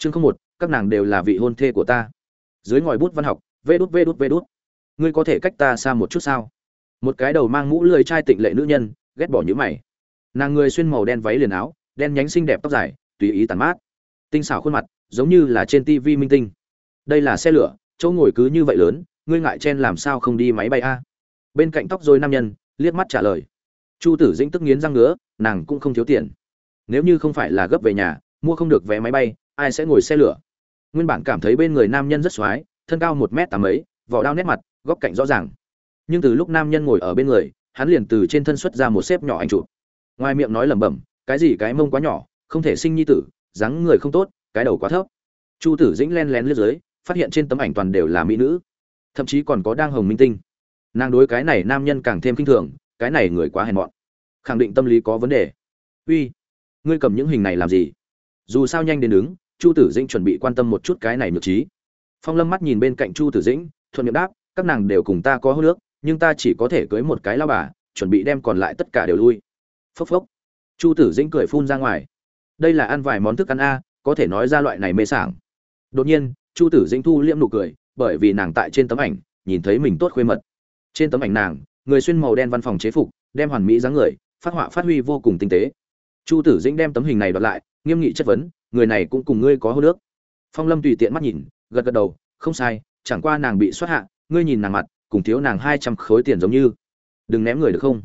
chương không một, các nàng đều là vị hôn thê của ta. Dưới ngòi bút văn học, vê đút vê đút vê đút. Ngươi có thể cách ta xa một chút sao? Một cái đầu mang mũ lười trai tịnh lệ nữ nhân, ghét bỏ nhữ mày. Nàng người xuyên màu đen váy liền áo, đen nhánh xinh đẹp tóc dài, tùy ý tàn mát. Tinh xảo khuôn mặt, giống như là trên tivi minh tinh. Đây là xe lửa, chỗ ngồi cứ như vậy lớn, ngươi ngại chen làm sao không đi máy bay a? Bên cạnh tóc rồi nam nhân, liếc mắt trả lời. Chu tử dĩnh tức nghiến răng ngứa, nàng cũng không thiếu tiền. Nếu như không phải là gấp về nhà, mua không được vé máy bay ai sẽ ngồi xe lửa? Nguyên bản cảm thấy bên người nam nhân rất x thân cao một m tám ấy vỏ đao nét mặt, góc cạnh rõ ràng. Nhưng từ lúc nam nhân ngồi ở bên người, hắn liền từ trên thân xuất ra một xếp nhỏ anh chụp. Ngoài miệng nói lẩm bẩm, cái gì cái mông quá nhỏ, không thể sinh nhi tử, dáng người không tốt, cái đầu quá thấp. Chu tử dĩnh len lén lướt dưới, phát hiện trên tấm ảnh toàn đều là mỹ nữ, thậm chí còn có đang hồng minh tinh. Nàng đối cái này nam nhân càng thêm kinh thường, cái này người quá hèn mọn. Khẳng định tâm lý có vấn đề. Uy, ngươi cầm những hình này làm gì? Dù sao nhanh đến đứng chu tử dĩnh chuẩn bị quan tâm một chút cái này nhược trí. Phong lâm mắt nhìn bên cạnh chu tử dĩnh, thuận miệng đáp, các nàng đều cùng ta có hô nước, nhưng ta chỉ có thể cưới một cái lao bà, chuẩn bị đem còn lại tất cả đều lui. Phốc phốc. Chu tử dĩnh cười phun ra ngoài. Đây là ăn vài món thức ăn a, có thể nói ra loại này mê sảng. Đột nhiên, chu tử dĩnh thu liễm nụ cười, bởi vì nàng tại trên tấm ảnh, nhìn thấy mình tốt khuê mật. Trên tấm ảnh nàng, người xuyên màu đen văn phòng chế phục, đem hoàn mỹ dáng người, phát họa phát huy vô cùng tinh tế. Chu tử dĩnh đem tấm hình này đoạt lại, nghiêm nghị chất vấn người này cũng cùng ngươi có hô nước phong lâm tùy tiện mắt nhìn, gật gật đầu, không sai, chẳng qua nàng bị xuất hạ, ngươi nhìn nàng mặt, cùng thiếu nàng hai trăm khối tiền giống như. Đừng ném người được không?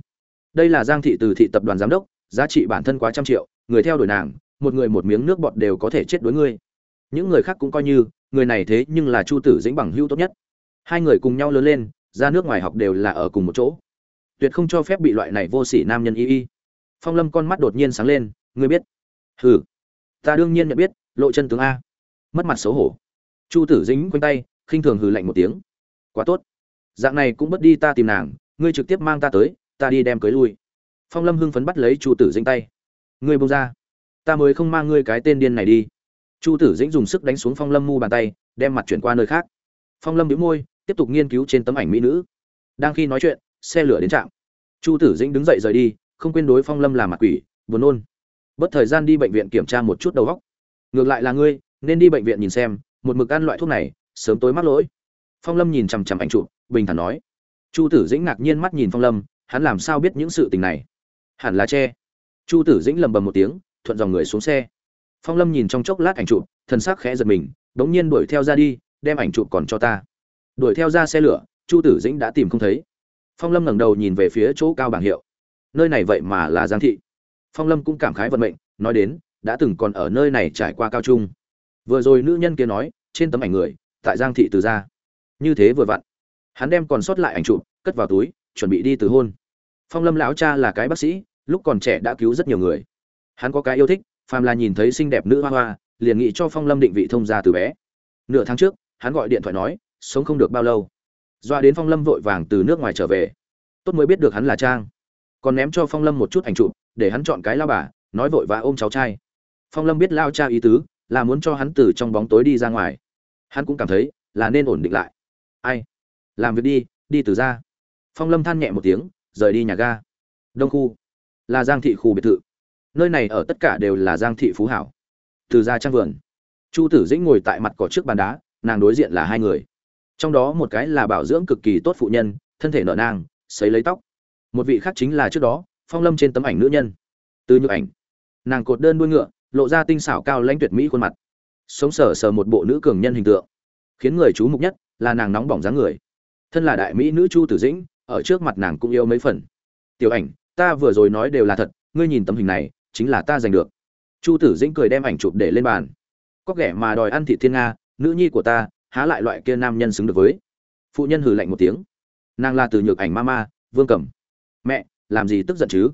Đây là giang thị từ thị tập đoàn giám đốc, giá trị bản thân quá trăm triệu, người theo đuổi nàng, một người một miếng nước bọt đều có thể chết đối ngươi. Những người khác cũng coi như, người này thế nhưng là chu tử dĩnh bằng hưu tốt nhất. Hai người cùng nhau lớn lên, ra nước ngoài học đều là ở cùng một chỗ. Tuyệt không cho phép bị loại này vô sỉ nam nhân y y. Phong lâm con mắt đột nhiên sáng lên, ngươi biết. Hừ ta đương nhiên nhận biết, lộ chân tướng a. Mất mặt xấu hổ. Chu tử dính quanh tay, khinh thường hừ lạnh một tiếng. Quá tốt. Dạng này cũng bất đi ta tìm nàng, ngươi trực tiếp mang ta tới, ta đi đem cưới lui. Phong lâm hưng phấn bắt lấy chu tử dính tay. Ngươi bông ra. Ta mới không mang ngươi cái tên điên này đi. Chu tử dĩnh dùng sức đánh xuống phong lâm mu bàn tay, đem mặt chuyển qua nơi khác. Phong lâm đĩu môi, tiếp tục nghiên cứu trên tấm ảnh mỹ nữ. Đang khi nói chuyện, xe lửa đến trạm. Chu tử dĩnh đứng dậy rời đi, không quên đối phong lâm làm mặt quỷ, buồn nôn bất thời gian đi bệnh viện kiểm tra một chút đầu óc. Ngược lại là ngươi, nên đi bệnh viện nhìn xem, một mực ăn loại thuốc này, sớm tối mắc lỗi. Phong lâm nhìn chằm chằm ảnh chụp, bình thản nói. Chu tử dĩnh ngạc nhiên mắt nhìn phong lâm, hắn làm sao biết những sự tình này? Hẳn là che. Chu tử dĩnh lầm bầm một tiếng, thuận dòng người xuống xe. Phong lâm nhìn trong chốc lát ảnh chụp, thần sắc khẽ giật mình đ nhiên đuổi theo ra đi, đem ảnh chụp còn cho ta. Đuổi theo ra xe lửa, chu tử dĩnh đã tìm không thấy. Phong lâm ngẩng đầu nhìn về phía chỗ cao bảng hiệu. Nơi này vậy mà là giang thị phong lâm cũng cảm khái vận mệnh, nói đến, đã từng còn ở nơi này trải qua cao trung. Vừa rồi nữ nhân kia nói, trên tấm ảnh người, tại giang thị từ ra như thế vừa vặn. Hắn đem còn sót lại ảnh chụp, cất vào túi, chuẩn bị đi từ hôn. Phong lâm lão cha là cái bác sĩ, lúc còn trẻ đã cứu rất nhiều người. Hắn có cái yêu thích, phàm là nhìn thấy xinh đẹp nữ hoa hoa, liền nghĩ cho phong lâm định vị thông gia từ bé. Nửa tháng trước, hắn gọi điện thoại nói, sống không được bao lâu. Doa đến phong lâm vội vàng từ nước ngoài trở về. Tốt mới biết được hắn là trang. Còn ném cho phong lâm một chút ảnh chụp để hắn chọn cái lao bà nói vội và ôm cháu trai. Phong lâm biết lao cha ý tứ là muốn cho hắn từ trong bóng tối đi ra ngoài. Hắn cũng cảm thấy là nên ổn định lại. Ai? Làm việc đi đi từ ra. Phong lâm than nhẹ một tiếng rời đi nhà ga. Đông khu là giang thị khu biệt thự. Nơi này ở tất cả đều là giang thị phú hảo. Từ ra trang vườn. Chu tử dĩnh ngồi tại mặt cỏ trước bàn đá nàng đối diện là hai người. Trong đó một cái là bảo dưỡng cực kỳ tốt phụ nhân thân thể nợ nàng, xấy lấy tóc. Một vị khác chính là trước đó phong lâm trên tấm ảnh nữ nhân. Từ nhược ảnh, nàng cột đơn đuôi ngựa, lộ ra tinh xảo cao lãnh tuyệt mỹ khuôn mặt. Sống sờ sờ một bộ nữ cường nhân hình tượng, khiến người chú mục nhất là nàng nóng bỏng dáng người. Thân là đại mỹ nữ chu tử dĩnh, ở trước mặt nàng cũng yêu mấy phần. Tiểu ảnh, ta vừa rồi nói đều là thật, ngươi nhìn tấm hình này, chính là ta giành được. Chu tử dĩnh cười đem ảnh chụp để lên bàn. Có ghẻ mà đòi ăn thị thiên nga, nữ nhi của ta, há lại loại kia nam nhân xứng được với? Phụ nhân hừ lạnh một tiếng. Nàng là từ nhược ảnh ma ma, vương cẩm. Mẹ làm gì tức giận chứ?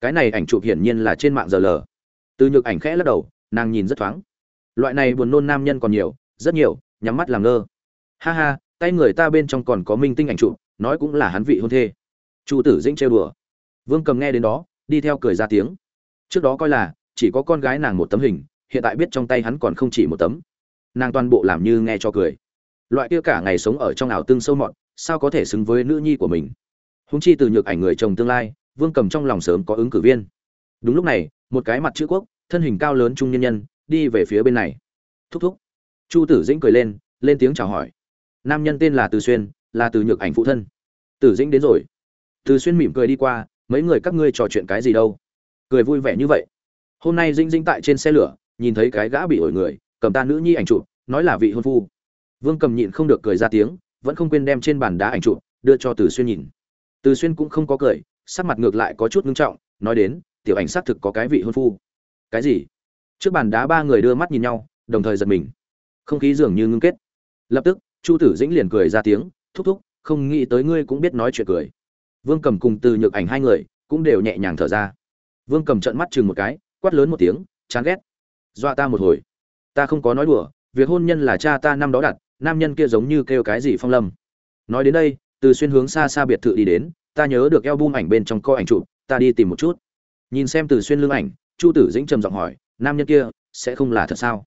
Cái này ảnh chụp hiển nhiên là trên mạng giờ lờ. Từ nhược ảnh khẽ lắc đầu, nàng nhìn rất thoáng. Loại này buồn nôn nam nhân còn nhiều, rất nhiều, nhắm mắt làm ngơ. Ha ha, tay người ta bên trong còn có minh tinh ảnh chụp, nói cũng là hắn vị hôn thê. Chu tử dĩnh trêu đùa. Vương cầm nghe đến đó, đi theo cười ra tiếng. Trước đó coi là, chỉ có con gái nàng một tấm hình, hiện tại biết trong tay hắn còn không chỉ một tấm. Nàng toàn bộ làm như nghe cho cười. Loại kia cả ngày sống ở trong ảo tương sâu mọt, sao có thể xứng với nữ nhi của mình? Húng chi từ nhược ảnh người chồng tương lai, vương cầm trong lòng sớm có ứng cử viên. Đúng lúc này, một cái mặt chữ quốc, thân hình cao lớn trung nhân nhân, đi về phía bên này. Thúc thúc. Chu tử dĩnh cười lên lên tiếng chào hỏi. Nam nhân tên là từ xuyên, là từ nhược ảnh phụ thân. Tử dĩnh đến rồi. Từ xuyên mỉm cười đi qua, mấy người các ngươi trò chuyện cái gì đâu? Cười vui vẻ như vậy. Hôm nay dinh dinh tại trên xe lửa, nhìn thấy cái gã bị ổi người, cầm ta nữ nhi ảnh chụp, nói là vị hôn phu. Vương cầm nhịn không được cười ra tiếng, vẫn không quên đem trên bàn đá ảnh chụp, đưa cho từ xuyên nhìn từ xuyên cũng không có cười, sắc mặt ngược lại có chút ngưng trọng, nói đến, tiểu ảnh xác thực có cái vị hôn phu. Cái gì? Trước bàn đá ba người đưa mắt nhìn nhau, đồng thời giật mình. Không khí dường như ngưng kết. Lập tức, chu tử dĩnh liền cười ra tiếng, thúc thúc, không nghĩ tới ngươi cũng biết nói chuyện cười. Vương cầm cùng từ nhược ảnh hai người cũng đều nhẹ nhàng thở ra. Vương cầm trợn mắt chừng một cái, quát lớn một tiếng, chán ghét. Dọa ta một hồi. Ta không có nói đùa, việc hôn nhân là cha ta năm đó đặt, nam nhân kia giống như kêu cái gì phong lâm. Nói đến đây từ xuyên hướng xa xa biệt thự đi đến, ta nhớ được eo bum ảnh bên trong co ảnh chụp, ta đi tìm một chút. Nhìn xem từ xuyên lưng ảnh, chu tử dĩnh trầm giọng hỏi, nam nhân kia sẽ không là thật sao?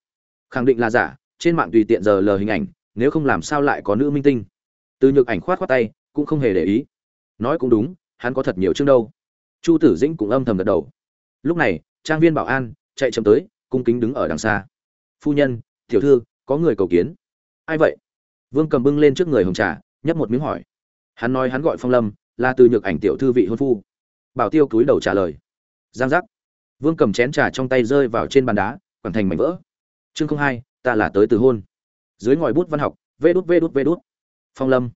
Khẳng định là giả, trên mạng tùy tiện giờ lờ hình ảnh, nếu không làm sao lại có nữ minh tinh. Từ nhược ảnh khoát khoát tay, cũng không hề để ý. Nói cũng đúng, hắn có thật nhiều chương đâu. Chu tử dĩnh cũng âm thầm gật đầu. Lúc này, trang viên bảo an chạy chậm tới, cung kính đứng ở đằng xa. Phu nhân, tiểu thư, có người cầu kiến. Ai vậy? Vương cầm bưng lên trước người hồng trà, nhấp một miếng hỏi hắn nói hắn gọi phong lâm, là từ nhược ảnh tiểu thư vị hôn phu. Bảo tiêu cúi đầu trả lời. Giang giác. Vương cầm chén trà trong tay rơi vào trên bàn đá, quẳng thành mảnh vỡ. Chương không hai, ta là tới từ hôn. Dưới ngòi bút văn học, vê đút vê đút vê đút. Phong lâm.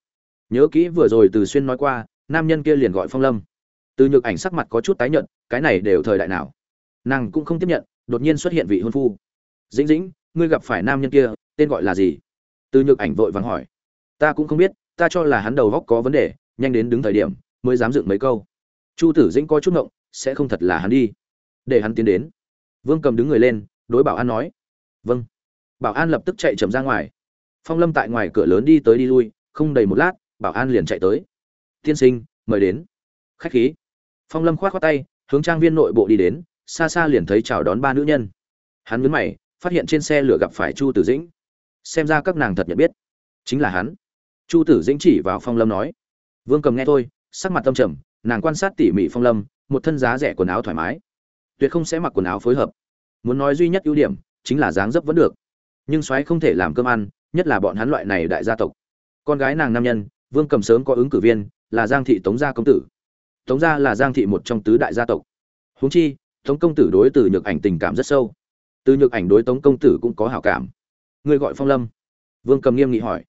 Nhớ kỹ vừa rồi từ xuyên nói qua, nam nhân kia liền gọi phong lâm. Từ nhược ảnh sắc mặt có chút tái nhợt, cái này đều thời đại nào. Nàng cũng không tiếp nhận, đột nhiên xuất hiện vị hôn phu. Dĩnh dĩnh, ngươi gặp phải nam nhân kia, tên gọi là gì? Từ nhược ảnh vội vàng hỏi. Ta cũng không biết ta cho là hắn đầu góc có vấn đề, nhanh đến đứng thời điểm, mới dám dựng mấy câu. Chu tử dĩnh có chút ngộng, sẽ không thật là hắn đi. Để hắn tiến đến. Vương cầm đứng người lên, đối bảo an nói. Vâng. Bảo an lập tức chạy chậm ra ngoài. Phong lâm tại ngoài cửa lớn đi tới đi lui, không đầy một lát, bảo an liền chạy tới. Tiên sinh, mời đến. Khách khí. Phong lâm k h o á t khoác tay, hướng trang viên nội bộ đi đến, xa xa liền thấy chào đón ba nữ nhân. Hắn mướn mày, phát hiện trên xe lửa gặp phải chu tử dĩnh. Xem ra các nàng thật nhận biết. Chính là hắn chu tử dĩnh chỉ vào phong lâm nói. Vương cầm nghe thôi, sắc mặt tâm trầm, nàng quan sát tỉ mỉ phong lâm, một thân giá rẻ quần áo thoải mái. Tuyệt không sẽ mặc quần áo phối hợp. Muốn nói duy nhất ưu điểm, chính là dáng dấp vẫn được. Nhưng soái không thể làm cơm ăn, nhất là bọn hắn loại này đại gia tộc. Con gái nàng nam nhân, vương cầm sớm có ứng cử viên, là giang thị tống gia công tử. Tống gia là giang thị một trong tứ đại gia tộc. Huống chi, tống công tử đối từ nhược ảnh tình cảm rất sâu. Từ nhược ảnh đối tống công tử cũng có hảo cảm. Người gọi phong lâm? Vương cầm nghiêm nghị hỏi.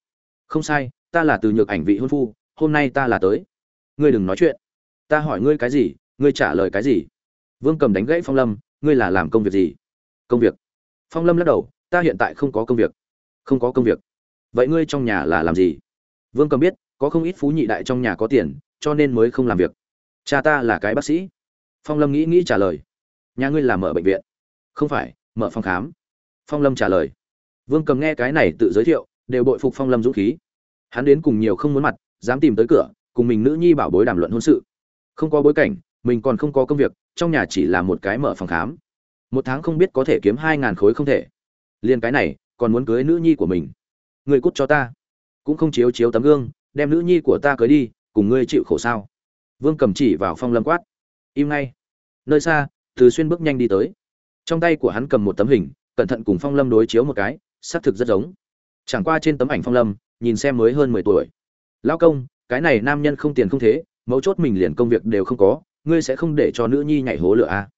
Không sai ta là từ nhược ảnh vị hôn phu, hôm nay ta là tới. Ngươi đừng nói chuyện. Ta hỏi ngươi cái gì, ngươi trả lời cái gì? Vương cầm đánh gãy phong lâm, ngươi là làm công việc gì? Công việc. Phong lâm lắc đầu, ta hiện tại không có công việc. Không có công việc. Vậy ngươi trong nhà là làm gì? Vương cầm biết, có không ít phú nhị đại trong nhà có tiền, cho nên mới không làm việc. Cha ta là cái bác sĩ. Phong lâm nghĩ nghĩ trả lời. Nhà ngươi làm mở bệnh viện. Không phải, mở phòng khám. Phong lâm trả lời. Vương cầm nghe cái này tự giới thiệu, đều bội phục phong lâm dũng khí hắn đến cùng nhiều không muốn mặt, dám tìm tới cửa, cùng mình nữ nhi bảo bối đàm luận hôn sự. Không có bối cảnh, mình còn không có công việc, trong nhà chỉ là một cái mở phòng khám. Một tháng không biết có thể kiếm hai ngàn khối không thể. Liền cái này, còn muốn cưới nữ nhi của mình. Người cút cho ta. Cũng không chiếu chiếu tấm gương, đem nữ nhi của ta cưới đi, cùng ngươi chịu khổ sao? Vương cầm chỉ vào phong lâm quát. Im ngay. Nơi xa, từ xuyên bước nhanh đi tới. Trong tay của hắn cầm một tấm hình, cẩn thận cùng phong lâm đối chiếu một cái, xác thực rất giống. Chẳng qua trên tấm ảnh phong lâm nhìn xem mới hơn mười tuổi. Lao công, cái này nam nhân không tiền không thế, mấu chốt mình liền công việc đều không có, ngươi sẽ không để cho nữ nhi nhảy hố lửa à?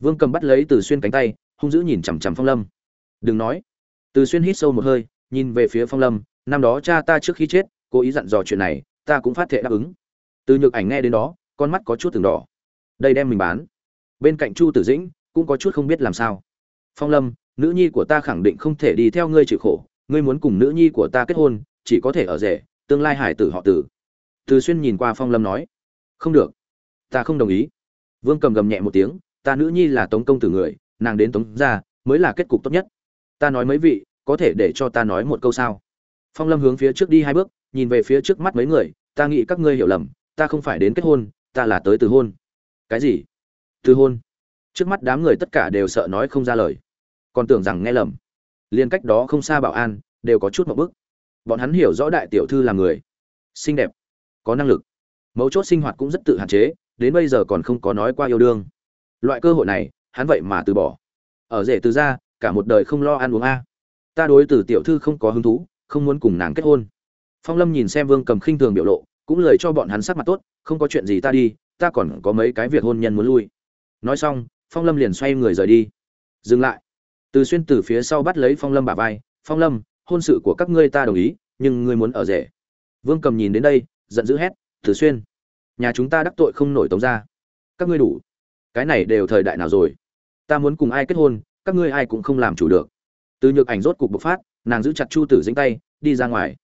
vương cầm bắt lấy từ xuyên cánh tay, hung dữ nhìn chằm chằm phong lâm. Đừng nói. Từ xuyên hít sâu một hơi, nhìn về phía phong lâm, năm đó cha ta trước khi chết, cố ý dặn dò chuyện này, ta cũng phát thệ đáp ứng. Từ nhược ảnh nghe đến đó, con mắt có chút từng đỏ. Đây đem mình bán. Bên cạnh chu tử dĩnh, cũng có chút không biết làm sao. Phong lâm, nữ nhi của ta khẳng định không thể đi theo ngươi chịu khổ, ngươi muốn cùng nữ nhi của ta kết hôn chỉ có thể ở rể, tương lai hải tử họ tử từ xuyên nhìn qua phong lâm nói, không được, ta không đồng ý. Vương cầm gầm nhẹ một tiếng, ta nữ nhi là tống công tử người, nàng đến tống ra mới là kết cục tốt nhất. Ta nói mấy vị, có thể để cho ta nói một câu sao? Phong lâm hướng phía trước đi hai bước, nhìn về phía trước mắt mấy người, ta nghĩ các ngươi hiểu lầm, ta không phải đến kết hôn, ta là tới từ hôn. Cái gì? Từ hôn. Trước mắt đám người tất cả đều sợ nói không ra lời, còn tưởng rằng nghe lầm. Liên cách đó không xa bảo an, đều có chút một bức bọn hắn hiểu rõ đại tiểu thư là người. Xinh đẹp, có năng lực. Mấu chốt sinh hoạt cũng rất tự hạn chế, đến bây giờ còn không có nói qua yêu đương. Loại cơ hội này, hắn vậy mà từ bỏ. Ở rể từ ra cả một đời không lo ăn uống a. Ta đối từ tiểu thư không có hứng thú, không muốn cùng nàng kết hôn. Phong lâm nhìn xem vương cầm khinh thường biểu lộ, cũng lời cho bọn hắn sắc mặt tốt, không có chuyện gì ta đi, ta còn có mấy cái việc hôn nhân muốn lui. Nói xong, phong lâm liền xoay người rời đi. Dừng lại. Từ xuyên từ phía sau bắt lấy phong lâm bả vai, phong lâm hôn sự của các ngươi ta đồng ý, nhưng ngươi muốn ở rể. Vương cầm nhìn đến đây, giận dữ hét, từ xuyên, nhà chúng ta đắc tội không nổi tống ra các ngươi đủ. Cái này đều thời đại nào rồi? Ta muốn cùng ai kết hôn, các ngươi ai cũng không làm chủ được. Từ nhược ảnh rốt cục bộc phát, nàng giữ chặt chu tử dính tay, đi ra ngoài.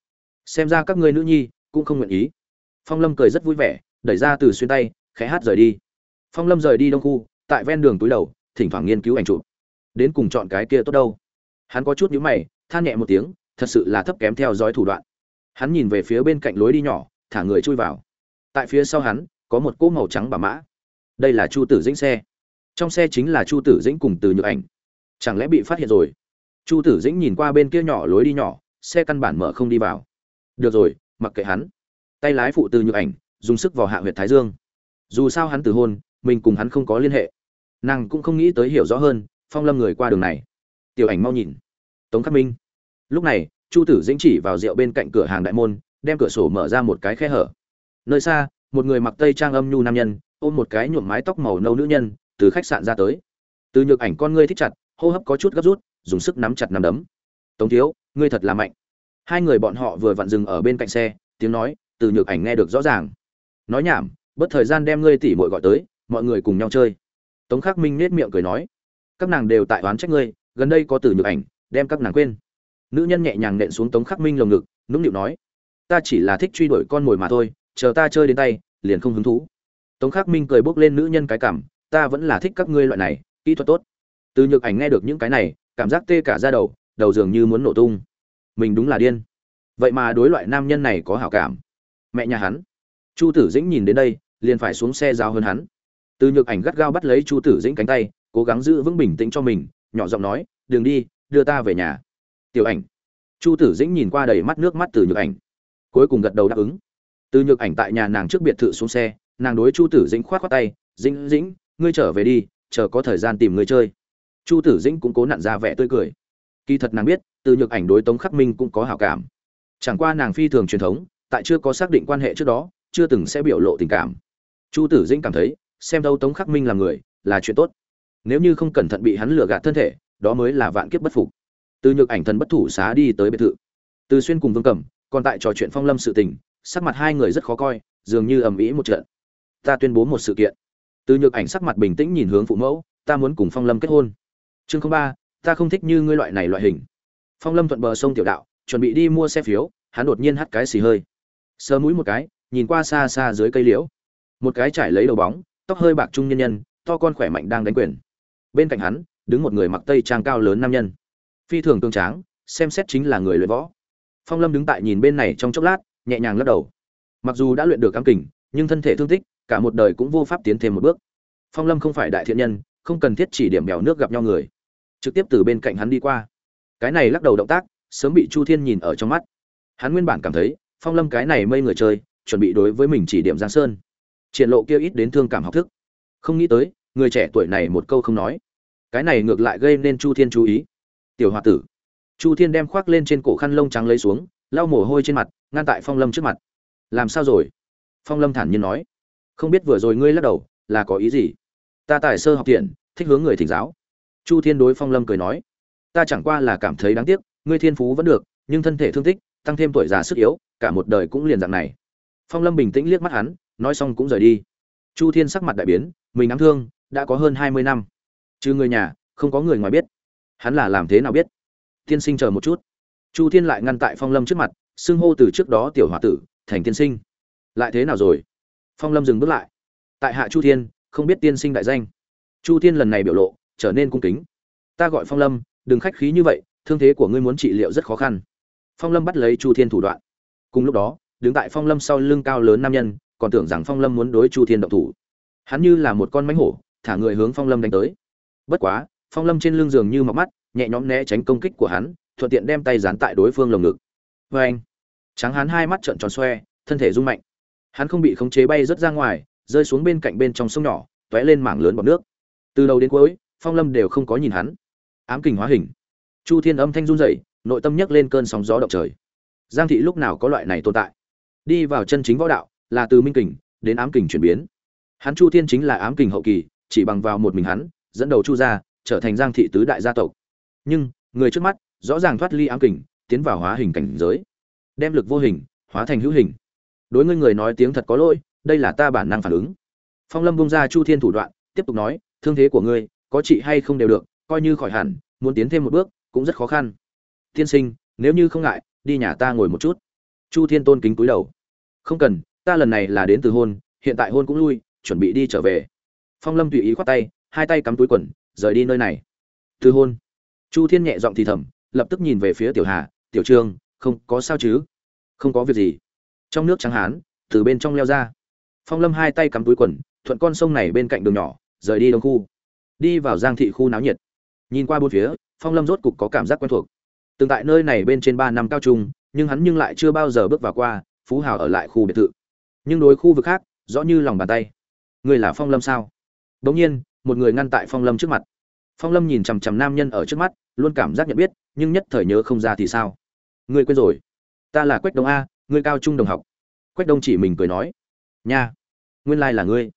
Xem ra các ngươi nữ nhi cũng không nguyện ý. Phong lâm cười rất vui vẻ, đẩy ra từ xuyên tay, khẽ hát rời đi. Phong lâm rời đi đông khu, tại ven đường túi đầu, thỉnh thoảng nghiên cứu ảnh chụp. Đến cùng chọn cái kia tốt đâu? Hắn có chút nhữ mày than nhẹ một tiếng, thật sự là thấp kém theo dõi thủ đoạn. Hắn nhìn về phía bên cạnh lối đi nhỏ, thả người chui vào. Tại phía sau hắn, có một cỗ màu trắng bà mã. Đây là chu tử dĩnh xe. Trong xe chính là chu tử dĩnh cùng từ nhược ảnh. Chẳng lẽ bị phát hiện rồi? Chu tử dĩnh nhìn qua bên kia nhỏ lối đi nhỏ, xe căn bản mở không đi vào. Được rồi, mặc kệ hắn. Tay lái phụ từ nhược ảnh, dùng sức vào hạ huyệt thái dương. Dù sao hắn từ hôn, mình cùng hắn không có liên hệ. Nàng cũng không nghĩ tới hiểu rõ hơn, phong lâm người qua đường này. Tiểu ảnh mau nhìn tống khắc minh. Lúc này, chu tử dĩnh chỉ vào rượu bên cạnh cửa hàng đại môn, đem cửa sổ mở ra một cái khe hở. Nơi xa, một người mặc tây trang âm nhu nam nhân, ôm một cái nhuộm mái tóc màu nâu nữ nhân, từ khách sạn ra tới. Từ nhược ảnh con ngươi thích chặt, hô hấp có chút gấp rút, dùng sức nắm chặt nắm đấm. Tống thiếu, ngươi thật là mạnh. Hai người bọn họ vừa vặn dừng ở bên cạnh xe, tiếng nói, từ nhược ảnh nghe được rõ ràng. Nói nhảm, bất thời gian đem ngươi tỉ mội gọi tới, mọi người cùng nhau chơi. Tống khắc minh nết miệng cười nói, các nàng đều tại oán trách ngươi, gần đây có từ nhược ảnh đem các nàng quên. Nữ nhân nhẹ nhàng nện xuống tống khắc minh lồng ngực, nũng nịu nói, ta chỉ là thích truy đuổi con mồi mà thôi, chờ ta chơi đến tay, liền không hứng thú. Tống khắc minh cười bốc lên nữ nhân cái cảm, ta vẫn là thích các ngươi loại này, kỹ thuật tốt. Từ nhược ảnh nghe được những cái này, cảm giác tê cả ra đầu đầu dường như muốn nổ tung. Mình đúng là điên. Vậy mà đối loại nam nhân này có hảo cảm. Mẹ nhà hắn. Chu tử dĩnh nhìn đến đây, liền phải xuống xe giao hơn hắn. Từ nhược ảnh gắt gao bắt lấy chu tử dĩnh cánh tay, cố gắng giữ vững bình tĩnh cho mình, nhỏ giọng nói, đường đi đưa ta về nhà. Tiểu ảnh. Chu tử dĩnh nhìn qua đầy mắt nước mắt từ nhược ảnh. Cuối cùng gật đầu đáp ứng. Từ nhược ảnh tại nhà nàng trước biệt thự xuống xe, nàng đối chu tử dĩnh khoát khoát tay, dĩnh dĩnh, ngươi trở về đi, chờ có thời gian tìm người chơi. Chu tử dĩnh cũng cố nặn ra vẻ tươi cười. Kỳ thật nàng biết, từ nhược ảnh đối tống khắc minh cũng có hảo cảm. Chẳng qua nàng phi thường truyền thống, tại chưa có xác định quan hệ trước đó, chưa từng sẽ biểu lộ tình cảm. Chu tử dĩnh cảm thấy, xem đâu tống khắc minh là người, là chuyện tốt. Nếu như không cẩn thận bị hắn lừa gạt thân thể đó mới là vạn kiếp bất phục. Từ nhược ảnh thần bất thủ xá đi tới biệt thự. Từ xuyên cùng vương cẩm, còn tại trò chuyện phong lâm sự tình, sắc mặt hai người rất khó coi, dường như ầm ĩ một trận. Ta tuyên bố một sự kiện. Từ nhược ảnh sắc mặt bình tĩnh nhìn hướng phụ mẫu, ta muốn cùng phong lâm kết hôn. Chương ba, ta không thích như ngươi loại này loại hình. Phong lâm thuận bờ sông tiểu đạo, chuẩn bị đi mua xe phiếu, hắn đột nhiên hắt cái xì hơi. Sờ mũi một cái, nhìn qua xa xa dưới cây liễu. Một cái trải lấy đầu bóng, tóc hơi bạc trung nhân nhân, to con khỏe mạnh đang đánh quyền. Bên cạnh hắn đứng một người mặc tây trang cao lớn nam nhân. Phi thường tương tráng, xem xét chính là người luyện võ. Phong lâm đứng tại nhìn bên này trong chốc lát, nhẹ nhàng lắc đầu. Mặc dù đã luyện được cam kình, nhưng thân thể thương tích, cả một đời cũng vô pháp tiến thêm một bước. Phong lâm không phải đại thiện nhân, không cần thiết chỉ điểm bèo nước gặp nhau người. Trực tiếp từ bên cạnh hắn đi qua. Cái này lắc đầu động tác, sớm bị chu thiên nhìn ở trong mắt. Hắn nguyên bản cảm thấy, phong lâm cái này mây người chơi, chuẩn bị đối với mình chỉ điểm giang sơn. Triển lộ kia ít đến thương cảm học thức. Không nghĩ tới, người trẻ tuổi này một câu không nói cái này ngược lại gây nên chu thiên chú ý. Tiểu h o a tử. Chu thiên đem khoác lên trên cổ khăn lông trắng lấy xuống, lau mồ hôi trên mặt, ngăn tại phong lâm trước mặt. Làm sao rồi? Phong lâm thản nhiên nói. Không biết vừa rồi ngươi lắc đầu, là có ý gì? Ta tài sơ học tiện, thích hướng người thỉnh giáo. Chu thiên đối phong lâm cười nói. Ta chẳng qua là cảm thấy đáng tiếc, ngươi thiên phú vẫn được, nhưng thân thể thương tích, tăng thêm tuổi già sức yếu, cả một đời cũng liền dạng này. Phong lâm bình tĩnh liếc mắt hắn, nói xong cũng rời đi. Chu thiên sắc mặt đại biến, mình đáng thương, đã có hơn hai mươi năm chứ người nhà, không có người ngoài biết. Hắn là làm thế nào biết? Tiên sinh chờ một chút. Chu thiên lại ngăn tại phong lâm trước mặt, xưng hô từ trước đó tiểu h o a tử, thành tiên sinh. Lại thế nào rồi? Phong lâm dừng bước lại. Tại hạ chu thiên, không biết tiên sinh đại danh. Chu thiên lần này biểu lộ, trở nên cung kính. Ta gọi phong lâm, đừng khách khí như vậy, thương thế của ngươi muốn trị liệu rất khó khăn. Phong lâm bắt lấy chu thiên thủ đoạn. Cùng lúc đó, đứng tại phong lâm sau lưng cao lớn nam nhân, còn tưởng rằng phong lâm muốn đối chu thiên động thủ. Hắn như là một con mánh hổ, thả người hướng phong lâm đánh tới bất quá, phong lâm trên lưng giường như mọc mắt, nhẹ nhõm né tránh công kích của hắn, thuận tiện đem tay dán tại đối phương lồng ngực. Vê anh, tráng hắn hai mắt trợn tròn xoe, thân thể rung mạnh. Hắn không bị khống chế bay rớt ra ngoài, rơi xuống bên cạnh bên trong sông nhỏ t ó é lên mảng lớn bọt nước. Từ đầu đến cuối, phong lâm đều không có nhìn hắn. Ám kình hóa hình. Chu thiên âm thanh run rẩy, nội tâm nhấc lên cơn sóng gió động trời. Giang thị lúc nào có loại này tồn tại? Đi vào chân chính võ đạo, là từ minh kình đến ám kình chuyển biến. Hắn chu thiên chính là ám kình hậu kỳ, chỉ bằng vào một mình hắn dẫn đầu chu gia trở thành giang thị tứ đại gia tộc. Nhưng, người trước mắt rõ ràng thoát ly ám kình, tiến vào hóa hình cảnh giới, đem lực vô hình hóa thành hữu hình. Đối ngươi người nói tiếng thật có lỗi, đây là ta bản năng phản ứng. Phong lâm bung ra chu thiên thủ đoạn, tiếp tục nói, thương thế của ngươi, có trị hay không đều được, coi như khỏi hẳn, muốn tiến thêm một bước, cũng rất khó khăn. Tiên sinh, nếu như không ngại, đi nhà ta ngồi một chút. Chu thiên tôn kính cúi đầu. Không cần, ta lần này là đến từ hôn, hiện tại hôn cũng lui, chuẩn bị đi trở về. Phong lâm tùy ý khoát tay hai tay cắm túi quần, rời đi nơi này. Từ hôn. Chu thiên nhẹ giọng thì thầm, lập tức nhìn về phía tiểu hà, tiểu trương, không có sao chứ? Không có việc gì. Trong nước trắng hán, từ bên trong leo ra. Phong lâm hai tay cắm túi quần, thuận con sông này bên cạnh đường nhỏ, rời đi đông khu. Đi vào giang thị khu náo nhiệt. Nhìn qua bốn phía, phong lâm rốt cục có cảm giác quen thuộc. Từng tại nơi này bên trên ba năm cao trung, nhưng hắn nhưng lại chưa bao giờ bước vào qua, phú hào ở lại khu biệt thự. Nhưng đối khu vực khác, rõ như lòng bàn tay. Người là phong lâm sao? Đ ỗ n g nhiên một người ngăn tại phong lâm trước mặt. Phong lâm nhìn chằm chằm nam nhân ở trước mắt, luôn cảm giác nhận biết, nhưng nhất thời nhớ không ra thì sao. Ngươi quên rồi. Ta là quách đông a ngươi cao trung đồng học. Quách đông chỉ mình cười nói. Nha, nguyên lai là ngươi.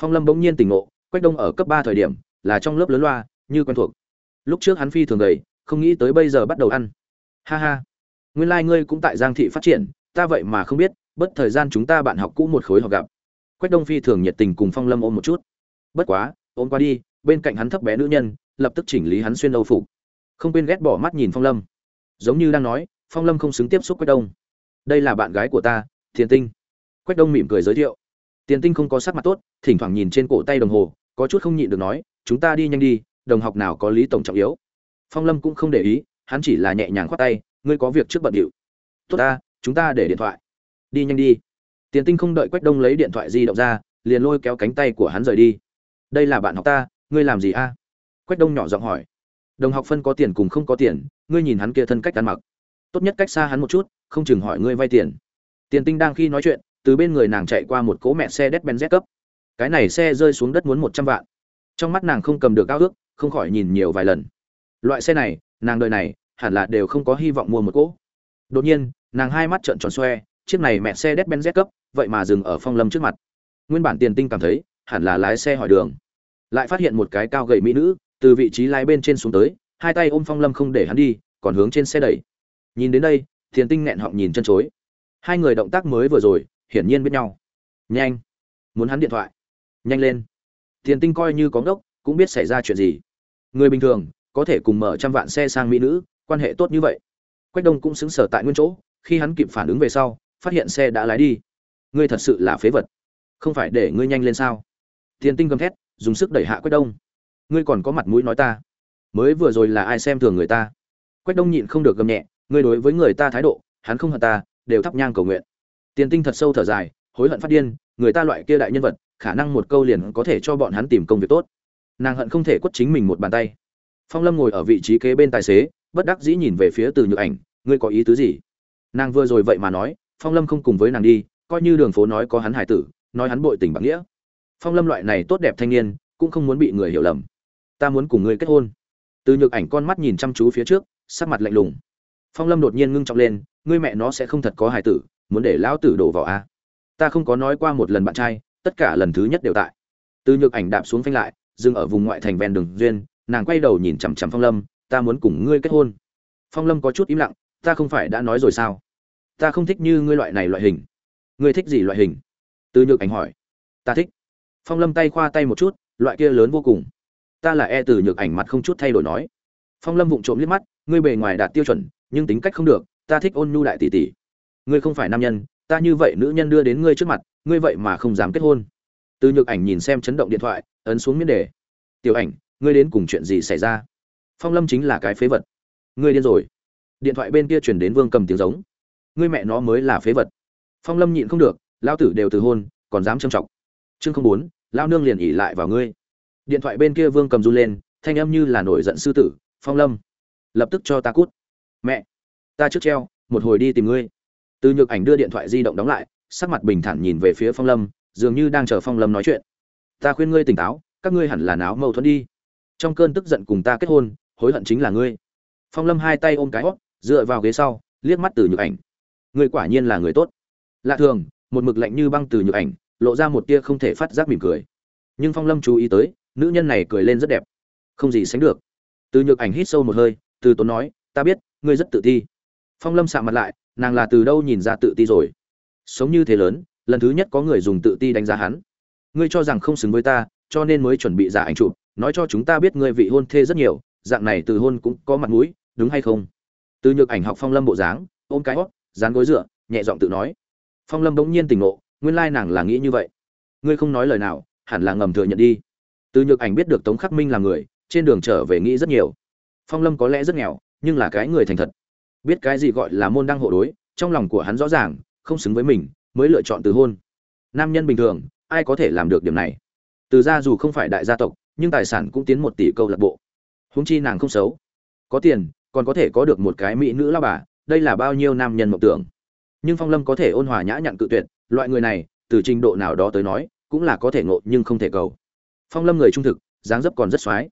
Phong lâm bỗng nhiên tỉnh ngộ, quách đông ở cấp ba thời điểm, là trong lớp lớn loa, như quen thuộc. Lúc trước hắn phi thường gầy, không nghĩ tới bây giờ bắt đầu ăn. Ha ha, nguyên lai ngươi cũng tại giang thị phát triển, ta vậy mà không biết, bất thời gian chúng ta bạn học cũ một khối học gặp. Quách đông phi thường nhiệt tình cùng phong lâm ôm một chút. Bất quá ôm qua đi, bên cạnh hắn thấp bé nữ nhân, lập tức chỉnh lý hắn xuyên âu phục. Không quên ghét bỏ mắt nhìn phong lâm. Giống như đang nói, phong lâm không xứng tiếp xúc quách đông. Đây là bạn gái của ta thiền tinh. Quách đông mỉm cười giới thiệu. Tiền tinh không có sắc mặt tốt, thỉnh thoảng nhìn trên cổ tay đồng hồ, có chút không nhịn được nói, chúng ta đi nhanh đi, đồng học nào có lý tổng trọng yếu. Phong lâm cũng không để ý, hắn chỉ là nhẹ nhàng khoát tay, ngươi có việc trước bận điệu. Tốt ta, chúng ta để điện thoại. Đi nhanh đi. Tiền tinh không đợi quách đông lấy điện thoại di động ra, liền lôi kéo cánh tay của hắn rời đi đây là bạn học ta, ngươi làm gì a? Quách đông nhỏ giọng hỏi. Đồng học phân có tiền cùng không có tiền, ngươi nhìn hắn kia thân cách ăn mặc. Tốt nhất cách xa hắn một chút, không chừng hỏi ngươi vay tiền. Tiền tinh đang khi nói chuyện, từ bên người nàng chạy qua một cỗ mẹ xe đét ben z cấp. Cái này xe rơi xuống đất muốn một trăm vạn. Trong mắt nàng không cầm được cao ước, không khỏi nhìn nhiều vài lần. Loại xe này, nàng đời này, hẳn là đều không có hy vọng mua một cỗ. Đột nhiên, nàng hai mắt trợn tròn xoe, chiếc này mẹ xe đét ben z cấp, vậy mà dừng ở phong lâm trước mặt. Nguyên bản tiền tinh cảm thấy hẳn là lái xe hỏi đường. Lại phát hiện một cái cao gầy mỹ nữ, từ vị trí lái bên trên xuống tới, hai tay ôm phong lâm không để hắn đi, còn hướng trên xe đẩy. Nhìn đến đây, thiền tinh nghẹn họng nhìn chân chối. Hai người động tác mới vừa rồi, hiển nhiên biết nhau. Nhanh. Muốn hắn điện thoại. Nhanh lên. Thiền tinh coi như có ngốc, cũng biết xảy ra chuyện gì. Người bình thường, có thể cùng mở trăm vạn xe sang mỹ nữ, quan hệ tốt như vậy. Quách đông cũng xứng sở tại nguyên chỗ, khi hắn kịp phản ứng về sau, phát hiện xe đã lái đi. Ngươi thật sự là phế vật. Không phải để ngươi nhanh lên sao? Thiên tinh gầm thét, dùng sức đẩy hạ quách đông. Ngươi còn có mặt mũi nói ta. Mới vừa rồi là ai xem thường người ta? Quách đông nhịn không được gầm nhẹ, ngươi đối với người ta thái độ, hắn không hận ta, đều thắp nhang cầu nguyện. Tiền tinh thật sâu thở dài, hối hận phát điên, người ta loại kia đại nhân vật, khả năng một câu liền có thể cho bọn hắn tìm công việc tốt. Nàng hận không thể quất chính mình một bàn tay. Phong lâm ngồi ở vị trí kế bên tài xế, bất đắc dĩ nhìn về phía từ nhược ảnh, ngươi có ý tứ gì? Nàng vừa rồi vậy mà nói, phong lâm không cùng với nàng đi, coi như đường phố nói có hắn hải tử, nói hắn bội tình bằng nghĩa phong lâm loại này tốt đẹp thanh niên, cũng không muốn bị người hiểu lầm. Ta muốn cùng ngươi kết hôn. Từ nhược ảnh con mắt nhìn chăm chú phía trước, sắc mặt lạnh lùng. Phong lâm đột nhiên ngưng trọng lên, ngươi mẹ nó sẽ không thật có hài tử, muốn để lão tử đổ vào a. Ta không có nói qua một lần bạn trai, tất cả lần thứ nhất đều tại. Từ nhược ảnh đạp xuống phanh lại, dừng ở vùng ngoại thành ven đường duyên, nàng quay đầu nhìn chằm chằm phong lâm, ta muốn cùng ngươi kết hôn. Phong lâm có chút im lặng, ta không phải đã nói rồi sao? Ta không thích như ngươi loại này loại hình. Ngươi thích gì loại hình? Từ nhược ảnh hỏi. Ta thích phong lâm tay khoa tay một chút, loại kia lớn vô cùng. Ta là e từ nhược ảnh mặt không chút thay đổi nói. Phong lâm vụng trộm liếc mắt, ngươi bề ngoài đạt tiêu chuẩn, nhưng tính cách không được, ta thích ôn nhu đại tỷ tỷ. Ngươi không phải nam nhân, ta như vậy nữ nhân đưa đến ngươi trước mặt, ngươi vậy mà không dám kết hôn. Từ nhược ảnh nhìn xem chấn động điện thoại, ấn xuống miếng đề. Tiểu ảnh, ngươi đến cùng chuyện gì xảy ra? Phong lâm chính là cái phế vật. Ngươi điên rồi. Điện thoại bên kia chuyển đến vương cầm tiếng giống. Ngươi mẹ nó mới là phế vật. Phong lâm nhịn không được lao tử đều từ hôn, còn dám trầm trọng chương không bốn lao nương liền ỉ lại vào ngươi. Điện thoại bên kia vương cầm run lên, thanh âm như là nổi giận sư tử, phong lâm, lập tức cho ta cút. Mẹ, ta trước treo, một hồi đi tìm ngươi. Từ nhược ảnh đưa điện thoại di động đóng lại, sắc mặt bình thản nhìn về phía phong lâm, dường như đang chờ phong lâm nói chuyện. Ta khuyên ngươi tỉnh táo, các ngươi hẳn là náo mâu thuẫn đi. Trong cơn tức giận cùng ta kết hôn, hối hận chính là ngươi. Phong lâm hai tay ôm cái hót, dựa vào ghế sau, liếc mắt từ nhược ảnh. Người quả nhiên là người tốt. Lạ thường, một mực lạnh như băng từ nhược ảnh lộ ra một tia không thể phát giác mỉm cười. Nhưng phong lâm chú ý tới, nữ nhân này cười lên rất đẹp. Không gì sánh được. Từ nhược ảnh hít sâu một hơi, từ tốn nói, ta biết, ngươi rất tự ti. Phong lâm sạ mặt lại, nàng là từ đâu nhìn ra tự ti rồi? Sống như thế lớn, lần thứ nhất có người dùng tự ti đánh giá hắn. Ngươi cho rằng không xứng với ta, cho nên mới chuẩn bị giả ảnh chụp, nói cho chúng ta biết ngươi vị hôn thê rất nhiều, dạng này từ hôn cũng có mặt mũi, đúng hay không? Từ nhược ảnh học phong lâm bộ dáng, ôm cái hót, dán gối dựa, nhẹ giọng tự nói. Phong lâm bỗng nhiên tỉnh ngộ nguyên lai nàng là nghĩ như vậy. Ngươi không nói lời nào, hẳn là ngầm thừa nhận đi. Từ nhược ảnh biết được tống khắc minh là người, trên đường trở về nghĩ rất nhiều. Phong lâm có lẽ rất nghèo, nhưng là cái người thành thật. Biết cái gì gọi là môn đăng hộ đối, trong lòng của hắn rõ ràng, không xứng với mình, mới lựa chọn từ hôn. Nam nhân bình thường, ai có thể làm được điểm này? Từ gia dù không phải đại gia tộc, nhưng tài sản cũng tiến một tỷ câu lạc bộ. Húng chi nàng không xấu. Có tiền, còn có thể có được một cái mỹ nữ lao bà, đây là bao nhiêu nam nhân mộng tưởng. Nhưng phong lâm có thể ôn hòa nhã nhặn cự tuyệt loại người này, từ trình độ nào đó tới nói, cũng là có thể ngộ nhưng không thể cầu. Phong lâm người trung thực, dáng dấp còn rất x o á i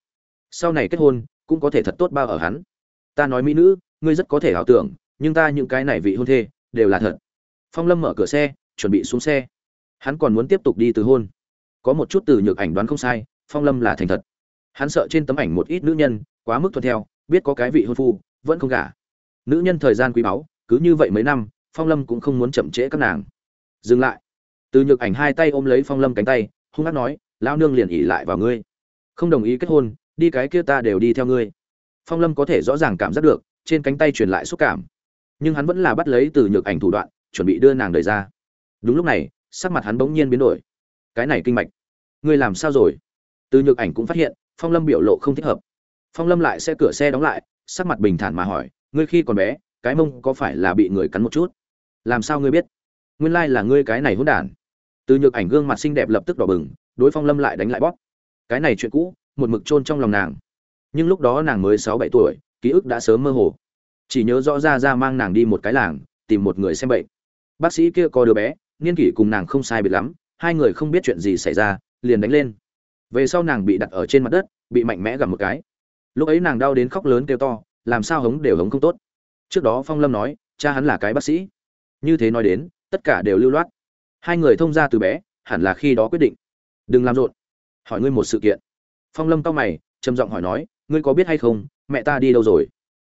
sau này kết hôn, cũng có thể thật tốt bao ở hắn. Ta nói mỹ nữ, ngươi rất có thể ảo tưởng, nhưng ta những cái này vị hôn thê, đều là thật. Phong lâm mở cửa xe, chuẩn bị xuống xe. Hắn còn muốn tiếp tục đi từ hôn. Có một chút từ nhược ảnh đoán không sai, phong lâm là thành thật. Hắn sợ trên tấm ảnh một ít nữ nhân, quá mức thuận theo, biết có cái vị hôn phu, vẫn không gả. Nữ nhân thời gian quý báu, cứ như vậy mấy năm, phong lâm cũng không muốn chậm trễ các nàng dừng lại. Từ nhược ảnh hai tay ôm lấy phong lâm cánh tay, hung hát nói lao nương liền ỉ lại vào ngươi. Không đồng ý kết hôn, đi cái kia ta đều đi theo ngươi. Phong lâm có thể rõ ràng cảm giác được, trên cánh tay truyền lại xúc cảm. Nhưng hắn vẫn là bắt lấy từ nhược ảnh thủ đoạn, chuẩn bị đưa nàng đời ra. Đúng lúc này, sắc mặt hắn bỗng nhiên biến đổi. Cái này kinh mạch, ngươi làm sao rồi? Từ nhược ảnh cũng phát hiện, phong lâm biểu lộ không thích hợp. Phong lâm lại xe cửa xe đóng lại, sắc mặt bình thản mà hỏi, ngươi khi còn bé, cái mông có phải là bị người cắn một chút? Làm sao ngươi biết? Nguyên lai là ngươi cái này hỗn đản. Từ nhược ảnh gương mặt xinh đẹp lập tức đỏ bừng, đối phong lâm lại đánh lại bóp. Cái này chuyện cũ, một mực chôn trong lòng nàng. Nhưng lúc đó nàng mới sáu bảy tuổi, ký ức đã sớm mơ hồ. Chỉ nhớ rõ ra ra mang nàng đi một cái làng, tìm một người xem bệnh. Bác sĩ kia có đứa bé, niên kỷ cùng nàng không sai biệt lắm, hai người không biết chuyện gì xảy ra, liền đánh lên. Về sau nàng bị đặt ở trên mặt đất, bị mạnh mẽ gặp một cái. Lúc ấy nàng đau đến khóc lớn kêu to, làm sao hống đều hống không tốt. Trước đó phong lâm nói, cha hắn là cái bác sĩ. Như thế nói đến tất cả đều lưu loát. Hai người thông ra từ bé, hẳn là khi đó quyết định. Đừng làm rộn. Hỏi ngươi một sự kiện. Phong lâm cao mày, trầm giọng hỏi nói, ngươi có biết hay không, mẹ ta đi đâu rồi?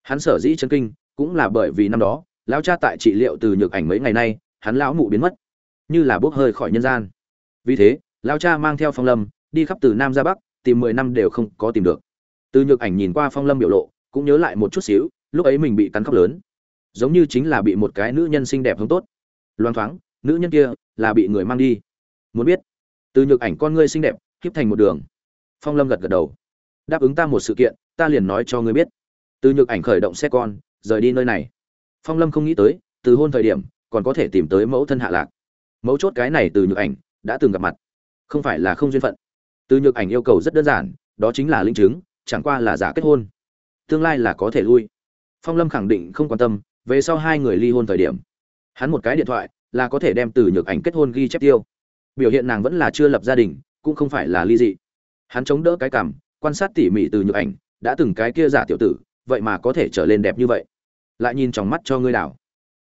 Hắn sở dĩ chân kinh, cũng là bởi vì năm đó, lão cha tại trị liệu từ nhược ảnh mấy ngày nay, hắn lão mụ biến mất. Như là bốc hơi khỏi nhân gian. Vì thế, lão cha mang theo phong lâm, đi khắp từ nam ra bắc, tìm mười năm đều không có tìm được. Từ nhược ảnh nhìn qua phong lâm biểu lộ, cũng nhớ lại một chút xíu, lúc ấy mình bị cắn khóc lớn. Giống như chính là bị một cái nữ nhân xinh đẹp hướng tốt loang thoáng, nữ nhân kia là bị người mang đi. Muốn biết, từ nhược ảnh con ngươi xinh đẹp khiếp thành một đường. Phong lâm gật gật đầu. Đáp ứng ta một sự kiện, ta liền nói cho ngươi biết. Từ nhược ảnh khởi động xe con, rời đi nơi này. Phong lâm không nghĩ tới, từ hôn thời điểm, còn có thể tìm tới mẫu thân hạ lạc. Mẫu chốt cái này từ nhược ảnh đã từng gặp mặt. Không phải là không duyên phận. Từ nhược ảnh yêu cầu rất đơn giản, đó chính là linh chứng, chẳng qua là giả kết hôn. Tương lai là có thể lui. Phong lâm khẳng định không quan tâm, về sau hai người ly hôn thời điểm hắn một cái điện thoại là có thể đem từ nhược ảnh kết hôn ghi chép tiêu. Biểu hiện nàng vẫn là chưa lập gia đình, cũng không phải là ly dị. Hắn chống đỡ cái cảm, quan sát tỉ mỉ từ nhược ảnh, đã từng cái kia giả tiểu tử, vậy mà có thể trở lên đẹp như vậy. Lại nhìn trong mắt cho ngươi đảo.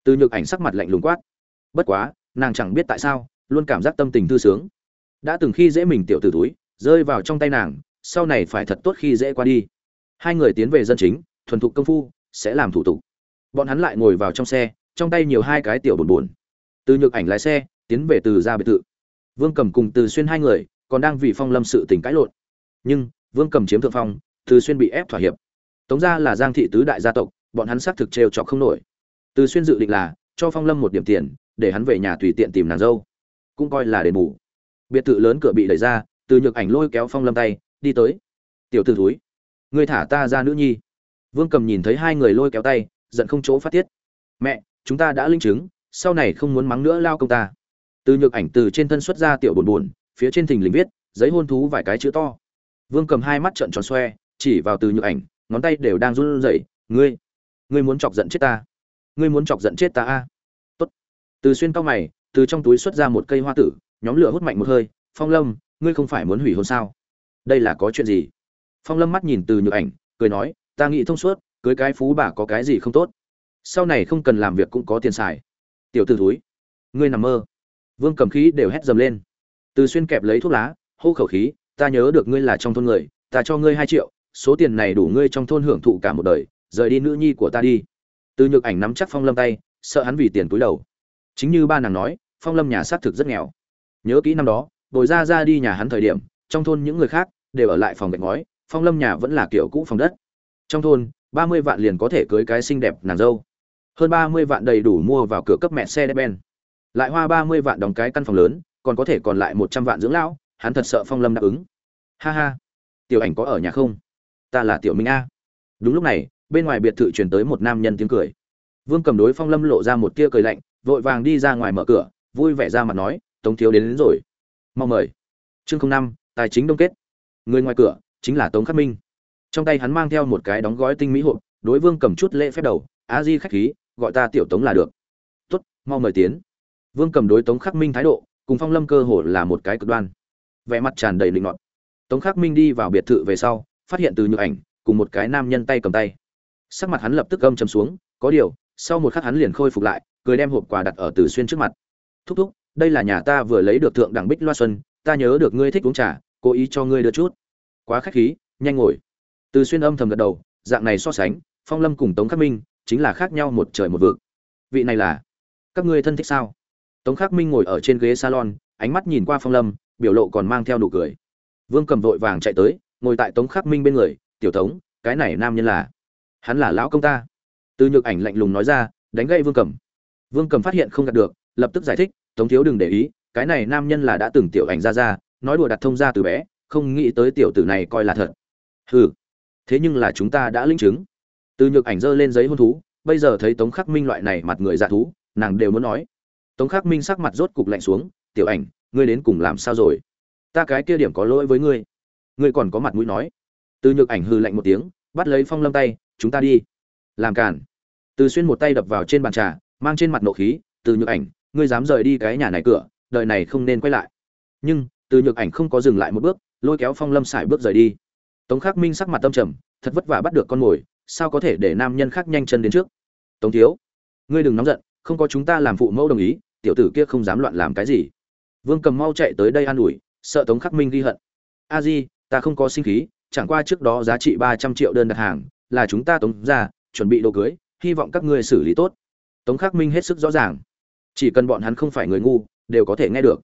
Từ nhược ảnh sắc mặt lạnh lùng quát. Bất quá, nàng chẳng biết tại sao, luôn cảm giác tâm tình thư sướng. Đã từng khi dễ mình tiểu tử túi rơi vào trong tay nàng, sau này phải thật tốt khi dễ qua đi. Hai người tiến về dân chính, thuần thục công phu, sẽ làm thủ tục. Bọn hắn lại ngồi vào trong xe trong tay nhiều hai cái tiểu buồn buồn từ nhược ảnh lái xe, tiến về từ ra biệt thự. Vương cầm cùng từ xuyên hai người, còn đang vì phong lâm sự tình cãi lộn. Nhưng, vương cầm chiếm thượng phong, từ xuyên bị ép thỏa hiệp. Tống ra là giang thị tứ đại gia tộc, bọn hắn xác thực trêu chọc không nổi. Từ xuyên dự định là, cho phong lâm một điểm tiền, để hắn về nhà tùy tiện tìm nàng dâu. Cũng coi là đền bù. Biệt thự lớn cửa bị đẩy ra, từ nhược ảnh lôi kéo phong lâm tay, đi tới. Tiểu t ử thúi, ngươi thả ta ra nữ nhi. Vương cầm nhìn thấy hai người lôi kéo tay, giận không chỗ phát tiết. Mẹ chúng ta đã linh chứng, sau này không muốn mắng nữa lao công ta. Từ nhược ảnh từ trên thân xuất ra tiểu buồn buồn phía trên thình lình viết, giấy hôn thú vài cái chữ to. Vương cầm hai mắt trợn tròn xoe, chỉ vào từ nhược ảnh, ngón tay đều đang run rẩy, ngươi ngươi muốn chọc giận chết ta? Ngươi muốn chọc giận chết ta a? Tốt. Từ xuyên cao mày, từ trong túi xuất ra một cây hoa tử, nhóm lửa hút mạnh một hơi, phong lâm, ngươi không phải muốn hủy hôn sao? Đây là có chuyện gì? Phong lâm mắt nhìn từ nhược ảnh, cười nói, ta nghĩ thông suốt, cưới cái phú bà có cái gì không tốt? Sau này không cần làm việc cũng có tiền xài. Tiểu t ử túi ngươi nằm mơ. Vương cầm khí đều hét dầm lên. Từ xuyên kẹp lấy thuốc lá, hô khẩu khí, ta nhớ được ngươi là trong thôn người, ta cho ngươi hai triệu, số tiền này đủ ngươi trong thôn hưởng thụ cả một đời, rời đi nữ nhi của ta đi. Từ nhược ảnh nắm chắc phong lâm tay, sợ hắn vì tiền túi đầu. Chính như ba nàng nói, phong lâm nhà xác thực rất nghèo. Nhớ kỹ năm đó, bồi ra ra đi nhà hắn thời điểm, trong thôn những người khác đều ở lại phòng gạch ngói, phong lâm nhà vẫn là kiểu cũ phòng đất. Trong thôn, ba mươi vạn liền có thể cưới cái xinh đẹp nàng dâu hơn ba mươi vạn đầy đủ mua vào cửa cấp mẹ xe ben. Lại hoa ba mươi vạn đóng cái căn phòng lớn còn có thể còn lại một trăm vạn dưỡng lão hắn thật sợ phong lâm đáp ứng. Ha ha. Tiểu ảnh có ở nhà không? Ta là tiểu minh a. Đúng lúc này bên ngoài biệt thự truyền tới một nam nhân tiếng cười. Vương cầm đối phong lâm lộ ra một tia cười lạnh vội vàng đi ra ngoài mở cửa vui vẻ ra mặt nói tống thiếu đến, đến rồi. Mong mời. Chương năm tài chính đông kết. Người ngoài cửa chính là tống khắc minh. Trong tay hắn mang theo một cái đóng gói tinh mỹ hộp đối vương cầm chút lễ phép đầu a di khách khí gọi ta tiểu tống là được. Tốt, mau mời tiến. Vương cầm đối tống khắc minh thái độ, cùng phong lâm cơ hồ là một cái cực đoan. Vẻ mặt tràn đầy linh nọt. Tống khắc minh đi vào biệt thự về sau, phát hiện từ nhược ảnh, cùng một cái nam nhân tay cầm tay. Sắc mặt hắn lập tức gâm chầm xuống, có điều, sau một khắc hắn liền khôi phục lại, cười đem hộp quà đặt ở từ xuyên trước mặt. Thúc thúc, đây là nhà ta vừa lấy được thượng đẳng bích loa xuân, ta nhớ được ngươi thích uống trà, cố ý cho ngươi đưa chút. Quá khách khí, nhanh ngồi. Từ xuyên âm thầm gật đầu, dạng này so sánh, phong lâm cùng tống khắc minh chính là khác nhau một trời một vực. Vị này là, các ngươi thân thích sao? Tống khắc minh ngồi ở trên ghế salon, ánh mắt nhìn qua phong lâm, biểu lộ còn mang theo nụ cười. Vương cầm vội vàng chạy tới, ngồi tại tống khắc minh bên người, tiểu tống, cái này nam nhân là, hắn là lão công ta. Từ nhược ảnh lạnh lùng nói ra, đánh gậy vương cầm. Vương cầm phát hiện không gạt được, lập tức giải thích, tống thiếu đừng để ý, cái này nam nhân là đã từng tiểu ảnh ra ra, nói đùa đặt thông ra từ bé, không nghĩ tới tiểu tử này coi là thật. Hừ, thế nhưng là chúng ta đã linh chứng từ nhược ảnh giơ lên giấy hôn thú, bây giờ thấy tống khắc minh loại này mặt người dạ thú, nàng đều muốn nói. Tống khắc minh sắc mặt rốt cục lạnh xuống, tiểu ảnh, ngươi đến cùng làm sao rồi? Ta cái kia điểm có lỗi với ngươi. Ngươi còn có mặt mũi nói. Từ nhược ảnh hư lạnh một tiếng, bắt lấy phong lâm tay, chúng ta đi. Làm cản từ xuyên một tay đập vào trên bàn trà, mang trên mặt nộ khí, từ nhược ảnh, ngươi dám rời đi cái nhà này cửa, đời này không nên quay lại. Nhưng, từ nhược ảnh không có dừng lại một bước, lôi kéo phong lâm xài bước rời đi. Tống khắc minh sắc mặt tâm trầm, thật vất vả bắt được con mồi sao có thể để nam nhân khác nhanh chân đến trước? Tống thiếu, ngươi đừng nóng giận, không có chúng ta làm phụ mẫu đồng ý, tiểu tử kia không dám loạn làm cái gì. Vương cầm mau chạy tới đây an ủi, sợ tống khắc minh ghi hận. A di, ta không có sinh khí, chẳng qua trước đó giá trị ba trăm triệu đơn đặt hàng, là chúng ta tống ra chuẩn bị đồ cưới, hy vọng các ngươi xử lý tốt. Tống khắc minh hết sức rõ ràng. Chỉ cần bọn hắn không phải người ngu, đều có thể nghe được.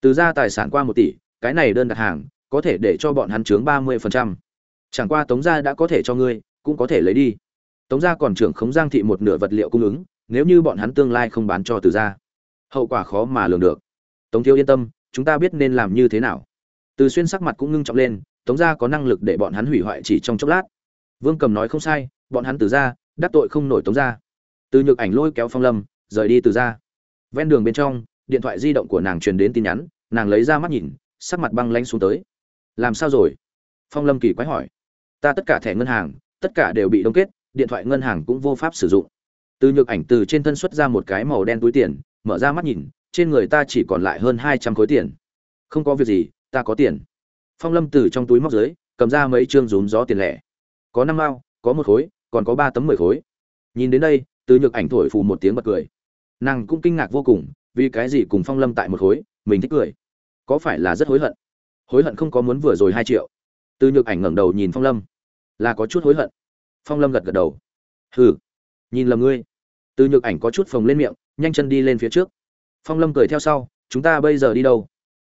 Từ ra tài sản qua một tỷ, cái này đơn đặt hàng, có thể để cho bọn hắn chướng ba mươi phần trăm. Chẳng qua tống gia đã có thể cho ngươi cũng có thể lấy đi. Tống gia còn trưởng khống giang thị một nửa vật liệu cung ứng, nếu như bọn hắn tương lai không bán cho từ gia, hậu quả khó mà lường được. Tống thiếu yên tâm, chúng ta biết nên làm như thế nào. Từ xuyên sắc mặt cũng ngưng trọng lên, tống gia có năng lực để bọn hắn hủy hoại chỉ trong chốc lát. Vương cầm nói không sai, bọn hắn từ gia, đắc tội không nổi tống gia. Từ nhược ảnh lôi kéo phong lâm, rời đi từ gia. Ven đường bên trong, điện thoại di động của nàng truyền đến tin nhắn, nàng lấy ra mắt nhìn, sắc mặt băng lanh xuống tới. Làm sao rồi? Phong lâm kỳ quái hỏi. Ta tất cả thẻ ngân hàng tất cả đều bị đông kết, điện thoại ngân hàng cũng vô pháp sử dụng. Từ nhược ảnh từ trên thân xuất ra một cái màu đen túi tiền, mở ra mắt nhìn, trên người ta chỉ còn lại hơn hai trăm khối tiền. Không có việc gì, ta có tiền. Phong lâm từ trong túi móc dưới, cầm ra mấy chương rúm gió tiền lẻ. Có năm mao có một khối, còn có ba tấm mười khối. Nhìn đến đây, từ nhược ảnh thổi phù một tiếng bật cười. Nàng cũng kinh ngạc vô cùng, vì cái gì cùng phong lâm tại một khối, mình thích cười. Có phải là rất hối hận? Hối hận không có muốn vừa rồi hai triệu. Từ nhược ảnh ngẩng đầu nhìn phong lâm là có chút hối hận. Phong lâm gật gật đầu. Hừ, nhìn lầm ngươi. Từ nhược ảnh có chút phồng lên miệng, nhanh chân đi lên phía trước. Phong lâm cười theo sau, chúng ta bây giờ đi đâu?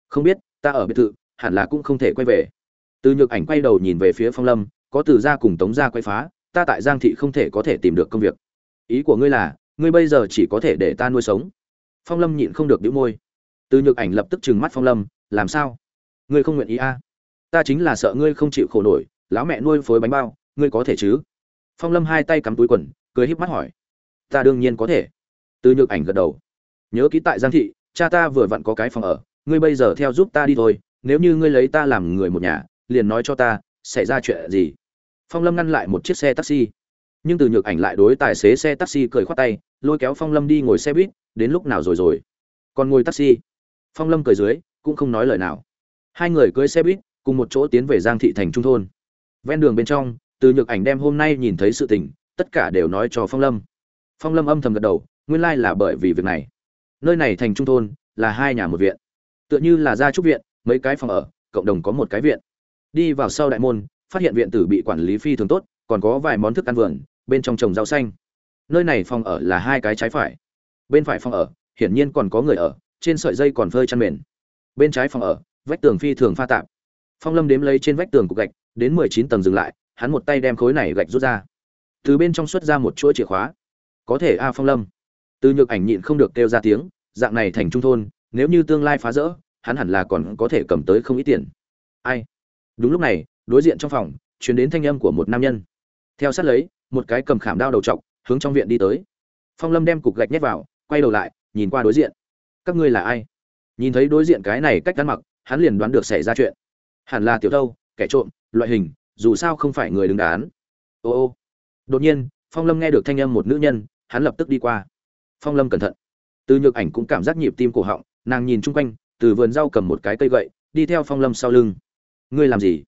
Không biết, ta ở biệt thự, hẳn là cũng không thể quay về. Từ nhược ảnh quay đầu nhìn về phía phong lâm, có từ ra cùng tống ra quay phá, ta tại giang thị không thể có thể tìm được công việc. Ý của ngươi là, ngươi bây giờ chỉ có thể để ta nuôi sống. Phong lâm nhịn không được đĩu môi. Từ nhược ảnh lập tức trừng mắt phong lâm, làm sao? Ngươi không nguyện ý a à? ta chính là sợ ngươi không chịu khổ nổi lão mẹ nuôi phối bánh bao, ngươi có thể chứ? Phong lâm hai tay cắm túi quần, cười híp mắt hỏi. Ta đương nhiên có thể. Từ nhược ảnh gật đầu. Nhớ ký tại giang thị, cha ta vừa vặn có cái phòng ở, ngươi bây giờ theo giúp ta đi thôi, nếu như ngươi lấy ta làm người một nhà, liền nói cho ta, xảy ra chuyện gì? Phong lâm ngăn lại một chiếc xe taxi. Nhưng từ nhược ảnh lại đối tài xế xe taxi cười khoát tay, lôi kéo phong lâm đi ngồi xe buýt, đến lúc nào rồi rồi? Còn ngồi taxi. Phong lâm cười dưới, cũng không nói lời nào. Hai người cưới xe buýt, cùng một chỗ tiến về giang thị thành trung thôn ven đường bên trong, từ nhược ảnh đem hôm nay nhìn thấy sự tình, tất cả đều nói cho phong lâm. Phong lâm âm thầm gật đầu, nguyên lai là bởi vì việc này. Nơi này thành trung thôn, là hai nhà một viện. Tựa như là gia trúc viện, mấy cái phòng ở, cộng đồng có một cái viện. Đi vào sau đại môn, phát hiện viện tử bị quản lý phi thường tốt, còn có vài món thức ăn vườn, bên trong trồng rau xanh. Nơi này phòng ở là hai cái trái phải. Bên phải phòng ở, hiển nhiên còn có người ở, trên sợi dây còn phơi chăn mền. Bên trái phòng ở, vách tường phi thường pha tạp. Phong lâm đếm lấy trên vách tường cục gạch đến mười chín tầng dừng lại, hắn một tay đem khối này gạch rút ra. Từ bên trong xuất ra một chuỗi chìa khóa. Có thể a phong lâm. Từ nhược ảnh nhịn không được kêu ra tiếng, dạng này thành trung thôn, nếu như tương lai phá rỡ, hắn hẳn là còn có thể cầm tới không ít tiền. Ai? Đúng lúc này, đối diện trong phòng chuyển đến thanh âm của một nam nhân. Theo sát lấy, một cái cầm khảm đao đầu trọc, hướng trong viện đi tới. Phong lâm đem cục gạch nhét vào, quay đầu lại, nhìn qua đối diện. Các ngươi là ai? Nhìn thấy đối diện cái này cách ăn mặc, hắn liền đoán được xảy ra chuyện. Hẳn là tiểu thâu kẻ trộm, loại hình, dù sao không phải người đứng đán ô ô. Đột nhiên, phong lâm nghe được thanh âm một nữ nhân, hắn lập tức đi qua. Phong lâm cẩn thận. Từ nhược ảnh cũng cảm giác nhịp tim cổ họng, nàng nhìn chung quanh, từ vườn rau cầm một cái cây gậy, đi theo phong lâm sau lưng. Ngươi làm gì?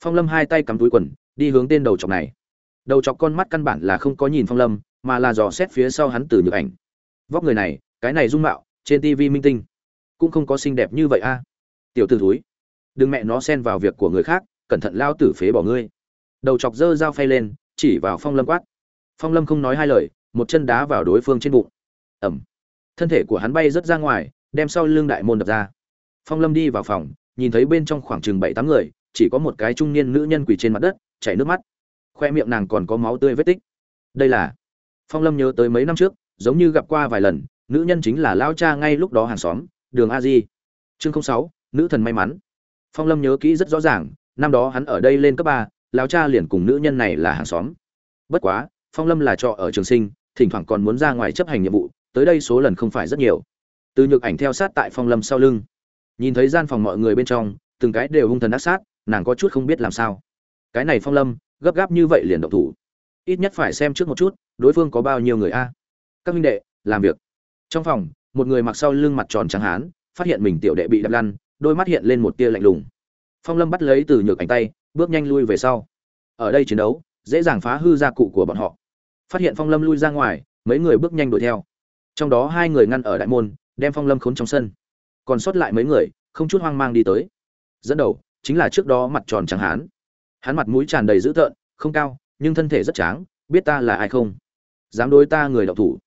Phong lâm hai tay cắm túi quần, đi hướng tên đầu chọc này. Đầu chọc con mắt căn bản là không có nhìn phong lâm, mà là dò xét phía sau hắn từ nhược ảnh. Vóc người này, cái này dung mạo, trên tv minh tinh. Cũng không có xinh đẹp như vậy a. Tiểu t ử thúi đừng mẹ nó xen vào việc của người khác, cẩn thận lao tử phế bỏ ngươi. Đầu chọc dơ dao phay lên, chỉ vào phong lâm quát. Phong lâm không nói hai lời, một chân đá vào đối phương trên bụng. Ẩm. Thân thể của hắn bay rớt ra ngoài, đem sau lưng đại môn đập ra. Phong lâm đi vào phòng, nhìn thấy bên trong khoảng chừng bảy tám người, chỉ có một cái trung niên nữ nhân quỳ trên mặt đất, chảy nước mắt. Khoe miệng nàng còn có máu tươi vết tích. Đây là phong lâm nhớ tới mấy năm trước, giống như gặp qua vài lần, nữ nhân chính là lao cha ngay lúc đó hàng xóm, đường a di. Chương sáu, nữ thần may mắn phong lâm nhớ kỹ rất rõ ràng, năm đó hắn ở đây lên cấp ba lao cha liền cùng nữ nhân này là hàng xóm. Bất quá, phong lâm là trọ ở trường sinh, thỉnh thoảng còn muốn ra ngoài chấp hành nhiệm vụ, tới đây số lần không phải rất nhiều. Từ nhược ảnh theo sát tại phong lâm sau lưng. Nhìn thấy gian phòng mọi người bên trong, từng cái đều hung thần ác sát, nàng có chút không biết làm sao. Cái này phong lâm, gấp gáp như vậy liền động thủ. Ít nhất phải xem trước một chút, đối phương có bao nhiêu người a. Các minh đệ, làm việc. Trong phòng, một người mặc sau lưng mặt tròn trắng hán, phát hiện mình tiểu đệ bị đập lăn đôi mắt hiện lên một tia lạnh lùng. Phong lâm bắt lấy từ nhược ảnh tay, bước nhanh lui về sau. Ở đây chiến đấu, dễ dàng phá hư gia cụ của bọn họ. Phát hiện phong lâm lui ra ngoài, mấy người bước nhanh đuổi theo. Trong đó hai người ngăn ở đại môn, đem phong lâm khốn trong sân. Còn sót lại mấy người, không chút hoang mang đi tới. Dẫn đầu, chính là trước đó mặt tròn trắng hán hắn mặt mũi tràn đầy dữ tợn, không cao, nhưng thân thể rất tráng, biết ta là ai không? Dám đối ta người đọc thủ.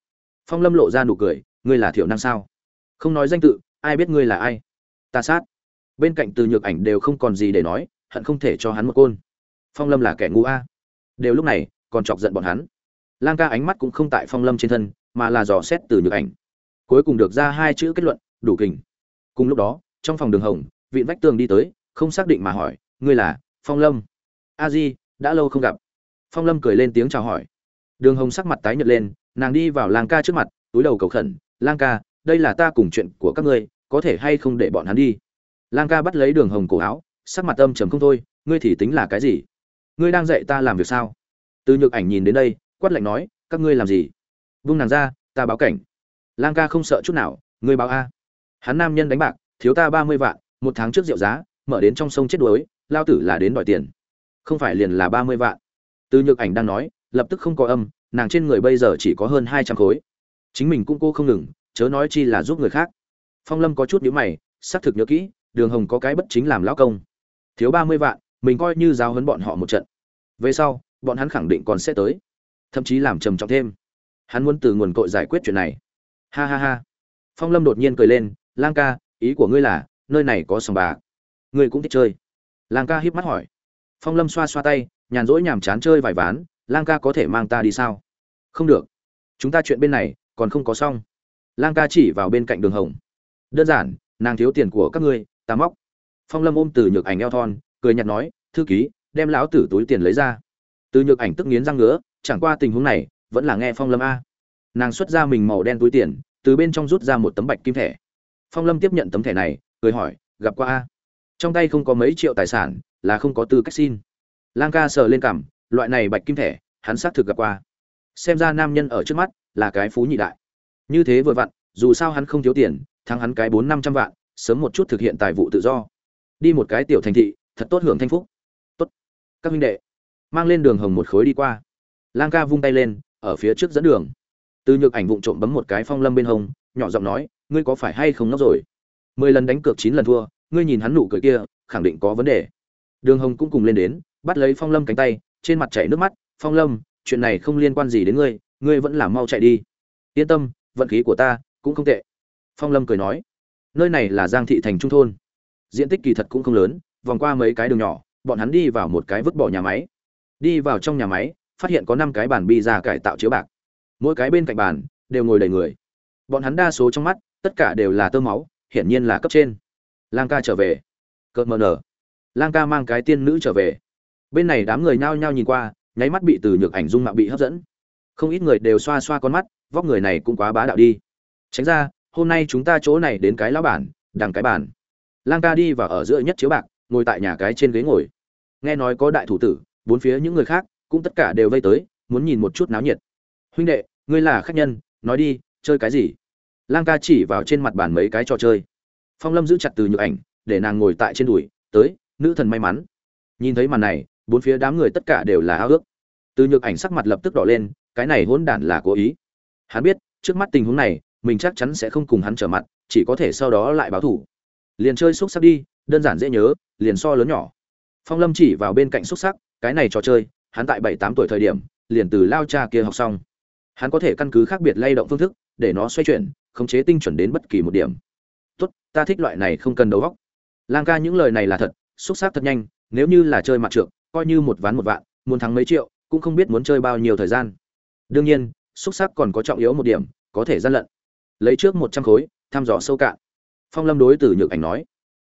Phong lâm lộ ra nụ cười, ngươi là thiểu năng sao? Không nói danh tự, ai biết ngươi là ai? Ta sát. Bên cạnh từ nhược ảnh đều không còn gì để nói, hận không thể cho hắn một côn. Phong lâm là kẻ ngu a. Đều lúc này, còn chọc giận bọn hắn. Lang ca ánh mắt cũng không tại phong lâm trên thân, mà là dò xét từ nhược ảnh. Cuối cùng được ra hai chữ kết luận, đủ kình. Cùng lúc đó, trong phòng đường hồng, vịn vách tường đi tới, không xác định mà hỏi, ngươi là phong lâm? A di, đã lâu không gặp. Phong lâm cười lên tiếng chào hỏi. Đường hồng sắc mặt tái nhợt lên, nàng đi vào lang ca trước mặt, túi đầu cầu khẩn, lang ca, đây là ta cùng chuyện của các ngươi có thể hay không để bọn hắn đi. Lang ca bắt lấy đường hồng cổ áo, sắc mặt âm trầm không thôi, ngươi thì tính là cái gì? Ngươi đang dạy ta làm việc sao? Từ nhược ảnh nhìn đến đây, quát lạnh nói, các ngươi làm gì? Vung nàng ra, ta báo cảnh. Lang ca không sợ chút nào, ngươi báo a. Hắn nam nhân đánh bạc, thiếu ta ba mươi vạn, một tháng trước rượu giá, mở đến trong sông chết đuối, lao tử là đến đòi tiền. Không phải liền là ba mươi vạn. Từ nhược ảnh đang nói, lập tức không có âm, nàng trên người bây giờ chỉ có hơn hai trăm khối. Chính mình cũng cô không ngừng, chớ nói chi là giúp người khác phong lâm có chút nhữ mày, xác thực nhớ kỹ, đường hồng có cái bất chính làm lão công. Thiếu ba mươi vạn, mình coi như giáo huấn bọn họ một trận. Về sau, bọn hắn khẳng định còn sẽ tới. Thậm chí làm trầm trọng thêm. Hắn muốn từ nguồn cội giải quyết chuyện này. Ha ha ha. Phong lâm đột nhiên cười lên, lang ca, ý của ngươi là, nơi này có sòng bạc. Ngươi cũng thích chơi. Lang ca híp mắt hỏi. Phong lâm xoa xoa tay, nhàn rỗi nhàm chán chơi vài ván, lang ca có thể mang ta đi sao? Không được. Chúng ta chuyện bên này còn không có xong. Lang ca chỉ vào bên cạnh đường hồng đơn giản, nàng thiếu tiền của các ngươi, ta móc. Phong lâm ôm từ nhược ảnh eo thon, cười nhạt nói, thư ký, đem lão tử túi tiền lấy ra. Từ nhược ảnh tức nghiến răng ngứa, chẳng qua tình huống này, vẫn là nghe phong lâm a. Nàng xuất ra mình màu đen túi tiền, từ bên trong rút ra một tấm bạch kim thẻ. Phong lâm tiếp nhận tấm thẻ này, cười hỏi, gặp qua a? Trong tay không có mấy triệu tài sản, là không có tư cách xin. Lang ca sờ lên cảm loại này bạch kim thẻ, hắn xác thực gặp qua. Xem ra nam nhân ở trước mắt là cái phú nhị đại. Như thế vừa vặn, dù sao hắn không thiếu tiền thắng hắn cái bốn năm trăm vạn, sớm một chút thực hiện tài vụ tự do. Đi một cái tiểu thành thị, thật tốt hưởng thanh phúc. Tốt. Các huynh đệ, mang lên đường hồng một khối đi qua. Lang ca vung tay lên, ở phía trước dẫn đường. Từ nhược ảnh vụng trộm bấm một cái phong lâm bên hông, nhỏ giọng nói, ngươi có phải hay không nó rồi? Mười lần đánh cược chín lần thua, ngươi nhìn hắn nụ cười kia, khẳng định có vấn đề. Đường hồng cũng cùng lên đến, bắt lấy phong lâm cánh tay, trên mặt chảy nước mắt, phong lâm, chuyện này không liên quan gì đến ngươi ngươi vẫn là mau chạy đi. Yên tâm, vận khí của ta cũng không tệ phong lâm cười nói, nơi này là giang thị thành trung thôn. Diện tích kỳ thật cũng không lớn, vòng qua mấy cái đường nhỏ, bọn hắn đi vào một cái vứt bỏ nhà máy. Đi vào trong nhà máy, phát hiện có năm cái bàn bi ra cải tạo chiếu bạc. Mỗi cái bên cạnh bàn đều ngồi đầy người. Bọn hắn đa số trong mắt, tất cả đều là tơ máu, hiển nhiên là cấp trên. Lang ca trở về. Cợt mờ nở. Lang ca mang cái tiên nữ trở về. Bên này đám người nhao nhao nhìn qua, nháy mắt bị từ nhược ảnh dung mạo bị hấp dẫn. Không ít người đều xoa xoa con mắt, vóc người này cũng quá bá đạo đi. Tránh ra hôm nay chúng ta chỗ này đến cái lão bản, đằng cái bản lang ca đi vào ở giữa nhất chiếu bạc, ngồi tại nhà cái trên ghế ngồi. Nghe nói có đại thủ tử, bốn phía những người khác, cũng tất cả đều vây tới, muốn nhìn một chút náo nhiệt. Huynh đệ, ngươi là khách nhân, nói đi, chơi cái gì? Lang ca chỉ vào trên mặt bàn mấy cái trò chơi. Phong lâm giữ chặt từ nhược ảnh, để nàng ngồi tại trên đùi, tới, nữ thần may mắn. Nhìn thấy màn này, bốn phía đám người tất cả đều là ao ước. Từ nhược ảnh sắc mặt lập tức đỏ lên, cái này hỗn đản là cố ý. Hắn biết, trước mắt tình huống này mình chắc chắn sẽ không cùng hắn trở mặt, chỉ có thể sau đó lại báo thủ. Liền chơi xúc sắc đi, đơn giản dễ nhớ, liền so lớn nhỏ. Phong lâm chỉ vào bên cạnh xúc sắc, cái này trò chơi, hắn tại bảy tám tuổi thời điểm, liền từ lao cha kia học xong. Hắn có thể căn cứ khác biệt lay động phương thức, để nó xoay chuyển, khống chế tinh chuẩn đến bất kỳ một điểm. Tốt, ta thích loại này không cần đầu góc lang ca những lời này là thật, xúc xác thật nhanh, nếu như là chơi mặt trượng, coi như một ván một vạn, muốn thắng mấy triệu, cũng không biết muốn chơi bao nhiêu thời gian. Đương nhiên, xúc xác còn có trọng yếu một điểm, có thể gian lận lấy trước một trăm khối, thăm dò sâu cạn. Phong lâm đối từ nhược ảnh nói,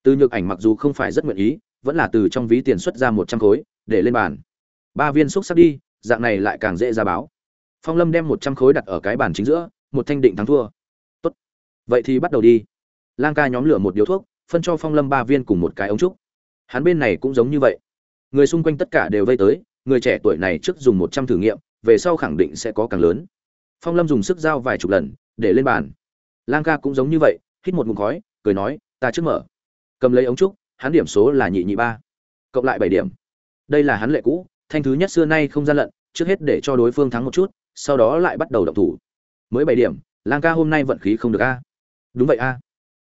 từ nhược ảnh mặc dù không phải rất nguyện ý, vẫn là từ trong ví tiền xuất ra một trăm khối, để lên bàn. Ba viên xúc sắc đi, dạng này lại càng dễ ra báo. Phong lâm đem một trăm khối đặt ở cái bàn chính giữa, một thanh định thắng thua. Tốt, vậy thì bắt đầu đi. Lang ca nhóm lửa một điếu thuốc, phân cho phong lâm ba viên cùng một cái ống trúc. Hắn bên này cũng giống như vậy. Người xung quanh tất cả đều vây tới, người trẻ tuổi này trước dùng một trăm thử nghiệm, về sau khẳng định sẽ có càng lớn. Phong lâm dùng sức giao vài chục lần để lên bàn. Lang ca cũng giống như vậy, hít một ngụm khói, cười nói, ta trước mở. Cầm lấy ống trúc, hắn điểm số là nhị nhị ba, cộng lại bảy điểm. Đây là hắn lệ cũ, thanh thứ nhất xưa nay không gian lận, trước hết để cho đối phương thắng một chút, sau đó lại bắt đầu động thủ. Mới bảy điểm, lang ca hôm nay vận khí không được a. Đúng vậy a.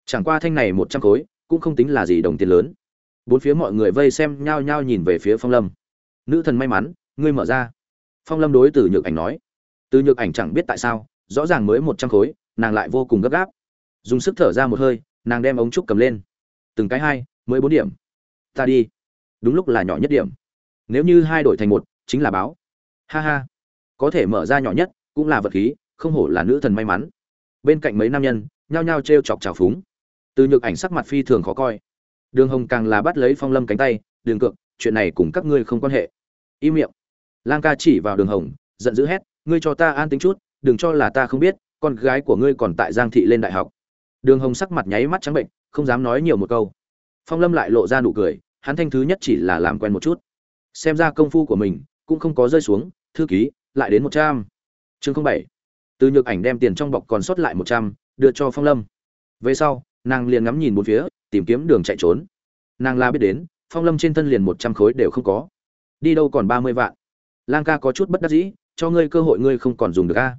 Chẳng qua thanh này một trăm khối, cũng không tính là gì đồng tiền lớn. Bốn phía mọi người vây xem nhao nhao nhìn về phía phong lâm. Nữ thần may mắn, ngươi mở ra. Phong lâm đối từ nhược ảnh nói. Từ nhược ảnh chẳng biết tại sao rõ ràng mới một trăm khối, nàng lại vô cùng gấp gáp. Dùng sức thở ra một hơi, nàng đem ống trúc cầm lên. Từng cái hai, mới bốn điểm. Ta đi. Đúng lúc là nhỏ nhất điểm. Nếu như hai đổi thành một, chính là báo. Ha ha. Có thể mở ra nhỏ nhất, cũng là vật khí, không hổ là nữ thần may mắn. Bên cạnh mấy nam nhân, nhao nhao t r e o chọc trào phúng. Từ nhược ảnh sắc mặt phi thường khó coi. Đường hồng càng là bắt lấy phong lâm cánh tay, đường cược, chuyện này cùng các ngươi không quan hệ. Im miệng. Lang ca chỉ vào đường hồng, giận dữ hét, ngươi cho ta an tính chút đừng cho là ta không biết, con gái của ngươi còn tại giang thị lên đại học. Đường hồng sắc mặt nháy mắt trắng bệnh, không dám nói nhiều một câu. Phong lâm lại lộ ra nụ cười, hắn thanh thứ nhất chỉ là làm quen một chút. Xem ra công phu của mình cũng không có rơi xuống, thư ký, lại đến một trăm. Chương không bảy. Từ nhược ảnh đem tiền trong bọc còn sót lại một trăm, đưa cho phong lâm. Về sau, nàng liền ngắm nhìn bốn phía, tìm kiếm đường chạy trốn. Nàng la biết đến, phong lâm trên thân liền một trăm khối đều không có. Đi đâu còn ba mươi vạn? Lang ca có chút bất đắc dĩ, cho ngươi cơ hội ngươi không còn dùng được a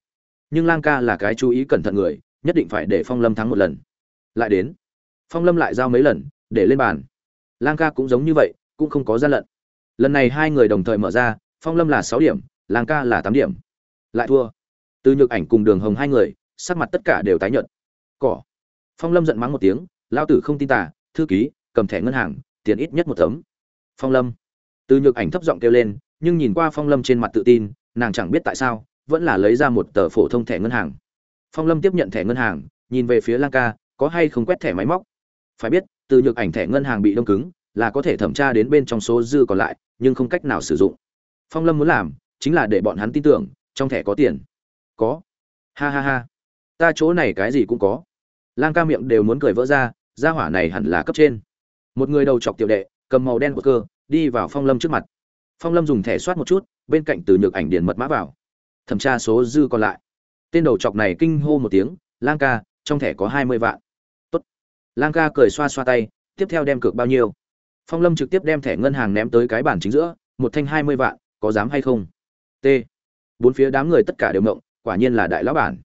nhưng lang ca là cái chú ý cẩn thận người, nhất định phải để phong lâm thắng một lần. Lại đến, phong lâm lại giao mấy lần, để lên bàn. Lang ca cũng giống như vậy, cũng không có gian lận. Lần này hai người đồng thời mở ra, phong lâm là sáu điểm, lang ca là tám điểm. Lại thua. Từ nhược ảnh cùng đường hồng hai người, sắc mặt tất cả đều tái nhợt. Cỏ. Phong lâm giận mắng một tiếng lao tử không tin tả thư ký, cầm thẻ ngân hàng, tiền ít nhất một tấm. Phong lâm. Từ nhược ảnh thấp giọng kêu lên, nhưng nhìn qua phong lâm trên mặt tự tin, nàng chẳng biết tại sao vẫn là lấy ra một tờ phổ thông thẻ ngân hàng. Phong lâm tiếp nhận thẻ ngân hàng, nhìn về phía lang ca có hay không quét thẻ máy móc? Phải biết, từ nhược ảnh thẻ ngân hàng bị đông cứng, là có thể thẩm tra đến bên trong số dư còn lại, nhưng không cách nào sử dụng. Phong lâm muốn làm, chính là để bọn hắn tin tưởng, trong thẻ có tiền. Có. Ha ha ha. Ta chỗ này cái gì cũng có. Lang ca miệng đều muốn cười vỡ ra, gia hỏa này hẳn là cấp trên. Một người đầu chọc tiểu đệ, cầm màu đen của cơ, đi vào phong lâm trước mặt. Phong lâm dùng thẻ soát một chút, bên cạnh từ nhược ảnh điền mật mã vào thẩm tra số dư còn lại. Tên đầu chọc này kinh hô một tiếng, lang ca, trong thẻ có hai mươi vạn. Tốt. lang ca cười xoa xoa tay, tiếp theo đem cược bao nhiêu? Phong lâm trực tiếp đem thẻ ngân hàng ném tới cái bàn chính giữa, một thanh hai mươi vạn, có dám hay không? T. Bốn phía đám người tất cả đều mộng quả nhiên là đại lão bản.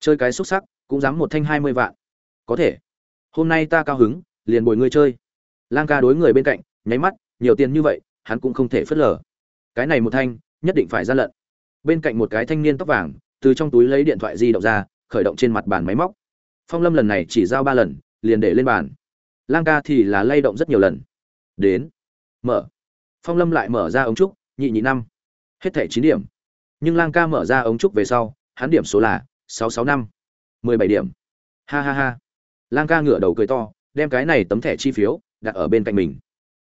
Chơi cái xúc sắc, cũng dám một thanh hai mươi vạn. Có thể. Hôm nay ta cao hứng, liền bồi ngươi chơi. Lang ca đối người bên cạnh, nháy mắt, nhiều tiền như vậy, hắn cũng không thể phớt lờ. Cái này một thanh, nhất định phải ra lận bên cạnh một cái thanh niên tóc vàng, từ trong túi lấy điện thoại di động ra, khởi động trên mặt bàn máy móc. Phong lâm lần này chỉ giao ba lần, liền để lên bàn. Lang ca thì là lay động rất nhiều lần. Đến. Mở. Phong lâm lại mở ra ống trúc, nhị nhị năm. Hết thẻ chín điểm. Nhưng lang ca mở ra ống trúc về sau, hắn điểm số là sáu sáu năm. Mười bảy điểm. Ha ha ha. Lang ca ngửa đầu cười to, đem cái này tấm thẻ chi phiếu, đặt ở bên cạnh mình.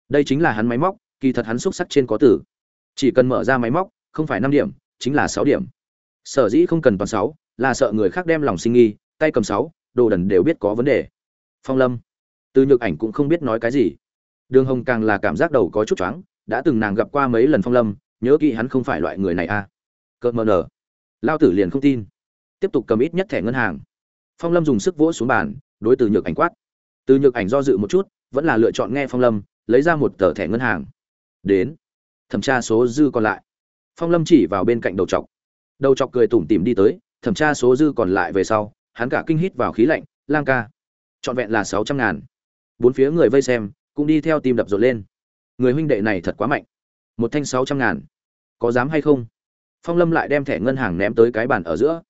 Đây chính là hắn máy móc, kỳ thật hắn xúc sắc trên có tử. Chỉ cần mở ra máy móc, không phải năm điểm chính là sáu điểm. Sở dĩ không cần toàn sáu, là sợ người khác đem lòng sinh nghi, tay cầm sáu, đồ đần đều biết có vấn đề. Phong lâm, từ nhược ảnh cũng không biết nói cái gì. Đường hồng càng là cảm giác đầu có chút choáng, đã từng nàng gặp qua mấy lần phong lâm, nhớ kỹ hắn không phải loại người này a à. cợt mờ nở. Lao tử liền không tin. Tiếp tục cầm ít nhất thẻ ngân hàng. Phong lâm dùng sức vỗ xuống bàn, đối từ nhược ảnh quát. Từ nhược ảnh do dự một chút, vẫn là lựa chọn nghe phong lâm, lấy ra một tờ thẻ ngân hàng. Đến. Thẩm tra số dư còn lại phong lâm chỉ vào bên cạnh đầu chọc. Đầu chọc cười tủm tỉm đi tới, thẩm tra số dư còn lại về sau, hắn cả kinh hít vào khí lạnh, lang ca, trọn vẹn là sáu trăm ngàn. Bốn phía người vây xem, cũng đi theo tim đập rộn lên. Người huynh đệ này thật quá mạnh. Một thanh sáu trăm ngàn. Có dám hay không? Phong lâm lại đem thẻ ngân hàng ném tới cái bàn ở giữa.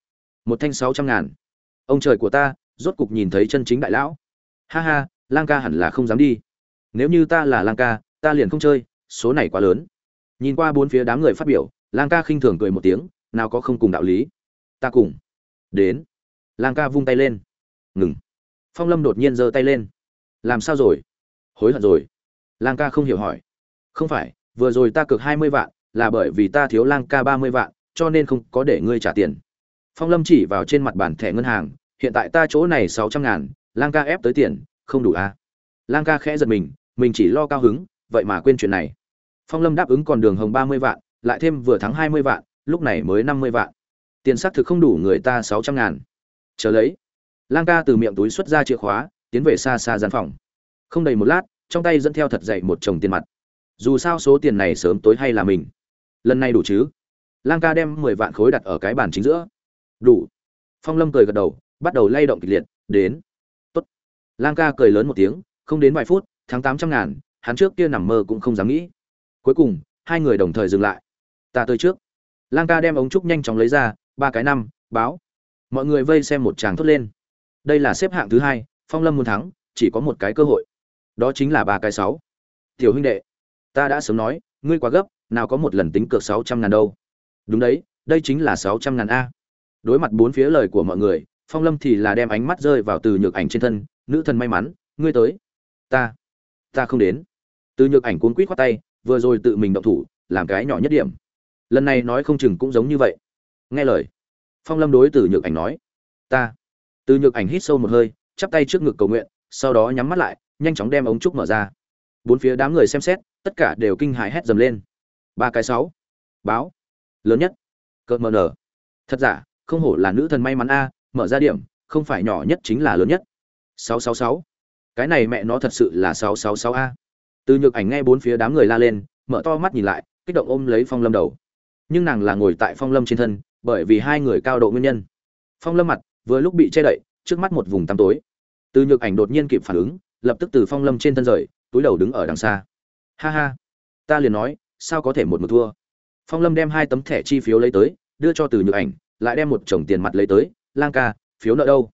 Một thanh sáu trăm ngàn. Ông trời của ta, rốt cục nhìn thấy chân chính đại lão. Ha ha, lang ca hẳn là không dám đi. Nếu như ta là lang ca, ta liền không chơi, số này quá lớn. Nhìn qua bốn phía đám người phát biểu lang ca khinh thường cười một tiếng, nào có không cùng đạo lý? Ta cùng. Đến. Lang ca vung tay lên. Ngừng. Phong lâm đột nhiên giơ tay lên. Làm sao rồi? Hối hận rồi. Lang ca không hiểu hỏi. Không phải, vừa rồi ta cược hai mươi vạn, là bởi vì ta thiếu lang ca ba mươi vạn, cho nên không có để ngươi trả tiền. Phong lâm chỉ vào trên mặt bản thẻ ngân hàng, hiện tại ta chỗ này sáu trăm ngàn, lang ca ép tới tiền, không đủ à? Lang ca khẽ giật mình mình chỉ lo cao hứng, vậy mà quên chuyện này. Phong lâm đáp ứng còn đường hồng ba mươi vạn lại thêm vừa thắng hai mươi vạn, lúc này mới năm mươi vạn. Tiền xác thực không đủ người ta sáu trăm ngàn. Chờ lấy. Lang ca từ miệng túi xuất ra chìa khóa, tiến về xa xa gian phòng. Không đầy một lát, trong tay dẫn theo thật dậy một chồng tiền mặt. Dù sao số tiền này sớm tối hay là mình. Lần này đủ chứ? Lang ca đem mười vạn khối đặt ở cái bàn chính giữa. Đủ. Phong lâm cười gật đầu, bắt đầu lay động kịch liệt, đến. Tốt. lang ca cười lớn một tiếng, không đến vài phút tháng tám trăm ngàn, hắn trước kia nằm mơ cũng không dám nghĩ. Cuối cùng, hai người đồng thời dừng lại ta tới trước. Lang ca đem ống trúc nhanh chóng lấy ra, ba cái năm, báo. Mọi người vây xem một tràng thốt lên. Đây là xếp hạng thứ hai, phong lâm muốn thắng, chỉ có một cái cơ hội. Đó chính là ba cái sáu. Tiểu huynh đệ, ta đã sớm nói, ngươi quá gấp, nào có một lần tính cược sáu trăm ngàn đâu. Đúng đấy, đây chính là sáu trăm ngàn a. Đối mặt bốn phía lời của mọi người, phong lâm thì là đem ánh mắt rơi vào từ nhược ảnh trên thân, nữ thần may mắn, ngươi tới. Ta ta không đến. Từ nhược ảnh cuốn quýt khoát tay, vừa rồi tự mình động thủ, làm cái nhỏ nhất điểm lần này nói không chừng cũng giống như vậy. Nghe lời, phong lâm đối từ nhược ảnh nói, ta. Từ nhược ảnh hít sâu một hơi, chắp tay trước ngực cầu nguyện, sau đó nhắm mắt lại, nhanh chóng đem ống trúc mở ra. Bốn phía đám người xem xét, tất cả đều kinh hãi hét dầm lên. Ba cái sáu. Báo. Lớn nhất. Cợt mờ nở. Thật giả, không hổ là nữ thần may mắn a, mở ra điểm, không phải nhỏ nhất chính là lớn nhất. Sáu sáu sáu. Cái này mẹ nó thật sự là sáu sáu sáu a. Từ nhược ảnh nghe bốn phía đám người la lên, mở to mắt nhìn lại, kích động ôm lấy phong lâm đầu nhưng nàng là ngồi tại phong lâm trên thân, bởi vì hai người cao độ nguyên nhân. Phong lâm mặt vừa lúc bị che đậy, trước mắt một vùng tăm tối. Từ nhược ảnh đột nhiên kịp phản ứng, lập tức từ phong lâm trên thân rời, túi đầu đứng ở đằng xa. Ha ha, ta liền nói, sao có thể một một thua? Phong lâm đem hai tấm thẻ chi phiếu lấy tới, đưa cho từ nhược ảnh, lại đem một chồng tiền mặt lấy tới, lang ca, phiếu nợ đâu?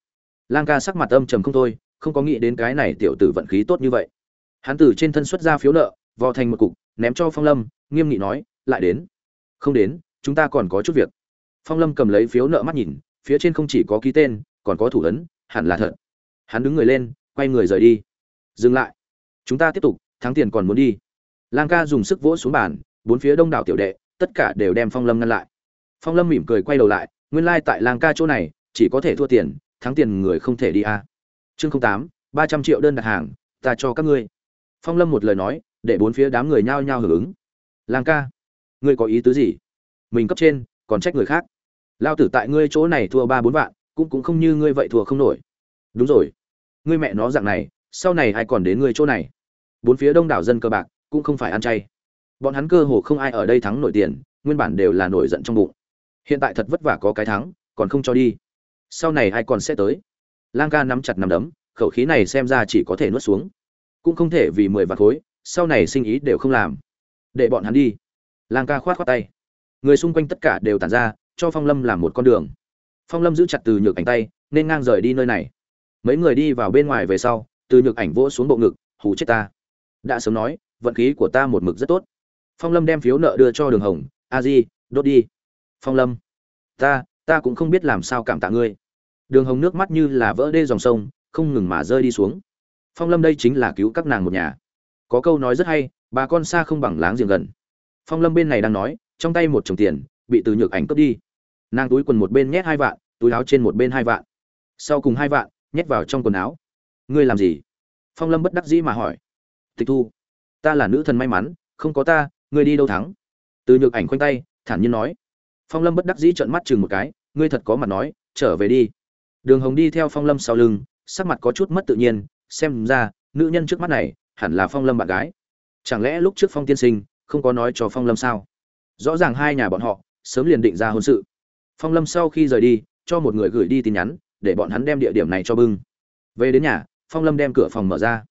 Lang ca sắc mặt âm trầm không thôi, không có nghĩ đến cái này tiểu tử vận khí tốt như vậy. Hắn từ trên thân xuất ra phiếu nợ, vò thành một cục, ném cho phong lâm, nghiêm nghị nói, lại đến không đến, chúng ta còn có chút việc. Phong lâm cầm lấy phiếu nợ mắt nhìn, phía trên không chỉ có ký tên, còn có thủ ấn, hẳn là thật. Hắn đứng người lên, quay người rời đi. Dừng lại. Chúng ta tiếp tục, thắng tiền còn muốn đi. Lang ca dùng sức vỗ xuống bàn, bốn phía đông đảo tiểu đệ, tất cả đều đem phong lâm ngăn lại. Phong lâm mỉm cười quay đầu lại, nguyên lai、like、tại lang ca chỗ này, chỉ có thể thua tiền, thắng tiền người không thể đi à. chương tám, ba trăm triệu đơn đặt hàng, ta cho các ngươi. Phong lâm một lời nói, để bốn phía đám người nhao nhao hưởng ứng. Lang ca ngươi có ý tứ gì? Mình cấp trên, còn trách người khác. Lao tử tại ngươi chỗ này thua ba bốn vạn, cũng cũng không như ngươi vậy thua không nổi. Đúng rồi. Ngươi mẹ nó dạng này, sau này ai còn đến ngươi chỗ này? Bốn phía đông đảo dân cơ bạc, cũng không phải ăn chay. Bọn hắn cơ hồ không ai ở đây thắng nổi tiền, nguyên bản đều là nổi giận trong bụng. Hiện tại thật vất vả có cái thắng, còn không cho đi. Sau này ai còn sẽ tới? Lang ca nắm chặt nắm đấm, khẩu khí này xem ra chỉ có thể nuốt xuống. Cũng không thể vì mười vạt khối, sau này sinh ý đều không làm. Để bọn hắn đi lang ca khoát khoát tay. Người xung quanh tất cả đều tản ra, cho phong lâm làm một con đường. Phong lâm giữ chặt từ nhược ảnh tay, nên ngang rời đi nơi này. Mấy người đi vào bên ngoài về sau, từ nhược ảnh vỗ xuống bộ ngực, hù chết ta. Đã sớm nói, vận khí của ta một mực rất tốt. Phong lâm đem phiếu nợ đưa cho đường hồng, a di, đốt đi. Phong lâm, ta ta cũng không biết làm sao cảm tạ ngươi. Đường hồng nước mắt như là vỡ đê dòng sông, không ngừng mà rơi đi xuống. Phong lâm đây chính là cứu các nàng một nhà. Có câu nói rất hay, bà con xa không bằng láng giềng gần phong lâm bên này đang nói, trong tay một chồng tiền, bị từ nhược ảnh cướp đi. Nàng túi quần một bên nhét hai vạn, túi áo trên một bên hai vạn. Sau cùng hai vạn, nhét vào trong quần áo. Ngươi làm gì? Phong lâm bất đắc dĩ mà hỏi. Tịch thu, ta là nữ thần may mắn, không có ta, ngươi đi đâu thắng? Từ nhược ảnh khoanh tay, thản nhiên nói. Phong lâm bất đắc dĩ trợn mắt chừng một cái, ngươi thật có mặt nói, trở về đi. Đường hồng đi theo phong lâm sau lưng, sắc mặt có chút mất tự nhiên, xem ra, nữ nhân trước mắt này, hẳn là phong lâm bạn gái. Chẳng lẽ lúc trước phong tiên sinh không có nói cho phong lâm sao? Rõ ràng hai nhà bọn họ sớm liền định ra hôn sự. Phong lâm sau khi rời đi, cho một người gửi đi tin nhắn, để bọn hắn đem địa điểm này cho bưng. Về đến nhà, phong lâm đem cửa phòng mở ra.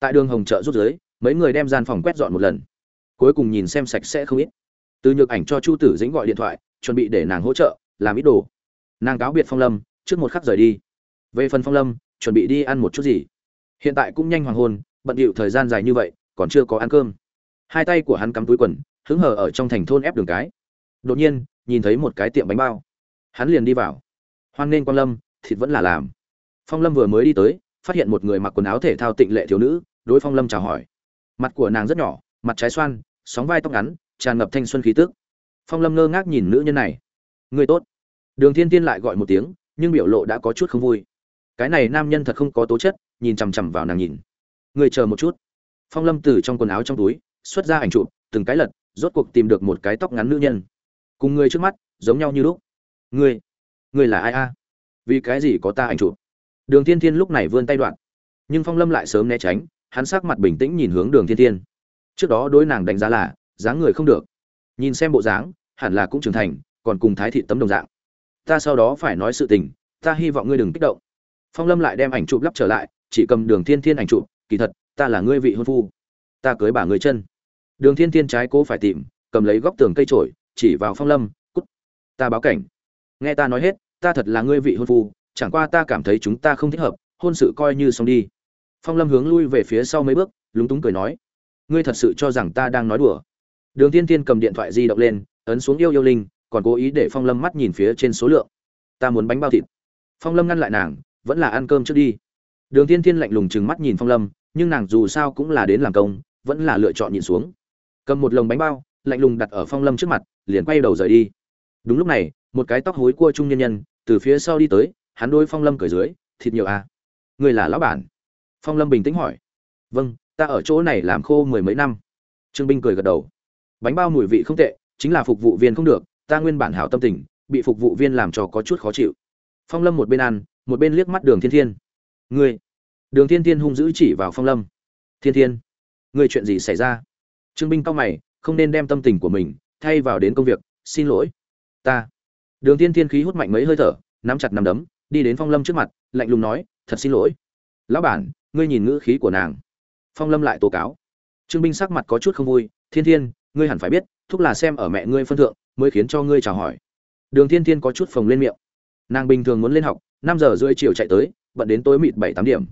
Tại đường hồng chợ rút dưới, mấy người đem gian phòng quét dọn một lần. Cuối cùng nhìn xem sạch sẽ không ít. Từ nhược ảnh cho chu tử dĩnh gọi điện thoại, chuẩn bị để nàng hỗ trợ, làm ít đồ. Nàng cáo biệt phong lâm, trước một khắc rời đi. Về phần phong lâm, chuẩn bị đi ăn một chút gì. Hiện tại cũng nhanh hoàng hôn, bận điệu thời gian dài như vậy, còn chưa có ăn cơm hai tay của hắn cắm túi quần, hứng hờ ở trong thành thôn ép đường cái. Đột nhiên, nhìn thấy một cái tiệm bánh bao. Hắn liền đi vào. Hoan nên quan lâm, thịt vẫn là làm. Phong lâm vừa mới đi tới, phát hiện một người mặc quần áo thể thao tịnh lệ thiếu nữ, đối phong lâm chào hỏi. Mặt của nàng rất nhỏ, mặt trái xoan, sóng vai tóc ngắn, tràn ngập thanh xuân khí tức. Phong lâm ngơ ngác nhìn nữ nhân này. Người tốt. Đường thiên tiên lại gọi một tiếng, nhưng biểu lộ đã có chút không vui. Cái này nam nhân thật không có tố chất, nhìn chằm chằm vào nàng nhìn. Người chờ một chút. Phong lâm từ trong quần áo trong túi xuất ra ảnh chụp, từng cái lật, rốt cuộc tìm được một cái tóc ngắn nữ nhân. Cùng người trước mắt, giống nhau như lúc. Ngươi ngươi là ai a? Vì cái gì có ta ảnh chụp? Đường thiên thiên lúc này vươn tay đoạn. Nhưng phong lâm lại sớm né tránh, hắn sắc mặt bình tĩnh nhìn hướng đường thiên thiên. Trước đó đối nàng đánh giá là, dáng người không được. Nhìn xem bộ dáng, hẳn là cũng trưởng thành, còn cùng thái thị tấm đồng dạng. Ta sau đó phải nói sự tình, ta hy vọng ngươi đừng kích động. Phong lâm lại đem ảnh chụp lắp trở lại, chỉ cầm đường thiên thiên ảnh chụp, kỳ thật, ta là ngươi vị hôn phu. Ta cưới bà người chân đường thiên thiên trái cố phải tìm, cầm lấy góc tường cây trổi, chỉ vào phong lâm, cút, ta báo cảnh. Nghe ta nói hết, ta thật là ngươi vị hôn phu, chẳng qua ta cảm thấy chúng ta không thích hợp, hôn sự coi như xong đi. Phong lâm hướng lui về phía sau mấy bước, lúng túng cười nói, ngươi thật sự cho rằng ta đang nói đùa? Đường thiên thiên cầm điện thoại di động lên, ấn xuống yêu yêu linh, còn cố ý để phong lâm mắt nhìn phía trên số lượng. Ta muốn bánh bao thịt. Phong lâm ngăn lại nàng, vẫn là ăn cơm trước đi. Đường thiên thiên lạnh lùng chừng mắt nhìn phong lâm, nhưng nàng dù sao cũng là đến làm công, vẫn là lựa chọn nhìn xuống cầm một lồng bánh bao, lạnh lùng đặt ở phong lâm trước mặt, liền quay đầu rời đi. Đúng lúc này, một cái tóc hối cua trung nhân nhân, từ phía sau đi tới, hắn đôi phong lâm cởi dưới, thịt nhiều à? Người là lão bản. Phong lâm bình tĩnh hỏi. Vâng ta ở chỗ này làm khô mười mấy năm. Trương binh cười gật đầu. Bánh bao mùi vị không tệ, chính là phục vụ viên không được, ta nguyên bản hảo tâm tình, bị phục vụ viên làm cho có chút khó chịu. Phong lâm một bên ăn, một bên liếc mắt đường thiên thiên. Ngươi? Đường thiên thiên hung dữ chỉ vào phong lâm. Thiên thiên, ngươi chuyện gì xảy ra? Trương binh cao mày, không nên đem tâm tình của mình thay vào đến công việc, xin lỗi. Ta. Đường thiên thiên khí hút mạnh mấy hơi thở, nắm chặt nắm đấm, đi đến phong lâm trước mặt, lạnh lùng nói, thật xin lỗi. Lão bản, ngươi nhìn ngữ khí của nàng. Phong lâm lại tố cáo. Trương binh sắc mặt có chút không vui, thiên thiên, ngươi hẳn phải biết, thúc là xem ở mẹ ngươi phân thượng, mới khiến cho ngươi chào hỏi. Đường thiên thiên có chút phồng lên miệng. Nàng bình thường muốn lên học, năm giờ rưỡi chiều chạy tới, bận đến tối mịt bảy tám điểm.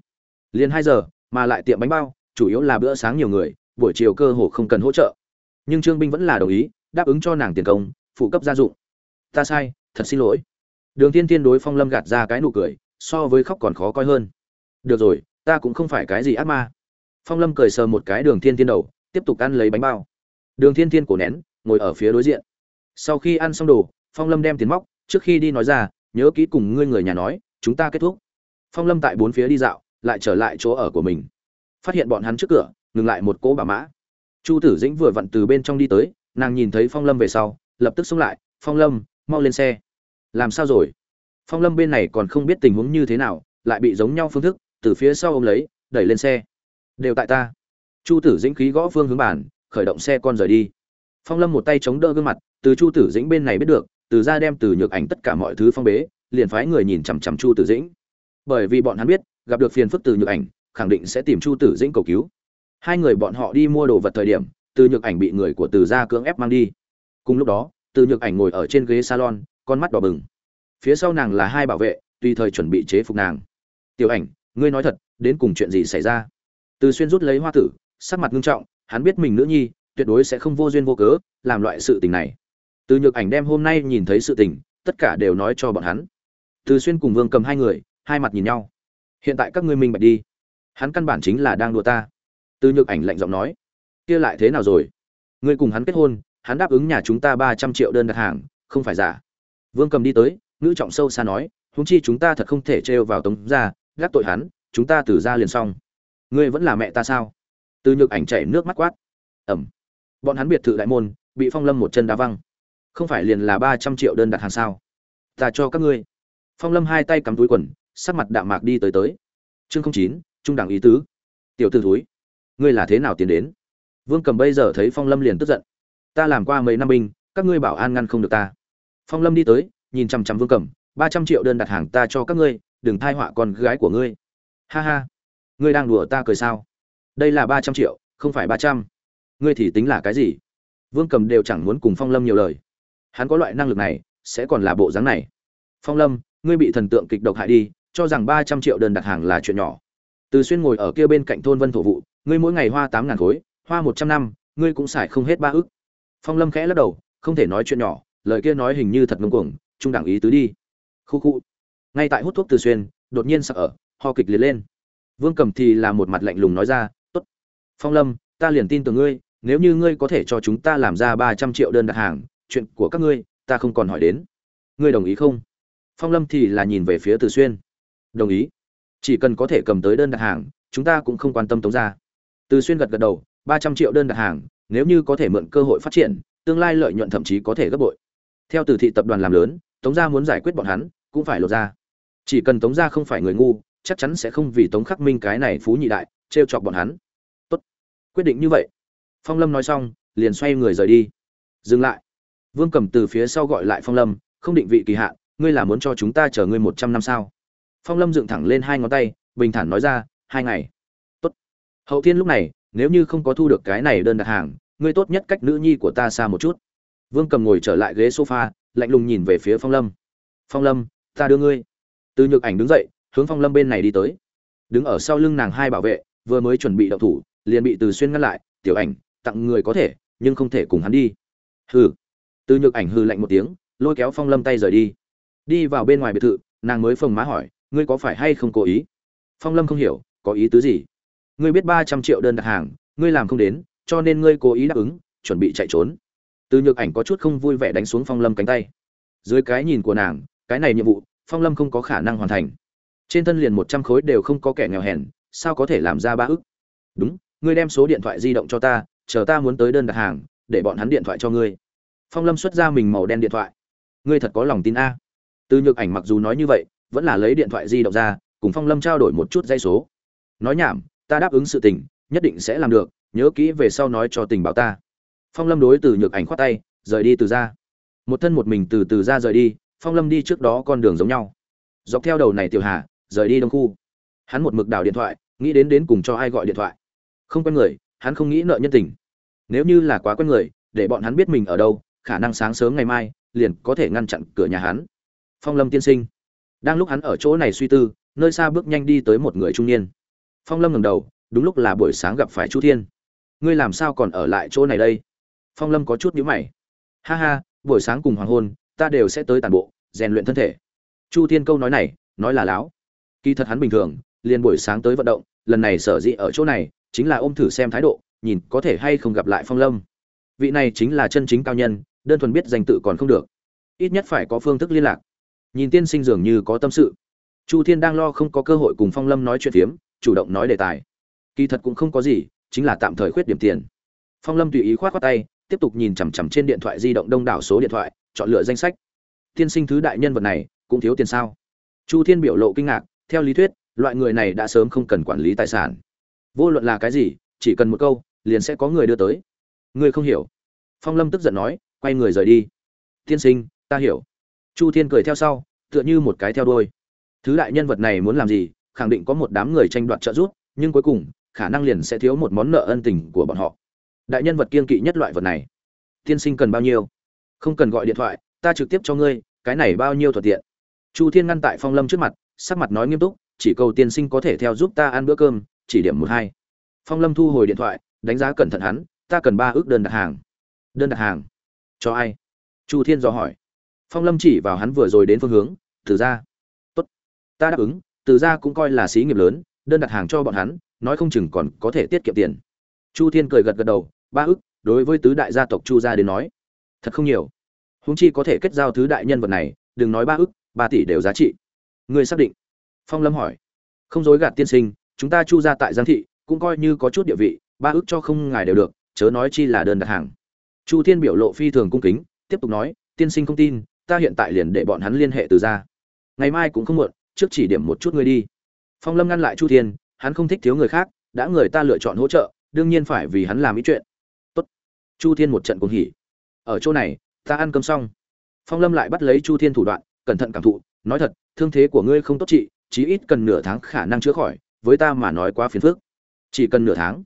Liền hai giờ, mà lại tiệm bánh bao, chủ yếu là bữa sáng nhiều người buổi chiều cơ hồ không cần hỗ trợ. Nhưng trương binh vẫn là đồng ý, đáp ứng cho nàng tiền công, phụ cấp gia dụng. Ta sai, thật xin lỗi. Đường thiên thiên đối phong lâm gạt ra cái nụ cười, so với khóc còn khó coi hơn. Được rồi, ta cũng không phải cái gì ác ma. Phong lâm cười sờ một cái đường thiên thiên đầu, tiếp tục ăn lấy bánh bao. Đường thiên thiên cổ nén, ngồi ở phía đối diện. Sau khi ăn xong đồ, phong lâm đem tiền móc, trước khi đi nói ra, nhớ kỹ cùng ngươi người nhà nói, chúng ta kết thúc. Phong lâm tại bốn phía đi dạo, lại trở lại chỗ ở của mình. Phát hiện bọn hắn trước cửa ngừng lại một cỗ bà mã. Chu tử dĩnh vừa vặn từ bên trong đi tới, nàng nhìn thấy phong lâm về sau, lập tức xông lại, phong lâm, mau lên xe. Làm sao rồi? Phong lâm bên này còn không biết tình huống như thế nào, lại bị giống nhau phương thức, từ phía sau ôm lấy, đẩy lên xe. Đều tại ta. Chu tử dĩnh khí gõ phương hướng bản, khởi động xe con rời đi. Phong lâm một tay chống đỡ gương mặt, từ chu tử dĩnh bên này biết được, từ ra đem từ nhược ảnh tất cả mọi thứ phong bế, liền phái người nhìn chằm chằm chu tử dĩnh. Bởi vì bọn hắn biết, gặp được phiền phức từ nhược ảnh, khẳng định sẽ tìm chu tử dĩnh cầu cứu hai người bọn họ đi mua đồ vật thời điểm, từ nhược ảnh bị người của từ gia cưỡng ép mang đi. Cùng lúc đó, từ nhược ảnh ngồi ở trên ghế salon, con mắt đỏ bừng. Phía sau nàng là hai bảo vệ, tùy thời chuẩn bị chế phục nàng. Tiểu ảnh, ngươi nói thật, đến cùng chuyện gì xảy ra? Từ xuyên rút lấy hoa tử, sắc mặt nghiêm trọng, hắn biết mình nữ nhi, tuyệt đối sẽ không vô duyên vô cớ, làm loại sự tình này. Từ nhược ảnh đem hôm nay nhìn thấy sự tình, tất cả đều nói cho bọn hắn. Từ xuyên cùng vương cầm hai người, hai mặt nhìn nhau. Hiện tại các ngươi minh bạch đi. Hắn căn bản chính là đang đùa ta từ nhược ảnh lạnh giọng nói, kia lại thế nào rồi? Ngươi cùng hắn kết hôn, hắn đáp ứng nhà chúng ta ba trăm triệu đơn đặt hàng, không phải giả. Vương cầm đi tới, ngữ trọng sâu xa nói, huống chi chúng ta thật không thể trêu vào tống ra gác tội hắn, chúng ta từ ra liền xong. Ngươi vẫn là mẹ ta sao? Từ nhược ảnh chảy nước mắt quát. Ẩm. Bọn hắn biệt thự đại môn, bị phong lâm một chân đá văng. Không phải liền là ba trăm triệu đơn đặt hàng sao? Ta cho các ngươi. Phong lâm hai tay cắm túi quần, sắc mặt đạm mạc đi tới tới. Chương chín, trung đẳng ý tứ. Tiểu t ử túi ngươi là thế nào tiến đến? Vương cầm bây giờ thấy phong lâm liền tức giận. Ta làm qua mấy năm binh, các ngươi bảo an ngăn không được ta. Phong lâm đi tới, nhìn chằm chằm vương cầm, ba trăm triệu đơn đặt hàng ta cho các ngươi, đừng thai họa con gái của ngươi. Ha ha. Ngươi đang đùa ta cười sao? Đây là ba trăm triệu, không phải ba trăm. Ngươi thì tính là cái gì? Vương cầm đều chẳng muốn cùng phong lâm nhiều lời. Hắn có loại năng lực này, sẽ còn là bộ dáng này. Phong lâm, ngươi bị thần tượng kịch độc hại đi, cho rằng ba trăm triệu đơn đặt hàng là chuyện nhỏ. Từ xuyên ngồi ở kia bên cạnh thôn vân thổ vụ ngươi mỗi ngày hoa tám ngàn khối, hoa một trăm năm, ngươi cũng xài không hết ba ức. Phong lâm khẽ lắc đầu, không thể nói chuyện nhỏ, lời kia nói hình như thật ngông cuồng, trung đẳng ý tứ đi. Khu khu. Ngay tại hút thuốc từ xuyên, đột nhiên sặc ở, ho kịch liệt lên. Vương cầm thì là một mặt lạnh lùng nói ra, tốt. Phong lâm, ta liền tin tưởng ngươi, nếu như ngươi có thể cho chúng ta làm ra ba trăm triệu đơn đặt hàng, chuyện của các ngươi, ta không còn hỏi đến. Ngươi đồng ý không? Phong lâm thì là nhìn về phía từ xuyên. Đồng ý. Chỉ cần có thể cầm tới đơn đặt hàng, chúng ta cũng không quan tâm tống ra từ xuyên gật gật đầu, ba trăm triệu đơn đặt hàng, nếu như có thể mượn cơ hội phát triển, tương lai lợi nhuận thậm chí có thể gấp bội. Theo từ thị tập đoàn làm lớn, tống gia muốn giải quyết bọn hắn, cũng phải lột ra. Chỉ cần tống gia không phải người ngu, chắc chắn sẽ không vì tống khắc minh cái này phú nhị đại t chọc bọn hắn. Tốt. Quyết định như vậy. Phong lâm nói xong, liền xoay người rời đi. Dừng lại. Vương cầm từ phía sau gọi lại phong lâm, không định vị kỳ hạn, ngươi là muốn cho chúng ta chờ ngươi một trăm năm sao? Phong lâm dựng thẳng lên hai ngón tay, bình thản nói ra, hai ngày hậu thiên lúc này, nếu như không có thu được cái này đơn đặt hàng, ngươi tốt nhất cách nữ nhi của ta xa một chút. Vương cầm ngồi trở lại ghế sofa, lạnh lùng nhìn về phía phong lâm. Phong lâm, ta đưa ngươi. Từ nhược ảnh đứng dậy, hướng phong lâm bên này đi tới. Đứng ở sau lưng nàng hai bảo vệ, vừa mới chuẩn bị động thủ, liền bị từ xuyên ngăn lại, tiểu ảnh, tặng người có thể, nhưng không thể cùng hắn đi. Hừ. Từ nhược ảnh hừ lạnh một tiếng, lôi kéo phong lâm tay rời đi. Đi vào bên ngoài biệt thự, nàng mới phồng má hỏi, ngươi có phải hay không cố ý? Phong lâm không hiểu, có ý tứ gì? Ngươi biết ba trăm triệu đơn đặt hàng, ngươi làm không đến, cho nên ngươi cố ý đáp ứng, chuẩn bị chạy trốn. Từ nhược ảnh có chút không vui vẻ đánh xuống phong lâm cánh tay. Dưới cái nhìn của nàng, cái này nhiệm vụ, phong lâm không có khả năng hoàn thành. Trên thân liền một trăm khối đều không có kẻ nghèo hèn, sao có thể làm ra ba ức? Đúng, ngươi đem số điện thoại di động cho ta, chờ ta muốn tới đơn đặt hàng, để bọn hắn điện thoại cho ngươi. Phong lâm xuất ra mình màu đen điện thoại. Ngươi thật có lòng tin a? Từ nhược ảnh mặc dù nói như vậy, vẫn là lấy điện thoại di động ra, cùng phong lâm trao đổi một chút dây số. Nói nhảm ta đáp ứng sự tình, nhất định sẽ làm được, nhớ kỹ về sau nói cho tình báo ta. Phong lâm đối từ nhược ảnh khoát tay, rời đi từ ra. Một thân một mình từ từ ra rời đi, phong lâm đi trước đó con đường giống nhau. Dọc theo đầu này tiểu hà, rời đi đông khu. Hắn một mực đào điện thoại, nghĩ đến đến cùng cho ai gọi điện thoại. Không quen người, hắn không nghĩ nợ nhân tình. Nếu như là quá quen người, để bọn hắn biết mình ở đâu, khả năng sáng sớm ngày mai, liền có thể ngăn chặn cửa nhà hắn. Phong lâm tiên sinh. Đang lúc hắn ở chỗ này suy tư, nơi xa bước nhanh đi tới một người trung niên phong lâm ngẩng đầu, đúng lúc là buổi sáng gặp phải chu thiên. Ngươi làm sao còn ở lại chỗ này đây? Phong lâm có chút nhíu mày. Ha ha, buổi sáng cùng hoàng hôn, ta đều sẽ tới tàn bộ, rèn luyện thân thể. Chu thiên câu nói này, nói là láo. Kỳ thật hắn bình thường, liền buổi sáng tới vận động, lần này sở dĩ ở chỗ này, chính là ôm thử xem thái độ, nhìn có thể hay không gặp lại phong lâm. Vị này chính là chân chính cao nhân, đơn thuần biết danh tự còn không được. Ít nhất phải có phương thức liên lạc. Nhìn tiên sinh dường như có tâm sự. Chu thiên đang lo không có cơ hội cùng phong lâm nói chuyện phiếm chủ động nói đề tài. Kỳ thật cũng không có gì, chính là tạm thời khuyết điểm tiền. Phong lâm tùy ý khoát khoát tay, tiếp tục nhìn chằm chằm trên điện thoại di động đông đảo số điện thoại, chọn lựa danh sách. Tiên sinh thứ đại nhân vật này, cũng thiếu tiền sao? Chu thiên biểu lộ kinh ngạc, theo lý thuyết, loại người này đã sớm không cần quản lý tài sản. Vô luận là cái gì, chỉ cần một câu, liền sẽ có người đưa tới. Ngươi không hiểu. Phong lâm tức giận nói, quay người rời đi. Tiên sinh, ta hiểu. Chu thiên cười theo sau, tựa như một cái theo đôi thứ đại nhân vật này muốn làm gì khẳng định có một đám người tranh đoạt trợ giúp, nhưng cuối cùng, khả năng liền sẽ thiếu một món nợ ân tình của bọn họ. Đại nhân vật kiên kỵ nhất loại vật này. Tiên sinh cần bao nhiêu? Không cần gọi điện thoại, ta trực tiếp cho ngươi, cái này bao nhiêu thuận tiện? Chu thiên ngăn tại phong lâm trước mặt, sắc mặt nói nghiêm túc, chỉ cầu tiên sinh có thể theo giúp ta ăn bữa cơm, chỉ điểm một hai. Phong lâm thu hồi điện thoại, đánh giá cẩn thận hắn, ta cần ba ước đơn đặt hàng. Đơn đặt hàng? Cho ai? Chu thiên dò hỏi. Phong lâm chỉ vào hắn vừa rồi đến phương hướng từ ra. Tốt. Ta đáp ứng từ ra cũng coi là xí nghiệp lớn, đơn đặt hàng cho bọn hắn, nói không chừng còn có thể tiết kiệm tiền. Chu thiên cười gật gật đầu, ba ước đối với tứ đại gia tộc chu gia đến nói, thật không nhiều. Húng chi có thể kết giao thứ đại nhân vật này, đừng nói ba ước ba tỷ đều giá trị. Ngươi xác định? Phong lâm hỏi. Không dối gạt tiên sinh, chúng ta chu ra tại giang thị, cũng coi như có chút địa vị, ba ước cho không ngài đều được, chớ nói chi là đơn đặt hàng. Chu thiên biểu lộ phi thường cung kính, tiếp tục nói, tiên sinh không tin, ta hiện tại liền để bọn hắn liên hệ từ ra. Ngày mai cũng không muộn trước chỉ điểm một chút ngươi đi. Phong lâm ngăn lại chu thiên, hắn không thích thiếu người khác, đã người ta lựa chọn hỗ trợ, đương nhiên phải vì hắn làm ý chuyện. Tốt. Chu thiên một trận cuồng hỉ. Ở chỗ này, ta ăn cơm xong. Phong lâm lại bắt lấy chu thiên thủ đoạn, cẩn thận cảm thụ, nói thật, thương thế của ngươi không tốt trị, chí ít cần nửa tháng khả năng chữa khỏi, với ta mà nói quá phiền phức. Chỉ cần nửa tháng.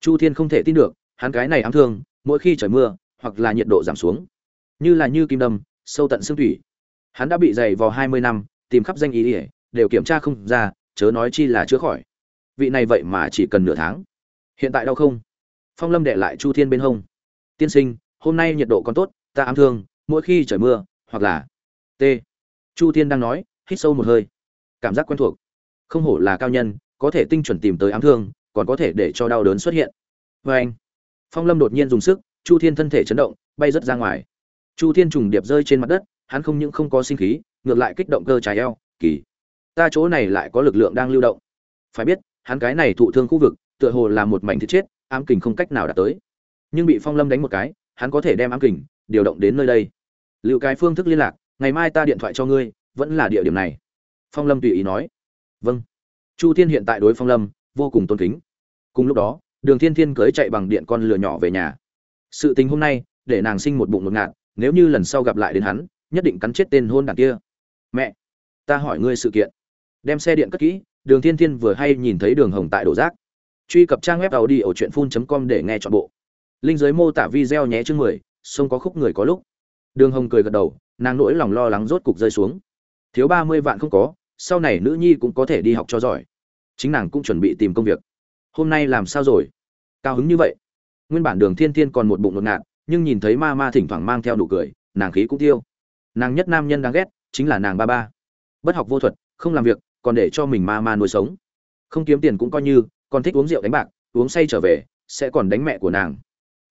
Chu thiên không thể tin được, hắn cái này ám thương, mỗi khi trời mưa, hoặc là nhiệt độ giảm xuống. Như là như kim đâm, sâu tận xương thủy. Hắn đã bị dày vò hai mươi năm tìm khắp danh ý ỉa, đều kiểm tra không ra, chớ nói chi là chữa khỏi. Vị này vậy mà chỉ cần nửa tháng. Hiện tại đau không? Phong lâm đệ lại chu thiên bên hông. Tiên sinh, hôm nay nhiệt độ còn tốt, ta ám thương, mỗi khi trời mưa, hoặc là t. Chu thiên đang nói, hít sâu một hơi. Cảm giác quen thuộc. Không hổ là cao nhân, có thể tinh chuẩn tìm tới ám thương, còn có thể để cho đau đớn xuất hiện. Vê anh. Phong lâm đột nhiên dùng sức, chu thiên thân thể chấn động, bay rớt ra ngoài. Chu thiên trùng điệp rơi trên mặt đất, hắn không những không có sinh khí ngược lại kích động cơ trái eo, kỳ, ta chỗ này lại có lực lượng đang lưu động. Phải biết, hắn cái này thụ thương khu vực, tựa hồ là một mảnh thịt chết, ám kình không cách nào đạt tới. Nhưng bị phong lâm đánh một cái, hắn có thể đem ám kình điều động đến nơi đây. Liệu cái phương thức liên lạc, ngày mai ta điện thoại cho ngươi, vẫn là địa điểm này. Phong lâm tùy ý nói. Vâng. Chu thiên hiện tại đối phong lâm vô cùng tôn kính. Cùng lúc đó, đường thiên thiên cưới chạy bằng điện con lừa nhỏ về nhà. Sự tình hôm nay, để nàng sinh một bụng một ngạt, nếu như lần sau gặp lại đến hắn, nhất định cắn chết tên hôn đảng kia mẹ, ta hỏi ngươi sự kiện. Đem xe điện cất kỹ, đường thiên thiên vừa hay nhìn thấy đường hồng tại đổ rác. Truy cập trang web tàu đi ở truyện phun com để nghe chọn bộ. Linh giới mô tả video nhé chương mười, sông có khúc người có lúc. Đường hồng cười gật đầu, nàng nỗi lòng lo lắng rốt cục rơi xuống. Thiếu ba mươi vạn không có, sau này nữ nhi cũng có thể đi học cho giỏi. Chính nàng cũng chuẩn bị tìm công việc. Hôm nay làm sao rồi? Cao hứng như vậy. Nguyên bản đường thiên thiên còn một bụng ngột ngạt, nhưng nhìn thấy ma ma thỉnh thoảng mang theo nụ cười, nàng khí cũng tiêu. Nàng nhất nam nhân đáng ghét chính là nàng ba ba. Bất học vô thuật, không làm việc, còn để cho mình ma ma nuôi sống. Không kiếm tiền cũng coi như, còn thích uống rượu đánh bạc, uống say trở về, sẽ còn đánh mẹ của nàng.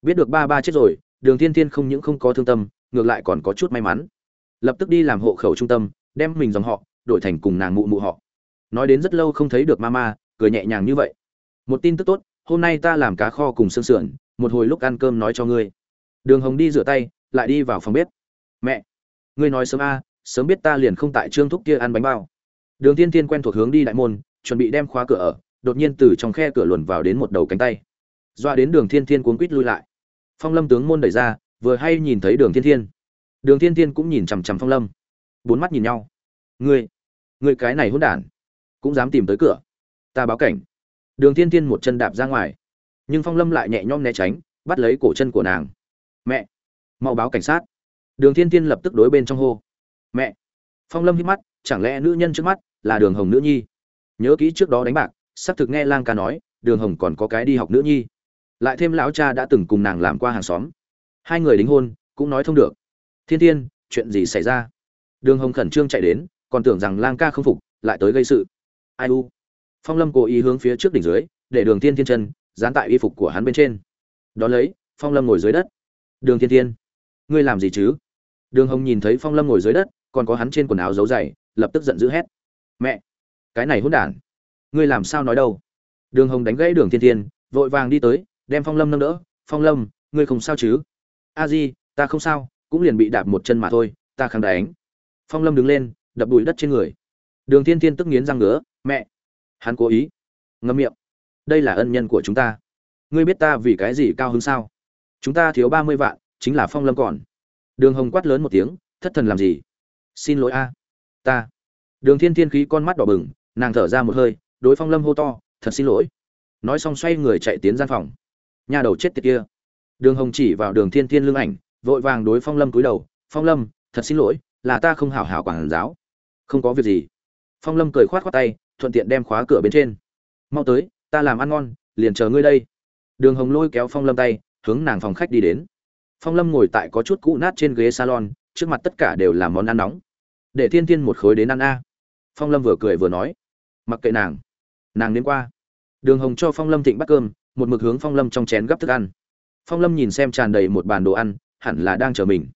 Biết được ba ba chết rồi, đường thiên thiên không những không có thương tâm, ngược lại còn có chút may mắn. Lập tức đi làm hộ khẩu trung tâm, đem mình dòng họ, đổi thành cùng nàng mụ mụ họ. Nói đến rất lâu không thấy được mama cười nhẹ nhàng như vậy. Một tin tức tốt, hôm nay ta làm cá kho cùng xương sườn, một hồi lúc ăn cơm nói cho ngươi. Đường hồng đi rửa tay, lại đi vào phòng bếp. Mẹ, ngươi nói sớm a sớm biết ta liền không tại trương thúc kia ăn bánh bao. Đường tiên tiên quen thuộc hướng đi đại môn, chuẩn bị đem khóa cửa ở, đột nhiên từ trong khe cửa luồn vào đến một đầu cánh tay. Doa đến đường thiên thiên cuốn quít lui lại. Phong lâm tướng môn đẩy ra, vừa hay nhìn thấy đường thiên thiên. Đường thiên thiên cũng nhìn chằm chằm phong lâm. Bốn mắt nhìn nhau. Ngươi ngươi cái này hỗn đản, cũng dám tìm tới cửa. Ta báo cảnh. Đường thiên thiên một chân đạp ra ngoài. Nhưng phong lâm lại nhẹ nhõm né tránh, bắt lấy cổ chân của nàng. Mẹ, mau báo cảnh sát. Đường thiên thiên lập tức đối bên trong hô mẹ. Phong lâm hít mắt, chẳng lẽ nữ nhân trước mắt là đường hồng nữ nhi? Nhớ kỹ trước đó đánh bạc sắp thực nghe lang ca nói, đường hồng còn có cái đi học nữ nhi. Lại thêm lão cha đã từng cùng nàng làm qua hàng xóm. Hai người đính hôn, cũng nói thông được. Thiên thiên, chuyện gì xảy ra? Đường hồng khẩn trương chạy đến, còn tưởng rằng lang ca không phục, lại tới gây sự. Ai u? Phong lâm cố ý hướng phía trước đỉnh dưới, để đường thiên thiên chân, dán tại y phục của hắn bên trên. Đón lấy, phong lâm ngồi dưới đất. Đường thiên thiên, ngươi làm gì chứ? Đường hồng nhìn thấy phong lâm ngồi dưới đất còn có hắn trên quần áo giấu dày lập tức giận dữ hét. Mẹ, cái này hỗn đản, ngươi làm sao nói đâu? Đường hồng đánh gãy đường thiên thiên, vội vàng đi tới, đem phong lâm nâng đỡ. Phong lâm, ngươi không sao chứ? A di, ta không sao, cũng liền bị đạp một chân mà thôi, ta kháng đánh. Phong lâm đứng lên, đập bụi đất trên người. Đường thiên thiên tức nghiến răng ngứa. Mẹ, hắn cố ý. Ngâm miệng. Đây là ân nhân của chúng ta. Ngươi biết ta vì cái gì cao hứng sao? Chúng ta thiếu ba mươi vạn, chính là phong lâm còn. Đường hồng quát lớn một tiếng. Thất thần làm gì? Xin lỗi a. Ta. Đường thiên thiên khí con mắt đỏ bừng, nàng thở ra một hơi, đối phong lâm hô to, thật xin lỗi. Nói xong xoay người chạy tiến gian phòng. Nhà đầu chết tiệt kia. Đường hồng chỉ vào đường thiên thiên lưng ảnh, vội vàng đối phong lâm cúi đầu, phong lâm, thật xin lỗi, là ta không hảo hảo quản giáo. Không có việc gì. Phong lâm cười khoát khoát tay, thuận tiện đem khóa cửa bên trên. Mau tới, ta làm ăn ngon, liền chờ ngươi đây. Đường hồng lôi kéo phong lâm tay, hướng nàng phòng khách đi đến. Phong lâm ngồi tại có chút cũ nát trên ghế salon, trước mặt tất cả đều là món ăn nóng để thiên thiên một khối đến ăn a. Phong lâm vừa cười vừa nói. Mặc kệ nàng. Nàng đến qua. Đường hồng cho phong lâm thịnh bắt cơm, một mực hướng phong lâm trong chén gắp thức ăn. Phong lâm nhìn xem tràn đầy một bàn đồ ăn, hẳn là đang chờ mình.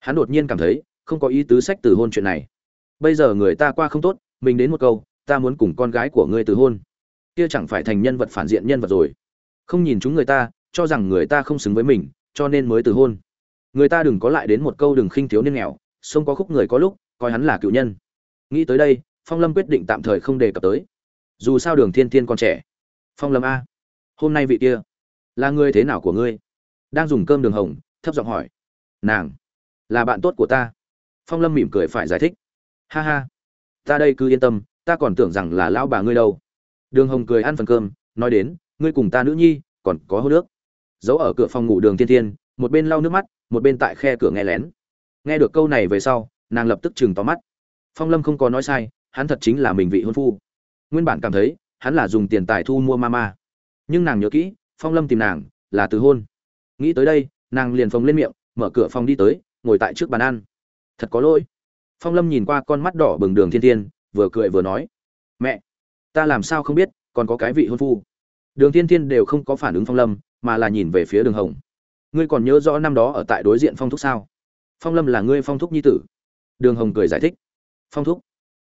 Hắn đột nhiên cảm thấy, không có ý tứ sách từ hôn chuyện này. Bây giờ người ta qua không tốt, mình đến một câu, ta muốn cùng con gái của ngươi từ hôn. Kia chẳng phải thành nhân vật phản diện nhân vật rồi. Không nhìn chúng người ta, cho rằng người ta không xứng với mình, cho nên mới từ hôn. Người ta đừng có lại đến một câu đừng khinh thiếu niên nghèo, sông có khúc người có lúc coi hắn là cựu nhân. Nghĩ tới đây, phong lâm quyết định tạm thời không đề cập tới. Dù sao đường thiên thiên còn trẻ. Phong lâm a, hôm nay vị kia là người thế nào của ngươi? Đang dùng cơm đường hồng, thấp giọng hỏi. Nàng là bạn tốt của ta. Phong lâm mỉm cười phải giải thích. Ha ha, ta đây cứ yên tâm, ta còn tưởng rằng là lão bà ngươi đâu. Đường hồng cười ăn phần cơm, nói đến, ngươi cùng ta nữ nhi, còn có hô nước. Giấu ở cửa phòng ngủ đường thiên thiên, một bên lau nước mắt, một bên tại khe cửa nghe lén. Nghe được câu này về sau nàng lập tức chừng tóm mắt. Phong lâm không có nói sai, hắn thật chính là mình vị hôn phu. Nguyên bản cảm thấy, hắn là dùng tiền tài thu mua mama. Nhưng nàng nhớ kỹ, phong lâm tìm nàng là từ hôn. Nghĩ tới đây, nàng liền phồng lên miệng, mở cửa phòng đi tới, ngồi tại trước bàn ăn. Thật có lỗi. Phong lâm nhìn qua con mắt đỏ bừng đường thiên thiên, vừa cười vừa nói. Mẹ, ta làm sao không biết, còn có cái vị hôn phu. Đường thiên thiên đều không có phản ứng phong lâm, mà là nhìn về phía đường hồng. Ngươi còn nhớ rõ năm đó ở tại đối diện phong thúc sao? Phong lâm là ngươi phong thúc nhi tử đường hồng cười giải thích. Phong thúc.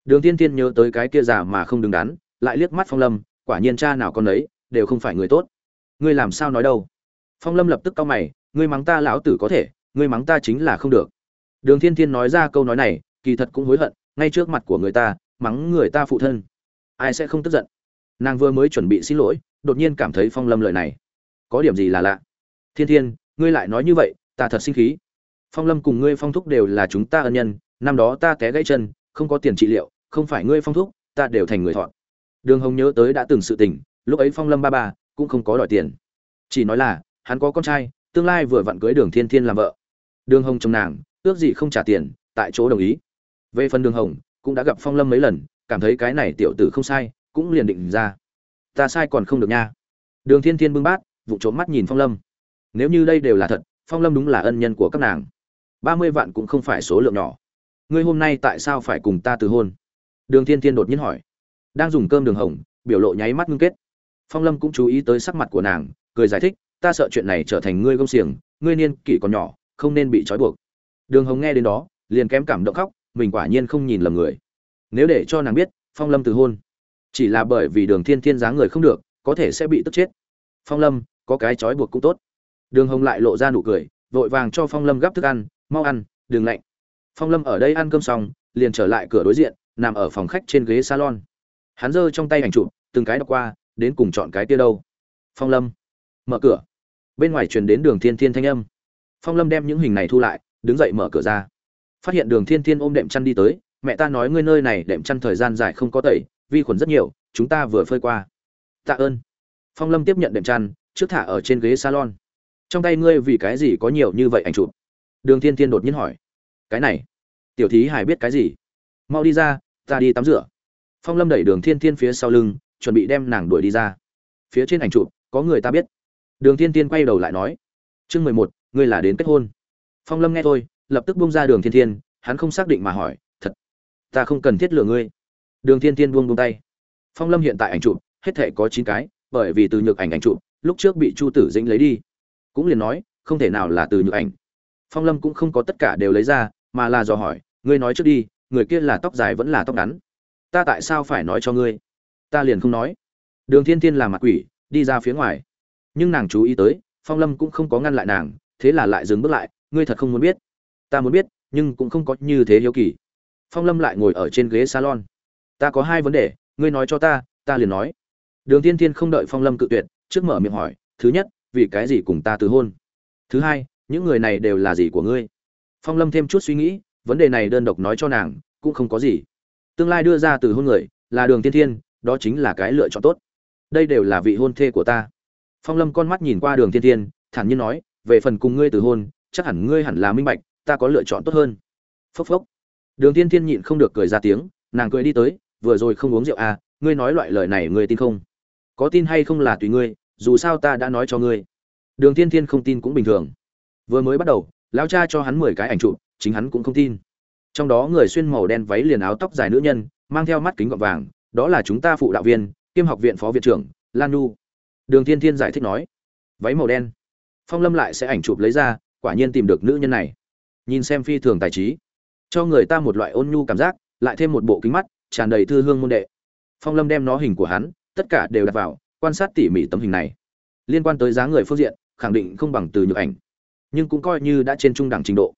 Đường thiên thiên nhớ tới cái kia già mà không đứng đắn, lại liếc mắt phong lâm, quả nhiên cha nào con ấy đều không phải người tốt. Ngươi làm sao nói đâu? Phong lâm lập tức cau mày, ngươi mắng ta lão tử có thể, ngươi mắng ta chính là không được. Đường thiên thiên nói ra câu nói này, kỳ thật cũng hối hận, ngay trước mặt của người ta, mắng người ta phụ thân. Ai sẽ không tức giận? Nàng vừa mới chuẩn bị xin lỗi, đột nhiên cảm thấy phong lâm lời này. Có điểm gì là lạ? Thiên thiên, ngươi lại nói như vậy, ta thật sinh khí. Phong lâm cùng ngươi phong thúc đều là chúng ta ân nhân năm đó ta té gãy chân, không có tiền trị liệu, không phải ngươi phong thúc, ta đều thành người thọn đường hồng nhớ tới đã từng sự tình, lúc ấy phong lâm ba ba cũng không có đòi tiền. Chỉ nói là, hắn có con trai, tương lai vừa vặn cưới đường thiên thiên làm vợ. Đường hồng chồng nàng, ước gì không trả tiền, tại chỗ đồng ý. Về phần đường hồng, cũng đã gặp phong lâm mấy lần, cảm thấy cái này tiểu tử không sai, cũng liền định ra. Ta sai còn không được nha. Đường thiên thiên bưng bát vụ trộm mắt nhìn phong lâm. Nếu như đây đều là thật, phong lâm đúng là ân nhân của các nàng. Ba mươi vạn cũng không phải số lượng nhỏ ngươi hôm nay tại sao phải cùng ta từ hôn? Đường thiên thiên đột nhiên hỏi. Đang dùng cơm đường hồng, biểu lộ nháy mắt ngưng kết. Phong lâm cũng chú ý tới sắc mặt của nàng, cười giải thích, ta sợ chuyện này trở thành ngươi công xiềng, ngươi niên kỷ còn nhỏ, không nên bị trói buộc. Đường hồng nghe đến đó, liền kém cảm động khóc, mình quả nhiên không nhìn lầm người. Nếu để cho nàng biết, phong lâm từ hôn, chỉ là bởi vì đường thiên thiên dáng người không được, có thể sẽ bị tức chết. Phong lâm, có cái trói buộc cũng tốt. Đường hồng lại lộ ra nụ cười, vội vàng cho phong lâm gắp thức ăn, mau ăn, đừng lạnh phong lâm ở đây ăn cơm xong, liền trở lại cửa đối diện, nằm ở phòng khách trên ghế salon. Hắn giơ trong tay ảnh chụp, từng cái đọc qua, đến cùng chọn cái kia đâu. Phong lâm, mở cửa. Bên ngoài truyền đến đường thiên thiên thanh âm. Phong lâm đem những hình này thu lại, đứng dậy mở cửa ra. Phát hiện đường thiên thiên ôm đệm chăn đi tới, mẹ ta nói ngươi nơi này đệm chăn thời gian dài không có tẩy, vi khuẩn rất nhiều, chúng ta vừa phơi qua. Tạ ơn. Phong lâm tiếp nhận đệm chăn, trước thả ở trên ghế salon. Trong tay ngươi vì cái gì có nhiều như vậy ảnh chụp? Đường thiên thiên đột nhiên hỏi cái này. Tiểu thí hải biết cái gì? Mau đi ra, ta đi tắm rửa. Phong lâm đẩy đường thiên thiên phía sau lưng, chuẩn bị đem nàng đuổi đi ra. Phía trên ảnh chụp, có người ta biết. Đường thiên thiên quay đầu lại nói, chương mười một, ngươi là đến kết hôn. Phong lâm nghe thôi, lập tức buông ra đường thiên thiên, hắn không xác định mà hỏi, thật, ta không cần thiết lừa ngươi. Đường thiên thiên buông buông tay. Phong lâm hiện tại ảnh chụp, hết thể có chín cái, bởi vì từ nhược ảnh ảnh chụp, lúc trước bị chu tử dĩnh lấy đi. Cũng liền nói, không thể nào là từ nhược ảnh. Phong lâm cũng không có tất cả đều lấy ra mà là dò hỏi, ngươi nói trước đi, người kia là tóc dài vẫn là tóc ngắn. Ta tại sao phải nói cho ngươi? Ta liền không nói. Đường thiên thiên làm mặt quỷ, đi ra phía ngoài. Nhưng nàng chú ý tới, phong lâm cũng không có ngăn lại nàng, thế là lại dừng bước lại, ngươi thật không muốn biết. Ta muốn biết, nhưng cũng không có như thế hiếu kỳ. Phong lâm lại ngồi ở trên ghế salon. Ta có hai vấn đề, ngươi nói cho ta ta liền nói. Đường thiên thiên không đợi phong lâm cự tuyệt, trước mở miệng hỏi, thứ nhất, vì cái gì cùng ta từ hôn? Thứ hai, những người này đều là gì của ngươi? Phong lâm thêm chút suy nghĩ, vấn đề này đơn độc nói cho nàng, cũng không có gì. Tương lai đưa ra từ hôn người, là đường tiên thiên, đó chính là cái lựa chọn tốt. Đây đều là vị hôn thê của ta. Phong lâm con mắt nhìn qua đường tiên thiên, thản nhiên nói, về phần cùng ngươi từ hôn, chắc hẳn ngươi hẳn là minh bạch, ta có lựa chọn tốt hơn. Phốc phốc. Đường tiên thiên nhịn không được cười ra tiếng, nàng cười đi tới, vừa rồi không uống rượu à ngươi nói loại lời này ngươi tin không? Có tin hay không là tùy ngươi, dù sao ta đã nói cho ngươi. Đường tiên thiên không tin cũng bình thường. Vừa mới bắt đầu lão cha cho hắn mười cái ảnh chụp, chính hắn cũng không tin. Trong đó người xuyên màu đen váy liền áo tóc dài nữ nhân, mang theo mắt kính gọt vàng, đó là chúng ta phụ đạo viên, kiêm học viện phó viện trưởng, lan nu. Đường thiên thiên giải thích nói, váy màu đen. Phong lâm lại sẽ ảnh chụp lấy ra, quả nhiên tìm được nữ nhân này. Nhìn xem phi thường tài trí, cho người ta một loại ôn nhu cảm giác, lại thêm một bộ kính mắt, tràn đầy thư hương môn đệ. Phong lâm đem nó hình của hắn, tất cả đều đặt vào, quan sát tỉ mỉ tấm hình này. Liên quan tới giá người phương diện, khẳng định không bằng từ nhược ảnh nhưng cũng coi như đã trên trung đẳng trình độ.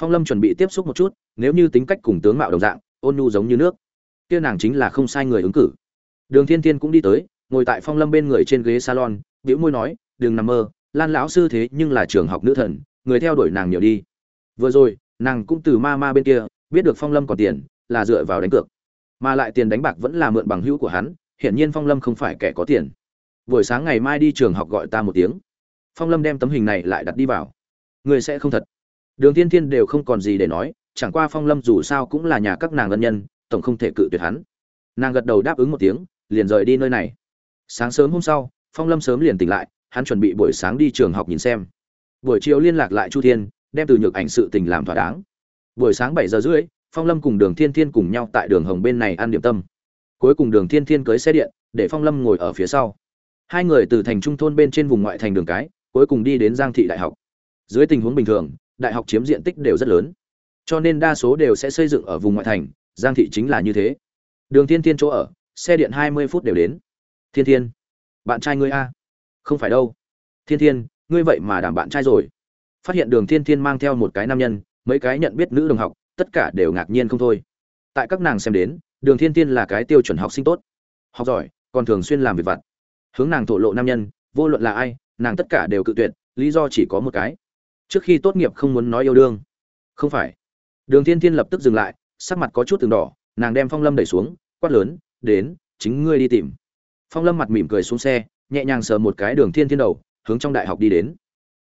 Phong lâm chuẩn bị tiếp xúc một chút, nếu như tính cách cùng tướng mạo đồng dạng, ôn nhu giống như nước. Kia nàng chính là không sai người ứng cử. Đường thiên thiên cũng đi tới, ngồi tại phong lâm bên người trên ghế salon, bĩu môi nói, đừng nằm mơ, lan lão sư thế nhưng là trường học nữ thần, người theo đuổi nàng nhiều đi. Vừa rồi, nàng cũng từ ma ma bên kia, biết được phong lâm còn tiền, là dựa vào đánh cược. Mà lại tiền đánh bạc vẫn là mượn bằng hữu của hắn, hiển nhiên phong lâm không phải kẻ có tiền. Buổi sáng ngày mai đi trường học gọi ta một tiếng. Phong lâm đem tấm hình này lại đặt đi vào người sẽ không thật. Đường tiên thiên đều không còn gì để nói, chẳng qua phong lâm dù sao cũng là nhà các nàng ân nhân, tổng không thể cự tuyệt hắn. Nàng gật đầu đáp ứng một tiếng, liền rời đi nơi này. Sáng sớm hôm sau, phong lâm sớm liền tỉnh lại, hắn chuẩn bị buổi sáng đi trường học nhìn xem. Buổi chiều liên lạc lại chu thiên, đem từ nhược ảnh sự tình làm thỏa đáng. Buổi sáng bảy giờ rưỡi, phong lâm cùng đường thiên thiên cùng nhau tại đường hồng bên này ăn điểm tâm. Cuối cùng đường thiên thiên cưới xe điện, để phong lâm ngồi ở phía sau. Hai người từ thành trung thôn bên trên vùng ngoại thành đường cái, cuối cùng đi đến giang thị đại học dưới tình huống bình thường, đại học chiếm diện tích đều rất lớn. Cho nên đa số đều sẽ xây dựng ở vùng ngoại thành, giang thị chính là như thế. Đường thiên thiên chỗ ở, xe điện hai mươi phút đều đến. Thiên thiên, bạn trai ngươi a? Không phải đâu. Thiên thiên, ngươi vậy mà đảm bạn trai rồi. Phát hiện đường thiên thiên mang theo một cái nam nhân, mấy cái nhận biết nữ đồng học, tất cả đều ngạc nhiên không thôi. Tại các nàng xem đến, đường thiên thiên là cái tiêu chuẩn học sinh tốt. Học giỏi, còn thường xuyên làm việc vặt. Hướng nàng thổ lộ nam nhân, vô luận là ai, nàng tất cả đều cự tuyệt, lý do chỉ có một cái trước khi tốt nghiệp không muốn nói yêu đương. Không phải. Đường thiên thiên lập tức dừng lại, sắc mặt có chút từng đỏ, nàng đem phong lâm đẩy xuống, quát lớn, đến, chính ngươi đi tìm. Phong lâm mặt mỉm cười xuống xe, nhẹ nhàng sờ một cái đường thiên thiên đầu, hướng trong đại học đi đến.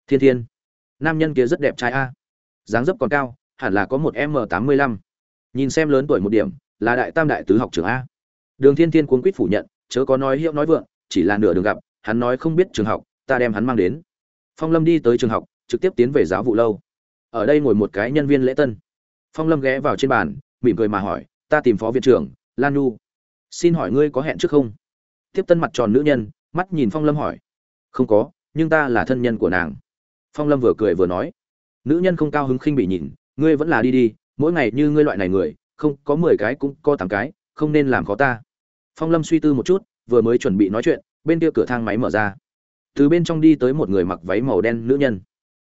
Thiên thiên, nam nhân kia rất đẹp trai a. Dáng dấp còn cao, hẳn là có một m tám mươi lăm. Nhìn xem lớn tuổi một điểm, là đại tam đại tứ học trường a. Đường thiên thiên cuốn quýt phủ nhận, chớ có nói hiệu nói vượng, chỉ là nửa đường gặp, hắn nói không biết trường học, ta đem hắn mang đến. Phong lâm đi tới trường học trực tiếp tiến về giáo vụ lâu. Ở đây ngồi một cái nhân viên lễ tân. Phong lâm ghé vào trên bàn, mỉm cười mà hỏi, ta tìm phó viện trưởng, lan nhu. Xin hỏi ngươi có hẹn trước không? Tiếp tân mặt tròn nữ nhân, mắt nhìn phong lâm hỏi, không có, nhưng ta là thân nhân của nàng. Phong lâm vừa cười vừa nói, nữ nhân không cao hứng khinh bị nhìn, ngươi vẫn là đi đi, mỗi ngày như ngươi loại này người, không, có mười cái cũng có tám cái, không nên làm khó ta. Phong lâm suy tư một chút, vừa mới chuẩn bị nói chuyện, bên kia cửa thang máy mở ra. Từ bên trong đi tới một người mặc váy màu đen nữ nhân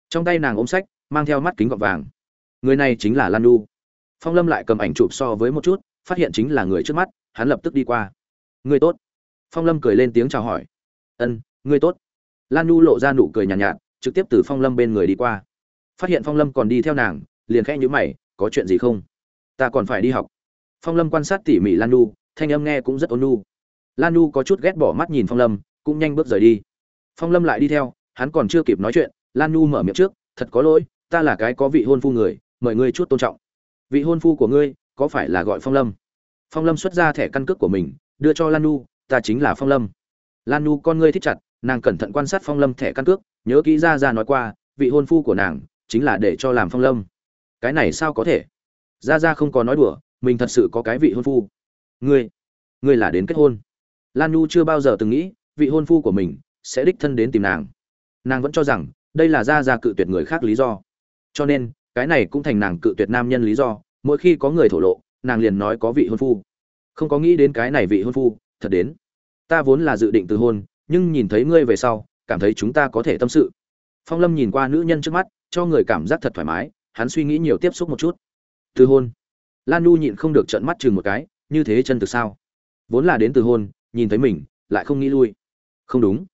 trong tay nàng ôm sách mang theo mắt kính gọt vàng. Người này chính là lan nu phong lâm lại cầm ảnh chụp so với một chút phát hiện chính là người trước mắt hắn lập tức đi qua. Người tốt. Phong lâm cười lên tiếng chào hỏi. Ân người tốt. Lan nu lộ ra nụ cười nhàn nhạt, nhạt trực tiếp từ phong lâm bên người đi qua. Phát hiện phong lâm còn đi theo nàng liền khẽ nhữ mày có chuyện gì không? Ta còn phải đi học. Phong lâm quan sát tỉ mỉ lan nu thanh âm nghe cũng rất ôn nu lan nu có chút ghét bỏ mắt nhìn phong lâm cũng nhanh bước rời đi. Phong lâm lại đi theo hắn còn chưa kịp nói chuyện lan nu mở miệng trước, thật có lỗi, ta là cái có vị hôn phu người, mời ngươi chút tôn trọng. Vị hôn phu của ngươi có phải là gọi phong lâm? Phong lâm xuất ra thẻ căn cước của mình, đưa cho lan nu ta chính là phong lâm. Lan nu con ngươi thích chặt, nàng cẩn thận quan sát phong lâm thẻ căn cước, nhớ kỹ ra ra nói qua, vị hôn phu của nàng chính là để cho làm phong lâm. Cái này sao có thể? Ra ra không có nói đùa, mình thật sự có cái vị hôn phu. Ngươi ngươi là đến kết hôn. Lan nhu chưa bao giờ từng nghĩ, vị hôn phu của mình sẽ đích thân đến tìm nàng. Nàng vẫn cho rằng đây là ra ra cự tuyệt người khác lý do. Cho nên, cái này cũng thành nàng cự tuyệt nam nhân lý do, mỗi khi có người thổ lộ, nàng liền nói có vị hôn phu. Không có nghĩ đến cái này vị hôn phu, thật đến. Ta vốn là dự định từ hôn, nhưng nhìn thấy ngươi về sau, cảm thấy chúng ta có thể tâm sự. Phong lâm nhìn qua nữ nhân trước mắt, cho người cảm giác thật thoải mái, hắn suy nghĩ nhiều tiếp xúc một chút. Từ hôn. Lan nhu nhịn không được trợn mắt chừng một cái, như thế chân thực sao? Vốn là đến từ hôn, nhìn thấy mình, lại không nghĩ lui. Không đúng.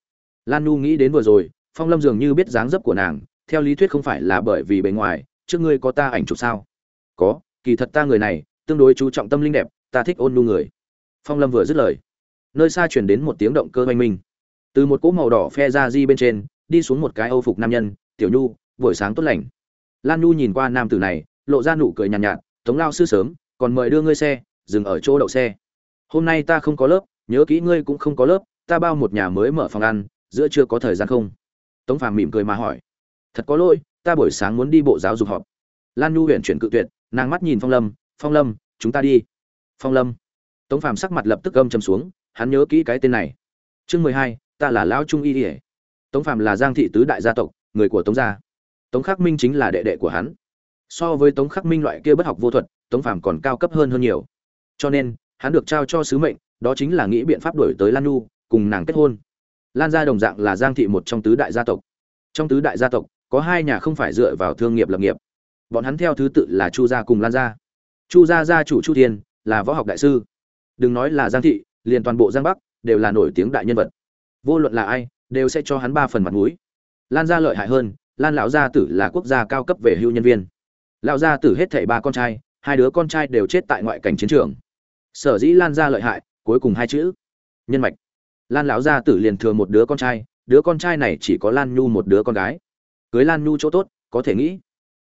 Lan nhu nghĩ đến vừa rồi phong lâm dường như biết dáng dấp của nàng theo lý thuyết không phải là bởi vì bề ngoài trước ngươi có ta ảnh chụp sao? Có kỳ thật ta người này tương đối chú trọng tâm linh đẹp ta thích ôn nhu người. Phong lâm vừa dứt lời nơi xa chuyển đến một tiếng động cơ oanh minh từ một cỗ màu đỏ phe ra di bên trên đi xuống một cái âu phục nam nhân tiểu nhu buổi sáng tốt lành. Lan nhu nhìn qua nam tử này lộ ra nụ cười nhàn nhạt, nhạt tống lao sư sớm còn mời đưa ngươi xe dừng ở chỗ đậu xe. Hôm nay ta không có lớp nhớ kỹ ngươi cũng không có lớp ta bao một nhà mới mở phòng ăn giữa chưa có thời gian không? Tống phàm mỉm cười mà hỏi, thật có lỗi, ta buổi sáng muốn đi bộ giáo dục họp. Lan nhu huyện chuyển cự tuyệt, nàng mắt nhìn phong lâm phong lâm, chúng ta đi. Phong lâm. Tống phàm sắc mặt lập tức gâm chầm xuống, hắn nhớ kỹ cái tên này. Chương mười hai, ta là lão trung y ỉa tống phàm là giang thị tứ đại gia tộc, người của tống gia. Tống khắc minh chính là đệ đệ của hắn. So với tống khắc minh loại kia bất học vô thuật, tống phàm còn cao cấp hơn hơn nhiều. Cho nên, hắn được trao cho sứ mệnh, đó chính là nghĩ biện pháp đổi tới lan nhu, cùng nàng kết hôn lan gia đồng dạng là giang thị một trong tứ đại gia tộc. Trong tứ đại gia tộc, có hai nhà không phải dựa vào thương nghiệp lập nghiệp. Bọn hắn theo thứ tự là chu gia cùng lan gia. Chu gia gia chủ chu thiên là võ học đại sư. Đừng nói là giang thị, liền toàn bộ giang bắc đều là nổi tiếng đại nhân vật. Vô luận là ai, đều sẽ cho hắn ba phần mặt mũi. Lan gia lợi hại hơn, lan lão gia tử là quốc gia cao cấp về hưu nhân viên. Lão gia tử hết thảy ba con trai, hai đứa con trai đều chết tại ngoại cảnh chiến trường. Sở dĩ lan gia lợi hại, cuối cùng hai chữ, nhân mạch lan lão gia tử liền thừa một đứa con trai, đứa con trai này chỉ có lan nhu một đứa con gái. Cưới lan nhu chỗ tốt, có thể nghĩ.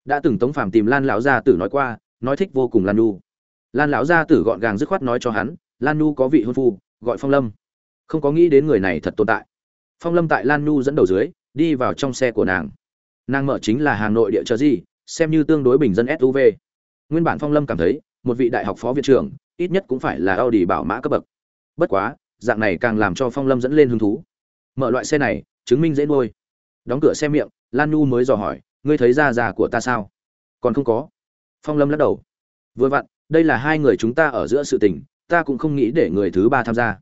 Đã từng tống phàm tìm lan lão gia tử nói qua, nói thích vô cùng lan nhu. Lan lão gia tử gọn gàng dứt khoát nói cho hắn, lan nhu có vị hôn phu, gọi phong lâm. Không có nghĩ đến người này thật tồn tại. Phong lâm tại lan nhu dẫn đầu dưới, đi vào trong xe của nàng. Nàng mở chính là hà nội địa chợ gì, xem như tương đối bình dân suv nguyên bản phong lâm cảm thấy, một vị đại học phó viện trưởng, ít nhất cũng phải là audi bảo mã cấp bậc. Bất quá dạng này càng làm cho phong lâm dẫn lên hứng thú. Mở loại xe này, chứng minh dễ nuôi. Đóng cửa xe miệng, lan nhu mới dò hỏi, ngươi thấy da già của ta sao? Còn không có. Phong lâm lắc đầu. Vừa vặn, đây là hai người chúng ta ở giữa sự tình, ta cũng không nghĩ để người thứ ba tham gia.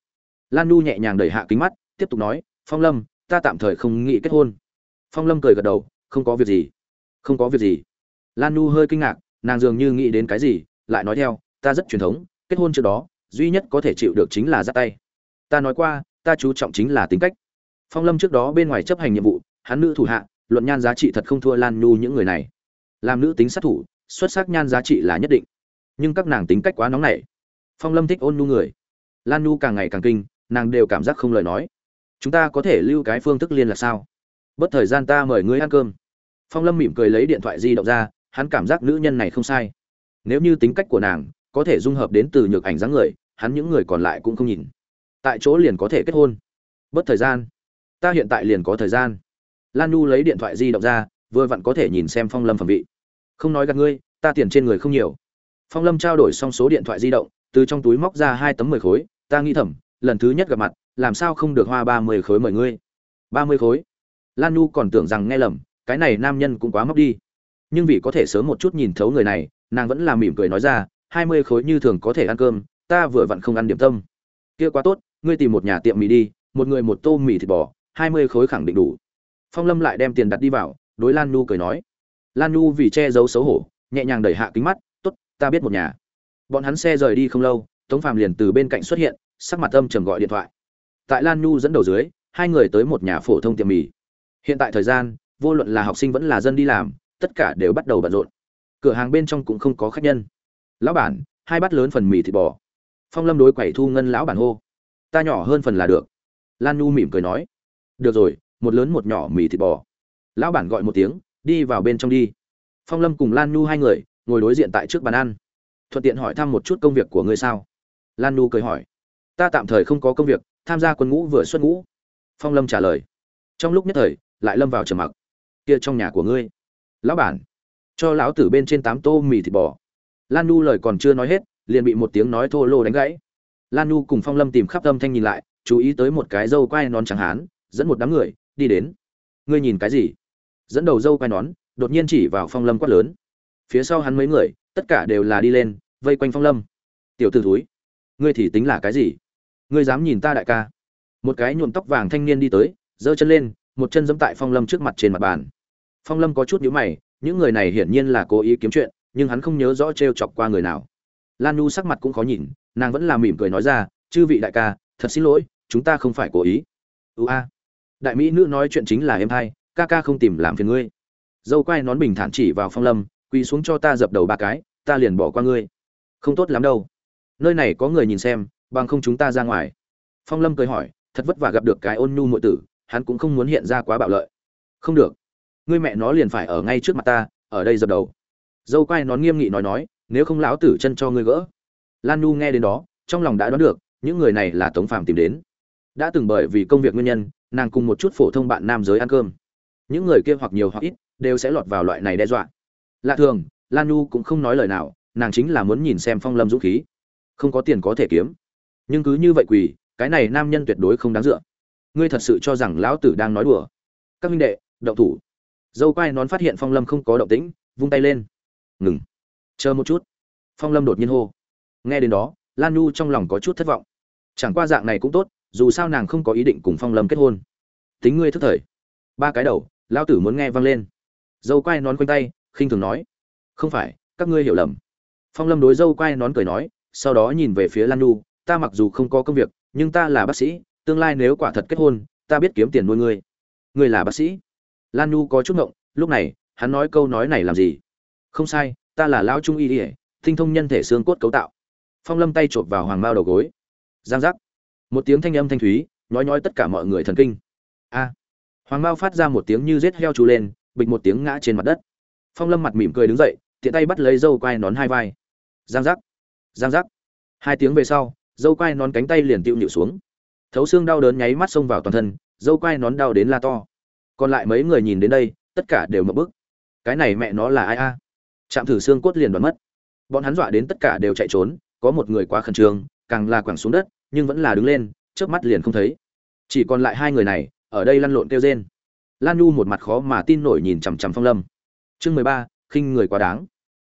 Lan nhu nhẹ nhàng đẩy hạ kính mắt, tiếp tục nói, phong lâm, ta tạm thời không nghĩ kết hôn. Phong lâm cười gật đầu, không có việc gì. Không có việc gì. Lan nhu hơi kinh ngạc, nàng dường như nghĩ đến cái gì, lại nói theo, ta rất truyền thống, kết hôn trước đó, duy nhất có thể chịu được chính là ra tay ta nói qua, ta chú trọng chính là tính cách. Phong lâm trước đó bên ngoài chấp hành nhiệm vụ, hắn nữ thủ hạ, luận nhan giá trị thật không thua lan nhu những người này. Làm nữ tính sát thủ, xuất sắc nhan giá trị là nhất định. Nhưng các nàng tính cách quá nóng nảy. Phong lâm thích ôn nhu người. Lan nhu càng ngày càng kinh, nàng đều cảm giác không lời nói. Chúng ta có thể lưu cái phương thức liên là sao? Bất thời gian ta mời ngươi ăn cơm. Phong lâm mỉm cười lấy điện thoại di động ra, hắn cảm giác nữ nhân này không sai. Nếu như tính cách của nàng có thể dung hợp đến từ nhược ảnh dáng người, hắn những người còn lại cũng không nhìn tại chỗ liền có thể kết hôn. Bất thời gian. Ta hiện tại liền có thời gian. Lan nu lấy điện thoại di động ra, vừa vặn có thể nhìn xem phong lâm phẩm vị. Không nói gặp ngươi, ta tiền trên người không nhiều. Phong lâm trao đổi xong số điện thoại di động, từ trong túi móc ra hai tấm mười khối, ta nghĩ thầm, lần thứ nhất gặp mặt, làm sao không được hoa ba mươi khối mời ngươi? Ba mươi khối? Lan nu còn tưởng rằng nghe lầm, cái này nam nhân cũng quá móc đi. Nhưng vì có thể sớm một chút nhìn thấu người này, nàng vẫn là mỉm cười nói ra, hai mươi khối như thường có thể ăn cơm, ta vừa vặn không ăn điểm tâm. Kia quá tốt ngươi tìm một nhà tiệm mì đi, một người một tô mì thịt bò, hai mươi khối khẳng định đủ. Phong lâm lại đem tiền đặt đi vào, đối lan nu cười nói. Lan nu vì che giấu xấu hổ, nhẹ nhàng đẩy hạ kính mắt t ố t ta biết một nhà. Bọn hắn xe rời đi không lâu, tống phàm liền từ bên cạnh xuất hiện, sắc mặt âm trầm gọi điện thoại. Tại lan nu dẫn đầu dưới, hai người tới một nhà phổ thông tiệm mì. Hiện tại thời gian, vô luận là học sinh vẫn là dân đi làm, tất cả đều bắt đầu bận rộn. Cửa hàng bên trong cũng không có khách nhân. Lão bản, hai bát lớn phần mì thịt bò. Phong lâm đối quẩy thu ngân lão bản hô ta nhỏ hơn phần là được. Lan nhu mỉm cười nói. Được rồi, một lớn một nhỏ mì thịt bò. Lão bản gọi một tiếng, đi vào bên trong đi. Phong lâm cùng lan nhu hai người, ngồi đối diện tại trước bàn ăn. Thuận tiện hỏi thăm một chút công việc của ngươi sao? Lan nhu cười hỏi. Ta tạm thời không có công việc, tham gia quân ngũ vừa xuất ngũ. Phong lâm trả lời. Trong lúc nhất thời, lại lâm vào trầm mặc. Kia trong nhà của ngươi. Lão bản. Cho lão tử bên trên tám tô mì thịt bò. Lan nhu lời còn chưa nói hết, liền bị một tiếng nói thô lô đánh gãy lan nhu cùng phong lâm tìm khắp âm thanh nhìn lại, chú ý tới một cái dâu quai nón trắng hán, dẫn một đám người, đi đến. Ngươi nhìn cái gì? Dẫn đầu dâu quai nón, đột nhiên chỉ vào phong lâm quát lớn. Phía sau hắn mấy người, tất cả đều là đi lên, vây quanh phong lâm. Tiểu t ử thúi, ngươi thì tính là cái gì? Ngươi dám nhìn ta đại ca. Một cái nhuộm tóc vàng thanh niên đi tới, giơ chân lên, một chân giẫm tại phong lâm trước mặt trên mặt bàn. Phong lâm có chút nhíu mày, những người này hiển nhiên là cố ý kiếm chuyện, nhưng hắn không nhớ rõ t chọc qua người nào. Lan nhu sắc mặt cũng khó nhìn nàng vẫn là mỉm cười nói ra, chư vị đại ca, thật xin lỗi, chúng ta không phải cố ý. Ưu a, đại mỹ nữ nói chuyện chính là em hai, ca ca không tìm làm phiền ngươi. Dâu quai nón bình thản chỉ vào phong lâm, quỳ xuống cho ta dập đầu ba cái, ta liền bỏ qua ngươi. Không tốt lắm đâu. Nơi này có người nhìn xem, bằng không chúng ta ra ngoài. Phong lâm cười hỏi, thật vất vả gặp được cái ôn nhu muội tử, hắn cũng không muốn hiện ra quá bạo lợi. Không được. Ngươi mẹ nó liền phải ở ngay trước mặt ta, ở đây dập đầu. Dâu quai nón nghiêm nghị nói nói, nếu không lão tử chân cho ngươi gỡ lan nhu nghe đến đó, trong lòng đã đoán được, những người này là tống phàm tìm đến. Đã từng bởi vì công việc nguyên nhân, nàng cùng một chút phổ thông bạn nam giới ăn cơm. Những người kia hoặc nhiều hoặc ít, đều sẽ lọt vào loại này đe dọa. Lạ thường, lan nhu cũng không nói lời nào, nàng chính là muốn nhìn xem phong lâm dũng khí. Không có tiền có thể kiếm. Nhưng cứ như vậy quỳ, cái này nam nhân tuyệt đối không đáng dựa. Ngươi thật sự cho rằng lão tử đang nói đùa. Các minh đệ, động thủ. Dâu quai nón phát hiện phong lâm không có động tĩnh, vung tay lên. Ngừng. Chờ một chút. Phong lâm đột nhiên hô nghe đến đó, lan nhu trong lòng có chút thất vọng. Chẳng qua dạng này cũng tốt, dù sao nàng không có ý định cùng phong lâm kết hôn. Tính ngươi thức thời. Ba cái đầu, lão tử muốn nghe vang lên. Dâu quai nón quanh tay, khinh thường nói. Không phải, các ngươi hiểu lầm. Phong lâm đối dâu quai nón cười nói, sau đó nhìn về phía lan nhu, ta mặc dù không có công việc, nhưng ta là bác sĩ, tương lai nếu quả thật kết hôn, ta biết kiếm tiền nuôi ngươi. Ngươi là bác sĩ. Lan nhu có chút ngộng, lúc này, hắn nói câu nói này làm gì? Không sai, ta là lão trung y ỉa tinh thông nhân thể xương cốt cấu tạo phong lâm tay chộp vào hoàng mao đầu gối. Giang giác. Một tiếng thanh âm thanh thúy nói nói tất cả mọi người thần kinh. A. Hoàng mao phát ra một tiếng như rết heo trú lên, bịch một tiếng ngã trên mặt đất. Phong lâm mặt mỉm cười đứng dậy, tiện tay bắt lấy dâu quai nón hai vai. Giang giác. Giang giác. Hai tiếng về sau, dâu quai nón cánh tay liền tiêu nhịu xuống. Thấu xương đau đớn nháy mắt xông vào toàn thân, dâu quai nón đau đến la to. Còn lại mấy người nhìn đến đây, tất cả đều mập bức. Cái này mẹ nó là ai a? Chạm thử xương cốt liền đoán mất. Bọn hắn dọa đến tất cả đều chạy trốn có một người quá khẩn trương, càng là quẳng xuống đất, nhưng vẫn là đứng lên trước mắt liền không thấy. Chỉ còn lại hai người này, ở đây lăn lộn kêu rên. Lan nhu một mặt khó mà tin nổi nhìn chằm chằm phong lâm. Chương mười ba, khinh người quá đáng.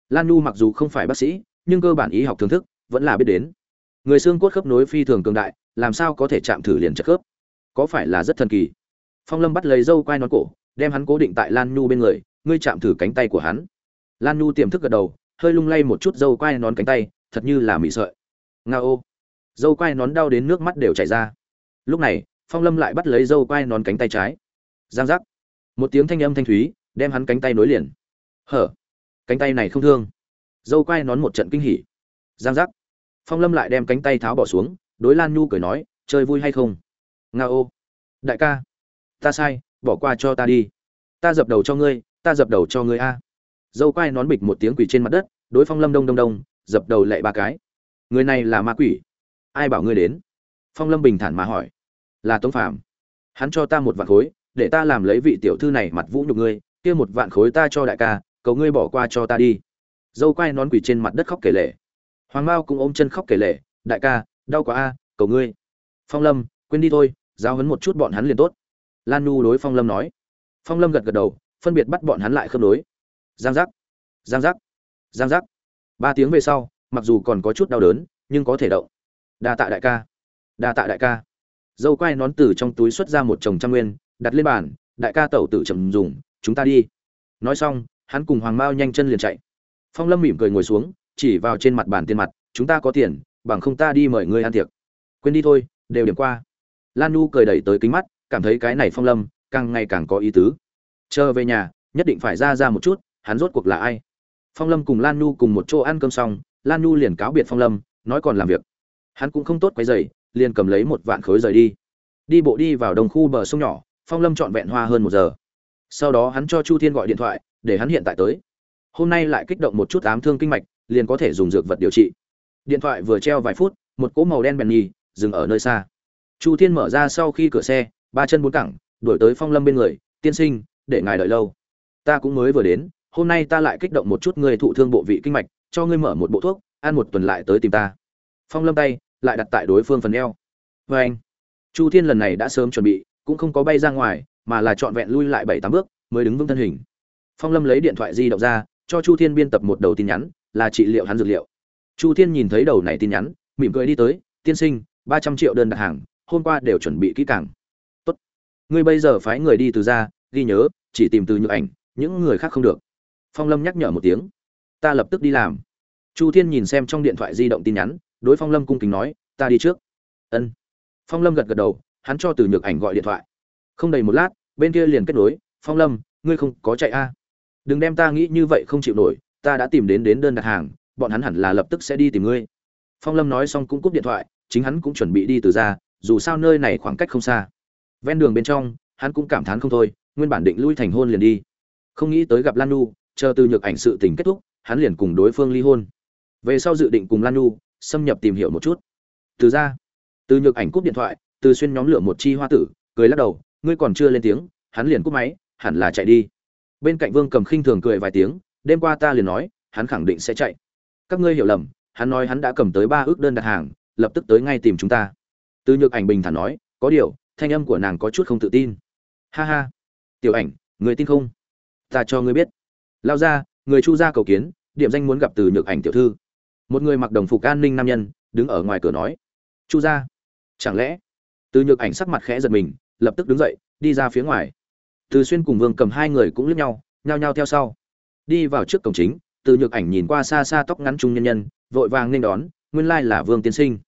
Lan nhu mặc dù không phải bác sĩ, nhưng cơ bản y học thưởng thức, vẫn là biết đến. Người xương cốt khớp nối phi thường cường đại, làm sao có thể chạm thử liền chật khớp? Có phải là rất thần kỳ? Phong lâm bắt lấy dâu quai nón cổ, đem hắn cố định tại lan nhu bên người, ngươi chạm thử cánh tay của hắn. Lan nhu tiềm thức gật đầu, hơi lung lay một chút dâu quai nón cánh tay thật như là mị sợi. Nga ô. Dâu quai nón đau đến nước mắt đều chảy ra. Lúc này, phong lâm lại bắt lấy dâu quai nón cánh tay trái. Giang giác. Một tiếng thanh âm thanh thúy, đem hắn cánh tay nối liền. Hở. Cánh tay này không thương. Dâu quai nón một trận kinh hỉ. Giang giác. Phong lâm lại đem cánh tay tháo bỏ xuống, đối lan nhu cười nói, chơi vui hay không? Nga ô. Đại ca, ta sai, bỏ qua cho ta đi. Ta dập đầu cho ngươi, ta dập đầu cho ngươi a. Dâu quai nón bịch một tiếng quỳ trên mặt đất, đối phong lâm đông đông đông dập đầu lệ ba cái. Người này là ma quỷ. Ai bảo ngươi đến? Phong lâm bình thản mà hỏi. Là tống phạm hắn cho ta một vạn khối, để ta làm lấy vị tiểu thư này mặt vũ nhục ngươi, kia một vạn khối ta cho đại ca, cầu ngươi bỏ qua cho ta đi. Dâu quai nón quỷ trên mặt đất khóc kể lệ hoàng mao cũng ôm chân khóc kể lệ đại ca, đau quá a, cầu ngươi. Phong lâm, quên đi thôi giao hấn một chút bọn hắn liền tốt. Lan nu đối phong lâm nói. Phong lâm gật gật đầu, phân biệt bắt bọn hắn lại khớp nối. Giang giác. Giang giác. Giang giác ba tiếng về sau, mặc dù còn có chút đau đớn, nhưng có thể động. Đa tạ đại ca. Đa tạ đại ca. Dâu quai nón từ trong túi xuất ra một chồng trăm nguyên, đặt lên bàn, đại ca tẩu tự trầm dùng, chúng ta đi. Nói xong, hắn cùng hoàng mao nhanh chân liền chạy. Phong lâm mỉm cười ngồi xuống, chỉ vào trên mặt bàn tiền mặt, chúng ta có tiền, bằng không ta đi mời ngươi ăn tiệc. Quên đi thôi, đều điểm qua. Lan nu cười đẩy tới kính mắt, cảm thấy cái này phong lâm, càng ngày càng có ý tứ. Chờ về nhà, nhất định phải ra ra một chút, hắn rốt cuộc là ai? Phong lâm cùng lan nu cùng một chỗ ăn cơm xong, lan nu liền cáo biệt phong lâm, nói còn làm việc. Hắn cũng không tốt quay dày liền cầm lấy một vạn khối rời đi. Đi bộ đi vào đồng khu bờ sông nhỏ, phong lâm trọn vẹn hoa hơn một giờ. Sau đó hắn cho chu thiên gọi điện thoại, để hắn hiện tại tới. Hôm nay lại kích động một chút ám thương kinh mạch, liền có thể dùng dược vật điều trị. Điện thoại vừa treo vài phút, một cỗ màu đen bèn nhì dừng ở nơi xa. Chu thiên mở ra sau khi cửa xe, ba chân bốn cẳng, đuổi tới phong lâm bên người, tiên sinh, để ngài đợi lâu. Ta cũng mới vừa đến hôm nay ta lại kích động một chút ngươi thụ thương bộ vị kinh mạch, cho ngươi mở một bộ thuốc, ăn một tuần lại tới tìm ta. Phong lâm tay, lại đặt tại đối phương phần eo. Vê anh, chu thiên lần này đã sớm chuẩn bị, cũng không có bay ra ngoài, mà là trọn vẹn lui lại bảy tám bước, mới đứng vững thân hình. Phong lâm lấy điện thoại di động ra, cho chu thiên biên tập một đầu tin nhắn, là trị liệu hắn dược liệu. Chu thiên nhìn thấy đầu này tin nhắn, mỉm cười đi tới, tiên sinh, ba trăm triệu đơn đặt hàng, hôm qua đều chuẩn bị kỹ càng. Tốt. Ngươi bây giờ phái người đi từ ra, ghi nhớ, chỉ tìm từ như ảnh, những người khác không được phong lâm nhắc nhở một tiếng. Ta lập tức đi làm. Chu thiên nhìn xem trong điện thoại di động tin nhắn, đối phong lâm cung kính nói, ta đi trước. Ân. Phong lâm gật gật đầu, hắn cho từ nhược ảnh gọi điện thoại. Không đầy một lát, bên kia liền kết nối, phong lâm, ngươi không có chạy a? À? đừng đem ta nghĩ như vậy không chịu nổi, ta đã tìm đến đến đơn đặt hàng, bọn hắn hẳn là lập tức sẽ đi tìm ngươi. Phong lâm nói xong cũng cúp điện thoại, chính hắn cũng chuẩn bị đi từ ra, dù sao nơi này khoảng cách không xa. Ven đường bên trong, hắn cũng cảm thán không thôi, nguyên bản định lui thành hôn liền đi. Không nghĩ tới gặp lan nu chờ từ nhược ảnh sự tình kết thúc, hắn liền cùng đối phương ly hôn. Về sau dự định cùng lan nhu xâm nhập tìm hiểu một chút. Từ ra, từ nhược ảnh cúp điện thoại, từ xuyên nhóm lửa một chi hoa tử, cười lắc đầu, ngươi còn chưa lên tiếng, hắn liền cúp máy, hẳn là chạy đi. Bên cạnh vương cầm khinh thường cười vài tiếng, đêm qua ta liền nói, hắn khẳng định sẽ chạy. Các ngươi hiểu lầm, hắn nói hắn đã cầm tới ba ước đơn đặt hàng, lập tức tới ngay tìm chúng ta. Từ nhược ảnh bình thản nói, có điều, thanh âm của nàng có chút không tự tin. Ha ha, tiểu ảnh, người tin không? Ta cho ngươi biết lao ra, người chu gia cầu kiến, điểm danh muốn gặp từ nhược ảnh tiểu thư. Một người mặc đồng phục an ninh nam nhân, đứng ở ngoài cửa nói. Chu gia, chẳng lẽ? Từ nhược ảnh sắc mặt khẽ giật mình, lập tức đứng dậy, đi ra phía ngoài. Từ xuyên cùng vương cầm hai người cũng liếc nhau, nhao nhao theo sau. Đi vào trước cổng chính, từ nhược ảnh nhìn qua xa xa tóc ngắn trung nhân nhân, vội vàng nên đón, nguyên lai là vương tiên sinh.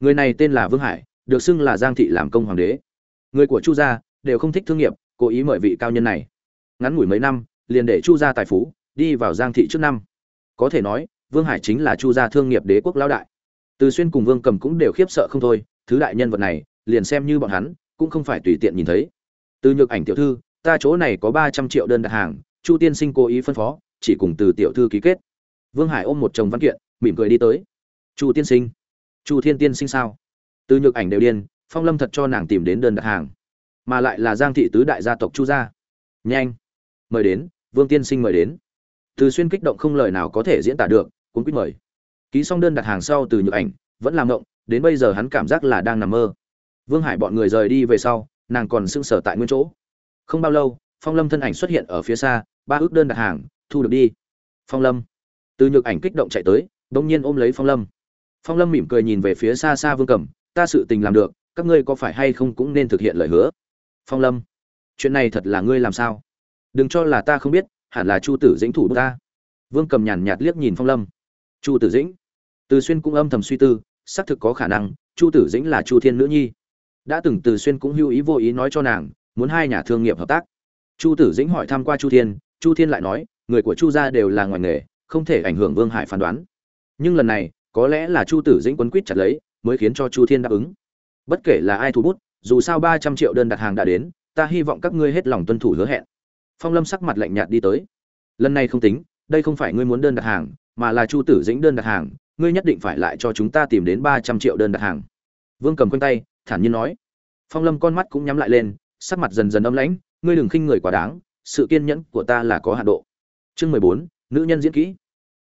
Người này tên là vương hải, được xưng là giang thị làm công hoàng đế. Người của chu gia, đều không thích thương nghiệp, cố ý mời vị cao nhân này. Ngắn ngủi mấy năm liền để chu gia tài phú đi vào giang thị trước năm. Có thể nói, vương hải chính là chu gia thương nghiệp đế quốc lão đại. Từ xuyên cùng vương cầm cũng đều khiếp sợ không thôi, thứ đại nhân vật này, liền xem như bọn hắn, cũng không phải tùy tiện nhìn thấy. Từ nhược ảnh tiểu thư, ta chỗ này có ba trăm triệu đơn đặt hàng, chu tiên sinh cố ý phân phó, chỉ cùng từ tiểu thư ký kết. Vương hải ôm một chồng văn kiện, mỉm cười đi tới. Chu tiên sinh, chu thiên tiên sinh sao? Từ nhược ảnh đều điên, phong lâm thật cho nàng tìm đến đơn đặt hàng. Mà lại là giang thị tứ đại gia tộc chu gia. Nhanh! Mời đến vương tiên sinh mời đến. Từ xuyên kích động không lời nào có thể diễn tả được cuốn quýt mời. Ký xong đơn đặt hàng sau từ nhược ảnh vẫn làm ngộng đến bây giờ hắn cảm giác là đang nằm mơ. Vương hải bọn người rời đi về sau nàng còn sững sờ tại nguyên chỗ. Không bao lâu phong lâm thân ảnh xuất hiện ở phía xa ba ước đơn đặt hàng thu được đi. Phong lâm. Từ nhược ảnh kích động chạy tới bỗng nhiên ôm lấy phong lâm. Phong lâm mỉm cười nhìn về phía xa xa vương cẩm, ta sự tình làm được các ngươi có phải hay không cũng nên thực hiện lời hứa? Phong lâm. Chuyện này thật là ngươi làm sao? Đừng cho là ta không biết, hẳn là chu tử dĩnh thủ ta. Vương cầm nhàn nhạt liếc nhìn phong lâm. Chu tử dĩnh. Từ xuyên cũng âm thầm suy tư, xác thực có khả năng, chu tử dĩnh là chu thiên nữ nhi. Đã từng từ xuyên cũng hưu ý vô ý nói cho nàng, muốn hai nhà thương nghiệp hợp tác. Chu tử dĩnh hỏi thăm qua chu thiên chu thiên lại nói, người của chu gia đều là ngoài nghề, không thể ảnh hưởng vương hải phán đoán. Nhưng lần này, có lẽ là chu tử dĩnh quấn quýt chặt lấy, mới khiến cho chu thiên đáp ứng. Bất kể là ai thu bút, dù sao ba trăm triệu đơn đặt hàng đã đến, ta hy vọng các ngươi hết lòng tuân thủ hứa hẹn phong lâm sắc mặt lạnh nhạt đi tới. Lần này không tính, đây không phải ngươi muốn đơn đặt hàng, mà là chu tử dĩnh đơn đặt hàng, ngươi nhất định phải lại cho chúng ta tìm đến ba trăm triệu đơn đặt hàng. Vương cầm quanh tay, thản nhiên nói. Phong lâm con mắt cũng nhắm lại lên, sắc mặt dần dần âm lãnh, ngươi đừng khinh người quá đáng, sự kiên nhẫn của ta là có hạn độ. Chương mười bốn, nữ nhân diễn kỹ.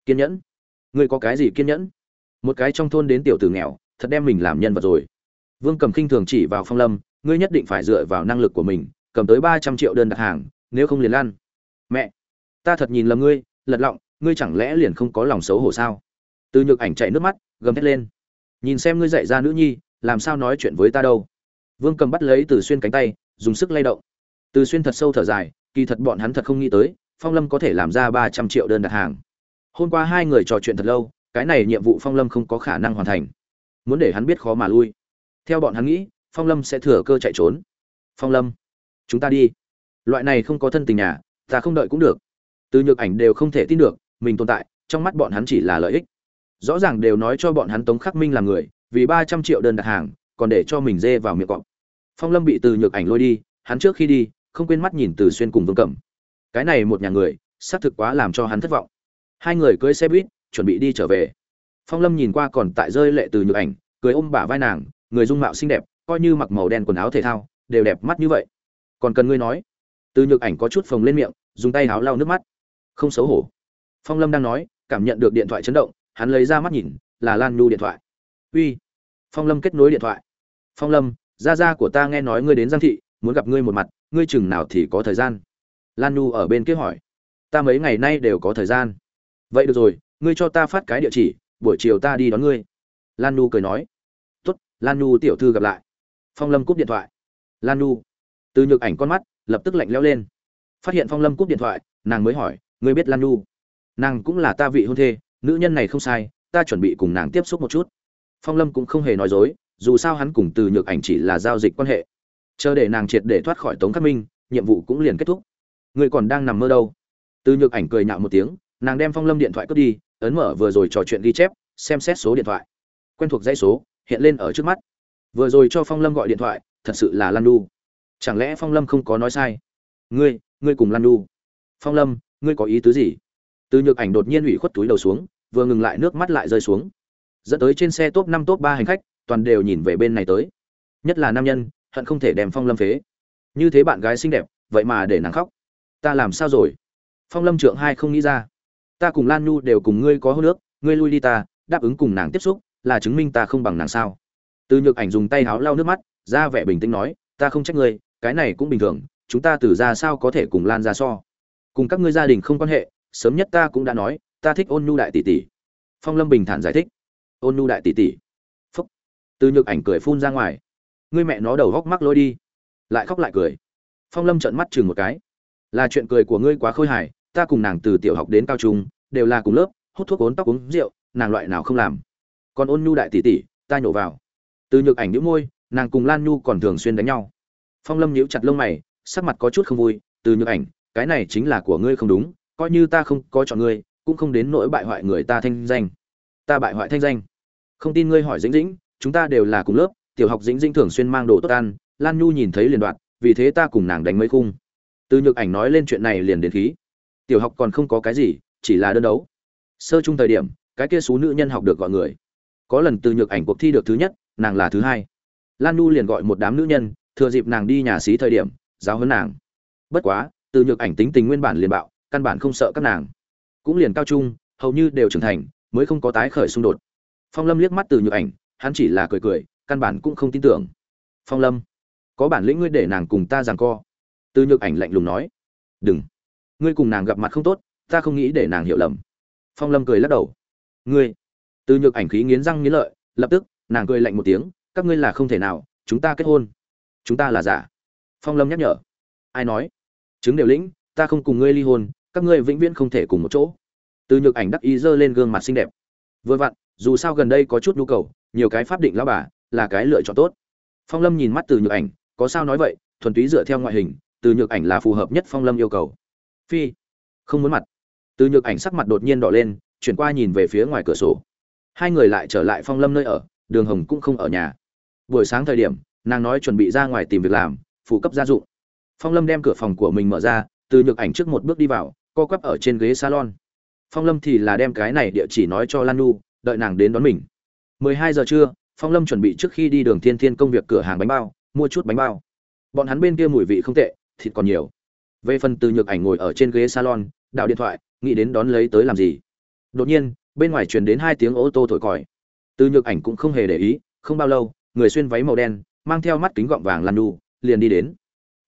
Kiên nhẫn. Ngươi có cái gì kiên nhẫn? Một cái trong thôn đến tiểu tử nghèo, thật đem mình làm nhân vật rồi. Vương cầm khinh thường chỉ vào phong lâm, ngươi nhất định phải dựa vào năng lực của mình, cầm tới ba trăm triệu đơn đặt hàng nếu không liền lan. Mẹ, ta thật nhìn lầm ngươi, lật lọng, ngươi chẳng lẽ liền không có lòng xấu hổ sao? Từ nhược ảnh chạy nước mắt, gầm thét lên. Nhìn xem ngươi dạy ra nữ nhi, làm sao nói chuyện với ta đâu? Vương cầm bắt lấy từ xuyên cánh tay, dùng sức lay động. Từ xuyên thật sâu thở dài, kỳ thật bọn hắn thật không nghĩ tới, phong lâm có thể làm ra ba trăm triệu đơn đặt hàng. Hôm qua hai người trò chuyện thật lâu, cái này nhiệm vụ phong lâm không có khả năng hoàn thành. Muốn để hắn biết khó mà lui. Theo bọn hắn nghĩ, phong lâm sẽ thừa cơ chạy trốn. Phong lâm, chúng ta đi loại này không có thân tình nhà, ta không đợi cũng được. Từ nhược ảnh đều không thể tin được, mình tồn tại, trong mắt bọn hắn chỉ là lợi ích. Rõ ràng đều nói cho bọn hắn tống khắc minh là người, vì ba trăm triệu đơn đặt hàng, còn để cho mình dê vào miệng cọp. Phong lâm bị từ nhược ảnh lôi đi, hắn trước khi đi, không quên mắt nhìn từ xuyên cùng vương cẩm. Cái này một nhà người, xác thực quá làm cho hắn thất vọng. Hai người cưới xe buýt, chuẩn bị đi trở về. Phong lâm nhìn qua còn tại rơi lệ từ nhược ảnh, cười ôm bả vai nàng, người dung mạo xinh đẹp, coi như mặc màu đen quần áo thể thao, đều đẹp mắt như vậy. Còn cần ngươi nói từ nhược ảnh có chút phồng lên miệng, dùng tay háo lau nước mắt. Không xấu hổ. Phong lâm đang nói, cảm nhận được điện thoại chấn động, hắn lấy ra mắt nhìn, là lan nhu điện thoại. Uy. Phong lâm kết nối điện thoại. Phong lâm, gia gia của ta nghe nói ngươi đến giang thị, muốn gặp ngươi một mặt, ngươi chừng nào thì có thời gian? Lan nhu ở bên kia hỏi. Ta mấy ngày nay đều có thời gian. Vậy được rồi, ngươi cho ta phát cái địa chỉ, buổi chiều ta đi đón ngươi. Lan nhu cười nói. Tốt, lan nhu tiểu thư gặp lại. Phong lâm cúp điện thoại. Lan nhu. Từ nhược ảnh con mắt lập tức lạnh leo lên. Phát hiện phong lâm cúp điện thoại, nàng mới hỏi, ngươi biết lan nhu? Nàng cũng là ta vị hôn thê, nữ nhân này không sai, ta chuẩn bị cùng nàng tiếp xúc một chút. Phong lâm cũng không hề nói dối, dù sao hắn cùng từ nhược ảnh chỉ là giao dịch quan hệ. Chờ để nàng triệt để thoát khỏi tống khắc minh, nhiệm vụ cũng liền kết thúc. Người còn đang nằm mơ đâu? Từ nhược ảnh cười nhạo một tiếng, nàng đem phong lâm điện thoại cướp đi, ấn mở vừa rồi trò chuyện ghi chép, xem xét số điện thoại. Quen thuộc dãy số, hiện lên ở trước mắt. Vừa rồi cho phong lâm gọi điện thoại, thật sự là lan đu chẳng lẽ phong lâm không có nói sai? Ngươi ngươi cùng lan đu. Phong lâm, ngươi có ý tứ gì? Từ nhược ảnh đột nhiên ủy khuất túi đầu xuống, vừa ngừng lại nước mắt lại rơi xuống. Dẫn tới trên xe top năm, top ba hành khách, toàn đều nhìn về bên này tới. Nhất là nam nhân, hận không thể đem phong lâm phế. Như thế bạn gái xinh đẹp, vậy mà để nàng khóc. Ta làm sao rồi? Phong lâm trượng hai không nghĩ ra. Ta cùng lan nhu đều cùng ngươi có hô nước ngươi lui đi ta, đáp ứng cùng nàng tiếp xúc, là chứng minh ta không bằng nàng sao? Từ nhược ảnh dùng tay háo lau nước mắt, ra vẻ bình tĩnh nói, ta không trách ngươi cái này cũng bình thường, chúng ta từ ra sao có thể cùng lan ra so? Cùng các ngươi gia đình không quan hệ, sớm nhất ta cũng đã nói, ta thích ôn nhu đại tỷ tỷ. Phong lâm bình thản giải thích. Ôn nhu đại tỷ tỷ. Phúc. Từ nhược ảnh cười phun ra ngoài. Ngươi mẹ nó đầu góc mắc lôi đi. Lại khóc lại cười. Phong lâm trợn mắt chừng một cái. Là chuyện cười của ngươi quá khôi hài, ta cùng nàng từ tiểu học đến cao trung, đều là cùng lớp, hút thuốc ốn tóc uống rượu, nàng loại nào không làm. Còn ôn nhu đại tỷ tỷ, ta nhổ vào. Từ nhược ảnh nhũ môi, nàng cùng lan nhu còn thường xuyên đánh nhau phong lâm nhíu chặt lông mày, sắc mặt có chút không vui, từ nhược ảnh, cái này chính là của ngươi không đúng, coi như ta không có chọn ngươi, cũng không đến nỗi bại hoại người ta thanh danh. Ta bại hoại thanh danh. Không tin ngươi hỏi dĩnh dĩnh, chúng ta đều là cùng lớp, tiểu học dĩnh dĩnh thường xuyên mang đồ tốt ăn, lan nhu nhìn thấy liền đoạn vì thế ta cùng nàng đánh mấy khung. Từ nhược ảnh nói lên chuyện này liền đến khí. Tiểu học còn không có cái gì, chỉ là đơn đấu. Sơ chung thời điểm, cái kia số nữ nhân học được gọi người. Có lần từ nhược ảnh cuộc thi được thứ nhất, nàng là thứ hai. Lan nu liền gọi một đám nữ nhân thừa dịp nàng đi nhà xí thời điểm, giáo huấn nàng. Bất quá, từ nhược ảnh tính tình nguyên bản liền bạo, căn bản không sợ các nàng. Cũng liền cao trung, hầu như đều trưởng thành, mới không có tái khởi xung đột. Phong lâm liếc mắt từ nhược ảnh, hắn chỉ là cười cười, căn bản cũng không tin tưởng. Phong lâm, có bản lĩnh ngươi để nàng cùng ta giằng co. Từ nhược ảnh lạnh lùng nói. Đừng, ngươi cùng nàng gặp mặt không tốt, ta không nghĩ để nàng hiểu lầm. Phong lâm cười lắc đầu. Ngươi, từ nhược ảnh khí nghiến răng nghiến lợi, lập tức, nàng cười lạnh một tiếng, các ngươi là không thể nào, chúng ta kết hôn chúng ta là giả. Phong lâm nhắc nhở. Ai nói? Chứng đều lĩnh, ta không cùng ngươi ly hôn, các ngươi vĩnh viễn không thể cùng một chỗ. Từ nhược ảnh đắc ý giơ lên gương mặt xinh đẹp. Vừa vặn, dù sao gần đây có chút nhu cầu, nhiều cái pháp định lão bà, là cái lựa chọn tốt. Phong lâm nhìn mắt từ nhược ảnh, có sao nói vậy, thuần túy dựa theo ngoại hình, từ nhược ảnh là phù hợp nhất phong lâm yêu cầu. Phi, không muốn mặt. Từ nhược ảnh sắc mặt đột nhiên đỏ lên, chuyển qua nhìn về phía ngoài cửa sổ. Hai người lại trở lại phong lâm nơi ở, đường hồng cũng không ở nhà. Buổi sáng thời điểm nàng nói chuẩn bị ra ngoài tìm việc làm, phụ cấp gia dụng. Phong lâm đem cửa phòng của mình mở ra, từ nhược ảnh trước một bước đi vào, co quắp ở trên ghế salon. Phong lâm thì là đem cái này địa chỉ nói cho lan nu đợi nàng đến đón mình. 12 giờ trưa, phong lâm chuẩn bị trước khi đi đường thiên thiên công việc cửa hàng bánh bao, mua chút bánh bao. Bọn hắn bên kia mùi vị không tệ, thịt còn nhiều. Về phần từ nhược ảnh ngồi ở trên ghế salon đạo điện thoại, nghĩ đến đón lấy tới làm gì. Đột nhiên, bên ngoài truyền đến hai tiếng ô tô thổi còi. Từ nhược ảnh cũng không hề để ý, không bao lâu, người xuyên váy màu đen mang theo mắt kính gọng vàng lan đu, liền đi đến.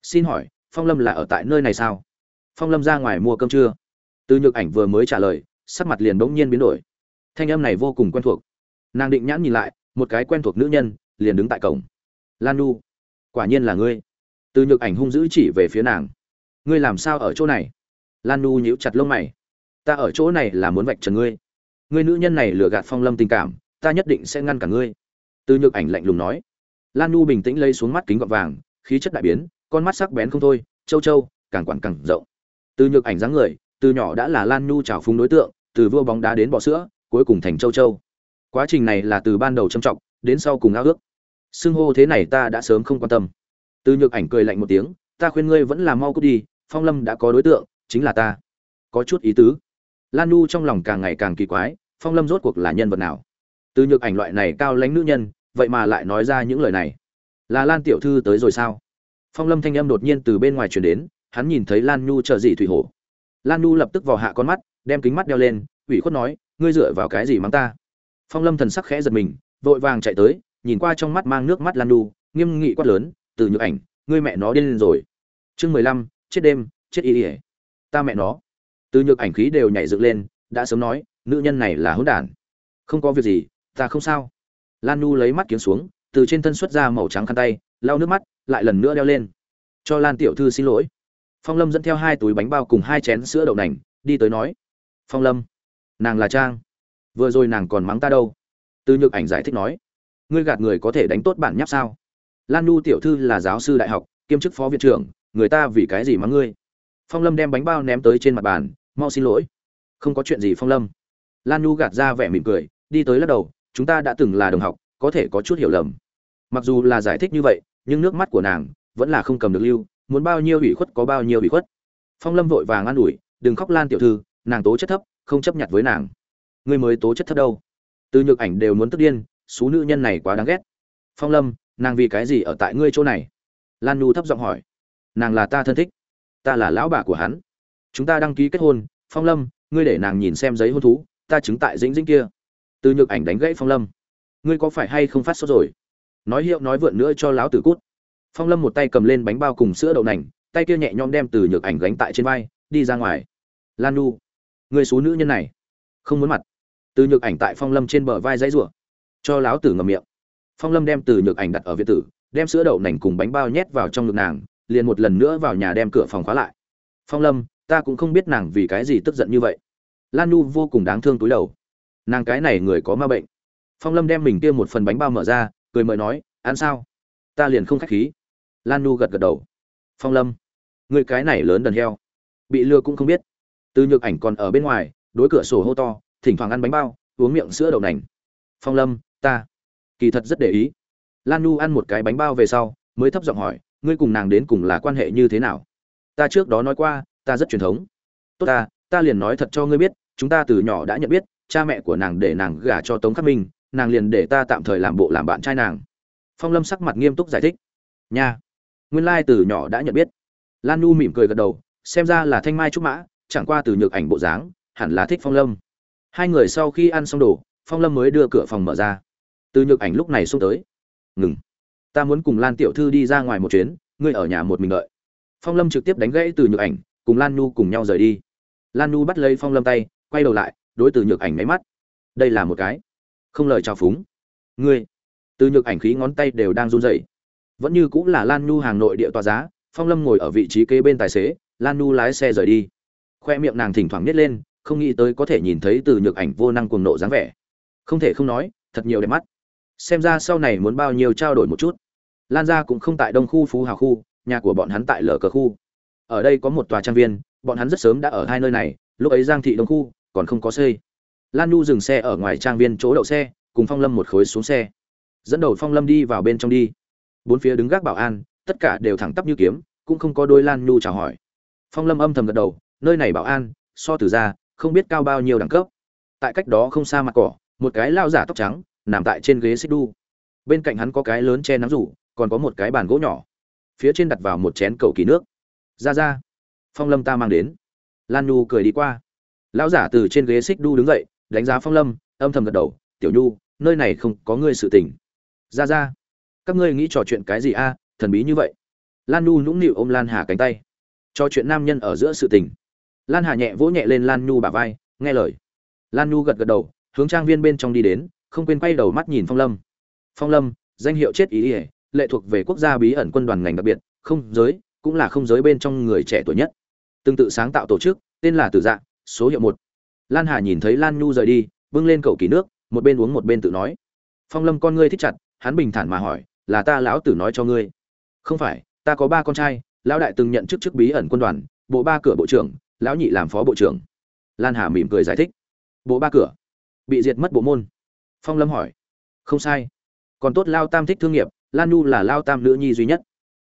Xin hỏi, phong lâm là ở tại nơi này sao? Phong lâm ra ngoài mua cơm trưa từ nhược ảnh vừa mới trả lời, sắc mặt liền bỗng nhiên biến đổi. Thanh âm này vô cùng quen thuộc. Nàng định nhãn nhìn lại, một cái quen thuộc nữ nhân, liền đứng tại cổng. Lan đu, quả nhiên là ngươi. Từ nhược ảnh hung dữ chỉ về phía nàng. Ngươi làm sao ở chỗ này? Lan nu nhíu chặt lông mày. Ta ở chỗ này là muốn vạch trần ngươi. Ngươi nữ nhân này lừa gạt phong lâm tình cảm, ta nhất định sẽ ngăn cả ngươi. Từ nhược ảnh lạnh lùng nói lan nu bình tĩnh lấy xuống mắt kính gọt vàng, khí chất đại biến, con mắt sắc bén không thôi châu châu càng quản càng rộng. Từ nhược ảnh dáng người, từ nhỏ đã là lan nu trào phúng đối tượng, từ vua bóng đá đến bọ sữa, cuối cùng thành châu châu quá trình này là từ ban đầu trầm trọng, đến sau cùng ao ước. Xưng hô thế này ta đã sớm không quan tâm. Từ nhược ảnh cười lạnh một tiếng, ta khuyên ngươi vẫn là mau cút đi, phong lâm đã có đối tượng, chính là ta. Có chút ý tứ. Lan nu trong lòng càng ngày càng kỳ quái, phong lâm rốt cuộc là nhân vật nào? Từ nhược ảnh loại này cao lãnh nữ nhân vậy mà lại nói ra những lời này. Là lan tiểu thư tới rồi sao? Phong lâm thanh âm đột nhiên từ bên ngoài truyền đến, hắn nhìn thấy lan nhu chờ gì thủy hổ. Lan nhu lập tức vào hạ con mắt, đem kính mắt đeo lên, ủy khuất nói, ngươi dựa vào cái gì mắng ta? Phong lâm thần sắc khẽ giật mình, vội vàng chạy tới, nhìn qua trong mắt mang nước mắt lan nhu, nghiêm nghị quát lớn, từ nhược ảnh, ngươi mẹ nó điên lên rồi. Chương mười lăm, chết đêm, chết y ỉa ta mẹ nó. Từ nhược ảnh khí đều nhảy dựng lên, đã sớm nói, nữ nhân này là hỗn đản. Không có việc gì, ta không sao lan nu lấy mắt kiếm xuống, từ trên thân xuất ra màu trắng khăn tay, lau nước mắt, lại lần nữa đeo lên. Cho lan tiểu thư xin lỗi. Phong lâm dẫn theo hai túi bánh bao cùng hai chén sữa đậu nành, đi tới nói, phong lâm, nàng là trang. Vừa rồi nàng còn mắng ta đâu? Từ nhược ảnh giải thích nói, ngươi gạt người có thể đánh tốt bản nháp sao? Lan nu tiểu thư là giáo sư đại học, kiêm chức phó viện trưởng, người ta vì cái gì mắng ngươi? Phong lâm đem bánh bao ném tới trên mặt bàn, mau xin lỗi. Không có chuyện gì, phong lâm. Lan nhu gạt ra vẻ mỉm cười, đi tới lắc đầu chúng ta đã từng là đồng học, có thể có chút hiểu lầm. Mặc dù là giải thích như vậy, nhưng nước mắt của nàng vẫn là không cầm được lưu, muốn bao nhiêu ủy khuất có bao nhiêu ủy khuất. Phong lâm vội vàng an ủi, đừng khóc lan tiểu thư, nàng tố chất thấp, không chấp nhận với nàng. Ngươi mới tố chất thấp đâu? Từ nhược ảnh đều muốn tức điên số nữ nhân này quá đáng ghét. Phong lâm, nàng vì cái gì ở tại ngươi chỗ này? Lan nhu thấp giọng hỏi. Nàng là ta thân thích, ta là lão bà của hắn. Chúng ta đăng ký kết hôn, phong lâm, ngươi để nàng nhìn xem giấy hôn thú, ta chứng tại dĩnh dĩnh kia từ nhược ảnh đánh gãy phong lâm. Ngươi có phải hay không phát sốt rồi? Nói hiệu nói vượn nữa cho lão tử cút. Phong lâm một tay cầm lên bánh bao cùng sữa đậu nành, tay kia nhẹ nhõm đem từ nhược ảnh gánh tại trên vai, đi ra ngoài. Lan nu, người số nữ nhân này, không muốn mặt. Từ nhược ảnh tại phong lâm trên bờ vai dãy rủa. Cho lão tử ngầm miệng. Phong lâm đem từ nhược ảnh đặt ở viện tử, đem sữa đậu nành cùng bánh bao nhét vào trong ngực nàng, liền một lần nữa vào nhà đem cửa phòng khóa lại. Phong lâm, ta cũng không biết nàng vì cái gì tức giận như vậy. Lan nu vô cùng đáng thương túi đầu nàng cái này người có ma bệnh. Phong lâm đem mình kia một phần bánh bao mở ra, cười mời nói, ăn sao? Ta liền không khách khí. Lan nu gật gật đầu. Phong lâm, người cái này lớn đần heo. Bị lừa cũng không biết. Từ nhược ảnh còn ở bên ngoài, đối cửa sổ hô to, thỉnh thoảng ăn bánh bao, uống miệng sữa đậu nành. Phong lâm, ta kỳ thật rất để ý. Lan nu ăn một cái bánh bao về sau, mới thấp giọng hỏi, ngươi cùng nàng đến cùng là quan hệ như thế nào? Ta trước đó nói qua, ta rất truyền thống. Tốt ta ta liền nói thật cho ngươi biết, chúng ta từ nhỏ đã nhận biết cha mẹ của nàng để nàng gả cho tống khắc minh, nàng liền để ta tạm thời làm bộ làm bạn trai nàng. Phong lâm sắc mặt nghiêm túc giải thích. Nha. Nguyên lai từ nhỏ đã nhận biết. Lan nu mỉm cười gật đầu, xem ra là thanh mai trúc mã, chẳng qua từ nhược ảnh bộ dáng, hẳn là thích phong lâm. Hai người sau khi ăn xong đồ, phong lâm mới đưa cửa phòng mở ra. Từ nhược ảnh lúc này xông tới. Ngừng. Ta muốn cùng lan tiểu thư đi ra ngoài một chuyến, ngươi ở nhà một mình đợi. Phong lâm trực tiếp đánh gãy từ nhược ảnh, cùng lan nu cùng nhau rời đi. Lan nu bắt lấy phong lâm tay, quay đầu lại đối từ nhược ảnh máy mắt. Đây là một cái. Không lời chào phúng. Ngươi. Từ nhược ảnh khí ngón tay đều đang run rẩy. Vẫn như cũng là lan nu hàng nội địa tòa giá, phong lâm ngồi ở vị trí kế bên tài xế, lan nu lái xe rời đi. Khoe miệng nàng thỉnh thoảng nhét lên, không nghĩ tới có thể nhìn thấy từ nhược ảnh vô năng cuồng nộ dáng vẻ. Không thể không nói, thật nhiều đẹp mắt. Xem ra sau này muốn bao nhiêu trao đổi một chút. Lan gia cũng không tại đông khu phú hào khu, nhà của bọn hắn tại lở cờ khu. Ở đây có một tòa trang viên, bọn hắn rất sớm đã ở hai nơi này, lúc ấy giang thị đông khu còn không có xây. Lan nhu dừng xe ở ngoài trang viên chỗ đậu xe, cùng phong lâm một khối xuống xe. Dẫn đầu phong lâm đi vào bên trong đi. Bốn phía đứng gác bảo an, tất cả đều thẳng tắp như kiếm, cũng không có đôi lan nhu chào hỏi. Phong lâm âm thầm gật đầu, nơi này bảo an, so từ ra, không biết cao bao nhiêu đẳng cấp. Tại cách đó không xa mặt cỏ, một cái lao giả tóc trắng, nằm tại trên ghế xích đu. Bên cạnh hắn có cái lớn che nắng rủ, còn có một cái bàn gỗ nhỏ. Phía trên đặt vào một chén cầu kỳ nước. Ra ra. Phong lâm ta mang đến. Lan nhu cười đi qua lão giả từ trên ghế xích đu đứng dậy, đánh giá phong lâm, âm thầm gật đầu, tiểu nhu, nơi này không có ngươi sự tình. Ra ra, các ngươi nghĩ trò chuyện cái gì a, thần bí như vậy? Lan nhu nũng nịu ôm lan hà cánh tay. Trò chuyện nam nhân ở giữa sự tình. Lan hà nhẹ vỗ nhẹ lên lan nhu bả vai, nghe lời. Lan nhu gật gật đầu, hướng trang viên bên trong đi đến, không quên quay đầu mắt nhìn phong lâm. Phong lâm, danh hiệu chết ý ỉa lệ thuộc về quốc gia bí ẩn quân đoàn ngành đặc biệt, không giới, cũng là không giới bên trong người trẻ tuổi nhất. Tương tự sáng tạo tổ chức, tên là tử dạ số hiệu một. Lan hà nhìn thấy lan nhu rời đi, bưng lên cầu kỳ nước, một bên uống một bên tự nói. Phong lâm con ngươi thích chặt, hắn bình thản mà hỏi, là ta lão tử nói cho ngươi? Không phải, ta có ba con trai, lão đại từng nhận chức chức bí ẩn quân đoàn, bộ ba cửa bộ trưởng, lão nhị làm phó bộ trưởng. Lan hà mỉm cười giải thích. Bộ ba cửa? Bị diệt mất bộ môn? Phong lâm hỏi. Không sai. Còn tốt lao tam thích thương nghiệp, lan nhu là lao tam nữ nhi duy nhất.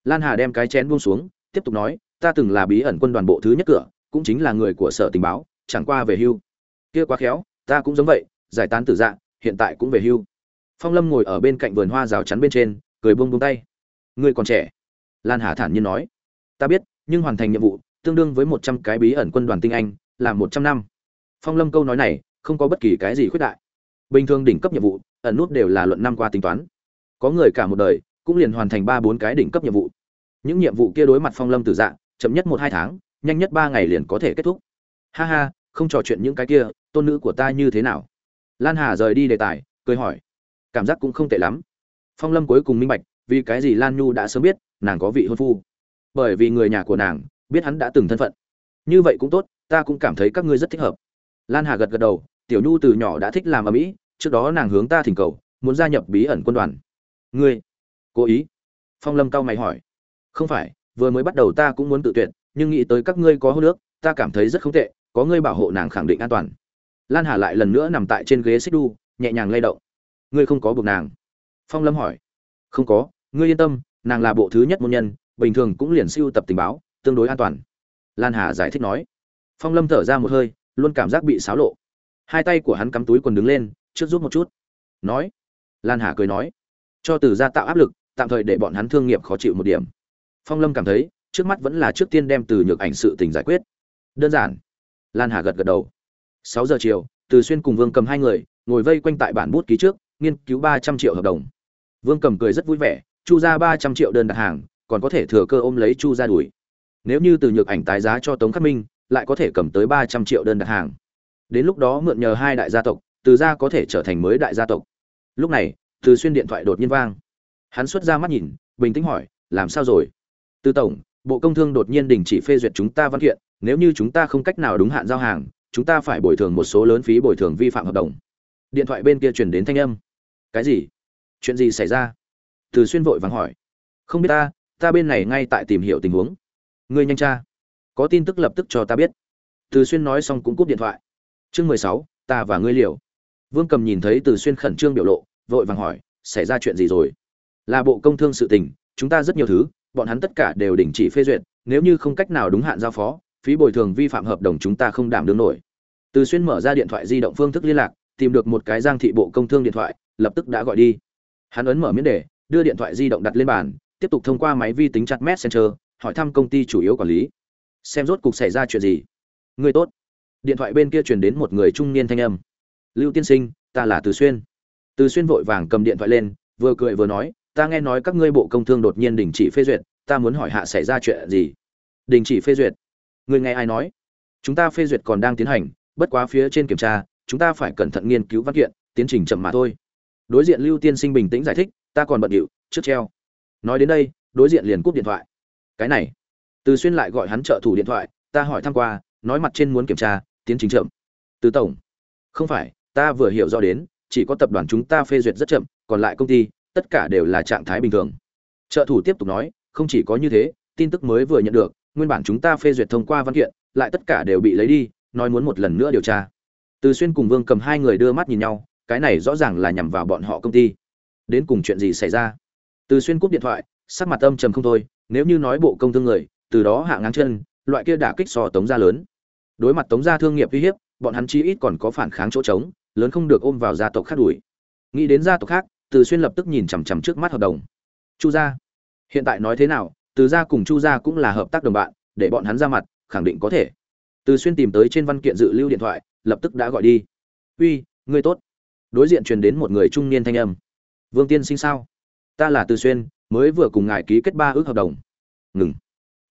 Lan hà đem cái chén buông xuống, tiếp tục nói, ta từng là bí ẩn quân đoàn bộ thứ nhất cửa cũng chính là người của sở tình báo, chẳng qua về hưu. Kia quá khéo, ta cũng giống vậy, giải tán tử dạng hiện tại cũng về hưu. Phong lâm ngồi ở bên cạnh vườn hoa rào chắn bên trên, cười buông buông tay. Ngươi còn trẻ. Lan hà thản nhiên nói. Ta biết, nhưng hoàn thành nhiệm vụ, tương đương với một trăm cái bí ẩn quân đoàn tinh anh, là một trăm năm. Phong lâm câu nói này, không có bất kỳ cái gì khuyết đại. Bình thường đỉnh cấp nhiệm vụ, ẩn nút đều là luận năm qua tính toán. Có người cả một đời, cũng liền hoàn thành ba bốn cái đỉnh cấp nhiệm vụ. Những nhiệm vụ kia đối mặt phong lâm tử dạng chậm nhất một hai tháng nhanh nhất ba ngày liền có thể kết thúc. Ha ha, không trò chuyện những cái kia, tôn nữ của ta như thế nào? Lan hà rời đi đề tài, cười hỏi. Cảm giác cũng không tệ lắm. Phong lâm cuối cùng minh bạch, vì cái gì lan nhu đã sớm biết, nàng có vị hôn phu. Bởi vì người nhà của nàng, biết hắn đã từng thân phận. Như vậy cũng tốt, ta cũng cảm thấy các ngươi rất thích hợp. Lan hà gật gật đầu, tiểu nhu từ nhỏ đã thích làm ở mỹ trước đó nàng hướng ta thỉnh cầu, muốn gia nhập bí ẩn quân đoàn. Ngươi, cố ý? Phong lâm cau mày hỏi. Không phải, vừa mới bắt đầu ta cũng muốn tự tuyệt nhưng nghĩ tới các ngươi có hô nước, ta cảm thấy rất không tệ, có ngươi bảo hộ nàng khẳng định an toàn. Lan hà lại lần nữa nằm tại trên ghế xích đu nhẹ nhàng lay động. Ngươi không có buộc nàng? Phong lâm hỏi. Không có, ngươi yên tâm, nàng là bộ thứ nhất môn nhân, bình thường cũng liền siêu tập tình báo, tương đối an toàn. Lan hà giải thích nói. Phong lâm thở ra một hơi, luôn cảm giác bị xáo lộ. Hai tay của hắn cắm túi quần đứng lên, trước giúp một chút. Nói. Lan hà cười nói. Cho từ ra tạo áp lực, tạm thời để bọn hắn thương nghiệp khó chịu một điểm. Phong lâm cảm thấy trước mắt vẫn là trước tiên đem từ nhược ảnh sự tình giải quyết. Đơn giản. Lan hà gật gật đầu. Sáu giờ chiều, từ xuyên cùng vương cầm hai người ngồi vây quanh tại bản bút ký trước, nghiên cứu ba trăm triệu hợp đồng. Vương cầm cười rất vui vẻ, chu ra ba trăm triệu đơn đặt hàng, còn có thể thừa cơ ôm lấy chu ra đuổi. Nếu như từ nhược ảnh tái giá cho tống khắc minh, lại có thể cầm tới ba trăm triệu đơn đặt hàng. Đến lúc đó mượn nhờ hai đại gia tộc, từ gia có thể trở thành mới đại gia tộc. Lúc này, từ xuyên điện thoại đột nhiên vang. Hắn xuất ra mắt nhìn, bình tĩnh hỏi, làm sao rồi? Từ tổng bộ công thương đột nhiên đình chỉ phê duyệt chúng ta văn kiện, nếu như chúng ta không cách nào đúng hạn giao hàng, chúng ta phải bồi thường một số lớn phí bồi thường vi phạm hợp đồng. Điện thoại bên kia chuyển đến thanh âm. Cái gì? Chuyện gì xảy ra? Từ xuyên vội vàng hỏi. Không biết ta ta bên này ngay tại tìm hiểu tình huống. Ngươi nhanh tra. Có tin tức lập tức cho ta biết. Từ xuyên nói xong cũng cúp điện thoại. Chương mười sáu, ta và ngươi liều. Vương cầm nhìn thấy từ xuyên khẩn trương biểu lộ, vội vàng hỏi, xảy ra chuyện gì rồi? Là bộ công thương sự tình, chúng ta rất nhiều thứ bọn hắn tất cả đều đình chỉ phê duyệt, nếu như không cách nào đúng hạn giao phó, phí bồi thường vi phạm hợp đồng chúng ta không đảm đương nổi. Từ xuyên mở ra điện thoại di động phương thức liên lạc, tìm được một cái giang thị bộ công thương điện thoại, lập tức đã gọi đi. Hắn ấn mở miễn đề, đưa điện thoại di động đặt lên bàn, tiếp tục thông qua máy vi tính chặt messenger, hỏi thăm công ty chủ yếu quản lý. Xem rốt cục xảy ra chuyện gì. Người tốt. Điện thoại bên kia truyền đến một người trung niên thanh âm. Lưu tiên sinh, ta là từ xuyên. Từ xuyên vội vàng cầm điện thoại lên, vừa cười vừa nói ta nghe nói các ngươi bộ công thương đột nhiên đình chỉ phê duyệt, ta muốn hỏi hạ xảy ra chuyện gì? Đình chỉ phê duyệt? Người nghe ai nói? Chúng ta phê duyệt còn đang tiến hành, bất quá phía trên kiểm tra, chúng ta phải cẩn thận nghiên cứu văn kiện, tiến trình chậm mà thôi. Đối diện lưu tiên sinh bình tĩnh giải thích, ta còn bận điệu, trước treo. Nói đến đây, đối diện liền cúp điện thoại. Cái này. Từ xuyên lại gọi hắn trợ thủ điện thoại, ta hỏi thăm qua, nói mặt trên muốn kiểm tra, tiến trình chậm. Từ tổng. Không phải, ta vừa hiểu rõ đến, chỉ có tập đoàn chúng ta phê duyệt rất chậm, còn lại công ty tất cả đều là trạng thái bình thường. Trợ thủ tiếp tục nói, không chỉ có như thế, tin tức mới vừa nhận được, nguyên bản chúng ta phê duyệt thông qua văn kiện, lại tất cả đều bị lấy đi, nói muốn một lần nữa điều tra. Từ xuyên cùng vương cầm hai người đưa mắt nhìn nhau, cái này rõ ràng là nhằm vào bọn họ công ty. Đến cùng chuyện gì xảy ra? Từ xuyên cúp điện thoại, sắc mặt âm trầm không thôi, nếu như nói bộ công thương người, từ đó hạ ngang chân, loại kia đả kích so tống gia lớn. Đối mặt tống gia thương nghiệp uy hiếp, bọn hắn chí ít còn có phản kháng chỗ trống, lớn không được ôm vào gia tộc khác đuổi. Nghĩ đến gia tộc khác từ xuyên lập tức nhìn chằm chằm trước mắt hợp đồng. Chu gia, hiện tại nói thế nào? Từ gia cùng chu gia cũng là hợp tác đồng bạn, để bọn hắn ra mặt, khẳng định có thể. Từ xuyên tìm tới trên văn kiện dự lưu điện thoại, lập tức đã gọi đi. Uy, ngươi tốt. Đối diện truyền đến một người trung niên thanh âm. Vương tiên sinh sao? Ta là từ xuyên, mới vừa cùng ngài ký kết ba ước hợp đồng. Ngừng.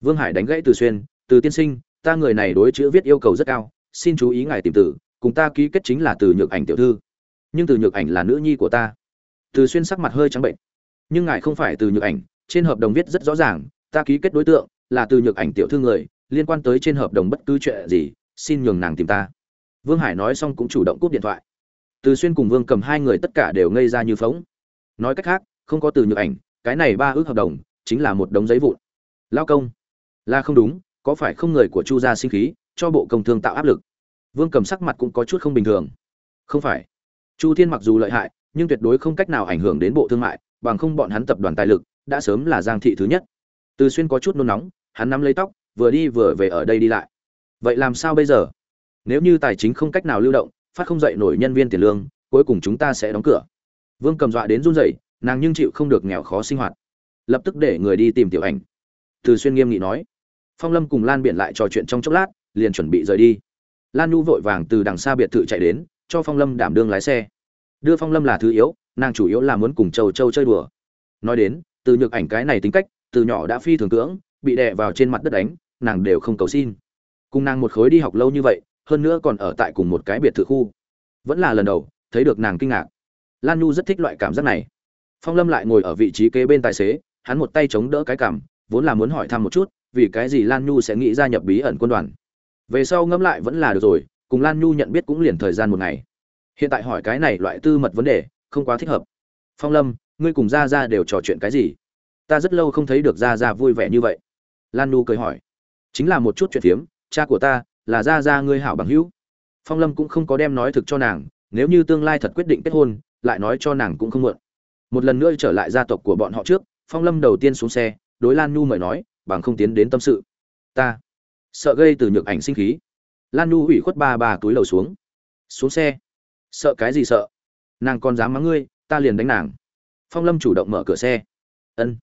Vương hải đánh gãy từ xuyên. Từ tiên sinh, ta người này đối chữ viết yêu cầu rất cao, xin chú ý ngài tìm tử, cùng ta ký kết chính là từ nhược ảnh tiểu thư. Nhưng từ nhược ảnh là nữ nhi của ta từ xuyên sắc mặt hơi trắng bệnh. Nhưng ngài không phải từ nhược ảnh, trên hợp đồng viết rất rõ ràng, ta ký kết đối tượng là từ nhược ảnh tiểu thư người, liên quan tới trên hợp đồng bất cứ chuyện gì, xin nhường nàng tìm ta. Vương hải nói xong cũng chủ động cúp điện thoại. Từ xuyên cùng vương cầm hai người tất cả đều ngây ra như phóng. Nói cách khác, không có từ nhược ảnh, cái này ba ước hợp đồng chính là một đống giấy vụn. Lao công. Là không đúng, có phải không người của chu gia sinh khí, cho bộ công thương tạo áp lực? Vương cầm sắc mặt cũng có chút không bình thường. Không phải. Chu thiên mặc dù lợi hại nhưng tuyệt đối không cách nào ảnh hưởng đến bộ thương mại, bằng không bọn hắn tập đoàn tài lực đã sớm là giang thị thứ nhất. Từ xuyên có chút nôn nóng, hắn nắm lấy tóc, vừa đi vừa về ở đây đi lại. Vậy làm sao bây giờ? Nếu như tài chính không cách nào lưu động, phát không dậy nổi nhân viên tiền lương, cuối cùng chúng ta sẽ đóng cửa. Vương cầm dọa đến run rẩy, nàng nhưng chịu không được nghèo khó sinh hoạt. Lập tức để người đi tìm tiểu ảnh. Từ xuyên nghiêm nghị nói. Phong lâm cùng lan biển lại trò chuyện trong chốc lát, liền chuẩn bị rời đi. Lan nhu vội vàng từ đằng xa biệt thự chạy đến, cho phong lâm đảm đương lái xe đưa phong lâm là thứ yếu, nàng chủ yếu là muốn cùng châu châu chơi đùa. Nói đến, từ nhược ảnh cái này tính cách, từ nhỏ đã phi thường cưỡng, bị đè vào trên mặt đất đánh, nàng đều không cầu xin. Cùng nàng một khối đi học lâu như vậy, hơn nữa còn ở tại cùng một cái biệt thự khu. Vẫn là lần đầu, thấy được nàng kinh ngạc. Lan nhu rất thích loại cảm giác này. Phong lâm lại ngồi ở vị trí kế bên tài xế, hắn một tay chống đỡ cái cảm, vốn là muốn hỏi thăm một chút, vì cái gì lan nhu sẽ nghĩ ra nhập bí ẩn quân đoàn. Về sau ngẫm lại vẫn là được rồi, cùng lan nhu nhận biết cũng liền thời gian một ngày hiện tại hỏi cái này loại tư mật vấn đề, không quá thích hợp. Phong lâm, ngươi cùng gia gia đều trò chuyện cái gì? Ta rất lâu không thấy được gia gia vui vẻ như vậy. Lan Nu cười hỏi. Chính là một chút chuyện phiếm, cha của ta là gia gia ngươi hảo bằng hữu. Phong lâm cũng không có đem nói thực cho nàng, nếu như tương lai thật quyết định kết hôn, lại nói cho nàng cũng không muộn một lần nữa trở lại gia tộc của bọn họ trước, phong lâm đầu tiên xuống xe, đối lan Nu mời nói, bằng không tiến đến tâm sự. Ta. Sợ gây từ nhược ảnh sinh khí. Lan Nu ủy khuất ba bà túi lầu xuống. Xuống xe sợ cái gì sợ? Nàng còn dám mắng ngươi, ta liền đánh nàng. Phong lâm chủ động mở cửa xe. Ân.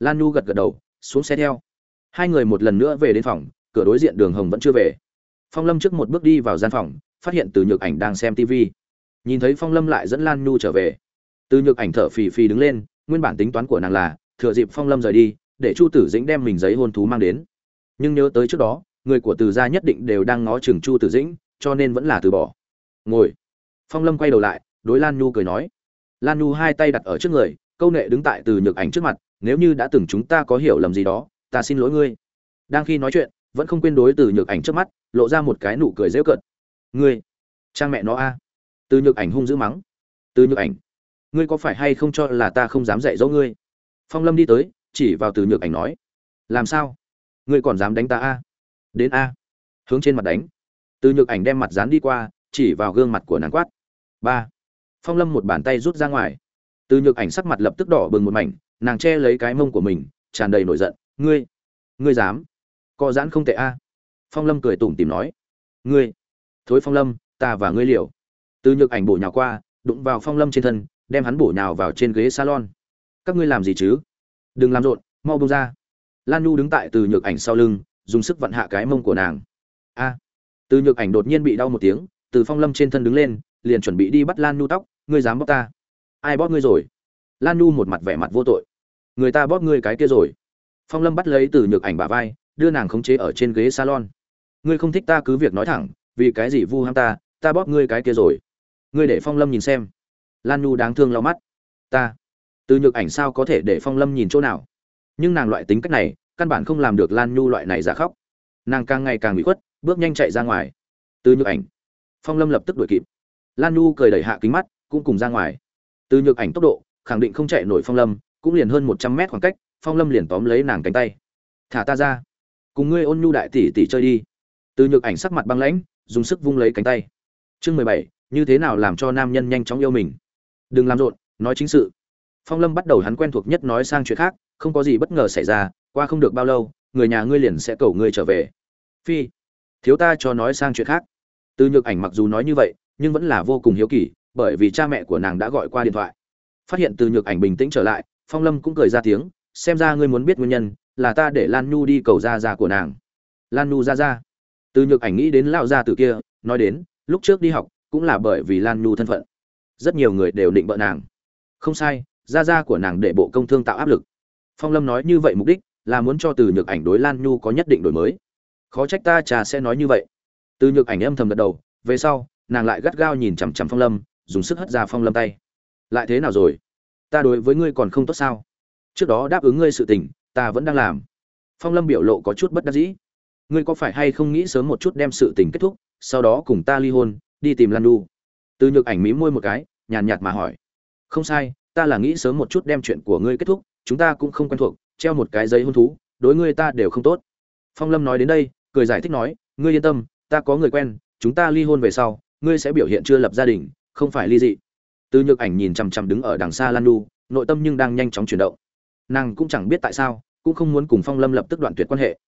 Lan nhu gật gật đầu, xuống xe theo. Hai người một lần nữa về đến phòng, cửa đối diện đường hồng vẫn chưa về. Phong lâm trước một bước đi vào gian phòng, phát hiện từ nhược ảnh đang xem tv nhìn thấy phong lâm lại dẫn lan nhu trở về. Từ nhược ảnh thở phì phì đứng lên, nguyên bản tính toán của nàng là, thừa dịp phong lâm rời đi, để chu tử dĩnh đem mình giấy hôn thú mang đến. Nhưng nhớ tới trước đó, người của từ gia nhất định đều đang ngó chừng chu tử dĩnh, cho nên vẫn là từ bỏ. Ngồi phong lâm quay đầu lại, đối lan nhu cười nói. Lan nhu hai tay đặt ở trước người, câu nệ đứng tại từ nhược ảnh trước mặt, nếu như đã từng chúng ta có hiểu lầm gì đó, ta xin lỗi ngươi. Đang khi nói chuyện, vẫn không quên đối từ nhược ảnh trước mắt, lộ ra một cái nụ cười dễu cợt. Ngươi, cha mẹ nó a. Từ nhược ảnh hung dữ mắng. Từ nhược ảnh, ngươi có phải hay không cho là ta không dám dạy dỗ ngươi? Phong lâm đi tới, chỉ vào từ nhược ảnh nói. Làm sao? Ngươi còn dám đánh ta a? Đến a. Hướng trên mặt đánh. Từ nhược ảnh đem mặt dán đi qua, chỉ vào gương mặt của nàng quát ba. Phong lâm một bàn tay rút ra ngoài. Từ nhược ảnh sắc mặt lập tức đỏ bừng một mảnh, nàng che lấy cái mông của mình, tràn đầy nổi giận. Ngươi ngươi dám? Co giãn không tệ a. Phong lâm cười tủm tìm nói. Ngươi, thối phong lâm, ta và ngươi liều. Từ nhược ảnh bổ nhào qua, đụng vào phong lâm trên thân, đem hắn bổ nhào vào trên ghế salon. Các ngươi làm gì chứ? Đừng làm rộn, mau bông ra. Lan nhu đứng tại từ nhược ảnh sau lưng, dùng sức vặn hạ cái mông của nàng. A. Từ nhược ảnh đột nhiên bị đau một tiếng, từ phong lâm trên thân đứng lên liền chuẩn bị đi bắt lan nhu tóc, ngươi dám bóp ta. Ai bóp ngươi rồi? Lan nhu một mặt vẻ mặt vô tội. Người ta bóp ngươi cái kia rồi. Phong lâm bắt lấy từ nhược ảnh bà vai, đưa nàng khống chế ở trên ghế salon. Ngươi không thích ta cứ việc nói thẳng, vì cái gì vu ham ta ta bóp ngươi cái kia rồi. Ngươi để phong lâm nhìn xem. Lan nhu đáng thương lau mắt. Ta. Từ nhược ảnh sao có thể để phong lâm nhìn chỗ nào? Nhưng nàng loại tính cách này, căn bản không làm được lan nhu loại này giả khóc. Nàng càng ngày càng bị khuất, bước nhanh chạy ra ngoài. Từ nhược ảnh. Phong lâm lập tức đuổi kịp lan nhu cười đẩy hạ kính mắt, cũng cùng ra ngoài. Từ nhược ảnh tốc độ, khẳng định không chạy nổi phong lâm, cũng liền hơn một trăm mét khoảng cách, phong lâm liền tóm lấy nàng cánh tay. Thả ta ra, cùng ngươi ôn nhu đại tỷ tỷ chơi đi. Từ nhược ảnh sắc mặt băng lãnh, dùng sức vung lấy cánh tay. Chương mười bảy, như thế nào làm cho nam nhân nhanh chóng yêu mình? Đừng làm rộn, nói chính sự. Phong lâm bắt đầu hắn quen thuộc nhất nói sang chuyện khác, không có gì bất ngờ xảy ra, qua không được bao lâu, người nhà ngươi liền sẽ cầu ngươi trở về. Phi, thiếu ta cho nói sang chuyện khác. Từ nhược ảnh mặc dù nói như vậy nhưng vẫn là vô cùng hiếu kỳ, bởi vì cha mẹ của nàng đã gọi qua điện thoại. Phát hiện từ nhược ảnh bình tĩnh trở lại, phong lâm cũng cười ra tiếng, xem ra ngươi muốn biết nguyên nhân, là ta để lan nhu đi cầu ra ra của nàng. Lan nhu ra ra từ nhược ảnh nghĩ đến lão gia tử kia, nói đến, lúc trước đi học, cũng là bởi vì lan nhu thân phận. Rất nhiều người đều định bợ nàng. Không sai Ra Ra của nàng để bộ công thương tạo áp lực. Phong lâm nói như vậy mục đích, là muốn cho từ nhược ảnh đối lan nhu có nhất định đổi mới. Khó trách ta trà sẽ nói như vậy. Từ nhược ảnh âm thầm gật đầu, về sau nàng lại gắt gao nhìn chằm chằm phong lâm, dùng sức hất ra phong lâm tay. Lại thế nào rồi? Ta đối với ngươi còn không tốt sao? Trước đó đáp ứng ngươi sự tình, ta vẫn đang làm. Phong lâm biểu lộ có chút bất đắc dĩ. Ngươi có phải hay không nghĩ sớm một chút đem sự tình kết thúc, sau đó cùng ta ly hôn, đi tìm lan đu? Từ nhược ảnh mí môi một cái, nhàn nhạt mà hỏi. Không sai, ta là nghĩ sớm một chút đem chuyện của ngươi kết thúc, chúng ta cũng không quen thuộc, treo một cái giấy hôn thú, đối ngươi ta đều không tốt. Phong lâm nói đến đây, cười giải thích nói, ngươi yên tâm, ta có người quen, chúng ta ly hôn về sau ngươi sẽ biểu hiện chưa lập gia đình, không phải ly dị. Từ nhược ảnh nhìn chằm chằm đứng ở đằng xa lan nu nội tâm nhưng đang nhanh chóng chuyển động. Nàng cũng chẳng biết tại sao, cũng không muốn cùng phong lâm lập tức đoạn tuyệt quan hệ.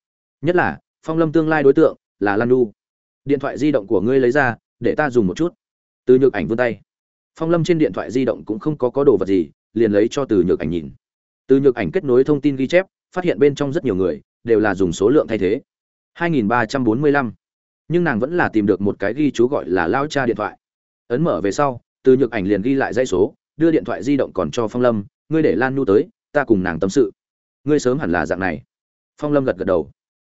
Nhất là, phong lâm tương lai đối tượng là lan nu điện thoại di động của ngươi lấy ra, để ta dùng một chút. Từ nhược ảnh vươn tay. Phong lâm trên điện thoại di động cũng không có có đồ vật gì, liền lấy cho từ nhược ảnh nhìn. Từ nhược ảnh kết nối thông tin ghi chép, phát hiện bên trong rất nhiều người, đều là dùng số lượng thay thế. 2345 nhưng nàng vẫn là tìm được một cái ghi chú gọi là lao cha điện thoại. Ấn mở về sau, từ nhược ảnh liền ghi lại dây số, đưa điện thoại di động còn cho phong lâm, ngươi để lan nu tới, ta cùng nàng tâm sự. Ngươi sớm hẳn là dạng này. Phong lâm gật gật đầu.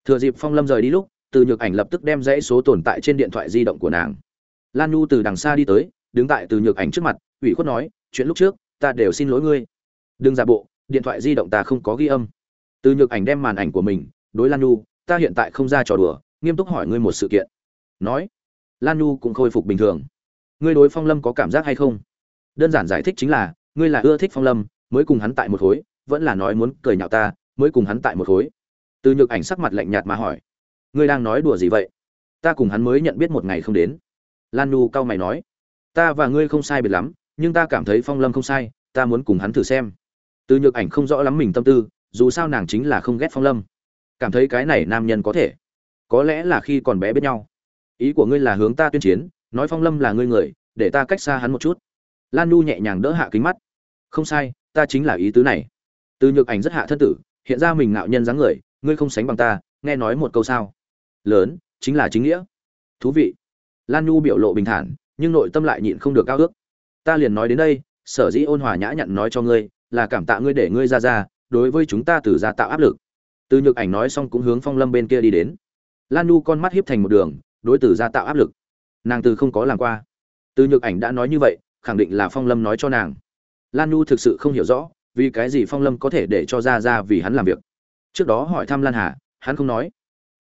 Thừa dịp phong lâm rời đi lúc, từ nhược ảnh lập tức đem dãy số tồn tại trên điện thoại di động của nàng. Lan nu từ đằng xa đi tới, đứng tại từ nhược ảnh trước mặt, ủy khuất nói, chuyện lúc trước, ta đều xin lỗi ngươi. Đừng giả bộ, điện thoại di động ta không có ghi âm. Từ nhược ảnh đem màn ảnh của mình đối lan nu ta hiện tại không ra trò đùa nghiêm túc hỏi ngươi một sự kiện. Nói. Lan nu cũng khôi phục bình thường. Ngươi đối phong lâm có cảm giác hay không? Đơn giản giải thích chính là, ngươi là ưa thích phong lâm, mới cùng hắn tại một khối, vẫn là nói muốn cười nhạo ta, mới cùng hắn tại một khối. Từ nhược ảnh sắc mặt lạnh nhạt mà hỏi. Ngươi đang nói đùa gì vậy? Ta cùng hắn mới nhận biết một ngày không đến. Lan nhu cau mày nói. Ta và ngươi không sai biệt lắm, nhưng ta cảm thấy phong lâm không sai, ta muốn cùng hắn thử xem. Từ nhược ảnh không rõ lắm mình tâm tư, dù sao nàng chính là không ghét phong lâm. Cảm thấy cái này nam nhân có thể có lẽ là khi còn bé biết nhau. Ý của ngươi là hướng ta tuyên chiến, nói phong lâm là ngươi người, để ta cách xa hắn một chút. Lan nhu nhẹ nhàng đỡ hạ kính mắt. Không sai, ta chính là ý tứ này. Từ nhược ảnh rất hạ thân tử, hiện ra mình ngạo nhân dáng người, ngươi không sánh bằng ta, nghe nói một câu sao? Lớn, chính là chính nghĩa. Thú vị. Lan nhu biểu lộ bình thản, nhưng nội tâm lại nhịn không được cao ước. Ta liền nói đến đây, sở dĩ ôn hòa nhã nhặn nói cho ngươi, là cảm tạ ngươi để ngươi ra ra, đối với chúng ta từ ra tạo áp lực. Từ nhược ảnh nói xong cũng hướng phong lâm bên kia đi đến lan nhu con mắt hiếp thành một đường, đối tử ra tạo áp lực. Nàng từ không có làm qua. Từ nhược ảnh đã nói như vậy, khẳng định là phong lâm nói cho nàng. Lan nhu thực sự không hiểu rõ, vì cái gì phong lâm có thể để cho ra ra vì hắn làm việc. Trước đó hỏi thăm lan hà, hắn không nói.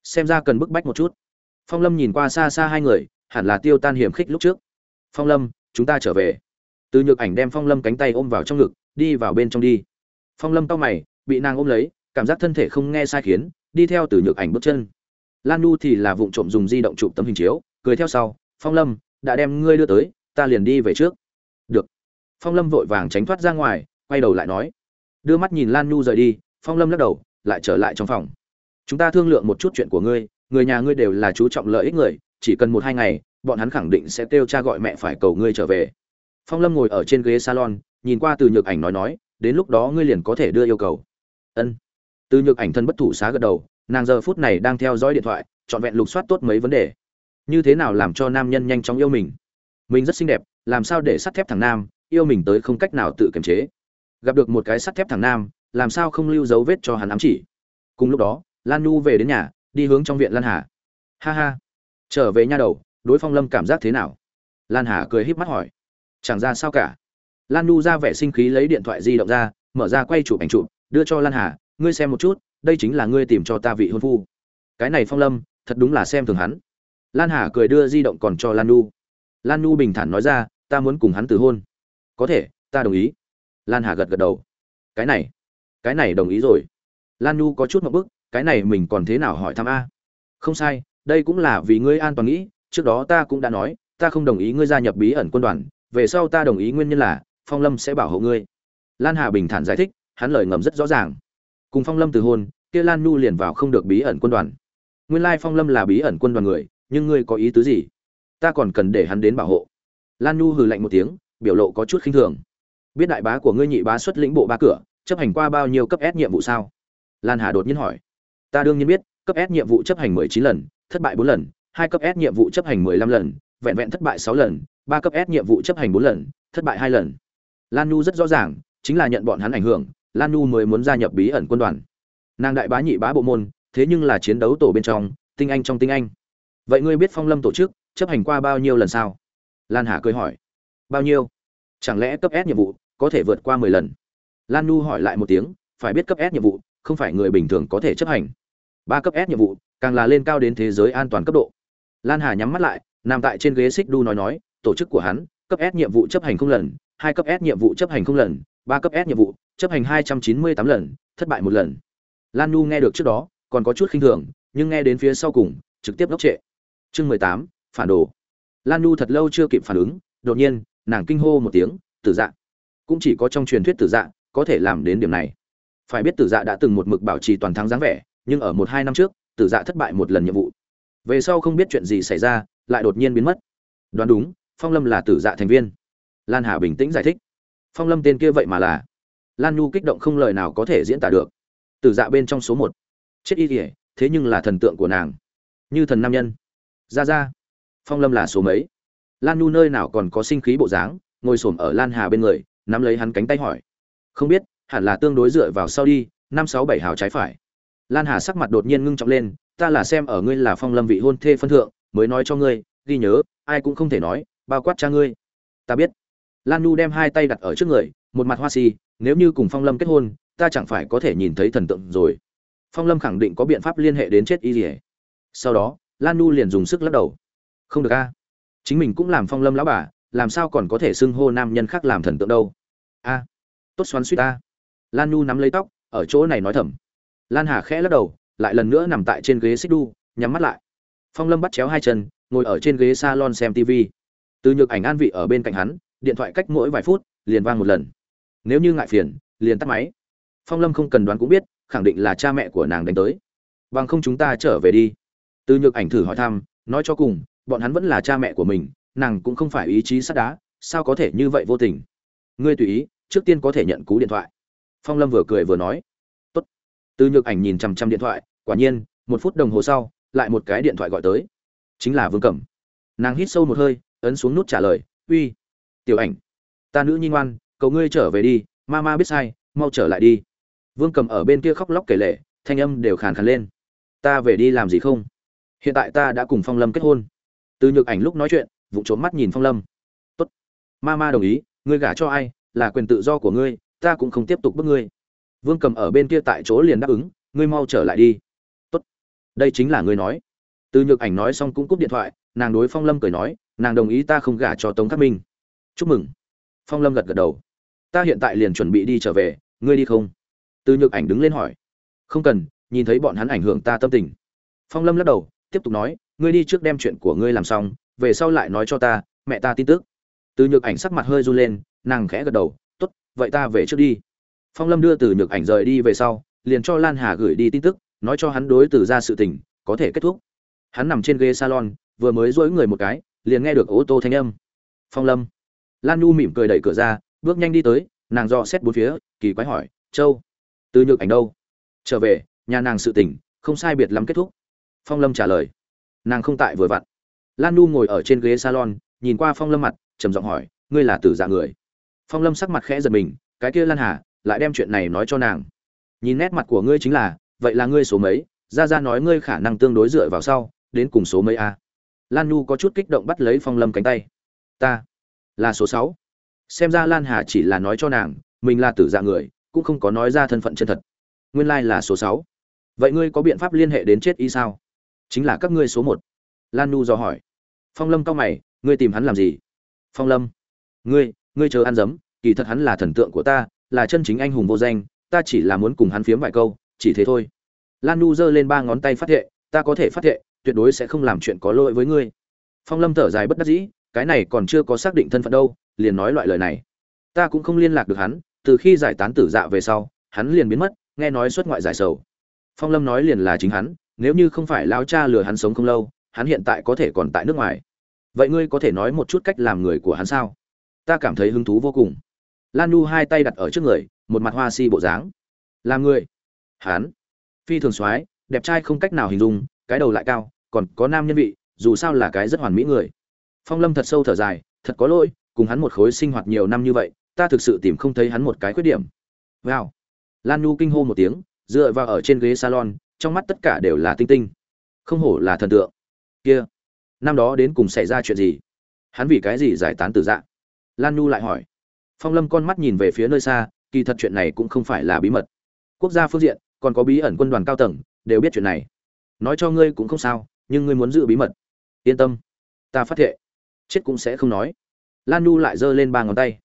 Xem ra cần bức bách một chút. Phong lâm nhìn qua xa xa hai người, hẳn là tiêu tan hiểm khích lúc trước. Phong lâm, chúng ta trở về. Từ nhược ảnh đem phong lâm cánh tay ôm vào trong ngực, đi vào bên trong đi. Phong lâm tao mày, bị nàng ôm lấy, cảm giác thân thể không nghe sai khiến, đi theo từ nhược ảnh bước chân lan nu thì là vụ trộm dùng di động chụp tấm hình chiếu, cười theo sau, phong lâm, đã đem ngươi đưa tới, ta liền đi về trước. Được. Phong lâm vội vàng tránh thoát ra ngoài, quay đầu lại nói. Đưa mắt nhìn lan nu rời đi, phong lâm lắc đầu, lại trở lại trong phòng. Chúng ta thương lượng một chút chuyện của ngươi, người nhà ngươi đều là chú trọng lợi ích người, chỉ cần một hai ngày, bọn hắn khẳng định sẽ kêu cha gọi mẹ phải cầu ngươi trở về. Phong lâm ngồi ở trên ghế salon, nhìn qua từ nhược ảnh nói nói, đến lúc đó ngươi liền có thể đưa yêu cầu. Ân. Từ nhược ảnh thân bất thủ xá gật đầu nàng giờ phút này đang theo dõi điện thoại, trọn vẹn lục soát tốt mấy vấn đề. Như thế nào làm cho nam nhân nhanh chóng yêu mình? Mình rất xinh đẹp, làm sao để sắt thép thằng nam, yêu mình tới không cách nào tự kiềm chế. Gặp được một cái sắt thép thằng nam, làm sao không lưu dấu vết cho hắn ám chỉ? Cùng lúc đó, lan nhu về đến nhà, đi hướng trong viện lan hà. Ha ha. Trở về nha đầu, đối phong lâm cảm giác thế nào? Lan hà cười híp mắt hỏi. Chẳng ra sao cả. Lan nhu ra vẻ sinh khí lấy điện thoại di động ra, mở ra quay chụp ảnh chụp, đưa cho lan hà, ngươi xem một chút đây chính là ngươi tìm cho ta vị hôn phu. Cái này phong lâm, thật đúng là xem thường hắn. Lan hà cười đưa di động còn cho lan nu. Lan nu bình thản nói ra, ta muốn cùng hắn từ hôn. Có thể, ta đồng ý. Lan hà gật gật đầu. Cái này cái này đồng ý rồi. Lan nu có chút một bức, cái này mình còn thế nào hỏi thăm a? Không sai, đây cũng là vì ngươi an toàn nghĩ, trước đó ta cũng đã nói, ta không đồng ý ngươi gia nhập bí ẩn quân đoàn, về sau ta đồng ý nguyên nhân là, phong lâm sẽ bảo hộ ngươi. Lan hà bình thản giải thích, hắn lời ngầm rất rõ ràng cùng phong lâm từ hôn, kia lan nhu liền vào không được bí ẩn quân đoàn. Nguyên lai phong lâm là bí ẩn quân đoàn người, nhưng ngươi có ý tứ gì? Ta còn cần để hắn đến bảo hộ. Lan nhu hừ lạnh một tiếng, biểu lộ có chút khinh thường. Biết đại bá của ngươi nhị bá xuất lĩnh bộ ba cửa, chấp hành qua bao nhiêu cấp S nhiệm vụ sao? Lan hà đột nhiên hỏi. Ta đương nhiên biết, cấp S nhiệm vụ chấp hành mười chín lần, thất bại bốn lần, hai cấp S nhiệm vụ chấp hành mười lăm lần, vẹn vẹn thất bại sáu lần, ba cấp S nhiệm vụ chấp hành bốn lần, thất bại hai lần. Lan nhu rất rõ ràng, chính là nhận bọn hắn ảnh hưởng lan nhu mới muốn gia nhập bí ẩn quân đoàn. Nàng đại bá nhị bá bộ môn, thế nhưng là chiến đấu tổ bên trong, tinh anh trong tinh anh. Vậy ngươi biết phong lâm tổ chức chấp hành qua bao nhiêu lần sao? Lan hà cười hỏi. Bao nhiêu? Chẳng lẽ cấp s nhiệm vụ có thể vượt qua mười lần? Lan nhu hỏi lại một tiếng. Phải biết cấp s nhiệm vụ không phải người bình thường có thể chấp hành. Ba cấp s nhiệm vụ càng là lên cao đến thế giới an toàn cấp độ. Lan hà nhắm mắt lại, nằm tại trên ghế xích đu nói nói, tổ chức của hắn, cấp s nhiệm vụ chấp hành không lần hai cấp s nhiệm vụ chấp hành không lần, ba cấp s nhiệm vụ chấp hành hai trăm chín mươi tám lần, thất bại một lần. Lan nhu nghe được trước đó, còn có chút khinh thường, nhưng nghe đến phía sau cùng, trực tiếp ngốc trệ. Chương mười tám, phản đồ. Lan nhu thật lâu chưa kịp phản ứng, đột nhiên, nàng kinh hô một tiếng, tử dạ. Cũng chỉ có trong truyền thuyết tử dạ có thể làm đến điểm này. Phải biết tử dạ đã từng một mực bảo trì toàn thắng dáng vẻ, nhưng ở một, hai năm trước, tử dạ thất bại một lần nhiệm vụ. Về sau không biết chuyện gì xảy ra, lại đột nhiên biến mất. Đoán đúng, phong lâm là tử dạ thành viên lan hà bình tĩnh giải thích. Phong lâm tên kia vậy mà là. Lan nhu kích động không lời nào có thể diễn tả được. Tử dạ bên trong số một. Chết y kỉa thế nhưng là thần tượng của nàng. Như thần nam nhân. Ra ra. Phong lâm là số mấy? Lan nhu nơi nào còn có sinh khí bộ dáng, ngồi s ổ m ở lan hà bên người, nắm lấy hắn cánh tay hỏi. Không biết, hẳn là tương đối dựa vào sau đi, năm sáu bảy hào trái phải. Lan hà sắc mặt đột nhiên ngưng trọng lên, ta là xem ở ngươi là phong lâm vị hôn thê phân thượng, mới nói cho ngươi, ghi nhớ, ai cũng không thể nói, bao quát cha ngươi. Ta biết lan nhu đem hai tay đặt ở trước người, một mặt hoa si, nếu như cùng phong lâm kết hôn, ta chẳng phải có thể nhìn thấy thần tượng rồi. Phong lâm khẳng định có biện pháp liên hệ đến chết y dỉa sau đó, lan nhu liền dùng sức lắc đầu. Không được a. Chính mình cũng làm phong lâm lão bà, làm sao còn có thể xưng hô nam nhân khác làm thần tượng đâu? A. Tốt xoắn suýt ta. Lan nhu nắm lấy tóc, ở chỗ này nói thầm. Lan hà khẽ lắc đầu, lại lần nữa nằm tại trên ghế xích đu, nhắm mắt lại. Phong lâm bắt chéo hai chân, ngồi ở trên ghế s a lon xem tv từ nhược ảnh an vị ở bên cạnh hắn điện thoại cách mỗi vài phút, liền vang một lần. Nếu như ngại phiền, liền tắt máy. Phong lâm không cần đoán cũng biết, khẳng định là cha mẹ của nàng đánh tới. Bằng không chúng ta trở về đi. Từ nhược ảnh thử hỏi thăm, nói cho cùng, bọn hắn vẫn là cha mẹ của mình, nàng cũng không phải ý chí sắt đá, sao có thể như vậy vô tình? Ngươi tùy ý, trước tiên có thể nhận cú điện thoại. Phong lâm vừa cười vừa nói. Tốt. từ nhược ảnh nhìn chằm chằm điện thoại, quả nhiên, một phút đồng hồ sau, lại một cái điện thoại gọi tới. Chính là vương cẩm. Nàng hít sâu một hơi, ấn xuống nút trả lời, uy tiểu ảnh. Ta nữ nhi ngoan, cầu ngươi trở về đi, ma ma biết sai, mau trở lại đi. Vương cầm ở bên kia khóc lóc kể lệ thanh âm đều khàn khàn lên. Ta về đi làm gì không? Hiện tại ta đã cùng phong lâm kết hôn. Từ nhược ảnh lúc nói chuyện vụ trốn mắt nhìn phong lâm. Tốt. Ma ma đồng ý, ngươi gả cho ai, là quyền tự do của ngươi, ta cũng không tiếp tục bức ngươi. Vương cầm ở bên kia tại chỗ liền đáp ứng, ngươi mau trở lại đi. Tốt. Đây chính là ngươi nói. Từ nhược ảnh nói xong cũng cúp điện thoại, nàng đối phong lâm cười nói, nàng đồng ý ta không gả cho tống khắc minh chúc mừng. Phong lâm gật gật đầu. Ta hiện tại liền chuẩn bị đi trở về, ngươi đi không? Từ nhược ảnh đứng lên hỏi. Không cần, nhìn thấy bọn hắn ảnh hưởng ta tâm tình. Phong lâm lắc đầu, tiếp tục nói, ngươi đi trước đem chuyện của ngươi làm xong, về sau lại nói cho ta, mẹ ta tin tức. Từ nhược ảnh sắc mặt hơi run lên, nàng khẽ gật đầu, tốt, vậy ta về trước đi. Phong lâm đưa từ nhược ảnh rời đi về sau, liền cho lan hà gửi đi tin tức, nói cho hắn đối từ ra sự tình, có thể kết thúc. Hắn nằm trên ghế salon, vừa mới dỗi người một cái, liền nghe được ô tô thanh âm. Phong lâm lan nhu mỉm cười đẩy cửa ra, bước nhanh đi tới, nàng dò xét bốn phía, kỳ quái hỏi, châu từ nhược ảnh đâu? Trở về, nhà nàng sự tỉnh không sai biệt lắm kết thúc. Phong lâm trả lời. Nàng không tại vừa vặn. Lan nhu ngồi ở trên ghế salon, nhìn qua phong lâm mặt, trầm giọng hỏi, ngươi là tử dạ người? Phong lâm sắc mặt khẽ giật mình, cái kia lan hà, lại đem chuyện này nói cho nàng. Nhìn nét mặt của ngươi chính là, vậy là ngươi số mấy? Ra ra nói ngươi khả năng tương đối dựa vào sau, đến cùng số mấy a? Lan nhu có chút kích động bắt lấy phong lâm cánh tay. Ta là số sáu. Xem ra lan hà chỉ là nói cho nàng, mình là tử dạ người, cũng không có nói ra thân phận chân thật. Nguyên lai là số sáu. Vậy ngươi có biện pháp liên hệ đến chết y sao? Chính là các ngươi số một. Lan nu do hỏi. Phong lâm cao mày, ngươi tìm hắn làm gì? Phong lâm. Ngươi ngươi chờ ăn dấm, kỳ thật hắn là thần tượng của ta, là chân chính anh hùng vô danh, ta chỉ là muốn cùng hắn phiếm vài câu, chỉ thế thôi. Lan nu giơ lên ba ngón tay phát thệ, ta có thể phát thệ, tuyệt đối sẽ không làm chuyện có lỗi với ngươi. Phong lâm thở dài bất đắc dĩ cái này còn chưa có xác định thân phận đâu, liền nói loại lời này. Ta cũng không liên lạc được hắn, từ khi giải tán tử dạ về sau, hắn liền biến mất, nghe nói xuất ngoại giải sầu. Phong lâm nói liền là chính hắn, nếu như không phải lao cha lừa hắn sống không lâu, hắn hiện tại có thể còn tại nước ngoài. Vậy ngươi có thể nói một chút cách làm người của hắn sao? Ta cảm thấy hứng thú vô cùng. Lan nhu hai tay đặt ở trước người, một mặt hoa si bộ dáng. Làm người. Hắn. Phi thường soái, đẹp trai không cách nào hình dung, cái đầu lại cao, còn có nam nhân vị, dù sao là cái rất hoàn mỹ người phong lâm thật sâu thở dài, thật có lỗi, cùng hắn một khối sinh hoạt nhiều năm như vậy, ta thực sự tìm không thấy hắn một cái khuyết điểm. Wow. Lan nhu kinh hô một tiếng, dựa vào ở trên ghế salon, trong mắt tất cả đều là tinh tinh. Không hổ là thần tượng. Kia, năm đó đến cùng xảy ra chuyện gì? Hắn vì cái gì giải tán từ dạ? Lan nhu lại hỏi. Phong lâm con mắt nhìn về phía nơi xa, kỳ thật chuyện này cũng không phải là bí mật. Quốc gia phương diện, còn có bí ẩn quân đoàn cao tầng, đều biết chuyện này. Nói cho ngươi cũng không sao, nhưng ngươi muốn giữ bí mật. Yên tâm, ta phát thệ chết cũng sẽ không nói. Lan nhu lại giơ lên ba ngón tay.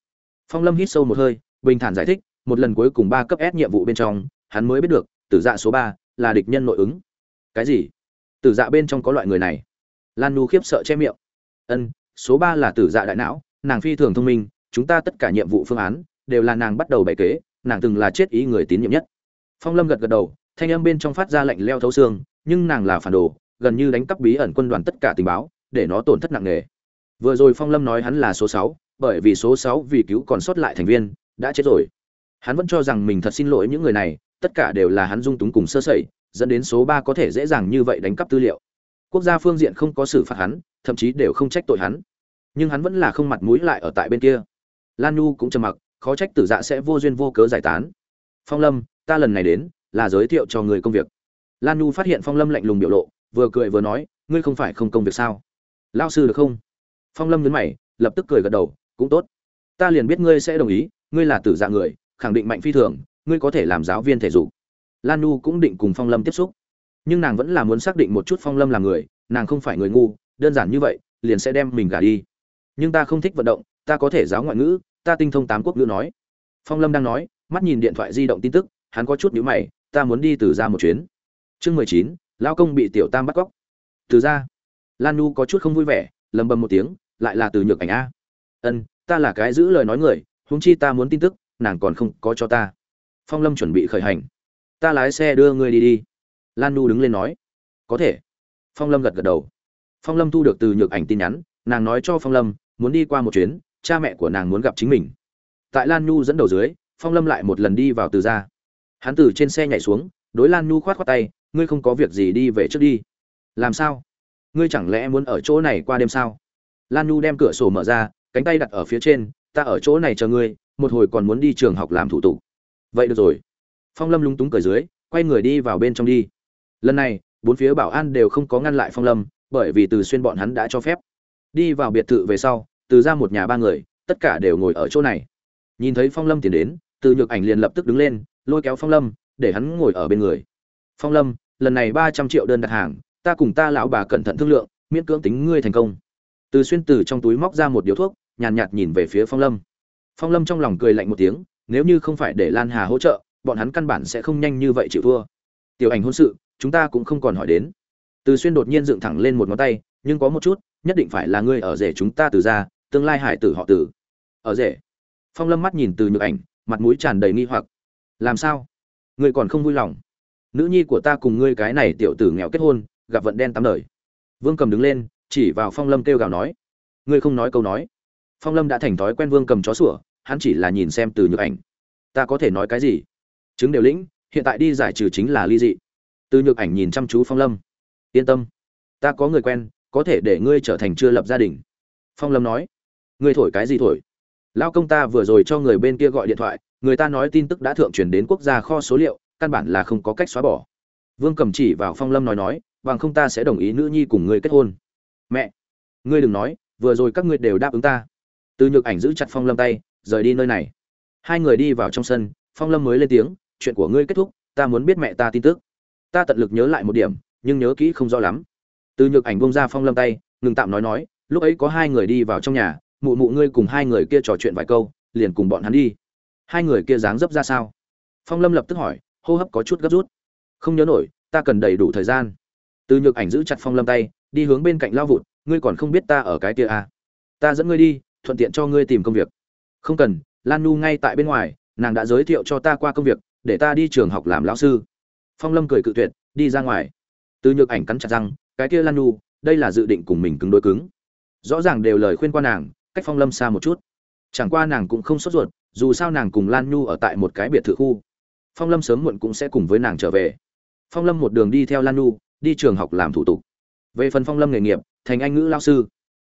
Phong lâm hít sâu một hơi, bình thản giải thích, một lần cuối cùng ba cấp s nhiệm vụ bên trong, hắn mới biết được, tử dạ số ba là địch nhân nội ứng. Cái gì? Tử dạ bên trong có loại người này? Lan nhu khiếp sợ che miệng. Ân, số ba là tử dạ đại não, nàng phi thường thông minh, chúng ta tất cả nhiệm vụ phương án đều là nàng bắt đầu bày kế, nàng từng là chết ý người tín nhiệm nhất. Phong lâm gật gật đầu, thanh âm bên trong phát ra lệnh leo thấu xương, nhưng nàng là phản đồ, gần như đánh cắp bí ẩn quân đoàn tất cả tình báo, để nó tổn thất nặng nề. Vừa rồi Phong Lâm nói hắn là số 6, bởi vì số 6 vì cứu còn sót lại thành viên, đã chết rồi. Hắn vẫn cho rằng mình thật xin lỗi những người này, tất cả đều là hắn dung túng cùng sơ sẩy, dẫn đến số 3 có thể dễ dàng như vậy đánh cắp tư liệu. Quốc gia phương diện không có xử phạt hắn, thậm chí đều không trách tội hắn. Nhưng hắn vẫn là không mặt mũi lại ở tại bên kia. Lan Nhu cũng trầm mặc, khó trách Tử Dạ sẽ vô duyên vô cớ giải tán. Phong Lâm, ta lần này đến là giới thiệu cho người công việc. Lan Nhu phát hiện Phong Lâm lạnh lùng biểu lộ, vừa cười vừa nói, ngươi không phải không công việc sao? Lão sư được không? Phong lâm nhấn mày, lập tức cười gật đầu, cũng tốt. Ta liền biết ngươi sẽ đồng ý, ngươi là tử dạng người, khẳng định mạnh phi thường, ngươi có thể làm giáo viên thể dục. Lan nu cũng định cùng phong lâm tiếp xúc. Nhưng nàng vẫn là muốn xác định một chút phong lâm là người, nàng không phải người ngu, đơn giản như vậy, liền sẽ đem mình gả đi. Nhưng ta không thích vận động, ta có thể giáo ngoại ngữ, ta tinh thông tám quốc ngữ nói. Phong lâm đang nói, mắt nhìn điện thoại di động tin tức, hắn có chút nhữ mày, ta muốn đi từ ra dạ một chuyến. Chương mười chín, lao công bị tiểu tam bắt cóc. Từ ra dạ. lan nu có chút không vui vẻ lầm bầm một tiếng, lại là từ nhược ảnh a. Ân, ta là cái giữ lời nói người, huống chi ta muốn tin tức, nàng còn không có cho ta. Phong lâm chuẩn bị khởi hành. Ta lái xe đưa ngươi đi đi. Lan nu đứng lên nói. Có thể. Phong lâm gật gật đầu. Phong lâm thu được từ nhược ảnh tin nhắn, nàng nói cho phong lâm, muốn đi qua một chuyến, cha mẹ của nàng muốn gặp chính mình. Tại lan nhu dẫn đầu dưới, phong lâm lại một lần đi vào từ ra hắn từ trên xe nhảy xuống, đối lan nhu khoát khoát tay, ngươi không có việc gì đi về trước đi. Làm sao? Ngươi chẳng lẽ muốn ở chỗ này qua đêm sao? Lan nhu đem cửa sổ mở ra, cánh tay đặt ở phía trên, ta ở chỗ này chờ ngươi, một hồi còn muốn đi trường học làm thủ tục. Vậy được rồi. Phong lâm lúng túng cởi dưới, quay người đi vào bên trong đi. Lần này, bốn phía bảo an đều không có ngăn lại phong lâm, bởi vì từ xuyên bọn hắn đã cho phép. Đi vào biệt thự về sau, từ ra một nhà ba người, tất cả đều ngồi ở chỗ này. Nhìn thấy phong lâm tiến đến, từ nhược ảnh liền lập tức đứng lên, lôi kéo phong lâm, để hắn ngồi ở bên người. Phong lâm, lần này ba trăm triệu đơn đặt hàng ta cùng ta lão bà cẩn thận thương lượng miễn cưỡng tính ngươi thành công. Từ xuyên từ trong túi móc ra một điếu thuốc nhàn nhạt, nhạt nhìn về phía phong lâm. Phong lâm trong lòng cười lạnh một tiếng nếu như không phải để lan hà hỗ trợ bọn hắn căn bản sẽ không nhanh như vậy chịu thua. Tiểu ảnh hôn sự chúng ta cũng không còn hỏi đến. Từ xuyên đột nhiên dựng thẳng lên một ngón tay nhưng có một chút nhất định phải là ngươi ở rể chúng ta từ ra tương lai hải tử họ tử ở rể. Phong lâm mắt nhìn từ nhược ảnh mặt mũi tràn đầy nghi hoặc. Làm sao? Ngươi còn không vui lòng. Nữ nhi của ta cùng ngươi cái này tiểu tử nghèo kết hôn gặp vận đen tám đời. Vương cầm đứng lên, chỉ vào phong lâm kêu gào nói, ngươi không nói câu nói. Phong lâm đã thành thói quen vương cầm chó sủa, hắn chỉ là nhìn xem từ nhược ảnh. Ta có thể nói cái gì? Chứng đều lĩnh, hiện tại đi giải trừ chính là ly dị. Từ nhược ảnh nhìn chăm chú phong lâm. Yên tâm, ta có người quen, có thể để ngươi trở thành chưa lập gia đình. Phong lâm nói, ngươi thổi cái gì thổi? Lao công ta vừa rồi cho người bên kia gọi điện thoại, người ta nói tin tức đã thượng truyền đến quốc gia kho số liệu, căn bản là không có cách xóa bỏ. Vương cầm chỉ vào phong lâm nói nói bằng không ta sẽ đồng ý nữ nhi cùng ngươi kết hôn. Mẹ, ngươi đừng nói, vừa rồi các ngươi đều đáp ứng ta. Từ nhược ảnh giữ chặt phong lâm tay, rời đi nơi này. Hai người đi vào trong sân, phong lâm mới lên tiếng, chuyện của ngươi kết thúc, ta muốn biết mẹ ta tin tức. Ta tận lực nhớ lại một điểm, nhưng nhớ kỹ không rõ lắm. Từ nhược ảnh bông ra phong lâm tay, ngừng tạm nói nói, lúc ấy có hai người đi vào trong nhà, mụ mụ ngươi cùng hai người kia trò chuyện vài câu, liền cùng bọn hắn đi. Hai người kia dáng dấp ra sao? Phong lâm lập tức hỏi, hô hấp có chút gấp rút. Không nhớ nổi, ta cần đầy đủ thời gian từ nhược ảnh giữ chặt phong lâm tay, đi hướng bên cạnh lao vụt, ngươi còn không biết ta ở cái kia à. ta dẫn ngươi đi, thuận tiện cho ngươi tìm công việc. Không cần, lan nu ngay tại bên ngoài, nàng đã giới thiệu cho ta qua công việc, để ta đi trường học làm lão sư. Phong lâm cười cự tuyệt, đi ra ngoài. Từ nhược ảnh cắn chặt răng, cái kia lan nu đây là dự định cùng mình cứng đối cứng. Rõ ràng đều lời khuyên qua nàng, cách phong lâm xa một chút. Chẳng qua nàng cũng không sốt ruột, dù sao nàng cùng lan nhu ở tại một cái biệt thự khu. Phong lâm sớm muộn cũng sẽ cùng với nàng trở về. Phong lâm một đường đi theo lan nhu đi trường học làm thủ tục. Về phần phong lâm nghề nghiệp, thành anh ngữ lao sư.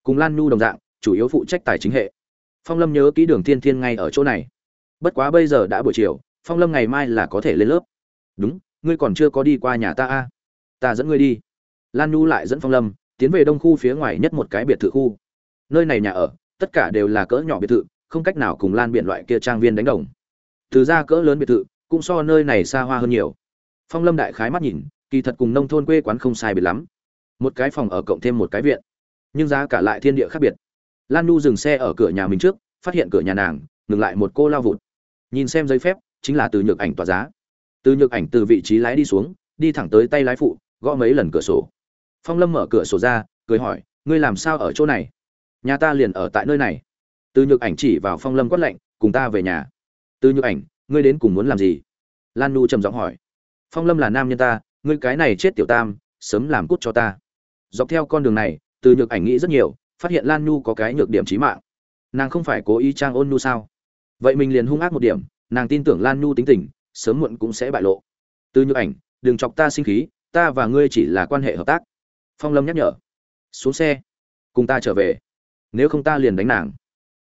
Cùng lan nhu đồng dạng, chủ yếu phụ trách tài chính hệ. Phong lâm nhớ kỹ đường thiên thiên ngay ở chỗ này. Bất quá bây giờ đã buổi chiều, phong lâm ngày mai là có thể lên lớp. Đúng, ngươi còn chưa có đi qua nhà ta a. Ta dẫn ngươi đi. Lan nhu lại dẫn phong lâm, tiến về đông khu phía ngoài nhất một cái biệt thự khu. Nơi này nhà ở, tất cả đều là cỡ nhỏ biệt thự, không cách nào cùng lan biện loại kia trang viên đánh đồng. Từ ra cỡ lớn biệt thự, cũng so nơi này xa hoa hơn nhiều. Phong lâm đại khái mắt nhìn kỳ thật cùng nông thôn quê quán không sai biệt lắm. Một cái phòng ở cộng thêm một cái viện. Nhưng giá cả lại thiên địa khác biệt. Lan nu dừng xe ở cửa nhà mình trước, phát hiện cửa nhà nàng, ngừng lại một cô lao vụt. Nhìn xem giấy phép, chính là từ nhược ảnh tỏa giá. Từ nhược ảnh từ vị trí lái đi xuống, đi thẳng tới tay lái phụ, gõ mấy lần cửa sổ. Phong lâm mở cửa sổ ra, cười hỏi, ngươi làm sao ở chỗ này? Nhà ta liền ở tại nơi này. Từ nhược ảnh chỉ vào phong lâm quát lạnh, cùng ta về nhà. Từ nhược ảnh, ngươi đến cùng muốn làm gì? Lan nu trầm giọng hỏi, phong lâm là nam nhân ta ngươi cái này chết tiểu tam, sớm làm cút cho ta. Dọc theo con đường này, từ nhược ảnh nghĩ rất nhiều, phát hiện lan nu có cái nhược điểm trí mạng. Nàng không phải cố ý trang ôn nu sao? Vậy mình liền hung ác một điểm, nàng tin tưởng lan nu tính tình, sớm muộn cũng sẽ bại lộ. Từ nhược ảnh, đừng chọc ta sinh khí, ta và ngươi chỉ là quan hệ hợp tác. Phong lâm nhắc nhở. Xuống xe. Cùng ta trở về. Nếu không ta liền đánh nàng.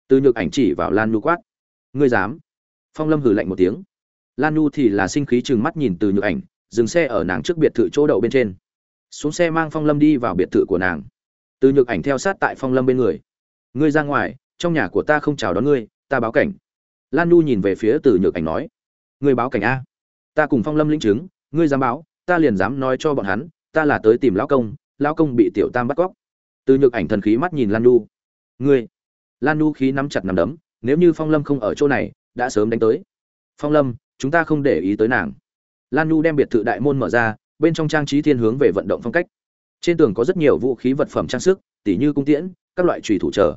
Từ nhược ảnh chỉ vào lan nhu quát. Ngươi dám? Phong lâm hử lạnh một tiếng. Lan nhu thì là sinh khí chừng mắt nhìn từ nhược ảnh dừng xe ở nàng trước biệt thự chỗ đậu bên trên. Xuống xe mang phong lâm đi vào biệt thự của nàng. Từ nhược ảnh theo sát tại phong lâm bên người. Ngươi ra ngoài, trong nhà của ta không chào đón ngươi, ta báo cảnh. Lan nhu nhìn về phía từ nhược ảnh nói. Ngươi báo cảnh a. Ta cùng phong lâm lĩnh chứng, ngươi dám báo, ta liền dám nói cho bọn hắn, ta là tới tìm lão công lão công bị tiểu tam bắt cóc. Từ nhược ảnh thần khí mắt nhìn lan nhu. Ngươi. Lan nhu khí nắm chặt nắm đấm, nếu như phong lâm không ở chỗ này, đã sớm đánh tới. Phong lâm, chúng ta không để ý tới nàng lan nu đem biệt thự đại môn mở ra, bên trong trang trí thiên hướng về vận động phong cách. Trên tường có rất nhiều vũ khí vật phẩm trang sức, tỉ như cung tiễn, các loại trùy thủ trở.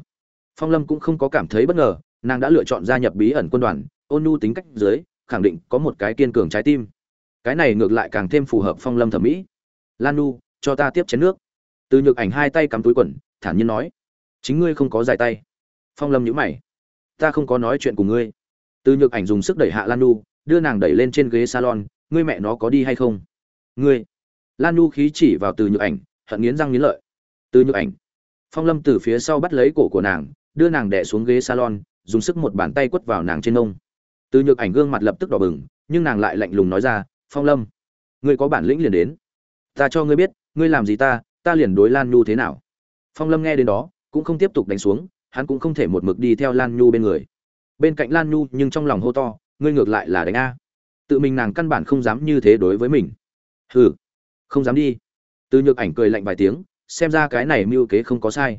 Phong lâm cũng không có cảm thấy bất ngờ, nàng đã lựa chọn gia nhập bí ẩn quân đoàn, ôn nhu tính cách dưới, khẳng định có một cái kiên cường trái tim. Cái này ngược lại càng thêm phù hợp phong lâm thẩm mỹ. Lan nu cho ta tiếp chén nước. Từ nhược ảnh hai tay cắm túi quần, thản nhiên nói. Chính ngươi không có dài tay. Phong lâm nhữ mày. Ta không có nói chuyện cùng ngươi. Từ nhược ảnh dùng sức đẩy hạ lan nu đưa nàng đẩy lên trên ghế salon ngươi mẹ nó có đi hay không? Ngươi. Lan nu khí chỉ vào từ nhược ảnh, hận nghiến răng nghiến lợi. Từ nhược ảnh. Phong lâm từ phía sau bắt lấy cổ của nàng, đưa nàng đẻ xuống ghế salon, dùng sức một bàn tay quất vào nàng trên nông. Từ nhược ảnh gương mặt lập tức đỏ bừng, nhưng nàng lại lạnh lùng nói ra, phong lâm, ngươi có bản lĩnh liền đến. Ta cho ngươi biết, ngươi làm gì ta ta liền đối lan nhu thế nào. Phong lâm nghe đến đó, cũng không tiếp tục đánh xuống, hắn cũng không thể một mực đi theo lan nhu bên người. Bên cạnh lan nhu nhưng trong lòng hô to, ngươi ngược lại là đánh a tự mình nàng căn bản không dám như thế đối với mình. Hừ, không dám đi. Từ nhược ảnh cười lạnh vài tiếng, xem ra cái này mưu kế không có sai.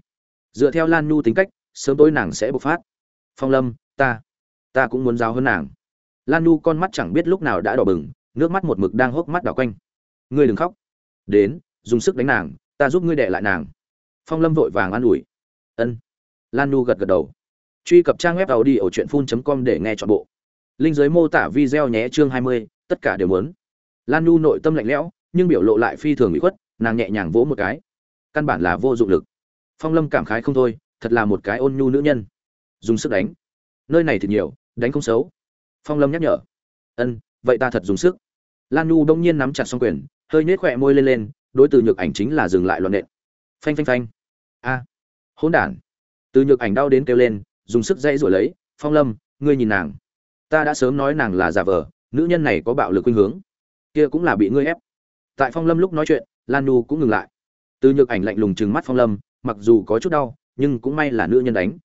Dựa theo lan nhu tính cách, sớm tối nàng sẽ bộc phát. Phong lâm, ta ta cũng muốn giáo hơn nàng. Lan nhu con mắt chẳng biết lúc nào đã đỏ bừng, nước mắt một mực đang hốc mắt đỏ quanh. Ngươi đừng khóc. Đến, dùng sức đánh nàng, ta giúp ngươi đệ lại nàng. Phong lâm vội vàng an ủi. Ân. Lan nhu gật gật đầu. Truy cập trang web tàu đi ở truyện phun com để nghe chọn bộ linh giới mô tả video nhé chương hai mươi, tất cả đều muốn. Lan nhu nội tâm lạnh lẽo, nhưng biểu lộ lại phi thường bị khuất, nàng nhẹ nhàng vỗ một cái. Căn bản là vô dụng lực. Phong lâm cảm khái không thôi, thật là một cái ôn nhu nữ nhân. Dùng sức đánh. Nơi này thì nhiều, đánh không xấu. Phong lâm nhắc nhở. Ân, vậy ta thật dùng sức. Lan nhu đông nhiên nắm chặt xong quyền, hơi nhếch khỏe môi lên lên, đối từ nhược ảnh chính là dừng lại loạn nện. Phanh phanh phanh. A. Hỗn đản. Từ nhược ảnh đau đến kêu lên, dùng sức dãy rồi lấy, phong lâm, ngươi nhìn nàng ta đã sớm nói nàng là giả vờ, nữ nhân này có bạo lực khuynh hướng. Kia cũng là bị ngươi ép. Tại phong lâm lúc nói chuyện, lan nu cũng ngừng lại. Từ nhược ảnh lạnh lùng trừng mắt phong lâm, mặc dù có chút đau, nhưng cũng may là nữ nhân đánh.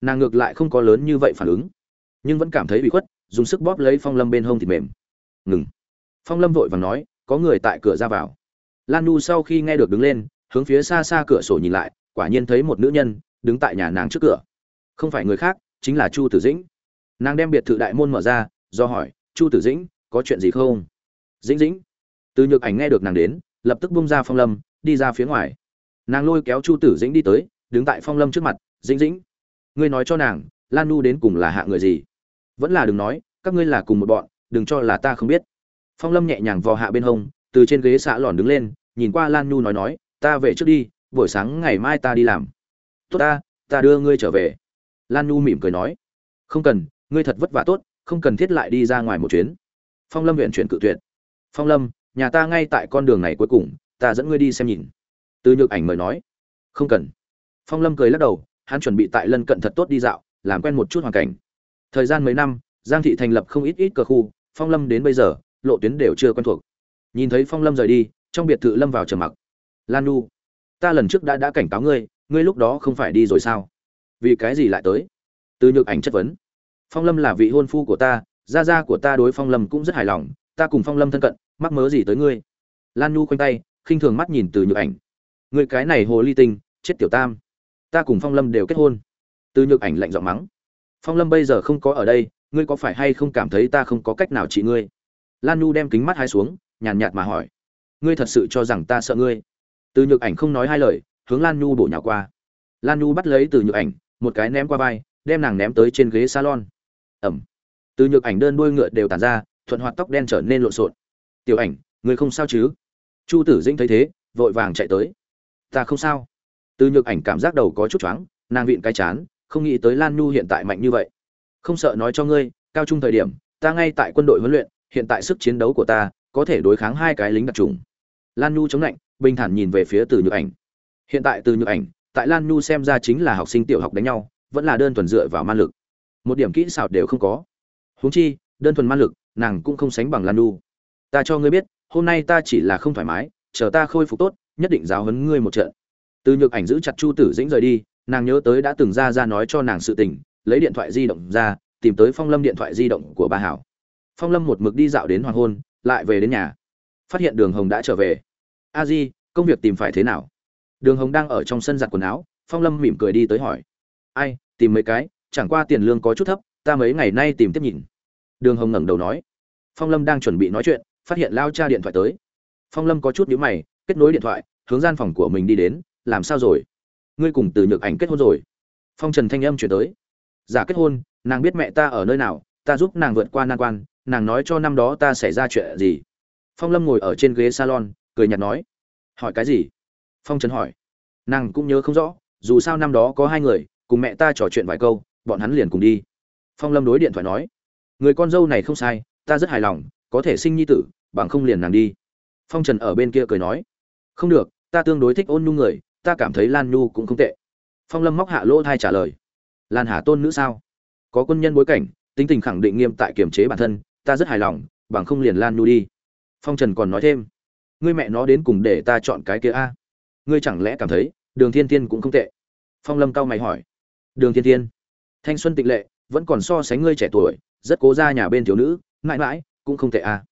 Nàng ngược lại không có lớn như vậy phản ứng, nhưng vẫn cảm thấy bị khuất, dùng sức bóp lấy phong lâm bên hông thịt mềm. Ngừng. Phong lâm vội vàng nói, có người tại cửa ra vào. Lan nu sau khi nghe được đứng lên, hướng phía xa xa cửa sổ nhìn lại, quả nhiên thấy một nữ nhân đứng tại nhà nàng trước cửa. Không phải người khác, chính là chu tử dĩnh nàng đem biệt thự đại môn mở ra, do hỏi, chu tử dĩnh, có chuyện gì không? Dĩnh dĩnh. Từ nhược ảnh nghe được nàng đến, lập tức bung ra phong lâm, đi ra phía ngoài. Nàng lôi kéo chu tử dĩnh đi tới, đứng tại phong lâm trước mặt, dĩnh dĩnh, ngươi nói cho nàng, lan nu đến cùng là hạ người gì? Vẫn là đừng nói, các ngươi là cùng một bọn, đừng cho là ta không biết. Phong lâm nhẹ nhàng vò hạ bên hông, từ trên ghế xạ lòn đứng lên, nhìn qua lan nu nói nói, ta về trước đi, buổi sáng ngày mai ta đi làm. Tốt ta ta đưa ngươi trở về. Lan nu mỉm cười nói, không cần ngươi thật vất vả tốt, không cần thiết lại đi ra ngoài một chuyến. Phong lâm huyện chuyển cự tuyệt. Phong lâm, nhà ta ngay tại con đường này cuối cùng, ta dẫn ngươi đi xem nhìn. Từ nhược ảnh mời nói. Không cần. Phong lâm cười lắc đầu, hắn chuẩn bị tại lân cận thật tốt đi dạo, làm quen một chút hoàn cảnh. Thời gian mấy năm, giang thị thành lập không ít ít cờ khu, phong lâm đến bây giờ, lộ tuyến đều chưa quen thuộc. Nhìn thấy phong lâm rời đi, trong biệt thự lâm vào trầm mặc. Lan nu ta lần trước đã đã cảnh cáo ngươi ngươi lúc đó không phải đi rồi sao? Vì cái gì lại tới? Từ nhược ảnh chất vấn phong lâm là vị hôn phu của ta, gia gia của ta đối phong lâm cũng rất hài lòng, ta cùng phong lâm thân cận, mắc mớ gì tới ngươi? Lan nhu khoanh tay, khinh thường mắt nhìn từ nhược ảnh. Ngươi cái này hồ ly tinh, chết tiểu tam. Ta cùng phong lâm đều kết hôn. Từ nhược ảnh lạnh giọng mắng. Phong lâm bây giờ không có ở đây, ngươi có phải hay không cảm thấy ta không có cách nào trị ngươi? Lan nhu đem kính mắt hai xuống, nhàn nhạt mà hỏi. Ngươi thật sự cho rằng ta sợ ngươi? Từ nhược ảnh không nói hai lời, hướng lan nhu bổ nhào qua. Lan nhu bắt lấy từ nhược ảnh, một cái ném qua vai, đem nàng ném tới trên ghế salon ẩm. Từ nhược ảnh đơn đuôi ngựa đều tàn ra, thuận hoạt tóc đen trở nên lộn xộn. Tiểu ảnh, người không sao chứ? Chu tử dĩnh thấy thế, vội vàng chạy tới. Ta không sao. Từ nhược ảnh cảm giác đầu có chút choáng, nàng vịn cái chán, không nghĩ tới lan nhu hiện tại mạnh như vậy. Không sợ nói cho ngươi, cao trung thời điểm, ta ngay tại quân đội huấn luyện, hiện tại sức chiến đấu của ta có thể đối kháng hai cái lính đặc trùng. Lan nhu chống lạnh, bình thản nhìn về phía từ nhược ảnh. Hiện tại từ nhược ảnh, tại lan nhu xem ra chính là học sinh tiểu học đánh nhau, vẫn là đơn thuần dựa vào man lực một điểm kỹ xảo đều không có. Huống chi, đơn thuần man lực, nàng cũng không sánh bằng lan đu ta cho ngươi biết, hôm nay ta chỉ là không thoải mái, chờ ta khôi phục tốt, nhất định giáo huấn ngươi một trận. Từ nhược ảnh giữ chặt chu tử dĩnh rời đi, nàng nhớ tới đã từng ra ra nói cho nàng sự tình, lấy điện thoại di động ra, tìm tới phong lâm điện thoại di động của bà hảo. Phong lâm một mực đi dạo đến hoàng hôn, lại về đến nhà. Phát hiện đường hồng đã trở về. A di, công việc tìm phải thế nào? Đường hồng đang ở trong sân giặt quần áo, phong lâm mỉm cười đi tới hỏi. Ai, tìm mấy cái? Chẳng qua tiền lương có chút thấp, ta mấy ngày nay tìm tiếp nhìn. Đường hồng ngẩng đầu nói. Phong lâm đang chuẩn bị nói chuyện, phát hiện lao cha điện thoại tới. Phong lâm có chút nhíu mày, kết nối điện thoại, hướng gian phòng của mình đi đến, làm sao rồi? Ngươi cùng từ nhược ảnh kết hôn rồi? Phong trần thanh âm chuyển tới. Giả kết hôn, nàng biết mẹ ta ở nơi nào, ta giúp nàng vượt qua nan quan, nàng nói cho năm đó ta xảy ra chuyện gì. Phong lâm ngồi ở trên ghế salon, cười nhạt nói. Hỏi cái gì? Phong trần hỏi. Nàng cũng nhớ không rõ, dù sao năm đó có hai người, cùng mẹ ta trò chuyện vài câu bọn hắn liền cùng đi. Phong lâm đối điện thoại nói, người con dâu này không sai, ta rất hài lòng, có thể sinh nhi tử, bằng không liền nàng đi. Phong trần ở bên kia cười nói, không được, ta tương đối thích ôn nhu người, ta cảm thấy lan nhu cũng không tệ. Phong lâm móc hạ lỗ thai trả lời, lan hà tôn nữ sao? Có quân nhân bối cảnh, tính tình khẳng định nghiêm tại kiềm chế bản thân, ta rất hài lòng, bằng không liền lan nhu đi. Phong trần còn nói thêm, ngươi mẹ nó đến cùng để ta chọn cái kia a? Ngươi chẳng lẽ cảm thấy, đường thiên tiên cũng không tệ? Phong lâm cao mày hỏi, đường thiên tiên thanh xuân tịnh lệ, vẫn còn so sánh ngươi trẻ tuổi, rất cố ra nhà bên thiếu nữ, mãi mãi, cũng không tệ à?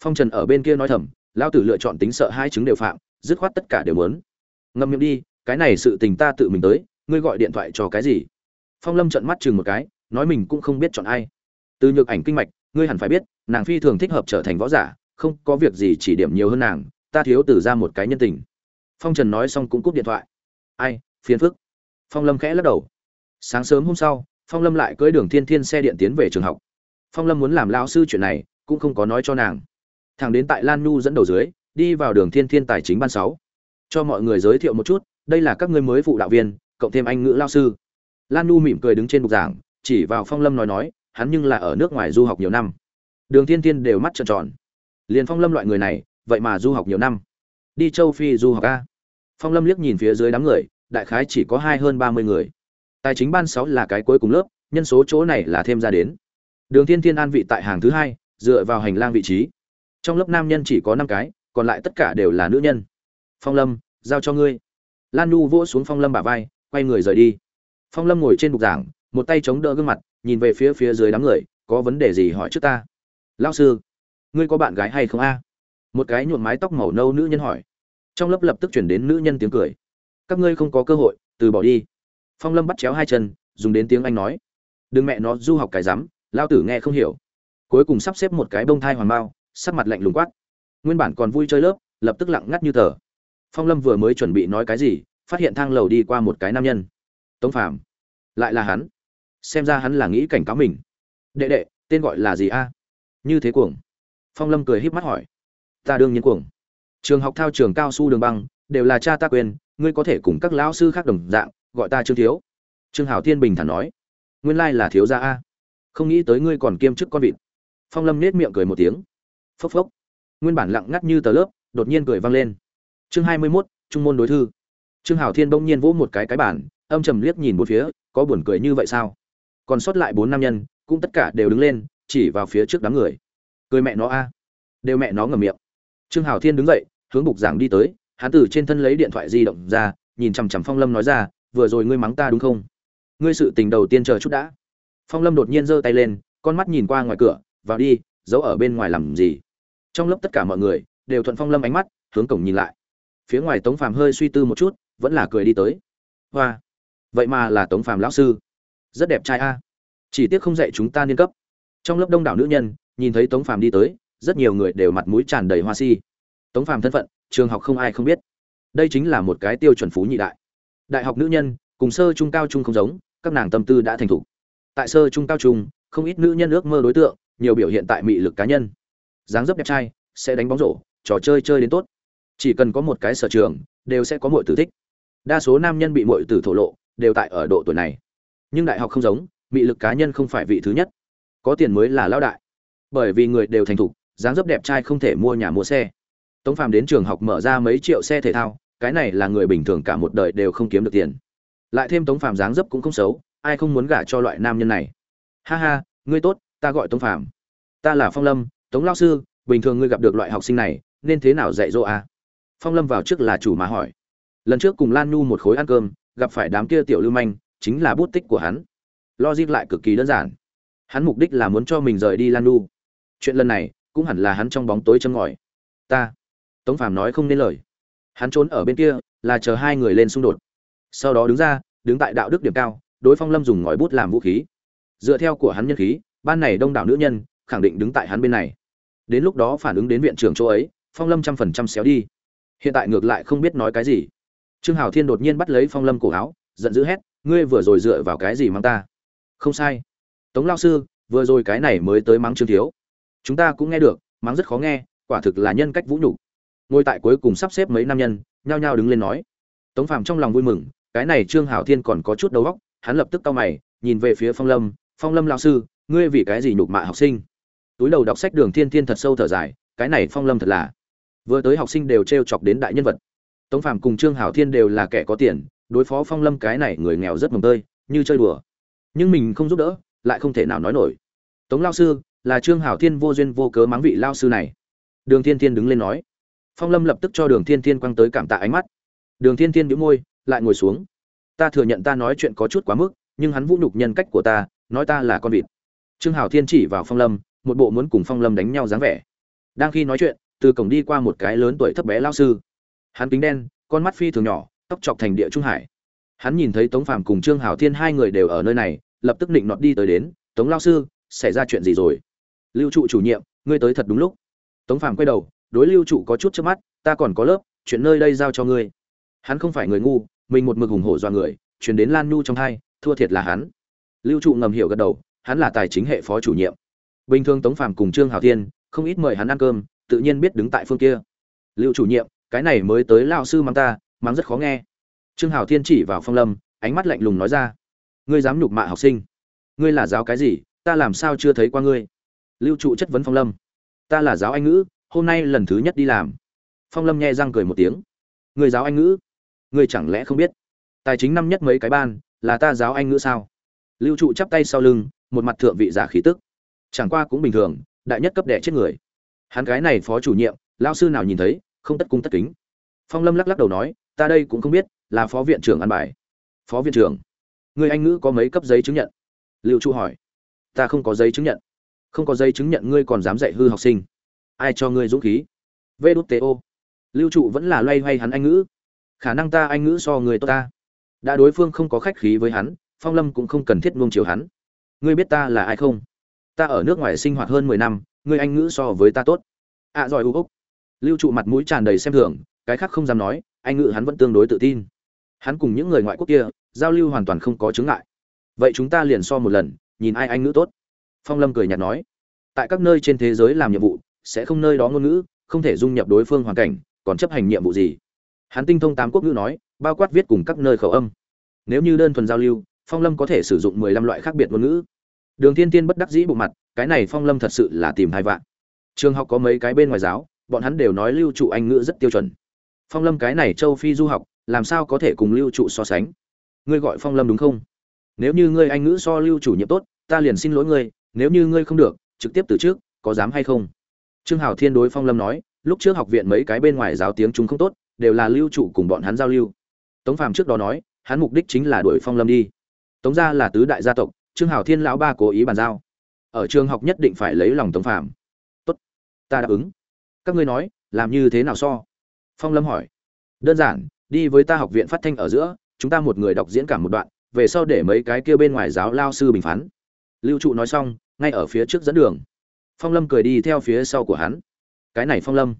phong trần ở bên kia nói thầm lao tử lựa chọn tính sợ hai chứng đều phạm, dứt khoát tất cả đều muốn. Ngâm miệng đi, cái này sự tình ta tự mình tới, ngươi gọi điện thoại cho cái gì? Phong lâm trận mắt chừng một cái, nói mình cũng không biết chọn ai. Từ nhược ảnh kinh mạch, ngươi hẳn phải biết, nàng phi thường thích hợp trở thành võ giả, không có việc gì chỉ điểm nhiều hơn nàng, ta thiếu từ ra một cái nhân tình. Phong trần nói xong cũng cúp điện thoại. Ai, phiền phức. Phong lâm khẽ lắc đầu. Sáng sớm hôm sau phong lâm lại cưỡi đường thiên thiên xe điện tiến về trường học. Phong lâm muốn làm lao sư chuyện này, cũng không có nói cho nàng. Thằng đến tại lan nhu dẫn đầu dưới, đi vào đường thiên thiên tài chính ban sáu. Cho mọi người giới thiệu một chút, đây là các ngươi mới phụ đạo viên, cộng thêm anh ngữ lao sư. Lan nhu mỉm cười đứng trên bục giảng, chỉ vào phong lâm nói nói, hắn nhưng là ở nước ngoài du học nhiều năm. Đường thiên thiên đều mắt trợn tròn. Liền phong lâm loại người này, vậy mà du học nhiều năm. Đi châu phi du học a. Phong lâm liếc nhìn phía dưới đám người, đại khái chỉ có hai hơn ba mươi người tài chính ban sáu là cái cuối cùng lớp, nhân số chỗ này là thêm ra đến. Đường thiên thiên an vị tại hàng thứ hai, dựa vào hành lang vị trí. Trong lớp nam nhân chỉ có năm cái, còn lại tất cả đều là nữ nhân. Phong lâm, giao cho ngươi. Lan nu vỗ xuống phong lâm bả vai, quay người rời đi. Phong lâm ngồi trên bục giảng, một tay chống đỡ gương mặt, nhìn về phía phía dưới đám người, có vấn đề gì hỏi trước ta? Lão sư, ngươi có bạn gái hay không a? Một cái nhuộm mái tóc màu nâu nữ nhân hỏi. Trong lớp lập tức chuyển đến nữ nhân tiếng cười. Các ngươi không có cơ hội, từ bỏ đi phong lâm bắt chéo hai chân, dùng đến tiếng anh nói, đừng mẹ nó, du học cái rắm, lao tử nghe không hiểu. Cuối cùng sắp xếp một cái bông thai hoàng bao, sắc mặt lạnh lùng quát, nguyên bản còn vui chơi lớp, lập tức lặng ngắt như tờ. Phong lâm vừa mới chuẩn bị nói cái gì, phát hiện thang lầu đi qua một cái nam nhân. Tống phàm, lại là hắn. Xem ra hắn là nghĩ cảnh cáo mình. Đệ đệ, tên gọi là gì a? Như thế cuồng. Phong lâm cười híp mắt hỏi, ta đương nhiên cuồng. Trường học thao trường cao su đường băng, đều là cha ta quên ngươi có thể cùng các lão sư khác đồng dạng gọi ta trương thiếu. Trương hảo thiên bình thản nói. Nguyên lai là thiếu gia a. Không nghĩ tới ngươi còn kiêm chức con vịt. Phong lâm nết miệng cười một tiếng. Phốc phốc. Nguyên bản lặng ngắt như tờ lớp, đột nhiên cười vang lên. Chương hai mươi mốt, trung môn đối thư. Trương hảo thiên bỗng nhiên vỗ một cái cái bản âm trầm liếc nhìn một phía, có buồn cười như vậy sao? Còn sót lại bốn nam nhân, cũng tất cả đều đứng lên, chỉ vào phía trước đám người. Cười mẹ nó a. Đều mẹ nó ngầm miệng. Trương hảo thiên đứng dậy, hướng bục giảng đi tới hán từ trên thân lấy điện thoại di động ra, nhìn chằm chằm phong lâm nói ra vừa rồi ngươi mắng ta đúng không? Ngươi sự tình đầu tiên chờ chút đã. Phong lâm đột nhiên giơ tay lên, con mắt nhìn qua ngoài cửa, vào đi, giấu ở bên ngoài làm gì? Trong lớp tất cả mọi người đều thuận phong lâm ánh mắt, hướng cổng nhìn lại. Phía ngoài tống phàm hơi suy tư một chút, vẫn là cười đi tới. Hoa, vậy mà là tống phàm lão sư. Rất đẹp trai a. Chỉ tiếc không dạy chúng ta niên cấp. Trong lớp đông đảo nữ nhân, nhìn thấy tống phàm đi tới, rất nhiều người đều mặt mũi tràn đầy hoa si. Tống phàm thân phận, trường học không ai không biết. Đây chính là một cái tiêu chuẩn phú nhị đại đại học nữ nhân, cùng sơ trung cao trung không giống, các nàng tâm tư đã thành thục. Tại sơ trung cao trung, không ít nữ nhân ước mơ đối tượng, nhiều biểu hiện tại mị lực cá nhân. Dáng dấp đẹp trai, sẽ đánh bóng rổ, trò chơi chơi đến tốt. Chỉ cần có một cái sở trường, đều sẽ có mọi tử thích. Đa số nam nhân bị mọi tử thổ lộ, đều tại ở độ tuổi này. Nhưng đại học không giống, mị lực cá nhân không phải vị thứ nhất. Có tiền mới là lão đại. Bởi vì người đều thành thục, dáng dấp đẹp trai không thể mua nhà mua xe. Tống phàm đến trường học mở ra mấy triệu xe thể thao cái này là người bình thường cả một đời đều không kiếm được tiền. Lại thêm tống phàm dáng dấp cũng không xấu, ai không muốn gả cho loại nam nhân này? Ha ha, ngươi tốt, ta gọi tống phàm. Ta là phong lâm, tống lao sư, bình thường ngươi gặp được loại học sinh này, nên thế nào dạy dỗ à? phong lâm vào trước là chủ mà hỏi. Lần trước cùng lan nhu một khối ăn cơm, gặp phải đám kia tiểu lưu manh, chính là bút tích của hắn. Logic lại cực kỳ đơn giản. Hắn mục đích là muốn cho mình rời đi lan nhu. Chuyện lần này, cũng hẳn là hắn trong bóng tối châm ngòi. Ta. Tống phàm nói không nên lời hắn trốn ở bên kia, là chờ hai người lên xung đột. Sau đó đứng ra, đứng tại đạo đức điểm cao, đối phong lâm dùng ngòi bút làm vũ khí. Dựa theo của hắn nhân khí, ban này đông đảo nữ nhân, khẳng định đứng tại hắn bên này. Đến lúc đó phản ứng đến viện trưởng chỗ ấy, phong lâm trăm phần trăm xéo đi. Hiện tại ngược lại không biết nói cái gì. Trương hảo thiên đột nhiên bắt lấy phong lâm cổ áo, giận dữ hét, ngươi vừa rồi dựa vào cái gì mang ta? Không sai. Tống lao sư, vừa rồi cái này mới tới mắng trương thiếu. Chúng ta cũng nghe được, mắng rất khó nghe, quả thực là nhân cách vũ nhục ngồi tại cuối cùng sắp xếp mấy nam nhân, nhao nhao đứng lên nói. Tống phàm trong lòng vui mừng, cái này trương hảo thiên còn có chút đầu óc, hắn lập tức cau mày, nhìn về phía phong lâm. Phong lâm lao sư, ngươi vì cái gì nhục mạ học sinh? Túi đầu đọc sách đường thiên thiên thật sâu thở dài, cái này phong lâm thật là. Vừa tới học sinh đều t r e o chọc đến đại nhân vật. Tống phàm cùng trương hảo thiên đều là kẻ có tiền, đối phó phong lâm cái này người nghèo rất mừng tơi, như chơi đùa. Nhưng mình không giúp đỡ, lại không thể nào nói nổi. Tống lao sư, là trương hảo thiên vô duyên vô cớ mắng vị lao sư này. Đường thiên thiên đứng lên nói phong lâm lập tức cho đường thiên thiên quăng tới cảm tạ ánh mắt. Đường thiên thiên đĩu môi, lại ngồi xuống. Ta thừa nhận ta nói chuyện có chút quá mức, nhưng hắn vũ nhục nhân cách của ta, nói ta là con vịt. Trương hảo thiên chỉ vào phong lâm, một bộ muốn cùng phong lâm đánh nhau dáng vẻ. Đang khi nói chuyện, từ cổng đi qua một cái lớn tuổi thấp bé lao sư. Hắn kính đen, con mắt phi thường nhỏ, tóc chọc thành địa trung hải. Hắn nhìn thấy tống phàm cùng trương hảo thiên hai người đều ở nơi này, lập tức định nọt đi tới đến, tống lao sư, xảy ra chuyện gì rồi? Lưu trụ chủ nhiệm, ngươi tới thật đúng lúc. Tống phàm quay đầu đối lưu trụ có chút trước mắt, ta còn có lớp, chuyện nơi đây giao cho ngươi. Hắn không phải người ngu, mình một mực hùng hổ do người, chuyển đến lan nu trong hai, thua thiệt là hắn. Lưu trụ ngầm hiểu gật đầu, hắn là tài chính hệ phó chủ nhiệm. Bình thường tống phàm cùng trương hào thiên, không ít mời hắn ăn cơm, tự nhiên biết đứng tại phương kia. Lưu chủ nhiệm, cái này mới tới lao sư mắng ta, mắng rất khó nghe. Trương hào thiên chỉ vào phong lâm, ánh mắt lạnh lùng nói ra. Ngươi dám nhục mạ học sinh. Ngươi là giáo cái gì, ta làm sao chưa thấy qua ngươi? Lưu trụ chất vấn phong lâm. Ta là giáo anh ngữ hôm nay lần thứ nhất đi làm. Phong lâm nhẹ răng cười một tiếng. Người giáo anh ngữ? Người chẳng lẽ không biết? Tài chính năm nhất mấy cái ban, là ta giáo anh ngữ sao? Lưu trụ chắp tay sau lưng, một mặt thượng vị giả khí tức. Chẳng qua cũng bình thường, đại nhất cấp đẻ chết người. Hắn gái này phó chủ nhiệm lao sư nào nhìn thấy, không tất cung tất kính. Phong lâm lắc lắc đầu nói, ta đây cũng không biết, là phó viện trưởng ăn bài. Phó viện trưởng? Người anh ngữ có mấy cấp giấy chứng nhận? Lưu trụ hỏi. Ta không có giấy chứng nhận. Không có giấy chứng nhận ngươi còn dám dạy hư học sinh ai cho ngươi dũng khí? Vê đút tê ô. Lưu trụ vẫn là loay hoay hắn anh ngữ. Khả năng ta anh ngữ so người tốt ta. Đã đối phương không có khách khí với hắn phong lâm cũng không cần thiết nuông chiều hắn. Ngươi biết ta là ai không? Ta ở nước ngoài sinh hoạt hơn mười năm ngươi anh ngữ so với ta tốt. Ạ à, giỏi u úc. Lưu trụ mặt mũi tràn đầy xem thường cái khác không dám nói anh ngữ hắn vẫn tương đối tự tin. Hắn cùng những người ngoại quốc kia giao lưu hoàn toàn không có chứng ngại. Vậy chúng ta liền so một lần nhìn ai anh ngữ tốt. Phong lâm cười nhạt nói. Tại các nơi trên thế giới làm nhiệm vụ sẽ không nơi đó ngôn ngữ, không thể dung nhập đối phương hoàn cảnh, còn chấp hành nhiệm vụ gì? Hắn tinh thông tám quốc ngữ nói, bao quát viết cùng các nơi khẩu âm. Nếu như đơn thuần giao lưu, phong lâm có thể sử dụng mười lăm loại khác biệt ngôn ngữ. Đường thiên tiên bất đắc dĩ bộ mặt, cái này phong lâm thật sự là tìm hai vạn. Trường học có mấy cái bên ngoài giáo, bọn hắn đều nói lưu trụ anh ngữ rất tiêu chuẩn. Phong lâm cái này châu phi du học, làm sao có thể cùng lưu trụ so sánh? Ngươi gọi phong lâm đúng không? Nếu như ngươi anh ngữ so lưu chủ nhiệm tốt, ta liền xin lỗi ngươi, nếu như ngươi không được, trực tiếp từ trước, có dám hay không? Trương hảo thiên đối phong lâm nói, lúc trước học viện mấy cái bên ngoài giáo tiếng chúng không tốt, đều là lưu trụ cùng bọn hắn giao lưu. Tống phàm trước đó nói, hắn mục đích chính là đuổi phong lâm đi. Tống gia là tứ đại gia tộc, trương hảo thiên lão ba cố ý bàn giao. Ở trường học nhất định phải lấy lòng tống phàm. Tốt, ta đáp ứng. Các ngươi nói, làm như thế nào so? Phong lâm hỏi. Đơn giản, đi với ta học viện phát thanh ở giữa, chúng ta một người đọc diễn cảm một đoạn, về sau để mấy cái kia bên ngoài giáo lao sư bình phán. Lưu trụ nói xong, ngay ở phía trước dẫn đường phong lâm cười đi theo phía sau của hắn. Cái này phong lâm.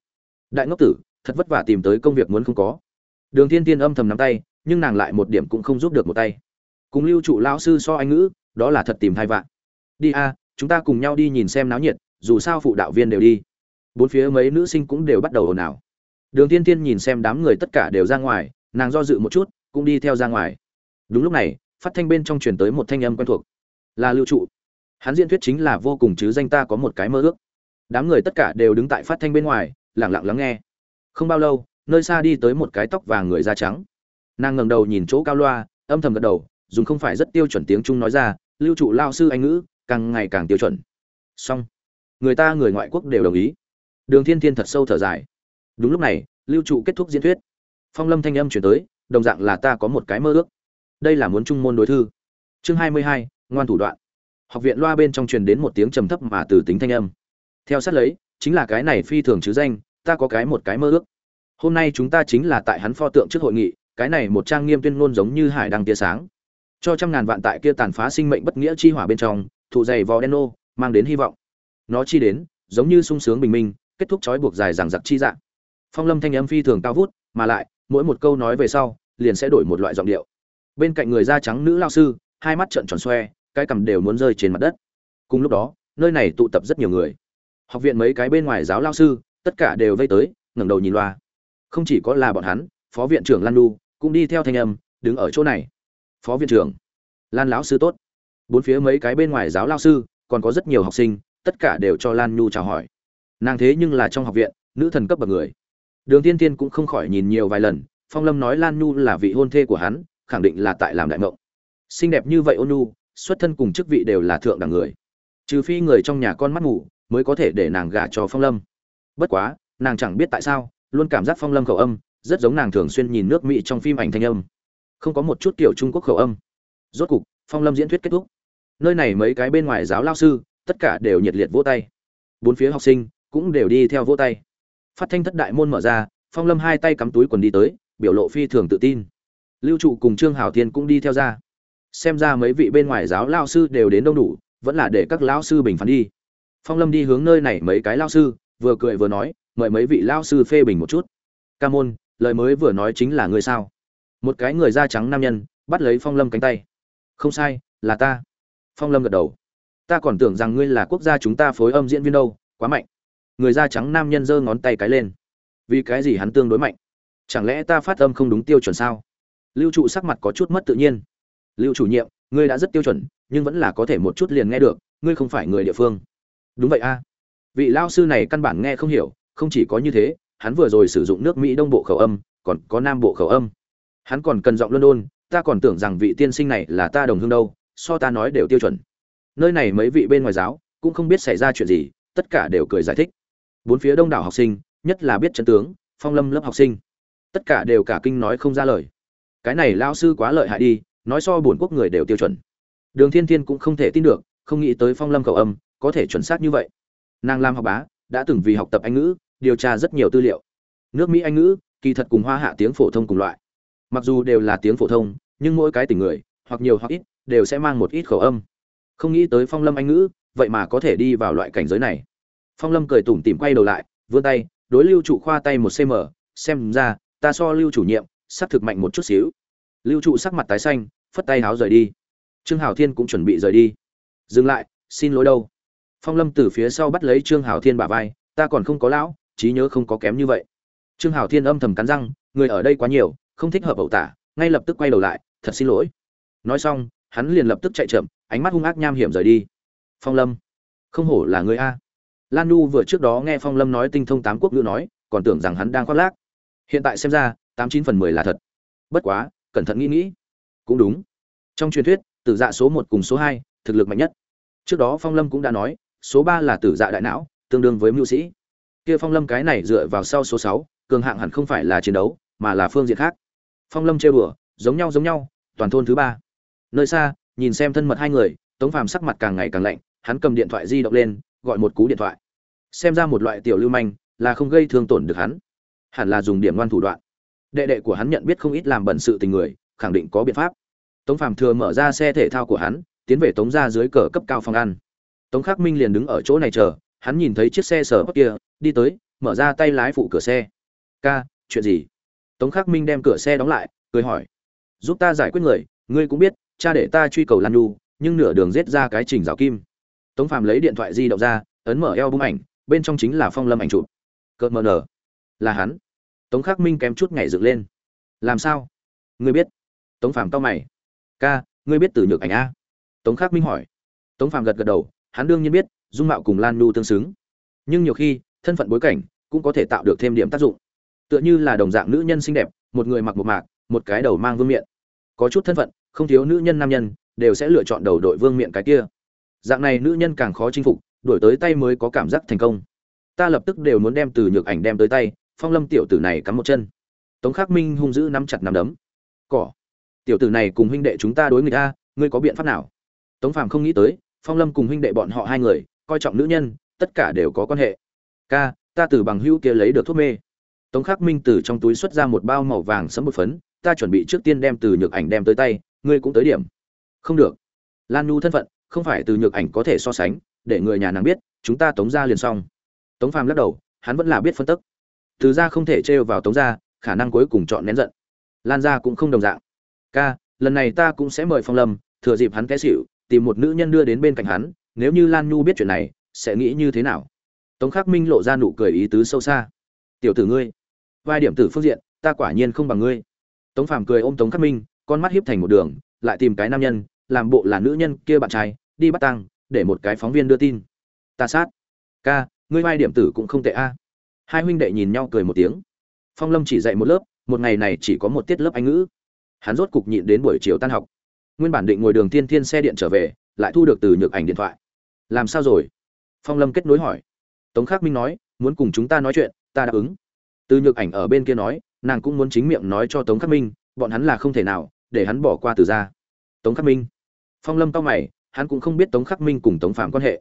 Đại ngốc tử, thật vất vả tìm tới công việc muốn không có. Đường thiên tiên âm thầm nắm tay, nhưng nàng lại một điểm cũng không giúp được một tay. Cùng lưu trụ lão sư so anh ngữ, đó là thật tìm hai vạn. Đi a, chúng ta cùng nhau đi nhìn xem náo nhiệt, dù sao phụ đạo viên đều đi. Bốn phía mấy nữ sinh cũng đều bắt đầu ồn ào. Đường thiên tiên nhìn xem đám người tất cả đều ra ngoài, nàng do dự một chút, cũng đi theo ra ngoài. Đúng lúc này, phát thanh bên trong truyền tới một thanh âm quen thuộc. Là lưu trụ hắn diễn thuyết chính là vô cùng chứ danh ta có một cái mơ ước. Đám người tất cả đều đứng tại phát thanh bên ngoài lẳng lặng lắng nghe. Không bao lâu, nơi xa đi tới một cái tóc vàng người da trắng. Nàng ngẩng đầu nhìn chỗ cao loa, âm thầm gật đầu, dùng không phải rất tiêu chuẩn tiếng trung nói ra, lưu trụ lao sư anh ngữ, càng ngày càng tiêu chuẩn. Song người ta, người ngoại quốc đều đồng ý. Đường thiên thiên thật sâu thở dài. Đúng lúc này, lưu trụ kết thúc diễn thuyết. Phong lâm thanh âm chuyển tới, đồng dạng là ta có một cái mơ ước. Đây là muốn trung môn đối thư. Chương hai mươi hai, ngoan thủ đoạn học viện loa bên trong truyền đến một tiếng trầm thấp mà từ tính thanh âm. Theo sát lấy, chính là cái này phi thường chứ danh, ta có cái một cái mơ ước. Hôm nay chúng ta chính là tại hắn pho tượng trước hội nghị, cái này một trang nghiêm tuyên ngôn giống như hải đăng tia sáng. Cho trăm ngàn vạn tại kia tàn phá sinh mệnh bất nghĩa chi hỏa bên trong, thụ dày vò đen ô mang đến hy vọng. Nó chi đến, giống như sung sướng bình minh, kết thúc trói buộc dài rằng giặc chi dạng. Phong lâm thanh âm phi thường cao vút, mà lại, mỗi một câu nói về sau, liền sẽ đổi một loại giọng điệu. Bên cạnh người da trắng nữ lao sư, hai mắt trợn tròn xoe cái cằm đều muốn rơi trên mặt đất. Cùng lúc đó, nơi này tụ tập rất nhiều người. Học viện mấy cái bên ngoài giáo lao sư, tất cả đều vây tới, ngẩng đầu nhìn loa. Không chỉ có là bọn hắn, phó viện trưởng lan nu cũng đi theo thanh âm, đứng ở chỗ này. Phó viện trưởng, lan lão sư tốt. Bốn phía mấy cái bên ngoài giáo lao sư, còn có rất nhiều học sinh, tất cả đều cho lan nhu chào hỏi. Nàng thế nhưng là trong học viện, nữ thần cấp bậc người. Đường tiên tiên cũng không khỏi nhìn nhiều vài lần, phong lâm nói lan nhu là vị hôn thê của hắn, khẳng định là tại làm đại mộng. Xinh đẹp như vậy ôn nhu xuất thân cùng chức vị đều là thượng đẳng người. Trừ phi người trong nhà con mắt ngủ mới có thể để nàng gả cho phong lâm. Bất quá, nàng chẳng biết tại sao, luôn cảm giác phong lâm khẩu âm, rất giống nàng thường xuyên nhìn nước mỹ trong phim ảnh thanh âm. Không có một chút kiểu trung quốc khẩu âm. Rốt cục, phong lâm diễn thuyết kết thúc. Nơi này mấy cái bên ngoài giáo lao sư, tất cả đều nhiệt liệt vỗ tay. Bốn phía học sinh cũng đều đi theo vỗ tay. Phát thanh thất đại môn mở ra, phong lâm hai tay cắm túi quần đi tới, biểu lộ phi thường tự tin. Lưu trụ cùng trương Hảo thiên cũng đi theo ra xem ra mấy vị bên ngoài giáo lao sư đều đến đông đủ, vẫn là để các lão sư bình phán đi. Phong lâm đi hướng nơi này mấy cái lao sư, vừa cười vừa nói, mời mấy vị lao sư phê bình một chút. Ca môn, lời mới vừa nói chính là ngươi sao? Một cái người da trắng nam nhân, bắt lấy phong lâm cánh tay. Không sai, là ta. Phong lâm gật đầu. Ta còn tưởng rằng ngươi là quốc gia chúng ta phối âm diễn viên đâu, quá mạnh. Người da trắng nam nhân giơ ngón tay cái lên. Vì cái gì hắn tương đối mạnh? Chẳng lẽ ta phát âm không đúng tiêu chuẩn sao? Lưu trụ sắc mặt có chút mất tự nhiên lưu chủ nhiệm, ngươi đã rất tiêu chuẩn, nhưng vẫn là có thể một chút liền nghe được, ngươi không phải người địa phương. Đúng vậy a. Vị lao sư này căn bản nghe không hiểu, không chỉ có như thế, hắn vừa rồi sử dụng nước mỹ đông bộ khẩu âm, còn có nam bộ khẩu âm. Hắn còn cần giọng london, ta còn tưởng rằng vị tiên sinh này là ta đồng hương đâu, so ta nói đều tiêu chuẩn. Nơi này mấy vị bên ngoài giáo, cũng không biết xảy ra chuyện gì, tất cả đều cười giải thích. Bốn phía đông đảo học sinh, nhất là biết chân tướng, phong lâm lớp học sinh, tất cả đều cả kinh nói không ra lời. Cái này lao sư quá lợi hại đi nói so bổn quốc người đều tiêu chuẩn. Đường thiên thiên cũng không thể tin được, không nghĩ tới phong lâm cầu âm có thể chuẩn xác như vậy. Nàng lam học bá đã từng vì học tập anh ngữ, điều tra rất nhiều tư liệu. Nước mỹ anh ngữ, kỳ thật cùng hoa hạ tiếng phổ thông cùng loại. Mặc dù đều là tiếng phổ thông, nhưng mỗi cái tỉnh người, hoặc nhiều hoặc ít, đều sẽ mang một ít khẩu âm. Không nghĩ tới phong lâm anh ngữ, vậy mà có thể đi vào loại cảnh giới này. Phong lâm cười tủm tỉm quay đầu lại, vươn tay, đối lưu trụ khoa tay một cm xem ra, ta so lưu chủ nhiệm, sắc thực mạnh một chút xíu. Lưu trụ sắc mặt tái xanh phất tay háo rời đi. Trương hảo thiên cũng chuẩn bị rời đi. Dừng lại, xin lỗi đâu. Phong lâm từ phía sau bắt lấy trương hảo thiên bả vai, ta còn không có lão, trí nhớ không có kém như vậy. Trương hảo thiên âm thầm cắn răng, người ở đây quá nhiều, không thích hợp ẩu tả, ngay lập tức quay đầu lại, thật xin lỗi. Nói xong, hắn liền lập tức chạy chậm, ánh mắt hung ác nham hiểm rời đi. Phong lâm, không hổ là người a. Lan nu vừa trước đó nghe phong lâm nói tinh thông tám quốc ngữ nói, còn tưởng rằng hắn đang khoác lác. Hiện tại xem ra, tám chín phần mười là thật. Bất quá, cẩn thận nghĩ nghĩ cũng đúng. Trong truyền thuyết, tử dạ số một cùng số hai, thực lực mạnh nhất. Trước đó phong lâm cũng đã nói, số ba là tử dạ đại não, tương đương với mưu sĩ. Kia phong lâm cái này dựa vào sau số sáu, cường hạng hẳn không phải là chiến đấu, mà là phương diện khác. Phong lâm chơi bừa giống nhau giống nhau, toàn thôn thứ ba. Nơi xa, nhìn xem thân mật hai người, tống phàm sắc mặt càng ngày càng lạnh, hắn cầm điện thoại di động lên, gọi một cú điện thoại. Xem ra một loại tiểu lưu manh, là không gây thương tổn được hắn. Hẳn là dùng điểm ngoan thủ đoạn. Đệ đệ của hắn nhận biết không ít làm bẩn sự tình người khẳng định có biện pháp. Tống phàm thừa mở ra xe thể thao của hắn, tiến về tống ra dưới cờ cấp cao phòng ăn. Tống khắc minh liền đứng ở chỗ này chờ, hắn nhìn thấy chiếc xe sở kia, đi tới, mở ra tay lái phụ cửa xe. Ca, chuyện gì? Tống khắc minh đem cửa xe đóng lại, cười hỏi. Giúp ta giải quyết người, ngươi cũng biết, cha để ta truy cầu lan nhu, nhưng nửa đường giết ra cái trình rào kim. Tống phàm lấy điện thoại di động ra, ấn mở eo bung ảnh, bên trong chính là phong lâm ảnh chụp. Cợt mờ nở. Là hắn. Tống khắc minh kém chút nhảy dựng lên. Làm sao? Ngươi biết tống phàm tao mày. Ca, ngươi biết từ nhược ảnh a? Tống khắc minh hỏi. Tống phàm gật gật đầu, hắn đương nhiên biết, dung mạo cùng lan nhu tương xứng. Nhưng nhiều khi, thân phận bối cảnh cũng có thể tạo được thêm điểm tác dụng. Tựa như là đồng dạng nữ nhân xinh đẹp, một người mặc một mạc, một cái đầu mang vương miện. Có chút thân phận, không thiếu nữ nhân nam nhân, đều sẽ lựa chọn đầu đội vương miện cái kia. Dạng này nữ nhân càng khó chinh phục, đổi tới tay mới có cảm giác thành công. Ta lập tức đều muốn đem từ nhược ảnh đem tới tay, phong lâm tiểu tử này cắm một chân. Tống khắc minh hung dữ nắm chặt nắm đấm. Cỏ tiểu tử này cùng huynh đệ chúng ta đối người ta ngươi có biện pháp nào? Tống phàm không nghĩ tới, phong lâm cùng huynh đệ bọn họ hai người, coi trọng nữ nhân, tất cả đều có quan hệ. Ca, ta từ bằng hữu kia lấy được thuốc mê. Tống khắc minh từ trong túi xuất ra một bao màu vàng sẫm một phấn, ta chuẩn bị trước tiên đem từ nhược ảnh đem tới tay, ngươi cũng tới điểm. Không được. Lan nhu thân phận, không phải từ nhược ảnh có thể so sánh, để người nhà nàng biết, chúng ta tống ra liền xong. Tống phàm lắc đầu, hắn vẫn là biết phân tức. Từ ra không thể trêu vào tống ra khả năng cuối cùng chọn nén giận. Lan gia cũng không đồng dạng ca, lần này ta cũng sẽ mời phong lâm, thừa dịp hắn té xịu tìm một nữ nhân đưa đến bên cạnh hắn, nếu như lan nhu biết chuyện này, sẽ nghĩ như thế nào? Tống khắc minh lộ ra nụ cười ý tứ sâu xa. Tiểu tử ngươi, vai điểm tử phương diện, ta quả nhiên không bằng ngươi. Tống phàm cười ôm tống khắc minh, con mắt hiếp thành một đường, lại tìm cái nam nhân, làm bộ là nữ nhân kia bạn trai, đi bắt tăng để một cái phóng viên đưa tin. Ta sát. Ca, ngươi vai điểm tử cũng không tệ a. Hai huynh đệ nhìn nhau cười một tiếng. Phong lâm chỉ dạy một lớp, một ngày này chỉ có một tiết lớp anh ngữ hắn rốt cục nhịn đến buổi chiều tan học. Nguyên bản định ngồi đường tiên thiên xe điện trở về, lại thu được từ nhược ảnh điện thoại. Làm sao rồi? Phong lâm kết nối hỏi. Tống khắc minh nói, muốn cùng chúng ta nói chuyện, ta đáp ứng. Từ nhược ảnh ở bên kia nói, nàng cũng muốn chính miệng nói cho tống khắc minh, bọn hắn là không thể nào, để hắn bỏ qua từ ra tống khắc minh. Phong lâm cao mày, hắn cũng không biết tống khắc minh cùng tống phạm quan hệ.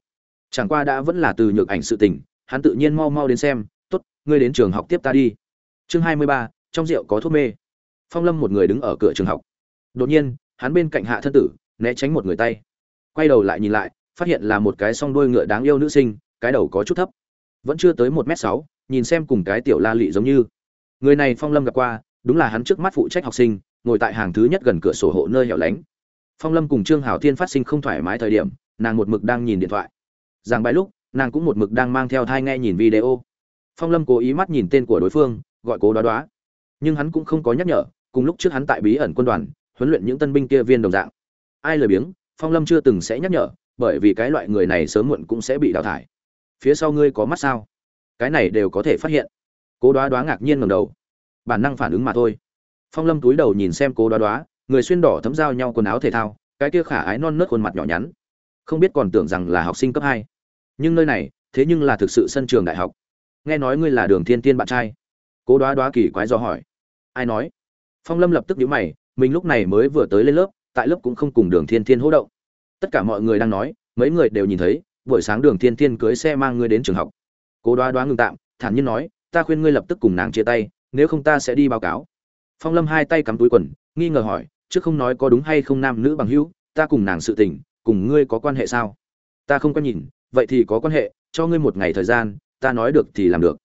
Chẳng qua đã vẫn là từ nhược ảnh sự tình, hắn tự nhiên mau mau đến xem, tốt, ngươi đến trường học tiếp ta đi. Chương hai mươi ba, trong rượu có thuốc mê phong lâm một người đứng ở cửa trường học. Đột nhiên, hắn bên cạnh hạ thân tử, né tránh một người tay. Quay đầu lại nhìn lại, phát hiện là một cái song đuôi ngựa đáng yêu nữ sinh, cái đầu có chút thấp. Vẫn chưa tới một m sáu, nhìn xem cùng cái tiểu la lị giống như. Người này phong lâm gặp qua, đúng là hắn trước mắt phụ trách học sinh, ngồi tại hàng thứ nhất gần cửa sổ hộ nơi hẻo lánh. Phong lâm cùng trương hảo thiên phát sinh không thoải mái thời điểm, nàng một mực đang nhìn điện thoại. Giảng bài lúc, nàng cũng một mực đang mang theo thai nghe nhìn video. Phong lâm cố ý mắt nhìn tên của đối phương, gọi cố đoá đoá. Nhưng hắn cũng không có nhắc nhở cùng lúc trước hắn tại bí ẩn quân đoàn, huấn luyện những tân binh kia viên đồng dạng. Ai lười biếng, phong lâm chưa từng sẽ nhắc nhở, bởi vì cái loại người này sớm muộn cũng sẽ bị đào thải. Phía sau ngươi có mắt sao? Cái này đều có thể phát hiện. Cố đoá đoá ngạc nhiên ngầm đầu. Bản năng phản ứng mà thôi. Phong lâm túi đầu nhìn xem cố đoá đoá, người xuyên đỏ thấm dao nhau quần áo thể thao, cái kia khả ái non nớt khuôn mặt nhỏ nhắn. Không biết còn tưởng rằng là học sinh cấp hai. Nhưng nơi này, thế nhưng là thực sự sân trường đại học. Nghe nói ngươi là đường thiên tiên bạn trai. Cố đoá đoá kỳ quái do hỏi. Ai nói? Phong lâm lập tức nhíu mày, mình lúc này mới vừa tới lên lớp, tại lớp cũng không cùng đường thiên thiên hỗ động. Tất cả mọi người đang nói, mấy người đều nhìn thấy, buổi sáng đường thiên thiên cưới xe mang ngươi đến trường học. Cố đoá đoá ngừng tạm, thản nhiên nói, ta khuyên ngươi lập tức cùng nàng chia tay, nếu không ta sẽ đi báo cáo. Phong lâm hai tay cắm túi quần, nghi ngờ hỏi, trước không nói có đúng hay không nam nữ bằng hữu, ta cùng nàng sự tình, cùng ngươi có quan hệ sao? Ta không có nhìn, vậy thì có quan hệ, cho ngươi một ngày thời gian, ta nói được thì làm được.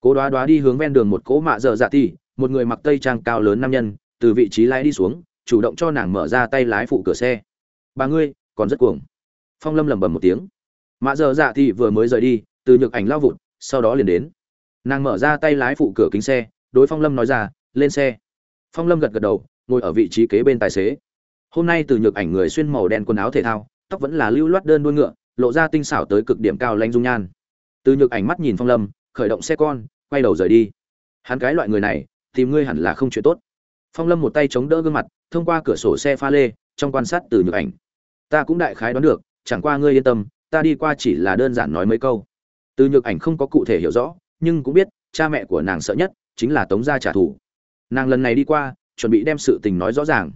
Cố đoá đoá đi hướng ven đường một cỗ mạ dở dạ ti một người mặc tây trang cao lớn nam nhân, từ vị trí lái đi xuống, chủ động cho nàng mở ra tay lái phụ cửa xe. Bà ngươi, còn rất cuồng. Phong lâm lẩm bẩm một tiếng. Mạ giờ dạ thì vừa mới rời đi, từ nhược ảnh lao vụt, sau đó liền đến. Nàng mở ra tay lái phụ cửa kính xe, đối phong lâm nói ra, lên xe. Phong lâm gật gật đầu, ngồi ở vị trí kế bên tài xế. Hôm nay từ nhược ảnh người xuyên màu đen quần áo thể thao, tóc vẫn là lưu loát đơn đuôi ngựa, lộ ra tinh xảo tới cực điểm cao lanh dung nhan. Từ nhược ảnh mắt nhìn phong lâm, khởi động xe con, quay đầu rời đi. Hắn cái loại người này tìm ngươi hẳn là không chuyện tốt. Phong lâm một tay chống đỡ gương mặt, thông qua cửa sổ xe pha lê, trong quan sát từ nhược ảnh. Ta cũng đại khái đoán được, chẳng qua ngươi yên tâm, ta đi qua chỉ là đơn giản nói mấy câu. Từ nhược ảnh không có cụ thể hiểu rõ, nhưng cũng biết, cha mẹ của nàng sợ nhất chính là tống gia trả thù. Nàng lần này đi qua, chuẩn bị đem sự tình nói rõ ràng.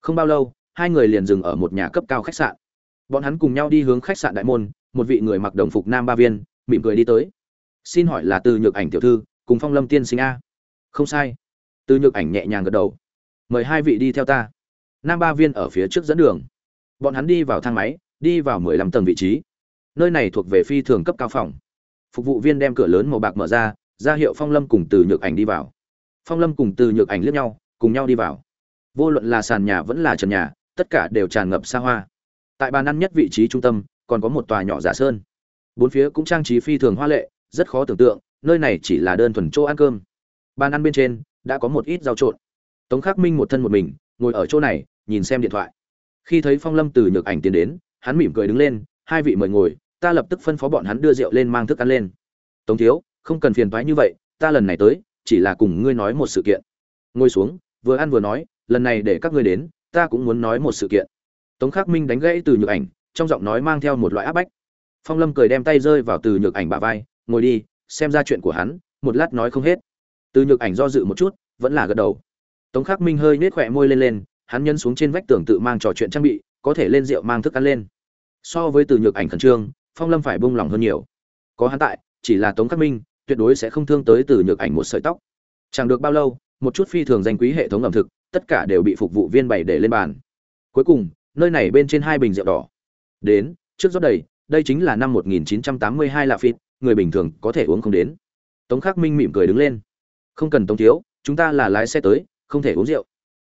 Không bao lâu, hai người liền dừng ở một nhà cấp cao khách sạn. Bọn hắn cùng nhau đi hướng khách sạn đại môn, một vị người mặc đồng phục nam ba viên, mỉm cười đi tới. Xin hỏi là từ nhược ảnh tiểu thư, cùng phong lâm tiên sinh a? Không sai. Từ nhược ảnh nhẹ nhàng gật đầu. Mời hai vị đi theo ta. Nam ba viên ở phía trước dẫn đường. Bọn hắn đi vào thang máy, đi vào mười lăm tầng vị trí. Nơi này thuộc về phi thường cấp cao phòng. Phục vụ viên đem cửa lớn màu bạc mở ra ra hiệu phong lâm cùng từ nhược ảnh đi vào. Phong lâm cùng từ nhược ảnh liếc nhau, cùng nhau đi vào. Vô luận là sàn nhà vẫn là trần nhà, tất cả đều tràn ngập xa hoa. Tại bàn ăn nhất vị trí trung tâm, còn có một tòa nhỏ giả sơn. Bốn phía cũng trang trí phi thường hoa lệ, rất khó tưởng tượng, nơi này chỉ là đơn thuần chỗ ăn cơm bàn ăn bên trên, đã có một ít rau trộn. Tống khắc minh một thân một mình, ngồi ở chỗ này, nhìn xem điện thoại. Khi thấy phong lâm từ nhược ảnh tiến đến, hắn mỉm cười đứng lên, hai vị mời ngồi, ta lập tức phân phó bọn hắn đưa rượu lên mang thức ăn lên. Tống thiếu, không cần phiền thoái như vậy, ta lần này tới, chỉ là cùng ngươi nói một sự kiện. Ngồi xuống, vừa ăn vừa nói, lần này để các ngươi đến, ta cũng muốn nói một sự kiện. Tống khắc minh đánh gãy từ nhược ảnh, trong giọng nói mang theo một loại áp bách. Phong lâm cười đem tay rơi vào từ nhược ảnh bả vai, ngồi đi, xem ra chuyện của hắn, một lát nói không hết từ nhược ảnh do dự một chút, vẫn là gật đầu. Tống khắc minh hơi nết khỏe môi lên lên, hắn nhân xuống trên vách tường tự mang trò chuyện trang bị, có thể lên rượu mang thức ăn lên. So với từ nhược ảnh khẩn trương, phong lâm phải bông lòng hơn nhiều. Có hắn tại, chỉ là tống khắc minh, tuyệt đối sẽ không thương tới từ nhược ảnh một sợi tóc. Chẳng được bao lâu, một chút phi thường danh quý hệ thống ẩm thực, tất cả đều bị phục vụ viên bày để lên bàn. Cuối cùng, nơi này bên trên hai bình rượu đỏ. Đến, trước rót đầy, đây chính là năm 1982 lạ phịt, người bình thường có thể uống không đến. Tống khắc minh mỉm cười đứng lên không cần tống thiếu, chúng ta là lái xe tới, không thể uống rượu.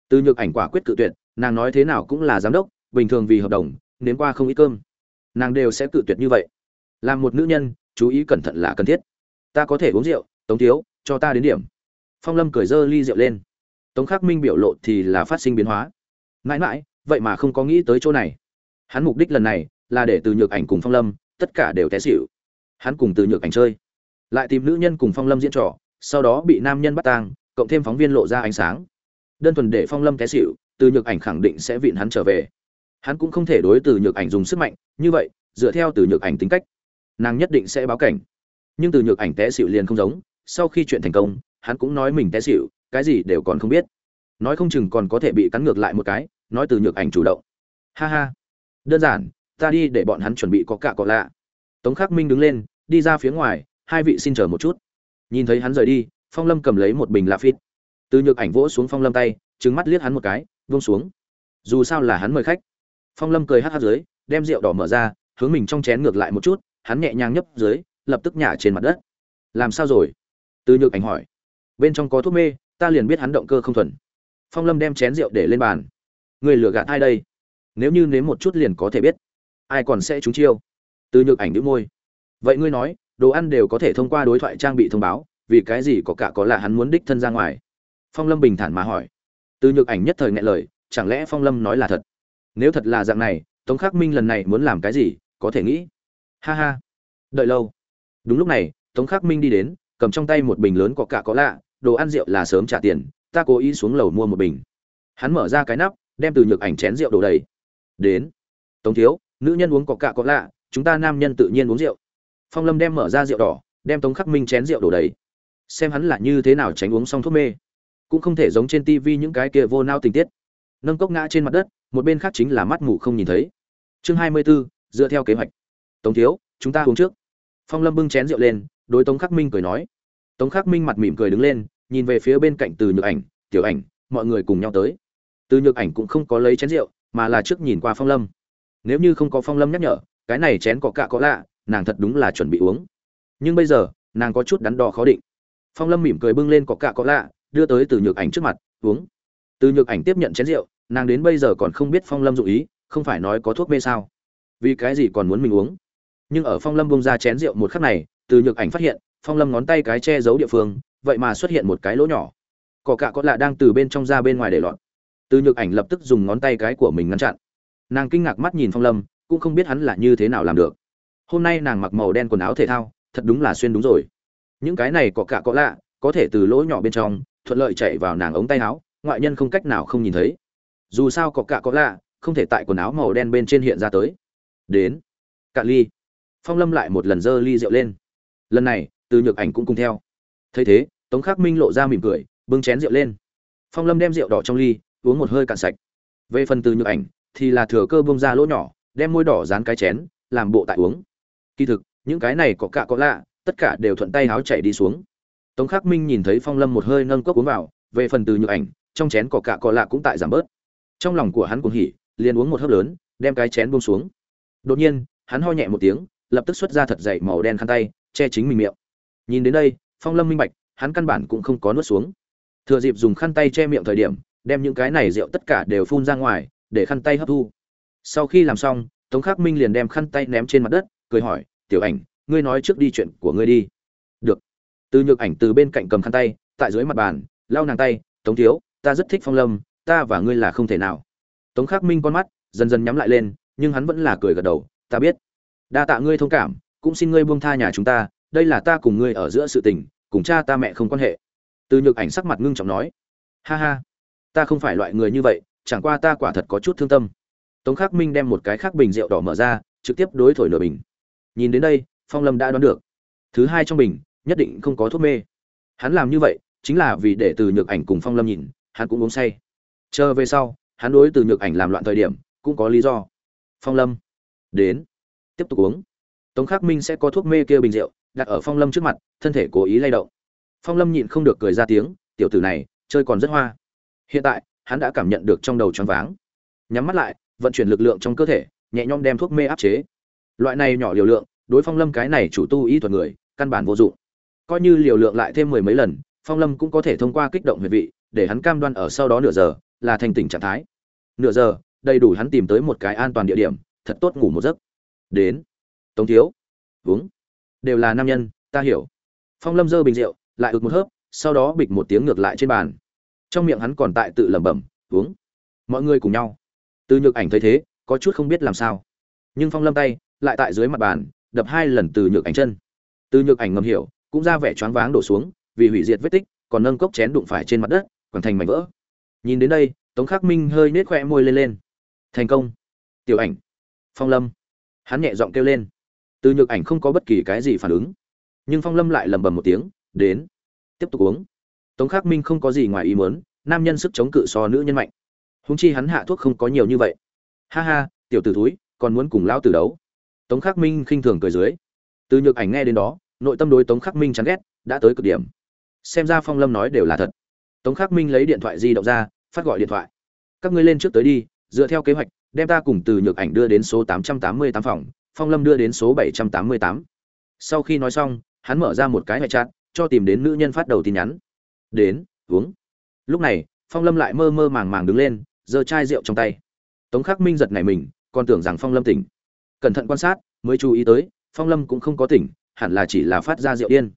Từ nhược ảnh quả quyết cự tuyệt, nàng nói thế nào cũng là giám đốc, bình thường vì hợp đồng, nếm qua không ít cơm. Nàng đều sẽ cự tuyệt như vậy. Làm một nữ nhân, chú ý cẩn thận là cần thiết. Ta có thể uống rượu, tống thiếu, cho ta đến điểm. Phong lâm cười dơ ly rượu lên. Tống khắc minh biểu lộ thì là phát sinh biến hóa. Mãi mãi, vậy mà không có nghĩ tới chỗ này. Hắn mục đích lần này là để từ nhược ảnh cùng phong lâm tất cả đều té xịu hắn cùng từ nhược ảnh chơi. Lại tìm nữ nhân cùng phong lâm diễn trò sau đó bị nam nhân bắt tang, cộng thêm phóng viên lộ ra ánh sáng. Đơn thuần để phong lâm té xịu từ nhược ảnh khẳng định sẽ vịn hắn trở về. Hắn cũng không thể đối từ nhược ảnh dùng sức mạnh, như vậy, dựa theo từ nhược ảnh tính cách, nàng nhất định sẽ báo cảnh. Nhưng từ nhược ảnh té xịu liền không giống, sau khi chuyện thành công, hắn cũng nói mình té xịu cái gì đều còn không biết. Nói không chừng còn có thể bị cắn ngược lại một cái, nói từ nhược ảnh chủ động. Ha ha. Đơn giản, ta đi để bọn hắn chuẩn bị có cả có lạ. Tống khắc minh đứng lên, đi ra phía ngoài, hai vị xin chờ một chút nhìn thấy hắn rời đi, phong lâm cầm lấy một bình la phít từ nhược ảnh vỗ xuống phong lâm tay trứng mắt liếc hắn một cái, vung xuống. Dù sao là hắn mời khách. Phong lâm cười hát hát dưới, đem rượu đỏ mở ra, hướng mình trong chén ngược lại một chút, hắn nhẹ nhàng nhấp dưới, lập tức nhả trên mặt đất. Làm sao rồi? Từ nhược ảnh hỏi. Bên trong có thuốc mê, ta liền biết hắn động cơ không thuần. Phong lâm đem chén rượu để lên bàn. Người lừa gạt ai đây? Nếu như nếm một chút liền có thể biết. Ai còn sẽ trúng chiêu? Từ nhược ảnh đĩu môi. Vậy ngươi nói đồ ăn đều có thể thông qua đối thoại trang bị thông báo, vì cái gì có cả có là hắn muốn đích thân ra ngoài? Phong lâm bình thản mà hỏi. Từ nhược ảnh nhất thời ngại lời, chẳng lẽ phong lâm nói là thật? Nếu thật là dạng này, tống khắc minh lần này muốn làm cái gì, có thể nghĩ. Ha ha. Đợi lâu. Đúng lúc này, tống khắc minh đi đến, cầm trong tay một bình lớn có cả có lạ, đồ ăn rượu là sớm trả tiền, ta cố ý xuống lầu mua một bình. Hắn mở ra cái nắp, đem từ nhược ảnh chén rượu đổ đầy. Đến. Tống thiếu, nữ nhân uống có cả có lạ, chúng ta nam nhân tự nhiên uống rượu phong lâm đem mở ra rượu đỏ đem tống khắc minh chén rượu đổ đầy. Xem hắn là như thế nào tránh uống xong thuốc mê. Cũng không thể giống trên tivi những cái kia vô nao tình tiết. Nâng cốc ngã trên mặt đất một bên khác chính là mắt mù không nhìn thấy. Chương hai mươi 24, dựa theo kế hoạch. Tống thiếu chúng ta uống trước. Phong lâm bưng chén rượu lên đối tống khắc minh cười nói. Tống khắc minh mặt mỉm cười đứng lên nhìn về phía bên cạnh từ nhược ảnh tiểu ảnh mọi người cùng nhau tới. Từ nhược ảnh cũng không có lấy chén rượu mà là trước nhìn qua phong lâm. Nếu như không có phong lâm nhắc nhở cái này chén có cạ có lạ nàng thật đúng là chuẩn bị uống. Nhưng bây giờ, nàng có chút đắn đo khó định. Phong lâm mỉm cười bưng lên có cạ có lạ, đưa tới từ nhược ảnh trước mặt, uống. Từ nhược ảnh tiếp nhận chén rượu, nàng đến bây giờ còn không biết phong lâm dụ ý, không phải nói có thuốc mê sao? Vì cái gì còn muốn mình uống? Nhưng ở phong lâm bông ra chén rượu một khắc này, từ nhược ảnh phát hiện, phong lâm ngón tay cái che giấu địa phương, vậy mà xuất hiện một cái lỗ nhỏ. Cỏ cạ có lạ đang từ bên trong ra bên ngoài để lọt. Từ nhược ảnh lập tức dùng ngón tay cái của mình ngăn chặn. Nàng kinh ngạc mắt nhìn phong lâm, cũng không biết hắn là như thế nào làm được hôm nay nàng mặc màu đen quần áo thể thao, thật đúng là xuyên đúng rồi. Những cái này có cả có lạ, có thể từ lỗ nhỏ bên trong, thuận lợi chạy vào nàng ống tay áo, ngoại nhân không cách nào không nhìn thấy. Dù sao có cả có lạ, không thể tại quần áo màu đen bên trên hiện ra tới. Đến. Cạn ly. Phong lâm lại một lần dơ ly rượu lên. Lần này, từ nhược ảnh cũng cùng theo. Thấy thế, tống khắc minh lộ ra mỉm cười, bưng chén rượu lên. Phong lâm đem rượu đỏ trong ly, uống một hơi cạn sạch. Về phần từ nhược ảnh, thì là thừa cơ bông ra lỗ nhỏ, đem môi đỏ dán cái chén, làm bộ tại uống kỳ thực, những cái này có cạ có lạ, tất cả đều thuận tay háo chảy đi xuống. Tống khắc minh nhìn thấy phong lâm một hơi nâng cốc uống vào, về phần từ nhược ảnh, trong chén có cạ có lạ cũng tại giảm bớt. Trong lòng của hắn cũng hỉ, liền uống một hớp lớn, đem cái chén buông xuống. Đột nhiên, hắn ho nhẹ một tiếng, lập tức xuất ra thật dày màu đen khăn tay, che chính mình miệng. Nhìn đến đây, phong lâm minh bạch, hắn căn bản cũng không có nuốt xuống. Thừa dịp dùng khăn tay che miệng thời điểm, đem những cái này rượu tất cả đều phun ra ngoài, để khăn tay hấp thu. Sau khi làm xong, tống khắc minh liền đem khăn tay ném trên mặt đất, cười hỏi tiểu ảnh, ngươi nói trước đi chuyện của ngươi đi. Được. Từ nhược ảnh từ bên cạnh cầm khăn tay, tại dưới mặt bàn, lau nàng tay, tống thiếu, ta rất thích phong lâm, ta và ngươi là không thể nào. Tống khắc minh con mắt dần dần nhắm lại lên, nhưng hắn vẫn là cười gật đầu, ta biết. Đa tạ ngươi thông cảm, cũng xin ngươi buông tha nhà chúng ta, đây là ta cùng ngươi ở giữa sự tình, cùng cha ta mẹ không quan hệ. Từ nhược ảnh sắc mặt ngưng trọng nói, ha ha, ta không phải loại người như vậy, chẳng qua ta quả thật có chút thương tâm. Tống khắc minh đem một cái khác bình rượu đỏ mở ra, trực tiếp đối thổi nửa bình nhìn đến đây, phong lâm đã đoán được. Thứ hai trong bình nhất định không có thuốc mê. Hắn làm như vậy, chính là vì để từ nhược ảnh cùng phong lâm nhìn, hắn cũng uống say. Chờ về sau, hắn đối từ nhược ảnh làm loạn thời điểm, cũng có lý do. Phong lâm, đến. Tiếp tục uống. Tống khắc minh sẽ có thuốc mê kia bình rượu, đặt ở phong lâm trước mặt, thân thể cố ý lay động. Phong lâm nhịn không được cười ra tiếng, tiểu tử này, chơi còn rất hoa. Hiện tại, hắn đã cảm nhận được trong đầu choáng váng. Nhắm mắt lại, vận chuyển lực lượng trong cơ thể, nhẹ nhõm đem thuốc mê áp chế loại này nhỏ liều lượng, đối phong lâm cái này chủ tu y thuật người, căn bản vô dụng. Coi như liều lượng lại thêm mười mấy lần, phong lâm cũng có thể thông qua kích động huyệt vị, để hắn cam đoan ở sau đó nửa giờ, là thành tỉnh trạng thái. Nửa giờ, đầy đủ hắn tìm tới một cái an toàn địa điểm, thật tốt ngủ một giấc. Đến. Tống thiếu. Uống. Đều là nam nhân, ta hiểu. Phong lâm dơ bình rượu, lại ực một hớp, sau đó bịch một tiếng ngược lại trên bàn. Trong miệng hắn còn tại tự lẩm bẩm, uống. Mọi người cùng nhau. Từ nhược ảnh thấy thế, có chút không biết làm sao. Nhưng phong lâm tay lại tại dưới mặt bàn, đập hai lần từ nhược ảnh chân. Từ nhược ảnh ngầm hiểu, cũng ra vẻ choáng váng đổ xuống, vì hủy diệt vết tích, còn nâng cốc chén đụng phải trên mặt đất còn thành mảnh vỡ. Nhìn đến đây, tống khắc minh hơi nết khoe môi lên lên. Thành công. Tiểu ảnh. Phong lâm. Hắn nhẹ giọng kêu lên. Từ nhược ảnh không có bất kỳ cái gì phản ứng. Nhưng phong lâm lại lầm bầm một tiếng, đến. Tiếp tục uống. Tống khắc minh không có gì ngoài ý mớn nam nhân sức chống cự so nữ nhân mạnh. Húng chi hắn hạ thuốc không có nhiều như vậy. Ha ha, tiểu t ử thúi, còn muốn cùng lão tử đấu tống khắc minh khinh thường cười dưới. Từ nhược ảnh nghe đến đó, nội tâm đối tống khắc minh chán ghét, đã tới cực điểm. Xem ra phong lâm nói đều là thật. Tống khắc minh lấy điện thoại di động ra, phát gọi điện thoại. Các ngươi lên trước tới đi, dựa theo kế hoạch, đem ta cùng từ nhược ảnh đưa đến số 888 phòng, phong lâm đưa đến số 788. sau khi nói xong, hắn mở ra một cái hệ chat, cho tìm đến nữ nhân phát đầu tin nhắn. Đến, uống. Lúc này, phong lâm lại mơ mơ màng màng đứng lên, giơ chai rượu trong tay. Tống khắc minh giật nảy mình, còn tưởng rằng phong lâm tỉnh cẩn thận quan sát, mới chú ý tới, phong lâm cũng không có tỉnh, hẳn là chỉ là phát ra rượu điên.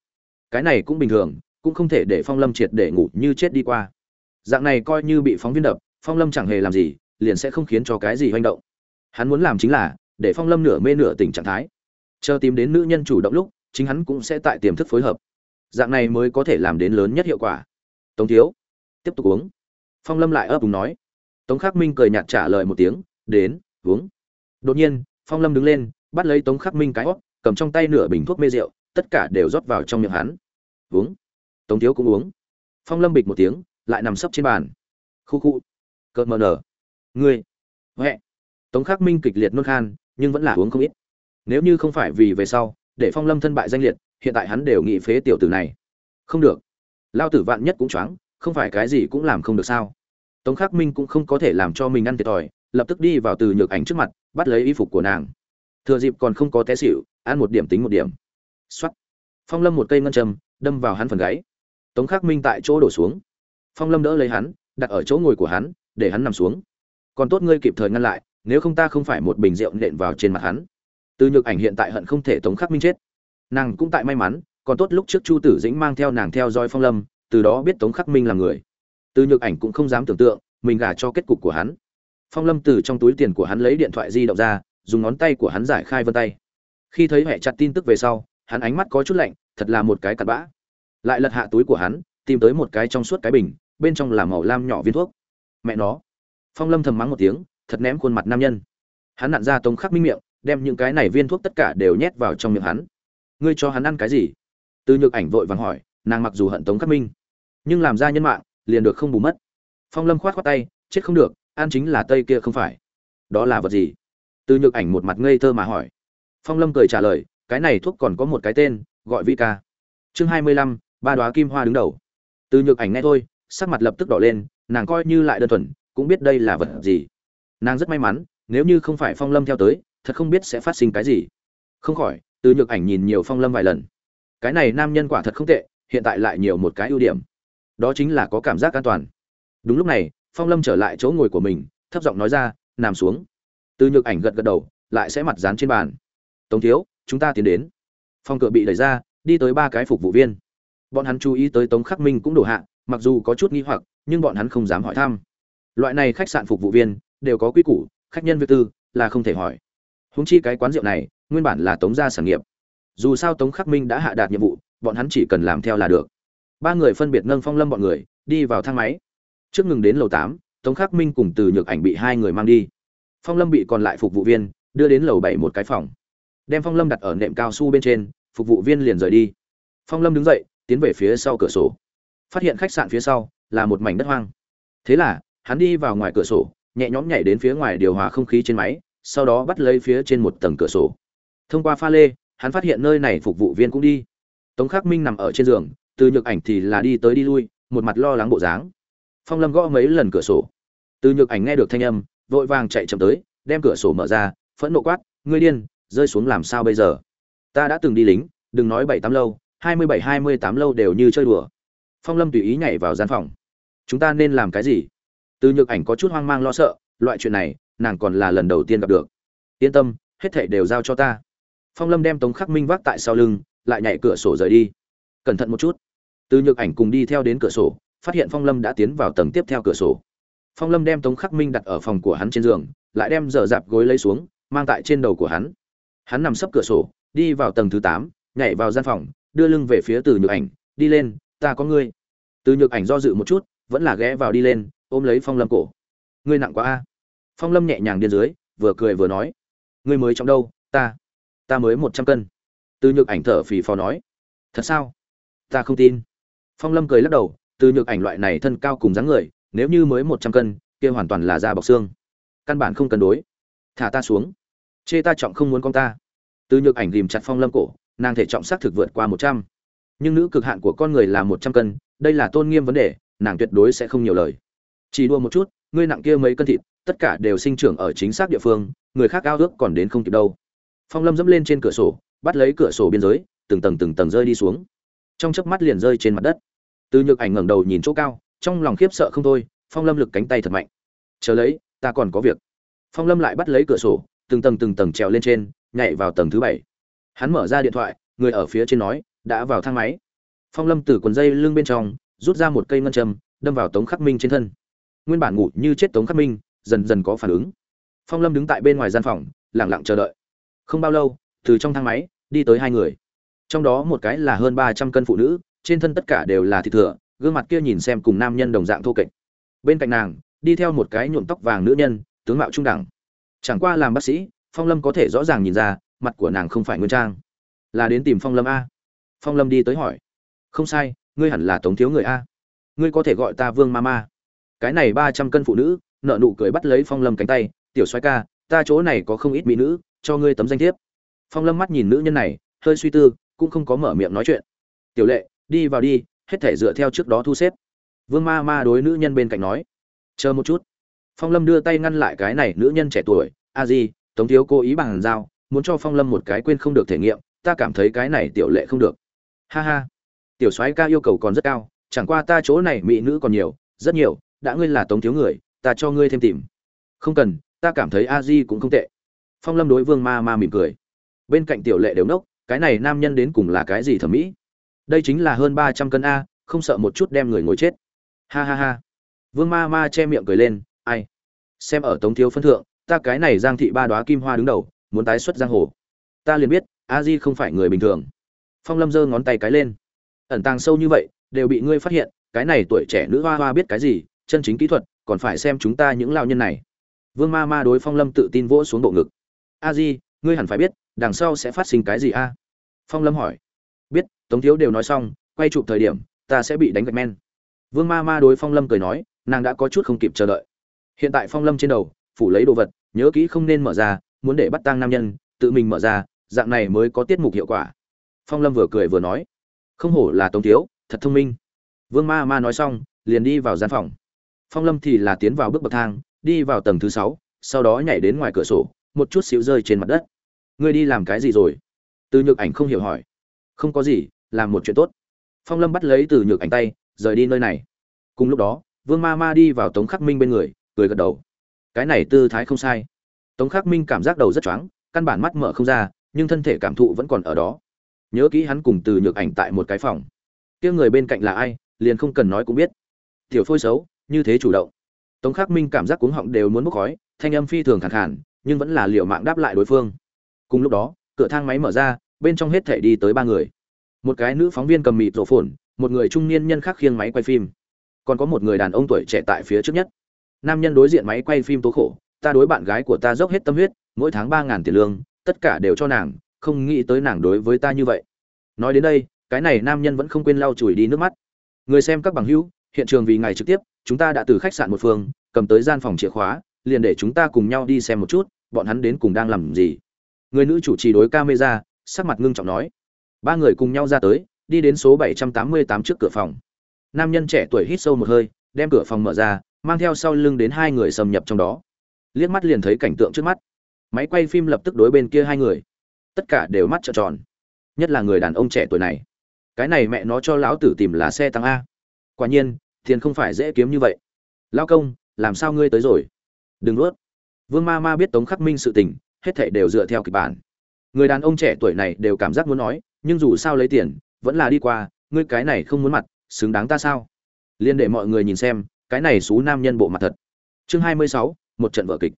Cái này cũng bình thường, cũng không thể để phong lâm triệt để ngủ như chết đi qua. Dạng này coi như bị phóng viên đập, phong lâm chẳng hề làm gì, liền sẽ không khiến cho cái gì hoành động. Hắn muốn làm chính là, để phong lâm nửa mê nửa tỉnh trạng thái. Chờ tìm đến nữ nhân chủ động lúc, chính hắn cũng sẽ tại tiềm thức phối hợp. Dạng này mới có thể làm đến lớn nhất hiệu quả. Tống thiếu, tiếp tục uống. Phong lâm lại ấp úng nói. Tống khắc minh cười nhạt trả lời một tiếng, đến, uống. Đột nhiên phong lâm đứng lên, bắt lấy tống khắc minh cái hót cầm trong tay nửa bình thuốc mê rượu, tất cả đều rót vào trong miệng hắn. Uống. Tống thiếu cũng uống. Phong lâm bịch một tiếng, lại nằm sấp trên bàn. Khu khu. Cợt mờ nở. Ngươi. Huệ. Tống khắc minh kịch liệt nôn khan, nhưng vẫn là uống không ít. Nếu như không phải vì về sau, để phong lâm thân bại danh liệt, hiện tại hắn đều nghĩ phế tiểu tử này. Không được. Lao tử vạn nhất cũng choáng, không phải cái gì cũng làm không được sao? Tống khắc minh cũng không có thể làm cho mình ăn thiệt thòi, lập tức đi vào từ nhược ảnh trước mặt bắt lấy y phục của nàng. Thừa dịp còn không có té xịu ăn một điểm tính một điểm. X phong lâm một cây ngân châm, đâm vào hắn phần gáy. Tống khắc minh tại chỗ đổ xuống. Phong lâm đỡ lấy hắn, đặt ở chỗ ngồi của hắn, để hắn nằm xuống. Còn tốt ngươi kịp thời ngăn lại, nếu không ta không phải một bình rượu nện vào trên mặt hắn. Từ nhược ảnh hiện tại hận không thể tống khắc minh chết. Nàng cũng tại may mắn, còn tốt lúc trước chu tử dĩnh mang theo nàng theo dõi phong lâm, từ đó biết tống khắc minh là người. Từ nhược ảnh cũng không dám tưởng tượng, mình gả cho kết cục của hắn phong lâm từ trong túi tiền của hắn lấy điện thoại di động ra, dùng ngón tay của hắn giải khai vân tay. Khi thấy hệ chặt tin tức về sau, hắn ánh mắt có chút lạnh, thật là một cái cặn bã. Lại lật hạ túi của hắn, tìm tới một cái trong suốt cái bình, bên trong là màu lam nhỏ viên thuốc. Mẹ nó. Phong lâm thầm mắng một tiếng, thật ném khuôn mặt nam nhân. Hắn nặn ra tống khắc minh miệng, đem những cái này viên thuốc tất cả đều nhét vào trong miệng hắn. Ngươi cho hắn ăn cái gì? Từ nhược ảnh vội vàng hỏi, nàng mặc dù hận tống khắc minh, nhưng làm ra nhân mạng, liền được không bù mất. Phong lâm khoát khoát tay, chết không được ăn chính là tây kia không phải. Đó là vật gì? Từ nhược ảnh một mặt ngây thơ mà hỏi. Phong lâm cười trả lời, cái này thuốc còn có một cái tên, gọi vi ca. Chương hai mươi lăm, ba đoá kim hoa đứng đầu. Từ nhược ảnh nghe thôi, sắc mặt lập tức đỏ lên, nàng coi như lại đơn thuần, cũng biết đây là vật gì. Nàng rất may mắn, nếu như không phải phong lâm theo tới, thật không biết sẽ phát sinh cái gì. Không khỏi, từ nhược ảnh nhìn nhiều phong lâm vài lần. Cái này nam nhân quả thật không tệ, hiện tại lại nhiều một cái ưu điểm. Đó chính là có cảm giác an toàn. Đúng lúc này phong lâm trở lại chỗ ngồi của mình, thấp giọng nói ra, nằm xuống. Từ nhược ảnh gật gật đầu, lại sẽ mặt dán trên bàn. Tống thiếu, chúng ta tiến đến. Phòng cửa bị đẩy ra, đi tới ba cái phục vụ viên. Bọn hắn chú ý tới tống khắc minh cũng đổ hạ, mặc dù có chút nghi hoặc, nhưng bọn hắn không dám hỏi thăm. Loại này khách sạn phục vụ viên, đều có quy củ, khách nhân việc tư là không thể hỏi. Húng chi cái quán rượu này, nguyên bản là tống gia sản nghiệp. Dù sao tống khắc minh đã hạ đạt nhiệm vụ, bọn hắn chỉ cần làm theo là được. Ba người phân biệt nâng phong lâm bọn người, đi vào thang máy trước ngừng đến lầu tám, tống khắc minh cùng từ nhược ảnh bị hai người mang đi. Phong lâm bị còn lại phục vụ viên, đưa đến lầu bảy một cái phòng. Đem phong lâm đặt ở nệm cao su bên trên, phục vụ viên liền rời đi. Phong lâm đứng dậy, tiến về phía sau cửa sổ. Phát hiện khách sạn phía sau là một mảnh đất hoang. Thế là, hắn đi vào ngoài cửa sổ, nhẹ nhõm nhảy đến phía ngoài điều hòa không khí trên máy, sau đó bắt lấy phía trên một tầng cửa sổ. Thông qua pha lê, hắn phát hiện nơi này phục vụ viên cũng đi. Tống khắc minh nằm ở trên giường, từ nhược ảnh thì là đi tới đi lui, một mặt lo lắng bộ dáng phong lâm gõ mấy lần cửa sổ. Từ nhược ảnh nghe được thanh âm, vội vàng chạy chậm tới, đem cửa sổ mở ra, phẫn nộ quát, ngươi điên, rơi xuống làm sao bây giờ? Ta đã từng đi lính, đừng nói bảy tám lâu, hai mươi bảy, hai mươi tám lâu đều như chơi đùa. Phong lâm tùy ý nhảy vào gian phòng. Chúng ta nên làm cái gì? Từ nhược ảnh có chút hoang mang lo sợ, loại chuyện này, nàng còn là lần đầu tiên gặp được. Yên tâm, hết thảy đều giao cho ta. Phong lâm đem tống khắc minh vác tại sau lưng, lại nhảy cửa sổ rời đi. Cẩn thận một chút. Từ nhược ảnh cùng đi theo đến cửa sổ phát hiện phong lâm đã tiến vào tầng tiếp theo cửa sổ. Phong lâm đem tống khắc minh đặt ở phòng của hắn trên giường, lại đem dở dạp gối lấy xuống, mang tại trên đầu của hắn. Hắn nằm sấp cửa sổ, đi vào tầng thứ tám, nhảy vào gian phòng, đưa lưng về phía từ nhược ảnh, đi lên, ta có ngươi. Từ nhược ảnh do dự một chút, vẫn là ghé vào đi lên, ôm lấy phong lâm cổ. Ngươi nặng quá a. Phong lâm nhẹ nhàng điên dưới, vừa cười vừa nói, ngươi mới trong đâu, ta ta mới một trăm cân. Từ nhược ảnh thở phì phò nói, thật sao? Ta không tin. Phong lâm cười lắc đầu từ nhược ảnh loại này thân cao cùng dáng người, nếu như mới một trăm cân, kia hoàn toàn là da bọc xương. Căn bản không cân đối. Thả ta xuống. Chê ta trọng không muốn con ta. Từ nhược ảnh ghìm chặt phong lâm cổ, nàng thể trọng xác thực vượt qua một trăm. Nhưng nữ cực hạn của con người là một trăm cân, đây là tôn nghiêm vấn đề, nàng tuyệt đối sẽ không nhiều lời. Chỉ đua một chút, ngươi nặng kia mấy cân thịt, tất cả đều sinh trưởng ở chính xác địa phương, người khác ao ước còn đến không kịp đâu. Phong lâm dẫm lên trên cửa sổ, bắt lấy cửa sổ biên giới, từng tầng từng tầng rơi đi xuống. Trong chớp mắt liền rơi trên mặt đất từ nhược ảnh ngẩng đầu nhìn chỗ cao, trong lòng khiếp sợ không thôi, phong lâm lực cánh tay thật mạnh. Chờ lấy, ta còn có việc. Phong lâm lại bắt lấy cửa sổ, từng tầng từng tầng trèo lên trên, nhảy vào tầng thứ bảy. Hắn mở ra điện thoại, người ở phía trên nói, đã vào thang máy. Phong lâm từ quần dây lưng bên trong, rút ra một cây ngân châm, đâm vào tống khắc minh trên thân. Nguyên bản ngủ như chết tống khắc minh, dần dần có phản ứng. Phong lâm đứng tại bên ngoài gian phòng lẳng lặng chờ đợi. Không bao lâu, từ trong thang máy, đi tới hai người. Trong đó một cái là hơn ba trăm cân phụ nữ trên thân tất cả đều là thịt thừa, gương mặt kia nhìn xem cùng nam nhân đồng dạng thô kệch. Bên cạnh nàng, đi theo một cái nhuộm tóc vàng nữ nhân, tướng mạo trung đẳng. Chẳng qua làm bác sĩ, phong lâm có thể rõ ràng nhìn ra, mặt của nàng không phải nguyên trang. Là đến tìm phong lâm a. Phong lâm đi tới hỏi. Không sai, ngươi hẳn là tống thiếu người a. Ngươi có thể gọi ta vương ma ma cái này ba trăm cân phụ nữ, nợ nụ cười bắt lấy phong lâm cánh tay, tiểu xoay ca, ta chỗ này có không ít mỹ nữ, cho ngươi tấm danh thiếp. Phong lâm mắt nhìn nữ nhân này, hơi suy tư, cũng không có mở miệng nói chuyện. Tiểu lệ đi vào đi, hết thể dựa theo trước đó thu xếp. Vương ma ma đối nữ nhân bên cạnh nói. Chờ một chút. Phong lâm đưa tay ngăn lại cái này nữ nhân trẻ tuổi. A di, tống thiếu cố ý bằng dao, muốn cho phong lâm một cái quên không được thể nghiệm, ta cảm thấy cái này tiểu lệ không được. Ha ha, tiểu soái ca yêu cầu còn rất cao, chẳng qua ta chỗ này mỹ nữ còn nhiều, rất nhiều, đã ngươi là tống thiếu người, ta cho ngươi thêm tìm. Không cần, ta cảm thấy a di cũng không tệ. Phong lâm đối vương ma ma mỉm cười. Bên cạnh tiểu lệ đều nốc, cái này nam nhân đến cùng là cái gì thẩm mỹ? Đây chính là hơn ba trăm cân a, không sợ một chút đem người ngồi chết. Ha ha ha. Vương ma ma che miệng cười lên, ai? Xem ở tống thiếu phân thượng, ta cái này giang thị ba đoá kim hoa đứng đầu, muốn tái xuất giang hồ. Ta liền biết, a di không phải người bình thường. Phong lâm giơ ngón tay cái lên. Ẩn tàng sâu như vậy, đều bị ngươi phát hiện, cái này tuổi trẻ nữ hoa hoa biết cái gì, chân chính kỹ thuật, còn phải xem chúng ta những lao nhân này. Vương ma ma đối phong lâm tự tin vỗ xuống bộ ngực. A di, ngươi hẳn phải biết, đằng sau sẽ phát sinh cái gì a? Phong lâm hỏi tống thiếu đều nói xong, quay chụp thời điểm, ta sẽ bị đánh gạch men. Vương ma ma đối phong lâm cười nói, nàng đã có chút không kịp chờ đợi. Hiện tại phong lâm trên đầu, phủ lấy đồ vật, nhớ kỹ không nên mở ra, muốn để bắt tang nam nhân, tự mình mở ra, dạng này mới có tiết mục hiệu quả. Phong lâm vừa cười vừa nói, không hổ là tống thiếu, thật thông minh. Vương ma ma nói xong, liền đi vào gian phòng. Phong lâm thì là tiến vào bước bậc thang, đi vào tầng thứ sáu, sau đó nhảy đến ngoài cửa sổ, một chút xíu rơi trên mặt đất. Ngươi đi làm cái gì rồi? Từ nhược ảnh không hiểu hỏi. Không có gì làm một chuyện tốt. Phong lâm bắt lấy từ nhược ảnh tay, rời đi nơi này. Cùng lúc đó, vương ma ma đi vào tống khắc minh bên người, cười gật đầu. Cái này tư thái không sai. Tống khắc minh cảm giác đầu rất choáng, căn bản mắt mở không ra, nhưng thân thể cảm thụ vẫn còn ở đó. Nhớ kỹ hắn cùng từ nhược ảnh tại một cái phòng. Kia người bên cạnh là ai, liền không cần nói cũng biết. Tiểu phôi xấu, như thế chủ động. Tống khắc minh cảm giác cuống họng đều muốn bốc khói, thanh âm phi thường khẳng khản nhưng vẫn là liệu mạng đáp lại đối phương. Cùng lúc đó, cửa thang máy mở ra, bên trong hết thể đi tới ba người một cái nữ phóng viên cầm mịt rổ phồn, một người trung niên nhân khác khiêng máy quay phim. Còn có một người đàn ông tuổi trẻ tại phía trước nhất. Nam nhân đối diện máy quay phim tố khổ, ta đối bạn gái của ta dốc hết tâm huyết, mỗi tháng ba ngàn tiền lương, tất cả đều cho nàng, không nghĩ tới nàng đối với ta như vậy. Nói đến đây, cái này nam nhân vẫn không quên lau chùi đi nước mắt. Người xem các bằng hữu, hiện trường vì ngày trực tiếp, chúng ta đã từ khách sạn một phương, cầm tới gian phòng chìa khóa, liền để chúng ta cùng nhau đi xem một chút, bọn hắn đến cùng đang làm gì. Người nữ chủ trì đối camera, sắc mặt ngưng trọng nói ba người cùng nhau ra tới, đi đến số 788 trước cửa phòng. Nam nhân trẻ tuổi hít sâu một hơi, đem cửa phòng mở ra, mang theo sau lưng đến hai người xâm nhập trong đó. Liếc mắt liền thấy cảnh tượng trước mắt. Máy quay phim lập tức đối bên kia hai người. Tất cả đều mắt trợn tròn. Nhất là người đàn ông trẻ tuổi này. Cái này mẹ nó cho lão tử tìm là xe tăng a. Quả nhiên, tiền không phải dễ kiếm như vậy. Lao công, làm sao ngươi tới rồi? Đừng nuốt. Vương ma ma biết tống khắc minh sự tình, hết thảy đều dựa theo kịch bản. Người đàn ông trẻ tuổi này đều cảm giác muốn nói nhưng dù sao lấy tiền, vẫn là đi qua, ngươi cái này không muốn mặt, xứng đáng ta sao? Liên để mọi người nhìn xem, cái này xú nam nhân bộ mặt thật. Chương hai mươi sáu, một trận vở kịch.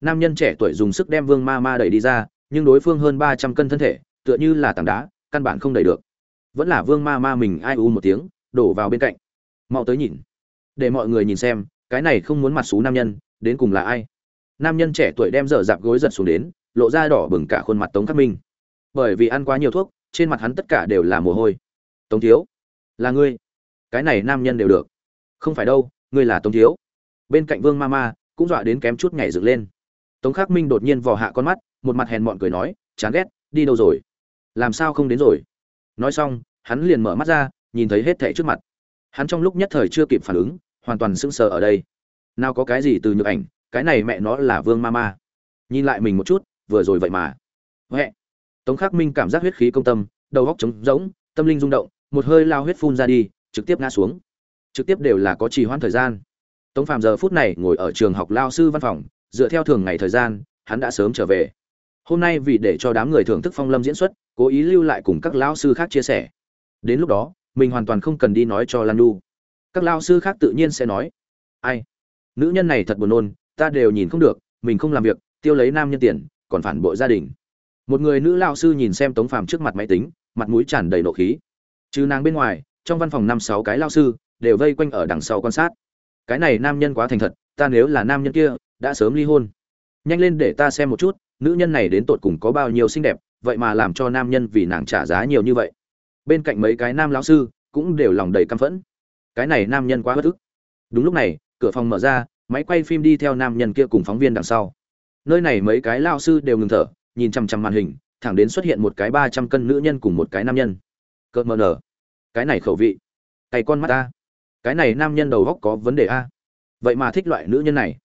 Nam nhân trẻ tuổi dùng sức đem vương ma ma đẩy đi ra, nhưng đối phương hơn ba trăm cân thân thể, tựa như là tảng đá, căn bản không đẩy được. Vẫn là vương ma ma mình ai u một tiếng, đổ vào bên cạnh. Mau tới nhìn. Để mọi người nhìn xem, cái này không muốn mặt xú nam nhân, đến cùng là ai? Nam nhân trẻ tuổi đem dở dạp gối giật xuống đến, lộ ra đỏ bừng cả khuôn mặt tống khắc minh. Bởi vì ăn quá nhiều thuốc trên mặt hắn tất cả đều là mồ hôi. Tống thiếu, là ngươi. Cái này nam nhân đều được. Không phải đâu, ngươi là tống thiếu. Bên cạnh vương ma ma cũng dọa đến kém chút nhảy dựng lên. Tống khắc minh đột nhiên vò hạ con mắt, một mặt hèn mọn cười nói, chán ghét, đi đâu rồi? Làm sao không đến rồi? Nói xong, hắn liền mở mắt ra, nhìn thấy hết thẻ trước mặt. Hắn trong lúc nhất thời chưa kịp phản ứng, hoàn toàn sững sờ ở đây. Nào có cái gì từ nhược ảnh, cái này mẹ nó là vương ma ma nhìn lại mình một chút, vừa rồi vậy mà. Huệ tống khắc minh cảm giác huyết khí công tâm, đầu góc trống rỗng, tâm linh rung động, một hơi lao huyết phun ra đi, trực tiếp ngã xuống. Trực tiếp đều là có trì hoãn thời gian. Tống phạm giờ phút này ngồi ở trường học lao sư văn phòng, dựa theo thường ngày thời gian, hắn đã sớm trở về. Hôm nay vì để cho đám người thưởng thức phong lâm diễn xuất, cố ý lưu lại cùng các lao sư khác chia sẻ. Đến lúc đó, mình hoàn toàn không cần đi nói cho lan Du. các lao sư khác tự nhiên sẽ nói, ai? Nữ nhân này thật buồn nôn, ta đều nhìn không được, mình không làm việc, tiêu lấy nam nhân tiền, còn phản bội gia đình một người nữ lao sư nhìn xem tống phàm trước mặt máy tính, mặt mũi tràn đầy nộ khí. Trừ nàng bên ngoài, trong văn phòng năm sáu cái lao sư đều vây quanh ở đằng sau quan sát. Cái này nam nhân quá thành thật, ta nếu là nam nhân kia, đã sớm ly hôn. Nhanh lên để ta xem một chút, nữ nhân này đến tột cùng có bao nhiêu xinh đẹp, vậy mà làm cho nam nhân vì nàng trả giá nhiều như vậy. Bên cạnh mấy cái nam lão sư cũng đều lòng đầy căm phẫn. Cái này nam nhân quá bất ức. Đúng lúc này, cửa phòng mở ra, máy quay phim đi theo nam nhân kia cùng phóng viên đằng sau. Nơi này mấy cái lao sư đều ngừng thở nhìn chằm chằm màn hình, thẳng đến xuất hiện một cái ba trăm cân nữ nhân cùng một cái nam nhân. Cợt mờ nở. Cái này khẩu vị. Cày con mắt ta. Cái này nam nhân đầu góc có vấn đề a. Vậy mà thích loại nữ nhân này.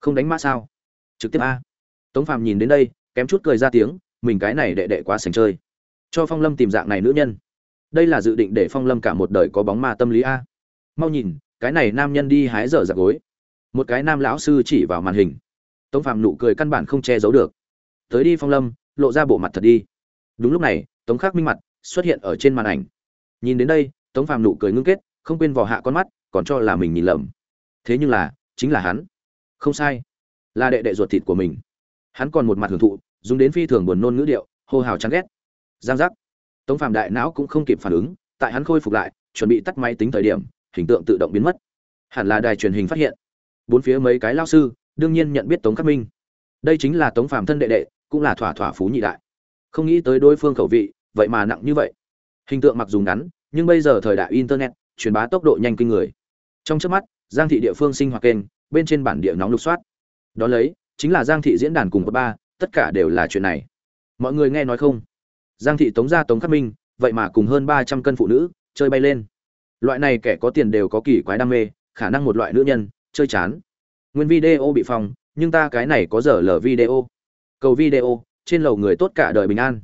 Không đánh mã sao? Trực tiếp a. Tống phàm nhìn đến đây, kém chút cười ra tiếng, mình cái này đệ đệ quá sành chơi. Cho phong lâm tìm dạng này nữ nhân. Đây là dự định để phong lâm cả một đời có bóng ma tâm lý a. Mau nhìn, cái này nam nhân đi hái dở giặc gối. Một cái nam lão sư chỉ vào màn hình. Tống phàm nụ cười căn bản không che giấu được tới đi phong lâm, lộ ra bộ mặt thật đi. Đúng lúc này, tống khắc minh mặt xuất hiện ở trên màn ảnh. Nhìn đến đây, tống phàm nụ cười ngưng kết, không quên vò hạ con mắt, còn cho là mình nhìn lầm. Thế nhưng là, chính là hắn. Không sai. Là đệ đệ ruột thịt của mình. Hắn còn một mặt hưởng thụ, dùng đến phi thường buồn nôn ngữ điệu, hô hào chán ghét. Giang giác. Tống phàm đại não cũng không kịp phản ứng, tại hắn khôi phục lại, chuẩn bị tắt máy tính thời điểm, hình tượng tự động biến mất. Hẳn là đài truyền hình phát hiện. Bốn phía mấy cái lao sư, đương nhiên nhận biết tống khắc minh. Đây chính là tống phàm thân đệ đệ cũng là thỏa thỏa phú nhị đại. Không nghĩ tới đối phương khẩu vị, vậy mà nặng như vậy. Hình tượng mặc dù ngắn, nhưng bây giờ thời đại internet, truyền bá tốc độ nhanh kinh người. Trong trước mắt, giang thị địa phương sinh hoạt kênh, bên trên bản địa nóng lục soát. Đó lấy, chính là giang thị diễn đàn cùng ba, tất cả đều là chuyện này. Mọi người nghe nói không? Giang thị tống gia tống khắc minh, vậy mà cùng hơn ba trăm cân phụ nữ, chơi bay lên. Loại này kẻ có tiền đều có kỳ quái đam mê, khả năng một loại nữ nhân, chơi chán. Nguyên video bị phòng, nhưng ta cái này có giờ lờ video cầu video, trên lầu người tốt cả đời bình an.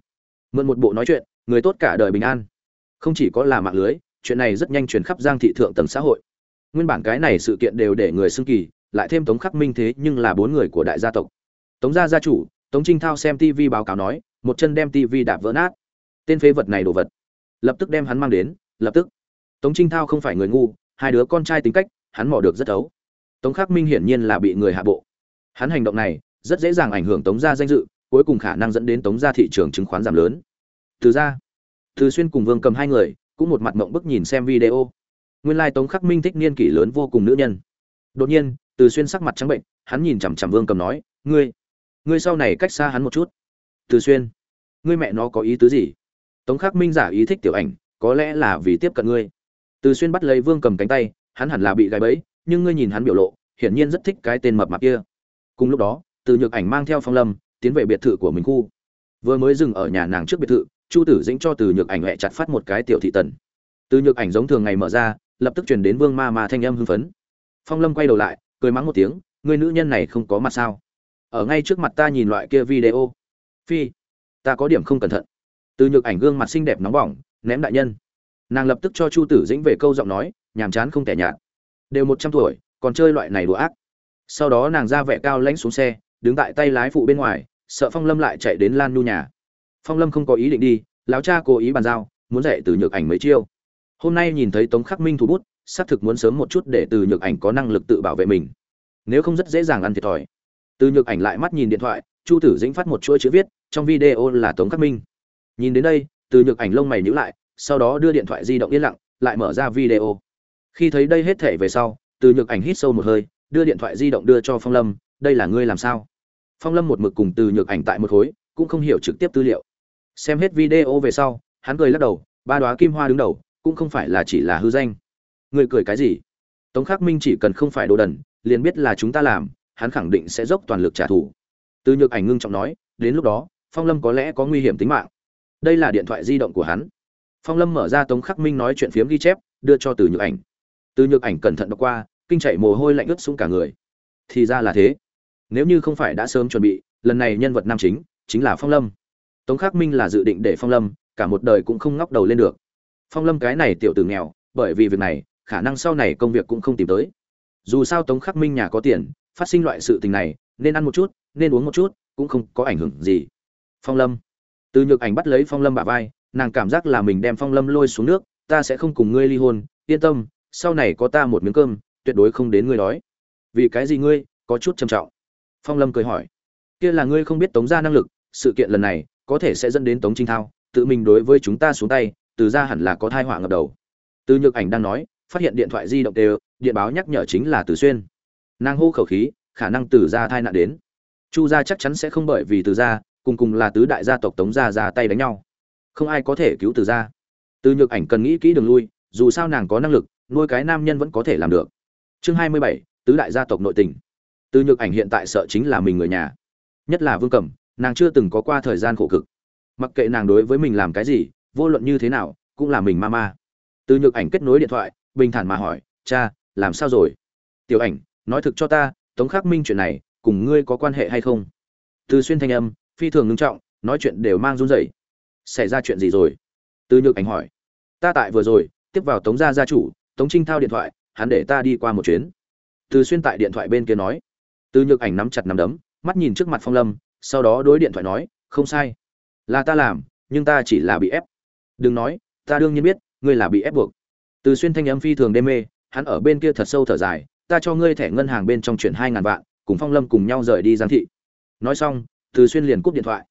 Mượn một bộ nói chuyện, người tốt cả đời bình an. Không chỉ có là mạng lưới, chuyện này rất nhanh truyền khắp giang thị thượng tầng xã hội. Nguyên bản cái này sự kiện đều để người xưng kỳ, lại thêm tống khắc minh thế nhưng là bốn người của đại gia tộc. Tống gia gia chủ, tống trinh thao xem tv báo cáo nói, một chân đem tv đạp vỡ nát. Tên phế vật này đồ vật. Lập tức đem hắn mang đến, lập tức. Tống trinh thao không phải người ngu, hai đứa con trai tính cách, hắn mò được rất thấu. Tống khắc minh hiển nhiên là bị người hạ bộ. Hắn hành động này rất dễ dàng ảnh hưởng tống gia danh dự, cuối cùng khả năng dẫn đến tống gia thị trường chứng khoán giảm lớn. Từ ra từ xuyên cùng vương cầm hai người cũng một mặt mộng bức nhìn xem video. Nguyên lai tống khắc minh thích niên kỷ lớn vô cùng nữ nhân. Đột nhiên, từ xuyên sắc mặt trắng bệnh, hắn nhìn chằm chằm vương cầm nói, ngươi ngươi sau này cách xa hắn một chút. Từ xuyên, ngươi mẹ nó có ý tứ gì? Tống khắc minh giả ý thích tiểu ảnh, có lẽ là vì tiếp cận ngươi. Từ xuyên bắt lấy vương cầm cánh tay, hắn hẳn là bị gáy bẫy, nhưng ngươi nhìn hắn biểu lộ, hiển nhiên rất thích cái tên mập mạp kia. Cùng lúc đó từ nhược ảnh mang theo phong lâm, tiến về biệt thự của mình khu. Vừa mới dừng ở nhà nàng trước biệt thự, chu tử dĩnh cho từ nhược ảnh hẹ chặt phát một cái tiểu thị tần. Từ nhược ảnh giống thường ngày mở ra, lập tức truyền đến vương ma ma thanh âm hưng phấn. Phong lâm quay đầu lại, cười mắng một tiếng người nữ nhân này không có mặt sao? Ở ngay trước mặt ta nhìn loại kia video. Phi, ta có điểm không cẩn thận. Từ nhược ảnh gương mặt xinh đẹp nóng bỏng, ném đại nhân. Nàng lập tức cho chu tử dĩnh về câu giọng nói, nhàm chán không tẻ nhạt. Đều một trăm tuổi, còn chơi loại này đùa ác. Sau đó nàng ra vẻ cao lãnh xuống xe đứng tại tay lái phụ bên ngoài, sợ phong lâm lại chạy đến lan nhu nhà. Phong lâm không có ý định đi, lão cha cố ý bàn giao, muốn dạy từ nhược ảnh mấy chiêu. Hôm nay nhìn thấy tống khắc minh thủ bút, xác thực muốn sớm một chút để từ nhược ảnh có năng lực tự bảo vệ mình. Nếu không rất dễ dàng ăn thiệt thòi. Từ nhược ảnh lại mắt nhìn điện thoại, chu tử dĩnh phát một chuỗi chữ viết, trong video là tống khắc minh. Nhìn đến đây, từ nhược ảnh lông mày nhữ lại, sau đó đưa điện thoại di động yên lặng, lại mở ra video. Khi thấy đây hết thể về sau, từ nhược ảnh hít sâu một hơi, đưa điện thoại di động đưa cho phong lâm, đây là ngươi làm sao? Phong lâm một mực cùng từ nhược ảnh tại một khối, cũng không hiểu trực tiếp tư liệu. Xem hết video về sau, hắn cười lắc đầu, ba đoá kim hoa đứng đầu, cũng không phải là chỉ là hư danh. Người cười cái gì? Tống khắc minh chỉ cần không phải đồ đần, liền biết là chúng ta làm, hắn khẳng định sẽ dốc toàn lực trả thù. Từ nhược ảnh ngưng trọng nói, đến lúc đó, phong lâm có lẽ có nguy hiểm tính mạng. Đây là điện thoại di động của hắn. Phong lâm mở ra tống khắc minh nói chuyện phiếm ghi chép, đưa cho từ nhược ảnh. Từ nhược ảnh cẩn thận đọc qua, kinh chạy mồ hôi lạnh ướt xuống cả người. Thì ra là thế nếu như không phải đã sớm chuẩn bị, lần này nhân vật nam chính chính là phong lâm. Tống khắc minh là dự định để phong lâm cả một đời cũng không ngóc đầu lên được. Phong lâm cái này tiểu tử nghèo, bởi vì việc này, khả năng sau này công việc cũng không tìm tới. Dù sao tống khắc minh nhà có tiền, phát sinh loại sự tình này, nên ăn một chút, nên uống một chút, cũng không có ảnh hưởng gì. Phong lâm. Từ nhược ảnh bắt lấy phong lâm bả vai, nàng cảm giác là mình đem phong lâm lôi xuống nước, ta sẽ không cùng ngươi ly hôn, yên tâm, sau này có ta một miếng cơm, tuyệt đối không đến ngươi đói. Vì cái gì ngươi, có chút trầm trọng phong lâm cười hỏi. Kia là ngươi không biết tống ra năng lực, sự kiện lần này có thể sẽ dẫn đến tống trinh thao, tự mình đối với chúng ta xuống tay, từ ra hẳn là có thai họa ngập đầu. Từ nhược ảnh đang nói, phát hiện điện thoại di động đều, điện báo nhắc nhở chính là từ xuyên. Nàng hô khẩu khí, khả năng từ ra thai nạn đến. Chu gia chắc chắn sẽ không bởi vì từ ra cùng cùng là tứ đại gia tộc tống gia ra tay đánh nhau. Không ai có thể cứu từ ra từ nhược ảnh cần nghĩ kỹ đường lui, dù sao nàng có năng lực, nuôi cái nam nhân vẫn có thể làm được. Chương hai mươi bảy, tứ đại gia tộc nội tình từ nhược ảnh hiện tại sợ chính là mình người nhà. Nhất là vương cẩm, nàng chưa từng có qua thời gian khổ cực. Mặc kệ nàng đối với mình làm cái gì, vô luận như thế nào, cũng là mình ma ma. Từ nhược ảnh kết nối điện thoại, bình thản mà hỏi, cha, làm sao rồi? Tiểu ảnh, nói thực cho ta, tống khắc minh chuyện này, cùng ngươi có quan hệ hay không? Từ xuyên thanh âm, phi thường ngưng trọng, nói chuyện đều mang run rẩy. Xảy ra chuyện gì rồi? Từ nhược ảnh hỏi. Ta tại vừa rồi, tiếp vào tống gia gia chủ, tống trinh thao điện thoại, hắn để ta đi qua một chuyến. Từ xuyên tại điện thoại bên kia nói từ nhược ảnh nắm chặt nắm đấm, mắt nhìn trước mặt phong lâm, sau đó đối điện thoại nói, không sai. Là ta làm, nhưng ta chỉ là bị ép. Đừng nói, ta đương nhiên biết, ngươi là bị ép buộc. Từ xuyên thanh âm phi thường đê mê, hắn ở bên kia thật sâu thở dài, ta cho ngươi thẻ ngân hàng bên trong chuyển hai ngàn vạn, cùng phong lâm cùng nhau rời đi giang thị. Nói xong, từ xuyên liền cúp điện thoại.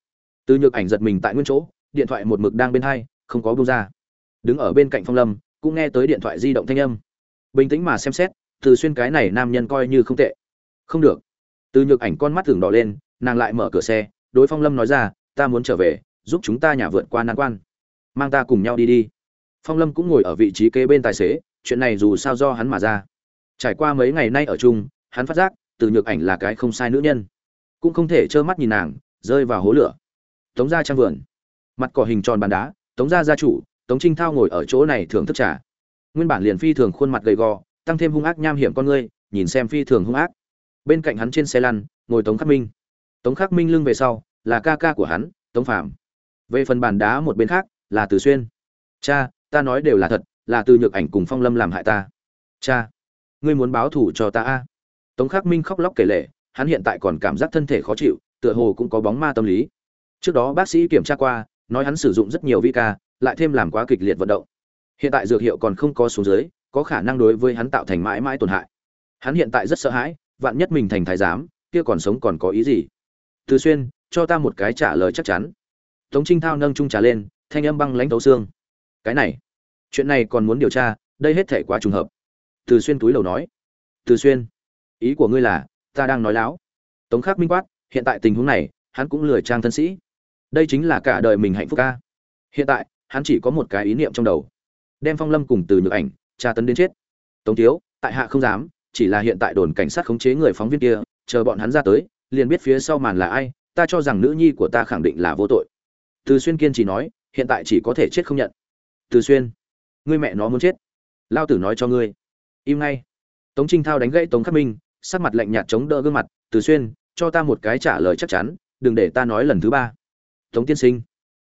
Từ nhược ảnh giật mình tại nguyên chỗ, điện thoại một mực đang bên hai, không có bông ra. Đứng ở bên cạnh phong lâm, cũng nghe tới điện thoại di động thanh âm. Bình tĩnh mà xem xét, từ xuyên cái này nam nhân coi như không tệ. Không được từ nhược ảnh con mắt thường đỏ lên, nàng lại mở cửa xe, đối phong lâm nói ra, ta muốn trở về, giúp chúng ta nhà vượt qua nan quan. Mang ta cùng nhau đi đi. Phong lâm cũng ngồi ở vị trí kế bên tài xế, chuyện này dù sao do hắn mà ra. Trải qua mấy ngày nay ở chung, hắn phát giác, từ nhược ảnh là cái không sai nữ nhân. Cũng không thể trơ mắt nhìn nàng, rơi vào hố lửa. Tống ra trang vườn. Mặt cỏ hình tròn bàn đá, tống ra gia chủ, tống trinh thao ngồi ở chỗ này thưởng thức trà. Nguyên bản liền phi thường khuôn mặt gầy gò, tăng thêm hung ác nham hiểm con ngươi, nhìn xem phi thường hung ác bên cạnh hắn trên xe lăn, ngồi tống khắc minh. Tống khắc minh lưng về sau, là ca ca của hắn, tống phạm về phần bàn đá một bên khác, là từ xuyên. Cha, ta nói đều là thật, là từ nhược ảnh cùng phong lâm làm hại ta. Cha, ngươi muốn báo thù cho ta a? Tống khắc minh khóc lóc kể lể, hắn hiện tại còn cảm giác thân thể khó chịu, tựa hồ cũng có bóng ma tâm lý. Trước đó bác sĩ kiểm tra qua, nói hắn sử dụng rất nhiều vi ca, lại thêm làm quá kịch liệt vận động. Hiện tại dược hiệu còn không có xuống dưới, có khả năng đối với hắn tạo thành mãi mãi tổn hại. Hắn hiện tại rất sợ hãi vạn nhất mình thành thái giám, kia còn sống còn có ý gì? Từ xuyên, cho ta một cái trả lời chắc chắn. Tống trinh thao nâng trung trà lên, thanh âm băng lãnh tấu xương. Cái này, chuyện này còn muốn điều tra, đây hết thể quá trùng hợp. Từ xuyên túi đầu nói. Từ xuyên, ý của ngươi là, ta đang nói láo. Tống khắc minh quát, hiện tại tình huống này, hắn cũng lười trang thân sĩ. Đây chính là cả đời mình hạnh phúc ca. Hiện tại, hắn chỉ có một cái ý niệm trong đầu. Đem phong lâm cùng từ nhược ảnh, tra tấn đến chết. Tống thiếu, tại hạ không dám chỉ là hiện tại đồn cảnh sát khống chế người phóng viên kia, chờ bọn hắn ra tới, liền biết phía sau màn là ai, ta cho rằng nữ nhi của ta khẳng định là vô tội. Từ xuyên kiên chỉ nói, hiện tại chỉ có thể chết không nhận. Từ xuyên, ngươi mẹ nó muốn chết. Lao tử nói cho ngươi. Im ngay. Tống trinh thao đánh gãy tống khắc minh, sắc mặt lạnh nhạt chống đỡ gương mặt, từ xuyên, cho ta một cái trả lời chắc chắn, đừng để ta nói lần thứ ba. Tống tiên sinh,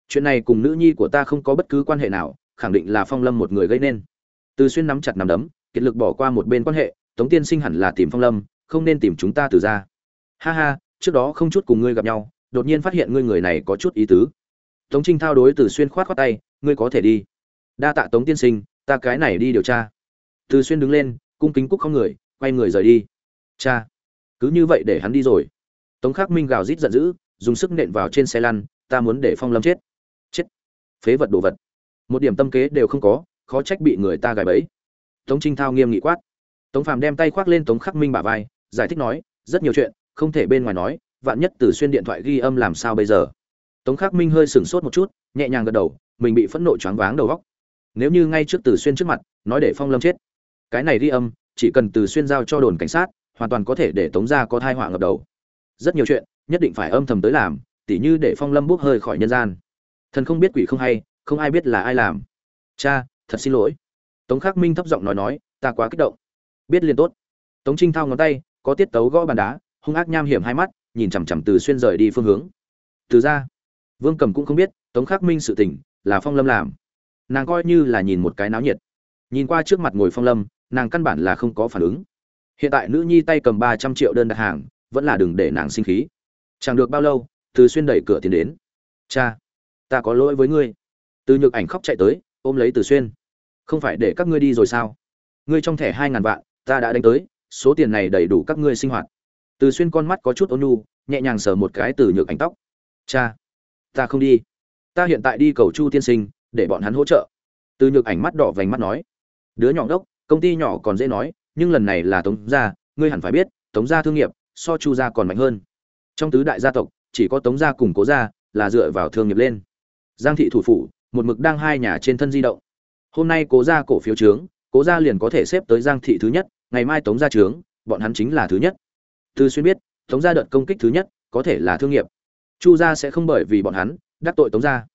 chuyện này cùng nữ nhi của ta không có bất cứ quan hệ nào, khẳng định là phong lâm một người gây nên. Từ xuyên nắm chặt nắm đấm, kiệt lực bỏ qua một bên quan hệ tống tiên sinh hẳn là tìm phong lâm, không nên tìm chúng ta từ ra ha ha, trước đó không chút cùng ngươi gặp nhau, đột nhiên phát hiện ngươi người này có chút ý tứ. Tống trinh thao đối từ xuyên khoát khoát tay, ngươi có thể đi. Đa tạ tống tiên sinh, ta cái này đi điều tra. Từ xuyên đứng lên, cung kính cúc không người, quay người rời đi. Cha, cứ như vậy để hắn đi rồi. Tống khắc minh gào rít giận dữ, dùng sức nện vào trên xe lăn, ta muốn để phong lâm chết. Chết. Phế vật đồ vật. Một điểm tâm kế đều không có, khó trách bị người ta gài bẫy. Tống trinh thao nghiêm nghị quát tống phàm đem tay khoác lên tống khắc minh bả vai, giải thích nói, rất nhiều chuyện, không thể bên ngoài nói, vạn nhất từ xuyên điện thoại ghi âm làm sao bây giờ? Tống khắc minh hơi sửng sốt một chút, nhẹ nhàng gật đầu, mình bị phẫn nộ choáng váng đầu góc nếu như ngay trước từ xuyên trước mặt, nói để phong lâm chết, cái này ghi âm, chỉ cần từ xuyên giao cho đồn cảnh sát, hoàn toàn có thể để tống gia có thai họa ngập đầu. Rất nhiều chuyện, nhất định phải âm thầm tới làm, tỉ như để phong lâm bốc hơi khỏi nhân gian. Thần không biết quỷ không hay, không ai biết là ai làm. Cha, thật xin lỗi. Tống khắc minh thấp giọng nói nói, ta quá kích động biết liên tốt. Tống trinh thao ngón tay, có tiết tấu gõ bàn đá, hung ác nham hiểm hai mắt, nhìn chằm chằm từ xuyên rời đi phương hướng. Từ ra, vương cầm cũng không biết, tống khắc minh sự tình, là phong lâm làm. Nàng coi như là nhìn một cái náo nhiệt. Nhìn qua trước mặt ngồi phong lâm, nàng căn bản là không có phản ứng. Hiện tại nữ nhi tay cầm ba trăm triệu đơn đặt hàng, vẫn là đừng để nàng sinh khí. Chẳng được bao lâu, từ xuyên đẩy cửa tiến đến. Cha, ta có lỗi với ngươi. Từ nhược ảnh khóc chạy tới, ôm lấy từ xuyên. Không phải để các ngươi đi rồi sao? Ngươi trong thẻ hai ngàn vạn ta đã đánh tới, số tiền này đầy đủ các ngươi sinh hoạt. Từ xuyên con mắt có chút ôn nhu, nhẹ nhàng sờ một cái từ nhược ảnh tóc. Cha, ta không đi. Ta hiện tại đi cầu chu tiên sinh, để bọn hắn hỗ trợ. Từ nhược ảnh mắt đỏ vành mắt nói. Đứa nhỏ đốc công ty nhỏ còn dễ nói, nhưng lần này là tống gia, ngươi hẳn phải biết, tống gia thương nghiệp, so chu gia còn mạnh hơn. Trong tứ đại gia tộc, chỉ có tống gia cùng cố gia là dựa vào thương nghiệp lên. Giang thị thủ phủ, một mực đang hai nhà trên thân di động. Hôm nay cố gia cổ phiếu trướng cố gia liền có thể xếp tới giang thị thứ nhất, ngày mai tống gia trướng, bọn hắn chính là thứ nhất. Từ xuyên biết, tống gia đợt công kích thứ nhất, có thể là thương nghiệp. Chu gia sẽ không bởi vì bọn hắn, đắc tội tống gia.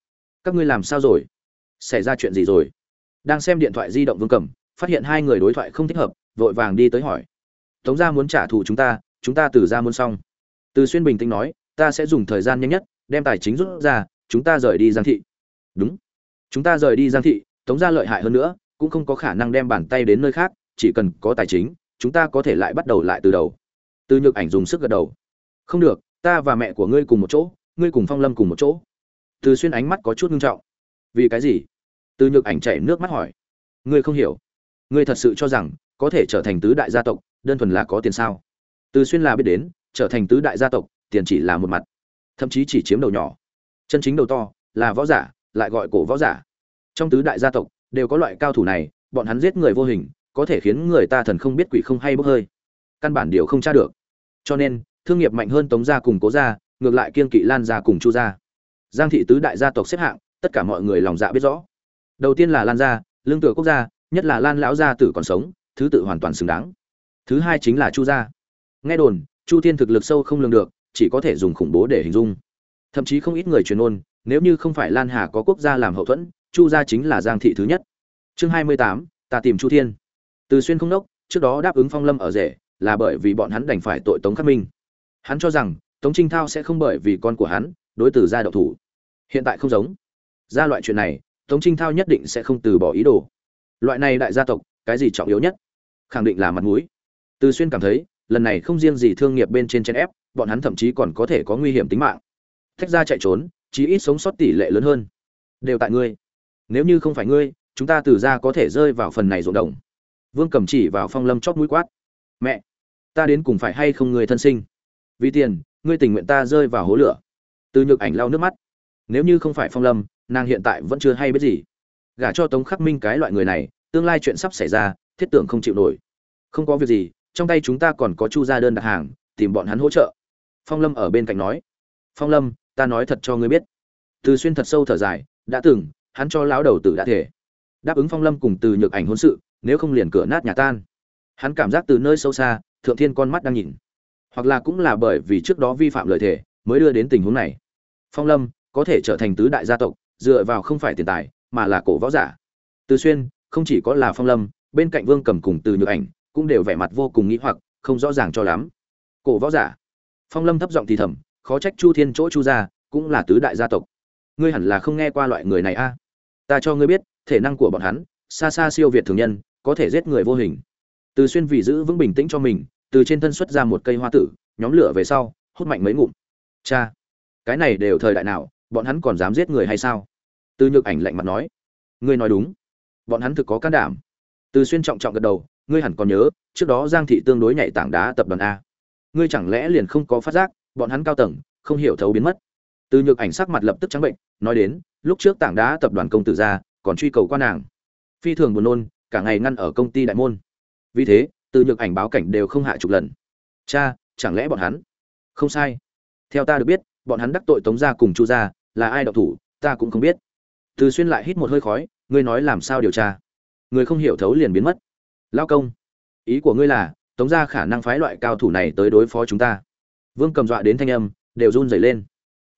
Các ngươi làm sao rồi? Xảy ra chuyện gì rồi? Đang xem điện thoại di động vương cẩm, phát hiện hai người đối thoại không thích hợp, vội vàng đi tới hỏi. Tống gia muốn trả thù chúng ta chúng ta từ ra muốn xong. Từ xuyên bình tĩnh nói, ta sẽ dùng thời gian nhanh nhất, đem tài chính rút ra, chúng ta rời đi giang thị. Đúng. Chúng ta rời đi giang thị, tống gia lợi hại hơn nữa cũng không có khả năng đem bàn tay đến nơi khác, chỉ cần có tài chính, chúng ta có thể lại bắt đầu lại từ đầu. Từ nhược ảnh dùng sức gật đầu. Không được, ta và mẹ của ngươi cùng một chỗ, ngươi cùng phong lâm cùng một chỗ. Từ xuyên ánh mắt có chút nghiêm trọng. Vì cái gì? Từ nhược ảnh chảy nước mắt hỏi. Ngươi không hiểu. Ngươi thật sự cho rằng, có thể trở thành tứ đại gia tộc, đơn thuần là có tiền sao? Từ xuyên là biết đến, trở thành tứ đại gia tộc, tiền chỉ là một mặt. Thậm chí chỉ chiếm đầu nhỏ. Chân chính đầu to, là võ giả, lại gọi cổ võ giả. Trong tứ đại gia tộc đều có loại cao thủ này, bọn hắn giết người vô hình, có thể khiến người ta thần không biết quỷ không hay bốc hơi. Căn bản điều không tra được. Cho nên, thương nghiệp mạnh hơn tống gia cùng cố gia, ngược lại kiên kỵ lan gia cùng chu gia. Giang thị tứ đại gia tộc xếp hạng, tất cả mọi người lòng dạ biết rõ. Đầu tiên là lan gia, lương tựa quốc gia, nhất là lan lão gia tử còn sống, thứ tự hoàn toàn xứng đáng. Thứ hai chính là chu gia. Nghe đồn, chu thiên thực lực sâu không lường được, chỉ có thể dùng khủng bố để hình dung. Thậm chí không ít người truyền ôn nếu như không phải lan hà có quốc gia làm hậu thuẫn chu gia chính là giang thị thứ nhất. Chương hai mươi tám, ta tìm chu thiên. Từ xuyên không đốc trước đó đáp ứng phong lâm ở rể là bởi vì bọn hắn đành phải tội tống khắc minh. Hắn cho rằng, tống trinh thao sẽ không bởi vì con của hắn, đối từ ra độc thủ. Hiện tại không giống. Ra loại chuyện này, tống trinh thao nhất định sẽ không từ bỏ ý đồ. Loại này đại gia tộc, cái gì trọng yếu nhất? Khẳng định là mặt mũi. Từ xuyên cảm thấy, lần này không riêng gì thương nghiệp bên trên chen ép, bọn hắn thậm chí còn có thể có nguy hiểm tính mạng. Thách ra chạy trốn, chí ít sống sót tỷ lệ lớn hơn. Đều tại ngươi nếu như không phải ngươi, chúng ta từ ra có thể rơi vào phần này ruộng đồng. Vương cầm chỉ vào phong lâm chót mũi quát. Mẹ, ta đến cùng phải hay không người thân sinh? Vì tiền, ngươi tình nguyện ta rơi vào hố lửa. Từ nhược ảnh lau nước mắt. Nếu như không phải phong lâm, nàng hiện tại vẫn chưa hay biết gì. Gả cho tống khắc minh cái loại người này, tương lai chuyện sắp xảy ra, thiết tưởng không chịu nổi. Không có việc gì, trong tay chúng ta còn có chu ra đơn đặt hàng, tìm bọn hắn hỗ trợ. Phong lâm ở bên cạnh nói. Phong lâm, ta nói thật cho ngươi biết. Từ xuyên thật sâu thở dài, đã từng hắn cho lão đầu tử đã thể. Đáp ứng phong lâm cùng từ nhược ảnh hôn sự, nếu không liền cửa nát nhà tan. Hắn cảm giác từ nơi sâu xa, thượng thiên con mắt đang nhìn. Hoặc là cũng là bởi vì trước đó vi phạm lời thề, mới đưa đến tình huống này. Phong lâm, có thể trở thành tứ đại gia tộc, dựa vào không phải tiền tài, mà là cổ võ giả. Từ xuyên, không chỉ có là phong lâm, bên cạnh vương cầm cùng từ nhược ảnh, cũng đều vẻ mặt vô cùng nghĩ hoặc, không rõ ràng cho lắm. Cổ võ giả. Phong lâm thấp giọng thì thầm, khó trách chu thiên chỗ chu gia cũng là tứ đại gia tộc. Ngươi hẳn là không nghe qua loại người này a ta cho ngươi biết, thể năng của bọn hắn, xa xa siêu việt thường nhân, có thể giết người vô hình. Từ xuyên vì giữ vững bình tĩnh cho mình, từ trên thân xuất ra một cây hoa tử, nhóm lửa về sau, hút mạnh mấy ngụm. Cha, cái này đều thời đại nào, bọn hắn còn dám giết người hay sao? Từ nhược ảnh lạnh mặt nói. Ngươi nói đúng. Bọn hắn thực có can đảm. Từ xuyên trọng trọng gật đầu, ngươi hẳn còn nhớ, trước đó giang thị tương đối nhạy tảng đá tập đoàn a. Ngươi chẳng lẽ liền không có phát giác, bọn hắn cao tầng, không hiểu thấu biến mất từ nhược ảnh sắc mặt lập tức trắng bệnh, nói đến, lúc trước tảng đá tập đoàn công tử ra, còn truy cầu quan nàng. Phi thường buồn nôn, cả ngày ngăn ở công ty đại môn. Vì thế, từ nhược ảnh báo cảnh đều không hạ chục lần. Cha, chẳng lẽ bọn hắn? Không sai. Theo ta được biết, bọn hắn đắc tội tống gia cùng chu gia, là ai đọc thủ, ta cũng không biết. Từ xuyên lại hít một hơi khói, ngươi nói làm sao điều tra? Người không hiểu thấu liền biến mất. Lao công, ý của ngươi là, tống gia khả năng phái loại cao thủ này tới đối phó chúng ta. Vương cầm dọa đến thanh âm, đều run rẩy lên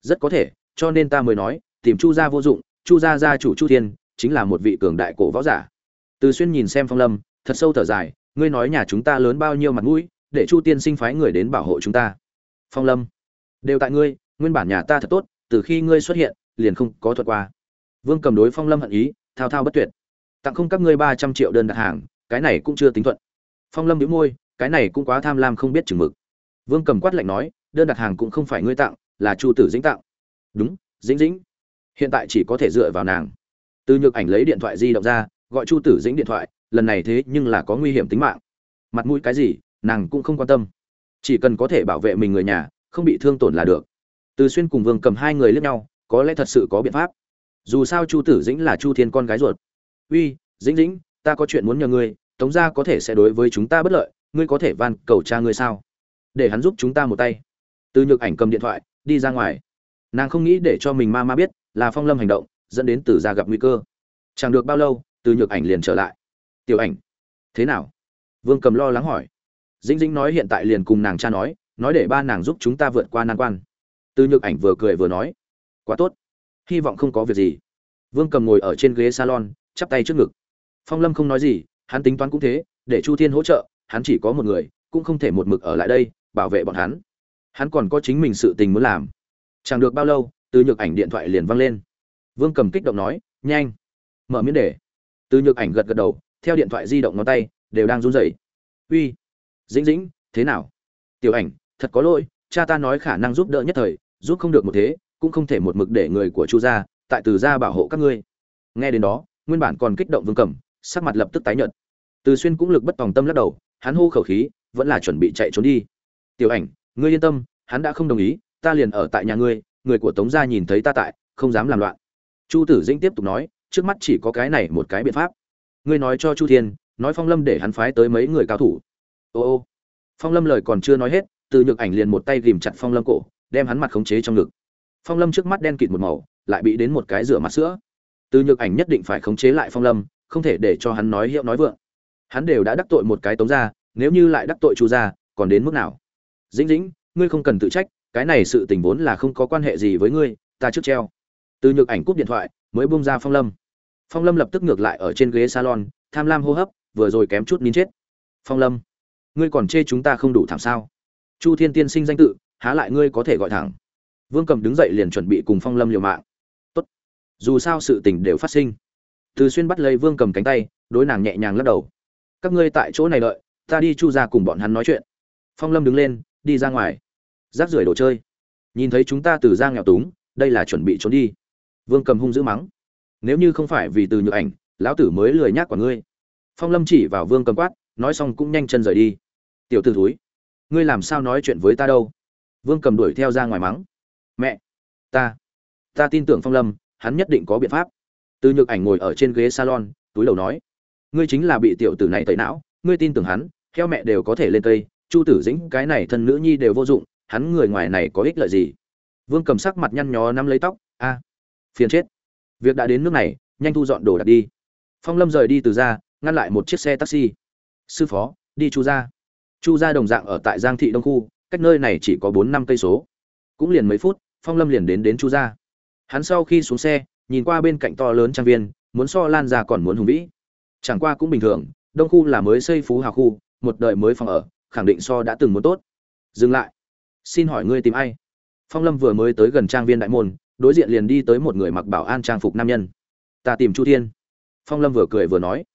rất có thể, cho nên ta mới nói, tìm chu gia vô dụng, chu gia gia chủ chu thiên, chính là một vị cường đại cổ võ giả. Từ xuyên nhìn xem phong lâm, thật sâu thở dài, ngươi nói nhà chúng ta lớn bao nhiêu mặt mũi, để chu tiên sinh phái người đến bảo hộ chúng ta. Phong lâm, đều tại ngươi, nguyên bản nhà ta thật tốt, từ khi ngươi xuất hiện, liền không có thuật qua. Vương cầm đối phong lâm hận ý, thao thao bất tuyệt. Tặng không các ngươi ba trăm triệu đơn đặt hàng, cái này cũng chưa tính thuận. Phong lâm nhíu môi, cái này cũng quá tham lam không biết chừng mực. Vương cầm quát lạnh nói, đơn đặt hàng cũng không phải ngươi tặng là chu tử dĩnh tặng đúng, dĩnh dĩnh. Hiện tại chỉ có thể dựa vào nàng. Từ nhược ảnh lấy điện thoại di động ra, gọi chu tử dĩnh điện thoại, lần này thế nhưng là có nguy hiểm tính mạng. Mặt mũi cái gì, nàng cũng không quan tâm. Chỉ cần có thể bảo vệ mình người nhà, không bị thương tổn là được. Từ xuyên cùng vương cầm hai người lướt nhau, có lẽ thật sự có biện pháp. Dù sao chu tử dĩnh là chu thiên con gái ruột. Uy, dĩnh dĩnh, ta có chuyện muốn nhờ ngươi, tống gia có thể sẽ đối với chúng ta bất lợi, ngươi có thể van cầu cha ngươi sao? Để hắn giúp chúng ta một tay. Từ nhược ảnh cầm điện thoại đi ra ngoài. Nàng không nghĩ để cho mình ma ma biết là phong lâm hành động dẫn đến từ gia gặp nguy cơ. Chẳng được bao lâu, từ nhược ảnh liền trở lại. Tiểu ảnh, thế nào? Vương cầm lo lắng hỏi. Dĩnh dĩnh nói hiện tại liền cùng nàng cha nói nói để ba nàng giúp chúng ta vượt qua nan quan. Từ nhược ảnh vừa cười vừa nói. Quá tốt, hy vọng không có việc gì. Vương cầm ngồi ở trên ghế salon, chắp tay trước ngực. Phong lâm không nói gì, hắn tính toán cũng thế, để chu thiên hỗ trợ, hắn chỉ có một người, cũng không thể một mực ở lại đây, bảo vệ bọn hắn hắn còn có chính mình sự tình muốn làm. Chẳng được bao lâu, từ nhược ảnh điện thoại liền văng lên. Vương cầm kích động nói, nhanh, mở miễn để. Từ nhược ảnh gật gật đầu, theo điện thoại di động ngón tay, đều đang run rẩy. Uy, dĩnh dĩnh, thế nào? Tiểu ảnh, thật có lỗi, cha ta nói khả năng giúp đỡ nhất thời, giúp không được một thế, cũng không thể một mực để người của chu gia, tại từ gia bảo hộ các ngươi. Nghe đến đó, nguyên bản còn kích động vương cẩm sắc mặt lập tức tái nhợt. Từ xuyên cũng lực bất tòng tâm lắc đầu, hắn hô khẩu khí, vẫn là chuẩn bị chạy trốn đi. Tiểu ảnh ngươi yên tâm, hắn đã không đồng ý, ta liền ở tại nhà ngươi, người của tống gia nhìn thấy ta tại, không dám làm loạn. Chu tử dĩnh tiếp tục nói, trước mắt chỉ có cái này một cái biện pháp. Ngươi nói cho chu thiên, nói phong lâm để hắn phái tới mấy người cao thủ. Ô ô. Phong lâm lời còn chưa nói hết, từ nhược ảnh liền một tay ghìm chặt phong lâm cổ, đem hắn mặt khống chế trong ngực. Phong lâm trước mắt đen kịt một màu, lại bị đến một cái rửa mặt sữa. Từ nhược ảnh nhất định phải khống chế lại phong lâm, không thể để cho hắn nói hiệu nói vượng. Hắn đều đã đắc tội một cái tống ra nếu như lại đắc tội chu ra còn đến mức nào? Dĩnh dĩnh, ngươi không cần tự trách, cái này sự tình vốn là không có quan hệ gì với ngươi, ta trước treo. Từ nhược ảnh cúp điện thoại, mới bung ra phong lâm. Phong lâm lập tức ngược lại ở trên ghế salon, tham lam hô hấp, vừa rồi kém chút nín chết. Phong lâm, ngươi còn chê chúng ta không đủ thảm sao? Chu thiên tiên sinh danh tự, há lại ngươi có thể gọi thẳng. Vương cầm đứng dậy liền chuẩn bị cùng phong lâm liều mạng. Tốt. Dù sao sự tình đều phát sinh. Từ xuyên bắt lấy vương cầm cánh tay, đối nàng nhẹ nhàng lắc đầu. Các ngươi tại chỗ này đợi, ta đi chu ra cùng bọn hắn nói chuyện. Phong lâm đứng lên đi ra ngoài. Rác rưởi đồ chơi. Nhìn thấy chúng ta từ ra nghèo túng, đây là chuẩn bị trốn đi. Vương cầm hung dữ mắng. Nếu như không phải vì từ nhược ảnh, lão tử mới lười nhác của ngươi. Phong lâm chỉ vào vương cầm quát, nói xong cũng nhanh chân rời đi. Tiểu t ử thúi, ngươi làm sao nói chuyện với ta đâu? Vương cầm đuổi theo ra ngoài mắng. Mẹ, ta ta tin tưởng phong lâm, hắn nhất định có biện pháp. Từ nhược ảnh ngồi ở trên ghế salon, túi đầu nói, ngươi chính là bị tiểu tử này tẩy não, ngươi tin tưởng hắn theo mẹ đều có thể lên cây chu tử dĩnh, cái này thân nữ nhi đều vô dụng, hắn người ngoài này có ích lợi gì? Vương cầm sắc mặt nhăn nhó nắm lấy tóc, a, phiền chết. Việc đã đến nước này, nhanh thu dọn đồ đạc đi. Phong lâm rời đi từ ra, ngăn lại một chiếc xe taxi. Sư phó, đi chu ra chu gia đồng dạng ở tại giang thị đông khu, cách nơi này chỉ có bốn năm cây số. Cũng liền mấy phút, phong lâm liền đến đến chu gia. Hắn sau khi xuống xe, nhìn qua bên cạnh to lớn trang viên, muốn so lan ra còn muốn hùng vĩ. Chẳng qua cũng bình thường, đông khu là mới xây phú hào khu, một đời mới phòng ở khẳng định so đã từng muốn tốt. Dừng lại. Xin hỏi ngươi tìm ai? Phong lâm vừa mới tới gần trang viên đại môn, đối diện liền đi tới một người mặc bảo an trang phục nam nhân. Ta tìm chu thiên. Phong lâm vừa cười vừa nói.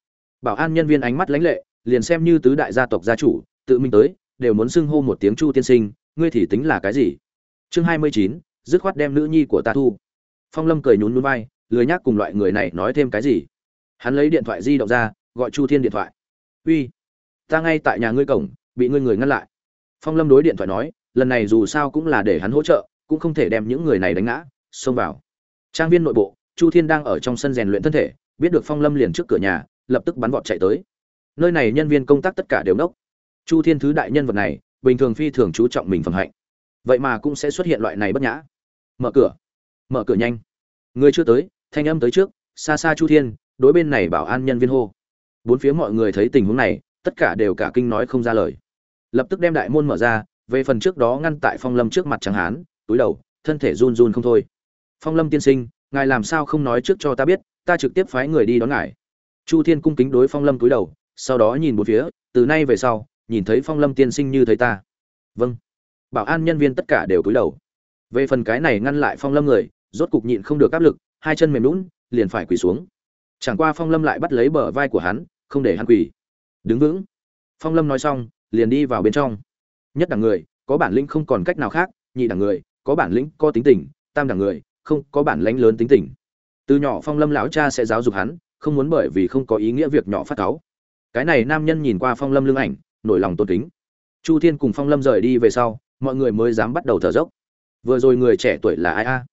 Bảo an nhân viên ánh mắt lãnh lệ, liền xem như tứ đại gia tộc gia chủ, tự mình tới, đều muốn xưng hô một tiếng chu tiên sinh, ngươi thì tính là cái gì? Chương hai mươi chín, dứt khoát đem nữ nhi của ta thu. Phong lâm cười nhún nhún vai, lười nhác cùng loại người này nói thêm cái gì. Hắn lấy điện thoại di động ra, gọi chu thiên điện thoại. Uy, ta ngay tại nhà ngươi cổng bị ngươi người ngăn lại. Phong lâm đối điện thoại nói, lần này dù sao cũng là để hắn hỗ trợ, cũng không thể đem những người này đánh ngã, xông vào. Trang viên nội bộ, chu thiên đang ở trong sân rèn luyện thân thể, biết được phong lâm liền trước cửa nhà, lập tức bắn vọt chạy tới. Nơi này nhân viên công tác tất cả đều nốc chu thiên thứ đại nhân vật này, bình thường phi thường chú trọng mình phẩm hạnh. Vậy mà cũng sẽ xuất hiện loại này bất nhã. Mở cửa. Mở cửa nhanh. Người chưa tới, thanh âm tới trước, xa xa chu thiên, đối bên này bảo an nhân viên hô. Bốn phía mọi người thấy tình huống này, tất cả đều cả kinh nói không ra lời lập tức đem đại môn mở ra, về phần trước đó ngăn tại phong lâm trước mặt trắng hán, túi đầu, thân thể run run không thôi. Phong lâm tiên sinh, ngài làm sao không nói trước cho ta biết, ta trực tiếp phái người đi đón ngài. Chu thiên cung kính đối phong lâm túi đầu, sau đó nhìn một phía, từ nay về sau, nhìn thấy phong lâm tiên sinh như thấy ta. Vâng. Bảo an nhân viên tất cả đều túi đầu. Về phần cái này ngăn lại phong lâm người, rốt cục nhịn không được áp lực, hai chân mềm lún liền phải quỳ xuống. Chẳng qua phong lâm lại bắt lấy bờ vai của hắn, không để hắn quỳ. Đứng vững. Phong lâm nói xong liền đi vào bên trong. Nhất đẳng người, có bản lĩnh không còn cách nào khác, nhị đẳng người, có bản lĩnh, có tính tình, tam đẳng người, không, có bản lãnh lớn tính tình. Từ nhỏ phong lâm lão cha sẽ giáo dục hắn, không muốn bởi vì không có ý nghĩa việc nhỏ phát cáu. Cái này nam nhân nhìn qua phong lâm lưng ảnh, nổi lòng tôn kính. Chu thiên cùng phong lâm rời đi về sau, mọi người mới dám bắt đầu thở dốc. Vừa rồi người trẻ tuổi là ai a?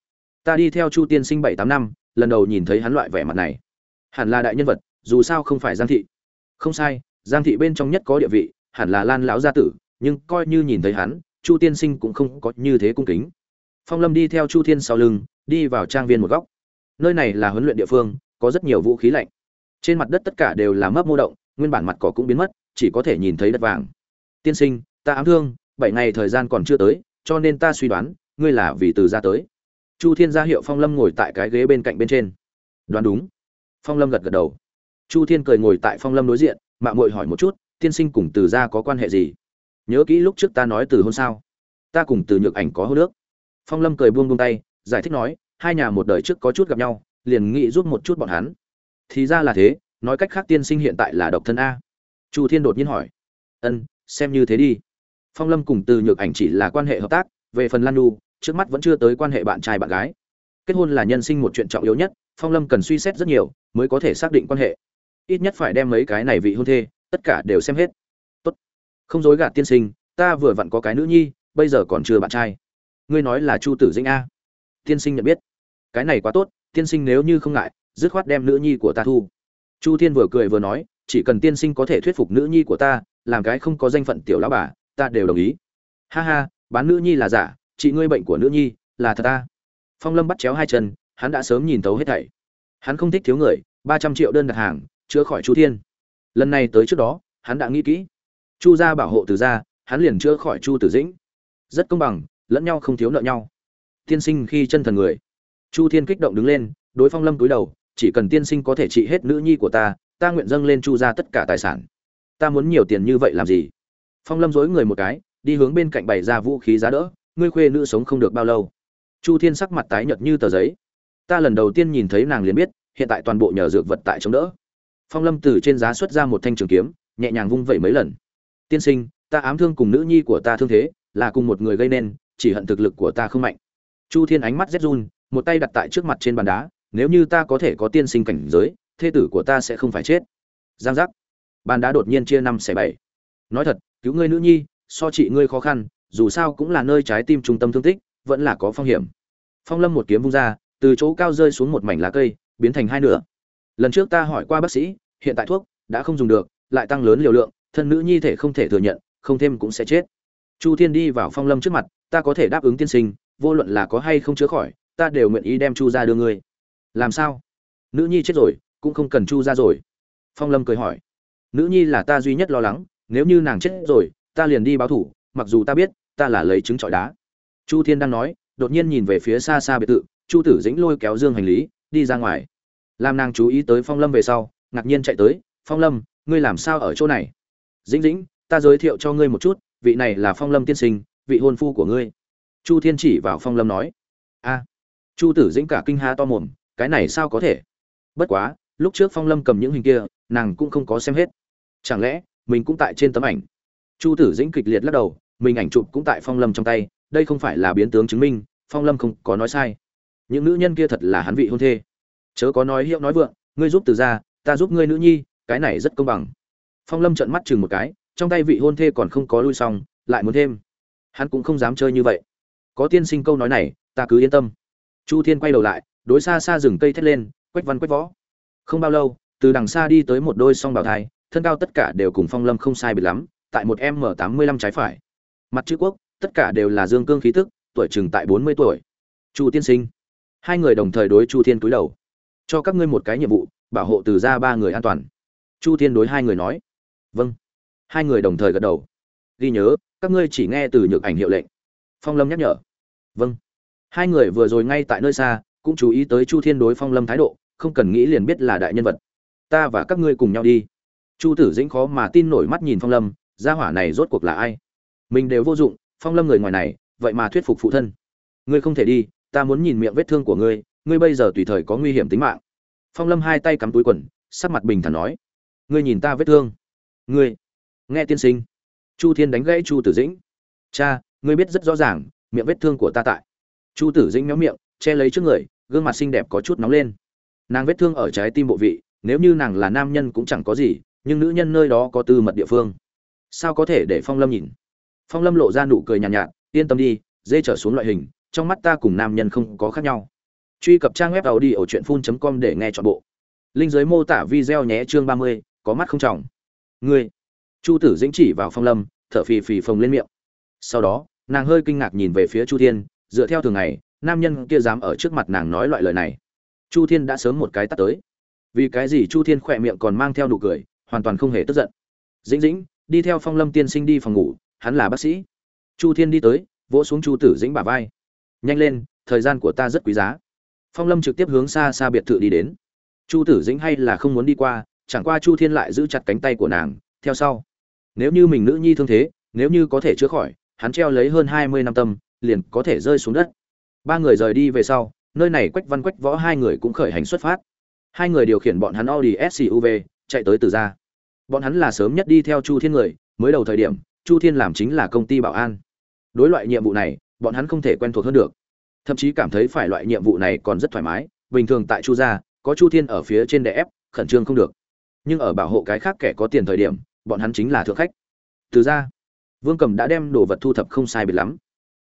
Ta đi theo chu tiên sinh bảy tám năm, lần đầu nhìn thấy hắn loại vẻ mặt này. Hẳn là đại nhân vật, dù sao không phải giang thị. Không sai, giang thị bên trong nhất có địa vị hẳn là lan lão gia tử, nhưng coi như nhìn thấy hắn, chu tiên sinh cũng không có như thế cung kính. Phong lâm đi theo chu thiên sau lưng, đi vào trang viên một góc. Nơi này là huấn luyện địa phương, có rất nhiều vũ khí lạnh. Trên mặt đất tất cả đều là mấp mô động, nguyên bản mặt cỏ cũng biến mất, chỉ có thể nhìn thấy đất vàng. Tiên sinh, ta ám thương, bảy ngày thời gian còn chưa tới, cho nên ta suy đoán, ngươi là vì từ ra tới. Chu thiên ra hiệu phong lâm ngồi tại cái ghế bên cạnh bên trên. Đoán đúng. Phong lâm gật gật đầu. Chu thiên cười ngồi tại phong lâm đối diện mạng mội hỏi một chút tiên sinh cùng từ gia có quan hệ gì? Nhớ kỹ lúc trước ta nói từ hôn sao? Ta cùng từ nhược ảnh có hô nước phong lâm cười buông buông tay, giải thích nói, hai nhà một đời trước có chút gặp nhau, liền nghĩ giúp một chút bọn hắn. Thì ra là thế, nói cách khác tiên sinh hiện tại là độc thân a. Chu thiên đột nhiên hỏi. Ân, xem như thế đi. Phong lâm cùng từ nhược ảnh chỉ là quan hệ hợp tác, về phần lan nu trước mắt vẫn chưa tới quan hệ bạn trai bạn gái. Kết hôn là nhân sinh một chuyện trọng yếu nhất, phong lâm cần suy xét rất nhiều, mới có thể xác định quan hệ. Ít nhất phải đem mấy cái này vị hôn thê tất cả đều xem hết. Tốt. Không dối gạt tiên sinh, ta vừa vặn có cái nữ nhi, bây giờ còn chưa bạn trai. Ngươi nói là chu tử dĩnh a. Tiên sinh nhận biết. Cái này quá tốt, tiên sinh nếu như không ngại, dứt khoát đem nữ nhi của ta thu. Chu thiên vừa cười vừa nói, chỉ cần tiên sinh có thể thuyết phục nữ nhi của ta, làm cái không có danh phận tiểu lão bà, ta đều đồng ý. Ha ha, bán nữ nhi là giả, chị ngươi bệnh của nữ nhi là thật ta. Phong lâm bắt chéo hai chân, hắn đã sớm nhìn tấu hết thảy. Hắn không thích thiếu người, ba trăm triệu đơn đặt hàng, chữa khỏi chu thiên lần này tới trước đó, hắn đã nghĩ kỹ. Chu gia bảo hộ từ gia, hắn liền chữa khỏi chu tử dĩnh. Rất công bằng, lẫn nhau không thiếu nợ nhau. Tiên sinh khi chân thần người. Chu thiên kích động đứng lên, đối phong lâm túi đầu, chỉ cần tiên sinh có thể trị hết nữ nhi của ta ta nguyện dâng lên chu ra tất cả tài sản. Ta muốn nhiều tiền như vậy làm gì? Phong lâm dối người một cái, đi hướng bên cạnh bày ra vũ khí giá đỡ, ngươi khuê nữ sống không được bao lâu. Chu thiên sắc mặt tái nhợt như tờ giấy. Ta lần đầu tiên nhìn thấy nàng liền biết, hiện tại toàn bộ nhờ dược vật tại chống đỡ phong lâm từ trên giá xuất ra một thanh trường kiếm, nhẹ nhàng vung vẩy mấy lần. Tiên sinh, ta ám thương cùng nữ nhi của ta thương thế, là cùng một người gây nên, chỉ hận thực lực của ta không mạnh. Chu thiên ánh mắt rét run, một tay đặt tại trước mặt trên bàn đá, nếu như ta có thể có tiên sinh cảnh giới, thê tử của ta sẽ không phải chết. Giang giác. Bàn đá đột nhiên chia năm xẻ bảy. Nói thật, cứu ngươi nữ nhi, so chị ngươi khó khăn, dù sao cũng là nơi trái tim trung tâm thương tích, vẫn là có phong hiểm. Phong lâm một kiếm vung ra, từ chỗ cao rơi xuống một mảnh lá cây, biến thành hai nửa lần trước ta hỏi qua bác sĩ, hiện tại thuốc đã không dùng được, lại tăng lớn liều lượng, thân nữ nhi thể không thể thừa nhận, không thêm cũng sẽ chết. Chu thiên đi vào phong lâm trước mặt, ta có thể đáp ứng tiên sinh, vô luận là có hay không chữa khỏi, ta đều nguyện ý đem chu ra đưa ngươi. Làm sao? Nữ nhi chết rồi, cũng không cần chu ra rồi. Phong lâm cười hỏi. Nữ nhi là ta duy nhất lo lắng, nếu như nàng chết rồi, ta liền đi báo thủ, mặc dù ta biết, ta là lấy trứng trọi đá. Chu thiên đang nói, đột nhiên nhìn về phía xa xa biệt thự, chu tử dĩnh lôi kéo dương hành lý, đi ra ngoài làm nàng chú ý tới phong lâm về sau, ngạc nhiên chạy tới, phong lâm, ngươi làm sao ở chỗ này? Dĩnh dĩnh, ta giới thiệu cho ngươi một chút, vị này là phong lâm tiên sinh, vị hôn phu của ngươi. Chu thiên chỉ vào phong lâm nói. A, chu tử dĩnh cả kinh ha to mồm, cái này sao có thể? Bất quá, lúc trước phong lâm cầm những hình kia, nàng cũng không có xem hết. Chẳng lẽ, mình cũng tại trên tấm ảnh? Chu tử dĩnh kịch liệt lắc đầu, mình ảnh chụp cũng tại phong lâm trong tay, đây không phải là biến tướng chứng minh, phong lâm không có nói sai. Những nữ nhân kia thật là hắn vị hôn thê chớ có nói hiệu nói vượng ngươi giúp từ gia, ta giúp ngươi nữ nhi cái này rất công bằng. Phong lâm trợn mắt chừng một cái trong tay vị hôn thê còn không có lui xong lại muốn thêm. Hắn cũng không dám chơi như vậy. Có tiên sinh câu nói này ta cứ yên tâm. Chu thiên quay đầu lại đối xa xa rừng cây thét lên quách văn quách võ. Không bao lâu từ đằng xa đi tới một đôi song bào thai thân cao tất cả đều cùng phong lâm không sai biệt lắm tại một m tám mươi lăm trái phải. Mặt chữ quốc tất cả đều là dương cương khí tức tuổi chừng tại bốn mươi tuổi. Chu tiên sinh. Hai người đồng thời đối chu thiên cúi đầu cho các ngươi một cái nhiệm vụ, bảo hộ từ ra ba người an toàn. Chu thiên đối hai người nói. Vâng. Hai người đồng thời gật đầu. Ghi nhớ, các ngươi chỉ nghe từ nhược ảnh hiệu lệnh. Phong lâm nhắc nhở. Vâng. Hai người vừa rồi ngay tại nơi xa, cũng chú ý tới chu thiên đối phong lâm thái độ, không cần nghĩ liền biết là đại nhân vật. Ta và các ngươi cùng nhau đi. Chu tử dĩnh khó mà tin nổi mắt nhìn phong lâm, gia hỏa này rốt cuộc là ai? Mình đều vô dụng, phong lâm người ngoài này, vậy mà thuyết phục phụ thân. Ngươi không thể đi, ta muốn nhìn miệng vết thương của ngươi ngươi bây giờ tùy thời có nguy hiểm tính mạng. Phong lâm hai tay cắm túi quần sắc mặt bình thản nói ngươi nhìn ta vết thương. Ngươi nghe tiên sinh. Chu thiên đánh gãy chu tử dĩnh. Cha ngươi biết rất rõ ràng miệng vết thương của ta tại. Chu tử dĩnh méo miệng che lấy trước người gương mặt xinh đẹp có chút nóng lên. Nàng vết thương ở trái tim bộ vị nếu như nàng là nam nhân cũng chẳng có gì nhưng nữ nhân nơi đó có tư mật địa phương. Sao có thể để phong lâm nhìn? Phong lâm lộ ra nụ cười nhàn nhạt, nhạt yên tâm đi dê trở xuống loại hình trong mắt ta cùng nam nhân không có khác nhau truy cập trang web tàu đi ở truyện phun com để nghe chọn bộ. Linh giới mô tả video nhé, chương ba mươi, có mắt không trọng. Ngươi. Chu tử dĩnh chỉ vào phong lâm, thở phì phì phồng lên miệng. Sau đó, nàng hơi kinh ngạc nhìn về phía chu thiên, dựa theo thường ngày, nam nhân kia dám ở trước mặt nàng nói loại lời này. Chu thiên đã sớm một cái tắt tới. Vì cái gì chu thiên khỏe miệng còn mang theo nụ cười, hoàn toàn không hề tức giận. Dĩnh dĩnh, đi theo phong lâm tiên sinh đi phòng ngủ, hắn là bác sĩ. Chu thiên đi tới, vỗ xuống chu tử dĩnh bả vai. Nhanh lên, thời gian của ta rất quý giá phong lâm trực tiếp hướng xa xa biệt thự đi đến. Chu tử dĩnh hay là không muốn đi qua, chẳng qua chu thiên lại giữ chặt cánh tay của nàng, theo sau. Nếu như mình nữ nhi thương thế, nếu như có thể chữa khỏi, hắn treo lấy hơn hai mươi năm tâm, liền có thể rơi xuống đất. Ba người rời đi về sau, nơi này quách văn quách võ hai người cũng khởi hành xuất phát. Hai người điều khiển bọn hắn audi suv chạy tới từ ra bọn hắn là sớm nhất đi theo chu thiên người, mới đầu thời điểm, chu thiên làm chính là công ty bảo an. Đối loại nhiệm vụ này, bọn hắn không thể quen thuộc hơn được thậm chí cảm thấy phải loại nhiệm vụ này còn rất thoải mái, bình thường tại chu gia, có chu thiên ở phía trên đè ép, khẩn trương không được. Nhưng ở bảo hộ cái khác kẻ có tiền thời điểm, bọn hắn chính là thượng khách. Từ ra, vương cầm đã đem đồ vật thu thập không sai biệt lắm.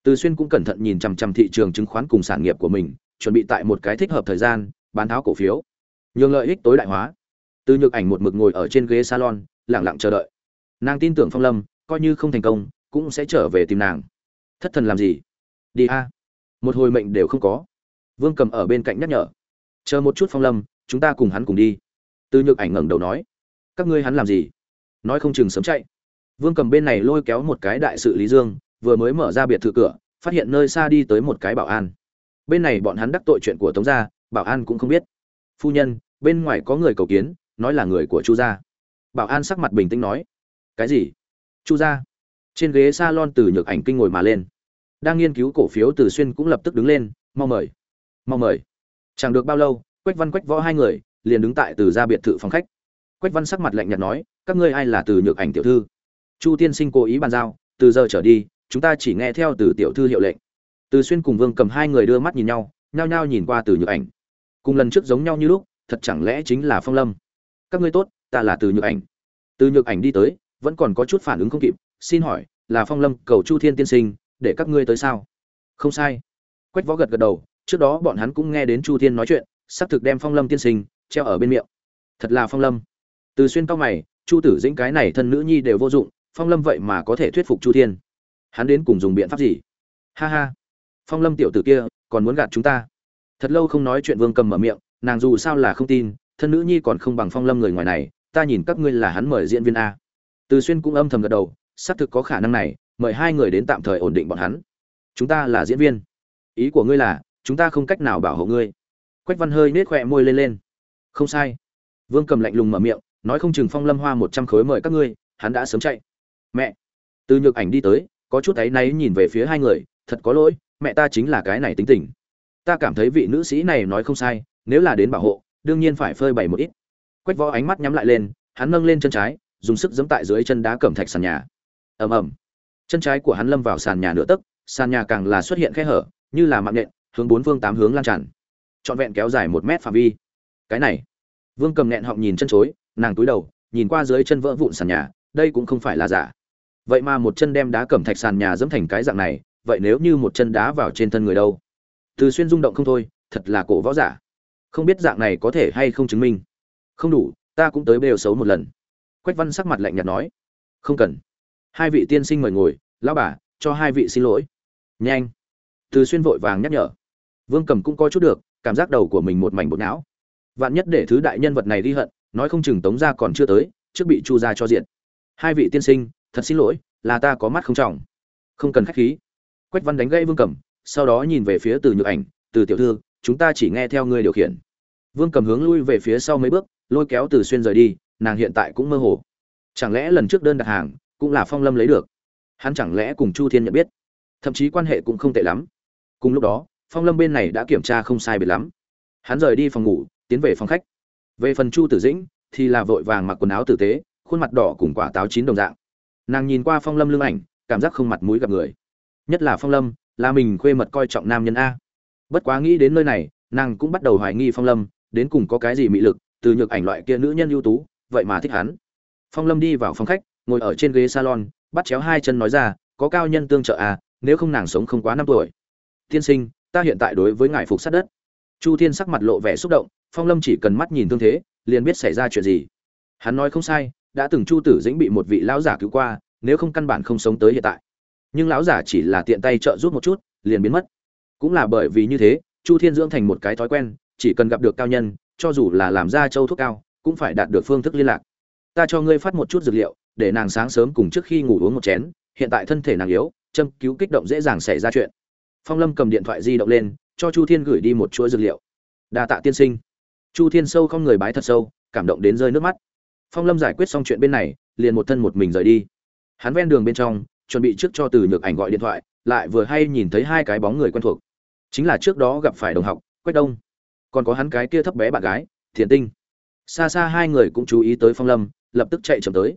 Từ xuyên cũng cẩn thận nhìn chằm chằm thị trường chứng khoán cùng sản nghiệp của mình, chuẩn bị tại một cái thích hợp thời gian, bán tháo cổ phiếu. Nhường lợi ích tối đại hóa. Từ nhược ảnh một mực ngồi ở trên ghế salon lẳng lặng chờ đợi. Nàng tin tưởng phong lâm, coi như không thành công, cũng sẽ trở về tìm nàng. Thất thần làm gì? Đi a một hồi mệnh đều không có. Vương cầm ở bên cạnh nhắc nhở. Chờ một chút phong lâm, chúng ta cùng hắn cùng đi. Từ nhược ảnh ngẩng đầu nói. Các ngươi hắn làm gì? Nói không chừng sớm chạy. Vương cầm bên này lôi kéo một cái đại sự lý dương, vừa mới mở ra biệt thự cửa, phát hiện nơi xa đi tới một cái bảo an. Bên này bọn hắn đắc tội chuyện của tống gia, bảo an cũng không biết. Phu nhân, bên ngoài có người cầu kiến, nói là người của chu gia. Bảo an sắc mặt bình tĩnh nói. Cái gì? Chu gia? Trên ghế s a lon từ nhược ảnh kinh ngồi mà lên đang nghiên cứu cổ phiếu từ xuyên cũng lập tức đứng lên, mau mời mau mời. Chẳng được bao lâu, quách văn quách võ hai người liền đứng tại từ ra biệt thự phòng khách. Quách văn sắc mặt lạnh nhạt nói, các ngươi ai là từ nhược ảnh tiểu thư? Chu tiên sinh cố ý bàn giao, từ giờ trở đi, chúng ta chỉ nghe theo từ tiểu thư hiệu lệnh. Từ xuyên cùng vương cầm hai người đưa mắt nhìn nhau, nhao nhao nhìn qua từ nhược ảnh. Cùng lần trước giống nhau như lúc, thật chẳng lẽ chính là phong lâm? Các ngươi tốt, ta là từ nhược ảnh. Từ nhược ảnh đi tới, vẫn còn có chút phản ứng không kịp, xin hỏi là phong lâm cầu chu thiên tiên sinh để các ngươi tới sao? Không sai. Quách võ gật gật đầu, trước đó bọn hắn cũng nghe đến chu thiên nói chuyện, xác thực đem phong lâm tiên sinh treo ở bên miệng. Thật là phong lâm. Từ xuyên cao mày, chu tử dĩnh cái này thân nữ nhi đều vô dụng, phong lâm vậy mà có thể thuyết phục chu thiên. Hắn đến cùng dùng biện pháp gì? Ha ha. Phong lâm tiểu tử kia, còn muốn gạt chúng ta. Thật lâu không nói chuyện vương cầm mở miệng, nàng dù sao là không tin, thân nữ nhi còn không bằng phong lâm người ngoài này, ta nhìn các ngươi là hắn mời diễn viên a. Từ xuyên cũng âm thầm gật đầu, xác thực có khả năng này mời hai người đến tạm thời ổn định bọn hắn. Chúng ta là diễn viên. Ý của ngươi là, chúng ta không cách nào bảo hộ ngươi. Quách văn hơi nết khỏe môi lên lên. Không sai. Vương cầm lạnh lùng mở miệng, nói không chừng phong lâm hoa một trăm khối mời các ngươi, hắn đã sớm chạy. Mẹ. Từ nhược ảnh đi tới, có chút áy náy nhìn về phía hai người, thật có lỗi, mẹ ta chính là cái này tính tình. Ta cảm thấy vị nữ sĩ này nói không sai, nếu là đến bảo hộ, đương nhiên phải phơi bày một ít. Quách võ ánh mắt nhắm lại lên, hắn nâng lên chân trái, dùng sức giẫm tại dưới chân đá cẩm thạch sàn nhà. Ầm ầm chân trái của hắn lâm vào sàn nhà nửa tấc, sàn nhà càng là xuất hiện khe hở, như là mạng nhện hướng bốn phương tám hướng lan tràn. Trọn vẹn kéo dài một mét phạm vi. Cái này. Vương cầm nghẹn họng nhìn chân chối, nàng túi đầu, nhìn qua dưới chân vỡ vụn sàn nhà, đây cũng không phải là giả. Vậy mà một chân đem đá cẩm thạch sàn nhà dẫm thành cái dạng này, vậy nếu như một chân đá vào trên thân người đâu? Từ xuyên rung động không thôi, thật là cổ võ giả. Không biết dạng này có thể hay không chứng minh. Không đủ, ta cũng tới bêu xấu một lần. Quách văn sắc mặt lạnh nhạt nói. Không cần hai vị tiên sinh mời ngồi, lão bà, cho hai vị xin lỗi. Nhanh. Từ xuyên vội vàng nhắc nhở. Vương cầm cũng coi chút được, cảm giác đầu của mình một mảnh bột não. Vạn nhất để thứ đại nhân vật này ghi hận, nói không chừng tống ra còn chưa tới, trước bị chu ra cho diện. Hai vị tiên sinh, thật xin lỗi, là ta có mắt không trọng. Không cần khách khí. Quách văn đánh gây vương cầm sau đó nhìn về phía từ nhược ảnh, từ tiểu thư, chúng ta chỉ nghe theo ngươi điều khiển. Vương cầm hướng lui về phía sau mấy bước, lôi kéo từ xuyên rời đi, nàng hiện tại cũng mơ hồ. Chẳng lẽ lần trước đơn đặt hàng cũng là phong lâm lấy được. Hắn chẳng lẽ cùng chu thiên nhận biết? Thậm chí quan hệ cũng không tệ lắm. Cùng lúc đó, phong lâm bên này đã kiểm tra không sai biệt lắm. Hắn rời đi phòng ngủ, tiến về phòng khách. Về phần chu tử dĩnh, thì là vội vàng mặc quần áo tử tế, khuôn mặt đỏ cùng quả táo chín đồng dạng. Nàng nhìn qua phong lâm lưng ảnh, cảm giác không mặt mũi gặp người. Nhất là phong lâm, là mình khuê mật coi trọng nam nhân a. Bất quá nghĩ đến nơi này, nàng cũng bắt đầu hoài nghi phong lâm, đến cùng có cái gì mị lực, từ nhược ảnh loại kia nữ nhân ưu tú, vậy mà thích hắn. Phong lâm đi vào phòng khách ngồi ở trên ghế salon, bắt chéo hai chân nói ra, có cao nhân tương trợ à nếu không nàng sống không quá năm tuổi. Tiên sinh, ta hiện tại đối với ngài phục sát đất. Chu thiên sắc mặt lộ vẻ xúc động, phong lâm chỉ cần mắt nhìn thương thế, liền biết xảy ra chuyện gì. Hắn nói không sai, đã từng chu tử dĩnh bị một vị lão giả cứu qua, nếu không căn bản không sống tới hiện tại. Nhưng lão giả chỉ là tiện tay trợ giúp một chút, liền biến mất. Cũng là bởi vì như thế, chu thiên dưỡng thành một cái thói quen, chỉ cần gặp được cao nhân, cho dù là làm ra châu thuốc cao, cũng phải đạt được phương thức liên lạc. Ta cho ngươi phát một chút dược liệu để nàng sáng sớm cùng trước khi ngủ uống một chén, hiện tại thân thể nàng yếu, châm cứu kích động dễ dàng xảy ra chuyện. Phong lâm cầm điện thoại di động lên, cho chu thiên gửi đi một chuỗi dược liệu. Đa tạ tiên sinh. Chu thiên sâu không người bái thật sâu, cảm động đến rơi nước mắt. Phong lâm giải quyết xong chuyện bên này, liền một thân một mình rời đi. Hắn ven đường bên trong, chuẩn bị trước cho từ nhược ảnh gọi điện thoại, lại vừa hay nhìn thấy hai cái bóng người quen thuộc. Chính là trước đó gặp phải đồng học, quách đông. Còn có hắn cái kia thấp bé bạn gái thiền tinh. Xa xa hai người cũng chú ý tới phong lâm, lập tức chạy chậm tới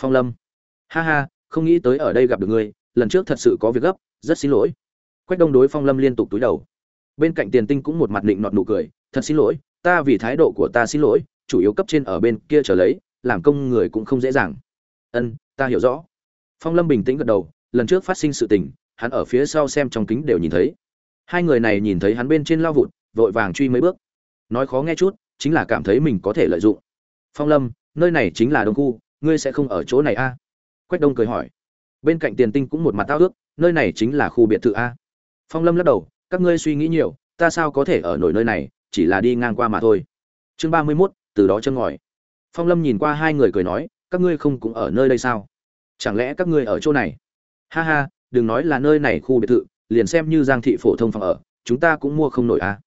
phong lâm. Ha ha, không nghĩ tới ở đây gặp được ngươi, lần trước thật sự có việc gấp, rất xin lỗi. Quách đông đối phong lâm liên tục túi đầu. Bên cạnh tiền tinh cũng một mặt định nọt nụ cười, thật xin lỗi, ta vì thái độ của ta xin lỗi, chủ yếu cấp trên ở bên kia trở lấy, làm công người cũng không dễ dàng. Ân, ta hiểu rõ. Phong lâm bình tĩnh gật đầu, lần trước phát sinh sự tình, hắn ở phía sau xem trong kính đều nhìn thấy. Hai người này nhìn thấy hắn bên trên lao vụt, vội vàng truy mấy bước. Nói khó nghe chút, chính là cảm thấy mình có thể lợi dụng. Phong lâm, nơi này chính là đông khu ngươi sẽ không ở chỗ này a? À? quách đông cười hỏi. Bên cạnh tiền tinh cũng một mặt tao ước, nơi này chính là khu biệt thự a. Phong lâm lắc đầu, các ngươi suy nghĩ nhiều, ta sao có thể ở nổi nơi này, chỉ là đi ngang qua mà thôi. Chương ba mươi mốt, từ đó chân ngòi. Phong lâm nhìn qua hai người cười nói, các ngươi không cũng ở nơi đây sao? Chẳng lẽ các ngươi ở chỗ này? Ha ha, đừng nói là nơi này khu biệt thự, liền xem như giang thị phổ thông phòng ở, chúng ta cũng mua không nổi à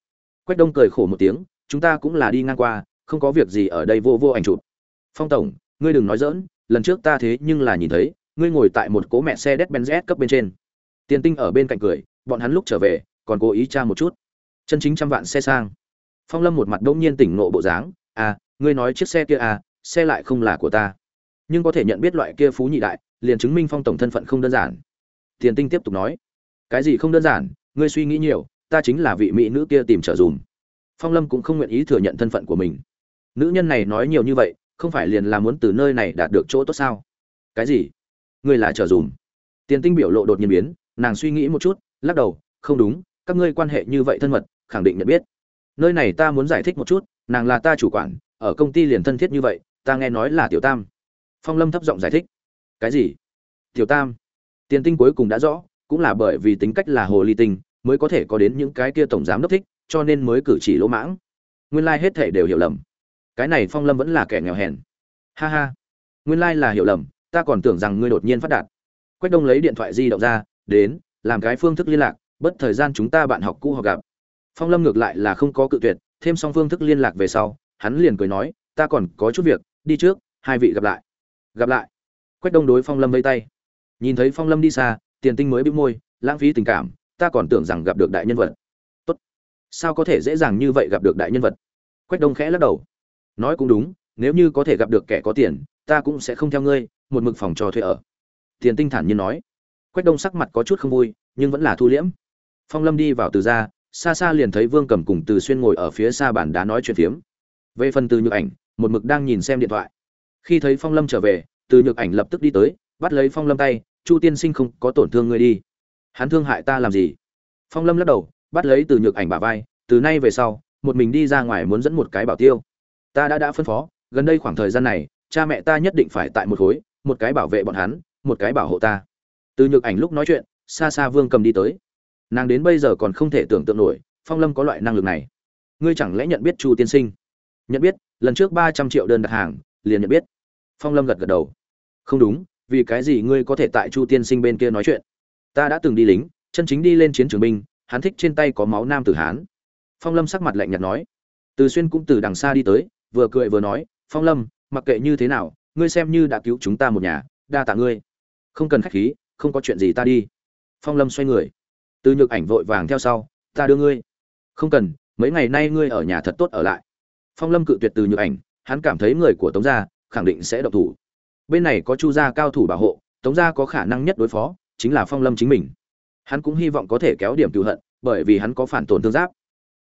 quách đông cười khổ một tiếng, chúng ta cũng là đi ngang qua, không có việc gì ở đây vô vô ảnh chụp. Phong tổng ngươi đừng nói dỡn lần trước ta thế nhưng là nhìn thấy, ngươi ngồi tại một cố mẹ xe Mercedes-Benz cấp bên trên. Tiền tinh ở bên cạnh cười, bọn hắn lúc trở về, còn cố ý tra một chút. Chân chính trăm vạn xe sang. Phong lâm một mặt đông nhiên tỉnh nộ bộ dáng à ngươi nói chiếc xe kia à xe lại không là của ta. Nhưng có thể nhận biết loại kia phú nhị đại, liền chứng minh phong tổng thân phận không đơn giản. Tiền tinh tiếp tục nói, cái gì không đơn giản, ngươi suy nghĩ nhiều, ta chính là vị mỹ nữ kia tìm trở dùm. Phong lâm cũng không nguyện ý thừa nhận thân phận của mình. Nữ nhân này nói nhiều như vậy không phải liền là muốn từ nơi này đạt được chỗ tốt sao? Cái gì? Ngươi là trở dùm. Tiền tinh biểu lộ đột nhiên biến, nàng suy nghĩ một chút, lắc đầu, không đúng, các ngươi quan hệ như vậy thân mật, khẳng định nhận biết. Nơi này ta muốn giải thích một chút, nàng là ta chủ quản, ở công ty liền thân thiết như vậy, ta nghe nói là tiểu tam. Phong lâm thấp giọng giải thích. Cái gì? Tiểu tam? Tiền tinh cuối cùng đã rõ, cũng là bởi vì tính cách là hồ ly tinh, mới có thể có đến những cái kia tổng giám đốc thích, cho nên mới cử chỉ lỗ mãng. Nguyên lai、like、hết thể đều hiểu lầm cái này phong lâm vẫn là kẻ nghèo hèn. Ha ha. Nguyên lai、like、là hiểu lầm, ta còn tưởng rằng ngươi đột nhiên phát đạt. Quách đông lấy điện thoại di động ra, đến, làm cái phương thức liên lạc, bất thời gian chúng ta bạn học cũ học gặp. Phong lâm ngược lại là không có cự tuyệt, thêm xong phương thức liên lạc về sau, hắn liền cười nói, ta còn có chút việc, đi trước, hai vị gặp lại. Gặp lại. Quách đông đối phong lâm vây tay. Nhìn thấy phong lâm đi xa, tiền tinh mới bĩu môi, lãng phí tình cảm, ta còn tưởng rằng gặp được đại nhân vật. Tốt. Sao có thể dễ dàng như vậy gặp được đại nhân vật? Quách đông khẽ lắc đầu nói cũng đúng, nếu như có thể gặp được kẻ có tiền, ta cũng sẽ không theo ngươi, một mực phòng cho thuê ở. Tiền tinh thản nhiên nói. Quách đông sắc mặt có chút không vui, nhưng vẫn là thu liễm. Phong lâm đi vào từ ra, xa xa liền thấy vương cầm cùng từ xuyên ngồi ở phía xa bàn đá nói chuyện phiếm. Về phần từ nhược ảnh, một mực đang nhìn xem điện thoại. Khi thấy phong lâm trở về, từ nhược ảnh lập tức đi tới, bắt lấy phong lâm tay, chu tiên sinh không có tổn thương ngươi đi. Hắn thương hại ta làm gì? Phong lâm lắc đầu, bắt lấy từ nhược ảnh bà vai, từ nay về sau, một mình đi ra ngoài muốn dẫn một cái bảo tiêu ta đã đã phân phó, gần đây khoảng thời gian này, cha mẹ ta nhất định phải tại một khối, một cái bảo vệ bọn hắn, một cái bảo hộ ta. Từ nhược ảnh lúc nói chuyện xa xa vương cầm đi tới. Nàng đến bây giờ còn không thể tưởng tượng nổi, phong lâm có loại năng lực này. Ngươi chẳng lẽ nhận biết chu tiên sinh? Nhận biết, lần trước ba trăm triệu đơn đặt hàng, liền nhận biết. Phong lâm gật gật đầu. Không đúng, vì cái gì ngươi có thể tại chu tiên sinh bên kia nói chuyện? Ta đã từng đi lính, chân chính đi lên chiến trường binh, hắn thích trên tay có máu nam tử hán. Phong lâm sắc mặt lạnh nhạt nói. Từ xuyên cũng từ đằng xa đi tới vừa cười vừa nói, phong lâm, mặc kệ như thế nào, ngươi xem như đã cứu chúng ta một nhà, đa tạ ngươi. Không cần khách khí, không có chuyện gì ta đi. Phong lâm xoay người. Từ nhược ảnh vội vàng theo sau, ta đưa ngươi. Không cần, mấy ngày nay ngươi ở nhà thật tốt ở lại. Phong lâm cự tuyệt từ nhược ảnh, hắn cảm thấy người của tống gia khẳng định sẽ độc thủ. Bên này có chu gia cao thủ bảo hộ, tống gia có khả năng nhất đối phó, chính là phong lâm chính mình. Hắn cũng hy vọng có thể kéo điểm cựu hận, bởi vì hắn có phản tổn thương giáp.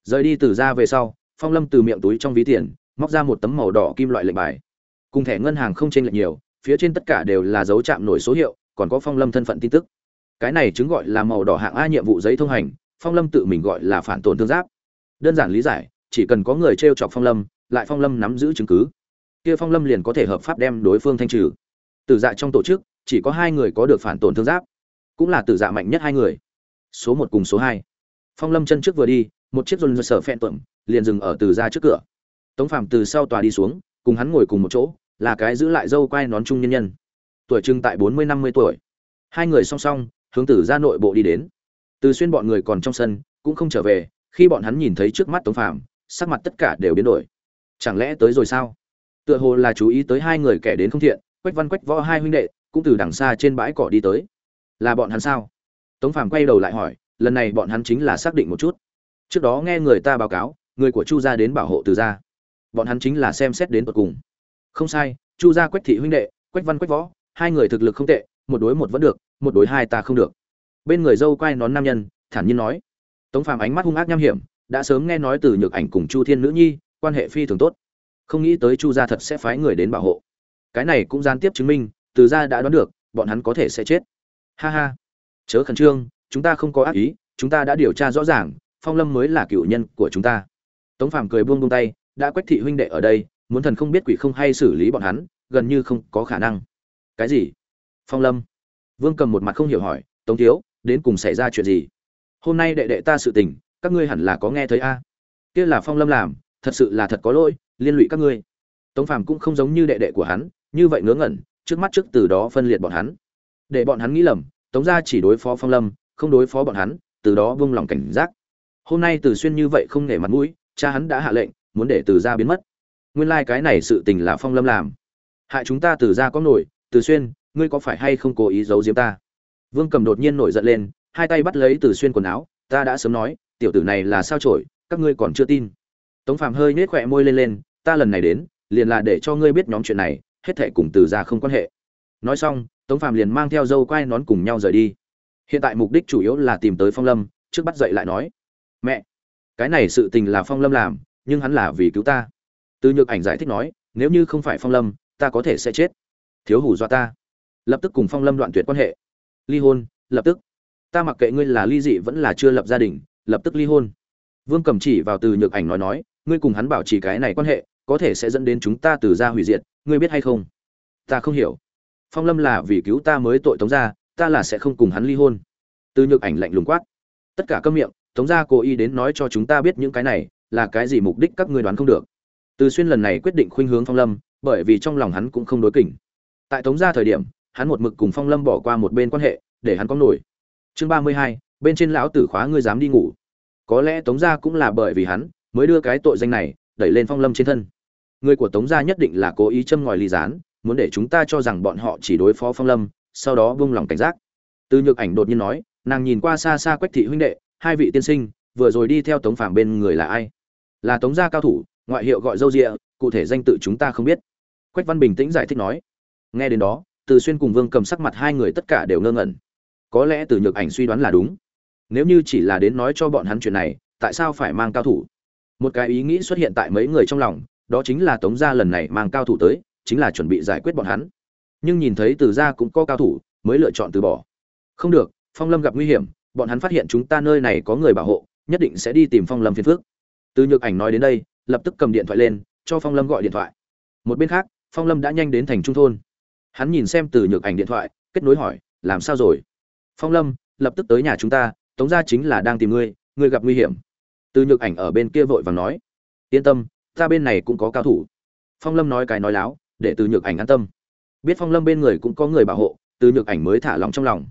Rời đi từ ra về sau, phong lâm từ miệng túi trong ví tiền móc ra một tấm màu đỏ kim loại lệnh bài. Cùng thẻ ngân hàng không chênh lệch nhiều, phía trên tất cả đều là dấu chạm nổi số hiệu, còn có phong lâm thân phận tin tức. Cái này chứng gọi là màu đỏ hạng a nhiệm vụ giấy thông hành, phong lâm tự mình gọi là phản tổn thương giáp. Đơn giản lý giải, chỉ cần có người t r e o chọc phong lâm, lại phong lâm nắm giữ chứng cứ. Kia phong lâm liền có thể hợp pháp đem đối phương thanh trừ. Tử dạ trong tổ chức, chỉ có hai người có được phản tổn thương giáp. Cũng là tử dạ mạnh nhất hai người. Số một cùng số hai. Phong lâm chân trước vừa đi, một chiếc dồn sở phen tuẩm liền dừng ở từ ra dạ trước cửa tống phạm từ sau tòa đi xuống, cùng hắn ngồi cùng một chỗ, là cái giữ lại dâu quai nón trung nhân nhân. Tuổi trưng tại bốn mươi năm mươi tuổi. Hai người song song, hướng tử ra nội bộ đi đến. Từ xuyên bọn người còn trong sân, cũng không trở về, khi bọn hắn nhìn thấy trước mắt tống phạm sắc mặt tất cả đều biến đổi. Chẳng lẽ tới rồi sao? Tựa hồ là chú ý tới hai người kẻ đến không thiện, quách văn quách võ hai huynh đệ, cũng từ đằng xa trên bãi cỏ đi tới. Là bọn hắn sao? Tống phạm quay đầu lại hỏi, lần này bọn hắn chính là xác định một chút. Trước đó nghe người ta báo cáo, người của chu gia đến bảo hộ từ gia bọn hắn chính là xem xét đến tận cùng. Không sai, chu gia quách thị huynh đệ, quách văn quách võ, hai người thực lực không tệ, một đối một vẫn được, một đối hai ta không được. Bên người dâu quay nón nam nhân, thản nhiên nói, tống phàm ánh mắt hung ác nham hiểm, đã sớm nghe nói từ nhược ảnh cùng chu thiên nữ nhi, quan hệ phi thường tốt. Không nghĩ tới chu gia thật sẽ phái người đến bảo hộ. Cái này cũng gián tiếp chứng minh, từ gia đã đoán được, bọn hắn có thể sẽ chết. Ha ha. Chớ khẩn trương, chúng ta không có ác ý, chúng ta đã điều tra rõ ràng, phong lâm mới là cựu nhân của chúng ta. Tống phàm cười buông buông tay đã quách thị huynh đệ ở đây, muốn thần không biết quỷ không hay xử lý bọn hắn, gần như không có khả năng. Cái gì? Phong lâm. Vương cầm một mặt không hiểu hỏi, tống thiếu, đến cùng xảy ra chuyện gì? Hôm nay đệ đệ ta sự tình, các ngươi hẳn là có nghe thấy a. Kia là phong lâm làm, thật sự là thật có lỗi, liên lụy các ngươi. Tống phàm cũng không giống như đệ đệ của hắn, như vậy ngớ ngẩn, trước mắt trước từ đó phân liệt bọn hắn. Để bọn hắn nghĩ lầm, tống gia chỉ đối phó phong lâm, không đối phó bọn hắn, từ đó vung lòng cảnh giác. Hôm nay từ xuyên như vậy không nể mặt mũi, cha hắn đã hạ lệnh muốn để từ gia biến mất. Nguyên lai cái này sự tình là phong lâm làm. Hại chúng ta từ gia có nổi, từ xuyên, ngươi có phải hay không cố ý giấu giếm ta? Vương cầm đột nhiên nổi giận lên, hai tay bắt lấy từ xuyên quần áo, ta đã sớm nói, tiểu tử này là sao trổi các ngươi còn chưa tin. Tống phạm hơi nhếch khỏe môi lên lên, ta lần này đến, liền là để cho ngươi biết nhóm chuyện này, hết thệ cùng từ gia không quan hệ. Nói xong, tống phạm liền mang theo dâu quai nón cùng nhau rời đi. Hiện tại mục đích chủ yếu là tìm tới phong lâm, trước bắt dậy lại nói, mẹ, cái này sự tình là phong lâm làm nhưng hắn là vì cứu ta. Từ nhược ảnh giải thích nói, nếu như không phải phong lâm, ta có thể sẽ chết. Thiếu hủ do ta. Lập tức cùng phong lâm đoạn tuyệt quan hệ. Ly hôn, lập tức. Ta mặc kệ ngươi là ly dị vẫn là chưa lập gia đình, lập tức ly hôn. Vương cầm chỉ vào từ nhược ảnh nói nói, ngươi cùng hắn bảo trì cái này quan hệ, có thể sẽ dẫn đến chúng ta từ ra hủy diệt, ngươi biết hay không? Ta không hiểu. Phong lâm là vì cứu ta mới tội tống ra ta là sẽ không cùng hắn ly hôn. Từ nhược ảnh lạnh lùng quát. Tất cả câm miệng, tống gia cố ý đến nói cho chúng ta biết những cái này là cái gì mục đích các ngươi đoán không được. Từ xuyên lần này quyết định khuynh hướng phong lâm, bởi vì trong lòng hắn cũng không đối kỉnh. Tại tống gia thời điểm, hắn một mực cùng phong lâm bỏ qua một bên quan hệ, để hắn có nổi. Chương ba mươi hai, bên trên lão tử khóa ngươi dám đi ngủ. Có lẽ tống gia cũng là bởi vì hắn, mới đưa cái tội danh này, đẩy lên phong lâm trên thân. Người của tống gia nhất định là cố ý châm ngòi ly gián, muốn để chúng ta cho rằng bọn họ chỉ đối phó phong lâm, sau đó buông lòng cảnh giác. Từ nhược ảnh đột nhiên nói, nàng nhìn qua xa xa quách thị huynh đệ, hai vị tiên sinh, vừa rồi đi theo tống phàm bên người là ai? Là tống gia cao thủ, ngoại hiệu gọi dâu rịa, cụ thể danh tự chúng ta không biết. Quách văn bình tĩnh giải thích nói. Nghe đến đó, từ xuyên cùng vương cầm sắc mặt hai người tất cả đều ngơ ngẩn. Có lẽ từ nhược ảnh suy đoán là đúng. Nếu như chỉ là đến nói cho bọn hắn chuyện này, tại sao phải mang cao thủ? Một cái ý nghĩ xuất hiện tại mấy người trong lòng, đó chính là tống gia lần này mang cao thủ tới, chính là chuẩn bị giải quyết bọn hắn. Nhưng nhìn thấy từ gia cũng có cao thủ, mới lựa chọn từ bỏ. Không được, phong lâm gặp nguy hiểm, bọn hắn phát hiện chúng ta nơi này có người bảo hộ, nhất định sẽ đi tìm phong lâm phiên phước từ nhược ảnh nói đến đây, lập tức cầm điện thoại lên, cho phong lâm gọi điện thoại. Một bên khác, phong lâm đã nhanh đến thành trung thôn. Hắn nhìn xem từ nhược ảnh điện thoại, kết nối hỏi, làm sao rồi? Phong lâm, lập tức tới nhà chúng ta, tống gia chính là đang tìm ngươi ngươi gặp nguy hiểm. Từ nhược ảnh ở bên kia vội vàng nói, yên tâm, ta bên này cũng có cao thủ. Phong lâm nói cái nói láo, để từ nhược ảnh an tâm. Biết phong lâm bên người cũng có người bảo hộ, từ nhược ảnh mới thả lòng trong lòng.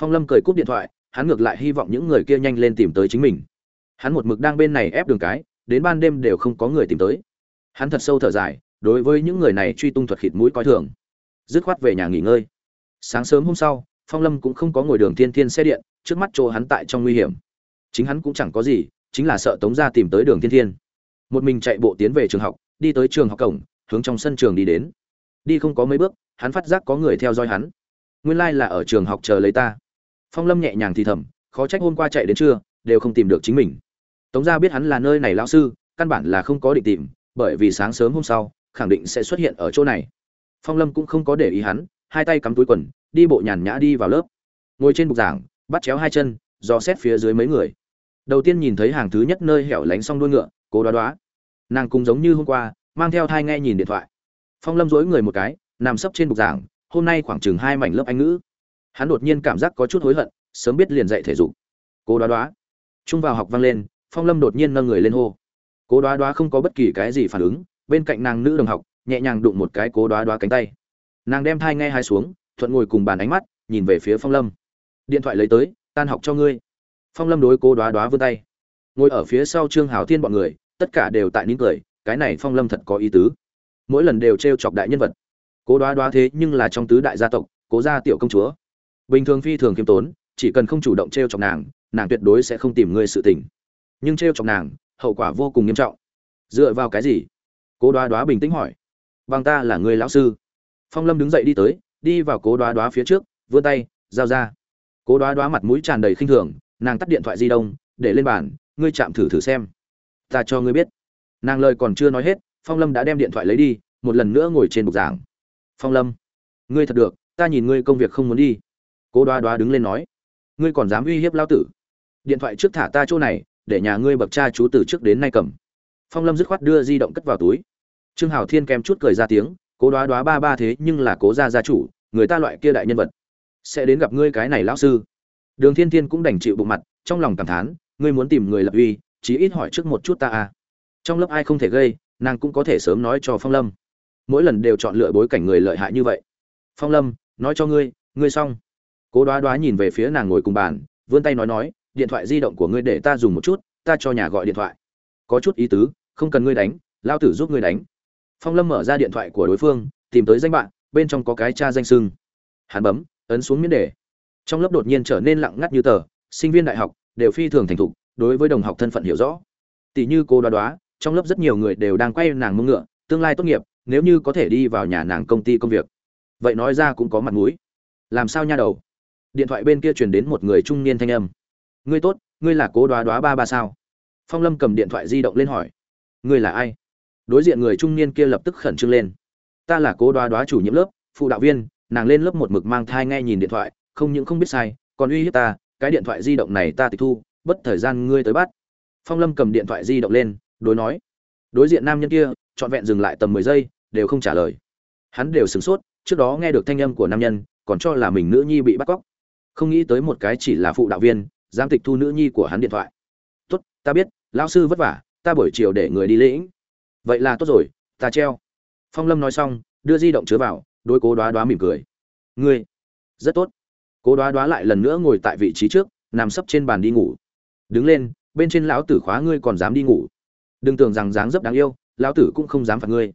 Phong lâm cười cúp điện thoại, hắn ngược lại hy vọng những người kia nhanh lên tìm tới chính mình hắn một mực đang bên này ép đường cái, đến ban đêm đều không có người tìm tới. Hắn thật sâu thở dài, đối với những người này truy tung thuật khịt mũi coi thường. Dứt khoát về nhà nghỉ ngơi. Sáng sớm hôm sau, phong lâm cũng không có ngồi đường thiên thiên xe điện, trước mắt chỗ hắn tại trong nguy hiểm. Chính hắn cũng chẳng có gì, chính là sợ tống ra tìm tới đường thiên thiên. Một mình chạy bộ tiến về trường học, đi tới trường học cổng, hướng trong sân trường đi đến. Đi không có mấy bước, hắn phát giác có người theo dõi hắn. Nguyên lai、like、là ở trường học chờ lấy ta. Phong lâm nhẹ nhàng thì thầm, khó trách hôm qua chạy đến trưa, đều không tìm được chính mình tống gia biết hắn là nơi này lão sư, căn bản là không có định tìm, bởi vì sáng sớm hôm sau, khẳng định sẽ xuất hiện ở chỗ này. Phong lâm cũng không có để ý hắn, hai tay cắm túi quần, đi bộ nhàn nhã đi vào lớp. Ngồi trên bục giảng, bắt chéo hai chân, dò xét phía dưới mấy người. Đầu tiên nhìn thấy hàng thứ nhất nơi hẻo lánh xong đuôi ngựa, cố đoá đoá. Nàng cũng giống như hôm qua, mang theo thai nghe nhìn điện thoại. Phong lâm dối người một cái, nằm sấp trên bục giảng, hôm nay khoảng chừng hai mảnh lớp anh ngữ. Hắn đột nhiên cảm giác có chút hối hận, sớm biết liền dạy thể dục. Cố đoá đoá. Trung vào học vang lên phong lâm đột nhiên nâng người lên hô. Cố đoá đoá không có bất kỳ cái gì phản ứng, bên cạnh nàng nữ đồng học, nhẹ nhàng đụng một cái cố đoá đoá cánh tay. Nàng đem thai nghe hai xuống, thuận ngồi cùng bàn ánh mắt, nhìn về phía phong lâm. Điện thoại lấy tới, tan học cho ngươi. Phong lâm đối cố đoá đoá vươn tay. Ngồi ở phía sau trương Hảo thiên bọn người, tất cả đều tại nín cười, cái này phong lâm thật có ý tứ. Mỗi lần đều t r e o chọc đại nhân vật. Cố đoá đoá thế nhưng là trong tứ đại gia tộc, cố gia tiểu công chúa. Bình thường phi thường kiêm tốn, chỉ cần không chủ động t r e o chọc nàng nàng tuyệt đối sẽ không tìm ngươi sự tình nhưng trêu chọc nàng, hậu quả vô cùng nghiêm trọng. Dựa vào cái gì? Cố đoá đoá bình tĩnh hỏi. Bằng ta là người lão sư. Phong lâm đứng dậy đi tới, đi vào cố đoá đoá phía trước, vươn tay, giao ra. Cố đoá đoá mặt mũi tràn đầy khinh thường, nàng tắt điện thoại di động, để lên bàn, ngươi chạm thử thử xem. Ta cho ngươi biết. Nàng lời còn chưa nói hết, phong lâm đã đem điện thoại lấy đi, một lần nữa ngồi trên bục giảng. Phong lâm, ngươi thật được, ta nhìn ngươi công việc không muốn đi. Cố đoá đoá đứng lên nói. Ngươi còn dám uy hiếp lao tử? Điện thoại trước thả ta chỗ này để nhà ngươi bậc cha chú từ trước đến nay cầm. Phong lâm dứt khoát đưa di động cất vào túi. Trương hào thiên kèm chút cười ra tiếng, cố đoá đoá ba ba thế nhưng là cố gia gia chủ, người ta loại kia đại nhân vật. Sẽ đến gặp ngươi cái này lão sư. Đường thiên thiên cũng đành chịu bụng mặt, trong lòng cảm thán, ngươi muốn tìm người lập uy, chí ít hỏi trước một chút ta à. Trong lớp ai không thể gây, nàng cũng có thể sớm nói cho phong lâm. Mỗi lần đều chọn lựa bối cảnh người lợi hại như vậy. Phong lâm, nói cho ngươi ngươi xong. Cố đoá đoá nhìn về phía nàng ngồi cùng bàn, vươn tay nói nói điện thoại di động của ngươi để ta dùng một chút, ta cho nhà gọi điện thoại. Có chút ý tứ, không cần ngươi đánh lao tử giúp ngươi đánh. Phong lâm mở ra điện thoại của đối phương, tìm tới danh bạn, bên trong có cái cha danh sưng. Hắn bấm, ấn xuống miễn đề. Trong lớp đột nhiên trở nên lặng ngắt như tờ, sinh viên đại học, đều phi thường thành thục, đối với đồng học thân phận hiểu rõ. Tỷ như cô đoá đoá, trong lớp rất nhiều người đều đang quay nàng mông ngựa, tương lai tốt nghiệp, nếu như có thể đi vào nhà nàng công ty công việc. Vậy nói ra cũng có mặt mũi. Làm sao nha đầu? Điện thoại bên kia truyền đến một người trung niên thanh âm ngươi tốt, ngươi là cố đoá đoá ba ba sao? Phong lâm cầm điện thoại di động lên hỏi. Ngươi là ai? Đối diện người trung niên kia lập tức khẩn trương lên. Ta là cố đoá đoá chủ nhiệm lớp, phụ đạo viên, nàng lên lớp một mực mang thai nghe nhìn điện thoại, không những không biết sai, còn uy hiếp ta, cái điện thoại di động này ta tịch thu, bất thời gian ngươi tới bắt. Phong lâm cầm điện thoại di động lên, đối nói. Đối diện nam nhân kia, trọn vẹn dừng lại tầm mười giây, đều không trả lời. Hắn đều sửng sốt, trước đó nghe được thanh âm của nam nhân, còn cho là mình nữ nhi bị bắt cóc. Không nghĩ tới một cái chỉ là phụ đạo viên dám tịch thu nữ nhi của hắn điện thoại. Tốt, ta biết, lão sư vất vả, ta buổi chiều để người đi lĩnh vậy là tốt rồi, ta treo. Phong lâm nói xong, đưa di động chứa vào đôi cố đoá đoá mỉm cười. Ngươi, rất tốt. Cố đoá đoá lại lần nữa ngồi tại vị trí trước, nằm sấp trên bàn đi ngủ. Đứng lên, bên trên lão tử khóa ngươi còn dám đi ngủ. Đừng tưởng rằng dáng dấp đáng yêu, lão tử cũng không dám phạt ngươi.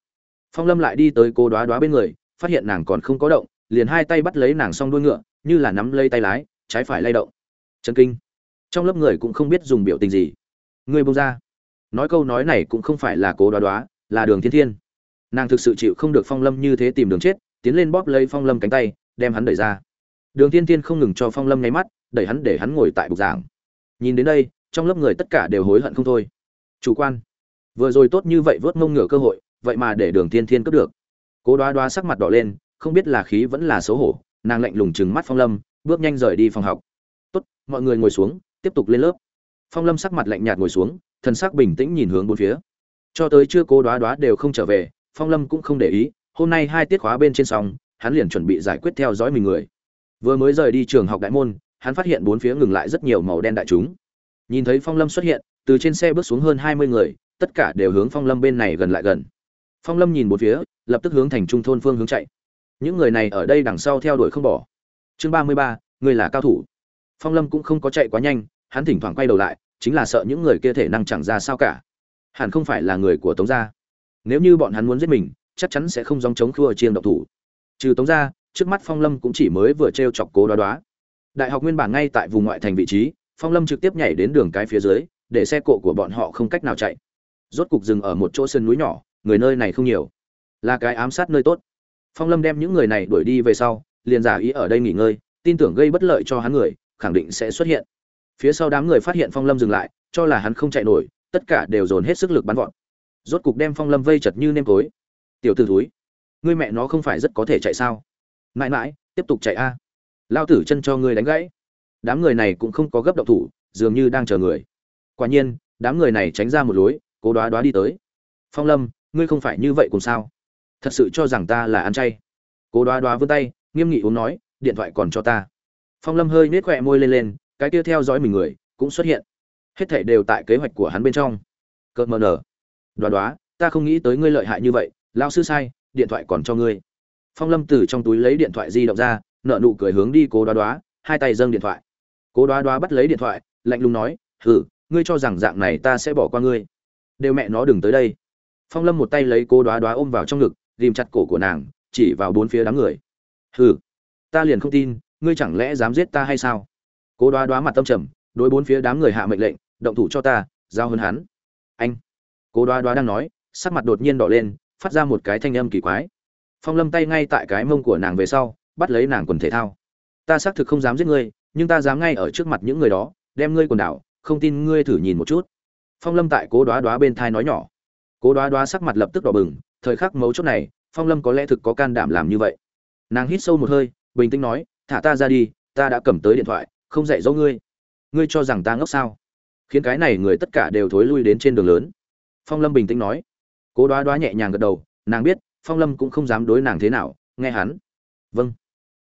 Phong lâm lại đi tới cố đoá đoá bên người, phát hiện nàng còn không có động, liền hai tay bắt lấy nàng s o n g đuôi ngựa, như là nắm lấy tay lái, trái phải lay động. Chân kinh trong lớp người cũng không biết dùng biểu tình gì. Ngươi bông ra. Nói câu nói này cũng không phải là cố đoá đoá, là đường thiên thiên. Nàng thực sự chịu không được phong lâm như thế tìm đường chết, tiến lên bóp lấy phong lâm cánh tay, đem hắn đẩy ra. Đường Thiên Thiên không ngừng cho phong lâm nháy mắt, đẩy hắn để hắn ngồi tại bục giảng. Nhìn đến đây, trong lớp người tất cả đều hối hận không thôi. Chủ quan. Vừa rồi tốt như vậy vớt mông ngửa cơ hội, vậy mà để đường Thiên thiên cướp được. Cố đoá đoá sắc mặt đỏ lên, không biết là khí vẫn là xấu hổ, nàng lạnh lùng chừng mắt phong lâm, bước nhanh rời đi phòng học. Tốt, mọi người ngồi xuống tiếp tục lên lớp. Phong lâm sắc mặt lạnh nhạt ngồi xuống, thần sắc bình tĩnh nhìn hướng bốn phía. Cho tới chưa cố đoá đoá đều không trở về, phong lâm cũng không để ý, hôm nay hai tiết khóa bên trên sóng hắn liền chuẩn bị giải quyết theo dõi mình người. Vừa mới rời đi trường học đại môn, hắn phát hiện bốn phía ngừng lại rất nhiều màu đen đại chúng. Nhìn thấy phong lâm xuất hiện, từ trên xe bước xuống hơn hai mươi người, tất cả đều hướng phong lâm bên này gần lại gần. Phong lâm nhìn bốn phía, lập tức hướng thành trung thôn phương hướng chạy. Những người này ở đây đằng sau theo đuổi không bỏ. Chương ba mươi ba, người là cao thủ phong lâm cũng không có chạy quá nhanh, hắn thỉnh thoảng quay đầu lại, chính là sợ những người kia thể năng chẳng ra sao cả. Hẳn không phải là người của tống gia. Nếu như bọn hắn muốn giết mình, chắc chắn sẽ không dòng chống khua chiêng độc thủ. Trừ tống gia, trước mắt phong lâm cũng chỉ mới vừa t r e o chọc cố đoá đoá. Đại học nguyên bản ngay tại vùng ngoại thành vị trí, phong lâm trực tiếp nhảy đến đường cái phía dưới, để xe cộ của bọn họ không cách nào chạy. Rốt cục dừng ở một chỗ sân núi nhỏ, người nơi này không nhiều. Là cái ám sát nơi tốt. Phong lâm đem những người này đuổi đi về sau, liền giả ý ở đây nghỉ ngơi, tin tưởng gây bất lợi cho hắn người khẳng định sẽ xuất hiện. Phía sau đám người phát hiện phong lâm dừng lại, cho là hắn không chạy nổi, tất cả đều dồn hết sức lực bắn vọt. Rốt cục đem phong lâm vây chật như nêm tối. Tiểu t ử túi ngươi mẹ nó không phải rất có thể chạy sao? Mãi mãi, tiếp tục chạy a. Lao tử chân cho ngươi đánh gãy. Đám người này cũng không có gấp động thủ, dường như đang chờ người. Quả nhiên, đám người này tránh ra một lối, cố đoá đoá đi tới. Phong lâm, ngươi không phải như vậy cùng sao? Thật sự cho rằng ta là ăn chay. Cố đoá đoá vươn tay, nghiêm nghị uống nói, điện thoại còn cho ta phong lâm hơi nết khỏe môi lên lên, cái kia theo dõi mình người, cũng xuất hiện. Hết thảy đều tại kế hoạch của hắn bên trong. Cợt mờ nở. Đoá đoá, ta không nghĩ tới ngươi lợi hại như vậy lao sư sai, điện thoại còn cho ngươi. Phong lâm từ trong túi lấy điện thoại di động ra nợ nụ cười hướng đi cố đoá đoá, hai tay dâng điện thoại. Cố đoá đoá bắt lấy điện thoại, lạnh lùng nói, hử, ngươi cho rằng dạng này ta sẽ bỏ qua ngươi. Đều mẹ nó đừng tới đây. Phong lâm một tay lấy cố đoá đoá ôm vào trong ngực ghìm chặt cổ của nàng, chỉ vào bốn phía đám người. Hử, ta liền không tin ngươi chẳng lẽ dám giết ta hay sao? Cố đoá đoá mặt tâm trầm, đối bốn phía đám người hạ mệnh lệnh, động thủ cho ta, giao hơn hắn. Anh. Cố đoá đoá đang nói, sắc mặt đột nhiên đỏ lên, phát ra một cái thanh âm kỳ quái. Phong lâm tay ngay tại cái mông của nàng về sau, bắt lấy nàng quần thể thao. Ta xác thực không dám giết ngươi, nhưng ta dám ngay ở trước mặt những người đó, đem ngươi quần đảo, không tin ngươi thử nhìn một chút. Phong lâm tại cố đoá đoá bên thai nói nhỏ. Cố đoá đoá sắc mặt lập tức đỏ bừng, thời khắc mấu chốt này, phong lâm có lẽ thực có can đảm làm như vậy. Nàng hít sâu một hơi, bình tĩnh nói thả ta ra đi, ta đã cầm tới điện thoại, không dạy dỗ ngươi. Ngươi cho rằng ta ngốc sao? Khiến cái này người tất cả đều thối lui đến trên đường lớn. Phong lâm bình tĩnh nói. Cố đoá đoá nhẹ nhàng gật đầu, nàng biết, phong lâm cũng không dám đối nàng thế nào, nghe hắn. Vâng.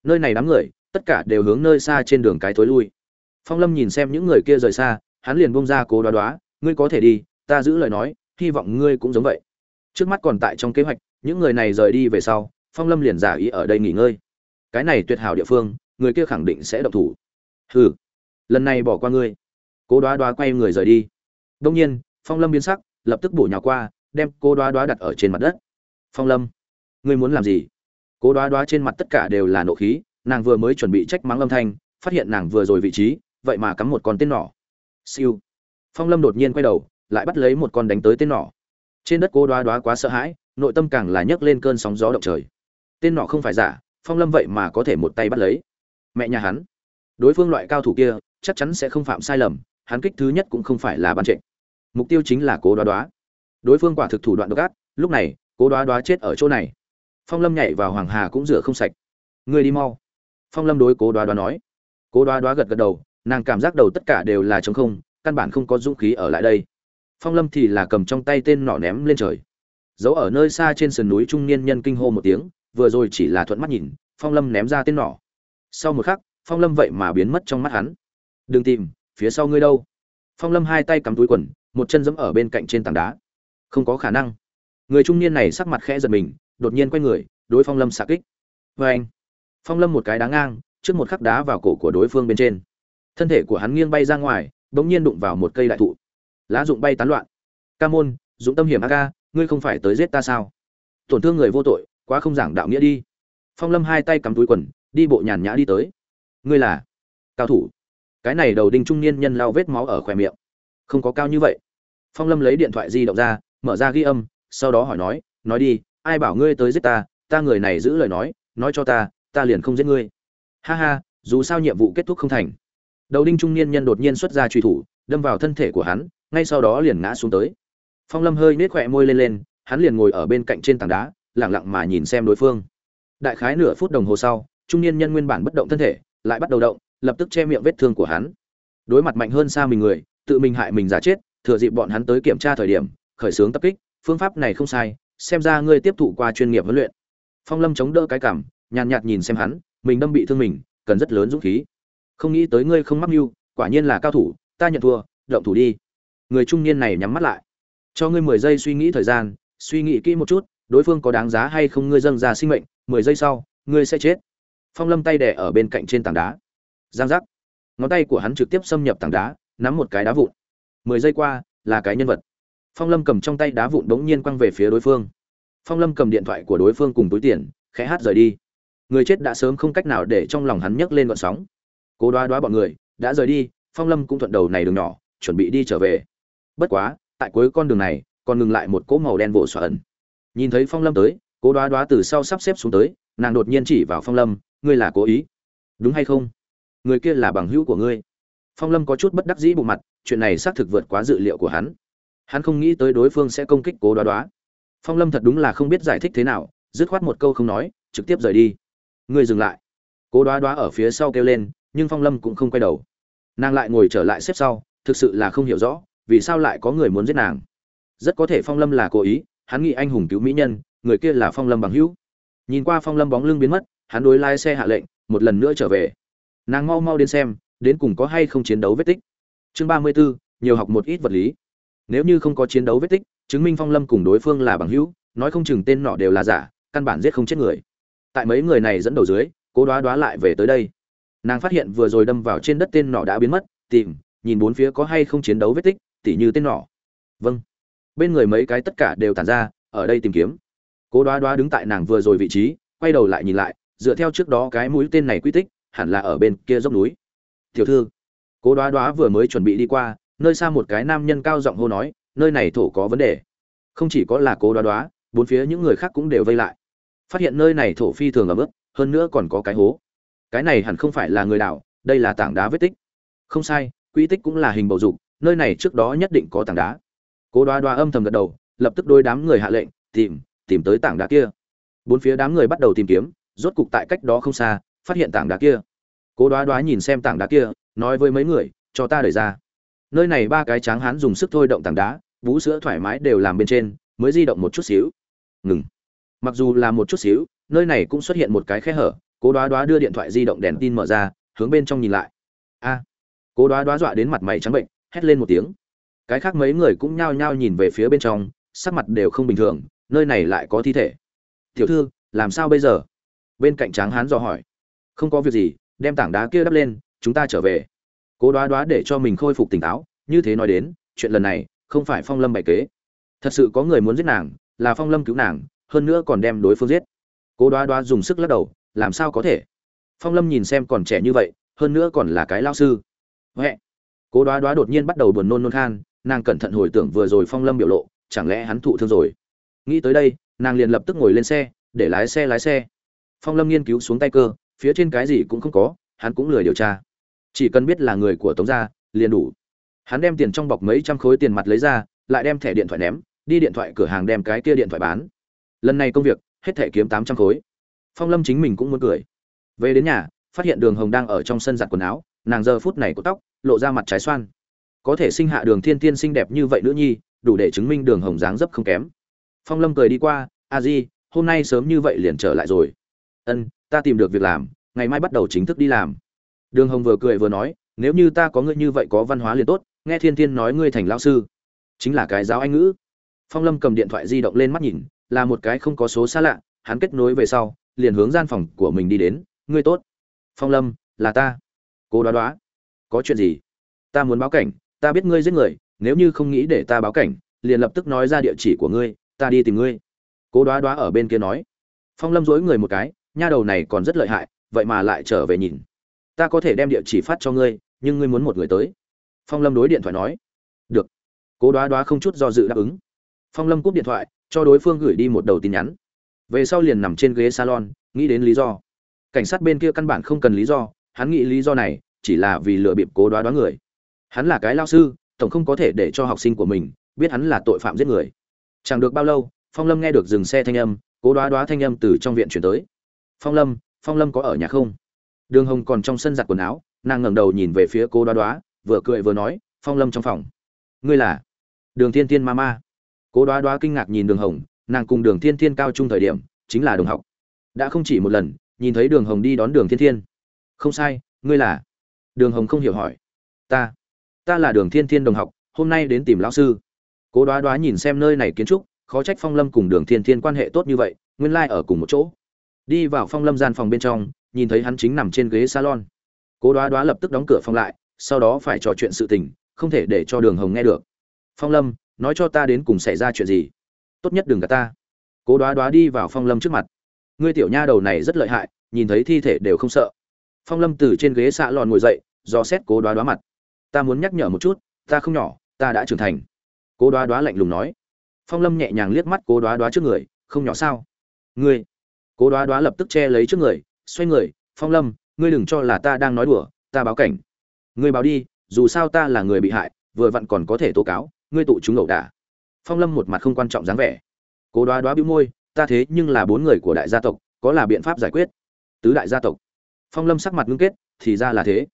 Nơi này đám người, tất cả đều hướng nơi xa trên đường cái thối lui. Phong lâm nhìn xem những người kia rời xa, hắn liền bông ra cố đoá đoá, ngươi có thể đi, ta giữ lời nói, hy vọng ngươi cũng giống vậy. Trước mắt còn tại trong kế hoạch, những người này rời đi về sau, phong lâm liền giả ý ở đây nghỉ ngơi cái này tuyệt hảo địa phương, người kia khẳng định sẽ độc thủ. Hừ, lần này bỏ qua ngươi. Cố đoá đoá quay người rời đi. Đông nhiên, phong lâm biến sắc, lập tức bổ nhào qua, đem cô đoá đoá đặt ở trên mặt đất. Phong lâm, ngươi muốn làm gì? Cố đoá đoá trên mặt tất cả đều là nộ khí, nàng vừa mới chuẩn bị trách mắng âm thanh, phát hiện nàng vừa rồi vị trí, vậy mà cắm một con tên nỏ. Siêu. Phong lâm đột nhiên quay đầu, lại bắt lấy một con đánh tới tên nỏ. Trên đất cố đoá đoá quá sợ hãi, nội tâm càng là nhấc lên cơn sóng gió động trời. Tên nỏ không phải giả phong lâm vậy mà có thể một tay bắt lấy. Mẹ nhà hắn. Đối phương loại cao thủ kia, chắc chắn sẽ không phạm sai lầm, hắn kích thứ nhất cũng không phải là ban trịnh mục tiêu chính là cố đoá đoá. Đối phương quả thực thủ đoạn độc ác, lúc này, cố đoá đoá chết ở chỗ này. Phong lâm nhảy vào hoàng hà cũng rửa không sạch. Người đi mau. Phong lâm đối cố đoá đoá nói. Cố đoá đoá gật gật đầu, nàng cảm giác đầu tất cả đều là trống không, căn bản không có dũng khí ở lại đây. Phong lâm thì là cầm trong tay tên nỏ ném lên trời. Giấu ở nơi xa trên sườn núi trung niên nhân kinh hô một tiếng vừa rồi chỉ là thuận mắt nhìn, phong lâm ném ra tên nỏ. Sau một khắc, phong lâm vậy mà biến mất trong mắt hắn. Đừng tìm, phía sau ngươi đâu? Phong lâm hai tay cắm túi quần, một chân giẫm ở bên cạnh trên tảng đá. Không có khả năng. Người trung niên này sắc mặt khẽ giật mình, đột nhiên quay người, đối phong lâm xạ kích. Vê anh. Phong lâm một cái đá ngang, trước một khắc đá vào cổ của đối phương bên trên. Thân thể của hắn nghiêng bay ra ngoài đ ỗ n g nhiên đụng vào một cây đại thụ. Lá rụng bay tán loạn. Ca môn dũng tâm hiểm a ca, ngươi không phải tới giết ta sao? Tổn thương người vô tội quá không giảng đạo nghĩa đi. Phong lâm hai tay cắm túi quần, đi bộ nhàn nhã đi tới. Ngươi là cao thủ. Cái này đầu đinh trung niên nhân lao vết máu ở khỏe miệng. Không có cao như vậy. Phong lâm lấy điện thoại di động ra, mở ra ghi âm, sau đó hỏi nói nói đi, ai bảo ngươi tới giết ta? Ta người này giữ lời nói nói cho ta ta liền không giết ngươi. Ha ha, dù sao nhiệm vụ kết thúc không thành. Đầu đinh trung niên nhân đột nhiên xuất ra truy thủ, đâm vào thân thể của hắn, ngay sau đó liền ngã xuống tới. Phong lâm hơi nết khỏe môi lên lên, hắn liền ngồi ở bên cạnh trên tảng đá lẳng lặng mà nhìn xem đối phương. Đại khái nửa phút đồng hồ sau, trung niên nhân nguyên bản bất động thân thể, lại bắt đầu động, lập tức che miệng vết thương của hắn. Đối mặt mạnh hơn xa mình người, tự mình hại mình giả chết, thừa dịp bọn hắn tới kiểm tra thời điểm, khởi xướng tập kích, phương pháp này không sai, xem ra ngươi tiếp thụ qua chuyên nghiệp huấn luyện. Phong lâm chống đỡ cái cảm, nhàn nhạt nhìn xem hắn, mình đâm bị thương mình, cần rất lớn dũng khí. Không nghĩ tới ngươi không mắc mưu, quả nhiên là cao thủ, ta nhận thua, động thủ đi. Người trung niên này nhắm mắt lại. Cho ngươi mười giây suy nghĩ thời gian, suy nghĩ kỹ một chút đối phương có đáng giá hay không ngươi dâng ra sinh mệnh, mười giây sau, ngươi sẽ chết. Phong lâm tay đẻ ở bên cạnh trên tảng đá. Giang giác. Ngón tay của hắn trực tiếp xâm nhập tảng đá, nắm một cái đá vụn. Mười giây qua, là cái nhân vật. Phong lâm cầm trong tay đá vụn bỗng nhiên quăng về phía đối phương. Phong lâm cầm điện thoại của đối phương cùng túi tiền, khẽ hát rời đi. Người chết đã sớm không cách nào để trong lòng hắn nhấc lên gọn sóng. Cố đoá đoá bọn người, đã rời đi, phong lâm cũng thuận đầu này đường nhỏ, chuẩn bị đi trở về. Bất quá, tại cuối con đường này, còn ngừng lại một cỗ màu đen vỗ xoa ẩn nhìn thấy phong lâm tới, cố đoá đoá từ sau sắp xếp xuống tới, nàng đột nhiên chỉ vào phong lâm, ngươi là cố ý? Đúng hay không? Người kia là bằng hữu của ngươi. Phong lâm có chút bất đắc dĩ bộ mặt, chuyện này xác thực vượt quá dự liệu của hắn. Hắn không nghĩ tới đối phương sẽ công kích cố đoá đoá. Phong lâm thật đúng là không biết giải thích thế nào, dứt khoát một câu không nói, trực tiếp rời đi. Ngươi dừng lại. Cố đoá đoá ở phía sau kêu lên, nhưng phong lâm cũng không quay đầu. Nàng lại ngồi trở lại xếp sau, thực sự là không hiểu rõ, vì sao lại có người muốn giết nàng. Rất có thể phong lâm là cố ý hắn nghĩ anh hùng cứu mỹ nhân, người kia là phong lâm bằng hữu. Nhìn qua phong lâm bóng lưng biến mất, hắn đối lái xe hạ lệnh, một lần nữa trở về. Nàng mau mau đến xem, đến cùng có hay không chiến đấu vết tích. Chương ba mươi b ố nhiều học một ít vật lý. Nếu như không có chiến đấu vết tích, chứng minh phong lâm cùng đối phương là bằng hữu, nói không chừng tên nọ đều là giả, căn bản giết không chết người. Tại mấy người này dẫn đầu dưới, cố đoá đoá lại về tới đây. Nàng phát hiện vừa rồi đâm vào trên đất tên nọ đã biến mất, tìm, nhìn bốn phía có hay không chiến đấu vết tích, tỉ như tên nọ. Vâng bên người mấy cái tất cả đều tản ra, ở đây tìm kiếm. Cố đoá đoá đứng tại nàng vừa rồi vị trí, quay đầu lại nhìn lại, dựa theo trước đó cái mũi tên này quy tích, hẳn là ở bên kia dốc núi. Tiểu thư. Cố đoá đoá vừa mới chuẩn bị đi qua, nơi xa một cái nam nhân cao giọng hô nói, nơi này thổ có vấn đề. Không chỉ có là cố đoá đoá, bốn phía những người khác cũng đều vây lại. Phát hiện nơi này thổ phi thường ở mức hơn nữa còn có cái hố. Cái này hẳn không phải là người đảo, đây là tảng đá vết tích. Không sai, quy tích cũng là hình bầu dục, nơi này trước đó nhất định có tảng đá cố đoá đoá âm thầm gật đầu, lập tức đôi đám người hạ lệnh, tìm tìm tới tảng đá kia. Bốn phía đám người bắt đầu tìm kiếm, rốt cục tại cách đó không xa, phát hiện tảng đá kia. Cố đoá đoá nhìn xem tảng đá kia, nói với mấy người, cho ta đẩy ra. Nơi này ba cái tráng hán dùng sức thôi động tảng đá vú sữa thoải mái đều làm bên trên, mới di động một chút xíu. Ngừng. Mặc dù là một chút xíu, nơi này cũng xuất hiện một cái khe hở, cố đoá đoá đưa điện thoại di động đèn tin mở ra, hướng bên trong nhìn lại. A. Cố đoá đoá dọa đến mặt mày trắng bệnh, hét lên một tiếng cái khác mấy người cũng nhao nhao nhìn về phía bên trong, sắc mặt đều không bình thường, nơi này lại có thi thể. Tiểu thư, làm sao bây giờ? Bên cạnh tráng hán dò hỏi. Không có việc gì, đem tảng đá kia đắp lên, chúng ta trở về. Cố đoá đoá để cho mình khôi phục tỉnh táo, như thế nói đến, chuyện lần này không phải phong lâm bày kế. Thật sự có người muốn giết nàng, là phong lâm cứu nàng, hơn nữa còn đem đối phương giết. Cố đoá đoá dùng sức lắc đầu, làm sao có thể? Phong lâm nhìn xem còn trẻ như vậy, hơn nữa còn là cái lao sư. Huệ. Cố đoá đoá đột nhiên bắt đầu buồn nôn nôn khan nàng cẩn thận hồi tưởng vừa rồi phong lâm biểu lộ, chẳng lẽ hắn thụ thương rồi? Nghĩ tới đây, nàng liền lập tức ngồi lên xe, để lái xe lái xe. Phong lâm nghiên cứu xuống tay cơ, phía trên cái gì cũng không có, hắn cũng lười điều tra. Chỉ cần biết là người của tống gia, liền đủ. Hắn đem tiền trong bọc mấy trăm khối tiền mặt lấy ra, lại đem thẻ điện thoại ném, đi điện thoại cửa hàng đem cái kia điện thoại bán. Lần này công việc, hết thẻ kiếm tám trăm khối. Phong lâm chính mình cũng muốn cười. Về đến nhà, phát hiện đường hồng đang ở trong sân giặt quần áo, nàng giờ phút này có tóc, lộ ra mặt trái xoan có thể sinh hạ đường thiên tiên xinh đẹp như vậy nữ nhi, đủ để chứng minh đường hồng dáng dấp không kém. Phong lâm cười đi qua, a di, hôm nay sớm như vậy liền trở lại rồi. Ân, ta tìm được việc làm, ngày mai bắt đầu chính thức đi làm. Đường hồng vừa cười vừa nói, nếu như ta có ngươi như vậy có văn hóa liền tốt, nghe thiên thiên nói ngươi thành lão sư. Chính là cái giáo anh ngữ. Phong lâm cầm điện thoại di động lên mắt nhìn, là một cái không có số xa lạ, hắn kết nối về sau, liền hướng gian phòng của mình đi đến, ngươi tốt. Phong lâm, là ta. Cô đoá đoá, có chuyện gì? Ta muốn báo cảnh ta biết ngươi giết người, nếu như không nghĩ để ta báo cảnh, liền lập tức nói ra địa chỉ của ngươi, ta đi tìm ngươi. Cố đoá đoá ở bên kia nói. Phong lâm dối người một cái, nha đầu này còn rất lợi hại, vậy mà lại trở về nhìn. Ta có thể đem địa chỉ phát cho ngươi, nhưng ngươi muốn một người tới. Phong lâm đối điện thoại nói. Được. Cố đoá đoá không chút do dự đáp ứng. Phong lâm cúp điện thoại, cho đối phương gửi đi một đầu tin nhắn. Về sau liền nằm trên ghế salon, nghĩ đến lý do. Cảnh sát bên kia căn bản không cần lý do, hắn nghĩ lý do này chỉ là vì lừa bịp cố đoá đoá người hắn là cái lao sư, tổng không có thể để cho học sinh của mình biết hắn là tội phạm giết người. Chẳng được bao lâu, phong lâm nghe được dừng xe thanh âm, cố đoá đoá thanh âm từ trong viện chuyển tới. Phong lâm phong lâm có ở nhà không? Đường hồng còn trong sân giặt quần áo, nàng ngẩng đầu nhìn về phía cố đoá đoá, vừa cười vừa nói, phong lâm trong phòng. Ngươi là? Đường thiên thiên ma ma cố đoá đoá kinh ngạc nhìn đường hồng, nàng cùng đường thiên thiên cao trung thời điểm, chính là đồng học. Đã không chỉ một lần, nhìn thấy đường hồng đi đón đường thiên thiên. Không sai, ngươi là? Đường hồng không hiểu hỏi. Ta ta là đường thiên thiên đồng học, hôm nay đến tìm lão sư. Cố đoá đoá nhìn xem nơi này kiến trúc, khó trách phong lâm cùng đường thiên thiên quan hệ tốt như vậy, nguyên lai、like、ở cùng một chỗ. Đi vào phong lâm gian phòng bên trong, nhìn thấy hắn chính nằm trên ghế salon. Cố đoá đoá lập tức đóng cửa phòng lại, sau đó phải trò chuyện sự tình, không thể để cho đường hồng nghe được. Phong lâm, nói cho ta đến cùng xảy ra chuyện gì? Tốt nhất đừng gạt ta. Cố đoá đoá đi vào phong lâm trước mặt. Ngươi tiểu nha đầu này rất lợi hại, nhìn thấy thi thể đều không sợ. Phong lâm từ trên ghế xạ lòn ngồi dậy do xét cố đoá đoá mặt ta muốn nhắc nhở một chút, ta không nhỏ, ta đã trưởng thành. Cố đoá đoá lạnh lùng nói. Phong lâm nhẹ nhàng liếc mắt cố đoá đoá trước người, không nhỏ sao? Ngươi. Cố đoá đoá lập tức che lấy trước người, xoay người, phong lâm, ngươi đừng cho là ta đang nói đùa, ta báo cảnh. Ngươi báo đi, dù sao ta là người bị hại, vừa vặn còn có thể tố cáo, ngươi tụ chúng ẩu đả. Phong lâm một mặt không quan trọng dáng vẻ. Cố đoá đoá bĩu môi, ta thế nhưng là bốn người của đại gia tộc, có là biện pháp giải quyết? Tứ đại gia tộc. Phong lâm sắc mặt ngưng kết, thì ra là thế.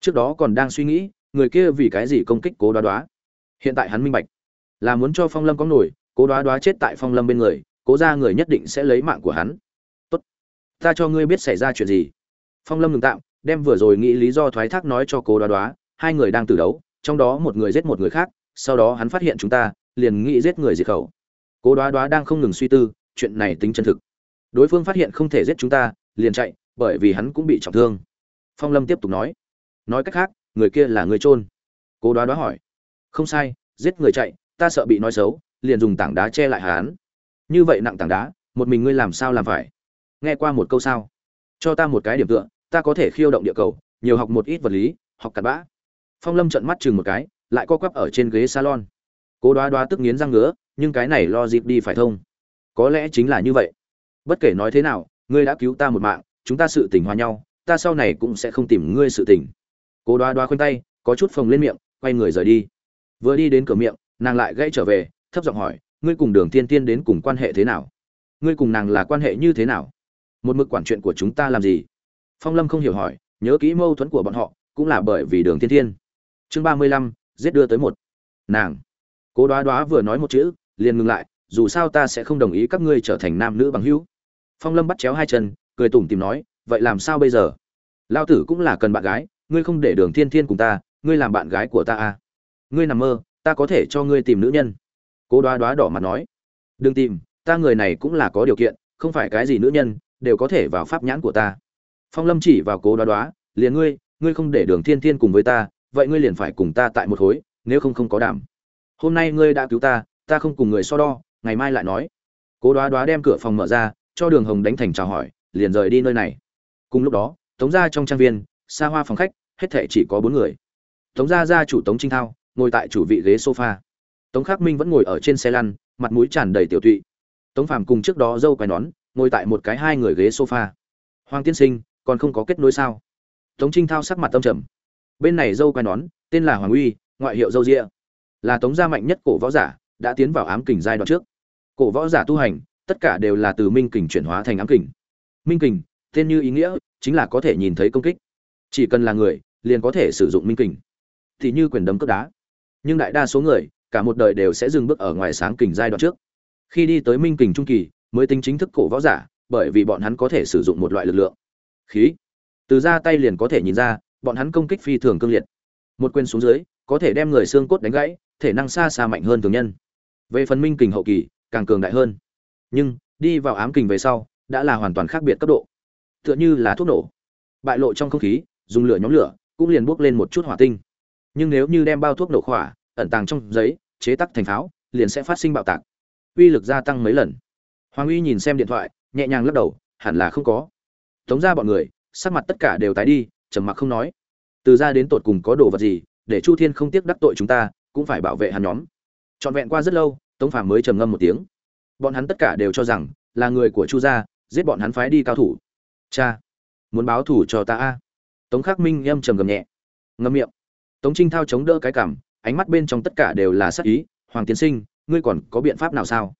Trước đó còn đang suy nghĩ người kia vì cái gì công kích cố đoá đoá? Hiện tại hắn minh bạch. Là muốn cho phong lâm có nổi, cố đoá đoá chết tại phong lâm bên người, cố ra người nhất định sẽ lấy mạng của hắn. Tốt. Ta cho ngươi biết xảy ra chuyện gì. Phong lâm ngừng tạm, đem vừa rồi nghĩ lý do thoái thác nói cho cố đoá đoá. Hai người đang từ đấu, trong đó một người giết một người khác, sau đó hắn phát hiện chúng ta, liền nghĩ giết người diệt khẩu. Cố đoá đoá đang không ngừng suy tư, chuyện này tính chân thực. Đối phương phát hiện không thể giết chúng ta, liền chạy, bởi vì hắn cũng bị trọng thương. Phong lâm tiếp tục nói. Nói cách khác người kia là người trôn cố đoá đoá hỏi. Không sai, giết người chạy, ta sợ bị nói xấu, liền dùng tảng đá che lại hắn. Như vậy nặng tảng đá, một mình ngươi làm sao làm phải? Nghe qua một câu sao? Cho ta một cái điểm tựa, ta có thể khiêu động địa cầu, nhiều học một ít vật lý, học cặn bã. Phong lâm trận mắt chừng một cái, lại co quắp ở trên ghế salon. Cố đoá đoá tức nghiến răng ngứa, nhưng cái này lo dịp đi phải thông. Có lẽ chính là như vậy. Bất kể nói thế nào, ngươi đã cứu ta một mạng, chúng ta sự tình hòa nhau, ta sau này cũng sẽ không tìm ngươi sự tình cố đoá đoá khoanh tay, có chút phồng lên miệng, quay người rời đi. Vừa đi đến cửa miệng, nàng lại gãy trở về, thấp giọng hỏi, ngươi cùng đường tiên tiên đến cùng quan hệ thế nào? Ngươi cùng nàng là quan hệ như thế nào? Một mực quản chuyện của chúng ta làm gì? Phong lâm không hiểu hỏi, nhớ kỹ mâu thuẫn của bọn họ, cũng là bởi vì đường thiên thiên. Chương ba mươi lăm, giết đưa tới một. Nàng. Cố đoá đoá vừa nói một chữ, liền ngừng lại, dù sao ta sẽ không đồng ý các ngươi trở thành nam nữ bằng hữu. Phong lâm bắt chéo hai chân, cười tủm tìm nói, vậy làm sao bây giờ? Lao tử cũng là cần bạn gái ngươi không để đường thiên thiên cùng ta, ngươi làm bạn gái của ta à? Ngươi nằm mơ, ta có thể cho ngươi tìm nữ nhân. Cố đoá đoá đỏ mặt nói. Đừng tìm, ta người này cũng là có điều kiện, không phải cái gì nữ nhân, đều có thể vào pháp nhãn của ta. Phong lâm chỉ vào cố đoá đoá, liền ngươi ngươi không để đường thiên thiên cùng với ta, vậy ngươi liền phải cùng ta tại một khối, nếu không không có đảm. Hôm nay ngươi đã cứu ta ta không cùng người so đo, ngày mai lại nói. Cố đoá đoá đem cửa phòng mở ra, cho đường hồng đánh thành chào hỏi, liền rời đi nơi này. Cùng lúc đó, tống ra trong trang viên xa hoa phòng khách, hết thệ chỉ có bốn người. Tống gia gia chủ tống trinh thao, ngồi tại chủ vị ghế sofa. Tống khắc minh vẫn ngồi ở trên xe lăn, mặt mũi tràn đầy tiểu tụy. Tống phàm cùng trước đó dâu quai nón, ngồi tại một cái hai người ghế sofa. Hoàng tiên sinh, còn không có kết nối sao? Tống trinh thao sắc mặt tâm trầm. Bên này dâu quai nón, tên là hoàng uy, ngoại hiệu dâu rịa. Là tống gia mạnh nhất cổ võ giả, đã tiến vào ám kình giai đoạn trước. Cổ võ giả tu hành, tất cả đều là từ minh kình chuyển hóa thành ám kình. Minh kình, tên như ý nghĩa, chính là có thể nhìn thấy công kích chỉ cần là người, liền có thể sử dụng minh kình. Thì như quyền đấm cướp đá. Nhưng đại đa số người, cả một đời đều sẽ dừng bước ở ngoài sáng kình giai đoạn trước. Khi đi tới minh kình trung kỳ, mới tính chính thức cổ võ giả, bởi vì bọn hắn có thể sử dụng một loại lực lượng. Khí. Từ ra tay liền có thể nhìn ra, bọn hắn công kích phi thường cương liệt. Một quyền xuống dưới, có thể đem người xương cốt đánh gãy, thể năng xa xa mạnh hơn thường nhân. Về phần minh kình hậu kỳ, càng cường đại hơn. Nhưng, đi vào ám kình về sau, đã là hoàn toàn khác biệt cấp độ. Tựa như là thuốc nổ. Bại lộ trong không khí dùng lửa nhóm lửa, cũng liền bốc lên một chút hỏa tinh. Nhưng nếu như đem bao thuốc nổ khỏa, ẩn tàng trong giấy, chế tắc thành pháo, liền sẽ phát sinh bạo tạc. Uy lực gia tăng mấy lần. Hoàng uy nhìn xem điện thoại, nhẹ nhàng lắc đầu, hẳn là không có. Tống ra bọn người, sắc mặt tất cả đều tái đi, trầm mặc không nói. Từ ra đến tột cùng có đồ vật gì, để chu thiên không tiếc đắc tội chúng ta, cũng phải bảo vệ hắn nhóm. Trọn vẹn qua rất lâu, tống phàm mới trầm ngâm một tiếng. Bọn hắn tất cả đều cho rằng, là người của chu gia, giết bọn hắn phái đi cao thủ. Cha, muốn báo thủ cho ta a? Tống khắc minh âm trầm gầm nhẹ ngâm miệng. Tống trinh thao chống đỡ cái cảm, ánh mắt bên trong tất cả đều là sắc ý. Hoàng tiến sinh, ngươi còn có biện pháp nào sao?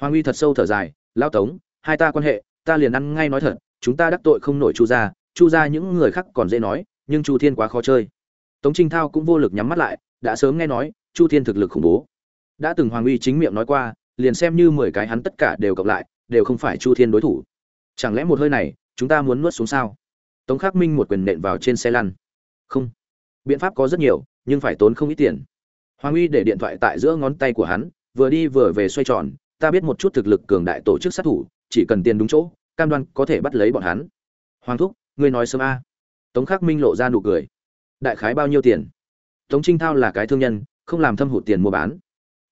Hoàng uy thật sâu thở dài lao tống, hai ta quan hệ, ta liền ăn ngay nói thật, chúng ta đắc tội không nổi chu gia chu gia những người khác còn dễ nói, nhưng chu thiên quá khó chơi. Tống trinh thao cũng vô lực nhắm mắt lại, đã sớm nghe nói, chu thiên thực lực khủng bố. Đã từng hoàng uy chính miệng nói qua, liền xem như mười cái hắn tất cả đều cộng lại, đều không phải chu thiên đối thủ. Chẳng lẽ một hơi này, chúng ta muốn nuốt xuống sao? Tống khắc minh một quyền nện vào trên xe lăn. Không. Biện pháp có rất nhiều, nhưng phải tốn không ít tiền. Hoàng uy để điện thoại tại giữa ngón tay của hắn, vừa đi vừa về xoay tròn, ta biết một chút thực lực cường đại tổ chức sát thủ, chỉ cần tiền đúng chỗ, cam đoan có thể bắt lấy bọn hắn. Hoàng thúc, ngươi nói sớm a. Tống khắc minh lộ ra nụ cười. Đại khái bao nhiêu tiền? Tống trinh thao là cái thương nhân, không làm thâm hụt tiền mua bán.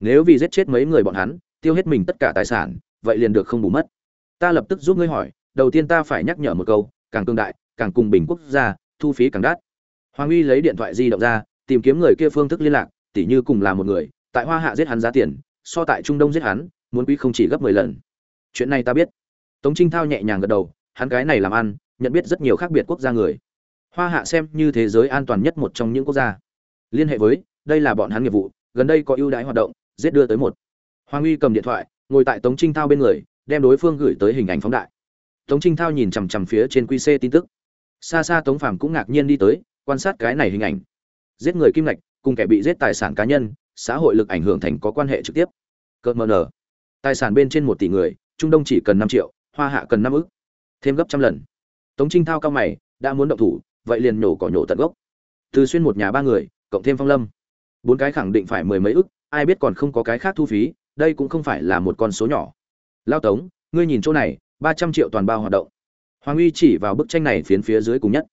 Nếu vì giết chết mấy người bọn hắn, tiêu hết mình tất cả tài sản, vậy liền được không bù mất. Ta lập tức giúp ngươi hỏi, đầu tiên ta phải nhắc nhở một câu, càng cương đại càng cùng bình quốc gia, thu phí càng đắt. Hoàng uy lấy điện thoại di động ra, tìm kiếm người kia phương thức liên lạc, tỉ như cùng là một người, tại hoa hạ giết hắn giá tiền, so tại trung đông giết hắn, muốn quý không chỉ gấp mười lần. Chuyện này ta biết. Tống trinh thao nhẹ nhàng gật đầu, hắn cái này làm ăn, nhận biết rất nhiều khác biệt quốc gia người. Hoa hạ xem như thế giới an toàn nhất một trong những quốc gia. Liên hệ với, đây là bọn hắn nghiệp vụ, gần đây có ưu đãi hoạt động, giết đưa tới một. Hoàng uy cầm điện thoại, ngồi tại tống trinh thao bên người, đem đối phương gửi tới hình ảnh phóng đại. Tống trinh thao nhìn chằm chằm phía trên qc tin tức xa xa tống phàm cũng ngạc nhiên đi tới, quan sát cái này hình ảnh. Giết người kim lạch cùng kẻ bị giết tài sản cá nhân, xã hội lực ảnh hưởng thành có quan hệ trực tiếp. Cợt mờ nở tài sản bên trên một tỷ người, trung đông chỉ cần năm triệu, hoa hạ cần năm ức. Thêm gấp trăm lần. Tống trinh thao cao mày, đã muốn động thủ, vậy liền nổ cỏ nhổ tận gốc. Từ xuyên một nhà ba người, cộng thêm phong lâm. Bốn cái khẳng định phải mười mấy ức, ai biết còn không có cái khác thu phí, đây cũng không phải là một con số nhỏ. Lao tống, ngươi nhìn chỗ này, ba trăm triệu toàn bao hoạt động hoàng uy chỉ vào bức tranh này phiến phía dưới cùng nhất.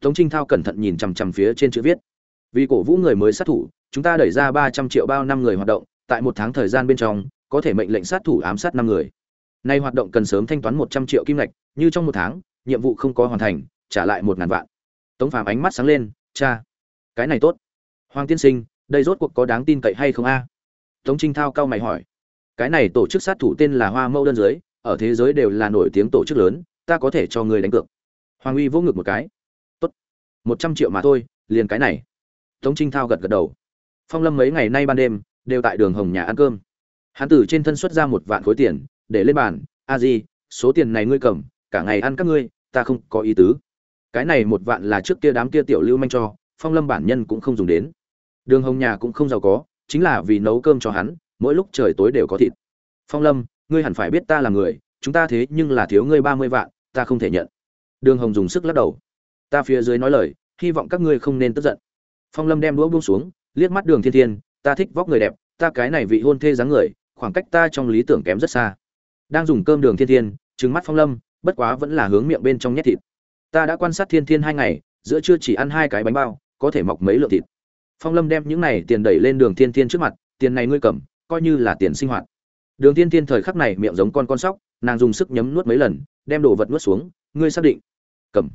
Tống trinh thao cẩn thận nhìn chằm chằm phía trên chữ viết. Vì cổ vũ người mới sát thủ, chúng ta đẩy ra ba trăm triệu bao năm người hoạt động, tại một tháng thời gian bên trong, có thể mệnh lệnh sát thủ ám sát năm người. Nay hoạt động cần sớm thanh toán một trăm triệu kim ngạch, như trong một tháng, nhiệm vụ không có hoàn thành, trả lại một ngàn vạn. Tống phàm ánh mắt sáng lên, cha, cái này tốt. Hoàng tiên sinh, đây rốt cuộc có đáng tin cậy hay không a? Tống trinh thao cao mày hỏi. Cái này tổ chức sát thủ tên là hoa mẫu đơn dưới ở thế giới đều là nổi tiếng tổ chức lớn ta có thể cho người đánh cược. Hoàng uy vỗ ngực một cái. Tốt. Một trăm triệu mà thôi, liền cái này. Tống trinh thao gật gật đầu. Phong lâm mấy ngày nay ban đêm, đều tại đường hồng nhà ăn cơm. Hắn tử trên thân xuất ra một vạn khối tiền, để lên bàn. A di, số tiền này ngươi cầm, cả ngày ăn các ngươi, ta không có ý tứ. Cái này một vạn là trước kia đám kia tiểu lưu manh cho, phong lâm bản nhân cũng không dùng đến. Đường hồng nhà cũng không giàu có, chính là vì nấu cơm cho hắn, mỗi lúc trời tối đều có thịt. Phong lâm, ngươi hẳn phải biết ta là người, chúng ta thế nhưng là thiếu ngươi ba mươi vạn ta không thể nhận. Đường hồng dùng sức lắc đầu. Ta phía dưới nói lời, hy vọng các ngươi không nên tức giận. Phong lâm đem đũa buông xuống, liếc mắt đường thiên thiên, ta thích vóc người đẹp, ta cái này vị hôn thê dáng người, khoảng cách ta trong lý tưởng kém rất xa. Đang dùng cơm đường thiên thiên, trừng mắt phong lâm, bất quá vẫn là hướng miệng bên trong nhét thịt. Ta đã quan sát thiên thiên hai ngày, giữa trưa chỉ ăn hai cái bánh bao, có thể mọc mấy lượng thịt. Phong lâm đem những này tiền đẩy lên đường thiên thiên trước mặt, tiền này ngươi cầm, coi như là tiền sinh hoạt. Đường thiên thiên thời khắc này miệng giống con con sóc, nàng dùng sức nhấm nuốt mấy lần đem đồ vật nuốt xuống, ngươi xác định. Cầm.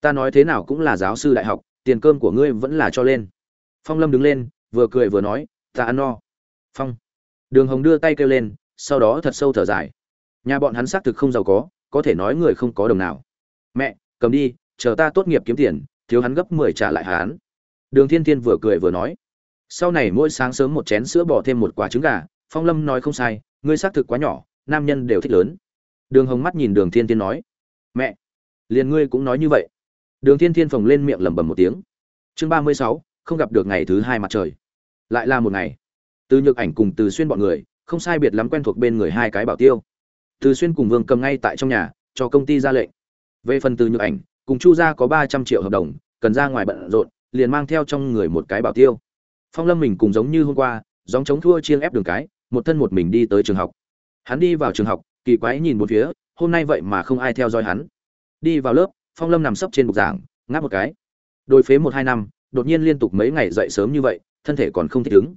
Ta nói thế nào cũng là giáo sư đại học, tiền cơm của ngươi vẫn là cho lên. Phong lâm đứng lên, vừa cười vừa nói, ta ăn no. Phong. Đường hồng đưa tay kêu lên, sau đó thật sâu thở dài. Nhà bọn hắn xác thực không giàu có có thể nói người không có đồng nào. Mẹ, cầm đi, chờ ta tốt nghiệp kiếm tiền, thiếu hắn gấp mười trả lại hắn. Đường thiên thiên vừa cười vừa nói. Sau này mỗi sáng sớm một chén sữa bỏ thêm một quả trứng gà, phong lâm nói không sai, ngươi xác thực quá nhỏ, nam nhân đều thích lớn đường hồng mắt nhìn đường thiên thiên nói, mẹ, liền ngươi cũng nói như vậy. Đường thiên thiên phồng lên miệng lẩm bẩm một tiếng. Chương ba mươi sáu, không gặp được ngày thứ hai mặt trời. Lại là một ngày. Từ nhược ảnh cùng từ xuyên bọn người, không sai biệt lắm quen thuộc bên người hai cái bảo tiêu. Từ xuyên cùng vương cầm ngay tại trong nhà, cho công ty ra lệnh. Về phần từ nhược ảnh, cùng chu gia có ba trăm triệu hợp đồng, cần ra ngoài bận rộn, liền mang theo trong người một cái bảo tiêu. Phong lâm mình cùng giống như hôm qua dòng chống thua chiêng ép đường cái, một thân một mình đi tới trường học. Hắn đi vào trường học kỳ quái nhìn một phía, hôm nay vậy mà không ai theo dõi hắn. Đi vào lớp, phong lâm nằm sấp trên bục giảng, ngáp một cái. Đôi phế một hai năm, đột nhiên liên tục mấy ngày dậy sớm như vậy, thân thể còn không thích ứng.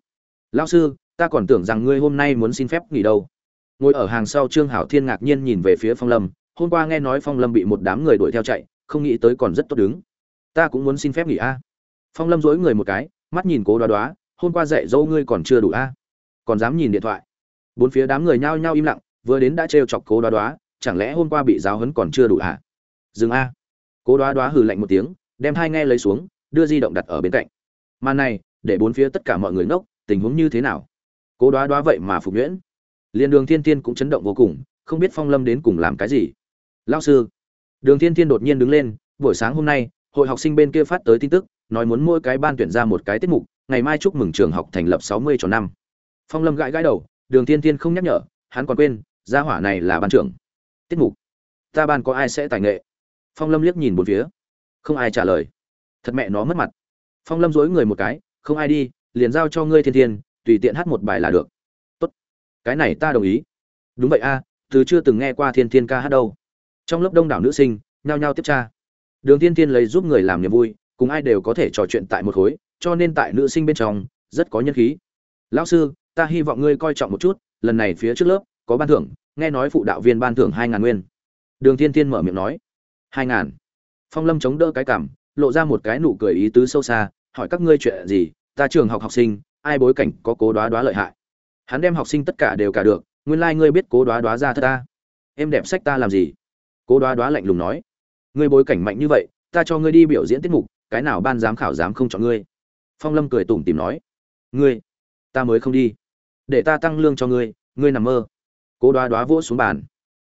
Lão sư, ta còn tưởng rằng ngươi hôm nay muốn xin phép nghỉ đâu. Ngồi ở hàng sau trương hảo thiên ngạc nhiên nhìn về phía phong lâm, hôm qua nghe nói phong lâm bị một đám người đuổi theo chạy, không nghĩ tới còn rất tốt đứng. Ta cũng muốn xin phép nghỉ a. Phong lâm dối người một cái, mắt nhìn cố đoá đoá, hôm qua dạy dỗ ngươi còn chưa đủ a. Còn dám nhìn điện thoại. Bốn phía đám người nhao nhao im lặng vừa đến đã trêu chọc cố đoá đoá, chẳng lẽ hôm qua bị giáo huấn còn chưa đủ à dừng a. Cố đoá đoá hừ lạnh một tiếng, đem hai nghe lấy xuống, đưa di động đặt ở bên cạnh. Màn này, để bốn phía tất cả mọi người ngốc, tình huống như thế nào? Cố đoá đoá vậy mà phục nhuyễn. Liền đường thiên thiên cũng chấn động vô cùng, không biết phong lâm đến cùng làm cái gì. Lao sư. Đường thiên thiên đột nhiên đứng lên, buổi sáng hôm nay, hội học sinh bên kia phát tới tin tức, nói muốn mỗi cái ban tuyển ra một cái tiết mục, ngày mai chúc mừng trường học thành lập sáu mươi tròn năm. Phong lâm gãi gãi đầu, đường thiên thiên không nhắc nhở, hắn còn quên gia hỏa này là ban trưởng. Tiết mục. Ta ban có ai sẽ tài nghệ? Phong lâm liếc nhìn một phía. Không ai trả lời. Thật mẹ nó mất mặt. Phong lâm dối người một cái, không ai đi, liền giao cho ngươi thiên thiên, tùy tiện hát một bài là được. Tốt. Cái này ta đồng ý. Đúng vậy a, từ chưa từng nghe qua thiên thiên ca hát đâu. Trong lớp đông đảo nữ sinh, nhao nhao tiếp tra. Đường thiên thiên lấy giúp người làm niềm vui, cùng ai đều có thể trò chuyện tại một khối, cho nên tại nữ sinh bên trong, rất có nhân khí. Lão sư, ta hy vọng ngươi coi trọng một chút, lần này phía trước lớp có ban thưởng, nghe nói phụ đạo viên ban thưởng hai ngàn nguyên. Đường thiên thiên mở miệng nói, hai ngàn. Phong lâm chống đỡ cái cảm, lộ ra một cái nụ cười ý tứ sâu xa, hỏi các ngươi chuyện gì, ta trường học học sinh, ai bối cảnh có cố đoá đoá lợi hại. Hắn đem học sinh tất cả đều cả được, nguyên lai ngươi biết cố đoá đoá ra thật ta. Em đẹp sách ta làm gì? Cố đoá đoá lạnh lùng nói, ngươi bối cảnh mạnh như vậy, ta cho ngươi đi biểu diễn tiết mục, cái nào ban giám khảo dám không chọn ngươi. Phong lâm cười tủm tìm nói, ngươi, ta mới không đi. Để ta tăng lương cho ngươi ngươi nằm mơ cố đoá đoá vỗ xuống bàn.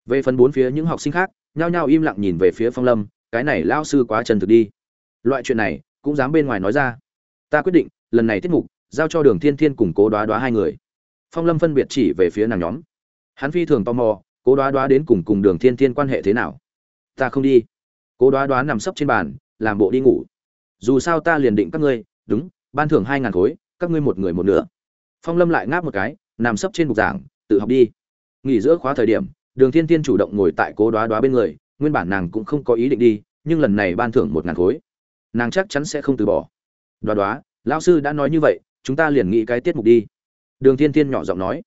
Về phần bốn phía những học sinh khác, nhao nhao im lặng nhìn về phía phong lâm, cái này lao sư quá chân thực đi. Loại chuyện này, cũng dám bên ngoài nói ra. Ta quyết định, lần này tiết mục, giao cho đường thiên thiên cùng cố đoá đoá hai người. Phong lâm phân biệt chỉ về phía nàng nhóm. Hắn phi thường tò mò, cố đoá đoá đến cùng cùng đường thiên thiên quan hệ thế nào? Ta không đi. Cố đoá đoá nằm sấp trên bàn, làm bộ đi ngủ. Dù sao ta liền định các ngươi, đúng, ban thưởng hai ngàn khối, các ngươi một người một nửa. Phong lâm lại ngáp một cái, nằm sấp trên bục giảng, tự học đi nghỉ giữa khóa thời điểm, đường thiên thiên chủ động ngồi tại cố đoá đoá bên người, nguyên bản nàng cũng không có ý định đi, nhưng lần này ban thưởng một ngàn khối. Nàng chắc chắn sẽ không từ bỏ. Đoá đoá, lão sư đã nói như vậy, chúng ta liền nghĩ cái tiết mục đi. Đường thiên thiên nhỏ giọng nói.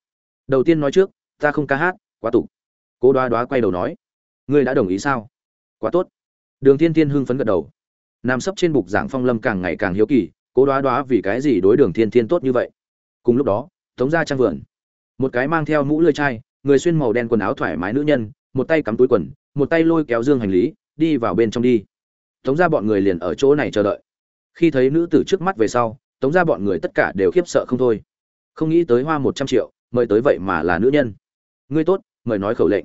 Đầu tiên nói trước, ta không ca hát, quá tục. Cố đoá đoá quay đầu nói. Ngươi đã đồng ý sao? Quá tốt. Đường thiên thiên hưng phấn gật đầu. Nằm sấp trên bục giảng phong lâm càng ngày càng hiếu kỳ, cố đoá đoá vì cái gì đối đường thiên thiên tốt như vậy? Cùng lúc đó, tống ra trang vườn. Một cái mang theo mũ lưỡi chai người xuyên màu đen quần áo thoải mái nữ nhân, một tay cắm túi quần, một tay lôi kéo dương hành lý, đi vào bên trong đi. Tống ra bọn người liền ở chỗ này chờ đợi. Khi thấy nữ tử trước mắt về sau, tống ra bọn người tất cả đều khiếp sợ không thôi. Không nghĩ tới hoa một trăm triệu, mời tới vậy mà là nữ nhân. Ngươi tốt, mời nói khẩu lệnh.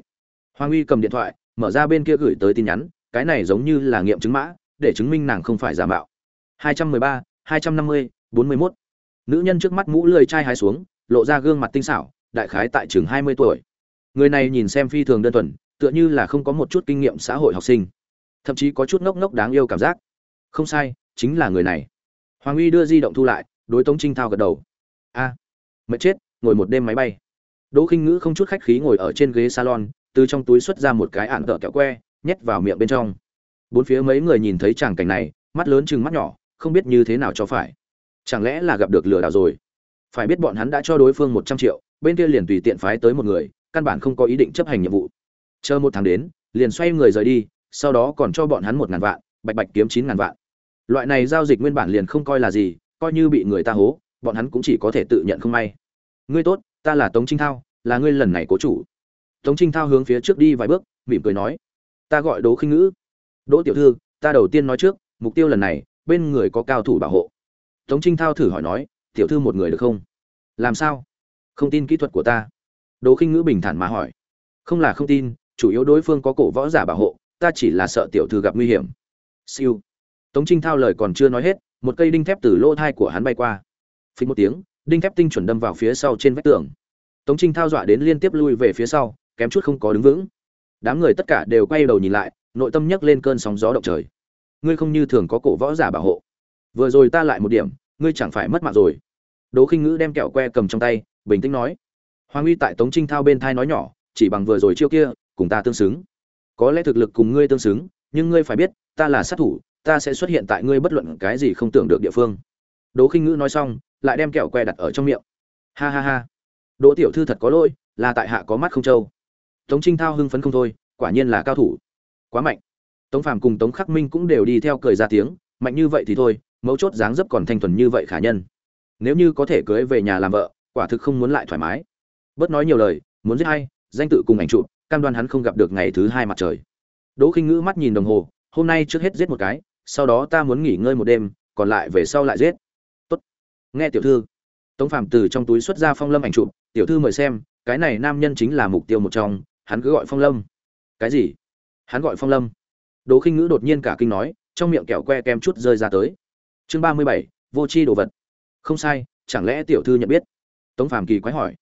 Hoàng uy cầm điện thoại, mở ra bên kia gửi tới tin nhắn, cái này giống như là nghiệm chứng mã, để chứng minh nàng không phải giả mạo. Hai trăm mười ba, hai trăm năm mươi, bốn mươi mốt. Nữ nhân trước mắt mũ lười chai hái xuống, lộ ra gương mặt tinh xảo, đại khái tại trường hai mươi tuổi người này nhìn xem phi thường đơn thuần tựa như là không có một chút kinh nghiệm xã hội học sinh. Thậm chí có chút ngốc ngốc đáng yêu cảm giác. Không sai chính là người này. Hoàng uy đưa di động thu lại đối tống trinh thao gật đầu. A à, mệt chết ngồi một đêm máy bay. Đỗ khinh ngữ không chút khách khí ngồi ở trên ghế salon từ trong túi xuất ra một cái ạn tợ kẹo que nhét vào miệng bên trong. Bốn phía mấy người nhìn thấy tràng cảnh này mắt lớn chừng mắt nhỏ không biết như thế nào cho phải. Chẳng lẽ là gặp được lừa đảo rồi? Phải biết bọn hắn đã cho đối phương một trăm triệu bên kia liền tùy tiện phái tới một người căn bản không có ý định chấp hành nhiệm vụ. Chờ một tháng đến, liền xoay người rời đi, sau đó còn cho bọn hắn một ngàn vạn, bạch bạch kiếm chín ngàn vạn. Loại này giao dịch nguyên bản liền không coi là gì, coi như bị người ta hố, bọn hắn cũng chỉ có thể tự nhận không may. Ngươi tốt, ta là tống trinh thao, là ngươi lần này cố chủ. Tống trinh thao hướng phía trước đi vài bước, mỉm cười nói, ta gọi đỗ khinh ngữ. Đỗ tiểu thư, ta đầu tiên nói trước, mục tiêu lần này, bên người có cao thủ bảo hộ. Tống trinh thao thử hỏi nói, tiểu thư một người được không? Làm sao? Không tin kỹ thuật của ta đỗ khinh ngữ bình thản mà hỏi. Không là không tin, chủ yếu đối phương có cổ võ giả bảo hộ, ta chỉ là sợ tiểu thư gặp nguy hiểm. Siêu. Tống trinh thao lời còn chưa nói hết, một cây đinh thép từ lỗ thai của hắn bay qua. Phình một tiếng, đinh thép tinh chuẩn đâm vào phía sau trên vách tường. Tống trinh thao dọa đến liên tiếp lui về phía sau, kém chút không có đứng vững. Đám người tất cả đều quay đầu nhìn lại, nội tâm nhấc lên cơn sóng gió động trời. Ngươi không như thường có cổ võ giả bảo hộ. Vừa rồi ta lại một điểm, ngươi chẳng phải mất mạng rồi. Đỗ khinh ngữ đem kẹo que cầm trong tay, bình tĩnh nói hoàng uy tại tống trinh thao bên thai nói nhỏ, chỉ bằng vừa rồi chiêu kia, cùng ta tương xứng. Có lẽ thực lực cùng ngươi tương xứng, nhưng ngươi phải biết, ta là sát thủ, ta sẽ xuất hiện tại ngươi bất luận cái gì không tưởng được địa phương. Đỗ khinh ngữ nói xong, lại đem kẹo que đặt ở trong miệng. Ha ha ha. Đỗ tiểu thư thật có lỗi, là tại hạ có mắt không trâu. Tống trinh thao hưng phấn không thôi, quả nhiên là cao thủ. Quá mạnh. Tống phàm cùng tống khắc minh cũng đều đi theo cười ra tiếng, mạnh như vậy thì thôi, mấu chốt dáng dấp còn thanh thuần như vậy khả nhân. Nếu như có thể cưới về nhà làm vợ, quả thực không muốn lại thoải mái bớt nói nhiều lời, muốn giết hay danh tự cùng ảnh chụp, cam đoan hắn không gặp được ngày thứ hai mặt trời. Đỗ khinh ngữ mắt nhìn đồng hồ, hôm nay trước hết giết một cái, sau đó ta muốn nghỉ ngơi một đêm, còn lại về sau lại giết. Tốt. Nghe tiểu thư. Tống phạm từ trong túi xuất ra phong lâm ảnh chụp, tiểu thư mời xem, cái này nam nhân chính là mục tiêu một trong, hắn cứ gọi phong lâm. Cái gì? Hắn gọi phong lâm. Đỗ khinh ngữ đột nhiên cả kinh nói, trong miệng kẹo que kem chút rơi ra tới. Chương ba mươi bảy, vô c h i đồ vật. Không sai, chẳng lẽ tiểu thư nhận biết? Tống phàm kỳ quái hỏi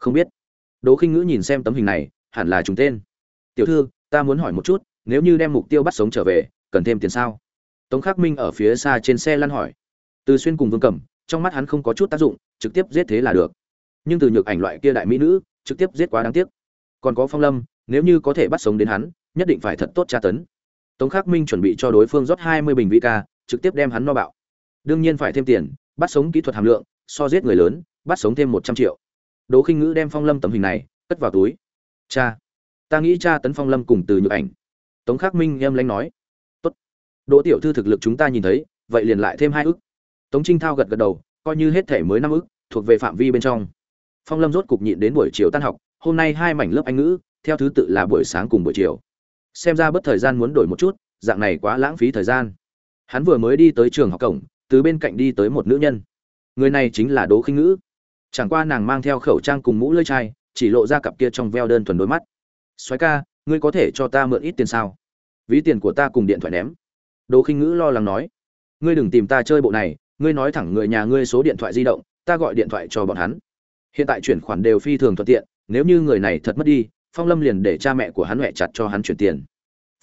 không biết. Đỗ khinh ngữ nhìn xem tấm hình này, hẳn là trùng tên. Tiểu thư, ta muốn hỏi một chút, nếu như đem mục tiêu bắt sống trở về, cần thêm tiền sao? Tống khắc minh ở phía xa trên xe lăn hỏi. Từ xuyên cùng vương cẩm, trong mắt hắn không có chút tác dụng, trực tiếp giết thế là được. Nhưng từ nhược ảnh loại kia đại mỹ nữ, trực tiếp giết quá đáng tiếc. Còn có phong lâm, nếu như có thể bắt sống đến hắn, nhất định phải thật tốt tra tấn. Tống khắc minh chuẩn bị cho đối phương rót hai mươi bình vị ca, trực tiếp đem hắn no bạo. Đương nhiên phải thêm tiền, bắt sống kỹ thuật hàm lượng, so giết người lớn, bắt sống thêm một trăm triệu đỗ khinh ngữ đem phong lâm tấm hình này cất vào túi. Cha, ta nghĩ cha tấn phong lâm cùng từ nhược ảnh. Tống khắc minh em lanh nói. Tốt. Đỗ tiểu thư thực lực chúng ta nhìn thấy, vậy liền lại thêm hai ức. Tống trinh thao gật gật đầu, coi như hết thể mới năm ức, thuộc về phạm vi bên trong. Phong lâm rốt cục nhịn đến buổi chiều tan học, hôm nay hai mảnh lớp anh ngữ, theo thứ tự là buổi sáng cùng buổi chiều. Xem ra bất thời gian muốn đổi một chút, dạng này quá lãng phí thời gian. Hắn vừa mới đi tới trường học cổng, từ bên cạnh đi tới một nữ nhân. Người này chính là Đỗ khinh ngữ chẳng qua nàng mang theo khẩu trang cùng mũ lưỡi chai, chỉ lộ ra cặp kia trong veo đơn thuần đôi mắt. Xoáy ca, ngươi có thể cho ta mượn ít tiền sao? Ví tiền của ta cùng điện thoại ném. Đồ khinh ngữ lo lắng nói. Ngươi đừng tìm ta chơi bộ này, ngươi nói thẳng người nhà ngươi số điện thoại di động, ta gọi điện thoại cho bọn hắn. Hiện tại chuyển khoản đều phi thường thuận tiện, nếu như người này thật mất đi, phong lâm liền để cha mẹ của hắn huệ chặt cho hắn chuyển tiền.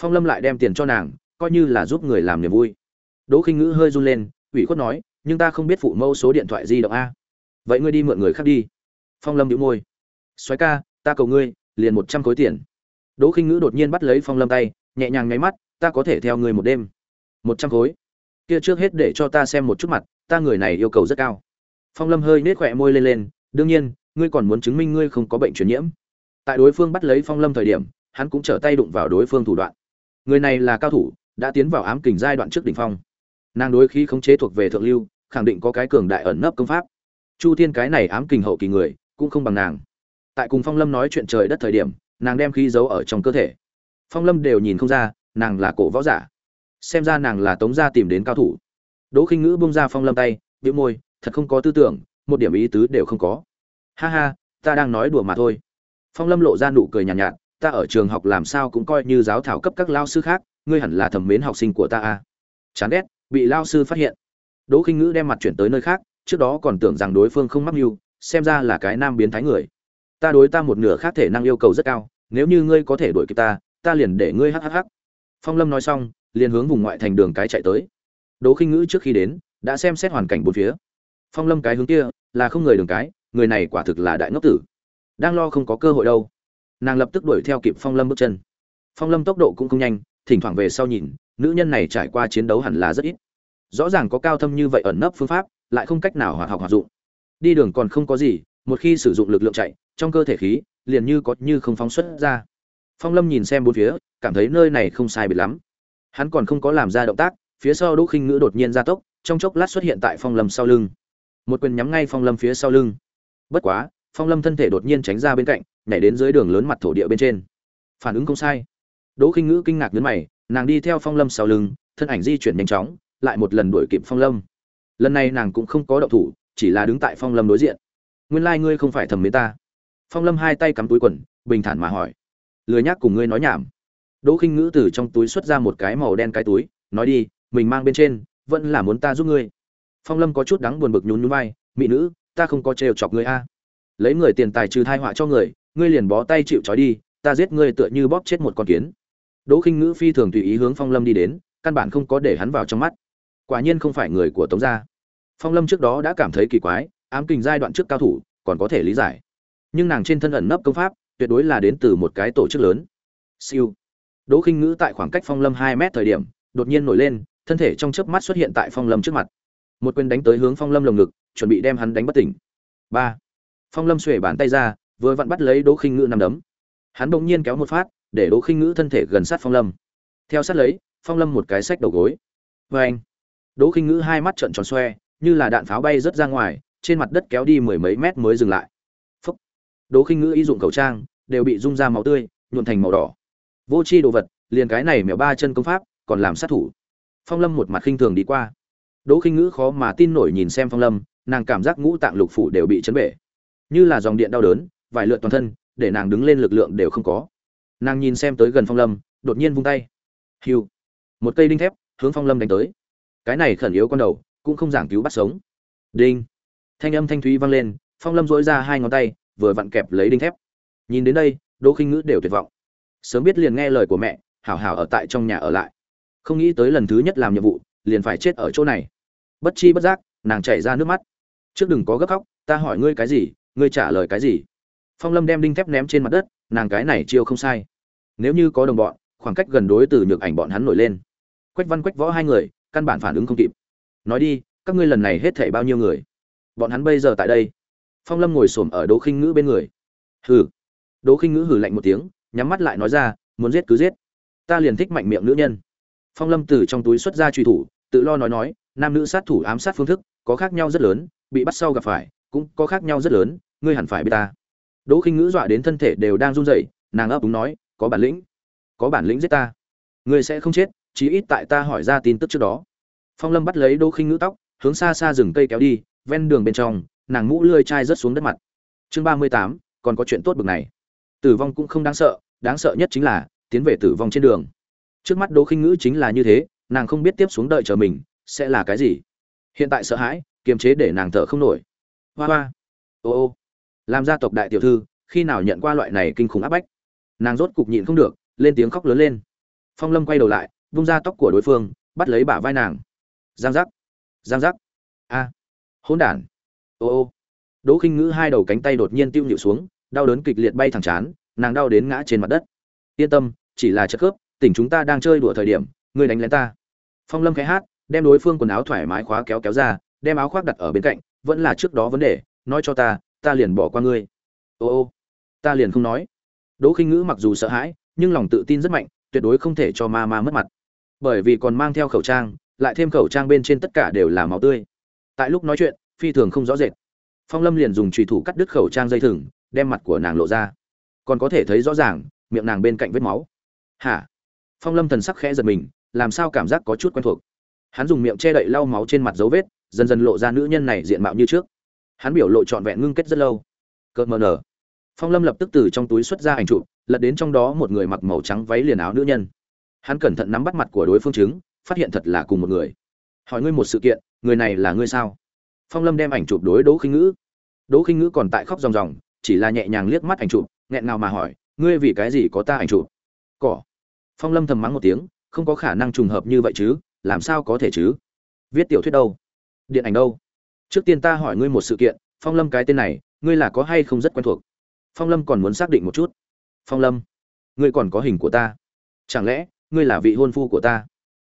Phong lâm lại đem tiền cho nàng, coi như là giúp người làm niềm vui. Đỗ khinh ngữ hơi run lên, ủy khuất nói, nhưng ta không biết phụ mẫu số điện thoại di động a vậy ngươi đi mượn người khác đi. Phong lâm đĩu môi. Xoáy ca, ta cầu ngươi, liền một trăm khối tiền. Đỗ khinh ngữ đột nhiên bắt lấy phong lâm tay, nhẹ nhàng nháy mắt, ta có thể theo ngươi một đêm. Một trăm khối. Kia trước hết để cho ta xem một chút mặt, ta người này yêu cầu rất cao. Phong lâm hơi nết khỏe môi lên lên, đương nhiên, ngươi còn muốn chứng minh ngươi không có bệnh truyền nhiễm. Tại đối phương bắt lấy phong lâm thời điểm, hắn cũng trở tay đụng vào đối phương thủ đoạn. Người này là cao thủ, đã tiến vào ám kình giai đoạn trước đỉnh phong. Nàng đối khí khống chế thuộc về thượng lưu, khẳng định có cái cường đại ẩn nấp công pháp chu thiên cái này ám kình hậu kỳ người cũng không bằng nàng. Tại cùng phong lâm nói chuyện trời đất thời điểm nàng đem khí giấu ở trong cơ thể. Phong lâm đều nhìn không ra nàng là cổ võ giả. Xem ra nàng là tống gia tìm đến cao thủ. Đỗ khinh ngữ bung ra phong lâm tay bĩu môi thật không có tư tưởng một điểm ý tứ đều không có. Ha ha ta đang nói đùa mà thôi. Phong lâm lộ ra nụ cười nhàn nhạt, nhạt ta ở trường học làm sao cũng coi như giáo thảo cấp các lao sư khác ngươi hẳn là thẩm mến học sinh của ta à. chán ghét bị lao sư phát hiện. Đỗ khinh ngữ đem mặt chuyển tới nơi khác trước đó còn tưởng rằng đối phương không mắc mưu, xem ra là cái nam biến thái người. Ta đối ta một nửa khác thể năng yêu cầu rất cao, nếu như ngươi có thể đuổi kịp ta ta liền để ngươi hhh phong lâm nói xong, liền hướng vùng ngoại thành đường cái chạy tới. Đỗ khinh ngữ trước khi đến, đã xem xét hoàn cảnh bốn phía. Phong lâm cái hướng kia, là không người đường cái, người này quả thực là đại ngốc tử. Đang lo không có cơ hội đâu. Nàng lập tức đuổi theo kịp phong lâm bước chân. Phong lâm tốc độ cũng không nhanh, thỉnh thoảng về sau nhìn, nữ nhân này trải qua chiến đấu hẳn là rất ít. Rõ ràng có cao thâm như vậy ẩn nấp phương pháp lại không cách nào hoạt học hoạt dụng. Đi đường còn không có gì, một khi sử dụng lực lượng chạy, trong cơ thể khí liền như có như không phóng xuất ra. Phong lâm nhìn xem bốn phía, cảm thấy nơi này không sai biệt lắm. Hắn còn không có làm ra động tác, phía sau đỗ khinh ngữ đột nhiên ra tốc, trong chốc lát xuất hiện tại phong lâm sau lưng. Một quyền nhắm ngay phong lâm phía sau lưng. Bất quá, phong lâm thân thể đột nhiên tránh ra bên cạnh, nhảy đến dưới đường lớn mặt thổ địa bên trên. Phản ứng không sai. Đỗ khinh ngữ kinh ngạc nhấn mày, nàng đi theo phong lâm sau lưng, thân ảnh di chuyển nhanh chóng, lại một lần đuổi kịp phong lâm lần này nàng cũng không có động thủ, chỉ là đứng tại phong lâm đối diện. Nguyên lai、like、ngươi không phải thầm mến ta. Phong lâm hai tay cắm túi quần, bình thản mà hỏi. Lười nhác cùng ngươi nói nhảm. Đỗ khinh ngữ từ trong túi xuất ra một cái màu đen cái túi, nói đi, mình mang bên trên, vẫn là muốn ta giúp ngươi. Phong lâm có chút đắng buồn bực nhún nhún vai mỹ nữ, ta không có trêu chọc ngươi a. Lấy người tiền tài trừ thai họa cho người, ngươi liền bó tay chịu trói đi, ta giết ngươi tựa như bóp chết một con kiến. Đỗ khinh ngữ phi thường tùy ý hướng phong lâm đi đến, căn bản không có để hắn vào trong mắt quả nhiên không phải người của tống gia. Phong lâm trước đó đã cảm thấy kỳ quái, ám kình giai đoạn trước cao thủ, còn có thể lý giải. Nhưng nàng trên thân ẩn nấp công pháp, tuyệt đối là đến từ một cái tổ chức lớn. Siêu. Đỗ khinh ngữ tại khoảng cách phong lâm hai mét thời điểm, đột nhiên nổi lên, thân thể trong chớp mắt xuất hiện tại phong lâm trước mặt. Một quyền đánh tới hướng phong lâm lồng ngực, chuẩn bị đem hắn đánh bất tỉnh. Ba. Phong lâm xuể bàn tay ra, vừa vặn bắt lấy đỗ khinh ngữ nằm đấm. Hắn bỗng nhiên kéo một phát, để đỗ khinh ngữ thân thể gần sát phong lâm. Theo sát lấy, phong lâm một cái sách đầu gối. Vê anh đỗ khinh ngữ hai mắt trợn tròn xoe, như là đạn pháo bay rất ra ngoài, trên mặt đất kéo đi mười mấy mét mới dừng lại. Phốc. đỗ khinh ngữ y dụng khẩu trang, đều bị rung ra máu tươi, nhuộn thành màu đỏ. Vô chi đồ vật, liền cái này mèo ba chân công pháp, còn làm sát thủ. Phong lâm một mặt khinh thường đi qua. Đỗ khinh ngữ khó mà tin nổi nhìn xem phong lâm, nàng cảm giác ngũ tạng lục phủ đều bị chấn bể. Như là dòng điện đau đớn, vài lượt toàn thân, để nàng đứng lên lực lượng đều không có. Nàng nhìn xem tới gần phong lâm, đột nhiên vung tay. Hiu một cây đinh thép hướng phong lâm đánh tới cái này khẩn yếu con đầu, cũng không giảng cứu bắt sống. Đinh. Thanh âm thanh thúy vang lên, phong lâm dỗi ra hai ngón tay, vừa vặn kẹp lấy đinh thép. Nhìn đến đây, đỗ khinh ngữ đều tuyệt vọng. Sớm biết liền nghe lời của mẹ, hảo hảo ở tại trong nhà ở lại. Không nghĩ tới lần thứ nhất làm nhiệm vụ, liền phải chết ở chỗ này. Bất chi bất giác, nàng chảy ra nước mắt. Trước đừng có gấp khóc, ta hỏi ngươi cái gì, ngươi trả lời cái gì? Phong lâm đem đinh thép ném trên mặt đất, nàng cái này chiêu không sai. Nếu như có đồng bọn, khoảng cách gần đối từ nhược ảnh bọn hắn nổi lên. Quách văn quách võ hai người căn bản phản ứng không kịp. Nói đi, các ngươi lần này hết thảy bao nhiêu người? Bọn hắn bây giờ tại đây. Phong lâm ngồi xổm ở đỗ khinh ngữ bên người. Hừ. Đỗ khinh ngữ hừ lạnh một tiếng, nhắm mắt lại nói ra, muốn giết cứ giết. Ta liền thích mạnh miệng nữ nhân. Phong lâm từ trong túi xuất ra truy thủ, tự lo nói nói, nam nữ sát thủ ám sát phương thức có khác nhau rất lớn, bị bắt sau gặp phải cũng có khác nhau rất lớn, ngươi hẳn phải biết ta. Đỗ khinh ngữ dọa đến thân thể đều đang run rẩy, nàng ấp úng nói, có bản lĩnh. Có bản lĩnh giết ta. Ngươi sẽ không chết chí ít tại ta hỏi ra tin tức trước đó. Phong lâm bắt lấy đỗ khinh ngữ tóc, hướng xa xa rừng cây kéo đi, ven đường bên trong, nàng mũ lươi chai rớt xuống đất mặt. Chương ba mươi tám, còn có chuyện tốt bực này. Tử vong cũng không đáng sợ đáng sợ nhất chính là, tiến về tử vong trên đường. Trước mắt đỗ khinh ngữ chính là như thế, nàng không biết tiếp xuống đợi chờ mình, sẽ là cái gì. Hiện tại sợ hãi, kiềm chế để nàng thở không nổi. Hoa hoa. Ô ô. Làm gia tộc đại tiểu thư, khi nào nhận qua loại này kinh khủng áp bách? Nàng rốt cục nhịn không được, lên tiếng khóc lớn lên. Phong lâm quay đầu lại vung ra tóc của đối phương, bắt lấy bả vai nàng. Giang giác giang giác. A, hỗn đản. Ô ô. Đỗ khinh ngữ hai đầu cánh tay đột nhiên tiêu nhịu xuống, đau đớn kịch liệt bay thẳng chán, nàng đau đến ngã trên mặt đất. Yên tâm, chỉ là chất khớp, tỉnh chúng ta đang chơi đùa thời điểm, ngươi đánh lén ta. Phong lâm khẽ hát, đem đối phương quần áo thoải mái khóa kéo kéo ra, đem áo khoác đặt ở bên cạnh, vẫn là trước đó vấn đề, nói cho ta ta liền bỏ qua ngươi. Ô ô. Ta liền không nói. Đỗ khinh ngữ mặc dù sợ hãi, nhưng lòng tự tin rất mạnh, tuyệt đối không thể cho ma ma mất mặt bởi vì còn mang theo khẩu trang, lại thêm khẩu trang bên trên tất cả đều là máu tươi. Tại lúc nói chuyện, phi thường không rõ rệt. Phong lâm liền dùng trùy thủ cắt đứt khẩu trang dây thừng, đem mặt của nàng lộ ra. Còn có thể thấy rõ ràng, miệng nàng bên cạnh vết máu. Hả? Phong lâm thần sắc khẽ giật mình, làm sao cảm giác có chút quen thuộc. Hắn dùng miệng che đậy lau máu trên mặt dấu vết, dần dần lộ ra nữ nhân này diện mạo như trước. Hắn biểu lộ trọn vẹn ngưng kết rất lâu. Cợt mờ nở. Phong lâm lập tức từ trong túi xuất ra ảnh chụp, lật đến trong đó một người mặc màu trắng váy liền áo nữ nhân hắn cẩn thận nắm bắt mặt của đối phương chứng, phát hiện thật là cùng một người. Hỏi ngươi một sự kiện, người này là ngươi sao? Phong lâm đem ảnh chụp đối đỗ khinh ngữ. Đỗ khinh ngữ còn tại khóc ròng ròng, chỉ là nhẹ nhàng liếc mắt ảnh chụp, nghẹn nào mà hỏi, ngươi vì cái gì có ta ảnh chụp? Cỏ. Phong lâm thầm mắng một tiếng, không có khả năng trùng hợp như vậy chứ, làm sao có thể chứ? Viết tiểu thuyết đâu? Điện ảnh đâu? Trước tiên ta hỏi ngươi một sự kiện, phong lâm cái tên này, ngươi là có hay không rất quen thuộc? Phong lâm còn muốn xác định một chút. Phong lâm, ngươi còn có hình của ta? Chẳng lẽ ngươi là vị hôn phu của ta.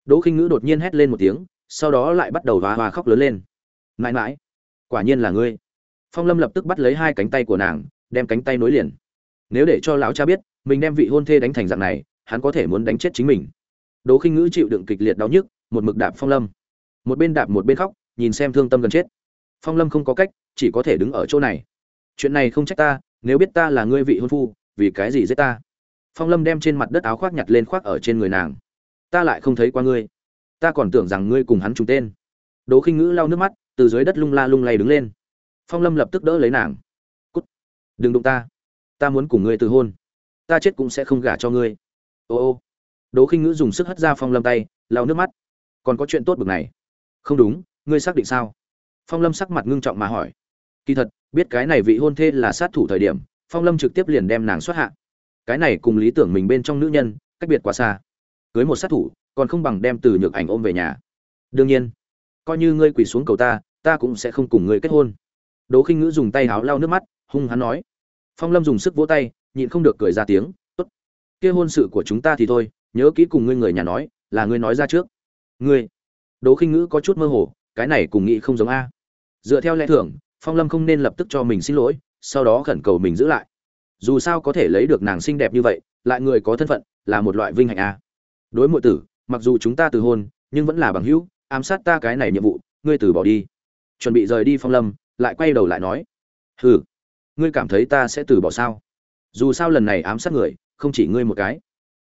Đỗ khinh ngữ đột nhiên hét lên một tiếng, sau đó lại bắt đầu hoa hoa khóc lớn lên. Mãi mãi, quả nhiên là ngươi. Phong lâm lập tức bắt lấy hai cánh tay của nàng, đem cánh tay nối liền. Nếu để cho lão cha biết, mình đem vị hôn thê đánh thành dạng này, hắn có thể muốn đánh chết chính mình. Đỗ khinh ngữ chịu đựng kịch liệt đau nhức, một mực đạp phong lâm. Một bên đạp một bên khóc, nhìn xem thương tâm gần chết. Phong lâm không có cách, chỉ có thể đứng ở chỗ này. Chuyện này không trách ta, nếu biết ta là ngươi vị hôn phu, vì cái gì giết ta? Phong lâm đem trên mặt đất áo khoác nhặt lên khoác ở trên người nàng. Ta lại không thấy qua ngươi. Ta còn tưởng rằng ngươi cùng hắn trùng tên. Đỗ khinh ngữ lau nước mắt, từ dưới đất lung la lung lay đứng lên. Phong lâm lập tức đỡ lấy nàng. Cút. Đừng đụng ta. Ta muốn cùng ngươi từ hôn. Ta chết cũng sẽ không gả cho ngươi. Ô ô. Đỗ khinh ngữ dùng sức hất ra phong lâm tay, lau nước mắt. Còn có chuyện tốt bực này. Không đúng, ngươi xác định sao? Phong lâm sắc mặt ngưng trọng mà hỏi. Kỳ thật, biết cái này vị hôn thê là sát thủ thời điểm, phong lâm trực tiếp liền đem nàng xuất hạ cái này cùng lý tưởng mình bên trong nữ nhân, cách biệt quá xa. Cưới một sát thủ, còn không bằng đem từ nhược ảnh ôm về nhà. Đương nhiên, coi như ngươi quỳ xuống cầu ta ta cũng sẽ không cùng ngươi kết hôn. Đỗ khinh ngữ dùng tay háo lau nước mắt, hung hắn nói. Phong lâm dùng sức vỗ tay, nhịn không được cười ra tiếng, tốt. Kia hôn sự của chúng ta thì thôi, nhớ kỹ cùng ngươi người nhà nói, là ngươi nói ra trước. Ngươi? Đỗ khinh ngữ có chút mơ hồ, cái này cùng nghĩ không giống a. Dựa theo lẽ thường, phong lâm không nên lập tức cho mình xin lỗi, sau đó khẩn cầu mình giữ lại dù sao có thể lấy được nàng xinh đẹp như vậy lại người có thân phận là một loại vinh hạnh a đối muội tử mặc dù chúng ta từ hôn nhưng vẫn là bằng hữu ám sát ta cái này nhiệm vụ ngươi từ bỏ đi. Chuẩn bị rời đi phong lâm lại quay đầu lại nói. Hừ ngươi cảm thấy ta sẽ từ bỏ sao? Dù sao lần này ám sát người không chỉ ngươi một cái.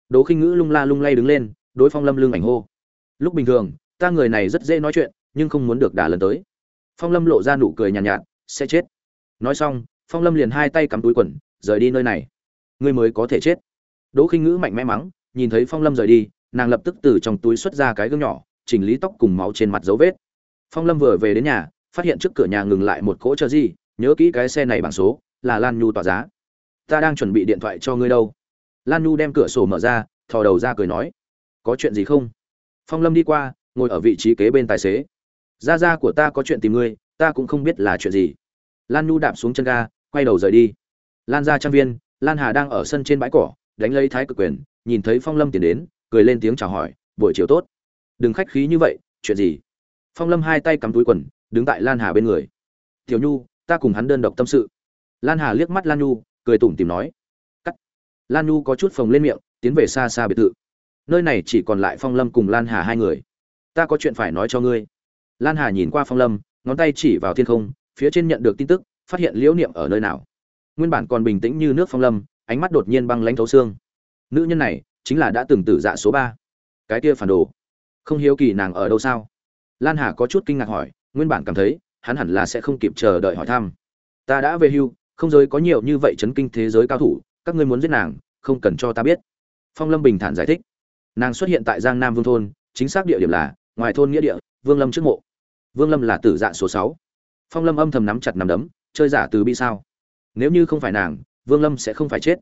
Đỗ khinh ngữ lung la lung lay đứng lên đối phong lâm lưng ảnh hô. Lúc bình thường ta người này rất dễ nói chuyện nhưng không muốn được đả lần tới. Phong lâm lộ ra nụ cười nhàn nhạt, nhạt sẽ chết. Nói xong phong lâm liền hai tay cắm túi quần rời đi nơi này. Ngươi mới có thể chết. Đỗ khinh ngữ mạnh mẽ mắng, nhìn thấy phong lâm rời đi, nàng lập tức từ trong túi xuất ra cái gương nhỏ, chỉnh lý tóc cùng máu trên mặt dấu vết. Phong lâm vừa về đến nhà, phát hiện trước cửa nhà ngừng lại một cỗ chờ gì, nhớ kỹ cái xe này bảng số, là lan nhu tỏa giá. Ta đang chuẩn bị điện thoại cho ngươi đâu. Lan nhu đem cửa sổ mở ra, thò đầu ra cười nói, có chuyện gì không? Phong lâm đi qua, ngồi ở vị trí kế bên tài xế. Gia gia của ta có chuyện tìm ngươi, ta cũng không biết là chuyện gì. Lan nhu đạp xuống chân ga, quay đầu rời đi lan ra trang viên, lan hà đang ở sân trên bãi cỏ, đánh lấy thái cực quyền, nhìn thấy phong lâm tiến đến, cười lên tiếng chào hỏi, buổi chiều tốt. Đừng khách khí như vậy, chuyện gì? Phong lâm hai tay cắm túi quần, đứng tại lan hà bên người. Tiểu nhu, ta cùng hắn đơn độc tâm sự. Lan hà liếc mắt lan nhu, cười tủm tìm nói. Cắt. Lan nhu có chút phồng lên miệng, tiến về xa xa biệt thự. Nơi này chỉ còn lại phong lâm cùng lan hà hai người. Ta có chuyện phải nói cho ngươi. Lan hà nhìn qua phong lâm, ngón tay chỉ vào thiên không, phía trên nhận được tin tức, phát hiện liễu niệm ở nơi nào nguyên bản còn bình tĩnh như nước phong lâm, ánh mắt đột nhiên băng lãnh thấu xương. Nữ nhân này chính là đã từng tử dạ số ba. Cái kia phản đồ, không hiếu kỳ nàng ở đâu sao? Lan hà có chút kinh ngạc hỏi, nguyên bản cảm thấy, hắn hẳn là sẽ không kịp chờ đợi hỏi thăm. Ta đã về hưu, không giới có nhiều như vậy chấn kinh thế giới cao thủ, các ngươi muốn giết nàng, không cần cho ta biết. Phong lâm bình thản giải thích. Nàng xuất hiện tại giang nam vương thôn, chính xác địa điểm là, ngoài thôn nghĩa địa, vương lâm trước mộ. Vương lâm là tử dạ số sáu. Phong lâm âm thầm nắm chặt nắm đấm, chơi giả từ bi sao? Nếu như không phải nàng vương lâm sẽ không phải chết.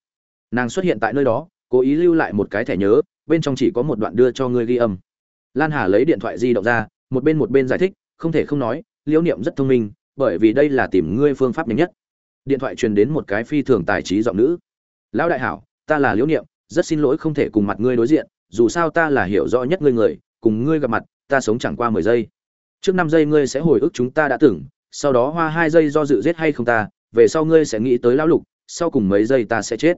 Nàng xuất hiện tại nơi đó cố ý lưu lại một cái thẻ nhớ bên trong chỉ có một đoạn đưa cho ngươi ghi âm. Lan hà lấy điện thoại di động ra một bên một bên giải thích không thể không nói liễu niệm rất thông minh bởi vì đây là tìm ngươi phương pháp nhanh nhất. Điện thoại truyền đến một cái phi thường tài trí giọng nữ. Lão đại hảo ta là liễu niệm rất xin lỗi không thể cùng mặt ngươi đối diện dù sao ta là hiểu rõ nhất ngươi người cùng ngươi gặp mặt ta sống chẳng qua mười giây. Trước năm giây ngươi sẽ hồi ức chúng ta đã tưởng, sau đó hoa hai giây do dự giết hay không ta về sau ngươi sẽ nghĩ tới lão lục, sau cùng mấy giây ta sẽ chết.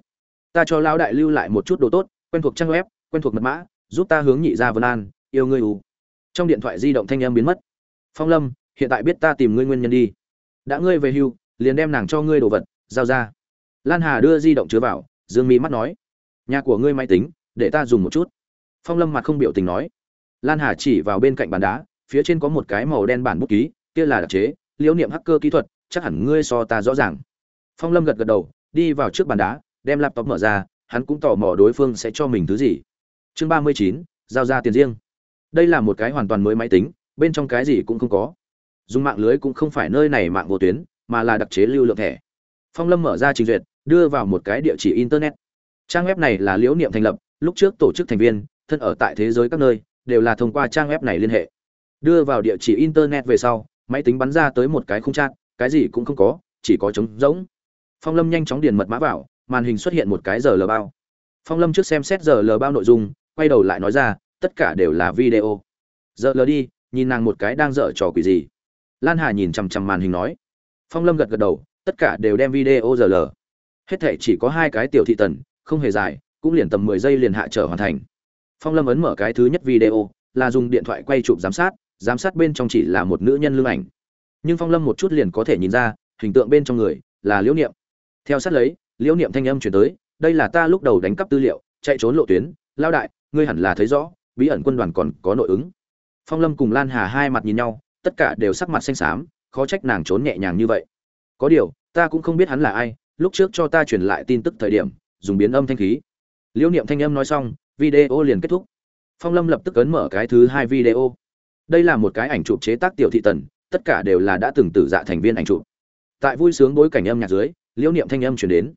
Ta cho lão đại lưu lại một chút đồ tốt, quen thuộc trang web, quen thuộc mật mã, giúp ta hướng nhị ra vân an, yêu ngươi ù. Trong điện thoại di động thanh em biến mất. Phong lâm, hiện tại biết ta tìm ngươi nguyên nhân đi. Đã ngươi về hưu, liền đem nàng cho ngươi đồ vật, giao ra. Lan hà đưa di động chứa vào, dương mi mắt nói. Nhà của ngươi máy tính, để ta dùng một chút. Phong lâm mặt không biểu tình nói. Lan hà chỉ vào bên cạnh bàn đá, phía trên có một cái màu đen bản bút ký, kia là đặc chế, liễu niệm hacker kỹ thuật chắc hẳn ngươi so ta rõ ràng. Phong lâm gật gật đầu, đi vào trước bàn đá, đem laptop mở ra, hắn cũng tò mò đối phương sẽ cho mình thứ gì. Chương ba mươi chín, giao ra tiền riêng. Đây là một cái hoàn toàn mới máy tính, bên trong cái gì cũng không có. Dùng mạng lưới cũng không phải nơi này mạng vô tuyến, mà là đặc chế lưu lượng thẻ. Phong lâm mở ra trình duyệt, đưa vào một cái địa chỉ internet. Trang web này là liễu niệm thành lập, lúc trước tổ chức thành viên, thân ở tại thế giới các nơi, đều là thông qua trang web này liên hệ. Đưa vào địa chỉ internet về sau, máy tính bắn ra tới một cái khung trang cái gì cũng không có, chỉ có trống rỗng. Phong lâm nhanh chóng điền mật mã vào, màn hình xuất hiện một cái giờ lờ bao. Phong lâm trước xem xét giờ lờ bao nội dung, quay đầu lại nói ra, tất cả đều là video. Giờ lờ đi, nhìn nàng một cái đang dở trò quỷ gì. Lan hà nhìn chằm chằm màn hình nói. Phong lâm gật gật đầu, tất cả đều đem video giờ lờ. Hết thể chỉ có hai cái tiểu thị tần, không hề dài, cũng liền tầm mười giây liền hạ trở hoàn thành. Phong lâm ấn mở cái thứ nhất video, là dùng điện thoại quay chụp giám sát giám sát bên trong chỉ là một nữ nhân lương ảnh nhưng phong lâm một chút liền có thể nhìn ra, hình tượng bên trong người là liễu niệm. Theo sát lấy, liễu niệm thanh âm chuyển tới, đây là ta lúc đầu đánh cắp tư liệu, chạy trốn lộ tuyến lao đại, ngươi hẳn là thấy rõ, bí ẩn quân đoàn còn có nội ứng. Phong lâm cùng lan hà hai mặt nhìn nhau, tất cả đều sắc mặt xanh xám, khó trách nàng trốn nhẹ nhàng như vậy. Có điều, ta cũng không biết hắn là ai, lúc trước cho ta truyền lại tin tức thời điểm, dùng biến âm thanh khí. Liễu niệm thanh âm nói xong, video liền kết thúc. Phong lâm lập tức ấn mở cái thứ hai video. Đây là một cái ảnh chụp chế tác tiểu thị tần tất cả đều là đã từng tử dạ thành viên ảnh trụ tại vui sướng bối cảnh âm nhạc dưới, liễu niệm thanh âm chuyển đến.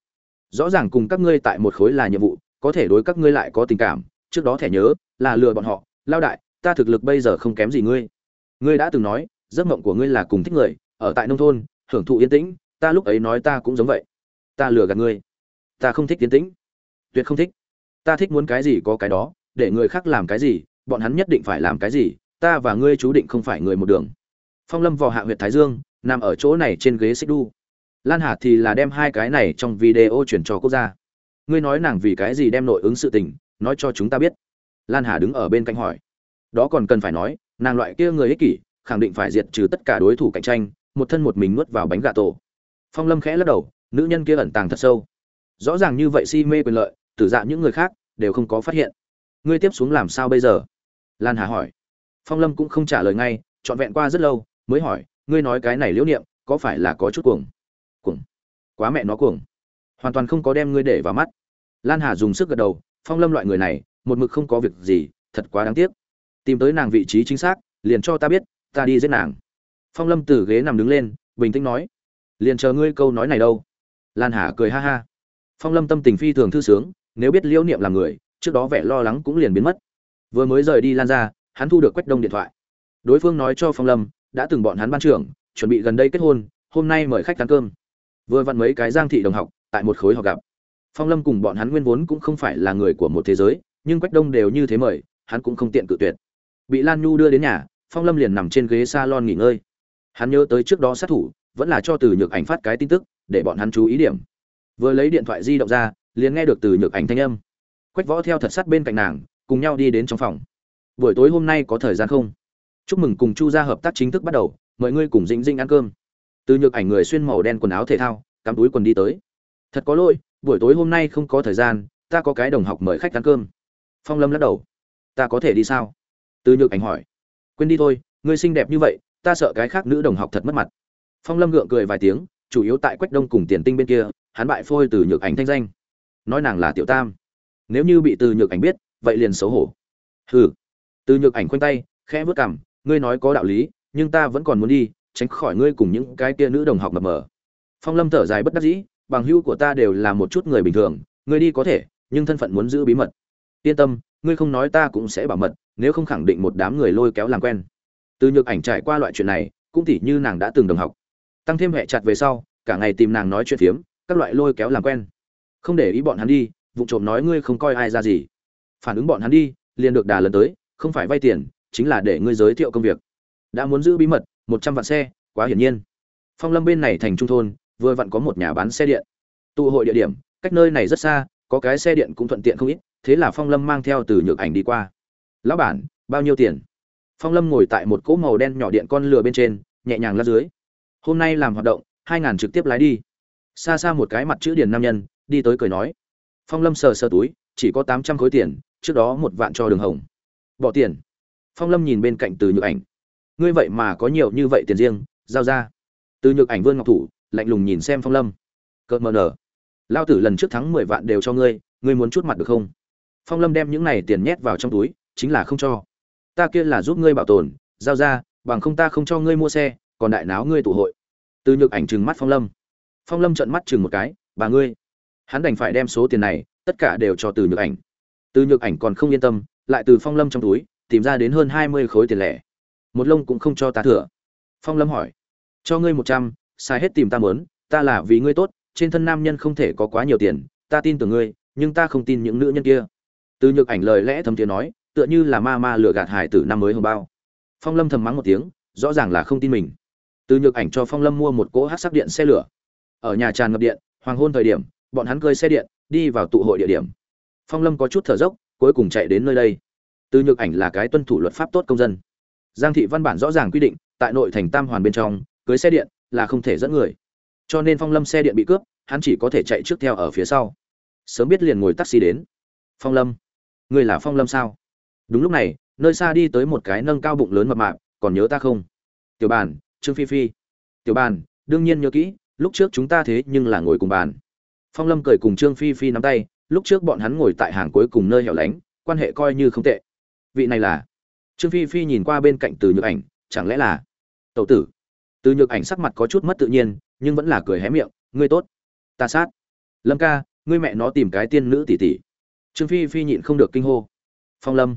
Rõ ràng cùng các ngươi tại một khối là nhiệm vụ, có thể đối các ngươi lại có tình cảm, trước đó thẻ nhớ, là lừa bọn họ. Lao đại, ta thực lực bây giờ không kém gì ngươi. Ngươi đã từng nói, giấc mộng của ngươi là cùng thích người, ở tại nông thôn, hưởng thụ yên tĩnh, ta lúc ấy nói ta cũng giống vậy. Ta lừa gạt ngươi. Ta không thích yên tĩnh. Tuyệt không thích. Ta thích muốn cái gì có cái đó, để người khác làm cái gì, bọn hắn nhất định phải làm cái gì, ta và ngươi chú định không phải người một đường phong lâm vào hạ huyện thái dương, nằm ở chỗ này trên ghế xích đu. Lan hà thì là đem hai cái này trong video chuyển cho quốc gia. Ngươi nói nàng vì cái gì đem nội ứng sự tình, nói cho chúng ta biết. Lan hà đứng ở bên cạnh hỏi. Đó còn cần phải nói, nàng loại kia người ích kỷ, khẳng định phải diệt trừ tất cả đối thủ cạnh tranh, một thân một mình nuốt vào bánh gà tổ. Phong lâm khẽ lắc đầu, nữ nhân kia ẩn tàng thật sâu. Rõ ràng như vậy si mê quyền lợi, tử dạ những người khác đều không có phát hiện. Ngươi tiếp xuống làm sao bây giờ? Lan hà hỏi. Phong lâm cũng không trả lời ngay, trọn vẹn qua rất lâu mới hỏi, ngươi nói cái này liễu niệm, có phải là có chút cuồng? Cuồng? Quá mẹ nó cuồng. Hoàn toàn không có đem ngươi để vào mắt. Lan hà dùng sức gật đầu, phong lâm loại người này, một mực không có việc gì, thật quá đáng tiếc. Tìm tới nàng vị trí chính xác, liền cho ta biết, ta đi giết nàng. Phong lâm từ ghế nằm đứng lên, bình tĩnh nói, liền chờ ngươi câu nói này đâu. Lan hà cười ha ha. Phong lâm tâm tình phi thường thư sướng, nếu biết liễu niệm là người, trước đó vẻ lo lắng cũng liền biến mất. Vừa mới rời đi lan ra, hắn thu được quách đông điện thoại. Đối phương nói cho phong lâm đã từng bọn hắn ban trưởng, chuẩn bị gần đây kết hôn, hôm nay mời khách ăn cơm. Vừa vặn mấy cái giang thị đồng học, tại một khối họ gặp. Phong lâm cùng bọn hắn nguyên vốn cũng không phải là người của một thế giới, nhưng quách đông đều như thế mời, hắn cũng không tiện cự tuyệt. Bị lan nhu đưa đến nhà, phong lâm liền nằm trên ghế salon nghỉ ngơi. Hắn nhớ tới trước đó sát thủ, vẫn là cho từ nhược ảnh phát cái tin tức, để bọn hắn chú ý điểm. Vừa lấy điện thoại di động ra, liền nghe được từ nhược ảnh thanh âm. Quách võ theo thật sát bên cạnh nàng, cùng nhau đi đến trong phòng. Buổi tối hôm nay có thời gian không? Chúc mừng cùng chu gia hợp tác chính thức bắt đầu, mời ngươi cùng dĩnh dĩnh ăn cơm. Từ nhược ảnh người xuyên màu đen quần áo thể thao, cắm túi quần đi tới. Thật có lỗi, buổi tối hôm nay không có thời gian, ta có cái đồng học mời khách ăn cơm. Phong lâm lắc đầu. Ta có thể đi sao? Từ nhược ảnh hỏi. Quên đi thôi, ngươi xinh đẹp như vậy, ta sợ cái khác nữ đồng học thật mất mặt. Phong lâm gượng cười vài tiếng, chủ yếu tại quách đông cùng tiền tinh bên kia, hắn bại phôi từ nhược ảnh thanh danh. Nói nàng là tiểu tam. Nếu như bị từ nhược ảnh biết, vậy liền xấu hổ. Hừ. Từ nhược ảnh khoanh tay, khẽ vớt cằm ngươi nói có đạo lý, nhưng ta vẫn còn muốn đi, tránh khỏi ngươi cùng những cái kia nữ đồng học mập mờ. Phong lâm thở dài bất đắc dĩ, bằng hữu của ta đều là một chút người bình thường, ngươi đi có thể, nhưng thân phận muốn giữ bí mật. Yên tâm, ngươi không nói ta cũng sẽ bảo mật, nếu không khẳng định một đám người lôi kéo làm quen. Từ nhược ảnh trải qua loại chuyện này, cũng tỉ như nàng đã từng đồng học. Tăng thêm hệ chặt về sau, cả ngày tìm nàng nói chuyện phiếm, các loại lôi kéo làm quen. Không để ý bọn hắn đi, vụ trộm nói ngươi không coi ai ra gì. Phản ứng bọn hắn đi, liền được đà lần tới, không phải vay tiền chính là để ngươi giới thiệu công việc. Đã muốn giữ bí mật, một trăm vạn xe, quá hiển nhiên. Phong lâm bên này thành trung thôn, vừa vặn có một nhà bán xe điện. Tụ hội địa điểm, cách nơi này rất xa, có cái xe điện cũng thuận tiện không ít, thế là phong lâm mang theo từ nhược ảnh đi qua. Lão bản, bao nhiêu tiền? Phong lâm ngồi tại một cỗ màu đen nhỏ điện con lừa bên trên, nhẹ nhàng lát dưới. Hôm nay làm hoạt động, hai ngàn trực tiếp lái đi. Xa xa một cái mặt chữ điền nam nhân, đi tới cười nói. Phong lâm sờ sờ túi, chỉ có tám trăm khối tiền, trước đó một vạn cho đường hồng. Bỏ tiền phong lâm nhìn bên cạnh từ nhược ảnh. Ngươi vậy mà có nhiều như vậy tiền riêng, giao ra. Từ nhược ảnh vươn ngọc thủ, lạnh lùng nhìn xem phong lâm. Cợt mờ nở. Lao tử lần trước thắng mười vạn đều cho ngươi ngươi muốn chút mặt được không? Phong lâm đem những này tiền nhét vào trong túi, chính là không cho. Ta kia là giúp ngươi bảo tồn, giao ra, bằng không ta không cho ngươi mua xe, còn đại náo ngươi tụ hội. Từ nhược ảnh trừng mắt phong lâm. Phong lâm trợn mắt chừng một cái, bà ngươi, hắn đành phải đem số tiền này, tất cả đều cho từ nhược ảnh. Từ nhược ảnh còn không yên tâm, lại từ phong lâm trong túi tìm ra đến hơn hai mươi khối tiền lẻ. Một lông cũng không cho ta thừa. Phong lâm hỏi. Cho ngươi một trăm sai hết tìm ta mớn ta là vì ngươi tốt, trên thân nam nhân không thể có quá nhiều tiền, ta tin tưởng ngươi, nhưng ta không tin những nữ nhân kia. Từ nhược ảnh lời lẽ thấm tiếng nói, tựa như là ma ma lừa gạt hải tử năm mới hồng bao. Phong lâm thầm mắng một tiếng, rõ ràng là không tin mình. Từ nhược ảnh cho phong lâm mua một cỗ hát sắc điện xe lửa. Ở nhà tràn ngập điện, hoàng hôn thời điểm, bọn hắn cơi xe điện, đi vào tụ hội địa điểm. Phong lâm có chút thở dốc, cuối cùng chạy đến nơi đây từ nhược ảnh là cái tuân thủ luật pháp tốt công dân. Giang thị văn bản rõ ràng quy định, tại nội thành tam hoàn bên trong, cưới xe điện là không thể dẫn người. Cho nên phong lâm xe điện bị cướp, hắn chỉ có thể chạy trước theo ở phía sau. Sớm biết liền ngồi taxi đến. Phong lâm, người là phong lâm sao? Đúng lúc này, nơi xa đi tới một cái nâng cao bụng lớn mập mạp, còn nhớ ta không? Tiểu bàn, trương phi phi. Tiểu bàn, đương nhiên nhớ kỹ, lúc trước chúng ta thế nhưng là ngồi cùng bàn. Phong lâm cười cùng trương phi phi nắm tay, lúc trước bọn hắn ngồi tại hàng cuối cùng nơi hẻo lánh, quan hệ coi như không tệ vị này là? Trương phi phi nhìn qua bên cạnh từ nhược ảnh, chẳng lẽ là? Tậu tử. Từ nhược ảnh sắc mặt có chút mất tự nhiên, nhưng vẫn là cười hé miệng, ngươi tốt. Ta sát. Lâm ca, ngươi mẹ nó tìm cái tiên nữ tỷ tỷ. Trương phi phi nhịn không được kinh hô. Phong lâm.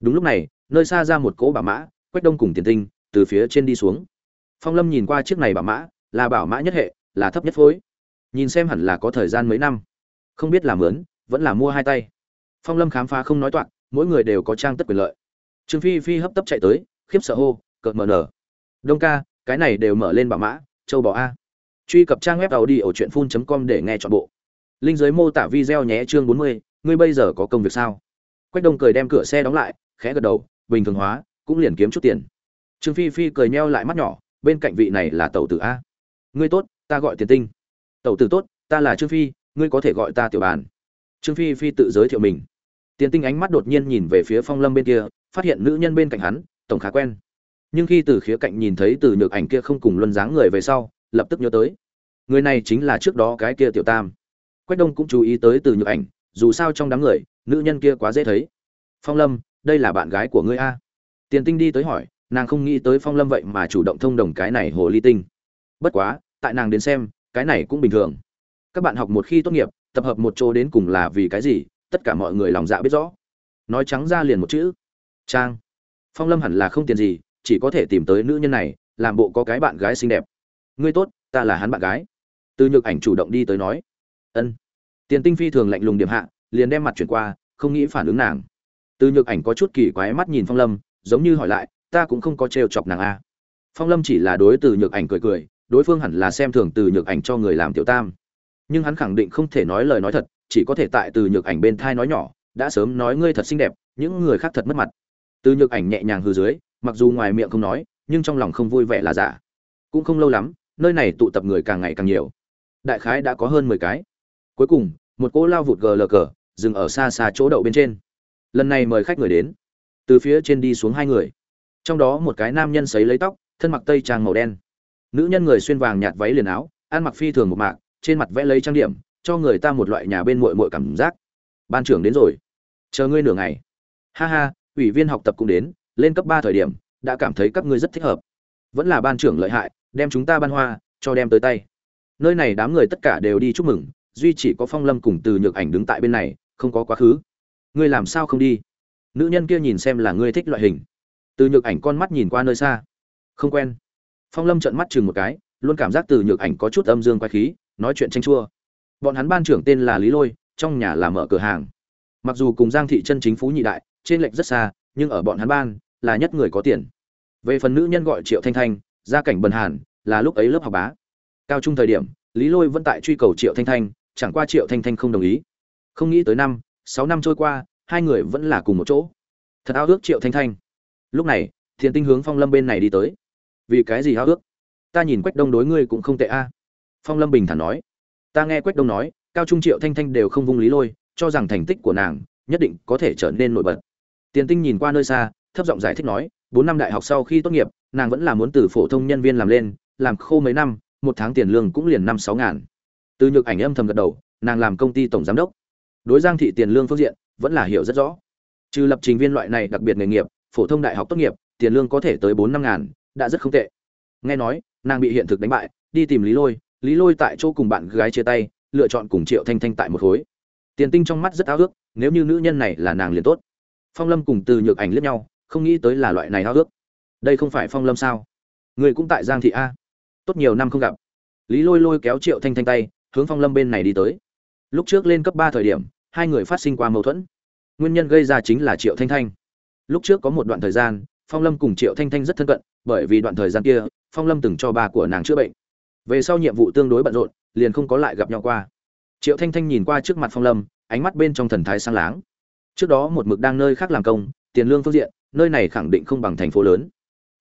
Đúng lúc này, nơi xa ra một cỗ bảo mã, quách đông cùng tiền tinh, từ phía trên đi xuống. Phong lâm nhìn qua chiếc này bảo mã, là bảo mã nhất hệ, là thấp nhất phối. Nhìn xem hẳn là có thời gian mấy năm. Không biết làm lớn vẫn là mua hai tay. Phong lâm khám phá không nói toạc mỗi người đều có trang tất quyền lợi. Trương phi phi hấp tấp chạy tới, khiếp sợ hô, cợt mờ nở. Đông ca, cái này đều mở lên bảo mã, châu bò a. Truy cập trang web tàu đi ở truyện phun com để nghe chọn bộ. Linh giới mô tả video nhé chương bốn mươi, ngươi bây giờ có công việc sao? Quách đông cười đem cửa xe đóng lại, khẽ gật đầu, bình thường hóa, cũng liền kiếm chút tiền. Trương phi phi cười nheo lại mắt nhỏ, bên cạnh vị này là tẩu tử a. Ngươi tốt, ta gọi tiền tinh. Tẩu tử tốt, ta là trương phi, ngươi có thể gọi ta tiểu bàn. Trương phi phi tự giới thiệu mình tiền tinh ánh mắt đột nhiên nhìn về phía phong lâm bên kia, phát hiện nữ nhân bên cạnh hắn, tổng khá quen. Nhưng khi từ khía cạnh nhìn thấy từ nhược ảnh kia không cùng luân dáng người về sau, lập tức nhớ tới. Người này chính là trước đó cái kia tiểu tam. Quách đông cũng chú ý tới từ nhược ảnh, dù sao trong đám người, nữ nhân kia quá dễ thấy. Phong lâm, đây là bạn gái của ngươi a? Tiền tinh đi tới hỏi, nàng không nghĩ tới phong lâm vậy mà chủ động thông đồng cái này hồ ly tinh. Bất quá, tại nàng đến xem, cái này cũng bình thường. Các bạn học một khi tốt nghiệp, tập hợp một chỗ đến cùng là vì cái gì tất cả mọi người lòng dạ biết rõ. Nói trắng ra liền một chữ. Trang. Phong lâm hẳn là không tiền gì, chỉ có thể tìm tới nữ nhân này, làm bộ có cái bạn gái xinh đẹp. Ngươi tốt, ta là hắn bạn gái. Từ nhược ảnh chủ động đi tới nói. Ân. Tiền tinh phi thường lạnh lùng điểm hạ, liền đem mặt chuyển qua, không nghĩ phản ứng nàng. Từ nhược ảnh có chút kỳ quái mắt nhìn phong lâm, giống như hỏi lại, ta cũng không có trêu chọc nàng a phong lâm chỉ là đối từ nhược ảnh cười cười, đối phương hẳn là xem thường từ nhược ảnh cho người làm tiểu tam. Nhưng hắn khẳng định không thể nói lời nói thật chỉ có thể tại từ nhược ảnh bên thai nói nhỏ, đã sớm nói ngươi thật xinh đẹp, những người khác thật mất mặt. Từ nhược ảnh nhẹ nhàng hư dưới, mặc dù ngoài miệng không nói, nhưng trong lòng không vui vẻ là giả. Cũng không lâu lắm, nơi này tụ tập người càng ngày càng nhiều. Đại khái đã có hơn mười cái. Cuối cùng, một cỗ lao vụt gờ lờ cờ, dừng ở xa xa chỗ đậu bên trên. Lần này mời khách người đến. Từ phía trên đi xuống hai người. Trong đó một cái nam nhân sấy lấy tóc, thân mặc tây trang màu đen. Nữ nhân người xuyên vàng nhạt váy liền áo, ăn mặc phi thường một mạc, trên mặt vẽ lấy trang điểm cho người ta một loại nhà bên muội muội cảm giác. Ban trưởng đến rồi. Chờ ngươi nửa ngày. Ha ha, ủy viên học tập cũng đến, lên cấp ba thời điểm, đã cảm thấy các ngươi rất thích hợp. Vẫn là ban trưởng lợi hại, đem chúng ta ban hoa, cho đem tới tay. Nơi này đám người tất cả đều đi chúc mừng, duy chỉ có phong lâm cùng từ nhược ảnh đứng tại bên này, không có quá khứ. Ngươi làm sao không đi? Nữ nhân kia nhìn xem là ngươi thích loại hình. Từ nhược ảnh con mắt nhìn qua nơi xa. Không quen. Phong lâm trợn mắt chừng một cái, luôn cảm giác từ nhược ảnh có chút âm dương quái khí, nói chuyện tranh chua bọn hắn ban trưởng tên là lý lôi, trong nhà là mở cửa hàng. Mặc dù cùng giang thị chân chính phú nhị đại, trên lệch rất xa, nhưng ở bọn hắn ban là nhất người có tiền. Về phần nữ nhân gọi triệu thanh thanh, gia cảnh bần hàn, là lúc ấy lớp học bá. Cao trung thời điểm, lý lôi vẫn tại truy cầu triệu thanh thanh, chẳng qua triệu thanh thanh không đồng ý. Không nghĩ tới năm, sáu năm trôi qua, hai người vẫn là cùng một chỗ. Thật ao ước triệu thanh thanh. Lúc này, thiền tinh hướng phong lâm bên này đi tới. Vì cái gì ao ước? Ta nhìn quách đông đối ngươi cũng không tệ a. Phong lâm bình thản nói ta nghe quách đông nói, cao trung triệu thanh thanh đều không vung lý lôi, cho rằng thành tích của nàng nhất định có thể trở nên nổi bật. Tiền tinh nhìn qua nơi xa, thấp giọng giải thích nói, bốn năm đại học sau khi tốt nghiệp, nàng vẫn là muốn từ phổ thông nhân viên làm lên, làm khô mấy năm, một tháng tiền lương cũng liền năm sáu ngàn. Từ nhược ảnh âm thầm gật đầu, nàng làm công ty tổng giám đốc. Đối giang thị tiền lương phương diện, vẫn là hiểu rất rõ. Trừ lập trình viên loại này đặc biệt nghề nghiệp, phổ thông đại học tốt nghiệp, tiền lương có thể tới bốn năm ngàn, đã rất không tệ. Nghe nói, nàng bị hiện thực đánh bại, đi tìm lý lôi lý lôi tại chỗ cùng bạn gái chia tay, lựa chọn cùng triệu thanh thanh tại một khối. Tiền tinh trong mắt rất ao ước, nếu như nữ nhân này là nàng liền tốt. Phong lâm cùng từ nhược ảnh liếc nhau, không nghĩ tới là loại này ao ước. Đây không phải phong lâm sao? Người cũng tại giang thị a. Tốt nhiều năm không gặp. Lý lôi lôi kéo triệu thanh thanh tay, hướng phong lâm bên này đi tới. Lúc trước lên cấp ba thời điểm, hai người phát sinh qua mâu thuẫn. Nguyên nhân gây ra chính là triệu thanh thanh. Lúc trước có một đoạn thời gian, phong lâm cùng triệu thanh thanh rất thân cận, bởi vì đoạn thời gian kia, phong lâm từng cho ba của nàng chữa bệnh về sau nhiệm vụ tương đối bận rộn, liền không có lại gặp nhau qua. Triệu thanh thanh nhìn qua trước mặt phong lâm, ánh mắt bên trong thần thái sang láng. Trước đó một mực đang nơi khác làm công, tiền lương phương diện, nơi này khẳng định không bằng thành phố lớn.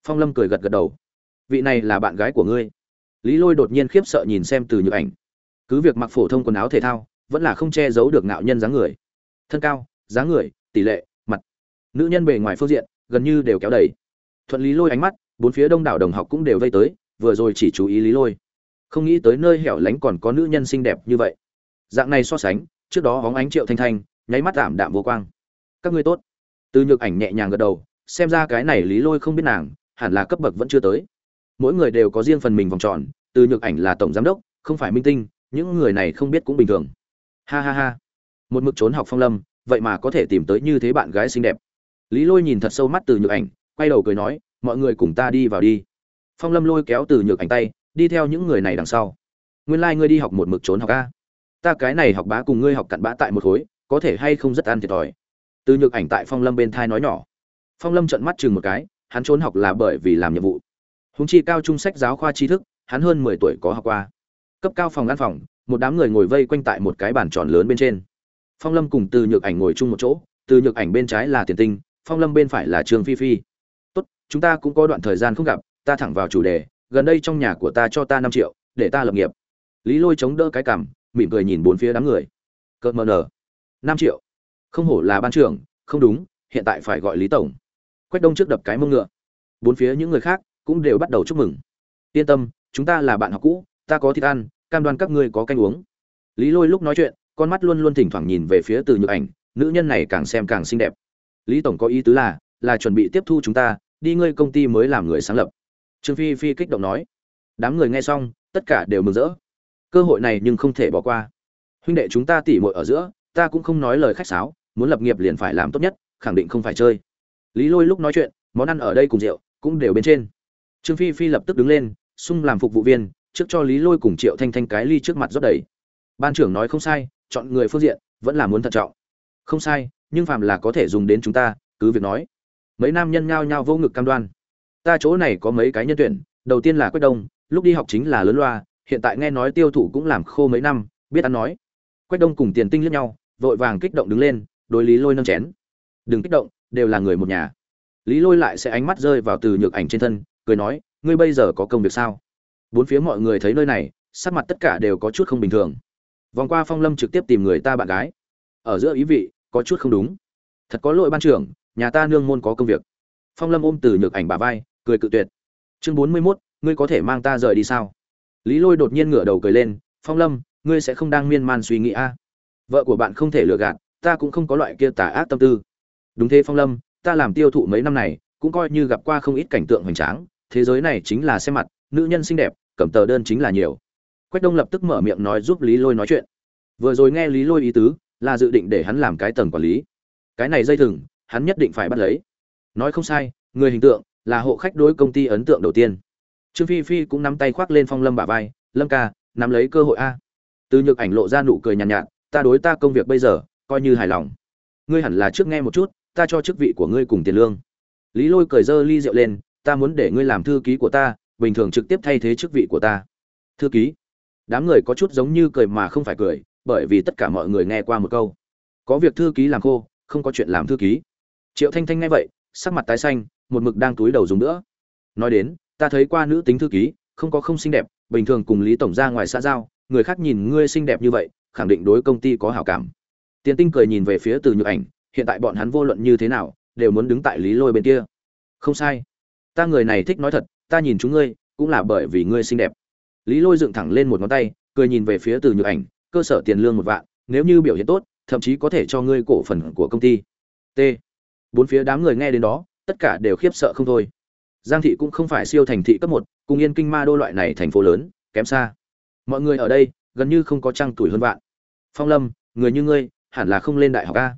Phong lâm cười gật gật đầu. Vị này là bạn gái của ngươi. Lý lôi đột nhiên khiếp sợ nhìn xem từ nhược ảnh. Cứ việc mặc phổ thông quần áo thể thao, vẫn là không che giấu được ngạo nhân dáng người. Thân cao, dáng người, tỷ lệ, mặt. Nữ nhân bề ngoài phương diện, gần như đều kéo đầy. Thuận lý lôi ánh mắt, bốn phía đông đảo đồng học cũng đều vây tới, vừa rồi chỉ chú ý lý lôi không nghĩ tới nơi hẻo lánh còn có nữ nhân xinh đẹp như vậy. Dạng này so sánh, trước đó hóng ánh triệu thanh thanh, nháy mắt tạm đạm vô quang. Các ngươi tốt. Từ nhược ảnh nhẹ nhàng gật đầu, xem ra cái này lý lôi không biết nàng, hẳn là cấp bậc vẫn chưa tới. Mỗi người đều có riêng phần mình vòng tròn, từ nhược ảnh là tổng giám đốc, không phải minh tinh, những người này không biết cũng bình thường. Ha ha ha. Một mực trốn học phong lâm, vậy mà có thể tìm tới như thế bạn gái xinh đẹp. Lý lôi nhìn thật sâu mắt từ nhược ảnh, quay đầu cười nói, mọi người cùng ta đi vào đi. Phong lâm lôi kéo từ nhược ảnh tay đi theo những người này đằng sau. Nguyên lai、like、ngươi đi học một mực trốn học a. Ta cái này học bá cùng ngươi học cặn bã tại một khối, có thể hay không rất ăn thiệt thòi. Từ nhược ảnh tại phong lâm bên thai nói nhỏ. Phong lâm trận mắt chừng một cái, hắn trốn học là bởi vì làm nhiệm vụ. Húng chi cao trung sách giáo khoa tri thức, hắn hơn mười tuổi có học qua. Cấp cao phòng ăn phòng, một đám người ngồi vây quanh tại một cái bàn tròn lớn bên trên. Phong lâm cùng từ nhược ảnh ngồi chung một chỗ, từ nhược ảnh bên trái là tiền tinh, phong lâm bên phải là Trường phi phi. Tốt, chúng ta cũng có đoạn thời gian không gặp, ta thẳng vào chủ đề gần đây trong nhà của ta cho ta năm triệu, để ta lập nghiệp. Lý lôi chống đỡ cái cằm, mỉm cười nhìn bốn phía đám người. Cợt mờ nở. Năm triệu. Không hổ là ban trưởng, không đúng, hiện tại phải gọi lý tổng. Quách đông trước đập cái mông ngựa. Bốn phía những người khác cũng đều bắt đầu chúc mừng. Yên tâm, chúng ta là bạn học cũ, ta có thịt ăn, cam đoan các ngươi có canh uống. Lý lôi lúc nói chuyện, con mắt luôn luôn thỉnh thoảng nhìn về phía từ nhược ảnh, nữ nhân này càng xem càng xinh đẹp. Lý tổng có ý tứ là là chuẩn bị tiếp thu chúng ta, đi ngươi công ty mới làm người sáng lập trương phi phi kích động nói. Đám người nghe xong, tất cả đều mừng rỡ. Cơ hội này nhưng không thể bỏ qua. Huynh đệ chúng ta tỉ muội ở giữa, ta cũng không nói lời khách sáo, muốn lập nghiệp liền phải làm tốt nhất, khẳng định không phải chơi. Lý lôi lúc nói chuyện, món ăn ở đây cùng rượu, cũng đều bên trên. Trương phi phi lập tức đứng lên xung làm phục vụ viên, trước cho lý lôi cùng triệu thanh thanh cái ly trước mặt rót đầy. Ban trưởng nói không sai, chọn người phương diện, vẫn là muốn thận trọng. Không sai, nhưng phàm là có thể dùng đến chúng ta, cứ việc nói. Mấy nam nhân nhao nhao vô ngực cam đoan ta chỗ này có mấy cái nhân tuyển, đầu tiên là quách đông, lúc đi học chính là lớn loa, hiện tại nghe nói tiêu thụ cũng làm khô mấy năm, biết ăn nói. Quách đông cùng tiền tinh liếc nhau, vội vàng kích động đứng lên, đối lý lôi nâng chén. Đừng kích động, đều là người một nhà. Lý lôi lại sẽ ánh mắt rơi vào từ nhược ảnh trên thân, cười nói, ngươi bây giờ có công việc sao? Bốn phía mọi người thấy nơi này, sắc mặt tất cả đều có chút không bình thường. Vòng qua phong lâm trực tiếp tìm người ta bạn gái. Ở giữa ý vị, có chút không đúng. Thật có lỗi ban trưởng, nhà ta nương môn có công việc. Phong lâm ôm từ nhược ảnh bà vai cười cự tuyệt. Chương bốn mươi mốt, ngươi có thể mang ta rời đi sao? Lý lôi đột nhiên ngửa đầu cười lên, phong lâm, ngươi sẽ không đang miên man suy nghĩ a à? vợ của bạn không thể lừa gạt, ta cũng không có loại kia tà ác tâm tư. Đúng thế phong lâm, ta làm tiêu thụ mấy năm này, cũng coi như gặp qua không ít cảnh tượng hoành tráng, thế giới này chính là xem mặt, nữ nhân xinh đẹp, cầm tờ đơn chính là nhiều. Quách đông lập tức mở miệng nói giúp lý lôi nói chuyện. Vừa rồi nghe lý lôi ý tứ, là dự định để hắn làm cái tầng quản lý. Cái này dây thừng, hắn nhất định phải bắt lấy. Nói không sai, người hình tượng là hộ khách đối công ty ấn tượng đầu tiên. Trương phi phi cũng nắm tay khoác lên phong lâm bả vai lâm ca nắm lấy cơ hội a. Từ nhược ảnh lộ ra nụ cười nhàn nhạt, nhạt ta đối ta công việc bây giờ coi như hài lòng. Ngươi hẳn là trước nghe một chút ta cho chức vị của ngươi cùng tiền lương. Lý lôi cười dơ ly rượu lên ta muốn để ngươi làm thư ký của ta bình thường trực tiếp thay thế chức vị của ta. Thư ký? Đám người có chút giống như cười mà không phải cười bởi vì tất cả mọi người nghe qua một câu. Có việc thư ký làm khô không có chuyện làm thư ký. Triệu thanh thanh nghe vậy sắc mặt tái xanh một mực đang túi đầu dùng nữa. Nói đến, ta thấy qua nữ tính thư ký, không có không xinh đẹp, bình thường cùng lý tổng ra ngoài xã giao, người khác nhìn ngươi xinh đẹp như vậy, khẳng định đối công ty có hảo cảm. Tiền tinh cười nhìn về phía từ nhược ảnh, hiện tại bọn hắn vô luận như thế nào, đều muốn đứng tại lý lôi bên kia. Không sai. Ta người này thích nói thật, ta nhìn chúng ngươi, cũng là bởi vì ngươi xinh đẹp. Lý lôi dựng thẳng lên một ngón tay, cười nhìn về phía từ nhược ảnh, cơ sở tiền lương một vạn, nếu như biểu hiện tốt, thậm chí có thể cho ngươi cổ phần của công ty. T. Bốn phía đám người nghe đến đó tất cả đều khiếp sợ không thôi. Giang thị cũng không phải siêu thành thị cấp một, cùng yên kinh ma đô loại này thành phố lớn, kém xa. Mọi người ở đây, gần như không có trăng tuổi hơn vạn. Phong lâm, người như ngươi, hẳn là không lên đại học a.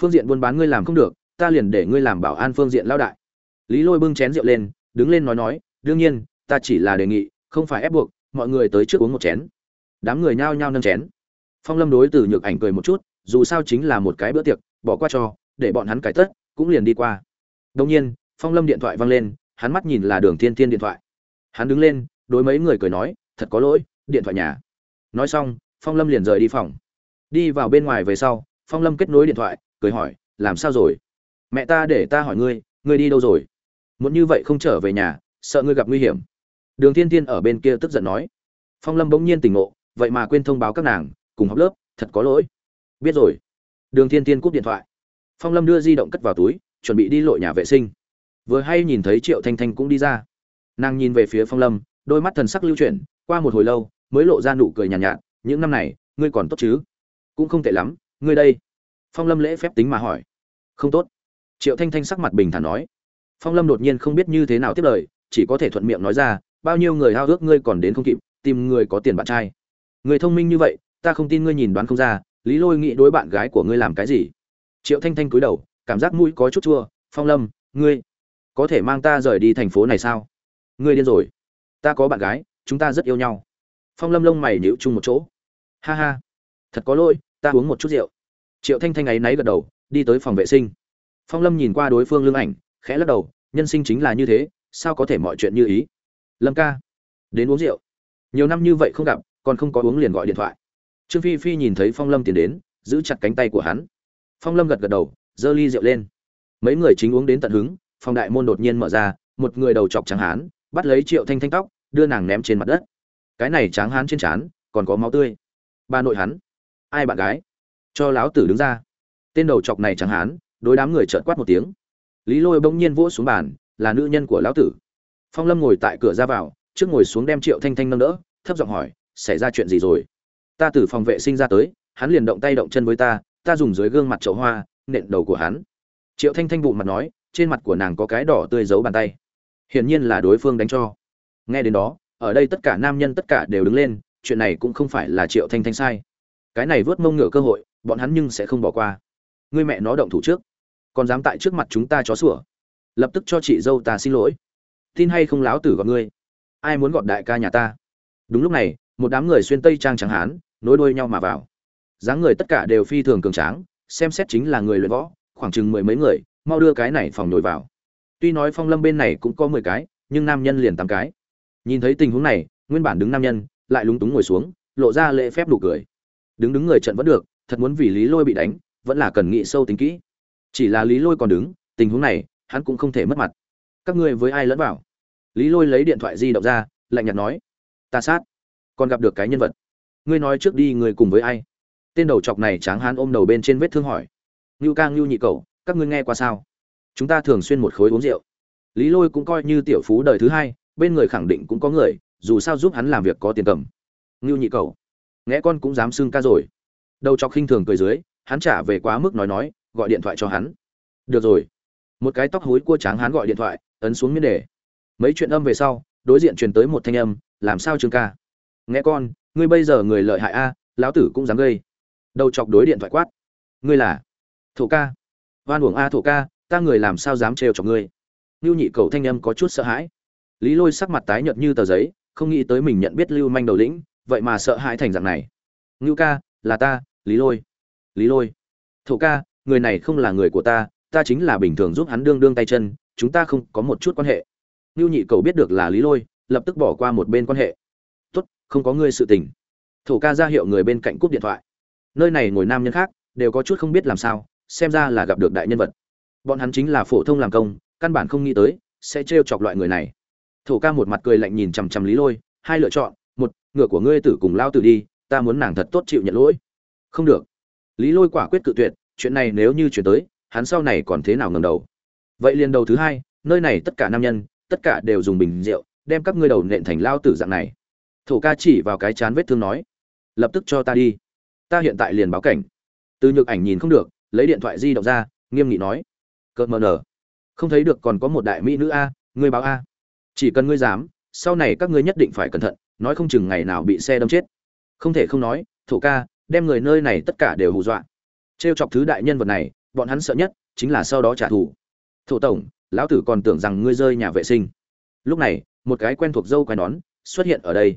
Phương diện buôn bán ngươi làm không được, ta liền để ngươi làm bảo an phương diện lao đại. Lý lôi bưng chén rượu lên, đứng lên nói nói, đương nhiên, ta chỉ là đề nghị, không phải ép buộc, mọi người tới trước uống một chén. Đám người nhao nhao nâng chén. Phong lâm đối từ nhược ảnh cười một chút, dù sao chính là một cái bữa tiệc, bỏ qua cho, để bọn hắn cải tất, cũng liền đi qua đông nhiên, phong lâm điện thoại văng lên, hắn mắt nhìn là đường thiên thiên điện thoại. Hắn đứng lên, đối mấy người cười nói, thật có lỗi, điện thoại nhà. Nói xong, phong lâm liền rời đi phòng. Đi vào bên ngoài về sau, phong lâm kết nối điện thoại, cười hỏi, làm sao rồi? Mẹ ta để ta hỏi ngươi ngươi đi đâu rồi? Muốn như vậy không trở về nhà, sợ ngươi gặp nguy hiểm. Đường thiên thiên ở bên kia tức giận nói. Phong lâm bỗng nhiên tỉnh ngộ, vậy mà quên thông báo các nàng, cùng học lớp, thật có lỗi. Biết rồi. Đường thiên thiên cúp điện thoại. Phong lâm đưa di động cất vào túi chuẩn bị đi lội nhà vệ sinh. Vừa hay nhìn thấy triệu thanh thanh cũng đi ra. Nàng nhìn về phía phong lâm đôi mắt thần sắc lưu chuyển qua một hồi lâu mới lộ ra nụ cười nhàn nhạt, nhạt những năm này ngươi còn tốt chứ? Cũng không tệ lắm ngươi đây. Phong lâm lễ phép tính mà hỏi. Không tốt. Triệu thanh thanh sắc mặt bình thản nói. Phong lâm đột nhiên không biết như thế nào tiếp lời chỉ có thể thuận miệng nói ra bao nhiêu người hao ước ngươi còn đến không kịp tìm người có tiền bạn trai. Người thông minh như vậy ta không tin ngươi nhìn đoán không ra lý lôi nghĩ đối bạn gái của ngươi làm cái gì? Triệu thanh thanh cúi đầu cảm giác mũi có chút chua. Phong lâm, ngươi có thể mang ta rời đi thành phố này sao? Ngươi điên rồi. Ta có bạn gái, chúng ta rất yêu nhau. Phong lâm lông mày nhíu chung một chỗ. Ha ha, thật có lỗi, ta uống một chút rượu. Triệu thanh thanh ấy náy gật đầu, đi tới phòng vệ sinh. Phong lâm nhìn qua đối phương lưng ảnh, khẽ lắc đầu, nhân sinh chính là như thế, sao có thể mọi chuyện như ý? Lâm ca, đến uống rượu. Nhiều năm như vậy không gặp, còn không có uống liền gọi điện thoại. Trương phi phi nhìn thấy phong lâm tiến đến, giữ chặt cánh tay của hắn. Phong lâm gật gật đầu giơ ly rượu lên. Mấy người chính uống đến tận hứng, phòng đại môn đột nhiên mở ra, một người đầu chọc trắng hán, bắt lấy triệu thanh thanh tóc, đưa nàng ném trên mặt đất. Cái này trắng hán trên trán, còn có máu tươi. Ba nội hắn. Ai bạn gái? Cho lão tử đứng ra. Tên đầu chọc này trắng hán, đối đám người chợt quát một tiếng. Lý lôi bỗng nhiên vỗ xuống bàn, là nữ nhân của lão tử. Phong lâm ngồi tại cửa ra vào, trước ngồi xuống đem triệu thanh thanh nâng đỡ, thấp giọng hỏi, xảy ra chuyện gì rồi? Ta từ phòng vệ sinh ra tới, hắn liền động tay động chân với ta ta dùng dưới gương mặt chậu hoa nện đầu của hắn. Triệu thanh thanh bụng mặt nói, trên mặt của nàng có cái đỏ tươi giấu bàn tay. Hiển nhiên là đối phương đánh cho. Nghe đến đó, ở đây tất cả nam nhân tất cả đều đứng lên, chuyện này cũng không phải là triệu thanh thanh sai. Cái này vớt mông ngựa cơ hội, bọn hắn nhưng sẽ không bỏ qua. Người mẹ nó động thủ trước, còn dám tại trước mặt chúng ta chó sủa. Lập tức cho chị dâu ta xin lỗi. Tin hay không láo tử gọi ngươi? Ai muốn gọt đại ca nhà ta? Đúng lúc này, một đám người xuyên tây trang trắng hán, nối đuôi nhau mà vào. Dáng người tất cả đều phi thường cường tráng xem xét chính là người luyện võ, khoảng chừng mười mấy người, mau đưa cái này phòng nhồi vào. Tuy nói phong lâm bên này cũng có mười cái, nhưng nam nhân liền tám cái. Nhìn thấy tình huống này, nguyên bản đứng nam nhân, lại lúng túng ngồi xuống, lộ ra lễ phép đủ cười. Đứng đứng người trận vẫn được, thật muốn vì lý lôi bị đánh, vẫn là cần nghĩ sâu tính kỹ. Chỉ là lý lôi còn đứng, tình huống này, hắn cũng không thể mất mặt. Các ngươi với ai lẫn vào? Lý lôi lấy điện thoại di động ra, lạnh nhạt nói, ta sát, còn gặp được cái nhân vật. Ngươi nói trước đi, người cùng với ai? Tên đầu chọc này tráng hán ôm đầu bên trên vết thương hỏi. Ngưu ca, ngưu nhị cầu các ngươi nghe qua sao? Chúng ta thường xuyên một khối uống rượu. Lý lôi cũng coi như tiểu phú đời thứ hai, bên người khẳng định cũng có người, dù sao giúp hắn làm việc có tiền cầm. Ngưu nhị cầu nghe con cũng dám xưng ca rồi. Đầu chọc khinh thường cười dưới, hắn trả về quá mức nói nói, gọi điện thoại cho hắn. Được rồi. Một cái tóc hối cua tráng hắn gọi điện thoại, ấn xuống miếng đề. Mấy chuyện âm về sau, đối diện truyền tới một thanh âm, làm sao trương ca? Nghe con, ngươi bây giờ người lợi hại a, lão tử cũng dám gây đầu chọc đối điện thoại quát. Ngươi là? Thổ ca. Oan uổng a, thổ ca, ta người làm sao dám trêu chọc ngươi? Lưu nhị cầu thanh âm có chút sợ hãi. Lý lôi sắc mặt tái nhợt như tờ giấy, không nghĩ tới mình nhận biết lưu manh đầu lĩnh, vậy mà sợ hãi thành dạng này. Ngưu ca, là ta, lý lôi. Lý lôi. Thổ ca, người này không là người của ta ta chính là bình thường giúp hắn đương đương tay chân, chúng ta không có một chút quan hệ. Ngưu nhị cầu biết được là lý lôi, lập tức bỏ qua một bên quan hệ. Tốt, không có ngươi sự tình. Thổ ca ra hiệu người bên cạnh cúp điện thoại nơi này ngồi nam nhân khác, đều có chút không biết làm sao, xem ra là gặp được đại nhân vật. Bọn hắn chính là phổ thông làm công, căn bản không nghĩ tới, sẽ trêu chọc loại người này. Thổ ca một mặt cười lạnh nhìn chằm chằm lý lôi, hai lựa chọn, một, ngựa của ngươi tử cùng lao tử đi, ta muốn nàng thật tốt chịu nhận lỗi. Không được. Lý lôi quả quyết cự tuyệt, chuyện này nếu như chuyển tới, hắn sau này còn thế nào ngầm đầu? Vậy liền đầu thứ hai, nơi này tất cả nam nhân, tất cả đều dùng bình rượu, đem các ngươi đầu nện thành lao tử dạng này. Thổ ca chỉ vào cái chán vết thương nói, lập tức cho ta đi ta hiện tại liền báo cảnh. Từ nhược ảnh nhìn không được, lấy điện thoại di động ra, nghiêm nghị nói. Cợt mờ nở. Không thấy được còn có một đại mỹ nữ a, ngươi báo a. Chỉ cần ngươi dám, sau này các ngươi nhất định phải cẩn thận, nói không chừng ngày nào bị xe đâm chết. Không thể không nói, thổ ca, đem người nơi này tất cả đều hù dọa. Trêu chọc thứ đại nhân vật này, bọn hắn sợ nhất chính là sau đó trả thù. Thổ tổng, lão tử còn tưởng rằng ngươi rơi nhà vệ sinh. Lúc này, một cái quen thuộc dâu quai nón xuất hiện ở đây.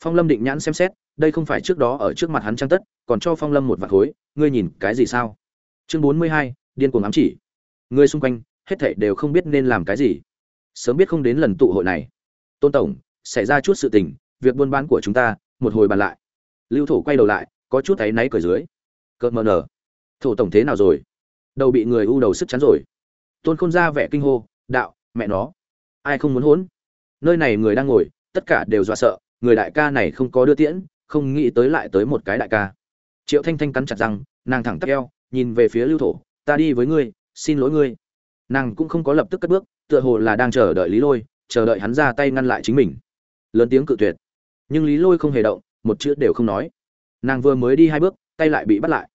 Phong lâm định nhãn xem xét đây không phải trước đó ở trước mặt hắn trang tất, còn cho phong lâm một vạt khối, ngươi nhìn cái gì sao? Chương bốn mươi hai, điên cuồng ám chỉ. Người xung quanh, hết thảy đều không biết nên làm cái gì. Sớm biết không đến lần tụ hội này. Tôn tổng, xảy ra chút sự tình, việc buôn bán của chúng ta, một hồi bàn lại. Lưu thổ quay đầu lại, có chút áy náy cởi dưới. Cợt mờ nở. Thổ tổng thế nào rồi? Đầu bị người u đầu sức chắn rồi. Tôn khôn ra vẻ kinh hô, đạo, mẹ nó. Ai không muốn hỗn nơi này người đang ngồi, tất cả đều dọa sợ, người đại ca này không có đưa tiễn không nghĩ tới lại tới một cái đại ca. Triệu thanh thanh cắn chặt răng, nàng thẳng tắp eo, nhìn về phía lưu thổ, ta đi với ngươi, xin lỗi ngươi. Nàng cũng không có lập tức cất bước, tựa hồ là đang chờ đợi lý lôi, chờ đợi hắn ra tay ngăn lại chính mình. Lớn tiếng cự tuyệt. Nhưng lý lôi không hề động, một chữ đều không nói. Nàng vừa mới đi hai bước, tay lại bị bắt lại.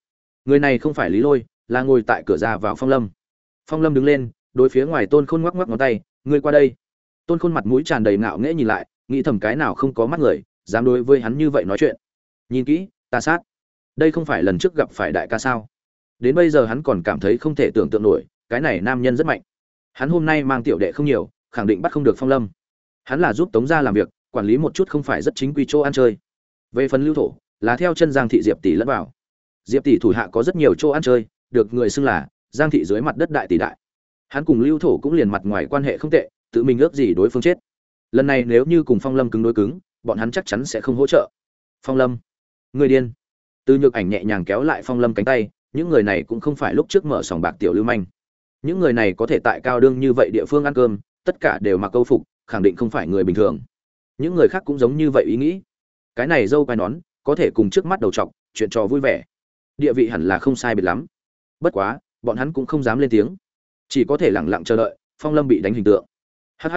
Người này không phải lý lôi, là ngồi tại cửa ra vào phong lâm. Phong lâm đứng lên, đối phía ngoài tôn khôn ngoắc ngoắc ngón tay, ngươi qua đây. Tôn khôn mặt mũi tràn đầy ngạo nghễ nhìn lại, nghĩ thầm cái nào không có mắt người dám đối với hắn như vậy nói chuyện. Nhìn kỹ, ta sát. Đây không phải lần trước gặp phải đại ca sao? Đến bây giờ hắn còn cảm thấy không thể tưởng tượng nổi, cái này nam nhân rất mạnh. Hắn hôm nay mang tiểu đệ không nhiều, khẳng định bắt không được phong lâm. Hắn là giúp tống gia làm việc, quản lý một chút không phải rất chính quy chỗ ăn chơi. Về phần lưu thổ, là theo chân giang thị diệp tỷ lẫn vào. Diệp tỷ thủ hạ có rất nhiều chỗ ăn chơi, được người xưng là giang thị dưới mặt đất đại tỷ đại. Hắn cùng lưu thổ cũng liền mặt ngoài quan hệ không tệ, tự mình ước gì đối phương chết. Lần này nếu như cùng phong lâm cứng đối cứng bọn hắn chắc chắn sẽ không hỗ trợ. Phong lâm người điên. Từ nhược ảnh nhẹ nhàng kéo lại phong lâm cánh tay, những người này cũng không phải lúc trước mở sòng bạc tiểu lưu manh. Những người này có thể tại cao đương như vậy địa phương ăn cơm, tất cả đều mặc câu phục, khẳng định không phải người bình thường. Những người khác cũng giống như vậy ý nghĩ. Cái này dâu quai nón, có thể cùng trước mắt đầu t chuyện trò vui vẻ. Địa vị hẳn là không sai biệt lắm. Bất quá, bọn hắn cũng không dám lên tiếng. Chỉ có thể lẳng lặng chờ đợi, phong lâm bị đánh hình tượng. Hh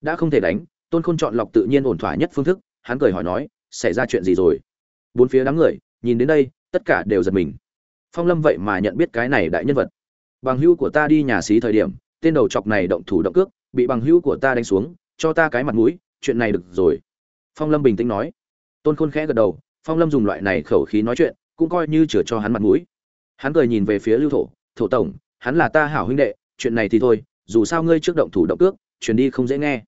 đã không thể đánh tôn khôn chọn lọc tự nhiên ổn thỏa nhất phương thức, hắn cười hỏi nói, xảy ra chuyện gì rồi? Bốn phía đám người, nhìn đến đây, tất cả đều giật mình. Phong lâm vậy mà nhận biết cái này đại nhân vật. Bằng hữu của ta đi nhà xí thời điểm, tên đầu chọc này động thủ động cước, bị bằng hữu của ta đánh xuống, cho ta cái mặt mũi, chuyện này được rồi. Phong lâm bình tĩnh nói. Tôn khôn khẽ gật đầu, phong lâm dùng loại này khẩu khí nói chuyện, cũng coi như chừa cho hắn mặt mũi. Hắn cười nhìn về phía lưu thổ thổ tổng, hắn là ta hảo huynh đệ, chuyện này thì thôi, dù sao ngươi trước động thủ động cước, truyền đi không dễ nghe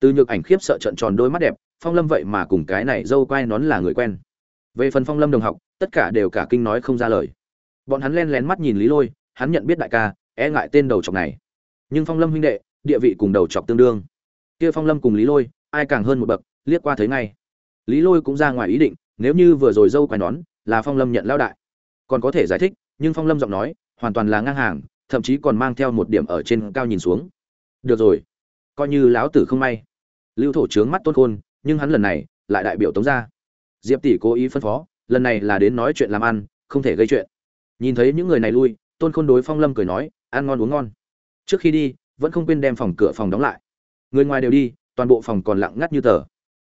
từ nhược ảnh khiếp sợ trận tròn đôi mắt đẹp, phong lâm vậy mà cùng cái này dâu quai nón là người quen. Về phần phong lâm đồng học, tất cả đều cả kinh nói không ra lời. Bọn hắn len lén mắt nhìn lý lôi, hắn nhận biết đại ca e ngại tên đầu chọc này. Nhưng phong lâm huynh đệ, địa vị cùng đầu chọc tương đương. Kia phong lâm cùng lý lôi, ai càng hơn một bậc, liếc qua thấy ngay. Lý lôi cũng ra ngoài ý định, nếu như vừa rồi dâu quai nón là phong lâm nhận lao đại. Còn có thể giải thích, nhưng phong lâm giọng nói, hoàn toàn là ngang hàng, thậm chí còn mang theo một điểm ở trên cao nhìn xuống. Được rồi coi như lão tử không may. Lưu thổ trướng mắt tôn khôn, nhưng hắn lần này lại đại biểu tống ra diệp tỷ cố ý phân phó, lần này là đến nói chuyện làm ăn, không thể gây chuyện. Nhìn thấy những người này lui, tôn khôn đối phong lâm cười nói, ăn ngon uống ngon. Trước khi đi, vẫn không quên đem phòng cửa phòng đóng lại. Người ngoài đều đi, toàn bộ phòng còn lặng ngắt như tờ.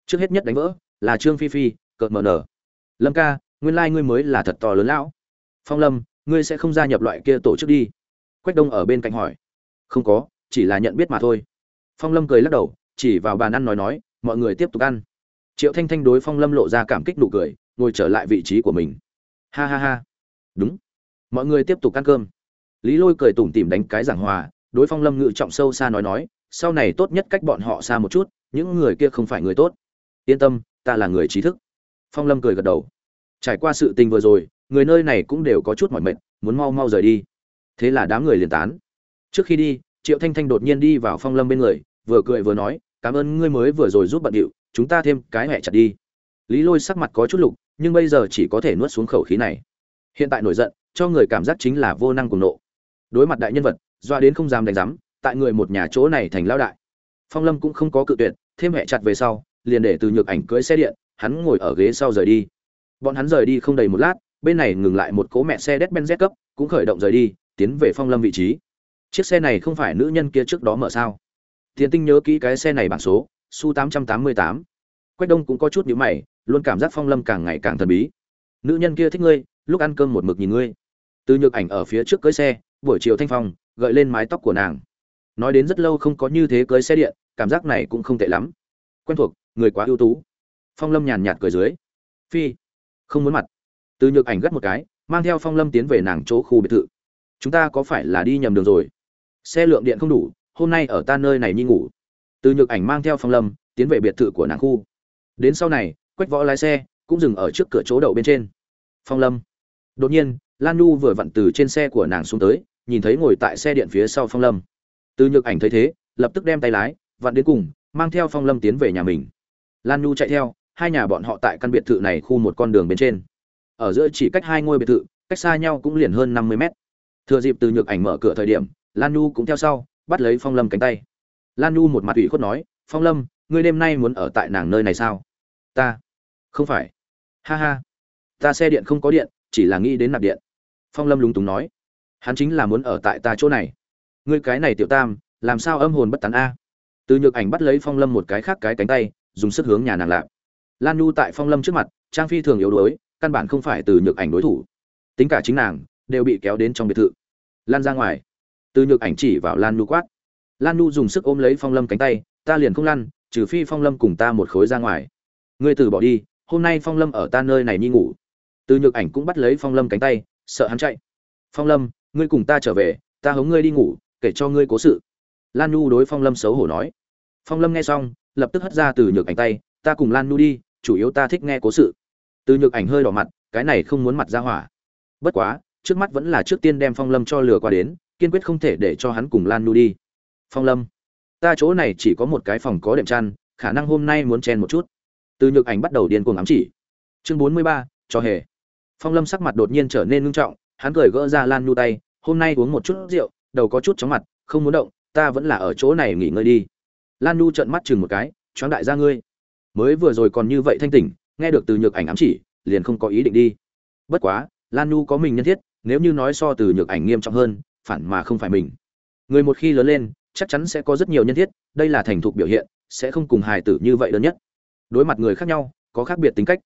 Trước hết nhất đánh vỡ, là trương phi phi, cợt mờ nở. Lâm ca, nguyên lai、like、ngươi mới là thật to lớn lão. Phong lâm, ngươi sẽ không gia nhập loại kia tổ chức đi. Quách đông ở bên cạnh hỏi. Không có, chỉ là nhận biết mà thôi phong lâm cười lắc đầu, chỉ vào bàn ăn nói nói, mọi người tiếp tục ăn. Triệu thanh thanh đối phong lâm lộ ra cảm kích nụ cười, ngồi trở lại vị trí của mình. Ha ha ha. Đúng. Mọi người tiếp tục ăn cơm. Lý lôi cười tủm tỉm đánh cái giảng hòa, đối phong lâm ngự trọng sâu xa nói nói, sau này tốt nhất cách bọn họ xa một chút, những người kia không phải người tốt. Yên tâm, ta là người trí thức. Phong lâm cười gật đầu. Trải qua sự tình vừa rồi, người nơi này cũng đều có chút mỏi mệt, muốn mau mau rời đi. Thế là đám người liền tán. Trước khi đi triệu thanh thanh đột nhiên đi vào phong lâm bên người, vừa cười vừa nói, cảm ơn ngươi mới vừa rồi giúp bận điệu, chúng ta thêm cái hẹ chặt đi. Lý lôi sắc mặt có chút lục, nhưng bây giờ chỉ có thể nuốt xuống khẩu khí này. Hiện tại nổi giận, cho người cảm giác chính là vô năng cùng nộ. Đối mặt đại nhân vật, doa đến không dám đánh giám, tại người một nhà chỗ này thành lao đại. Phong lâm cũng không có cự tuyệt, thêm hẹ chặt về sau, liền để từ nhược ảnh cưới xe điện, hắn ngồi ở ghế sau rời đi. Bọn hắn rời đi không đầy một lát, bên này ngừng lại một cố mẹ xe đét ben z cấp, cũng khởi động rời đi, tiến về phong lâm vị trí chiếc xe này không phải nữ nhân kia trước đó mở sao? Tiền tinh nhớ kỹ cái xe này bảng số, su tám trăm tám mươi tám. Quách đông cũng có chút nhữ mày, luôn cảm giác phong lâm càng ngày càng thần bí. Nữ nhân kia thích ngươi, lúc ăn cơm một mực nhìn ngươi. Từ nhược ảnh ở phía trước cưới xe, buổi chiều thanh phong, gợi lên mái tóc của nàng. Nói đến rất lâu không có như thế cưới xe điện, cảm giác này cũng không tệ lắm. Quen thuộc, người quá ưu tú. Phong lâm nhàn nhạt cười dưới. Phi, không muốn mặt. Từ nhược ảnh gắt một cái, mang theo phong lâm tiến về nàng chỗ khu biệt thự. Chúng ta có phải là đi nhầm đường rồi? Xe lượng điện không đủ, hôm nay ở ta nơi này nhi ngủ. Từ nhược ảnh mang theo phong lâm, tiến về biệt thự của nàng khu. Đến sau này, quách võ lái xe, cũng dừng ở trước cửa chỗ đậu bên trên. Phong lâm. Đột nhiên, lan nhu vừa vặn từ trên xe của nàng xuống tới, nhìn thấy ngồi tại xe điện phía sau phong lâm. Từ nhược ảnh thấy thế, lập tức đem tay lái, vặn đến cùng, mang theo phong lâm tiến về nhà mình. Lan nhu chạy theo, hai nhà bọn họ tại căn biệt thự này khu một con đường bên trên. Ở giữa chỉ cách hai ngôi biệt thự, cách xa nhau cũng liền hơn năm mươi mét. Thừa dịp từ nhược ảnh mở cửa thời điểm lan nhu cũng theo sau, bắt lấy phong lâm cánh tay. Lan nhu một mặt ủy khuất nói, phong lâm, ngươi đêm nay muốn ở tại nàng nơi này sao? Ta. Không phải. Ha ha. Ta xe điện không có điện, chỉ là nghĩ đến nạp điện. Phong lâm lúng túng nói. Hắn chính là muốn ở tại ta chỗ này. Ngươi cái này tiểu tam, làm sao âm hồn bất tán a? Từ nhược ảnh bắt lấy phong lâm một cái khác cái cánh tay, dùng sức hướng nhà nàng lạp. Lan nhu tại phong lâm trước mặt, trang phi thường yếu đuối, căn bản không phải từ nhược ảnh đối thủ. Tính cả chính nàng, đều bị kéo đến trong biệt thự. Lan ra ngoài từ nhược ảnh chỉ vào lan Nu quát. Lan Nu dùng sức ôm lấy phong lâm cánh tay, ta liền không lăn, trừ phi phong lâm cùng ta một khối ra ngoài. Ngươi từ bỏ đi, hôm nay phong lâm ở ta nơi này nhi ngủ. Từ nhược ảnh cũng bắt lấy phong lâm cánh tay, sợ hắn chạy. Phong lâm, ngươi cùng ta trở về, ta hống ngươi đi ngủ, kể cho ngươi cố sự. Lan Nu đối phong lâm xấu hổ nói. Phong lâm nghe xong, lập tức hất ra từ nhược ảnh tay, ta cùng lan Nu đi, chủ yếu ta thích nghe cố sự. Từ nhược ảnh hơi đỏ mặt, cái này không muốn mặt ra hỏa. Bất quá, trước mắt vẫn là trước tiên đem phong lâm cho lừa qua đến kiên quyết không thể để cho hắn cùng lan nhu đi. Phong lâm, ta chỗ này chỉ có một cái phòng có đệm chăn, khả năng hôm nay muốn chen một chút. Từ nhược ảnh bắt đầu điên cuồng ám chỉ. Chương bốn mươi ba, cho hề. Phong lâm sắc mặt đột nhiên trở nên ngưng trọng, hắn cười gỡ ra lan nhu tay, hôm nay uống một chút rượu, đầu có chút chóng mặt, không muốn động, ta vẫn là ở chỗ này nghỉ ngơi đi. Lan nhu trợn mắt chừng một cái, choáng đại ra ngươi. Mới vừa rồi còn như vậy thanh tỉnh, nghe được từ nhược ảnh ám chỉ, liền không có ý định đi. Bất quá, lan nhu có mình nhân thiết, nếu như nói so từ nhược ảnh nghiêm trọng hơn phản mà không phải mình. Người một khi lớn lên, chắc chắn sẽ có rất nhiều nhân thiết, đây là thành thục biểu hiện, sẽ không cùng hài tử như vậy đơn nhất. Đối mặt người khác nhau, có khác biệt tính cách.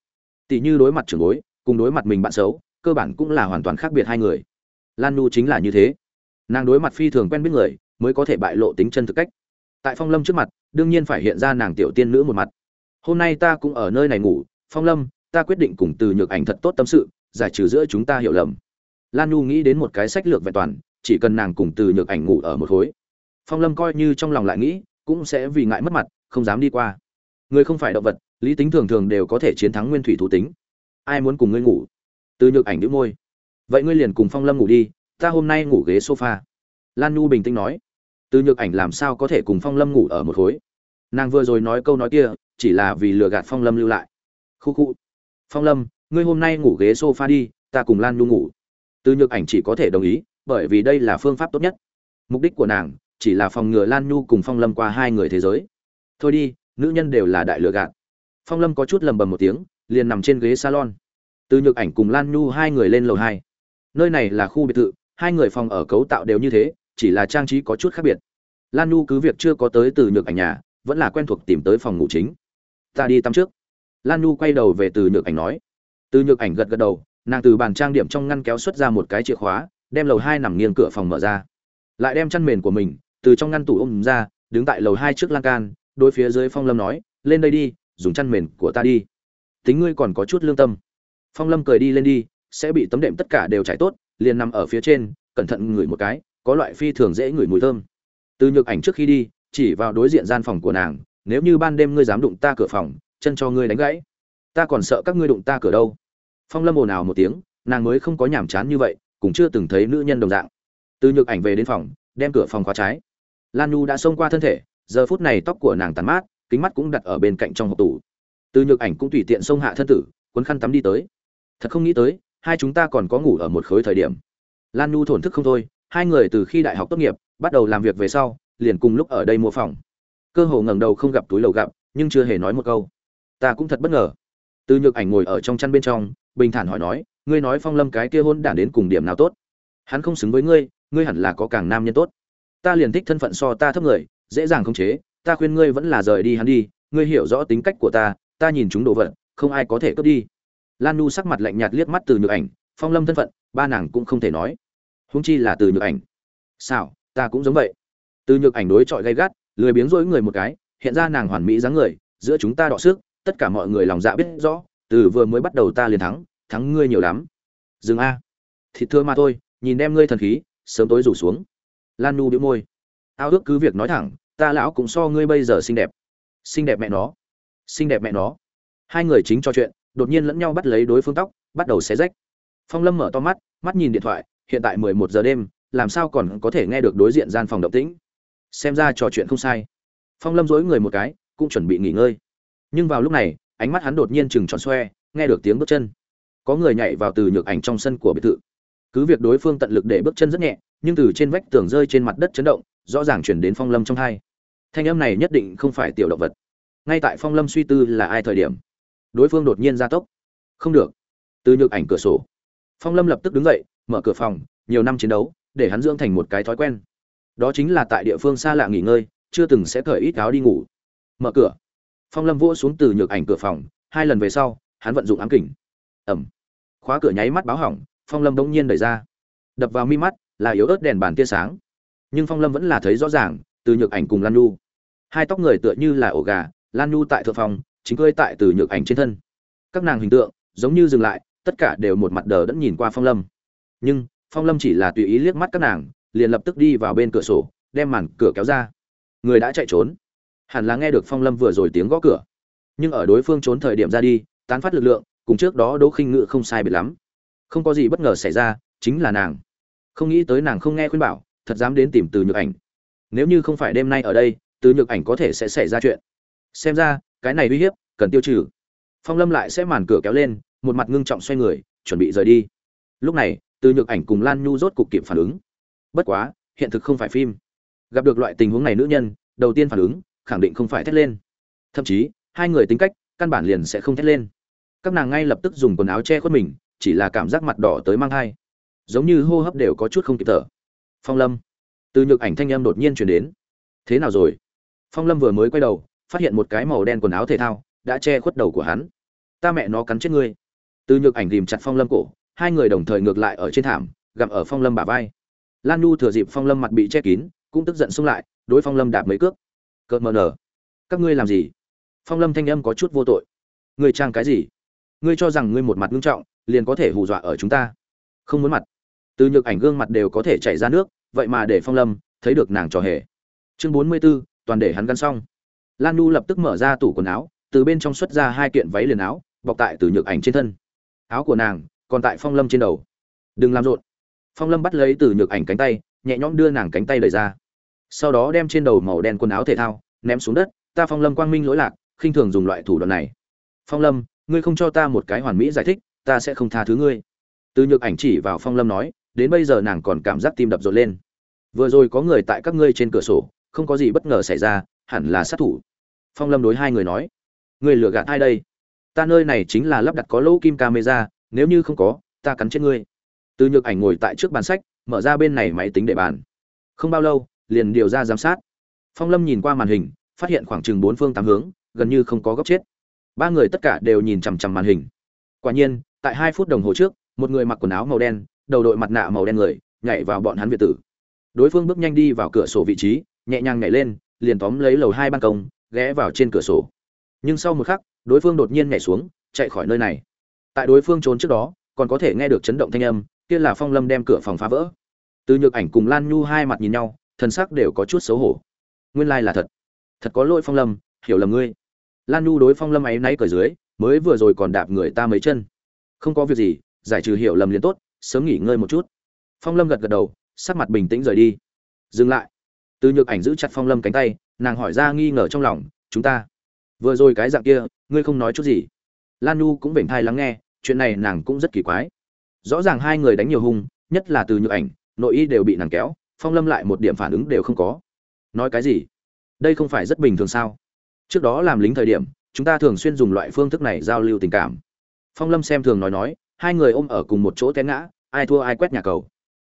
Tỷ như đối mặt trưởng bối, cùng đối mặt mình bạn xấu, cơ bản cũng là hoàn toàn khác biệt hai người. Lan nhu chính là như thế. Nàng đối mặt phi thường quen biết người, mới có thể bại lộ tính chân thực cách. Tại phong lâm trước mặt, đương nhiên phải hiện ra nàng tiểu tiên nữ một mặt. Hôm nay ta cũng ở nơi này ngủ, phong lâm, ta quyết định cùng từ nhược ảnh thật tốt tâm sự, giải trừ giữa chúng ta hiểu lầm. Lan nhu nghĩ đến một cái sách lược vẹn toàn chỉ cần nàng cùng từ nhược ảnh ngủ ở một khối. Phong lâm coi như trong lòng lại nghĩ, cũng sẽ vì ngại mất mặt, không dám đi qua. Người không phải động vật, lý tính thường thường đều có thể chiến thắng nguyên thủy Thủ tính. Ai muốn cùng ngươi ngủ? Từ nhược ảnh đĩu môi. Vậy ngươi liền cùng phong lâm ngủ đi, ta hôm nay ngủ ghế sofa. Lan nhu bình tĩnh nói. Từ nhược ảnh làm sao có thể cùng phong lâm ngủ ở một khối? Nàng vừa rồi nói câu nói kia, chỉ là vì lừa gạt phong lâm lưu lại. Khu khu. Phong lâm, ngươi hôm nay ngủ ghế sofa đi, ta cùng lan nhu ngủ. Từ nhược ảnh chỉ có thể đồng ý bởi vì đây là phương pháp tốt nhất. Mục đích của nàng chỉ là phòng ngừa lan nhu cùng phong lâm qua hai người thế giới. Thôi đi, nữ nhân đều là đại lừa gạt. Phong lâm có chút lầm bầm một tiếng, liền nằm trên ghế salon. Từ nhược ảnh cùng lan nhu hai người lên lầu hai. Nơi này là khu biệt thự, hai người phòng ở cấu tạo đều như thế, chỉ là trang trí có chút khác biệt. Lan nhu cứ việc chưa có tới từ nhược ảnh nhà, vẫn là quen thuộc tìm tới phòng ngủ chính. Ta đi tắm trước. Lan nhu quay đầu về từ nhược ảnh nói. Từ nhược ảnh gật gật đầu, nàng từ bàn trang điểm trong ngăn kéo xuất ra một cái chìa khóa đem lầu hai nằm nghiêng cửa phòng mở ra. Lại đem chăn mền của mình từ trong ngăn tủ ôm ra, đứng tại lầu hai trước lan can, đối phía dưới phong lâm nói, lên đây đi, dùng chăn mền của ta đi. Tính ngươi còn có chút lương tâm. Phong lâm cười đi lên đi, sẽ bị tấm đệm tất cả đều trải tốt, liền nằm ở phía trên, cẩn thận ngửi một cái, có loại phi thường dễ ngửi mùi thơm. Từ nhược ảnh trước khi đi, chỉ vào đối diện gian phòng của nàng, nếu như ban đêm ngươi dám đụng ta cửa phòng, chân cho ngươi đánh gãy. Ta còn sợ các ngươi đụng ta cửa đâu. Phong lâm ồn ào một tiếng, nàng mới không có nhàm chán như vậy cũng chưa từng thấy nữ nhân đồng dạng. Từ nhược ảnh về đến phòng, đem cửa phòng khóa trái. Lan nu đã xông qua thân thể, giờ phút này tóc của nàng tàn mát, kính mắt cũng đặt ở bên cạnh trong hộp tủ. Từ nhược ảnh cũng tùy tiện xông hạ thân tử, cuốn khăn tắm đi tới. Thật không nghĩ tới, hai chúng ta còn có ngủ ở một khối thời điểm. Lan nu thổn thức không thôi, hai người từ khi đại học tốt nghiệp, bắt đầu làm việc về sau, liền cùng lúc ở đây mua phòng. Cơ hồ ngẩng đầu không gặp túi lầu gặp, nhưng chưa hề nói một câu. Ta cũng thật bất ngờ. Từ nhược ảnh ngồi ở trong chăn bên trong, bình thản hỏi nói ngươi nói phong lâm cái kia hôn đản đến cùng điểm nào tốt? Hắn không xứng với ngươi ngươi hẳn là có càng nam nhân tốt. Ta liền thích thân phận so ta thấp người, dễ dàng khống chế, ta khuyên ngươi vẫn là rời đi hắn đi, ngươi hiểu rõ tính cách của ta ta nhìn chúng đồ vật, không ai có thể cướp đi. Lan nu sắc mặt lạnh nhạt liếc mắt từ nhược ảnh, phong lâm thân phận, ba nàng cũng không thể nói. Húng chi là từ nhược ảnh. Sao ta cũng giống vậy. Từ nhược ảnh đối chọi gay gắt, lười biếng rỗi người một cái, hiện ra nàng hoàn mỹ dáng người, giữa chúng ta đọ sức, tất cả mọi người lòng dạ biết rõ, từ vừa mới bắt đầu ta liền thắng thắng ngươi nhiều lắm. Dừng a. Thịt thưa mà thôi, nhìn đem ngươi thần khí, sớm tối rủ xuống. Lan nu bĩu môi. Ao ước cứ việc nói thẳng, ta lão cũng so ngươi bây giờ xinh đẹp. Xinh đẹp mẹ nó. Xinh đẹp mẹ nó. Hai người chính trò chuyện, đột nhiên lẫn nhau bắt lấy đối phương tóc, bắt đầu xé rách. Phong lâm mở to mắt mắt nhìn điện thoại, hiện tại mười một giờ đêm, làm sao còn có thể nghe được đối diện gian phòng động tĩnh? Xem ra trò chuyện không sai. Phong lâm dối người một cái, cũng chuẩn bị nghỉ ngơi. Nhưng vào lúc này, ánh mắt hắn đột nhiên chừng tròn xoe, nghe được tiếng bước chân có người nhảy vào từ nhược ảnh trong sân của biệt thự. Cứ việc đối phương tận lực để bước chân rất nhẹ, nhưng từ trên vách tường rơi trên mặt đất chấn động, rõ ràng chuyển đến phong lâm trong hai. Thanh âm này nhất định không phải tiểu động vật. Ngay tại phong lâm suy tư là ai thời điểm, đối phương đột nhiên ra tốc. Không được. Từ nhược ảnh cửa sổ. Phong lâm lập tức đứng dậy, mở cửa phòng, nhiều năm chiến đấu, để hắn dưỡng thành một cái thói quen. Đó chính là tại địa phương xa lạ nghỉ ngơi, chưa từng sẽ cởi ít áo đi ngủ. Mở cửa. Phong lâm vỗ xuống từ nhược ảnh cửa phòng, hai lần về sau, hắn vận dụng ám kỉnh ẩm khóa cửa nháy mắt báo hỏng, phong lâm đông nhiên đẩy ra. Đập vào mi mắt là yếu ớt đèn bàn tia sáng. Nhưng phong lâm vẫn là thấy rõ ràng, từ nhược ảnh cùng lan nhu. Hai tóc người tựa như là ổ gà, lan nhu tại thượng phòng, chính cơi tại từ nhược ảnh trên thân. Các nàng hình tượng, giống như dừng lại, tất cả đều một mặt đờ đẫn nhìn qua phong lâm. Nhưng, phong lâm chỉ là tùy ý liếc mắt các nàng, liền lập tức đi vào bên cửa sổ, đem màn cửa kéo ra. Người đã chạy trốn. Hẳn là nghe được phong lâm vừa rồi tiếng gõ cửa. Nhưng ở đối phương trốn thời điểm ra đi, tán phát lực lượng cùng trước đó đỗ khinh ngự không sai biệt lắm. Không có gì bất ngờ xảy ra, chính là nàng. Không nghĩ tới nàng không nghe khuyên bảo, thật dám đến tìm từ nhược ảnh. Nếu như không phải đêm nay ở đây, từ nhược ảnh có thể sẽ xảy ra chuyện. Xem ra, cái này uy hiếp, cần tiêu trừ. Phong lâm lại sẽ màn cửa kéo lên, một mặt ngưng trọng xoay người, chuẩn bị rời đi. Lúc này, từ nhược ảnh cùng lan nhu rốt cục kịp phản ứng. Bất quá, hiện thực không phải phim. Gặp được loại tình huống này nữ nhân, đầu tiên phản ứng, khẳng định không phải thét lên. Thậm chí, hai người tính cách, căn bản liền sẽ không thét lên các nàng ngay lập tức dùng quần áo che khuất mình, chỉ là cảm giác mặt đỏ tới mang thai. Giống như hô hấp đều có chút không kịp thở. Phong lâm. Từ nhược ảnh thanh em đột nhiên chuyển đến. Thế nào rồi? Phong lâm vừa mới quay đầu, phát hiện một cái màu đen quần áo thể thao đã che khuất đầu của hắn. Ta mẹ nó cắn chết ngươi. Từ nhược ảnh tìm chặt phong lâm cổ, hai người đồng thời ngược lại ở trên thảm, gặm ở phong lâm bả vai. Lan nhu thừa dịp phong lâm mặt bị che kín, cũng tức giận xung lại, đối phong lâm đạp mấy cước. Cợt mờ nở. Các ngươi làm gì? Phong lâm thanh âm có chút vô tội. Người trang cái gì? Ngươi cho rằng ngươi một mặt ngưng trọng liền có thể hù dọa ở chúng ta. Không muốn mặt. Từ nhược ảnh gương mặt đều có thể chảy ra nước vậy mà để phong lâm thấy được nàng trò hề. Chương bốn mươi 44, toàn để hắn gắn xong. Lan Nu lập tức mở ra tủ quần áo từ bên trong xuất ra hai kiện váy liền áo bọc tại từ nhược ảnh trên thân. Áo của nàng còn tại phong lâm trên đầu. Đừng làm rộn. Phong lâm bắt lấy từ nhược ảnh cánh tay nhẹ nhõm đưa nàng cánh tay đẩy ra. Sau đó đem trên đầu màu đen quần áo thể thao ném xuống đất ta phong lâm quang minh lỗi lạc khinh thường dùng loại thủ đoạn này. Phong lâm ngươi không cho ta một cái hoàn mỹ giải thích, ta sẽ không tha thứ ngươi. Từ nhược ảnh chỉ vào phong lâm nói, đến bây giờ nàng còn cảm giác tim đập rộn lên. Vừa rồi có người tại các ngươi trên cửa sổ, không có gì bất ngờ xảy ra, hẳn là sát thủ. Phong lâm đối hai người nói, ngươi lừa gạt ai đây? Ta nơi này chính là lắp đặt có lỗ kim camera, nếu như không có, ta cắn chết ngươi. Từ nhược ảnh ngồi tại trước bàn sách, mở ra bên này máy tính để bàn. Không bao lâu, liền điều ra giám sát. Phong lâm nhìn qua màn hình, phát hiện khoảng chừng bốn phương tám hướng, gần như không có góc chết ba người tất cả đều nhìn chằm chằm màn hình. Quả nhiên, tại hai phút đồng hồ trước, một người mặc quần áo màu đen, đầu đội mặt nạ màu đen người, nhảy vào bọn hắn việt tử. Đối phương bước nhanh đi vào cửa sổ vị trí, nhẹ nhàng nhảy lên, liền tóm lấy lầu hai ban công, ghé vào trên cửa sổ. Nhưng sau một khắc, đối phương đột nhiên nhảy xuống, chạy khỏi nơi này. Tại đối phương trốn trước đó, còn có thể nghe được chấn động thanh âm, kia là phong lâm đem cửa phòng phá vỡ. Từ nhược ảnh cùng lan nhu hai mặt nhìn nhau thân sắc đều có chút xấu hổ. Nguyên lai là thật. Thật có lỗi phong lâm, hiểu lầm ngươi lan nhu đối phong lâm áy náy cởi dưới, mới vừa rồi còn đạp người ta mấy chân. Không có việc gì, giải trừ hiểu lầm liền tốt, sớm nghỉ ngơi một chút. Phong lâm gật gật đầu, sắc mặt bình tĩnh rời đi. Dừng lại. Từ nhược ảnh giữ chặt phong lâm cánh tay, nàng hỏi ra nghi ngờ trong lòng, chúng ta vừa rồi cái dạng kia, ngươi không nói chút gì? Lan nhu cũng vểnh thai lắng nghe, chuyện này nàng cũng rất kỳ quái. Rõ ràng hai người đánh nhiều hung, nhất là từ nhược ảnh, nội y đều bị nàng kéo, phong lâm lại một điểm phản ứng đều không có. Nói cái gì? Đây không phải rất bình thường sao? Trước đó làm lính thời điểm, chúng ta thường xuyên dùng loại phương thức này giao lưu tình cảm. Phong lâm xem thường nói nói, hai người ôm ở cùng một chỗ té ngã, ai thua ai quét nhà cầu.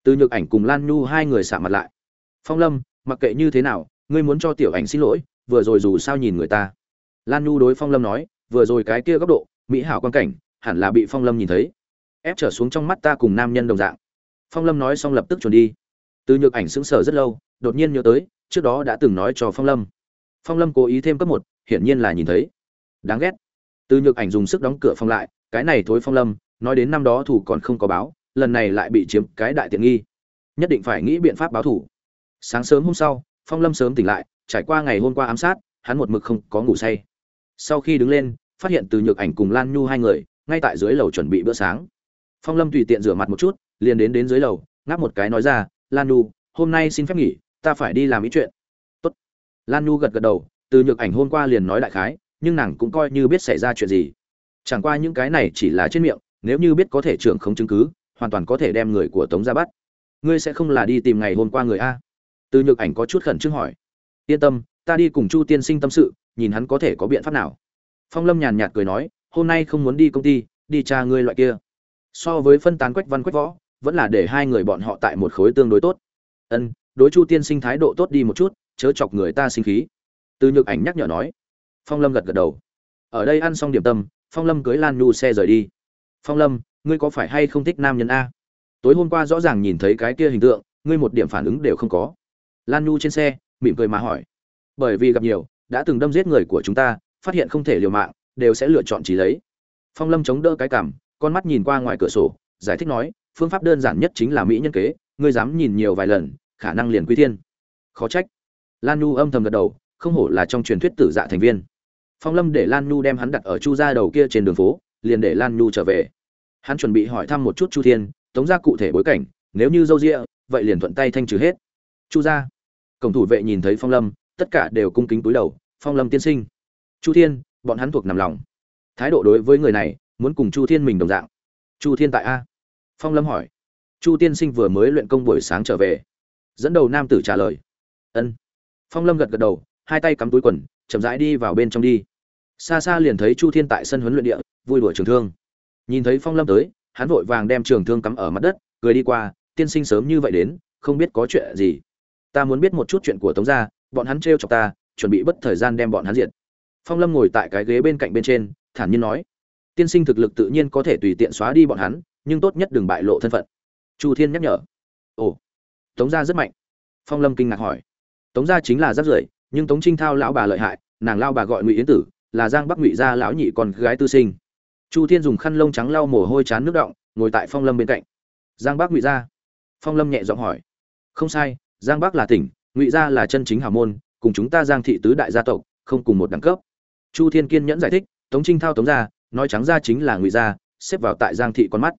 Từ nhược ảnh cùng lan nhu hai người xả mặt lại. Phong lâm, mặc kệ như thế nào, ngươi muốn cho tiểu ảnh xin lỗi, vừa rồi dù sao nhìn người ta. Lan nhu đối phong lâm nói, vừa rồi cái kia góc độ, mỹ hảo quan cảnh, hẳn là bị phong lâm nhìn thấy. Ép trở xuống trong mắt ta cùng nam nhân đồng dạng. Phong lâm nói xong lập tức chuẩn đi. Từ nhược ảnh sững sờ rất lâu, đột nhiên nhớ tới, trước đó đã từng nói cho phong lâm phong lâm cố ý thêm cấp một, hiển nhiên là nhìn thấy. Đáng ghét. Từ nhược ảnh dùng sức đóng cửa phong lại, cái này thối phong lâm, nói đến năm đó thủ còn không có báo, lần này lại bị chiếm cái đại tiện nghi. Nhất định phải nghĩ biện pháp báo thủ. Sáng sớm hôm sau, phong lâm sớm tỉnh lại, trải qua ngày hôm qua ám sát, hắn một mực không có ngủ say. Sau khi đứng lên, phát hiện từ nhược ảnh cùng lan nhu hai người, ngay tại dưới lầu chuẩn bị bữa sáng. Phong lâm tùy tiện rửa mặt một chút, liền đến đến dưới lầu, ngáp một cái nói ra, lan nhu, hôm nay xin phép nghỉ, ta phải đi làm ý chuyện lan nhu gật gật đầu, từ nhược ảnh hôm qua liền nói đại khái, nhưng nàng cũng coi như biết xảy ra chuyện gì. Chẳng qua những cái này chỉ là trên miệng, nếu như biết có thể trưởng không chứng cứ, hoàn toàn có thể đem người của tống ra bắt. Ngươi sẽ không là đi tìm ngày hôm qua người a? Từ nhược ảnh có chút khẩn trương hỏi. Yên tâm, ta đi cùng chu tiên sinh tâm sự, nhìn hắn có thể có biện pháp nào. Phong lâm nhàn nhạt cười nói, hôm nay không muốn đi công ty, đi tra ngươi loại kia. So với phân tán quách văn quách võ, vẫn là để hai người bọn họ tại một khối tương đối tốt. Ân, đối chu tiên sinh thái độ tốt đi một chút chớ chọc người ta sinh khí. Từ nhược ảnh nhắc nhở nói. Phong lâm gật gật đầu. Ở đây ăn xong điểm tâm, phong lâm cưới lan nhu xe rời đi. Phong lâm, ngươi có phải hay không thích nam nhân a? Tối hôm qua rõ ràng nhìn thấy cái kia hình tượng, ngươi một điểm phản ứng đều không có. Lan nhu trên xe, mỉm cười mà hỏi. Bởi vì gặp nhiều, đã từng đâm giết người của chúng ta, phát hiện không thể liều mạng, đều sẽ lựa chọn trí lấy. Phong lâm chống đỡ cái cảm, con mắt nhìn qua ngoài cửa sổ, giải thích nói, phương pháp đơn giản nhất chính là mỹ nhân kế, ngươi dám nhìn nhiều vài lần, khả năng liền quy thiên. Khó trách lan nhu âm thầm gật đầu, không hổ là trong truyền thuyết tử dạ thành viên. Phong lâm để lan nhu đem hắn đặt ở chu gia đầu kia trên đường phố, liền để lan nhu trở về. Hắn chuẩn bị hỏi thăm một chút chu thiên, tống ra cụ thể bối cảnh, nếu như dâu rịa vậy liền thuận tay thanh trừ hết. Chu gia, cổng thủ vệ nhìn thấy phong lâm, tất cả đều cung kính túi đầu, phong lâm tiên sinh. Chu thiên, bọn hắn thuộc nằm lòng. Thái độ đối với người này, muốn cùng chu thiên mình đồng dạng. Chu thiên tại a? Phong lâm hỏi. Chu tiên sinh vừa mới luyện công buổi sáng trở về. Dẫn đầu nam tử trả lời. Ân phong lâm gật gật đầu, hai tay cắm túi quần, chậm rãi đi vào bên trong đi. Xa xa liền thấy chu thiên tại sân huấn luyện địa, vui đùa trường thương. Nhìn thấy phong lâm tới, hắn vội vàng đem trường thương cắm ở mặt đất, cười đi qua, tiên sinh sớm như vậy đến, không biết có chuyện gì. Ta muốn biết một chút chuyện của tống gia, bọn hắn trêu chọc ta, chuẩn bị bất thời gian đem bọn hắn diệt. Phong lâm ngồi tại cái ghế bên cạnh bên trên, thản nhiên nói, tiên sinh thực lực tự nhiên có thể tùy tiện xóa đi bọn hắn, nhưng tốt nhất đừng bại lộ thân phận. Chu thiên nhắc nhở, ồ, tống gia rất mạnh. Phong lâm kinh ngạc hỏi tống gia chính là rất rưởi nhưng tống trinh thao lão bà lợi hại, nàng lao bà gọi ngụy yến tử, là giang bắc ngụy gia lão nhị còn gái tư sinh. Chu thiên dùng khăn lông trắng lau mồ hôi chán nước động, ngồi tại phong lâm bên cạnh. Giang bắc ngụy gia? Phong lâm nhẹ giọng hỏi. Không sai, giang bắc là tỉnh, ngụy gia là chân chính hào môn, cùng chúng ta giang thị tứ đại gia tộc, không cùng một đẳng cấp. Chu thiên kiên nhẫn giải thích, tống trinh thao tống gia, nói trắng ra chính là ngụy gia, xếp vào tại giang thị con mắt.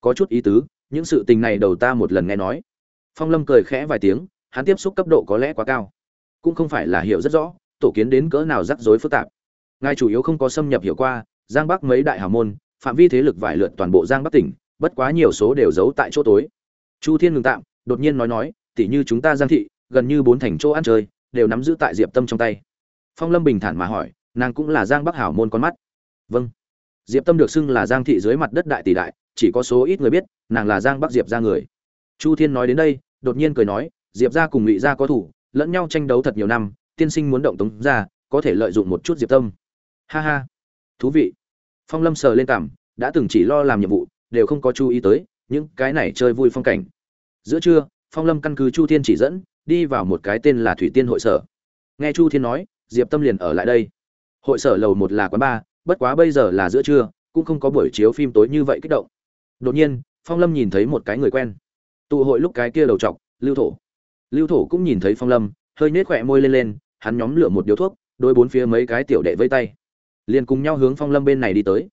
Có chút ý tứ, những sự tình này đầu ta một lần nghe nói. Phong lâm cười khẽ vài tiếng hắn tiếp xúc cấp độ có lẽ quá cao. Cũng không phải là hiểu rất rõ, tổ kiến đến cỡ nào rắc rối phức tạp. Ngài chủ yếu không có xâm nhập hiểu qua, giang bắc mấy đại hào môn, phạm vi thế lực vải lượn toàn bộ giang bắc tỉnh, bất quá nhiều số đều giấu tại chỗ tối. Chu thiên ngừng tạm, đột nhiên nói nói tỉ như chúng ta giang thị, gần như bốn thành chỗ ăn chơi, đều nắm giữ tại diệp tâm trong tay. Phong lâm bình thản mà hỏi, nàng cũng là giang bắc hảo môn con mắt? Vâng. Diệp tâm được xưng là giang thị dưới mặt đất đại tỷ đại, chỉ có số ít người biết, nàng là giang bắc diệp ra người. Chu thiên nói đến đây, đột nhiên cười nói diệp gia cùng ngụy gia có thủ, lẫn nhau tranh đấu thật nhiều năm, tiên sinh muốn động tống ra có thể lợi dụng một chút diệp tâm. Ha ha. Thú vị. Phong lâm sờ lên cảm, đã từng chỉ lo làm nhiệm vụ, đều không có chú ý tới, những cái này chơi vui phong cảnh. Giữa trưa, phong lâm căn cứ chu thiên chỉ dẫn, đi vào một cái tên là thủy tiên hội sở. Nghe chu thiên nói, diệp tâm liền ở lại đây. Hội sở lầu một là quán ba bất quá bây giờ là giữa trưa, cũng không có buổi chiếu phim tối như vậy kích động. Đột nhiên, phong lâm nhìn thấy một cái người quen. Tụ hội lúc cái kia đầu t lưu thổ lưu thổ cũng nhìn thấy phong lâm, hơi nết khỏe môi lên lên, hắn nhóm lửa một điếu thuốc đôi bốn phía mấy cái tiểu đệ vây tay. Liền cùng nhau hướng phong lâm bên này đi tới.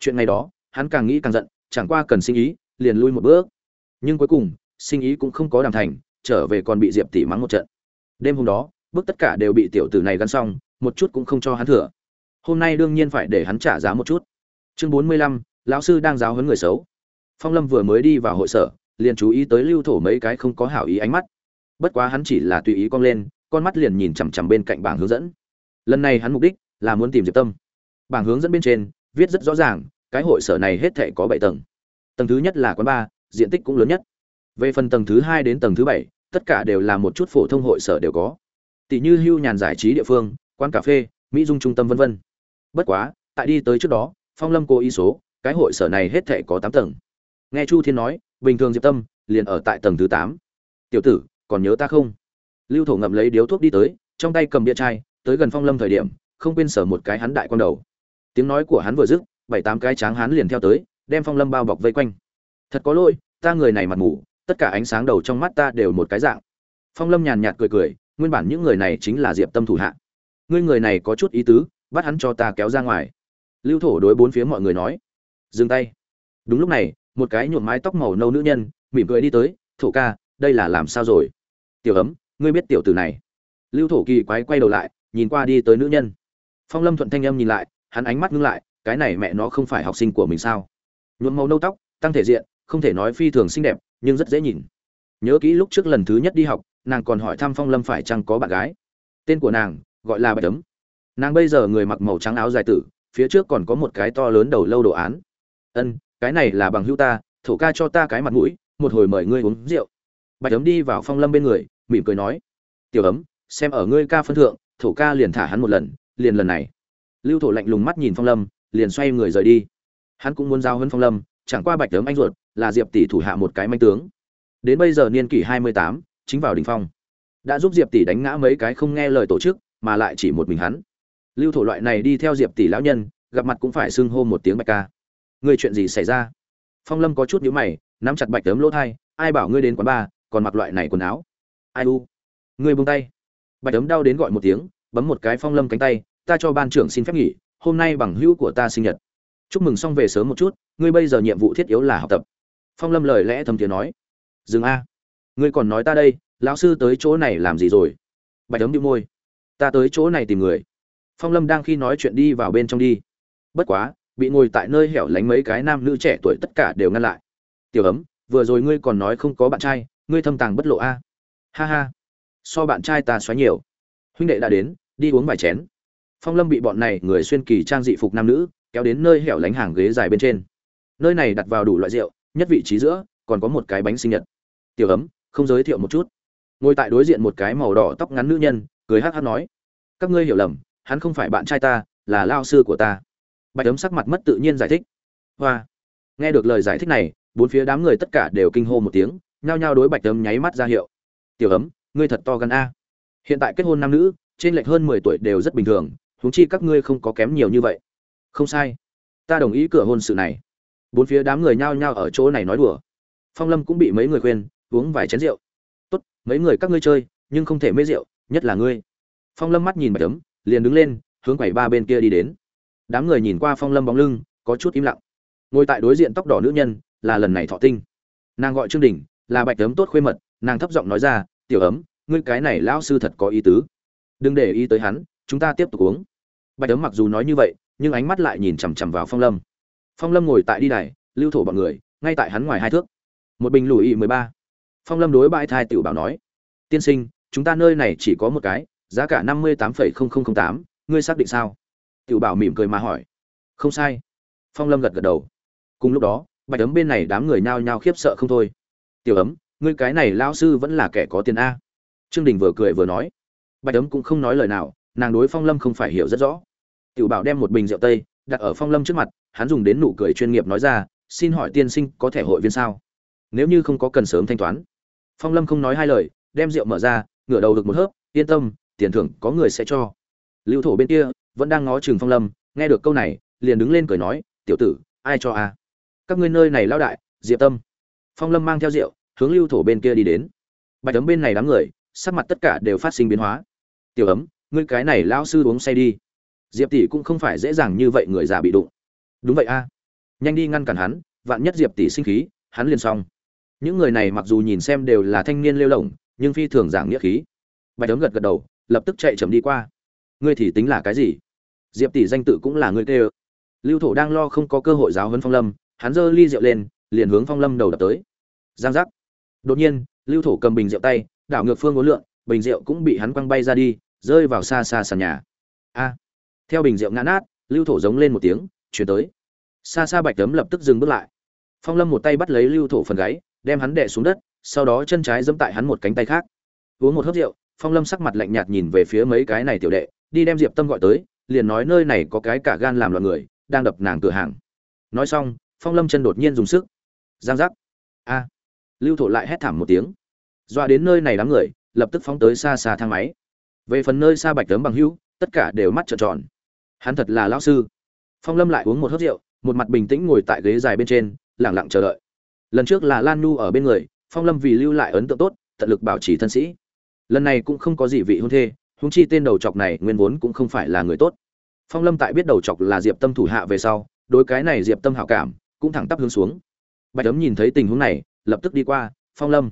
Chuyện ngày đó, hắn càng nghĩ càng giận, chẳng qua cần sinh ý, liền lui một bước. Nhưng cuối cùng, sinh ý cũng không có đàm thành, trở về còn bị diệp tỷ mắng một trận. Đêm hôm đó bước tất cả đều bị tiểu tử này gắn xong, một chút cũng không cho hắn thừa. Hôm nay đương nhiên phải để hắn trả giá một chút. Chương bốn mươi lăm, lão sư đang giáo huấn người xấu. Phong lâm vừa mới đi vào hội sở, liền chú ý tới lưu thổ mấy cái không có hảo ý ánh mắt bất quá hắn chỉ là tùy ý cong lên, con mắt liền nhìn chằm chằm bên cạnh bảng hướng dẫn. Lần này hắn mục đích là muốn tìm diệp tâm. Bảng hướng dẫn bên trên, viết rất rõ ràng, cái hội sở này hết thể có bảy tầng. Tầng thứ nhất là quán bar, diện tích cũng lớn nhất. Về phần tầng thứ hai đến tầng thứ bảy, tất cả đều là một chút phổ thông hội sở đều có. Tỷ như hưu nhàn giải trí địa phương, quán cà phê, mỹ dung trung tâm vân vân. Bất quá, tại đi tới trước đó, phong lâm cố ý số, cái hội sở này hết thể có tám tầng. Nghe chu thiên nói, bình thường diệp tâm liền ở tại tầng thứ tám. Tiểu tử còn nhớ ta không? Lưu thổ ngậm lấy điếu thuốc đi tới, trong tay cầm bia chai, tới gần phong lâm thời điểm, không quên sở một cái hắn đại quan đầu. Tiếng nói của hắn vừa dứt, bảy tám cái tráng hắn liền theo tới, đem phong lâm bao bọc vây quanh. Thật có lỗi, ta người này mặt mù, tất cả ánh sáng đầu trong mắt ta đều một cái dạng. Phong lâm nhàn nhạt cười cười, nguyên bản những người này chính là diệp tâm thủ hạ. Ngươi người này có chút ý tứ, bắt hắn cho ta kéo ra ngoài. Lưu thổ đối bốn phía mọi người nói. Dừng tay. Đúng lúc này, một cái nhuộm mái tóc màu nâu nữ nhân, mỉm cười đi tới, thổ ca, đây là làm sao rồi? Tiểu ấm, ngươi biết tiểu tử này? Lưu thổ kỳ quái quay đầu lại, nhìn qua đi tới nữ nhân. Phong lâm thuận thanh âm nhìn lại, hắn ánh mắt ngưng lại, cái này mẹ nó không phải học sinh của mình sao? Nhuộm màu nâu tóc, tăng thể diện, không thể nói phi thường xinh đẹp, nhưng rất dễ nhìn. Nhớ kỹ lúc trước lần thứ nhất đi học, nàng còn hỏi thăm phong lâm phải chăng có bạn gái. Tên của nàng, gọi là bạch tấm nàng bây giờ người mặc màu trắng áo dài tử, phía trước còn có một cái to lớn đầu lâu đồ án. Ân, cái này là bằng hữu ta, thổ ca cho ta cái mặt mũi, một hồi mời ngươi uống rượu. Bạch ấm đi vào phong lâm bên người mỉm cười nói, tiểu ấm, xem ở ngươi ca phân thượng, thổ ca liền thả hắn một lần, liền lần này. Lưu thổ lạnh lùng mắt nhìn phong lâm, liền xoay người rời đi. Hắn cũng muốn giao hơn phong lâm, chẳng qua bạch tấm anh ruột, là diệp tỷ thủ hạ một cái manh tướng. Đến bây giờ niên kỷ hai mươi tám, chính vào đỉnh phong. Đã giúp diệp tỷ đánh ngã mấy cái không nghe lời tổ chức, mà lại chỉ một mình hắn. Lưu thổ loại này đi theo diệp tỷ lão nhân, gặp mặt cũng phải xưng hô một tiếng bạch ca. Ngươi chuyện gì xảy ra? Phong lâm có chút nhíu mày, nắm chặt bạch tấm lỗ thai, ai bảo ngươi đến quán bar, còn mặc loại này quần áo? Ai u? Ngươi buông tay. Bạch tấm đau đến gọi một tiếng, bấm một cái phong lâm cánh tay, ta cho ban trưởng xin phép nghỉ, hôm nay bằng hữu của ta sinh nhật. Chúc mừng xong về sớm một chút, ngươi bây giờ nhiệm vụ thiết yếu là học tập. Phong lâm lời lẽ thầm tiếng nói. Dừng a. Ngươi còn nói ta đây, lão sư tới chỗ này làm gì rồi? Bạch tấm đĩu môi. Ta tới chỗ này tìm người. Phong lâm đang khi nói chuyện đi vào bên trong đi. Bất quá, bị ngồi tại nơi hẻo lánh mấy cái nam nữ trẻ tuổi tất cả đều ngăn lại. Tiểu ấm, vừa rồi ngươi còn nói không có bạn trai, ngươi thâm tàng bất lộ a ha ha. So bạn trai ta xoáy nhiều. Huynh đệ đã đến, đi uống vài chén. Phong lâm bị bọn này người xuyên kỳ trang dị phục nam nữ, kéo đến nơi hẻo lánh hàng ghế dài bên trên. Nơi này đặt vào đủ loại rượu, nhất vị trí giữa, còn có một cái bánh sinh nhật. Tiểu ấm, không giới thiệu một chút. Ngồi tại đối diện một cái màu đỏ tóc ngắn nữ nhân, cười hát hát nói. Các ngươi hiểu lầm, hắn không phải bạn trai ta, là lao sư của ta. Bạch ấm sắc mặt mất tự nhiên giải thích. Hoa. Nghe được lời giải thích này, bốn phía đám người tất cả đều kinh hô một tiếng, nhao nhao đối bạch ấm nháy mắt ra hiệu tiểu ấm, ngươi thật to gan a. Hiện tại kết hôn nam nữ, trên lệch hơn mười tuổi đều rất bình thường, huống chi các ngươi không có kém nhiều như vậy. Không sai. Ta đồng ý cửa hôn sự này. Bốn phía đám người nhao nhao ở chỗ này nói đùa. Phong lâm cũng bị mấy người khuyên, uống vài chén rượu. Tốt, mấy người các ngươi chơi, nhưng không thể mê rượu, nhất là ngươi. Phong lâm mắt nhìn bạch tấm liền đứng lên, hướng quầy ba bên kia đi đến. Đám người nhìn qua phong lâm bóng lưng, có chút im lặng. Ngồi tại đối diện tóc đỏ nữ nhân, là lần này thọ tinh. Nàng gọi trương đình, là bạch tấm tốt khuê mật, nàng thấp giọng nói ra tiểu ấm, ngươi cái này lão sư thật có ý tứ. Đừng để ý tới hắn, chúng ta tiếp tục uống. Bạch ấm mặc dù nói như vậy, nhưng ánh mắt lại nhìn chằm chằm vào phong lâm. Phong lâm ngồi tại đi đài, lưu thổ bọn người, ngay tại hắn ngoài hai thước. Một bình lùi mười ba. Phong lâm đối bãi thai tiểu bảo nói, tiên sinh, chúng ta nơi này chỉ có một cái, giá cả năm mươi tám phẩy không không không tám, ngươi xác định sao? Tiểu bảo mỉm cười mà hỏi, không sai. Phong lâm gật gật đầu. Cùng lúc đó, bạch ấm bên này đám người nhao nhao khiếp sợ không thôi. Tiểu ấm ngươi cái này lao sư vẫn là kẻ có tiền a. Trương đình vừa cười vừa nói. Bạch ấm cũng không nói lời nào, nàng đối phong lâm không phải hiểu rất rõ. Tiểu bảo đem một bình rượu tây đặt ở phong lâm trước mặt, hắn dùng đến nụ cười chuyên nghiệp nói ra, xin hỏi tiên sinh có thẻ hội viên sao? Nếu như không có cần sớm thanh toán. Phong lâm không nói hai lời, đem rượu mở ra, ngửa đầu được một hớp, yên tâm, tiền thưởng có người sẽ cho. Lưu thổ bên kia vẫn đang ngó chừng phong lâm, nghe được câu này, liền đứng lên cười nói, tiểu tử, ai cho a? Các ngươi nơi này lao đại, diệp tâm. Phong lâm mang theo rượu hướng lưu thổ bên kia đi đến. Bạch ấm bên này đám người, sắc mặt tất cả đều phát sinh biến hóa. Tiểu ấm, ngươi cái này lao sư uống say đi. Diệp tỷ cũng không phải dễ dàng như vậy người già bị đụng. Đúng vậy a. Nhanh đi ngăn cản hắn, vạn nhất diệp tỷ sinh khí, hắn liền xong. Những người này mặc dù nhìn xem đều là thanh niên lêu lỏng, nhưng phi thường giảng nghĩa khí. Bạch ấm gật gật đầu, lập tức chạy chậm đi qua. Ngươi thì tính là cái gì? Diệp tỷ danh tự cũng là ngươi tê ơ lưu thổ đang lo không có cơ hội giáo huấn phong lâm, hắn giơ ly rượu lên, liền hướng phong lâm đầu đập tới. Giang giác đột nhiên, lưu thổ cầm bình rượu tay, đảo ngược phương ngốn lượn bình rượu cũng bị hắn quăng bay ra đi, rơi vào xa xa sàn nhà. A! Theo bình rượu ngã nát, lưu thổ giống lên một tiếng, chuyển tới. Xa xa bạch tấm lập tức dừng bước lại. Phong lâm một tay bắt lấy lưu thổ phần gáy, đem hắn đè xuống đất, sau đó chân trái dẫm tại hắn một cánh tay khác. Uống một hớp rượu, phong lâm sắc mặt lạnh nhạt nhìn về phía mấy cái này tiểu đệ, đi đem diệp tâm gọi tới, liền nói nơi này có cái cả gan làm loạn người, đang đập nàng cửa hàng. Nói xong, phong lâm chân đột nhiên dùng sức. Giang giác. A! Lưu thổ lại hét thảm một tiếng. Doa đến nơi này đám người, lập tức phóng tới xa xa thang máy. Về phần nơi xa bạch tấm bằng hữu, tất cả đều mắt trợn tròn. Hắn thật là lão sư. Phong lâm lại uống một hớt rượu, một mặt bình tĩnh ngồi tại ghế dài bên trên lẳng lặng chờ đợi. Lần trước là lan nu ở bên người, phong lâm vì lưu lại ấn tượng tốt, tận lực bảo trì thân sĩ. Lần này cũng không có gì vị hôn thê húng chi tên đầu chọc này nguyên vốn cũng không phải là người tốt. Phong lâm tại biết đầu chọc là diệp tâm thủ hạ về sau, đối cái này diệp tâm hảo cảm, cũng thẳng tắp hướng xuống. Bạch ấm nhìn thấy tình huống này lập tức đi qua, phong lâm,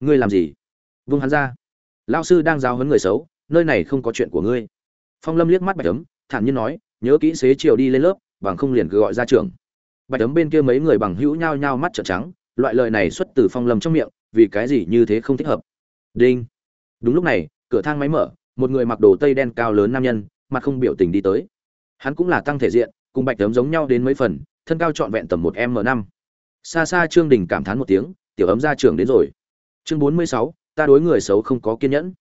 ngươi làm gì? Vương hắn ra. Lao sư đang giáo hấn người xấu, nơi này không có chuyện của ngươi. Phong lâm liếc mắt bạch ấm, thản nhiên nói, nhớ kỹ xế chiều đi lên lớp, bằng không liền cứ gọi ra trường. Bạch ấm bên kia mấy người bằng hữu nhao nhao mắt trợn trắng, loại lời này xuất từ phong lâm trong miệng, vì cái gì như thế không thích hợp? Đinh. Đúng lúc này, cửa thang máy mở, một người mặc đồ tây đen cao lớn nam nhân, mặt không biểu tình đi tới. Hắn cũng là tăng thể diện, cùng bạch ấm giống nhau đến mấy phần, thân cao trọn vẹn tầm một m năm xa xa trương đình cảm thán một tiếng, tiểu ấm ra trường đến rồi. Chương bốn mươi sáu, ta đối người xấu không có kiên nhẫn.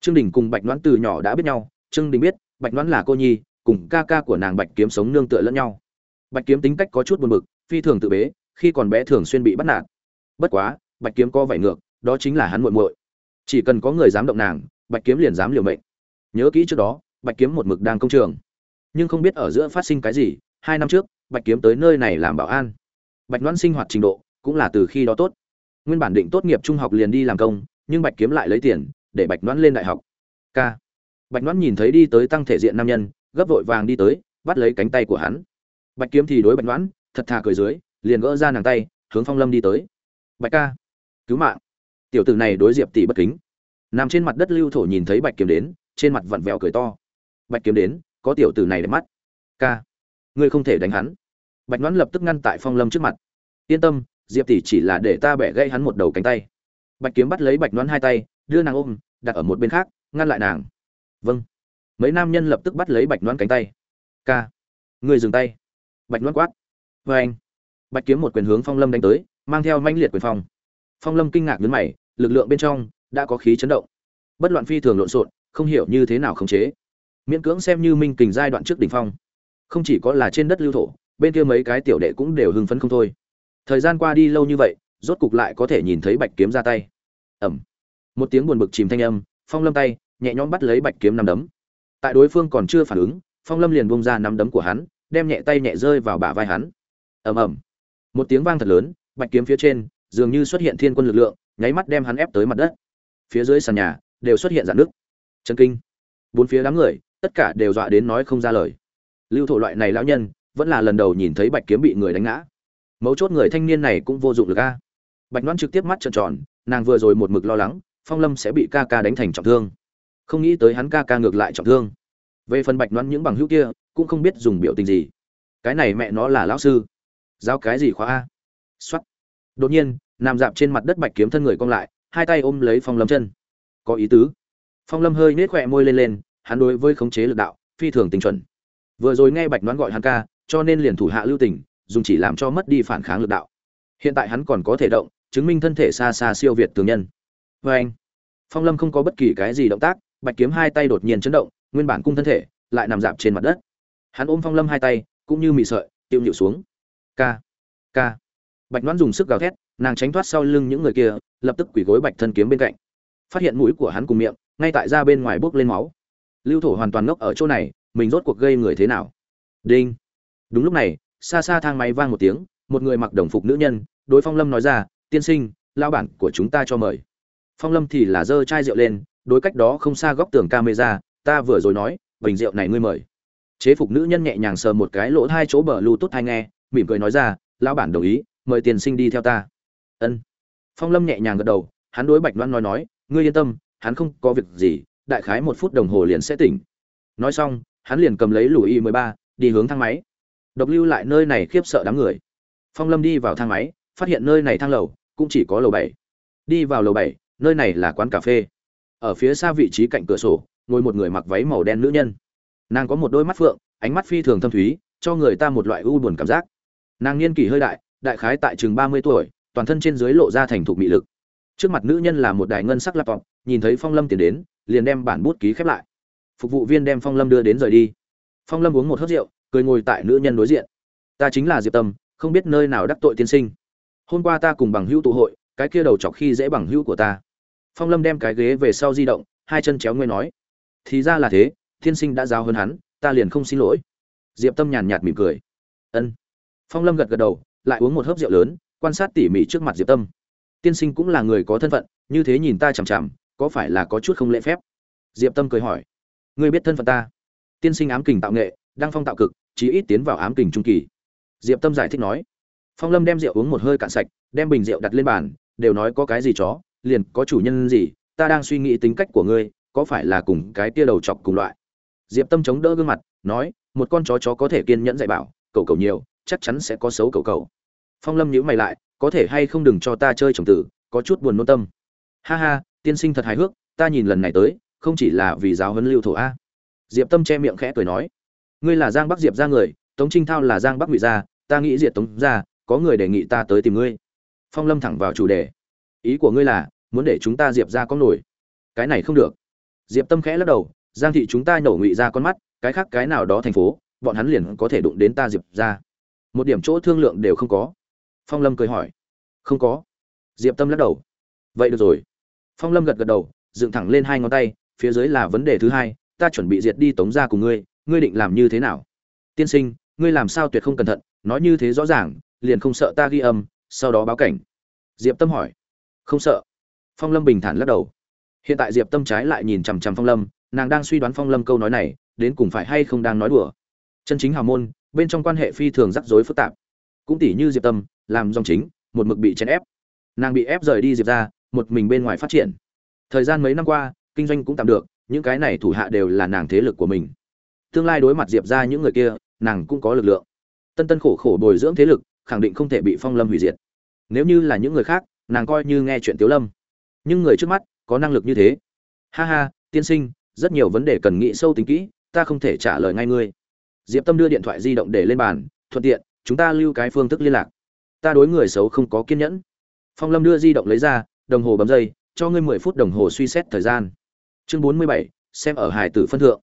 Trương đình cùng bạch đoán từ nhỏ đã biết nhau, trương đình biết, bạch đoán là cô nhi, cùng ca ca của nàng bạch kiếm sống nương tựa lẫn nhau. Bạch kiếm tính cách có chút buồn bực, phi thường tự bế, khi còn bé thường xuyên bị bắt nạt. Bất quá, bạch kiếm có vảy ngược, đó chính là hắn muội muội. Chỉ cần có người dám động nàng, bạch kiếm liền dám liều mệnh. Nhớ kỹ trước đó, bạch kiếm một mực đang công trường. Nhưng không biết ở giữa phát sinh cái gì, hai năm trước, bạch kiếm tới nơi này làm bảo an bạch đoán sinh hoạt trình độ cũng là từ khi đó tốt. Nguyên bản định tốt nghiệp trung học liền đi làm công, nhưng bạch kiếm lại lấy tiền để bạch đoán lên đại học. K. Bạch đoán nhìn thấy đi tới tăng thể diện nam nhân, gấp vội vàng đi tới, bắt lấy cánh tay của hắn. Bạch kiếm thì đối bạch đoán thật thà cười dưới, liền gỡ ra nàng tay, hướng phong lâm đi tới. Bạch ca, cứu mạng. Tiểu tử này đối diệp tỷ bất kính. Nằm trên mặt đất lưu thổ nhìn thấy bạch kiếm đến, trên mặt vặn vẹo cười to. Bạch kiếm đến, có tiểu tử này để mắt. Ca, ngươi không thể đánh hắn bạch đoán lập tức ngăn tại phong lâm trước mặt. Yên tâm, diệp tỷ chỉ là để ta bẻ gãy hắn một đầu cánh tay. Bạch kiếm bắt lấy bạch đoán hai tay, đưa nàng ôm, đặt ở một bên khác, ngăn lại nàng. Vâng. Mấy nam nhân lập tức bắt lấy bạch đoán cánh tay. Ca người dừng tay. Bạch đoán quát. Vê anh. Bạch kiếm một quyền hướng phong lâm đánh tới, mang theo manh liệt quyền phong. Phong lâm kinh ngạc nhấn mày, lực lượng bên trong đã có khí chấn động. Bất loạn phi thường lộn xộn, không hiểu như thế nào khống chế. Miễn cưỡng xem như minh kình giai đoạn trước đỉnh phong. Không chỉ có là trên đất lưu thổ bên kia mấy cái tiểu đệ cũng đều hưng phấn không thôi. Thời gian qua đi lâu như vậy, rốt cục lại có thể nhìn thấy bạch kiếm ra tay. Ẩm một tiếng buồn bực chìm thanh âm, phong lâm tay, nhẹ nhõm bắt lấy bạch kiếm năm đấm. Tại đối phương còn chưa phản ứng, phong lâm liền bung ra nắm đấm của hắn, đem nhẹ tay nhẹ rơi vào bả vai hắn. Ầm ầm. Một tiếng vang thật lớn, bạch kiếm phía trên, dường như xuất hiện thiên quân lực lượng, nháy mắt đem hắn ép tới mặt đất. Phía dưới sàn nhà, đều xuất hiện dạn nước chân kinh. Bốn phía đám người, tất cả đều dọa đến nói không ra lời. Lưu thổ loại này lão nhân vẫn là lần đầu nhìn thấy bạch kiếm bị người đánh ngã. Mấu chốt người thanh niên này cũng vô dụng được ca bạch đoán trực tiếp mắt trợn tròn, nàng vừa rồi một mực lo lắng, phong lâm sẽ bị ca ca đánh thành trọng thương. Không nghĩ tới hắn ca ca ngược lại trọng thương. Về phần bạch đoán những bằng hữu kia, cũng không biết dùng biểu tình gì. Cái này mẹ nó là lão sư. Giao cái gì khóa a? Xuất đột nhiên, nằm dạp trên mặt đất bạch kiếm thân người cong lại, hai tay ôm lấy phong lâm chân. Có ý tứ. Phong lâm hơi nết khỏe môi lên lên, hắn đối với khống chế lực đạo, phi thường tình chuẩn. Vừa rồi nghe bạch đoán gọi hắn ca cho nên liền thủ hạ lưu tình, dùng chỉ làm cho mất đi phản kháng lực đạo. Hiện tại hắn còn có thể động, chứng minh thân thể xa xa siêu việt tường nhân. Và anh, phong lâm không có bất kỳ cái gì động tác, bạch kiếm hai tay đột nhiên chấn động, nguyên bản cung thân thể lại nằm dạp trên mặt đất. Hắn ôm phong lâm hai tay, cũng như mị sợi, tiêu nhịu xuống. Ca ca. Bạch Loan dùng sức gào thét, nàng tránh thoát sau lưng những người kia, lập tức quỳ gối bạch thân kiếm bên cạnh. Phát hiện mũi của hắn cùng miệng, ngay tại ra bên ngoài bốc lên máu. Lưu thổ hoàn toàn ngốc ở chỗ này, mình rốt cuộc gây người thế nào? Đinh đúng lúc này, xa xa thang máy vang một tiếng, một người mặc đồng phục nữ nhân, đối phong lâm nói ra, tiên sinh lao bản của chúng ta cho mời. Phong lâm thì là giơ chai rượu lên, đối cách đó không xa góc tường camera, ta vừa rồi nói, bình rượu này ngươi mời. Chế phục nữ nhân nhẹ nhàng sờ một cái lỗ hai chỗ bờ lưu tốt hay nghe, mỉm cười nói ra lao bản đồng ý, mời tiên sinh đi theo ta. Ân. Phong lâm nhẹ nhàng gật đầu, hắn đối bạch loan nói nói, ngươi yên tâm, hắn không có việc gì, đại khái một phút đồng hồ liền sẽ tỉnh. Nói xong, hắn liền cầm lấy lùi y mười ba, đi hướng thang máy độc lưu lại nơi này khiếp sợ đám người. Phong lâm đi vào thang máy, phát hiện nơi này thang lầu cũng chỉ có lầu bảy. Đi vào lầu bảy, nơi này là quán cà phê. Ở phía xa vị trí cạnh cửa sổ, ngồi một người mặc váy màu đen nữ nhân. Nàng có một đôi mắt phượng, ánh mắt phi thường thâm thúy, cho người ta một loại u buồn cảm giác. Nàng niên kỷ hơi đại đại khái tại chừng ba mươi tuổi, toàn thân trên dưới lộ ra thành thục mị lực. Trước mặt nữ nhân là một đài ngân sắc laptop, nhìn thấy phong lâm tiến đến, liền đem bản bút ký khép lại. Phục vụ viên đem phong lâm đưa đến rời đi. Phong lâm uống một hớt rượu cười ngồi tại nữ nhân đối diện. Ta chính là diệp tâm, không biết nơi nào đắc tội tiên sinh. Hôm qua ta cùng bằng hữu tụ hội, cái kia đầu chọc khi dễ bằng hữu của ta. Phong lâm đem cái ghế về sau di động, hai chân chéo ngươi nói. Thì ra là thế, tiên sinh đã giáo hơn hắn, ta liền không xin lỗi. Diệp tâm nhàn nhạt mỉm cười. Ân. Phong lâm gật gật đầu, lại uống một hớp rượu lớn, quan sát tỉ mỉ trước mặt diệp tâm. Tiên sinh cũng là người có thân phận, như thế nhìn ta chằm chằm, có phải là có chút không lễ phép? Diệp tâm cười hỏi. Ngươi biết thân phận ta? Tiên sinh ám kình tạo nghệ đang phong tạo cực, chí ít tiến vào ám kình trung kỳ. Diệp tâm giải thích nói. Phong lâm đem rượu uống một hơi cạn sạch, đem bình rượu đặt lên bàn, đều nói có cái gì chó, liền có chủ nhân gì, ta đang suy nghĩ tính cách của ngươi, có phải là cùng cái tia đầu chọc cùng loại? Diệp tâm chống đỡ gương mặt, nói, một con chó chó có thể kiên nhẫn dạy bảo, cậu cậu nhiều, chắc chắn sẽ có xấu cậu cậu. Phong lâm nhíu mày lại, có thể hay không đừng cho ta chơi chồng tử, có chút buồn nôn tâm. Ha ha, tiên sinh thật hài hước, ta nhìn lần này tới, không chỉ là vì giáo huấn lưu thổ a. Diệp tâm che miệng khẽ cười nói ngươi là giang bắc diệp ra người, tống trinh thao là giang bắc ngụy gia, ta nghĩ diệt tống ra có người đề nghị ta tới tìm ngươi. Phong lâm thẳng vào chủ đề. Ý của ngươi là, muốn để chúng ta diệp ra có nổi. Cái này không được. Diệp tâm khẽ lắc đầu, giang thị chúng ta nổ ngụy ra con mắt, cái khác cái nào đó thành phố, bọn hắn liền có thể đụng đến ta diệp ra một điểm chỗ thương lượng đều không có. Phong lâm cười hỏi. Không có. Diệp tâm lắc đầu. Vậy được rồi. Phong lâm gật gật đầu, dựng thẳng lên hai ngón tay, phía dưới là vấn đề thứ hai, ta chuẩn bị diệt đi tống ra cùng ngươi ngươi định làm như thế nào? Tiên sinh, ngươi làm sao tuyệt không cẩn thận, nói như thế rõ ràng, liền không sợ ta ghi âm, sau đó báo cảnh. Diệp tâm hỏi. Không sợ. Phong lâm bình thản lắc đầu. Hiện tại diệp tâm trái lại nhìn chằm chằm phong lâm, nàng đang suy đoán phong lâm câu nói này, đến cùng phải hay không đang nói đùa. Chân chính hào môn, bên trong quan hệ phi thường rắc rối phức tạp. Cũng tỷ như diệp tâm, làm dòng chính, một mực bị chèn ép. Nàng bị ép rời đi diệp ra, một mình bên ngoài phát triển. Thời gian mấy năm qua, kinh doanh cũng tạm được, những cái này thủ hạ đều là nàng thế lực của mình tương lai đối mặt diệp ra những người kia, nàng cũng có lực lượng. Tân tân khổ khổ bồi dưỡng thế lực, khẳng định không thể bị phong lâm hủy diệt. Nếu như là những người khác, nàng coi như nghe chuyện tiếu lâm. Nhưng người trước mắt, có năng lực như thế. Ha ha, tiên sinh, rất nhiều vấn đề cần nghĩ sâu tính kỹ, ta không thể trả lời ngay ngươi. Diệp tâm đưa điện thoại di động để lên bàn, thuận tiện, chúng ta lưu cái phương thức liên lạc. Ta đối người xấu không có kiên nhẫn. Phong lâm đưa di động lấy ra, đồng hồ bấm dây, cho ngươi mười phút đồng hồ suy xét thời gian. Chương bốn mươi bảy, xem ở hải tử phân thượng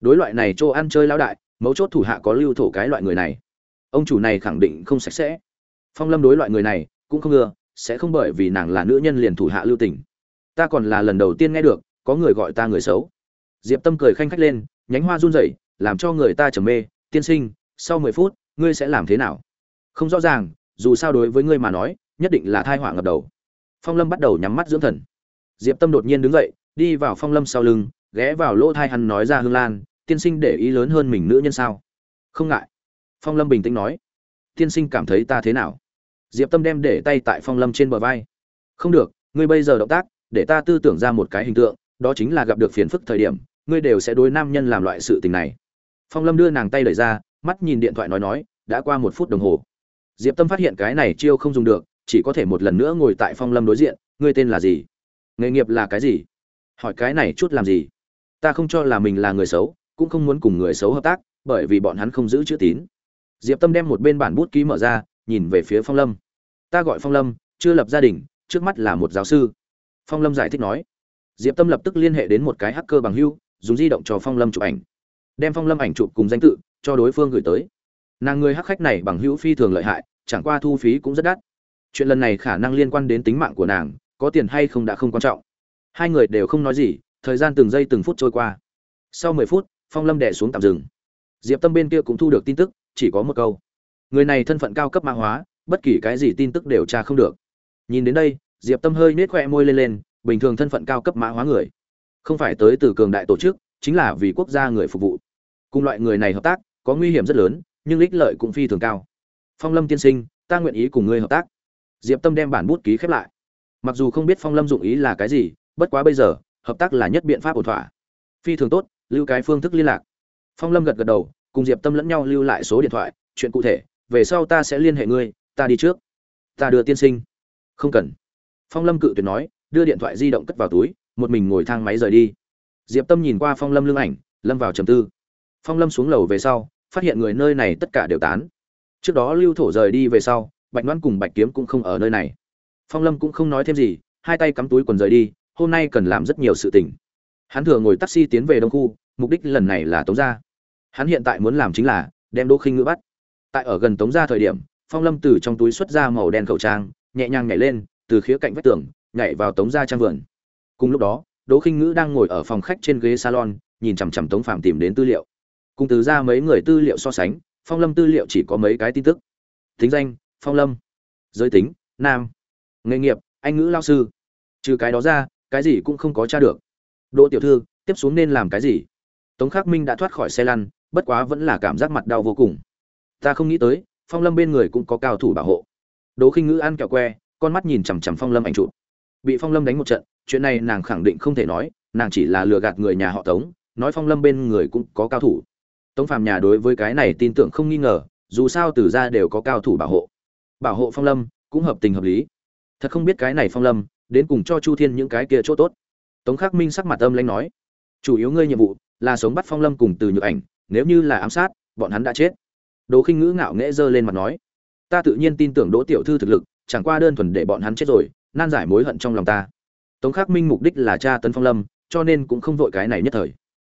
đối loại này chỗ ăn chơi lão đại, mấu chốt thủ hạ có lưu thổ cái loại người này. Ông chủ này khẳng định không sạch sẽ. Phong lâm đối loại người này cũng không ưa, sẽ không bởi vì nàng là nữ nhân liền thủ hạ lưu tình. Ta còn là lần đầu tiên nghe được, có người gọi ta người xấu. Diệp tâm cười khanh khách lên, nhánh hoa run rẩy, làm cho người ta trầm mê. Tiên sinh, sau mười phút, ngươi sẽ làm thế nào? Không rõ ràng, dù sao đối với ngươi mà nói, nhất định là thai họa ngập đầu. Phong lâm bắt đầu nhắm mắt dưỡng thần. Diệp tâm đột nhiên đứng dậy, đi vào phong lâm sau lưng ghé vào lỗ thai hắn nói ra hương lan, tiên sinh để ý lớn hơn mình nữ nhân sao? Không ngại. Phong lâm bình tĩnh nói. Tiên sinh cảm thấy ta thế nào? Diệp tâm đem để tay tại phong lâm trên bờ vai. Không được, ngươi bây giờ động tác, để ta tư tưởng ra một cái hình tượng, đó chính là gặp được phiền phức thời điểm, ngươi đều sẽ đối nam nhân làm loại sự tình này. Phong lâm đưa nàng tay đẩy ra, mắt nhìn điện thoại nói nói, đã qua một phút đồng hồ. Diệp tâm phát hiện cái này chiêu không dùng được, chỉ có thể một lần nữa ngồi tại phong lâm đối diện, ngươi tên là gì? Nghề nghiệp là cái gì? Hỏi cái này chút làm gì? Ta không cho là mình là người xấu, cũng không muốn cùng người xấu hợp tác, bởi vì bọn hắn không giữ chữ tín. Diệp tâm đem một bên bản bút ký mở ra, nhìn về phía phong lâm. Ta gọi phong lâm, chưa lập gia đình, trước mắt là một giáo sư. Phong lâm giải thích nói. Diệp tâm lập tức liên hệ đến một cái hacker bằng hưu, dùng di động cho phong lâm chụp ảnh. Đem phong lâm ảnh chụp cùng danh tự, cho đối phương gửi tới. Nàng người hắc khách này bằng hữu phi thường lợi hại, chẳng qua thu phí cũng rất đắt. Chuyện lần này khả năng liên quan đến tính mạng của nàng, có tiền hay không đã không quan trọng. Hai người đều không nói gì thời gian từng giây từng phút trôi qua. Sau mười phút, phong lâm đẻ xuống tạm dừng. Diệp tâm bên kia cũng thu được tin tức, chỉ có một câu. Người này thân phận cao cấp mã hóa, bất kỳ cái gì tin tức đều tra không được. Nhìn đến đây, diệp tâm hơi nết khoe môi lên lên, bình thường thân phận cao cấp mã hóa người. Không phải tới từ cường đại tổ chức, chính là vì quốc gia người phục vụ. Cùng loại người này hợp tác, có nguy hiểm rất lớn, nhưng ích lợi cũng phi thường cao. Phong lâm tiên sinh, ta nguyện ý cùng ngươi hợp tác. Diệp tâm đem bản bút ký khép lại. Mặc dù không biết phong lâm dụng ý là cái gì, bất quá bây giờ hợp tác là nhất biện pháp ổn thỏa. Phi thường tốt, lưu cái phương thức liên lạc. Phong lâm gật gật đầu, cùng diệp tâm lẫn nhau lưu lại số điện thoại, chuyện cụ thể, về sau ta sẽ liên hệ ngươi, ta đi trước. Ta đưa tiên sinh. Không cần. Phong lâm cự tuyệt nói, đưa điện thoại di động cất vào túi, một mình ngồi thang máy rời đi. Diệp tâm nhìn qua phong lâm lưng ảnh, lâm vào trầm tư. Phong lâm xuống lầu về sau, phát hiện người nơi này tất cả đều tán. Trước đó lưu thổ rời đi về sau, bạch đoan cùng bạch kiếm cũng không ở nơi này. Phong lâm cũng không nói thêm gì, hai tay cắm túi quần rời đi hôm nay cần làm rất nhiều sự tình. Hắn thừa ngồi taxi tiến về đông khu, mục đích lần này là tống gia. Hắn hiện tại muốn làm chính là đem đỗ khinh ngữ bắt. Tại ở gần tống gia thời điểm, phong lâm từ trong túi xuất ra màu đen khẩu trang, nhẹ nhàng nhảy lên, từ khía cạnh vách tường, nhảy vào tống gia trang vườn. Cùng lúc đó, đỗ khinh ngữ đang ngồi ở phòng khách trên ghế salon, nhìn chằm chằm tống phạm tìm đến tư liệu. Cùng từ ra mấy người tư liệu so sánh, phong lâm tư liệu chỉ có mấy cái tin tức. Thính danh, phong lâm. Giới tính, nam. Nghề nghiệp, anh ngữ lao sư. Trừ cái đó ra cái gì cũng không có tra được. Đỗ tiểu thư, tiếp xuống nên làm cái gì? Tống khắc minh đã thoát khỏi xe lăn, bất quá vẫn là cảm giác mặt đau vô cùng. Ta không nghĩ tới, phong lâm bên người cũng có cao thủ bảo hộ. Đỗ khinh ngữ ăn kẹo que, con mắt nhìn chằm chằm phong lâm ảnh chụp. Bị phong lâm đánh một trận, chuyện này nàng khẳng định không thể nói, nàng chỉ là lừa gạt người nhà họ tống, nói phong lâm bên người cũng có cao thủ. Tống phàm nhà đối với cái này tin tưởng không nghi ngờ, dù sao từ ra đều có cao thủ bảo hộ. Bảo hộ phong lâm cũng hợp tình hợp lý. Thật không biết cái này phong lâm đến cùng cho chu thiên những cái kia chỗ tốt. Tống khắc minh sắc mặt âm lãnh nói, chủ yếu ngươi nhiệm vụ là sống bắt phong lâm cùng từ nhược ảnh, nếu như là ám sát, bọn hắn đã chết. Đỗ khinh ngữ ngạo nghễ giơ lên mặt nói, ta tự nhiên tin tưởng đỗ tiểu thư thực lực, chẳng qua đơn thuần để bọn hắn chết rồi, nan giải mối hận trong lòng ta. Tống khắc minh mục đích là cha tân phong lâm, cho nên cũng không vội cái này nhất thời.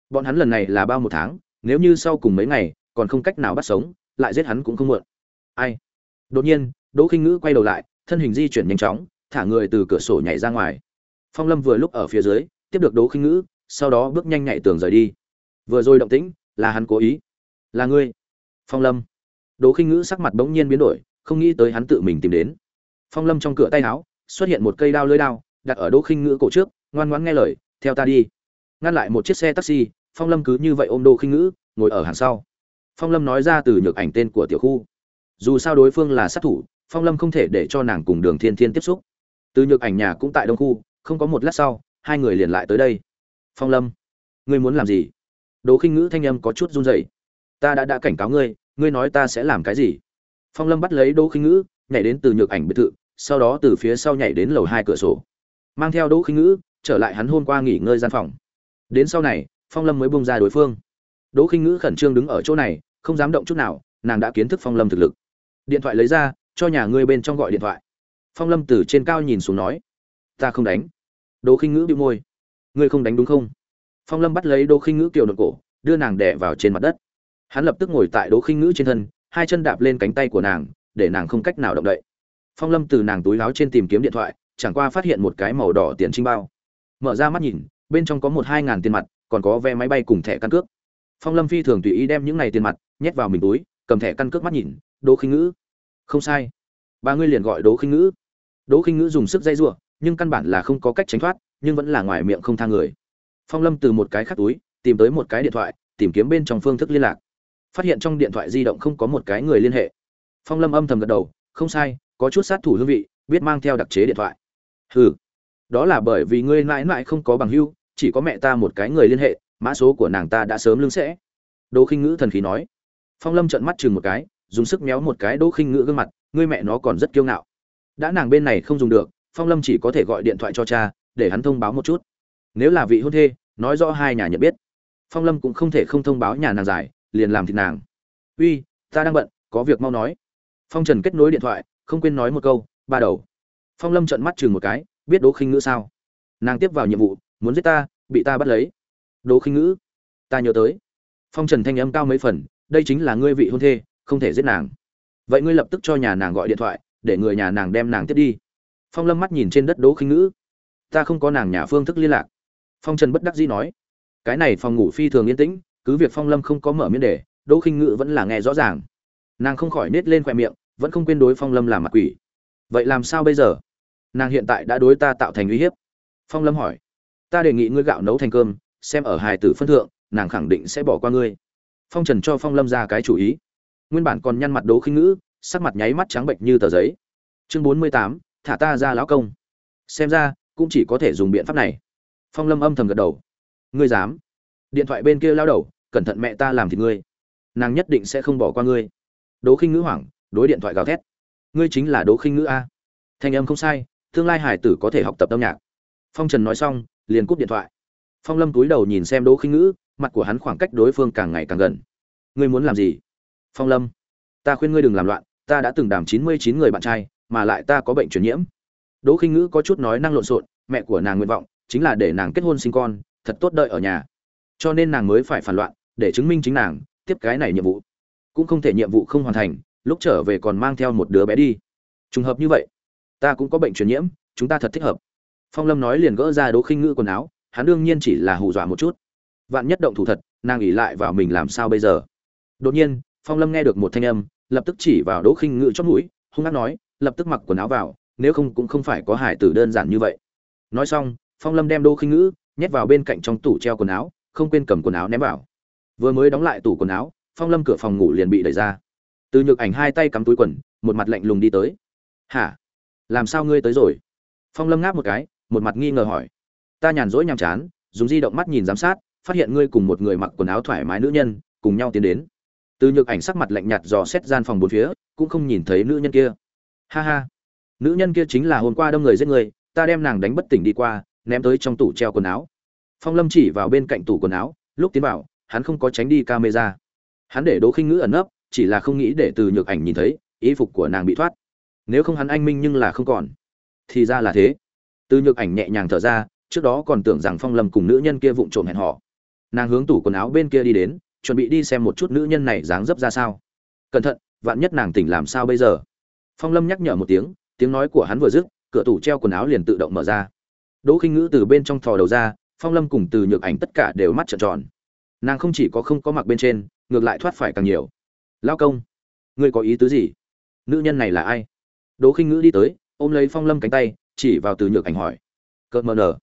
Bọn hắn lần này là bao một tháng, nếu như sau cùng mấy ngày, còn không cách nào bắt sống, lại giết hắn cũng không muộn. Ai? Đột nhiên, đỗ khinh ngữ quay đầu lại, thân hình di chuyển nhanh chóng thả người từ cửa sổ nhảy ra ngoài. Phong lâm vừa lúc ở phía dưới, tiếp được đỗ khinh ngữ, sau đó bước nhanh nhảy tường rời đi. Vừa rồi động tĩnh, là hắn cố ý. Là ngươi. Phong lâm. Đỗ khinh ngữ sắc mặt bỗng nhiên biến đổi, không nghĩ tới hắn tự mình tìm đến. Phong lâm trong cửa tay áo, xuất hiện một cây đao lưỡi đao, đặt ở đỗ khinh ngữ cổ trước, ngoan ngoãn nghe lời, theo ta đi. Ngăn lại một chiếc xe taxi, phong lâm cứ như vậy ôm đỗ khinh ngữ, ngồi ở hàng sau. Phong lâm nói ra từ nhược ảnh tên của tiểu khu. Dù sao đối phương là sát thủ, phong lâm không thể để cho nàng cùng đường thiên thiên tiếp xúc từ nhược ảnh nhà cũng tại đông khu, không có một lát sau, hai người liền lại tới đây. Phong lâm, ngươi muốn làm gì? Đỗ khinh ngữ thanh âm có chút run rẩy. Ta đã đã cảnh cáo ngươi ngươi nói ta sẽ làm cái gì? Phong lâm bắt lấy đỗ khinh ngữ, nhảy đến từ nhược ảnh biệt thự, sau đó từ phía sau nhảy đến lầu hai cửa sổ. Mang theo đỗ khinh ngữ, trở lại hắn hôm qua nghỉ ngơi gian phòng. Đến sau này, phong lâm mới bung ra đối phương. Đỗ khinh ngữ khẩn trương đứng ở chỗ này, không dám động chút nào, nàng đã kiến thức phong lâm thực lực. Điện thoại lấy ra, cho nhà ngươi bên trong gọi điện thoại phong lâm từ trên cao nhìn xuống nói, ta không đánh. Đỗ khinh ngữ bị môi, ngươi không đánh đúng không? Phong lâm bắt lấy đỗ khinh ngữ kiều nộn cổ, đưa nàng đè vào trên mặt đất. Hắn lập tức ngồi tại đỗ khinh ngữ trên thân, hai chân đạp lên cánh tay của nàng, để nàng không cách nào động đậy. Phong lâm từ nàng túi láo trên tìm kiếm điện thoại, chẳng qua phát hiện một cái màu đỏ tiền trinh bao. Mở ra mắt nhìn, bên trong có một hai ngàn tiền mặt, còn có vé máy bay cùng thẻ căn cước. Phong lâm phi thường tùy ý đem những này tiền mặt nhét vào mình túi, cầm thẻ căn cước mắt nhìn, đỗ khinh ngữ, không sai ba ngươi liền gọi đỗ khinh ngữ. Đỗ khinh ngữ dùng sức dây giụa, nhưng căn bản là không có cách tránh thoát, nhưng vẫn là ngoài miệng không tha người. Phong lâm từ một cái khắc túi, tìm tới một cái điện thoại, tìm kiếm bên trong phương thức liên lạc. Phát hiện trong điện thoại di động không có một cái người liên hệ. Phong lâm âm thầm gật đầu, không sai, có chút sát thủ hương vị, biết mang theo đặc chế điện thoại. Hừ, đó là bởi vì ngươi mãi mãi không có bằng hưu, chỉ có mẹ ta một cái người liên hệ, mã số của nàng ta đã sớm lưng sẽ. Đỗ khinh ngữ thần khí nói. Phong lâm trợn mắt chừng một cái, dùng sức méo một cái đỗ khinh ngữ gương mặt ngươi mẹ nó còn rất kiêu ngạo. Đã nàng bên này không dùng được, phong lâm chỉ có thể gọi điện thoại cho cha, để hắn thông báo một chút. Nếu là vị hôn thê, nói rõ hai nhà nhận biết. Phong lâm cũng không thể không thông báo nhà nàng giải, liền làm thịt nàng. Uy, ta đang bận, có việc mau nói. Phong trần kết nối điện thoại, không quên nói một câu, ba đầu. Phong lâm trợn mắt chừng một cái, biết đỗ khinh ngữ sao? Nàng tiếp vào nhiệm vụ, muốn giết ta, bị ta bắt lấy. Đỗ khinh ngữ, ta nhớ tới. Phong trần thanh âm cao mấy phần, đây chính là ngươi vị hôn thê, không thể giết nàng vậy ngươi lập tức cho nhà nàng gọi điện thoại, để người nhà nàng đem nàng tiếp đi. Phong lâm mắt nhìn trên đất đỗ khinh ngữ. Ta không có nàng nhà phương thức liên lạc. Phong trần bất đắc dĩ nói. Cái này phòng ngủ phi thường yên tĩnh, cứ việc phong lâm không có mở miễn đề đỗ khinh ngữ vẫn là nghe rõ ràng. Nàng không khỏi nết lên khoe miệng, vẫn không quên đối phong lâm làm mặt quỷ. Vậy làm sao bây giờ? Nàng hiện tại đã đối ta tạo thành uy hiếp. Phong lâm hỏi. Ta đề nghị ngươi gạo nấu thành cơm, xem ở hài tử phân thượng, nàng khẳng định sẽ bỏ qua ngươi. Phong trần cho phong lâm ra cái chủ ý nguyên bản còn nhăn mặt đố khinh ngữ, sắc mặt nháy mắt trắng bệnh như tờ giấy. Chương bốn mươi tám, thả ta ra lão công. Xem ra, cũng chỉ có thể dùng biện pháp này. Phong lâm âm thầm gật đầu. Ngươi dám. Điện thoại bên kia lao đầu, cẩn thận mẹ ta làm thì ngươi. Nàng nhất định sẽ không bỏ qua ngươi. Đố khinh ngữ hoảng, đối điện thoại gào thét. Ngươi chính là đố khinh ngữ a. Thanh âm không sai, tương lai hải tử có thể học tập âm nhạc. Phong trần nói xong, liền cúp điện thoại. Phong lâm túi đầu nhìn xem đố khinh ngữ, mặt của hắn khoảng cách đối phương càng ngày càng gần. Ngươi muốn làm gì? Phong lâm, ta khuyên ngươi đừng làm loạn, ta đã từng đàm chín mươi chín người bạn trai, mà lại ta có bệnh truyền nhiễm. Đỗ khinh ngữ có chút nói năng lộn xộn, mẹ của nàng nguyện vọng chính là để nàng kết hôn sinh con, thật tốt đợi ở nhà. Cho nên nàng mới phải phản loạn, để chứng minh chính nàng, tiếp cái này nhiệm vụ. Cũng không thể nhiệm vụ không hoàn thành, lúc trở về còn mang theo một đứa bé đi. Trùng hợp như vậy, ta cũng có bệnh truyền nhiễm, chúng ta thật thích hợp. Phong lâm nói liền gỡ ra đỗ khinh ngữ quần áo, hắn đương nhiên chỉ là hù dọa một chút. Vạn nhất động thủ thật, nàng ỉ lại vào mình làm sao bây giờ? Đột nhiên phong lâm nghe được một thanh âm, lập tức chỉ vào đỗ khinh ngữ chóp mũi, hung hăng nói, lập tức mặc quần áo vào, nếu không cũng không phải có hải tử đơn giản như vậy. Nói xong, phong lâm đem đỗ khinh ngữ nhét vào bên cạnh trong tủ treo quần áo, không quên cầm quần áo ném vào. Vừa mới đóng lại tủ quần áo, phong lâm cửa phòng ngủ liền bị đẩy ra. Từ nhược ảnh hai tay cắm túi quần, một mặt lạnh lùng đi tới. Hả? Làm sao ngươi tới rồi? Phong lâm ngáp một cái, một mặt nghi ngờ hỏi. Ta nhàn rỗi nhàm chán, dùng di động mắt nhìn giám sát, phát hiện ngươi cùng một người mặc quần áo thoải mái nữ nhân, cùng nhau tiến đến từ nhược ảnh sắc mặt lạnh nhạt dò xét gian phòng bốn phía, cũng không nhìn thấy nữ nhân kia. Ha ha. Nữ nhân kia chính là hôm qua đông người giết người, ta đem nàng đánh bất tỉnh đi qua, ném tới trong tủ treo quần áo. Phong lâm chỉ vào bên cạnh tủ quần áo, lúc tiến vào, hắn không có tránh đi camera. Hắn để đố khinh ngữ ẩn nấp, chỉ là không nghĩ để từ nhược ảnh nhìn thấy, y phục của nàng bị thoát. Nếu không hắn anh minh nhưng là không còn. Thì ra là thế. Từ nhược ảnh nhẹ nhàng thở ra, trước đó còn tưởng rằng phong lâm cùng nữ nhân kia vụng trộm hẹn họ nàng hướng tủ quần áo bên kia đi đến chuẩn bị đi xem một chút nữ nhân này dáng dấp ra sao. Cẩn thận, vạn nhất nàng tỉnh làm sao bây giờ? Phong lâm nhắc nhở một tiếng tiếng nói của hắn vừa dứt, cửa tủ treo quần áo liền tự động mở ra. Đỗ khinh ngữ từ bên trong thò đầu ra, phong lâm cùng từ nhược ảnh tất cả đều mắt trợn tròn. Nàng không chỉ có không có mặc bên trên, ngược lại thoát phải càng nhiều. Lao công, ngươi có ý tứ gì? Nữ nhân này là ai? Đỗ khinh ngữ đi tới, ôm lấy phong lâm cánh tay, chỉ vào từ nhược ảnh hỏi. Cợt mờ nở.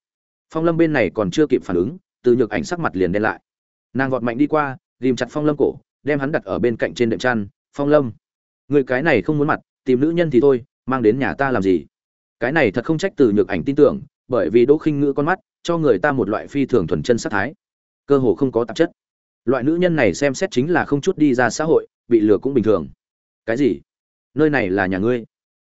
Phong lâm bên này còn chưa kịp phản ứng, từ nhược ảnh sắc mặt liền đen lại. Nàng vọt mạnh đi qua ghìm chặt phong lâm cổ, đem hắn đặt ở bên cạnh trên đệm chăn. Phong lâm, người cái này không muốn mặt, tìm nữ nhân thì thôi, mang đến nhà ta làm gì? Cái này thật không trách từ nhược ảnh tin tưởng, bởi vì đỗ khinh ngữ con mắt, cho người ta một loại phi thường thuần chân sát thái. Cơ hồ không có tạp chất. Loại nữ nhân này xem xét chính là không chút đi ra xã hội, bị lừa cũng bình thường. Cái gì? Nơi này là nhà ngươi?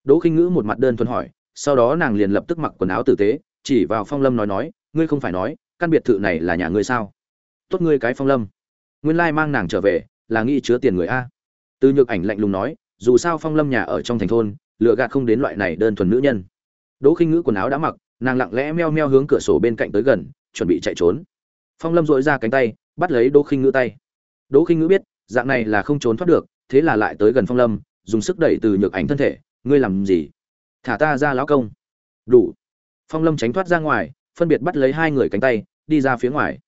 Đỗ khinh ngữ một mặt đơn thuần hỏi, sau đó nàng liền lập tức mặc quần áo tử tế, chỉ vào phong lâm nói nói, ngươi không phải nói, căn biệt thự này là nhà ngươi sao? Tốt ngươi cái phong lâm nguyên lai mang nàng trở về, là nghĩ chứa tiền người a. Từ nhược ảnh lạnh lùng nói, dù sao phong lâm nhà ở trong thành thôn, lựa gạt không đến loại này đơn thuần nữ nhân. Đỗ khinh ngữ quần áo đã mặc, nàng lặng lẽ meo meo hướng cửa sổ bên cạnh tới gần, chuẩn bị chạy trốn. Phong lâm dội ra cánh tay, bắt lấy đỗ khinh ngữ tay. Đỗ khinh ngữ biết, dạng này là không trốn thoát được, thế là lại tới gần phong lâm, dùng sức đẩy từ nhược ảnh thân thể. Ngươi làm gì? Thả ta ra lão công. Đủ. Phong lâm tránh thoát ra ngoài, phân biệt bắt lấy hai người cánh tay, đi ra phía ngoài.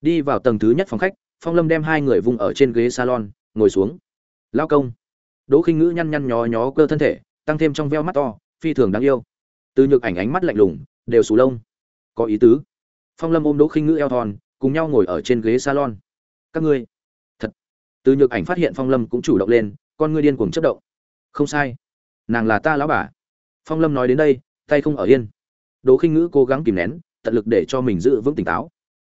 Đi vào tầng thứ nhất phòng khách phong lâm đem hai người vùng ở trên ghế salon, ngồi xuống. Lao công. Đỗ khinh ngữ nhăn nhăn nhó nhó cơ thân thể, tăng thêm trong veo mắt to, phi thường đáng yêu. Từ nhược ảnh ánh mắt lạnh lùng, đều sù lông. Có ý tứ. Phong lâm ôm đỗ khinh ngữ eo thon, cùng nhau ngồi ở trên ghế salon. Các ngươi. Thật. Từ nhược ảnh phát hiện phong lâm cũng chủ động lên, con ngươi điên cuồng chất động. Không sai. Nàng là ta lão bà. Phong lâm nói đến đây, tay không ở yên. Đỗ khinh ngữ cố gắng kìm nén, tận lực để cho mình giữ vững tỉnh táo.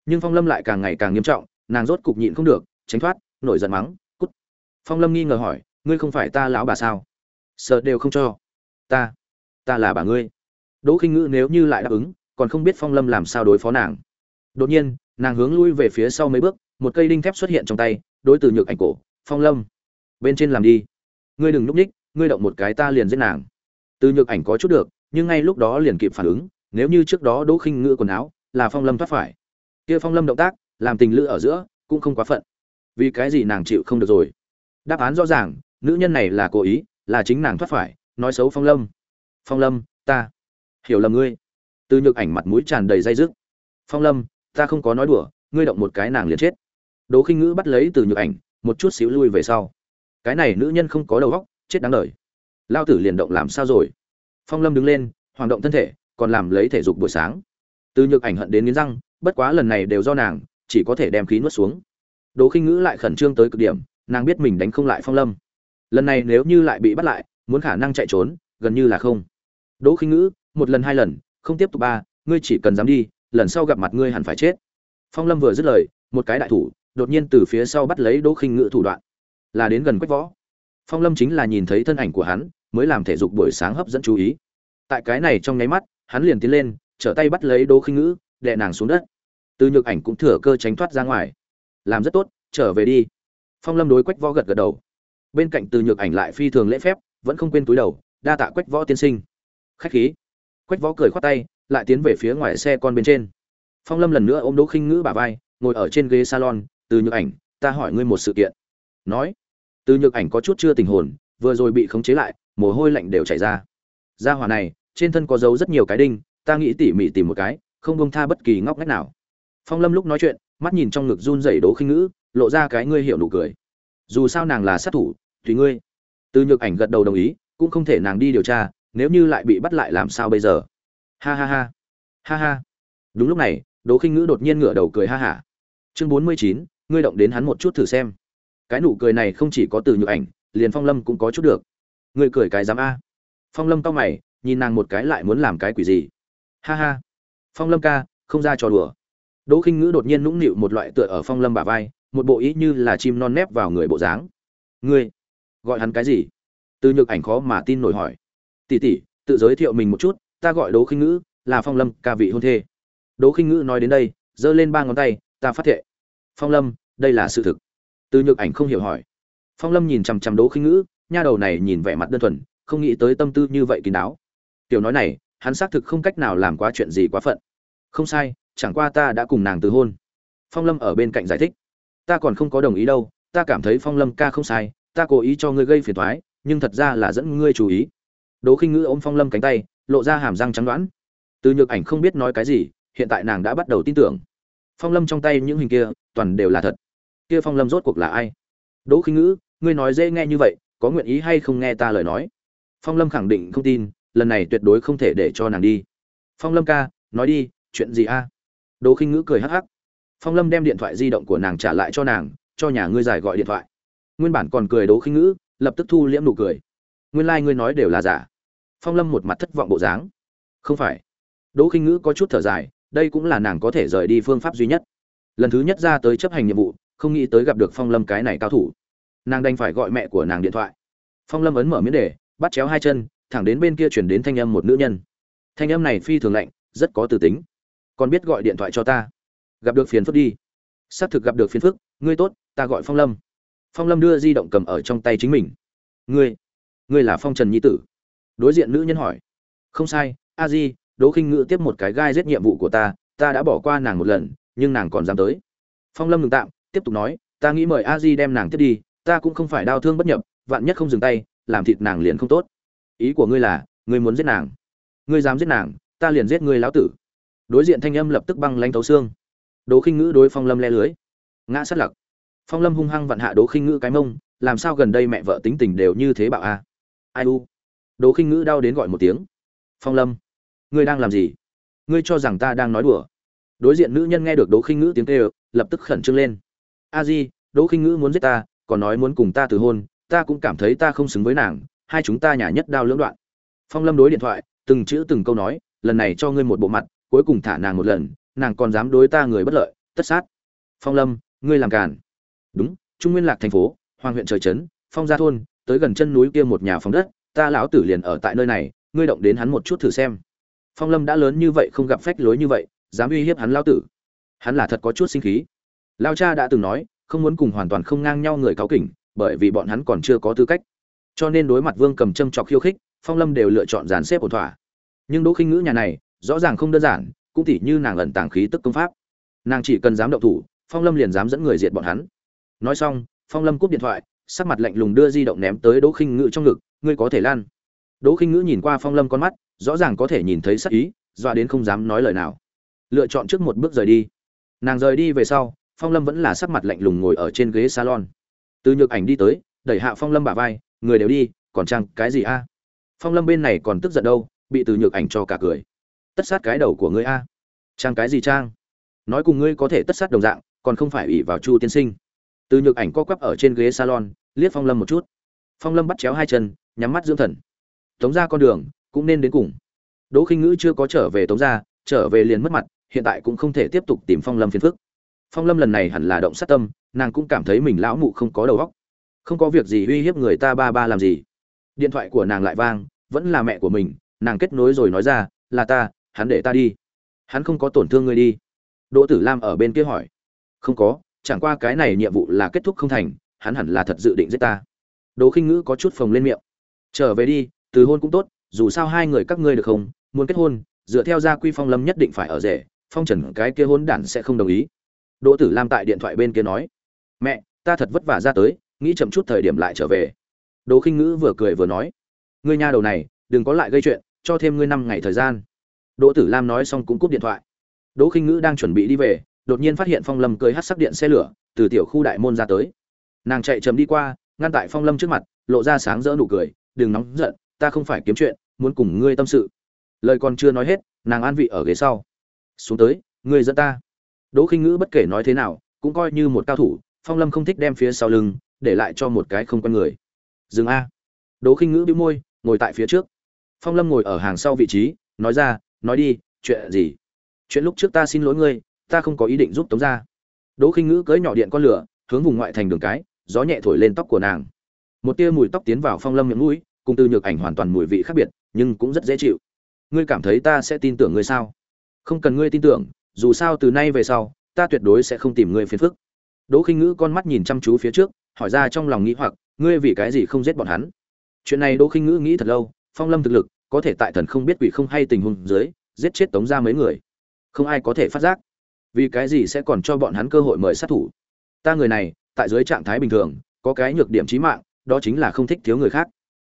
Nhưng phong lâm lại càng ngày càng nghiêm trọng nàng rốt cục nhịn không được, tránh thoát, nổi giận mắng, cút. Phong lâm nghi ngờ hỏi, ngươi không phải ta lão bà sao? Sợ đều không cho. Ta ta là bà ngươi. Đỗ khinh ngữ nếu như lại đáp ứng, còn không biết phong lâm làm sao đối phó nàng. Đột nhiên, nàng hướng lui về phía sau mấy bước, một cây đinh thép xuất hiện trong tay, đối từ nhược ảnh cổ, phong lâm, bên trên làm đi. Ngươi đừng núp ních, ngươi động một cái ta liền giết nàng. Từ nhược ảnh có chút được, nhưng ngay lúc đó liền kịp phản ứng, nếu như trước đó đỗ khinh ngữ quần áo, là phong lâm thoát phải. Kia phong lâm động tác làm tình lữ ở giữa cũng không quá phận. Vì cái gì nàng chịu không được rồi? Đáp án rõ ràng, nữ nhân này là cố ý, là chính nàng thoát phải, nói xấu phong lâm. Phong lâm, ta hiểu lầm ngươi. Từ nhược ảnh mặt mũi tràn đầy dây dứt. Phong lâm, ta không có nói đùa, ngươi động một cái nàng liền chết. Đố khinh ngữ bắt lấy từ nhược ảnh, một chút xíu lui về sau. Cái này nữ nhân không có đầu óc, chết đáng đời. Lao tử liền động làm sao rồi? Phong lâm đứng lên hoạt động thân thể, còn làm lấy thể dục buổi sáng. Từ nhược ảnh hận đến nghiến răng, bất quá lần này đều do nàng chỉ có thể đem khí nuốt xuống. Đỗ khinh ngữ lại khẩn trương tới cực điểm, nàng biết mình đánh không lại phong lâm. Lần này nếu như lại bị bắt lại, muốn khả năng chạy trốn, gần như là không. Đỗ khinh ngữ, một lần hai lần, không tiếp tục ba, ngươi chỉ cần dám đi, lần sau gặp mặt ngươi hẳn phải chết. Phong lâm vừa dứt lời, một cái đại thủ, đột nhiên từ phía sau bắt lấy đỗ khinh ngữ thủ đoạn. Là đến gần quách võ. Phong lâm chính là nhìn thấy thân ảnh của hắn, mới làm thể dục buổi sáng hấp dẫn chú ý. Tại cái này trong nháy mắt, hắn liền tiến lên, trở tay bắt lấy đỗ khinh ngữ, đè nàng xuống đất từ nhược ảnh cũng thừa cơ tránh thoát ra ngoài. Làm rất tốt, trở về đi. Phong lâm đối quách võ gật gật đầu. Bên cạnh từ nhược ảnh lại phi thường lễ phép, vẫn không quên túi đầu, đa tạ quách võ tiên sinh. Khách khí. Quách võ cười khoát tay, lại tiến về phía ngoài xe con bên trên. Phong lâm lần nữa ôm đỗ khinh ngữ bà vai, ngồi ở trên ghế salon, từ nhược ảnh, ta hỏi ngươi một sự kiện. Nói. Từ nhược ảnh có chút chưa tình hồn, vừa rồi bị khống chế lại, mồ hôi lạnh đều chảy ra. Ra hỏa này, trên thân có dấu rất nhiều cái đinh, ta nghĩ tỉ mỉ tìm một cái, không bông tha bất kỳ ngóc ngách nào phong lâm lúc nói chuyện, mắt nhìn trong ngực run rẩy đố khinh ngữ, lộ ra cái ngươi hiểu nụ cười. Dù sao nàng là sát thủ, tùy ngươi. Từ nhược ảnh gật đầu đồng ý, cũng không thể nàng đi điều tra, nếu như lại bị bắt lại làm sao bây giờ? Ha ha ha. Ha ha. Đúng lúc này đố khinh ngữ đột nhiên ngửa đầu cười ha hả. Chương bốn mươi chín, ngươi động đến hắn một chút thử xem. Cái nụ cười này không chỉ có từ nhược ảnh, liền phong lâm cũng có chút được. Ngươi cười cái dám a. Phong lâm cau mày, nhìn nàng một cái lại muốn làm cái quỷ gì? Ha ha. Phong lâm ca, không ra trò đùa đỗ khinh ngữ đột nhiên nũng nịu một loại tựa ở phong lâm bả vai, một bộ ý như là chim non nép vào người bộ dáng. Ngươi, gọi hắn cái gì? Từ nhược ảnh khó mà tin nổi hỏi. Tỷ tỷ, tự giới thiệu mình một chút, ta gọi đỗ khinh ngữ, là phong lâm ca vị hôn thê. Đỗ khinh ngữ nói đến đây, giơ lên ba ngón tay, ta phát thệ. Phong lâm, đây là sự thực. Từ nhược ảnh không hiểu hỏi. Phong lâm nhìn chằm chằm đỗ khinh ngữ, nha đầu này nhìn vẻ mặt đơn thuần, không nghĩ tới tâm tư như vậy kín đáo. Tiểu nói này, hắn xác thực không cách nào làm quá chuyện gì quá phận. Không sai chẳng qua ta đã cùng nàng từ hôn. Phong lâm ở bên cạnh giải thích. Ta còn không có đồng ý đâu, ta cảm thấy phong lâm ca không sai, ta cố ý cho ngươi gây phiền thoái nhưng thật ra là dẫn ngươi chú ý. Đố khinh ngữ ôm phong lâm cánh tay, lộ ra hàm răng trắng đoãn từ nhược ảnh không biết nói cái gì, hiện tại nàng đã bắt đầu tin tưởng. Phong lâm trong tay những hình kia, toàn đều là thật. Kia phong lâm rốt cuộc là ai? Đỗ khinh ngữ, ngươi nói dễ nghe như vậy, có nguyện ý hay không nghe ta lời nói? Phong lâm khẳng định không tin, lần này tuyệt đối không thể để cho nàng đi. Phong lâm ca, nói đi, chuyện gì a? Đỗ khinh ngữ cười hắc hắc. Phong lâm đem điện thoại di động của nàng trả lại cho nàng, cho nhà ngươi giải gọi điện thoại. Nguyên bản còn cười đỗ khinh ngữ, lập tức thu liễm nụ cười. Nguyên lai người nói đều là giả. Phong lâm một mặt thất vọng bộ dáng. Không phải. Đỗ khinh ngữ có chút thở dài, đây cũng là nàng có thể rời đi phương pháp duy nhất. Lần thứ nhất ra tới chấp hành nhiệm vụ, không nghĩ tới gặp được phong lâm cái này cao thủ. Nàng đành phải gọi mẹ của nàng điện thoại. Phong lâm ấn mở miếng đề, bắt chéo hai chân, thẳng đến bên kia chuyển đến thanh âm một nữ nhân. Thanh âm này phi thường lạnh, rất có tư tính còn biết gọi điện thoại cho ta. Gặp được phiền phức đi. Xác thực gặp được phiền phức, ngươi tốt, ta gọi phong lâm. Phong lâm đưa di động cầm ở trong tay chính mình. Ngươi ngươi là phong trần nhi tử. Đối diện nữ nhân hỏi. Không sai, a di, đỗ khinh ngữ tiếp một cái gai giết nhiệm vụ của ta ta đã bỏ qua nàng một lần, nhưng nàng còn dám tới. Phong lâm ngừng tạm, tiếp tục nói, ta nghĩ mời a di đem nàng tiếp đi, ta cũng không phải đau thương bất nhập, vạn nhất không dừng tay, làm thịt nàng liền không tốt. Ý của ngươi là, ngươi muốn giết nàng. Ngươi dám giết nàng, ta liền giết ngươi lão tử đối diện thanh âm lập tức băng lanh tấu xương. Đỗ khinh ngữ đối phong lâm le lưới. Ngã sát lặc. Phong lâm hung hăng vặn hạ đỗ khinh ngữ cái mông, làm sao gần đây mẹ vợ tính tình đều như thế bảo a? Ai u? Đỗ khinh ngữ đau đến gọi một tiếng. Phong lâm, ngươi đang làm gì? Ngươi cho rằng ta đang nói đùa. Đối diện nữ nhân nghe được đỗ khinh ngữ tiếng kêu, lập tức khẩn trương lên. A di, đỗ khinh ngữ muốn giết ta, còn nói muốn cùng ta từ hôn, ta cũng cảm thấy ta không xứng với nàng, hai chúng ta nhà nhất đao lưỡng đoạn. Phong lâm đối điện thoại, từng chữ từng câu nói, lần này cho ngươi một bộ mặt cuối cùng thả nàng một lần, nàng còn dám đối ta người bất lợi, tất sát. Phong lâm, ngươi làm càn. Đúng, trung nguyên lạc thành phố, hoàng huyện trời trấn, phong gia thôn, tới gần chân núi kia một nhà phòng đất, ta lão tử liền ở tại nơi này, ngươi động đến hắn một chút thử xem. Phong lâm đã lớn như vậy không gặp phách lối như vậy, dám uy hiếp hắn lão tử. Hắn là thật có chút sinh khí. Lao cha đã từng nói, không muốn cùng hoàn toàn không ngang nhau người cáo kỉnh, bởi vì bọn hắn còn chưa có tư cách. Cho nên đối mặt vương cầm châm trọc khiêu khích, phong lâm đều lựa chọn dàn xếp ổn thỏa. Nhưng đỗ khinh ngữ nhà này rõ ràng không đơn giản, cũng tỉ như nàng ẩn tàng khí tức công pháp. Nàng chỉ cần dám động thủ, phong lâm liền dám dẫn người diệt bọn hắn. Nói xong, phong lâm cúp điện thoại, sắc mặt lạnh lùng đưa di động ném tới đỗ khinh ngữ trong ngực, ngươi có thể lan. Đỗ khinh ngữ nhìn qua phong lâm con mắt, rõ ràng có thể nhìn thấy sắc ý, dọa đến không dám nói lời nào. Lựa chọn trước một bước rời đi. Nàng rời đi về sau, phong lâm vẫn là sắc mặt lạnh lùng ngồi ở trên ghế salon. Từ nhược ảnh đi tới, đẩy hạ phong lâm bả vai, người đều đi, còn chăng cái gì a? Phong lâm bên này còn tức giận đâu, bị từ nhược ảnh cho cả cười tất sát cái đầu của ngươi a. Trang cái gì trang? Nói cùng ngươi có thể tất sát đồng dạng, còn không phải ủy vào chu tiên sinh. Từ nhược ảnh co quắp ở trên ghế salon, liếc phong lâm một chút. Phong lâm bắt chéo hai chân, nhắm mắt dưỡng thần. Tống ra con đường, cũng nên đến cùng. Đỗ khinh ngữ chưa có trở về tống ra trở về liền mất mặt, hiện tại cũng không thể tiếp tục tìm phong lâm phiền phức. Phong lâm lần này hẳn là động sát tâm, nàng cũng cảm thấy mình lão mụ không có đầu óc. Không có việc gì uy hiếp người ta ba ba làm gì. Điện thoại của nàng lại vang, vẫn là mẹ của mình, nàng kết nối rồi nói ra, là ta hắn để ta đi. Hắn không có tổn thương ngươi đi. Đỗ tử lam ở bên kia hỏi. Không có, chẳng qua cái này nhiệm vụ là kết thúc không thành, hắn hẳn là thật dự định giết ta. Đỗ khinh ngữ có chút phồng lên miệng. Trở về đi, từ hôn cũng tốt, dù sao hai người các ngươi được không? Muốn kết hôn, dựa theo gia quy phong lâm nhất định phải ở rể, phong trần cái kia hôn đản sẽ không đồng ý. Đỗ tử lam tại điện thoại bên kia nói. Mẹ, ta thật vất vả ra tới, nghĩ chậm chút thời điểm lại trở về. Đỗ khinh ngữ vừa cười vừa nói. Ngươi nha đầu này, đừng có lại gây chuyện, cho thêm ngươi năm ngày thời gian đỗ tử lam nói xong cũng cúp điện thoại. Đỗ khinh ngữ đang chuẩn bị đi về, đột nhiên phát hiện phong lâm cười hát sắc điện xe lửa, từ tiểu khu đại môn ra tới. Nàng chạy chậm đi qua, ngăn tại phong lâm trước mặt, lộ ra sáng rỡ nụ cười, đừng nóng giận, ta không phải kiếm chuyện, muốn cùng ngươi tâm sự. Lời còn chưa nói hết, nàng an vị ở ghế sau. Xuống tới, ngươi dẫn ta. Đỗ khinh ngữ bất kể nói thế nào, cũng coi như một cao thủ, phong lâm không thích đem phía sau lưng, để lại cho một cái không quen người. Dừng a. Đỗ khinh ngữ bĩu môi, ngồi tại phía trước. Phong lâm ngồi ở hàng sau vị trí, nói ra nói đi, chuyện gì? Chuyện lúc trước ta xin lỗi ngươi, ta không có ý định giúp tống ra đỗ khinh ngữ cưỡi nhỏ điện con lửa, hướng vùng ngoại thành đường cái, gió nhẹ thổi lên tóc của nàng. Một tia mùi tóc tiến vào phong lâm miệng mũi, cùng từ nhược ảnh hoàn toàn mùi vị khác biệt, nhưng cũng rất dễ chịu. Ngươi cảm thấy ta sẽ tin tưởng ngươi sao? Không cần ngươi tin tưởng, dù sao từ nay về sau, ta tuyệt đối sẽ không tìm ngươi phiền phức. Đỗ khinh ngữ con mắt nhìn chăm chú phía trước, hỏi ra trong lòng nghĩ hoặc, ngươi vì cái gì không giết bọn hắn? Chuyện này đỗ khinh ngữ nghĩ thật lâu, phong lâm thực lực có thể tại thần không biết quỷ không hay tình huống dưới, giết chết tống ra mấy người. Không ai có thể phát giác. Vì cái gì sẽ còn cho bọn hắn cơ hội mời sát thủ? Ta người này, tại dưới trạng thái bình thường, có cái nhược điểm chí mạng, đó chính là không thích thiếu người khác.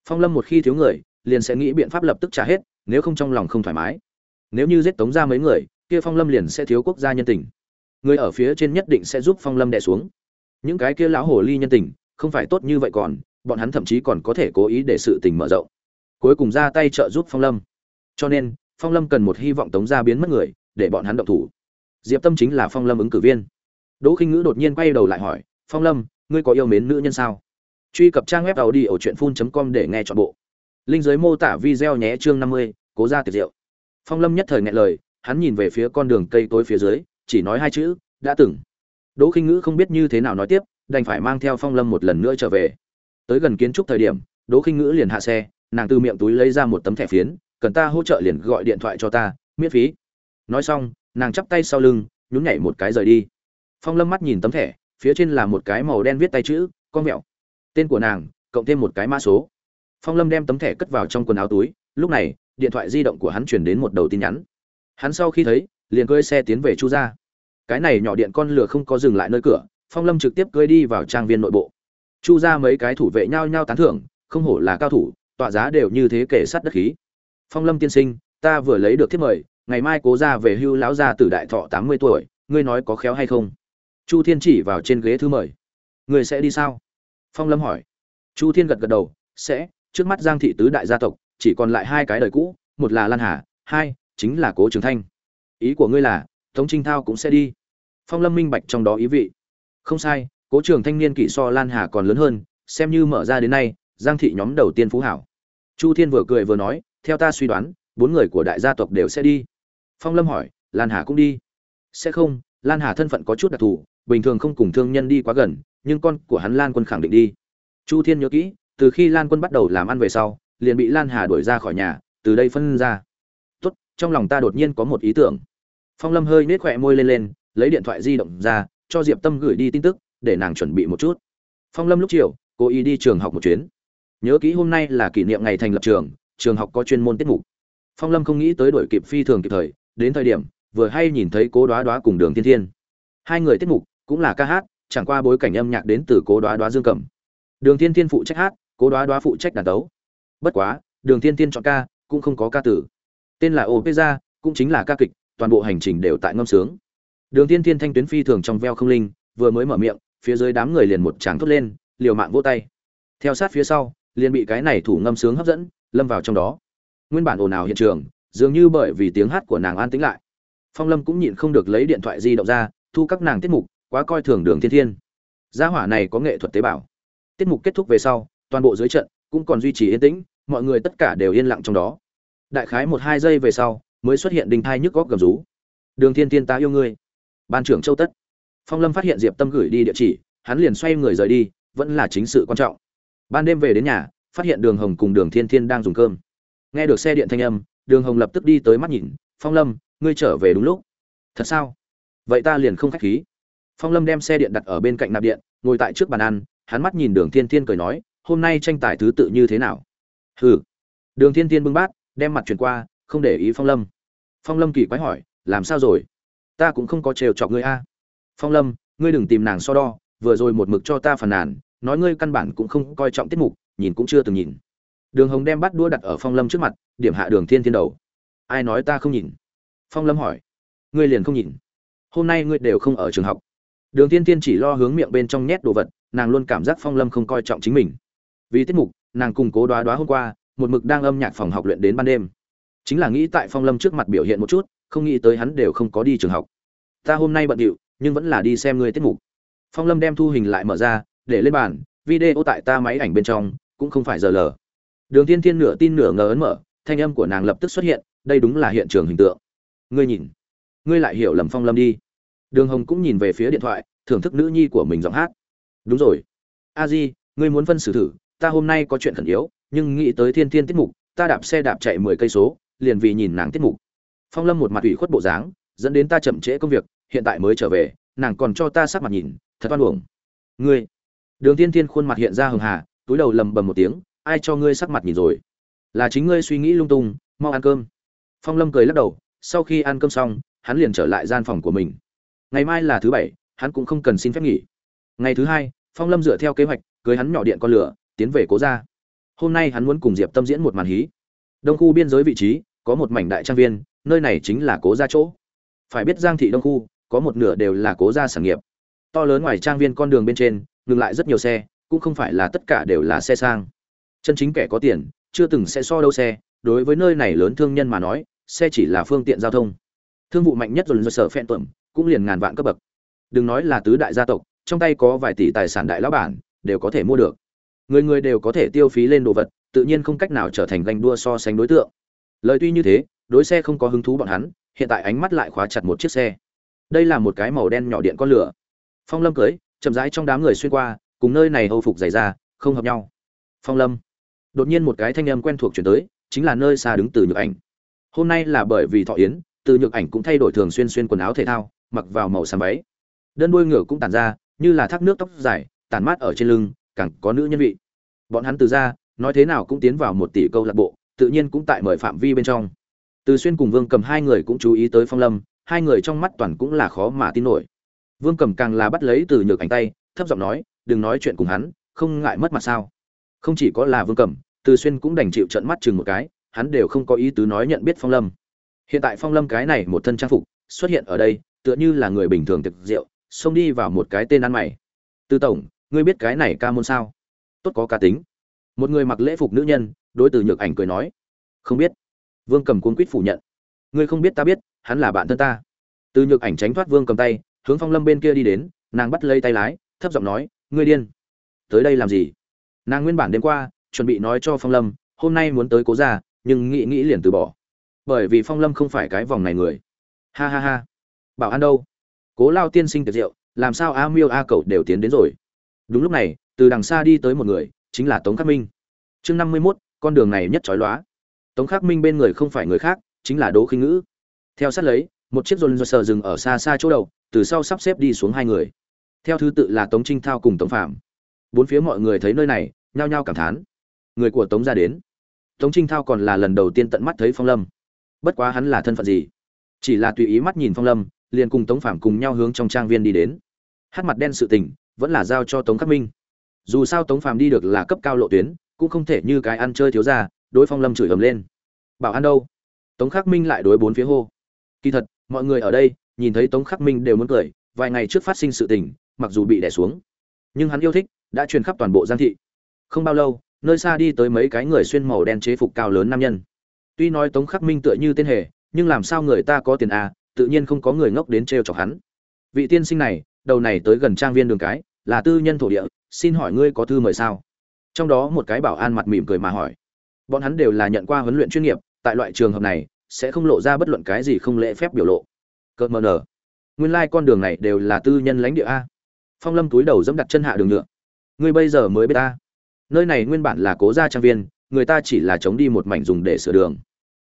Phong lâm một khi thiếu người, liền sẽ nghĩ biện pháp lập tức trả hết, nếu không trong lòng không thoải mái. Nếu như giết tống ra mấy người, kia phong lâm liền sẽ thiếu quốc gia nhân tình. Người ở phía trên nhất định sẽ giúp phong lâm đè xuống. Những cái kia lão hồ ly nhân tình, không phải tốt như vậy còn, bọn hắn thậm chí còn có thể cố ý để sự tình mở rộng cuối cùng ra tay trợ giúp phong lâm. Cho nên, phong lâm cần một hy vọng tống gia biến mất người, để bọn hắn động thủ. Diệp tâm chính là phong lâm ứng cử viên. Đỗ khinh ngữ đột nhiên quay đầu lại hỏi, phong lâm, ngươi có yêu mến nữ nhân sao? Truy cập trang web tàu đi ở truyện phun com để nghe chọn bộ. Linh giới mô tả video nhé chương năm mươi, cố ra tiệt diệu. Phong lâm nhất thời ngại lời, hắn nhìn về phía con đường cây tối phía dưới, chỉ nói hai chữ, đã từng. Đỗ khinh ngữ không biết như thế nào nói tiếp, đành phải mang theo phong lâm một lần nữa trở về. Tới gần kiến trúc thời điểm, đỗ khinh ngữ liền hạ xe nàng từ miệng túi lấy ra một tấm thẻ phiến, cần ta hỗ trợ liền gọi điện thoại cho ta, miễn phí. Nói xong, nàng chắp tay sau lưng, nhún nhảy một cái rời đi. Phong lâm mắt nhìn tấm thẻ, phía trên là một cái màu đen viết tay chữ, con mẹo. Tên của nàng, cộng thêm một cái mã số. Phong lâm đem tấm thẻ cất vào trong quần áo túi, lúc này, điện thoại di động của hắn chuyển đến một đầu tin nhắn. Hắn sau khi thấy, liền cưỡi xe tiến về chu ra cái này nhỏ điện con lửa không có dừng lại nơi cửa, phong lâm trực tiếp cưỡi đi vào trang viên nội bộ. Chu ra mấy cái thủ vệ nhao nhao tán thưởng, không hổ là cao thủ tọa giá đều như thế kể sát đất khí. Phong lâm tiên sinh, ta vừa lấy được thiết mời, ngày mai cố ra về hưu lão gia tử đại thọ tám mươi tuổi, ngươi nói có khéo hay không? Chu thiên chỉ vào trên ghế thư mời. Ngươi sẽ đi sao? Phong lâm hỏi. Chu thiên gật gật đầu, sẽ, trước mắt giang thị tứ đại gia tộc, chỉ còn lại hai cái đời cũ, một là lan hà, hai, chính là cố trường thanh. Ý của ngươi là, tống trinh thao cũng sẽ đi. Phong lâm minh bạch trong đó ý vị. Không sai, cố trường thanh niên kỷ so lan hà còn lớn hơn, xem như mở ra đến nay giang thị nhóm đầu tiên phú hảo. Chu thiên vừa cười vừa nói, theo ta suy đoán, bốn người của đại gia tộc đều sẽ đi. Phong lâm hỏi, lan hà cũng đi. Sẽ không, lan hà thân phận có chút đặc thù, bình thường không cùng thương nhân đi quá gần, nhưng con của hắn lan quân khẳng định đi. Chu thiên nhớ kỹ, từ khi lan quân bắt đầu làm ăn về sau, liền bị lan hà đuổi ra khỏi nhà, từ đây phân ra. Tốt, trong lòng ta đột nhiên có một ý tưởng. Phong lâm hơi nết khỏe môi lên lên, lấy điện thoại di động ra, cho diệp tâm gửi đi tin tức, để nàng chuẩn bị một chút. Phong lâm lúc chiều, cố ý đi trường học một chuyến nhớ kỹ hôm nay là kỷ niệm ngày thành lập trường trường học có chuyên môn tiết mục. Phong lâm không nghĩ tới đổi kịp phi thường kịp thời, đến thời điểm, vừa hay nhìn thấy cố đoá đoá cùng đường thiên thiên. Hai người tiết mục, cũng là ca hát, chẳng qua bối cảnh âm nhạc đến từ cố đoá đoá dương cầm đường thiên thiên phụ trách hát, cố đoá đoá phụ trách đàn tấu. Bất quá, đường thiên thiên chọn ca, cũng không có ca tử tên là opera cũng chính là ca kịch, toàn bộ hành trình đều tại ngâm sướng. Đường thiên thiên thanh tuyến phi thường trong veo không linh, vừa mới mở miệng, phía dưới đám người liền một tràng thốt lên, liều mạng vỗ tay. Theo sát phía sau liền bị cái này thủ ngâm sướng hấp dẫn, lâm vào trong đó. Nguyên bản ồn ào hiện trường, dường như bởi vì tiếng hát của nàng an tĩnh lại. Phong lâm cũng nhịn không được lấy điện thoại di động ra, thu các nàng tiết mục, quá coi thường đường thiên thiên. Gia hỏa này có nghệ thuật tế bào. Tiết mục kết thúc về sau, toàn bộ dưới trận cũng còn duy trì yên tĩnh, mọi người tất cả đều yên lặng trong đó. Đại khái một hai giây về sau, mới xuất hiện đình thai nhức góc gầm rú. Đường thiên thiên ta yêu ngươi. Ban trưởng châu tất. Phong lâm phát hiện diệp tâm gửi đi địa chỉ, hắn liền xoay người rời đi, vẫn là chính sự quan trọng ban đêm về đến nhà, phát hiện đường hồng cùng đường thiên thiên đang dùng cơm. Nghe được xe điện thanh âm, đường hồng lập tức đi tới mắt nhìn, phong lâm, ngươi trở về đúng lúc. Thật sao? Vậy ta liền không khách khí. Phong lâm đem xe điện đặt ở bên cạnh nạp điện, ngồi tại trước bàn ăn, hắn mắt nhìn đường thiên thiên cười nói, hôm nay tranh tài thứ tự như thế nào? Hừ. Đường thiên thiên bưng bát, đem mặt chuyển qua, không để ý phong lâm. Phong lâm kỳ quái hỏi, làm sao rồi? Ta cũng không có trêu chọc ngươi a. Phong lâm, ngươi đừng tìm nàng so đo, vừa rồi một mực cho ta phàn nàn nói ngươi căn bản cũng không coi trọng tiết mục, nhìn cũng chưa từng nhìn. Đường hồng đem bắt đua đặt ở phong lâm trước mặt, điểm hạ đường thiên thiên đầu. Ai nói ta không nhìn? Phong lâm hỏi. Ngươi liền không nhìn? Hôm nay ngươi đều không ở trường học. Đường thiên thiên chỉ lo hướng miệng bên trong nhét đồ vật, nàng luôn cảm giác phong lâm không coi trọng chính mình. Vì tiết mục, nàng cùng cố đoá đoá hôm qua, một mực đang âm nhạc phòng học luyện đến ban đêm. Chính là nghĩ tại phong lâm trước mặt biểu hiện một chút, không nghĩ tới hắn đều không có đi trường học. Ta hôm nay bận điệu, nhưng vẫn là đi xem ngươi tiết mục. Phong lâm đem thu hình lại mở ra để lên bàn, video tại ta máy ảnh bên trong, cũng không phải giờ lờ. Đường thiên thiên nửa tin nửa ngờ ấn mở, thanh âm của nàng lập tức xuất hiện, đây đúng là hiện trường hình tượng. Ngươi nhìn, ngươi lại hiểu lầm phong lâm đi. Đường hồng cũng nhìn về phía điện thoại, thưởng thức nữ nhi của mình giọng hát. Đúng rồi. A di, ngươi muốn phân xử thử, ta hôm nay có chuyện khẩn yếu, nhưng nghĩ tới thiên thiên tiết mục, ta đạp xe đạp chạy mười cây số, liền vì nhìn nàng tiết mục. Phong lâm một mặt ủy khuất bộ dáng, dẫn đến ta chậm trễ công việc, hiện tại mới trở về, nàng còn cho ta sắc mặt nhìn, thật oan uổng. Ngươi đường thiên thiên khuôn mặt hiện ra hường hà, túi đầu lầm bầm một tiếng, ai cho ngươi sắc mặt nhìn rồi? Là chính ngươi suy nghĩ lung tung, mau ăn cơm. Phong lâm cười lắc đầu, sau khi ăn cơm xong, hắn liền trở lại gian phòng của mình. Ngày mai là thứ bảy, hắn cũng không cần xin phép nghỉ. Ngày thứ hai, phong lâm dựa theo kế hoạch, cưới hắn nhỏ điện con lửa, tiến về cố gia. Hôm nay hắn muốn cùng diệp tâm diễn một màn hí. Đông khu biên giới vị trí, có một mảnh đại trang viên, nơi này chính là cố gia chỗ. Phải biết giang thị đông khu, có một nửa đều là cố gia sản nghiệp. To lớn ngoài trang viên con đường bên trên ngừng lại rất nhiều xe, cũng không phải là tất cả đều là xe sang. Chân chính kẻ có tiền, chưa từng sẽ so đâu xe, đối với nơi này lớn thương nhân mà nói, xe chỉ là phương tiện giao thông. Thương vụ mạnh nhất rồi do sở phen tuẩm, cũng liền ngàn vạn cấp bậc. Đừng nói là tứ đại gia tộc, trong tay có vài tỷ tài sản đại lão bản, đều có thể mua được. Người người đều có thể tiêu phí lên đồ vật, tự nhiên không cách nào trở thành ganh đua so sánh đối tượng. Lời tuy như thế, đối xe không có hứng thú bọn hắn, hiện tại ánh mắt lại khóa chặt một chiếc xe. Đây là một cái màu đen nhỏ điện con lửa. Phong lâm cưới chậm rãi trong đám người xuyên qua, cùng nơi này hầu phục dày ra, không hợp nhau. Phong lâm. Đột nhiên một cái thanh âm quen thuộc chuyển tới, chính là nơi xa đứng từ nhược ảnh. Hôm nay là bởi vì thọ yến, từ nhược ảnh cũng thay đổi thường xuyên xuyên quần áo thể thao, mặc vào màu xám váy. Đơn đuôi ngựa cũng tản ra, như là thác nước tóc dài, tản mát ở trên lưng, càng có nữ nhân vị. Bọn hắn từ ra, nói thế nào cũng tiến vào một tỷ câu lạc bộ, tự nhiên cũng tại mời phạm vi bên trong. Từ xuyên cùng vương cầm hai người cũng chú ý tới phong lâm, hai người trong mắt toàn cũng là khó mà tin nổi vương cầm càng là bắt lấy từ nhược ảnh tay, thấp giọng nói, đừng nói chuyện cùng hắn, không ngại mất mặt sao? Không chỉ có là vương cầm từ xuyên cũng đành chịu trận mắt chừng một cái, hắn đều không có ý tứ nói nhận biết phong lâm. Hiện tại phong lâm cái này một thân trang phục xuất hiện ở đây, tựa như là người bình thường thực rượu, xông đi vào một cái tên ăn mày. Tư tổng, ngươi biết cái này ca môn sao? Tốt có cá tính. Một người mặc lễ phục nữ nhân, đối từ nhược ảnh cười nói, không biết. Vương cầm cuốn quýt phủ nhận, ngươi không biết ta biết, hắn là bạn thân ta. Từ nhược ảnh tránh thoát vương cầm tay hướng phong lâm bên kia đi đến, nàng bắt lấy tay lái, thấp giọng nói, ngươi điên. Tới đây làm gì? Nàng nguyên bản đêm qua, chuẩn bị nói cho phong lâm, hôm nay muốn tới cố ra nhưng nghĩ nghĩ liền từ bỏ. Bởi vì phong lâm không phải cái vòng này người. Ha ha ha. Bảo an đâu? Cố lao tiên sinh tiệc rượu, làm sao a miêu a cậu đều tiến đến rồi? Đúng lúc này, từ đằng xa đi tới một người, chính là tống khắc minh. Chương năm mươi mốt, con đường này nhất trói lóa. Tống khắc minh bên người không phải người khác, chính là đỗ khinh ngữ. Theo sát lấy một chiếc dồn dồn sờ dừng ở xa xa chỗ đầu, từ sau sắp xếp đi xuống hai người. Theo thứ tự là tống trinh thao cùng tống phạm. Bốn phía mọi người thấy nơi này, nhao nhao cảm thán. Người của tống ra đến. Tống trinh thao còn là lần đầu tiên tận mắt thấy phong lâm. Bất quá hắn là thân phận gì? Chỉ là tùy ý mắt nhìn phong lâm, liền cùng tống phạm cùng nhau hướng trong trang viên đi đến. Hát mặt đen sự tình, vẫn là giao cho tống khắc minh. Dù sao tống phạm đi được là cấp cao lộ tuyến, cũng không thể như cái ăn chơi thiếu ra đối phong lâm chửi ầm lên. Bảo ăn đâu? Tống khắc minh lại đối bốn phía hô. Kỳ thật mọi người ở đây, nhìn thấy tống khắc minh đều muốn cười, vài ngày trước phát sinh sự tình, mặc dù bị đẻ xuống. Nhưng hắn yêu thích, đã truyền khắp toàn bộ giang thị. Không bao lâu, nơi xa đi tới mấy cái người xuyên màu đen chế phục cao lớn nam nhân. Tuy nói tống khắc minh tựa như tên hề, nhưng làm sao người ta có tiền à tự nhiên không có người ngốc đến trêu chọc hắn. Vị tiên sinh này, đầu này tới gần trang viên đường cái, là tư nhân thổ địa, xin hỏi ngươi có thư mời sao? Trong đó một cái bảo an mặt mỉm cười mà hỏi. Bọn hắn đều là nhận qua huấn luyện chuyên nghiệp, tại loại trường hợp này sẽ không lộ ra bất luận cái gì không lễ phép biểu lộ. Cợt mờ nở. Nguyên lai、like、con đường này đều là tư nhân lãnh địa a. Phong lâm túi đầu dẫm đặt chân hạ đường nhựa. Ngươi bây giờ mới biết ta. Nơi này nguyên bản là cố gia trang viên, người ta chỉ là chống đi một mảnh dùng để sửa đường.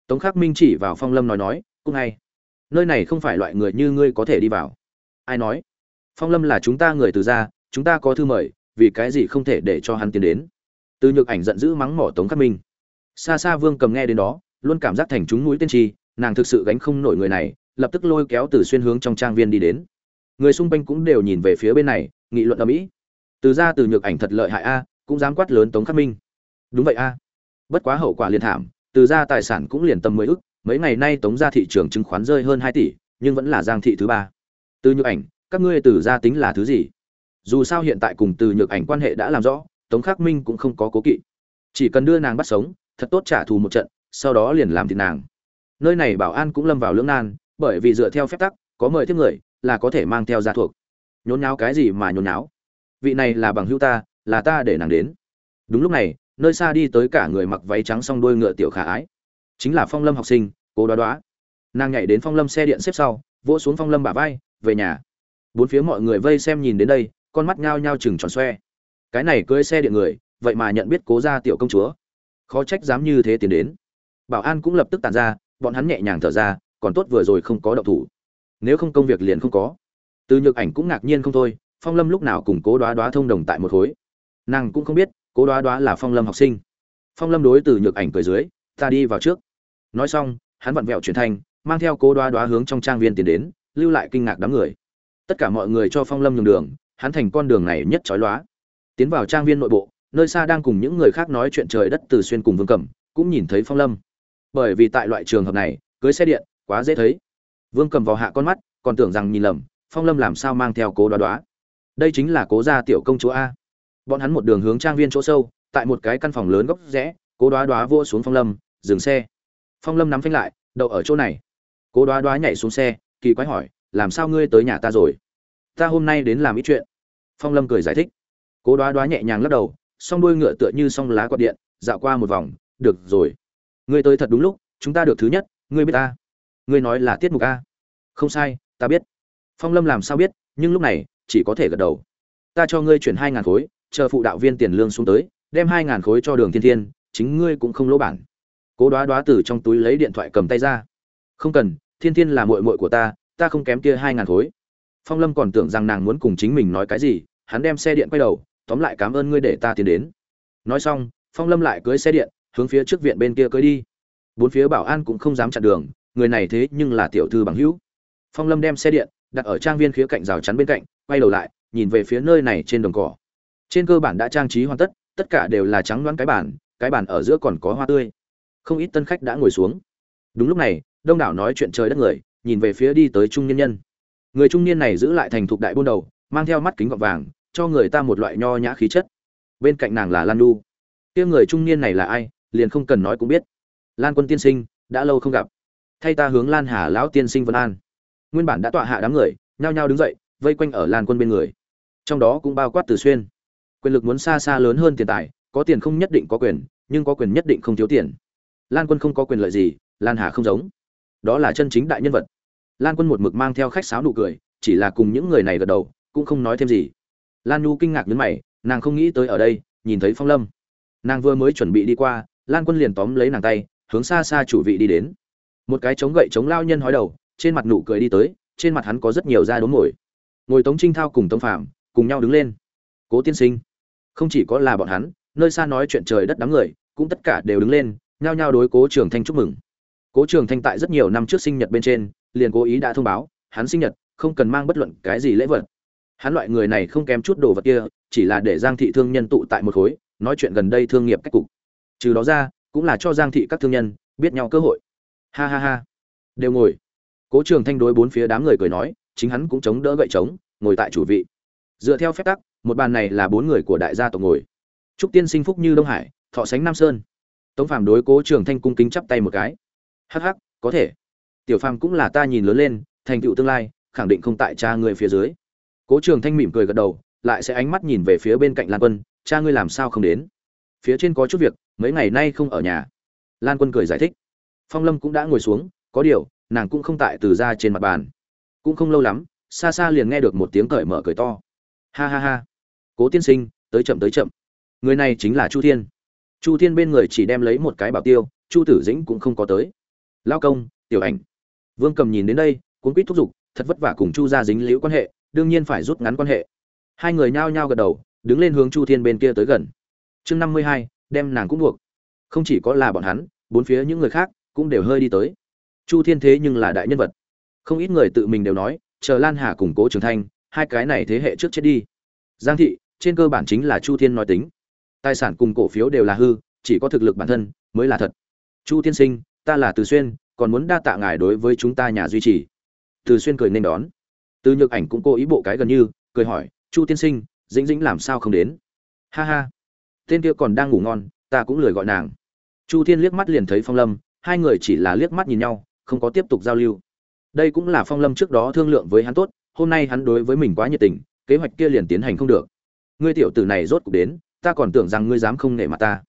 Tống khắc minh chỉ vào phong lâm nói nói, cũng ngay nơi này không phải loại người như ngươi có thể đi vào. Ai nói? Phong lâm là chúng ta người từ gia, chúng ta có thư mời, vì cái gì không thể để cho hắn tiến đến? Từ nhược ảnh giận dữ mắng mỏ tống khắc minh. Xa xa vương cầm nghe đến đó luôn cảm giác thành chúng núi tiên tri nàng thực sự gánh không nổi người này, lập tức lôi kéo từ xuyên hướng trong trang viên đi đến. Người xung quanh cũng đều nhìn về phía bên này, nghị luận ở mỹ từ ra từ nhược ảnh thật lợi hại a, cũng dám quát lớn tống khắc minh. Đúng vậy a. Bất quá hậu quả liên thảm, từ ra tài sản cũng liền tầm mười ức, mấy ngày nay tống ra thị trường chứng khoán rơi hơn hai tỷ, nhưng vẫn là giang thị thứ ba. Từ nhược ảnh, các ngươi từ ra tính là thứ gì? Dù sao hiện tại cùng từ nhược ảnh quan hệ đã làm rõ, tống khắc minh cũng không có cố kỵ. Chỉ cần đưa nàng bắt sống, thật tốt trả thù một trận sau đó liền làm thịt nàng. Nơi này bảo an cũng lâm vào lưỡng nan, bởi vì dựa theo phép tắc, có mời tiếp người, là có thể mang theo gia thuộc. Nhốn nháo cái gì mà nhốn nháo? Vị này là bằng hữu ta, là ta để nàng đến. Đúng lúc này, nơi xa đi tới cả người mặc váy trắng song đuôi ngựa tiểu khả ái. Chính là phong lâm học sinh, cố đoá đoá. Nàng nhảy đến phong lâm xe điện xếp sau, vỗ xuống phong lâm bả vai, về nhà. Bốn phía mọi người vây xem nhìn đến đây, con mắt nhao nhao chừng tròn xoe. Cái này cưới xe điện người, vậy mà nhận biết cố ra tiểu công chúa. Khó trách dám như thế tiến đến bảo an cũng lập tức tàn ra, bọn hắn nhẹ nhàng thở ra, còn tốt vừa rồi không có động thủ. Nếu không công việc liền không có. Từ nhược ảnh cũng ngạc nhiên không thôi, phong lâm lúc nào cùng cố đoá đoá thông đồng tại một khối. Nàng cũng không biết, cố đoá đoá là phong lâm học sinh. Phong lâm đối từ nhược ảnh cười dưới, ta đi vào trước. Nói xong, hắn vặn vẹo chuyển thanh mang theo cố đoá đoá hướng trong trang viên tiến đến, lưu lại kinh ngạc đám người. Tất cả mọi người cho phong lâm nhường đường, hắn thành con đường này nhất trói lóa. Tiến vào trang viên nội bộ, nơi xa đang cùng những người khác nói chuyện trời đất từ xuyên cùng vương cẩm, cũng nhìn thấy phong lâm bởi vì tại loại trường hợp này, cưới xe điện, quá dễ thấy. Vương cầm vào hạ con mắt, còn tưởng rằng nhìn lầm, phong lâm làm sao mang theo cố đoá đoá. Đây chính là cố gia tiểu công chúa a. Bọn hắn một đường hướng trang viên chỗ sâu, tại một cái căn phòng lớn góc rẽ, cố đoá đoá vua xuống phong lâm, dừng xe. Phong lâm nắm phanh lại, đậu ở chỗ này. Cố đoá đoá nhảy xuống xe, kỳ quái hỏi, làm sao ngươi tới nhà ta rồi? Ta hôm nay đến làm ít chuyện. Phong lâm cười giải thích. Cố đoá đoá nhẹ nhàng lắc đầu, song đuôi ngựa tựa như song lá quạt điện, dạo qua một vòng, được rồi ngươi tới thật đúng lúc, chúng ta được thứ nhất, ngươi biết ta. Ngươi nói là tiết mục a. Không sai, ta biết. Phong lâm làm sao biết, nhưng lúc này, chỉ có thể gật đầu. Ta cho ngươi chuyển hai ngàn khối, chờ phụ đạo viên tiền lương xuống tới, đem hai ngàn khối cho đường thiên thiên, chính ngươi cũng không lỗ bản. Cố đoá đoá từ trong túi lấy điện thoại cầm tay ra. Không cần, thiên thiên là mội mội của ta ta không kém kia hai ngàn khối. Phong lâm còn tưởng rằng nàng muốn cùng chính mình nói cái gì, hắn đem xe điện quay đầu, tóm lại cảm ơn ngươi để ta tiến đến. Nói xong, phong lâm lại cưới xe điện hướng phía trước viện bên kia cưới đi. Bốn phía bảo an cũng không dám chặn đường, người này thế nhưng là tiểu thư bằng hữu. Phong lâm đem xe điện, đặt ở trang viên khía cạnh rào chắn bên cạnh, quay đầu lại, nhìn về phía nơi này trên đồng cỏ. Trên cơ bản đã trang trí hoàn tất tất cả đều là trắng đoán cái bản cái bản ở giữa còn có hoa tươi. Không ít tân khách đã ngồi xuống. Đúng lúc này, đông đảo nói chuyện trời đất người, nhìn về phía đi tới trung niên nhân. Người trung niên này giữ lại thành thục đại buôn đầu, mang theo mắt kính gọt vàng, cho người ta một loại nho nhã khí chất. Bên cạnh nàng là lan lu. Kia người trung niên này là ai? Liền không cần nói cũng biết. Lan quân tiên sinh, đã lâu không gặp. Thay ta hướng lan hà lão tiên sinh vân an. Nguyên bản đã tọa hạ đám người, nhao nhao đứng dậy, vây quanh ở lan quân bên người. Trong đó cũng bao quát từ xuyên. Quyền lực muốn xa xa lớn hơn tiền tài, có tiền không nhất định có quyền, nhưng có quyền nhất định không thiếu tiền. Lan quân không có quyền lợi gì, lan hà không giống. Đó là chân chính đại nhân vật. Lan quân một mực mang theo khách sáo nụ cười, chỉ là cùng những người này gật đầu, cũng không nói thêm gì. Lan nhu kinh ngạc nhấn mày, nàng không nghĩ tới ở đây, nhìn thấy phong lâm. Nàng vừa mới chuẩn bị đi qua lan quân liền tóm lấy nàng tay, hướng xa xa chủ vị đi đến. Một cái chống gậy chống lao nhân hói đầu, trên mặt nụ cười đi tới, trên mặt hắn có rất nhiều da đốm ngồi ngồi tống trinh thao cùng tống phạm cùng nhau đứng lên. Cố tiên sinh. Không chỉ có là bọn hắn, nơi xa nói chuyện trời đất đám người, cũng tất cả đều đứng lên, nhao nhao đối cố trường thanh chúc mừng. Cố trường thanh tại rất nhiều năm trước sinh nhật bên trên, liền cố ý đã thông báo, hắn sinh nhật không cần mang bất luận cái gì lễ vật. Hắn loại người này không kém chút đồ vật kia, chỉ là để giang thị thương nhân tụ tại một khối, nói chuyện gần đây thương nghiệp cách cục trừ đó ra, cũng là cho giang thị các thương nhân, biết nhau cơ hội. Ha ha ha. Đều ngồi. Cố trường thanh đối bốn phía đám người cười nói, chính hắn cũng chống đỡ gậy trống, ngồi tại chủ vị. Dựa theo phép tắc, một bàn này là bốn người của đại gia tộc ngồi. Trúc tiên sinh phúc như đông hải, thọ sánh nam sơn. Tống phàm đối cố trường thanh cung kính chắp tay một cái. Hắc hắc, có thể. Tiểu phàm cũng là ta nhìn lớn lên, thành tựu tương lai, khẳng định không tại cha người phía dưới. Cố trường thanh mỉm cười gật đầu, lại sẽ ánh mắt nhìn về phía bên cạnh lan quân, cha ngươi làm sao không đến? Phía trên có chút việc mấy ngày nay không ở nhà. Lan quân cười giải thích. Phong lâm cũng đã ngồi xuống, có điều, nàng cũng không tại từ ra trên mặt bàn. Cũng không lâu lắm, xa xa liền nghe được một tiếng cởi mở cười to. Ha ha ha. Cố tiên sinh, tới chậm tới chậm. Người này chính là chu thiên. Chu thiên bên người chỉ đem lấy một cái bảo tiêu, chu tử dĩnh cũng không có tới. Lao công, tiểu ảnh. Vương cầm nhìn đến đây, cuốn quýt thúc giục, thật vất vả cùng chu ra dính liễu quan hệ, đương nhiên phải rút ngắn quan hệ. Hai người nhao nhao gật đầu, đứng lên hướng chu thiên bên kia tới gần. Chương năm mươi hai đem nàng cũng buộc. Không chỉ có là bọn hắn, bốn phía những người khác cũng đều hơi đi tới. Chu thiên thế nhưng là đại nhân vật. Không ít người tự mình đều nói, chờ lan hà củng cố trường thanh, hai cái này thế hệ trước chết đi. Giang thị, trên cơ bản chính là chu thiên nói tính. Tài sản cùng cổ phiếu đều là hư, chỉ có thực lực bản thân mới là thật. Chu Thiên sinh, ta là từ xuyên, còn muốn đa tạ ngài đối với chúng ta nhà duy trì. Từ xuyên cười nên đón. Từ nhược ảnh cũng cố ý bộ cái gần như, cười hỏi, chu tiên sinh, dĩnh dĩnh làm sao không đến? Ha ha tên kia còn đang ngủ ngon, ta cũng lười gọi nàng. Chu thiên liếc mắt liền thấy phong lâm, hai người chỉ là liếc mắt nhìn nhau, không có tiếp tục giao lưu. Đây cũng là phong lâm trước đó thương lượng với hắn tốt, hôm nay hắn đối với mình quá nhiệt tình, kế hoạch kia liền tiến hành không được. Ngươi tiểu tử này rốt cuộc đến, ta còn tưởng rằng ngươi dám không nể mặt ta.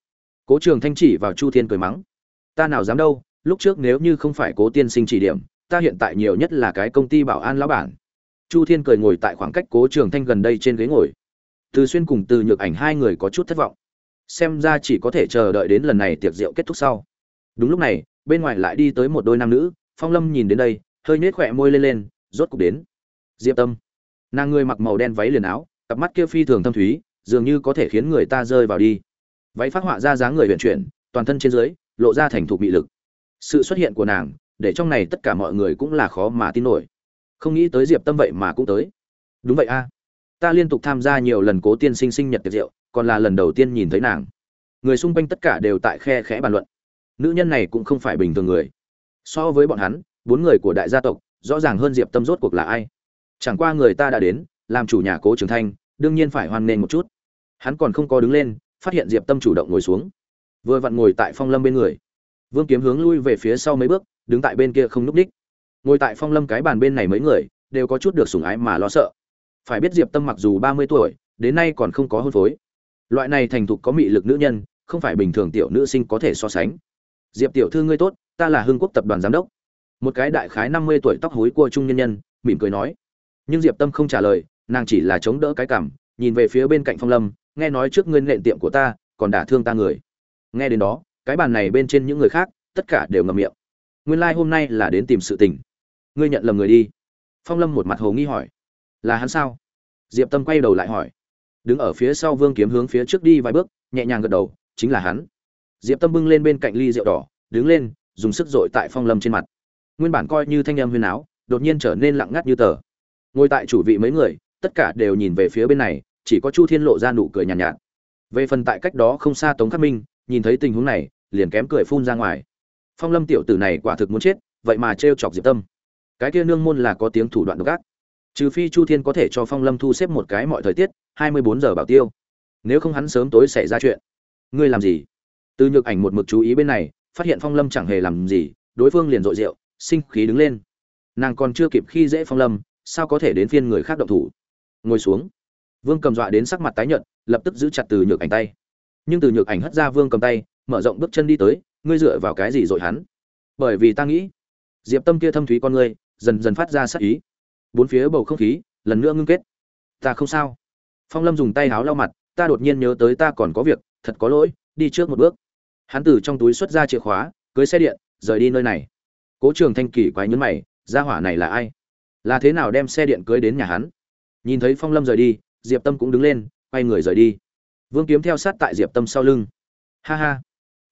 Cố trường thanh chỉ vào chu thiên cười mắng. Ta nào dám đâu, lúc trước nếu như không phải cố tiên sinh chỉ điểm, ta hiện tại nhiều nhất là cái công ty bảo an lão bản. Chu thiên cười ngồi tại khoảng cách cố trường thanh gần đây trên ghế ngồi. Từ xuyên cùng từ nhược ảnh hai người có chút thất vọng xem ra chỉ có thể chờ đợi đến lần này tiệc rượu kết thúc sau. Đúng lúc này, bên ngoài lại đi tới một đôi nam nữ, phong lâm nhìn đến đây, hơi nhếch khỏe môi lên lên, rốt cục đến. Diệp tâm. Nàng người mặc màu đen váy liền áo, cặp mắt kia phi thường thâm thúy, dường như có thể khiến người ta rơi vào đi. Váy phát họa ra dáng người vận chuyển, toàn thân trên dưới, lộ ra thành thục bị lực. Sự xuất hiện của nàng, để trong này tất cả mọi người cũng là khó mà tin nổi. Không nghĩ tới diệp tâm vậy mà cũng tới. Đúng vậy a ta liên tục tham gia nhiều lần cố tiên sinh sinh nhật tiệc rượu, còn là lần đầu tiên nhìn thấy nàng. Người xung quanh tất cả đều tại khe khẽ bàn luận. Nữ nhân này cũng không phải bình thường người. So với bọn hắn, bốn người của đại gia tộc, rõ ràng hơn diệp tâm rốt cuộc là ai. Chẳng qua người ta đã đến, làm chủ nhà cố trường thanh đương nhiên phải hoan nghênh một chút. Hắn còn không có đứng lên, phát hiện diệp tâm chủ động ngồi xuống. Vừa vặn ngồi tại phong lâm bên người. Vương kiếm hướng lui về phía sau mấy bước, đứng tại bên kia không núp đích. Ngồi tại phong lâm cái bàn bên này mấy người, đều có chút được sủng ái mà lo sợ phải biết diệp tâm mặc dù ba mươi tuổi, đến nay còn không có hôn phối. Loại này thành thục có mị lực nữ nhân, không phải bình thường tiểu nữ sinh có thể so sánh. Diệp tiểu thư ngươi tốt, ta là hưng quốc tập đoàn giám đốc. Một cái đại khái năm mươi tuổi tóc hối cua trung nhân nhân, mỉm cười nói. Nhưng diệp tâm không trả lời, nàng chỉ là chống đỡ cái cảm, nhìn về phía bên cạnh phong lâm, nghe nói trước ngươi nện tiệm của ta, còn đả thương ta người. Nghe đến đó, cái bàn này bên trên những người khác, tất cả đều ngậm miệng. Nguyên lai、like、hôm nay là đến tìm sự tình. Ngươi nhận lầm người đi. Phong lâm một mặt hồ nghi hỏi là hắn sao? Diệp tâm quay đầu lại hỏi. Đứng ở phía sau vương kiếm hướng phía trước đi vài bước nhẹ nhàng gật đầu chính là hắn. Diệp tâm bưng lên bên cạnh ly rượu đỏ đứng lên dùng sức dội tại phong lâm trên mặt. Nguyên bản coi như thanh âm huyên áo đột nhiên trở nên lặng ngắt như tờ. Ngồi tại chủ vị mấy người tất cả đều nhìn về phía bên này chỉ có chu thiên lộ ra nụ cười nhàn nhạt, nhạt. Về phần tại cách đó không xa tống khắc minh nhìn thấy tình huống này liền kém cười phun ra ngoài. Phong lâm tiểu tử này quả thực muốn chết vậy mà trêu chọc diệp tâm. Cái kia nương môn là có tiếng thủ đoạn độc ác trừ phi chu thiên có thể cho phong lâm thu xếp một cái mọi thời tiết, hai mươi bốn giờ bảo tiêu. Nếu không hắn sớm tối xảy ra chuyện. Ngươi làm gì? Từ nhược ảnh một mực chú ý bên này, phát hiện phong lâm chẳng hề làm gì, đối phương liền dội rượu, sinh khí đứng lên. Nàng còn chưa kịp khi dễ phong lâm, sao có thể đến phiên người khác động thủ? Ngồi xuống. Vương cầm dọa đến sắc mặt tái nhợt, lập tức giữ chặt từ nhược ảnh tay. Nhưng từ nhược ảnh hất ra vương cầm tay, mở rộng bước chân đi tới, ngươi dựa vào cái gì dội hắn? Bởi vì ta nghĩ, diệp tâm kia thâm thúy con ngươi, dần dần phát ra sắc ý bốn phía bầu không khí, lần nữa ngưng kết. Ta không sao. Phong lâm dùng tay háo lau mặt, ta đột nhiên nhớ tới ta còn có việc, thật có lỗi, đi trước một bước. Hắn từ trong túi xuất ra chìa khóa, cưới xe điện, rời đi nơi này. Cố trường thanh kỳ quái nhấn mày, gia hỏa này là ai? Là thế nào đem xe điện cưới đến nhà hắn? Nhìn thấy phong lâm rời đi, diệp tâm cũng đứng lên, quay người rời đi. Vương kiếm theo sát tại diệp tâm sau lưng. Ha ha.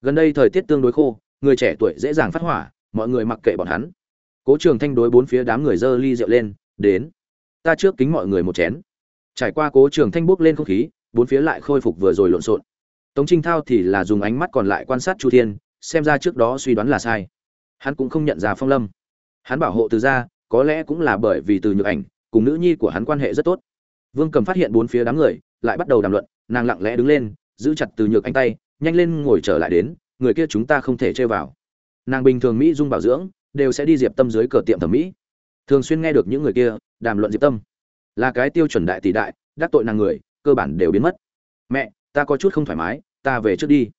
Gần đây thời tiết tương đối khô, người trẻ tuổi dễ dàng phát hỏa, mọi người mặc kệ bọn hắn. Cố trường thanh đối bốn phía đám người dơ ly rượu lên đến. Ta trước kính mọi người một chén. Trải qua cố trường thanh bốc lên không khí, bốn phía lại khôi phục vừa rồi lộn xộn. Tống trinh thao thì là dùng ánh mắt còn lại quan sát chu thiên, xem ra trước đó suy đoán là sai. Hắn cũng không nhận ra phong lâm. Hắn bảo hộ từ ra có lẽ cũng là bởi vì từ nhược ảnh, cùng nữ nhi của hắn quan hệ rất tốt. Vương cầm phát hiện bốn phía đám người, lại bắt đầu đàm luận, nàng lặng lẽ đứng lên, giữ chặt từ nhược anh tay, nhanh lên ngồi trở lại đến, người kia chúng ta không thể chơi vào. Nàng bình thường mỹ dung bảo dưỡng, đều sẽ đi diệp tâm dưới cờ tiệm thẩm mỹ thường xuyên nghe được những người kia đàm luận diệp tâm là cái tiêu chuẩn đại tỷ đại đắc tội nàng người cơ bản đều biến mất mẹ ta có chút không thoải mái ta về trước đi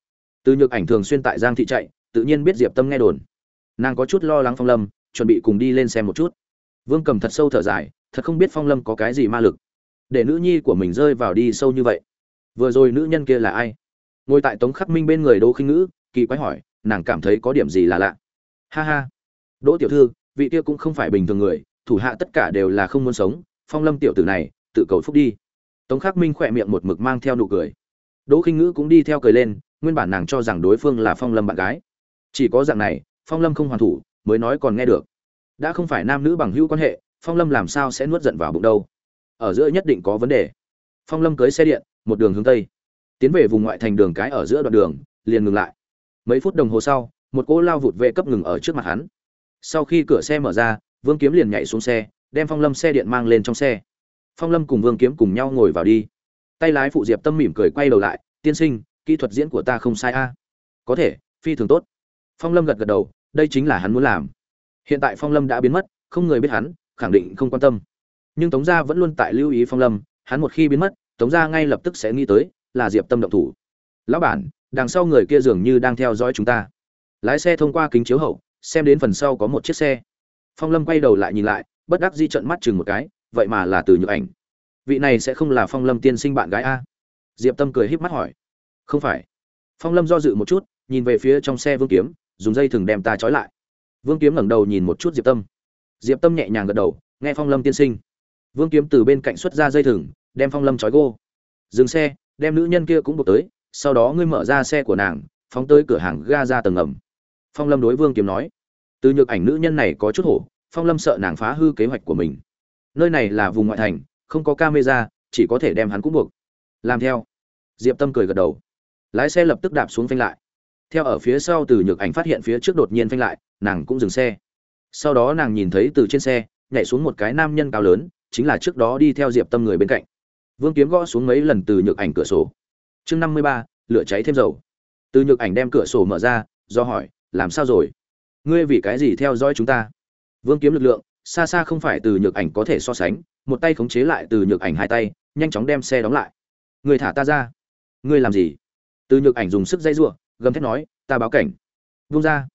từ nhược ảnh thường xuyên tại giang thị chạy tự nhiên biết diệp tâm nghe đồn nàng có chút lo lắng phong lâm chuẩn bị cùng đi lên xem một chút vương cầm thật sâu thở dài thật không biết phong lâm có cái gì ma lực để nữ nhi của mình rơi vào đi sâu như vậy vừa rồi nữ nhân kia là ai ngồi tại tống khắc minh bên người đỗ khinh ngữ kỳ quái hỏi nàng cảm thấy có điểm gì là lạ ha ha đỗ tiểu thư vị kia cũng không phải bình thường người, thủ hạ tất cả đều là không muốn sống, phong lâm tiểu tử này, tự cầu phúc đi. Tống khắc minh khỏe miệng một mực mang theo nụ cười. Đỗ khinh ngữ cũng đi theo cười lên, nguyên bản nàng cho rằng đối phương là phong lâm bạn gái. Chỉ có dạng này, phong lâm không hoàn thủ, mới nói còn nghe được. Đã không phải nam nữ bằng hữu quan hệ, phong lâm làm sao sẽ nuốt giận vào bụng đâu? Ở giữa nhất định có vấn đề. Phong lâm cưới xe điện, một đường hướng tây. Tiến về vùng ngoại thành đường cái ở giữa đoạn đường, liền ngừng lại. Mấy phút đồng hồ sau, một cỗ lao vụt vệ cấp ngừng ở trước mặt hắn sau khi cửa xe mở ra, vương kiếm liền nhảy xuống xe, đem phong lâm xe điện mang lên trong xe. Phong lâm cùng vương kiếm cùng nhau ngồi vào đi. Tay lái phụ diệp tâm mỉm cười quay đầu lại, tiên sinh, kỹ thuật diễn của ta không sai a. Có thể, phi thường tốt. Phong lâm gật gật đầu, đây chính là hắn muốn làm. Hiện tại phong lâm đã biến mất, không người biết hắn, khẳng định không quan tâm. Nhưng tống gia vẫn luôn tại lưu ý phong lâm, hắn một khi biến mất, tống gia ngay lập tức sẽ nghĩ tới là diệp tâm động thủ. Lão bản, đằng sau người kia dường như đang theo dõi chúng ta. Lái xe thông qua kính chiếu hậu xem đến phần sau có một chiếc xe. Phong lâm quay đầu lại nhìn lại, bất đắc di trận mắt chừng một cái, vậy mà là từ nhược ảnh. Vị này sẽ không là phong lâm tiên sinh bạn gái a? Diệp tâm cười híp mắt hỏi. Không phải. Phong lâm do dự một chút, nhìn về phía trong xe vương kiếm, dùng dây thừng đem ta trói lại. Vương kiếm ngẩng đầu nhìn một chút diệp tâm. Diệp tâm nhẹ nhàng gật đầu, nghe phong lâm tiên sinh. Vương kiếm từ bên cạnh xuất ra dây thừng, đem phong lâm trói gô. Dừng xe, đem nữ nhân kia cũng buộc tới, sau đó ngươi mở ra xe của nàng, phóng tới cửa hàng ga ra tầng ngầm phong lâm đối vương kiếm nói, từ nhược ảnh nữ nhân này có chút hổ, phong lâm sợ nàng phá hư kế hoạch của mình. Nơi này là vùng ngoại thành, không có camera, chỉ có thể đem hắn cũng buộc. Làm theo. Diệp tâm cười gật đầu. Lái xe lập tức đạp xuống phanh lại. Theo ở phía sau từ nhược ảnh phát hiện phía trước đột nhiên phanh lại, nàng cũng dừng xe. Sau đó nàng nhìn thấy từ trên xe, nhảy xuống một cái nam nhân cao lớn, chính là trước đó đi theo diệp tâm người bên cạnh. Vương kiếm gõ xuống mấy lần từ nhược ảnh cửa sổ. Chương năm mươi ba, lửa cháy thêm dầu. Từ nhược ảnh đem cửa sổ mở ra, do hỏi làm sao rồi? Ngươi vì cái gì theo dõi chúng ta? Vương kiếm lực lượng, xa xa không phải từ nhược ảnh có thể so sánh, một tay khống chế lại từ nhược ảnh hai tay, nhanh chóng đem xe đóng lại. Người thả ta ra. Ngươi làm gì? Từ nhược ảnh dùng sức dây giụa, gầm thét nói, ta báo cảnh. Vung ra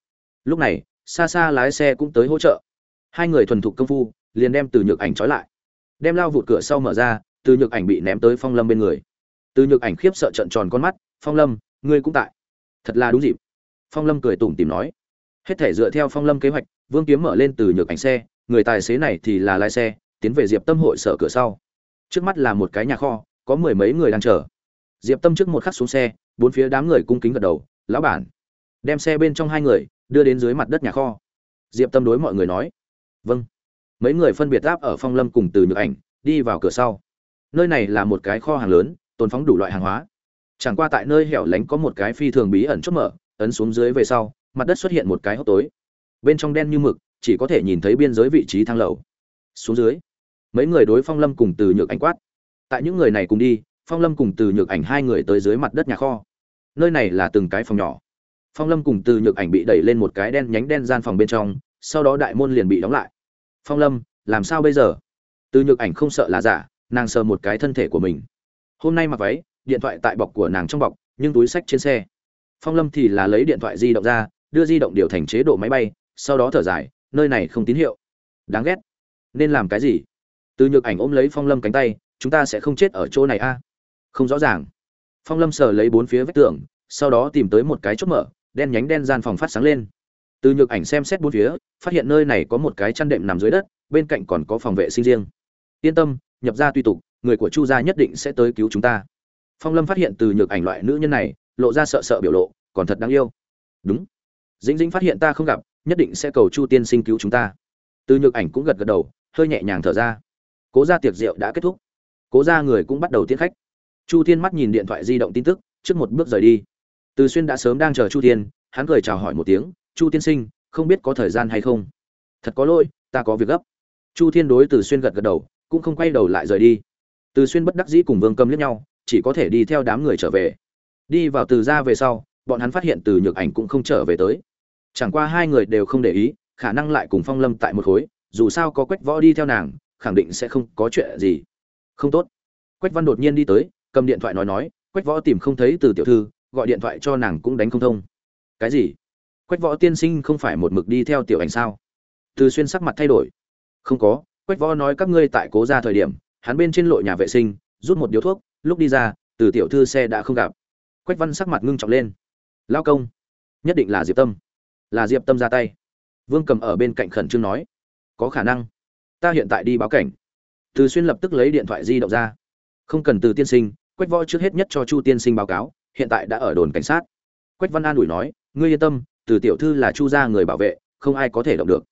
lúc này, xa xa lái xe cũng tới hỗ trợ. Hai người thuần thục công phu, liền đem từ nhược ảnh trói lại. Đem lao vụt cửa sau mở ra, từ nhược ảnh bị ném tới phong lâm bên người. Từ nhược ảnh khiếp sợ trận tròn con mắt, phong lâm, ngươi cũng tại. Thật là đúng dịp phong lâm cười tủm tìm nói. Hết thể dựa theo phong lâm kế hoạch, vương kiếm mở lên từ nhược ảnh xe, người tài xế này thì là lái xe, tiến về diệp tâm hội sở cửa sau. Trước mắt là một cái nhà kho, có mười mấy người đang chờ. Diệp tâm trước một khắc xuống xe, bốn phía đám người cung kính gật đầu, lão bản. Đem xe bên trong hai người, đưa đến dưới mặt đất nhà kho. Diệp tâm đối mọi người nói vâng. Mấy người phân biệt đáp ở phong lâm cùng từ nhược ảnh, đi vào cửa sau. Nơi này là một cái kho hàng lớn, tồn phóng đủ loại hàng hóa. Chẳng qua tại nơi hẻo lánh có một cái phi thường bí ẩn chốt mở ấn xuống dưới về sau, mặt đất xuất hiện một cái hốc tối. Bên trong đen như mực, chỉ có thể nhìn thấy biên giới vị trí thang lầu. Xuống dưới, mấy người đối phong lâm cùng từ nhược ảnh quát. Tại những người này cùng đi, phong lâm cùng từ nhược ảnh hai người tới dưới mặt đất nhà kho. Nơi này là từng cái phòng nhỏ. Phong lâm cùng từ nhược ảnh bị đẩy lên một cái đen nhánh đen gian phòng bên trong, sau đó đại môn liền bị đóng lại. Phong lâm, làm sao bây giờ? Từ nhược ảnh không sợ là giả, nàng sờ một cái thân thể của mình. Hôm nay mặc váy, điện thoại tại bọc của nàng trong bọc, nhưng túi sách trên xe phong lâm thì là lấy điện thoại di động ra, đưa di động điều thành chế độ máy bay, sau đó thở dài, nơi này không tín hiệu. Đáng ghét. Nên làm cái gì? Từ nhược ảnh ôm lấy phong lâm cánh tay, chúng ta sẽ không chết ở chỗ này a. À? không rõ ràng. Phong lâm sờ lấy bốn phía vách tường, sau đó tìm tới một cái chốt mở, đen nhánh đen gian phòng phát sáng lên. Từ nhược ảnh xem xét bốn phía, phát hiện nơi này có một cái chăn đệm nằm dưới đất, bên cạnh còn có phòng vệ sinh riêng. Yên tâm, nhập ra tùy tục, người của chu gia nhất định sẽ tới cứu chúng ta. Phong lâm phát hiện từ nhược ảnh loại nữ nhân này lộ ra sợ sợ biểu lộ, còn thật đáng yêu. Đúng. Dĩnh dĩnh phát hiện ta không gặp, nhất định sẽ cầu chu tiên sinh cứu chúng ta. Từ nhược ảnh cũng gật gật đầu, hơi nhẹ nhàng thở ra. Cố ra tiệc rượu đã kết thúc. Cố ra người cũng bắt đầu tiến khách. Chu tiên mắt nhìn điện thoại di động tin tức, trước một bước rời đi. Từ xuyên đã sớm đang chờ chu tiên hắn cười chào hỏi một tiếng, chu tiên sinh, không biết có thời gian hay không? Thật có lỗi, ta có việc gấp. Chu thiên đối từ xuyên gật gật đầu, cũng không quay đầu lại rời đi. Từ xuyên bất đắc dĩ cùng vương cầm liếc nhau, chỉ có thể đi theo đám người trở về đi vào từ ra về sau, bọn hắn phát hiện từ nhược ảnh cũng không trở về tới. Chẳng qua hai người đều không để ý, khả năng lại cùng phong lâm tại một khối, dù sao có quách võ đi theo nàng, khẳng định sẽ không có chuyện gì. Không tốt. Quách văn đột nhiên đi tới, cầm điện thoại nói nói, quách võ tìm không thấy từ tiểu thư, gọi điện thoại cho nàng cũng đánh không thông. Cái gì? Quách võ tiên sinh không phải một mực đi theo tiểu ảnh sao? Từ xuyên sắc mặt thay đổi. Không có, quách võ nói các ngươi tại cố ra thời điểm, hắn bên trên lội nhà vệ sinh, rút một điếu thuốc, lúc đi ra, từ tiểu thư xe đã không gặp quách văn sắc mặt ngưng trọng lên. Lao công, nhất định là diệp tâm. Là diệp tâm ra tay. Vương cầm ở bên cạnh khẩn trương nói. Có khả năng. Ta hiện tại đi báo cảnh. Từ xuyên lập tức lấy điện thoại di động ra. Không cần từ tiên sinh, quách võ trước hết nhất cho chu tiên sinh báo cáo, hiện tại đã ở đồn cảnh sát. Quách văn an ủi nói. Ngươi yên tâm, từ tiểu thư là chu gia người bảo vệ, không ai có thể động được.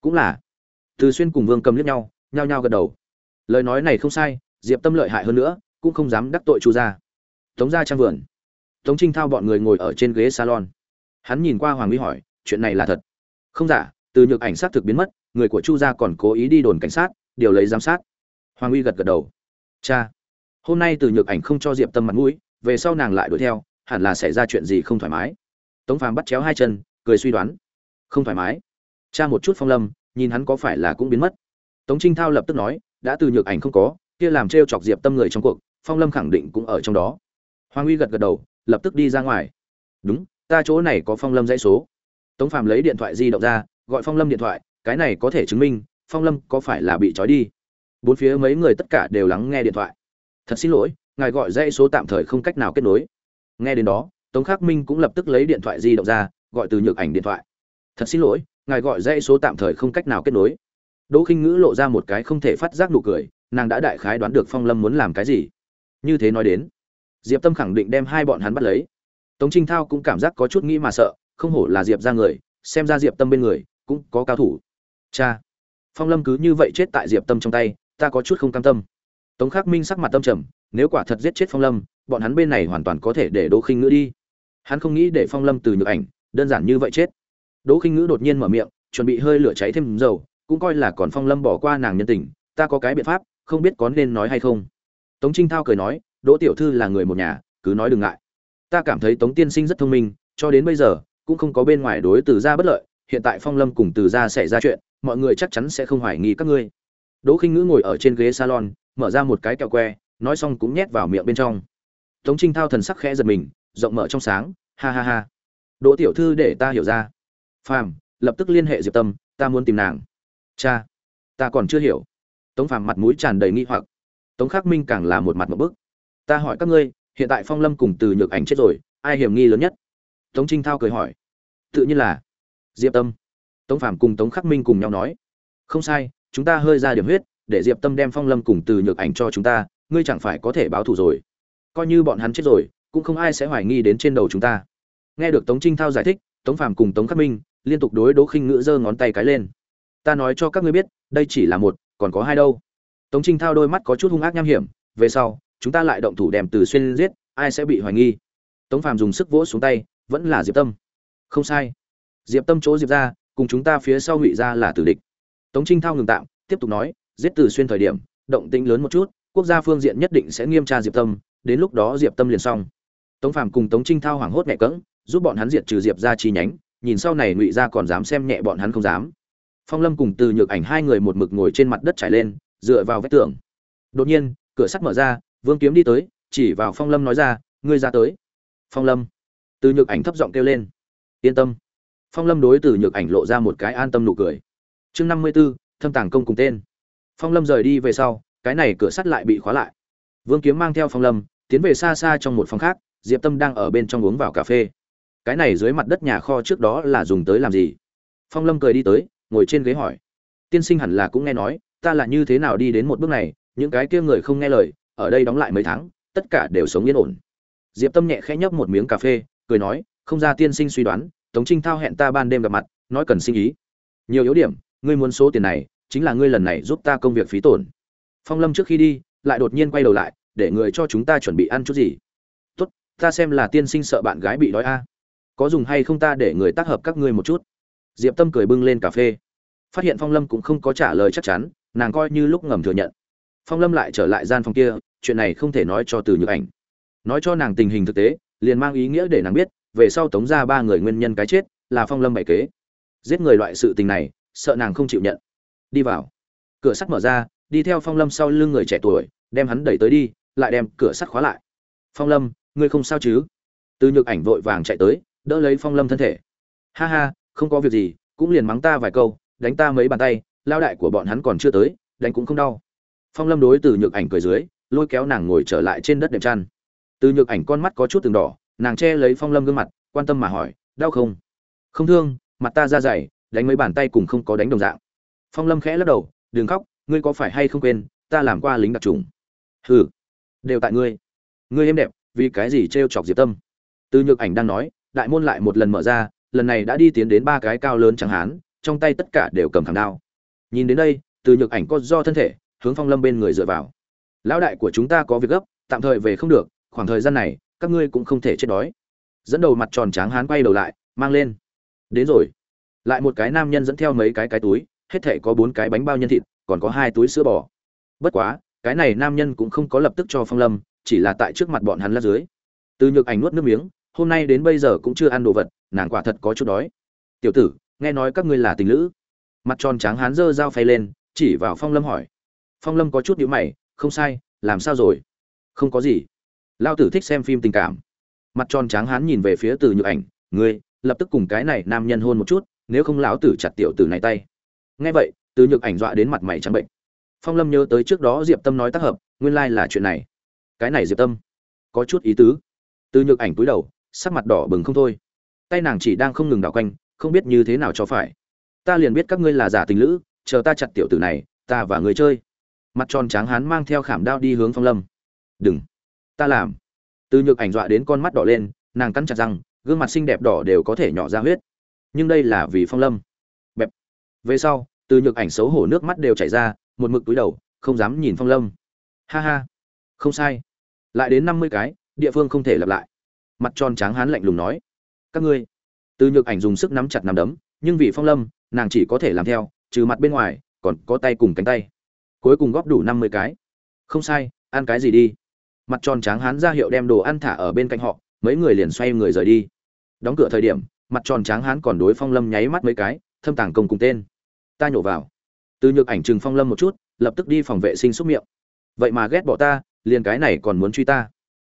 Cũng là. Từ xuyên cùng vương cầm liếc nhau, nhao nhao gật đầu. Lời nói này không sai, diệp tâm lợi hại hơn nữa, cũng không dám đắc tội chu gia. Tống gia trang vườn tống trinh thao bọn người ngồi ở trên ghế salon. Hắn nhìn qua hoàng uy hỏi, chuyện này là thật? Không giả, từ nhược ảnh sát thực biến mất, người của chu gia còn cố ý đi đồn cảnh sát, điều lấy giám sát. Hoàng uy gật gật đầu. Cha, hôm nay từ nhược ảnh không cho diệp tâm mặt mũi, về sau nàng lại đuổi theo, hẳn là xảy ra chuyện gì không thoải mái. Tống phàm bắt chéo hai chân, cười suy đoán. Không thoải mái. Cha một chút phong lâm, nhìn hắn có phải là cũng biến mất. Tống trinh thao lập tức nói, đã từ nhược ảnh không có, kia làm t chọc diệp tâm người trong cuộc, phong lâm khẳng định cũng ở trong đó. Hoàng uy gật gật đầu lập tức đi ra ngoài. Đúng, ta chỗ này có phong lâm dãy số. Tống phạm lấy điện thoại di động ra, gọi phong lâm điện thoại, cái này có thể chứng minh, phong lâm có phải là bị trói đi. Bốn phía mấy người tất cả đều lắng nghe điện thoại. Thật xin lỗi, ngài gọi dãy số tạm thời không cách nào kết nối. Nghe đến đó, tống khắc minh cũng lập tức lấy điện thoại di động ra, gọi từ nhược ảnh điện thoại. Thật xin lỗi, ngài gọi dãy số tạm thời không cách nào kết nối. Đỗ khinh ngữ lộ ra một cái không thể phát giác nụ cười, nàng đã đại khái đoán được phong lâm muốn làm cái gì. Như thế nói đến diệp tâm khẳng định đem hai bọn hắn bắt lấy. Tống trinh thao cũng cảm giác có chút nghĩ mà sợ, không hổ là diệp ra người, xem ra diệp tâm bên người cũng có cao thủ. Cha! Phong lâm cứ như vậy chết tại diệp tâm trong tay, ta có chút không cam tâm. Tống khắc minh sắc mặt tâm trầm, nếu quả thật giết chết phong lâm, bọn hắn bên này hoàn toàn có thể để đỗ khinh ngữ đi. Hắn không nghĩ để phong lâm từ nhược ảnh, đơn giản như vậy chết. Đỗ khinh ngữ đột nhiên mở miệng, chuẩn bị hơi lửa cháy thêm dầu, cũng coi là còn phong lâm bỏ qua nàng nhân tình, ta có cái biện pháp, không biết có nên nói hay không. Tống trinh thao cười nói đỗ tiểu thư là người một nhà, cứ nói đừng ngại. Ta cảm thấy tống tiên sinh rất thông minh, cho đến bây giờ, cũng không có bên ngoài đối từ gia bất lợi, hiện tại phong lâm cùng từ gia xảy ra chuyện, mọi người chắc chắn sẽ không hoài nghi các ngươi. Đỗ khinh ngữ ngồi ở trên ghế salon, mở ra một cái kẹo que, nói xong cũng nhét vào miệng bên trong. Tống trinh thao thần sắc khẽ giật mình, rộng mở trong sáng, ha ha ha. Đỗ tiểu thư để ta hiểu ra. Phàm, lập tức liên hệ diệp tâm, ta muốn tìm nàng. Cha, ta còn chưa hiểu. Tống phàm mặt mũi tràn đầy nghi hoặc. Tống khắc minh càng là một mặt một bức ta hỏi các ngươi, hiện tại phong lâm cùng từ nhược ảnh chết rồi, ai hiểm nghi lớn nhất? Tống trinh thao cười hỏi. Tự nhiên là diệp tâm. Tống phạm cùng tống khắc minh cùng nhau nói. Không sai, chúng ta hơi ra điểm huyết, để diệp tâm đem phong lâm cùng từ nhược ảnh cho chúng ta, ngươi chẳng phải có thể báo thù rồi. Coi như bọn hắn chết rồi, cũng không ai sẽ hoài nghi đến trên đầu chúng ta. Nghe được tống trinh thao giải thích, tống phạm cùng tống khắc minh liên tục đối đố khinh ngữ giơ ngón tay cái lên. Ta nói cho các ngươi biết, đây chỉ là một, còn có hai đâu. Tống trinh thao đôi mắt có chút hung ác nham hiểm, về sau chúng ta lại động thủ đem từ xuyên giết, ai sẽ bị hoài nghi? Tống phàm dùng sức vỗ xuống tay, vẫn là diệp tâm. Không sai. Diệp tâm chỗ diệp ra, cùng chúng ta phía sau ngụy ra là tử địch. Tống trinh thao ngừng tạm, tiếp tục nói, giết từ xuyên thời điểm, động tĩnh lớn một chút, quốc gia phương diện nhất định sẽ nghiêm tra diệp tâm, đến lúc đó diệp tâm liền xong. Tống phàm cùng tống trinh thao hoảng hốt nhẹ cỡng giúp bọn hắn diệt trừ diệp ra chi nhánh, nhìn sau này ngụy ra còn dám xem nhẹ bọn hắn không dám. Phong lâm cùng từ nhược ảnh hai người một mực ngồi trên mặt đất trải lên, dựa vào vách tường. Đột nhiên, cửa sắt mở ra vương kiếm đi tới, chỉ vào phong lâm nói ra, ngươi ra tới. Phong lâm, từ nhược ảnh thấp giọng kêu lên, yên tâm. Phong lâm đối từ nhược ảnh lộ ra một cái an tâm nụ cười. Chương năm mươi b ố thâm tàng công cùng tên. Phong lâm rời đi về sau, cái này cửa sắt lại bị khóa lại. Vương kiếm mang theo phong lâm, tiến về xa xa trong một phòng khác, diệp tâm đang ở bên trong uống vào cà phê. Cái này dưới mặt đất nhà kho trước đó là dùng tới làm gì? Phong lâm cười đi tới, ngồi trên ghế hỏi. Tiên sinh hẳn là cũng nghe nói, ta là như thế nào đi đến một bước này, những cái kia người không nghe lời ở đây đóng lại mấy tháng, tất cả đều sống yên ổn. Diệp tâm nhẹ khẽ nhấp một miếng cà phê, cười nói, không ra tiên sinh suy đoán, tống trinh thao hẹn ta ban đêm gặp mặt, nói cần sinh ý. Nhiều yếu điểm, ngươi muốn số tiền này, chính là ngươi lần này giúp ta công việc phí tổn. Phong lâm trước khi đi, lại đột nhiên quay đầu lại, để người cho chúng ta chuẩn bị ăn chút gì. Tốt, ta xem là tiên sinh sợ bạn gái bị đói a. Có dùng hay không ta để người tác hợp các ngươi một chút. Diệp tâm cười bưng lên cà phê. Phát hiện phong lâm cũng không có trả lời chắc chắn, nàng coi như lúc ngầm thừa nhận. Phong lâm lại trở lại gian phòng kia chuyện này không thể nói cho từ nhược ảnh. Nói cho nàng tình hình thực tế, liền mang ý nghĩa để nàng biết, về sau tống ra ba người nguyên nhân cái chết là phong lâm bày kế. Giết người loại sự tình này, sợ nàng không chịu nhận. Đi vào. Cửa sắt mở ra, đi theo phong lâm sau lưng người trẻ tuổi, đem hắn đẩy tới đi, lại đem cửa sắt khóa lại. Phong lâm, ngươi không sao chứ? Từ nhược ảnh vội vàng chạy tới, đỡ lấy phong lâm thân thể. Ha ha, không có việc gì, cũng liền mắng ta vài câu, đánh ta mấy bàn tay, lao đại của bọn hắn còn chưa tới, đánh cũng không đau. Phong lâm đối từ nhược ảnh cười dưới lôi kéo nàng ngồi trở lại trên đất đệm chăn. Từ nhược ảnh con mắt có chút từng đỏ, nàng che lấy phong lâm gương mặt, quan tâm mà hỏi, đau không? Không thương, mặt ta ra dày, đánh mấy bàn tay cùng không có đánh đồng dạng. Phong lâm khẽ lắc đầu, đừng khóc, ngươi có phải hay không quên, ta làm qua lính đặc trùng hừ, đều tại ngươi. Ngươi êm đẹp, vì cái gì t chọc diệp tâm? Từ nhược ảnh đang nói, đại môn lại một lần mở ra, lần này đã đi tiến đến ba cái cao lớn chẳng hán, trong tay tất cả đều cầm thẳng đao. Nhìn đến đây, từ nhược ảnh có do thân thể, hướng phong lâm bên người dựa vào lão đại của chúng ta có việc gấp, tạm thời về không được, khoảng thời gian này, các ngươi cũng không thể chết đói. Dẫn đầu mặt tròn tráng hán quay đầu lại, mang lên. Đến rồi. Lại một cái nam nhân dẫn theo mấy cái cái túi, hết thể có bốn cái bánh bao nhân thịt, còn có hai túi sữa bò. Bất quá, cái này nam nhân cũng không có lập tức cho phong lâm, chỉ là tại trước mặt bọn hắn lát dưới. Từ nhược ảnh nuốt nước miếng, hôm nay đến bây giờ cũng chưa ăn đồ vật, nàng quả thật có chút đói. Tiểu tử, nghe nói các ngươi là tình lữ. Mặt tròn tráng hán giơ dao phay lên, chỉ vào phong lâm hỏi. Phong lâm có chút nhíu mày không sai, làm sao rồi? Không có gì. Lao tử thích xem phim tình cảm. Mặt tròn tráng hán nhìn về phía từ nhược ảnh, ngươi, lập tức cùng cái này nam nhân hôn một chút, nếu không lão tử chặt tiểu tử này tay. Nghe vậy, từ nhược ảnh dọa đến mặt mày trắng bệnh. Phong lâm nhớ tới trước đó diệp tâm nói tác hợp, nguyên lai là chuyện này. Cái này diệp tâm, có chút ý tứ. Từ nhược ảnh cúi đầu, sắc mặt đỏ bừng không thôi. Tay nàng chỉ đang không ngừng đảo quanh, không biết như thế nào cho phải. Ta liền biết các ngươi là giả tình lữ, chờ ta chặt tiểu tử này, ta và người chơi mặt tròn tráng hán mang theo khảm đao đi hướng phong lâm. Đừng, ta làm. Từ nhược ảnh dọa đến con mắt đỏ lên, nàng cắn chặt răng, gương mặt xinh đẹp đỏ đều có thể nhỏ ra huyết. Nhưng đây là vì phong lâm. Bẹp. Về sau, từ nhược ảnh xấu hổ nước mắt đều chảy ra, một mực túi đầu, không dám nhìn phong lâm. Ha ha, không sai. Lại đến năm mươi cái, địa phương không thể lặp lại. Mặt tròn tráng hán lạnh lùng nói. Các ngươi. Từ nhược ảnh dùng sức nắm chặt nắm đấm, nhưng vì phong lâm, nàng chỉ có thể làm theo, trừ mặt bên ngoài, còn có tay cùng cánh tay cuối cùng góp đủ năm mươi cái. Không sai, ăn cái gì đi. Mặt tròn tráng hán ra hiệu đem đồ ăn thả ở bên cạnh họ, mấy người liền xoay người rời đi. Đóng cửa thời điểm, mặt tròn tráng hán còn đối phong lâm nháy mắt mấy cái, thâm tàng công cùng tên. Ta nhổ vào. Từ nhược ảnh chừng phong lâm một chút, lập tức đi phòng vệ sinh xúc miệng. Vậy mà ghét bỏ ta, liền cái này còn muốn truy ta.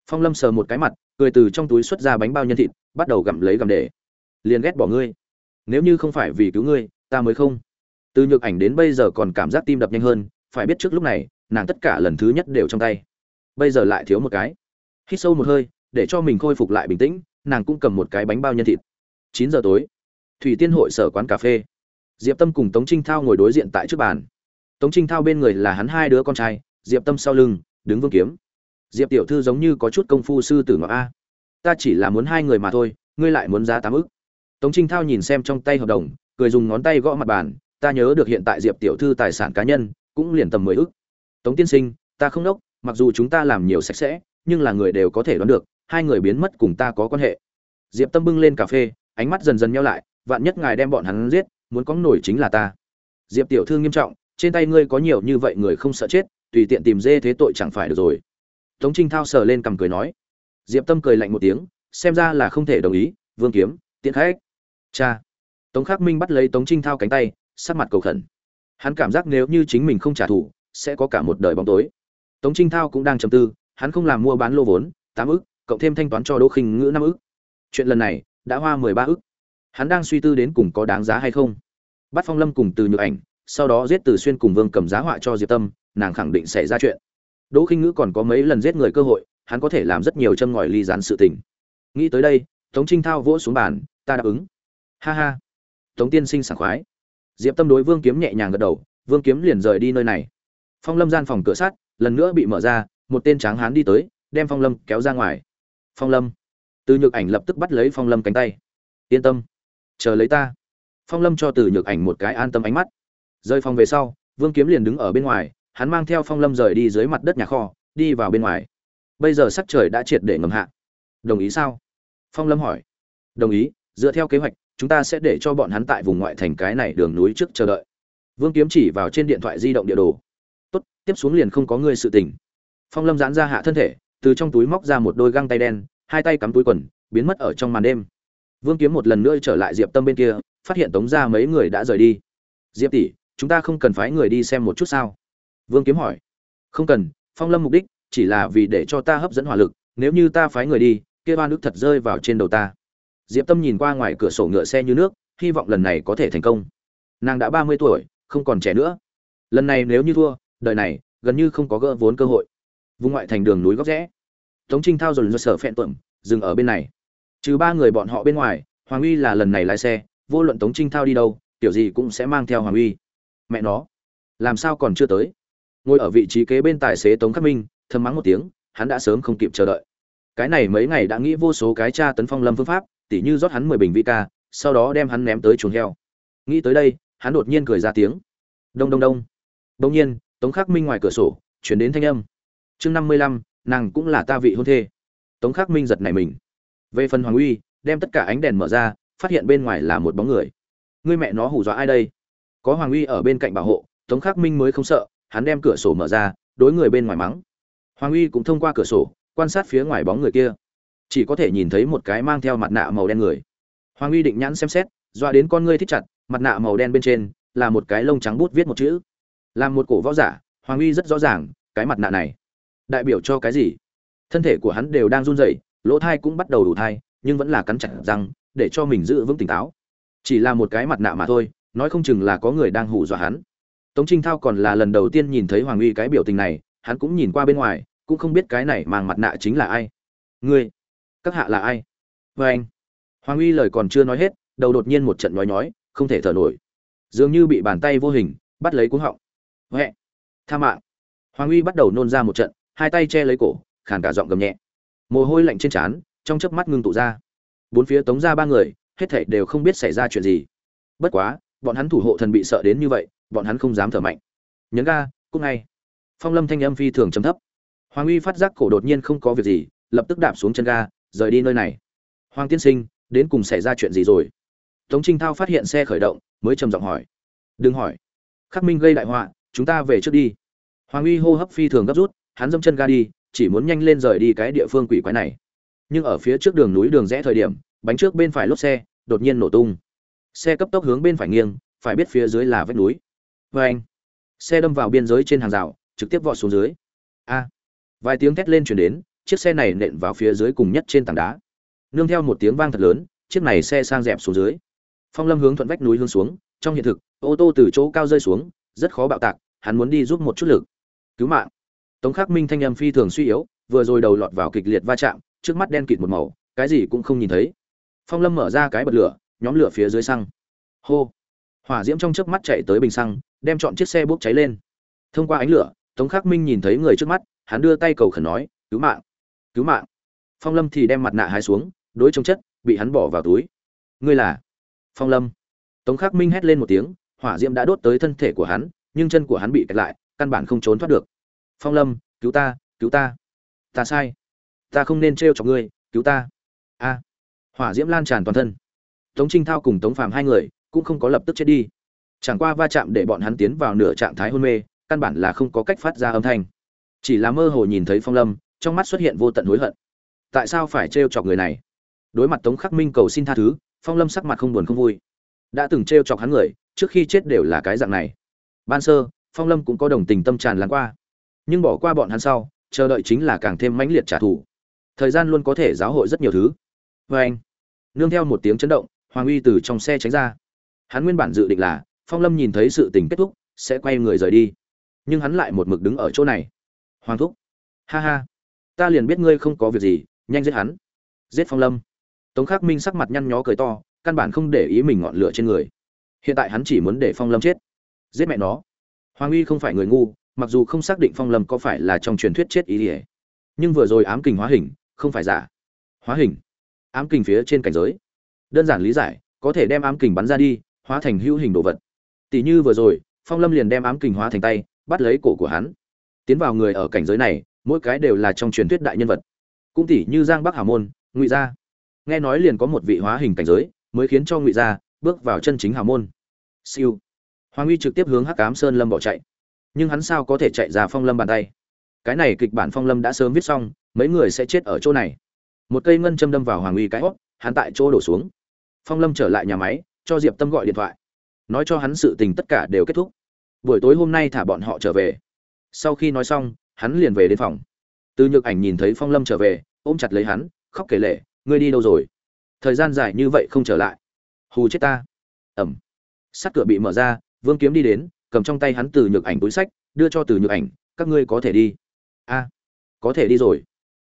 Phong lâm sờ một cái mặt, cười từ trong túi xuất ra bánh bao nhân thịt, bắt đầu gặm lấy gặm để. Liền ghét bỏ ngươi. Nếu như không phải vì cứu ngươi, ta mới không. Từ nhược ảnh đến bây giờ còn cảm giác tim đập nhanh hơn phải biết trước lúc này, nàng tất cả lần thứ nhất đều trong tay. Bây giờ lại thiếu một cái. Hít sâu một hơi, để cho mình khôi phục lại bình tĩnh, nàng cũng cầm một cái bánh bao nhân thịt. Chín giờ tối. Thủy tiên hội sở quán cà phê. Diệp tâm cùng tống trinh thao ngồi đối diện tại trước bàn. Tống trinh thao bên người là hắn hai đứa con trai, diệp tâm sau lưng, đứng vương kiếm. Diệp tiểu thư giống như có chút công phu sư tử ngọc a. Ta chỉ là muốn hai người mà thôi, ngươi lại muốn giá tám ức. Tống trinh thao nhìn xem trong tay hợp đồng, cười dùng ngón tay gõ mặt bàn. Ta nhớ được hiện tại diệp tiểu thư tài sản cá nhân cũng liền tầm mười ức. Tống tiên sinh, ta không đốc, mặc dù chúng ta làm nhiều sạch sẽ, nhưng là người đều có thể đoán được, hai người biến mất cùng ta có quan hệ. Diệp tâm bưng lên cà phê, ánh mắt dần dần nhau lại, vạn nhất ngài đem bọn hắn giết, muốn có nổi chính là ta. Diệp tiểu thư nghiêm trọng, trên tay ngươi có nhiều như vậy người không sợ chết, tùy tiện tìm dê thế tội chẳng phải được rồi. Tống trinh thao sờ lên cằm cười nói. Diệp tâm cười lạnh một tiếng, xem ra là không thể đồng ý, vương kiếm, tiện khách. Cha. Tống khắc minh bắt lấy tống trinh thao cánh tay, sắc mặt cầu khẩn hắn cảm giác nếu như chính mình không trả thù, sẽ có cả một đời bóng tối. Tống trinh thao cũng đang trầm tư, hắn không làm mua bán lô vốn, tám ức, cộng thêm thanh toán cho đỗ khinh ngữ năm ức. Chuyện lần này, đã hoa mười ba ức. Hắn đang suy tư đến cùng có đáng giá hay không. Bắt phong lâm cùng từ nhược ảnh, sau đó giết từ xuyên cùng vương cầm giá họa cho diệp tâm, nàng khẳng định sẽ ra chuyện. Đỗ khinh ngữ còn có mấy lần giết người cơ hội, hắn có thể làm rất nhiều châm ngòi ly dán sự tình. Nghĩ tới đây, tống trinh thao vỗ xuống bàn, ta đáp ứng. Ha ha. Tống tiên sinh sảng khoái diệp tâm đối vương kiếm nhẹ nhàng gật đầu, vương kiếm liền rời đi nơi này. Phong lâm gian phòng cửa sát lần nữa bị mở ra, một tên tráng hán đi tới, đem phong lâm kéo ra ngoài. Phong lâm. Từ nhược ảnh lập tức bắt lấy phong lâm cánh tay. Yên tâm, chờ lấy ta. Phong lâm cho từ nhược ảnh một cái an tâm ánh mắt. Rời phòng về sau, vương kiếm liền đứng ở bên ngoài, hắn mang theo phong lâm rời đi dưới mặt đất nhà kho, đi vào bên ngoài. Bây giờ sắc trời đã triệt để ngầm hạ. Đồng ý sao? Phong lâm hỏi. Đồng ý, dựa theo kế hoạch chúng ta sẽ để cho bọn hắn tại vùng ngoại thành cái này đường núi trước chờ đợi. Vương kiếm chỉ vào trên điện thoại di động địa đồ. Tốt, tiếp xuống liền không có người sự tình. Phong lâm giãn ra hạ thân thể, từ trong túi móc ra một đôi găng tay đen, hai tay cắm túi quần, biến mất ở trong màn đêm. Vương kiếm một lần nữa trở lại diệp tâm bên kia, phát hiện tống ra mấy người đã rời đi. Diệp tỷ, chúng ta không cần phái người đi xem một chút sao? Vương kiếm hỏi. Không cần, phong lâm mục đích chỉ là vì để cho ta hấp dẫn hỏa lực, nếu như ta phái người đi, kia ba nước thật rơi vào trên đầu ta diệp tâm nhìn qua ngoài cửa sổ ngựa xe như nước, hy vọng lần này có thể thành công. Nàng đã ba mươi tuổi, không còn trẻ nữa. Lần này nếu như thua, đời này, gần như không có gỡ vốn cơ hội. Vùng ngoại thành đường núi góc rẽ. Tống trinh thao dồn do sở phẹn tuẩm dừng ở bên này. Trừ ba người bọn họ bên ngoài, hoàng uy là lần này lái xe, vô luận tống trinh thao đi đâu, kiểu gì cũng sẽ mang theo hoàng uy. Mẹ nó, làm sao còn chưa tới? Ngồi ở vị trí kế bên tài xế tống khắc minh, thầm mắng một tiếng, hắn đã sớm không kịp chờ đợi. Cái này mấy ngày đã nghĩ vô số cái tra tấn phong lâm phương pháp tỉ như rót hắn mười bình vi ca, sau đó đem hắn ném tới chuồng heo. Nghĩ tới đây, hắn đột nhiên cười ra tiếng. Đông đông đông. Đông nhiên, tống khắc minh ngoài cửa sổ, chuyển đến thanh âm. Chương năm mươi lăm, nàng cũng là ta vị hôn thê. Tống khắc minh giật nảy mình. Về phần hoàng uy, đem tất cả ánh đèn mở ra, phát hiện bên ngoài là một bóng người. Người mẹ nó hù dọa ai đây? Có hoàng uy ở bên cạnh bảo hộ, tống khắc minh mới không sợ, hắn đem cửa sổ mở ra, đối người bên ngoài mắng. Hoàng uy cũng thông qua cửa sổ, quan sát phía ngoài bóng người kia chỉ có thể nhìn thấy một cái mang theo mặt nạ màu đen người. Hoàng uy định nhãn xem xét doa đến con ngươi thích chặt, mặt nạ màu đen bên trên là một cái lông trắng bút viết một chữ. Làm một cổ võ giả, hoàng uy rất rõ ràng, cái mặt nạ này đại biểu cho cái gì? Thân thể của hắn đều đang run rẩy, lỗ thai cũng bắt đầu đủ thai, nhưng vẫn là cắn chặt răng, để cho mình giữ vững tỉnh táo. Chỉ là một cái mặt nạ mà thôi, nói không chừng là có người đang hù dọa hắn. Tống trinh thao còn là lần đầu tiên nhìn thấy hoàng uy cái biểu tình này, hắn cũng nhìn qua bên ngoài, cũng không biết cái này mang mặt nạ chính là ai. Ngươi các hạ là ai? Vê anh. Hoàng uy lời còn chưa nói hết, đầu đột nhiên một trận nói nhói, không thể thở nổi. Dường như bị bàn tay vô hình, bắt lấy cuống họng. Huệ. Tha mạng. Hoàng uy bắt đầu nôn ra một trận, hai tay che lấy cổ, khàn cả giọng gầm nhẹ. Mồ hôi lạnh trên trán, trong chớp mắt ngưng tụ ra. Bốn phía tống ra ba người, hết thảy đều không biết xảy ra chuyện gì. Bất quá, bọn hắn thủ hộ thần bị sợ đến như vậy, bọn hắn không dám thở mạnh. Nhấn ga cúc ngay. Phong lâm thanh âm phi thường trầm thấp. Hoàng uy phát giác cổ đột nhiên không có việc gì, lập tức đạp xuống chân ga rời đi nơi này. Hoàng tiên sinh, đến cùng xảy ra chuyện gì rồi? Tống trinh thao phát hiện xe khởi động, mới trầm giọng hỏi. Đừng hỏi. Khắc minh gây đại họa, chúng ta về trước đi. Hoàng uy hô hấp phi thường gấp rút, hắn dâm chân ga đi, chỉ muốn nhanh lên rời đi cái địa phương quỷ quái này. Nhưng ở phía trước đường núi đường rẽ thời điểm, bánh trước bên phải lốp xe, đột nhiên nổ tung. Xe cấp tốc hướng bên phải nghiêng, phải biết phía dưới là vách núi. Vê anh, xe đâm vào biên giới trên hàng rào, trực tiếp vọt xuống dưới. A. Vài tiếng thét lên chuyển đến chiếc xe này nện vào phía dưới cùng nhất trên tảng đá. Nương theo một tiếng vang thật lớn, chiếc này xe sang dẹp xuống dưới. Phong lâm hướng thuận vách núi hướng xuống, trong hiện thực, ô tô từ chỗ cao rơi xuống, rất khó bạo tạc, hắn muốn đi giúp một chút lực. Cứu mạng. Tống khắc minh thanh âm phi thường suy yếu, vừa rồi đầu lọt vào kịch liệt va chạm, trước mắt đen kịt một màu, cái gì cũng không nhìn thấy. Phong lâm mở ra cái bật lửa, nhóm lửa phía dưới xăng. Hô. Hỏa diễm trong chớp mắt chạy tới bình xăng, đem chọn chiếc xe bốc cháy lên. Thông qua ánh lửa, tống khắc minh nhìn thấy người trước mắt, hắn đưa tay cầu khẩn nói, cứu mạng cứu mạng. Phong lâm thì đem mặt nạ hái xuống, đối chống chất, bị hắn bỏ vào túi. Ngươi là? Phong lâm. Tống khắc minh hét lên một tiếng, hỏa diễm đã đốt tới thân thể của hắn, nhưng chân của hắn bị kẹt lại, căn bản không trốn thoát được. Phong lâm, cứu ta cứu ta. Ta sai. Ta không nên trêu chọc ngươi, cứu ta. A. Hỏa diễm lan tràn toàn thân. Tống trinh thao cùng tống phàm hai người cũng không có lập tức chết đi. Chẳng qua va chạm để bọn hắn tiến vào nửa trạng thái hôn mê, căn bản là không có cách phát ra âm thanh. Chỉ là mơ hồ nhìn thấy phong lâm trong mắt xuất hiện vô tận hối hận. Tại sao phải trêu chọc người này? Đối mặt tống khắc minh cầu xin tha thứ, phong lâm sắc mặt không buồn không vui. Đã từng trêu chọc hắn người, trước khi chết đều là cái dạng này. Ban sơ, phong lâm cũng có đồng tình tâm tràn lan qua. Nhưng bỏ qua bọn hắn sau, chờ đợi chính là càng thêm mãnh liệt trả thù. Thời gian luôn có thể giáo hội rất nhiều thứ. Vê anh, nương theo một tiếng chấn động, hoàng uy từ trong xe tránh ra. Hắn nguyên bản dự định là, phong lâm nhìn thấy sự tình kết thúc, sẽ quay người rời đi. Nhưng hắn lại một mực đứng ở chỗ này. Hoàng thúc. Ha ha ta liền biết ngươi không có việc gì, nhanh giết hắn. Giết phong lâm. Tống khắc minh sắc mặt nhăn nhó cười to, căn bản không để ý mình ngọn lửa trên người. Hiện tại hắn chỉ muốn để phong lâm chết. Giết mẹ nó. Hoàng uy không phải người ngu, mặc dù không xác định phong lâm có phải là trong truyền thuyết chết ý ỉa nhưng vừa rồi ám kình hóa hình, không phải giả. Hóa hình. Ám kình phía trên cảnh giới. Đơn giản lý giải, có thể đem ám kình bắn ra đi, hóa thành hữu hình đồ vật. Tỷ như vừa rồi, phong lâm liền đem ám kình hóa thành tay, bắt lấy cổ của hắn. Tiến vào người ở cảnh giới này mỗi cái đều là trong truyền thuyết đại nhân vật. Cũng tỷ như giang bắc hà môn, ngụy gia. Nghe nói liền có một vị hóa hình cảnh giới, mới khiến cho ngụy gia bước vào chân chính hà môn. Siêu. Hoàng uy trực tiếp hướng hắc cám sơn lâm bỏ chạy. Nhưng hắn sao có thể chạy ra phong lâm bàn tay? Cái này kịch bản phong lâm đã sớm viết xong, mấy người sẽ chết ở chỗ này. Một cây ngân châm đâm vào hoàng uy cái hót, hắn tại chỗ đổ xuống. Phong lâm trở lại nhà máy, cho diệp tâm gọi điện thoại. Nói cho hắn sự tình tất cả đều kết thúc. Buổi tối hôm nay thả bọn họ trở về. Sau khi nói xong hắn liền về đến phòng. Từ nhược ảnh nhìn thấy phong lâm trở về, ôm chặt lấy hắn, khóc kể lệ ngươi đi đâu rồi? Thời gian dài như vậy không trở lại. Hù chết ta. Ẩm. Sắt cửa bị mở ra, vương kiếm đi đến, cầm trong tay hắn từ nhược ảnh túi sách, đưa cho từ nhược ảnh, các ngươi có thể đi. A, có thể đi rồi.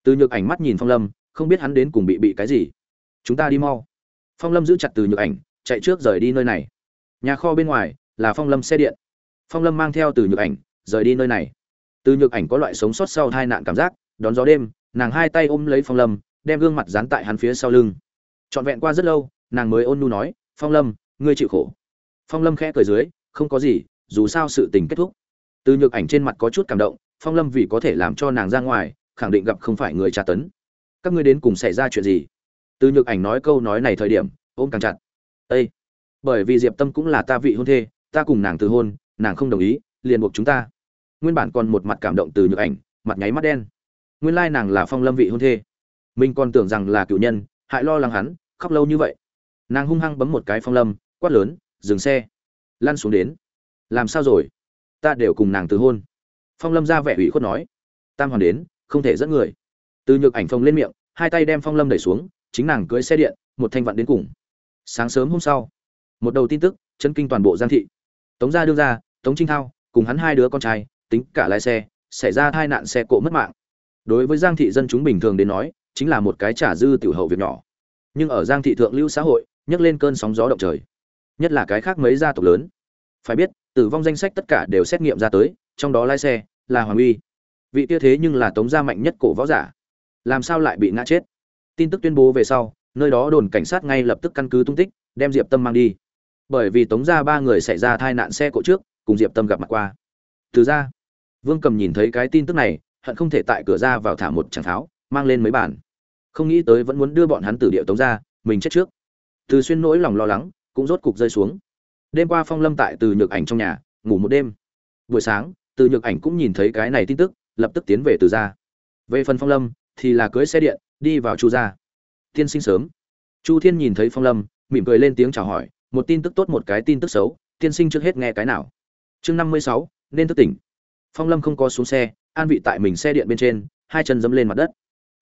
Từ nhược ảnh mắt nhìn phong lâm, không biết hắn đến cùng bị bị cái gì. Chúng ta đi mau. Phong lâm giữ chặt từ nhược ảnh, chạy trước rời đi nơi này. Nhà kho bên ngoài là phong lâm xe điện. Phong lâm mang theo từ nhược ảnh, rời đi nơi này từ nhược ảnh có loại sống sót sau hai nạn cảm giác, đón gió đêm, nàng hai tay ôm lấy phong lâm, đem gương mặt dán tại hắn phía sau lưng. Trọn vẹn qua rất lâu, nàng mới ôn nu nói, phong lâm, ngươi chịu khổ. Phong lâm khẽ cười dưới, không có gì, dù sao sự tình kết thúc. Từ nhược ảnh trên mặt có chút cảm động, phong lâm vì có thể làm cho nàng ra ngoài, khẳng định gặp không phải người tra tấn. Các ngươi đến cùng xảy ra chuyện gì? Từ nhược ảnh nói câu nói này thời điểm, ôm càng chặt. Ây bởi vì diệp tâm cũng là ta vị hôn thê, ta cùng nàng từ hôn, nàng không đồng ý, liền buộc chúng ta nguyên bản còn một mặt cảm động từ nhược ảnh, mặt nháy mắt đen. Nguyên lai nàng là phong lâm vị hôn thê. Mình còn tưởng rằng là cựu nhân, hại lo lắng hắn, khóc lâu như vậy. Nàng hung hăng bấm một cái phong lâm, quát lớn, dừng xe. Lăn xuống đến. Làm sao rồi? Ta đều cùng nàng từ hôn. Phong lâm ra vẻ ủy khuất nói, tam hoàn đến, không thể dẫn người. Từ nhược ảnh phong lên miệng, hai tay đem phong lâm đẩy xuống, chính nàng cưới xe điện, một thanh vặn đến cùng. Sáng sớm hôm sau, một đầu tin tức chân kinh toàn bộ giang thị. Tống gia đương ra, tống trinh thao, cùng hắn hai đứa con trai tính cả lái xe, xảy ra tai nạn xe cộ mất mạng. Đối với giang thị dân chúng bình thường đến nói, chính là một cái trả dư tiểu hậu việc nhỏ. Nhưng ở giang thị thượng lưu xã hội, nhấc lên cơn sóng gió động trời. Nhất là cái khác mấy gia tộc lớn. Phải biết, tử vong danh sách tất cả đều xét nghiệm ra tới, trong đó lái xe là hoàng uy. Vị tia thế nhưng là tống gia mạnh nhất cổ võ giả. Làm sao lại bị ngã chết? Tin tức tuyên bố về sau, nơi đó đồn cảnh sát ngay lập tức căn cứ tung tích, đem diệp tâm mang đi. Bởi vì tống gia ba người xảy ra tai nạn xe cộ trước, cùng diệp tâm gặp mặt qua. Từ ra vương cầm nhìn thấy cái tin tức này, hận không thể tại cửa ra vào thả một tràng tháo mang lên mấy bản không nghĩ tới vẫn muốn đưa bọn hắn từ địa tống ra, mình chết trước. Từ xuyên nỗi lòng lo lắng, cũng rốt cục rơi xuống. Đêm qua phong lâm tại từ nhược ảnh trong nhà, ngủ một đêm. Buổi sáng, từ nhược ảnh cũng nhìn thấy cái này tin tức, lập tức tiến về từ gia. về phần phong lâm, thì là cưới xe điện, đi vào chu gia. Tiên sinh sớm. Chu thiên nhìn thấy phong lâm, mỉm cười lên tiếng chào hỏi, một tin tức tốt một cái tin tức xấu, tiên sinh trước hết nghe cái nào? Chương năm mươi sáu, nên thức tỉnh phong lâm không có xuống xe, an vị tại mình xe điện bên trên, hai chân dẫm lên mặt đất.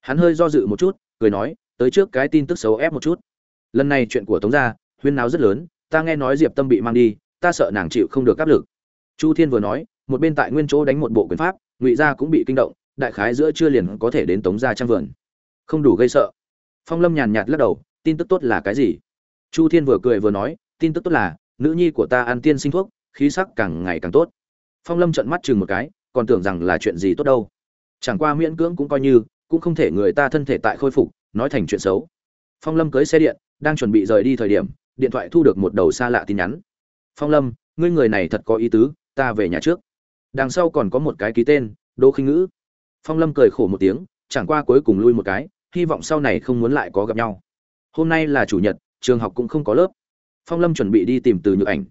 Hắn hơi do dự một chút, cười nói, tới trước cái tin tức xấu ép một chút. Lần này chuyện của tống gia, huyên náo rất lớn, ta nghe nói diệp tâm bị mang đi, ta sợ nàng chịu không được áp lực. Chu thiên vừa nói, một bên tại nguyên chỗ đánh một bộ quyền pháp, ngụy gia cũng bị kinh động, đại khái giữa chưa liền có thể đến tống gia trang vườn. Không đủ gây sợ. Phong lâm nhàn nhạt lắc đầu, tin tức tốt là cái gì? Chu thiên vừa cười vừa nói, tin tức tốt là, nữ nhi của ta ăn tiên sinh thuốc, khí sắc càng ngày càng tốt phong lâm trợn mắt chừng một cái, còn tưởng rằng là chuyện gì tốt đâu. Chẳng qua miễn cưỡng cũng coi như, cũng không thể người ta thân thể tại khôi phục, nói thành chuyện xấu. Phong lâm cưới xe điện, đang chuẩn bị rời đi thời điểm, điện thoại thu được một đầu xa lạ tin nhắn. Phong lâm, ngươi người này thật có ý tứ, ta về nhà trước. Đằng sau còn có một cái ký tên, đỗ khinh ngữ. Phong lâm cười khổ một tiếng, chẳng qua cuối cùng lui một cái, hy vọng sau này không muốn lại có gặp nhau. Hôm nay là chủ nhật, trường học cũng không có lớp. Phong lâm chuẩn bị đi tìm từ nhược ảnh.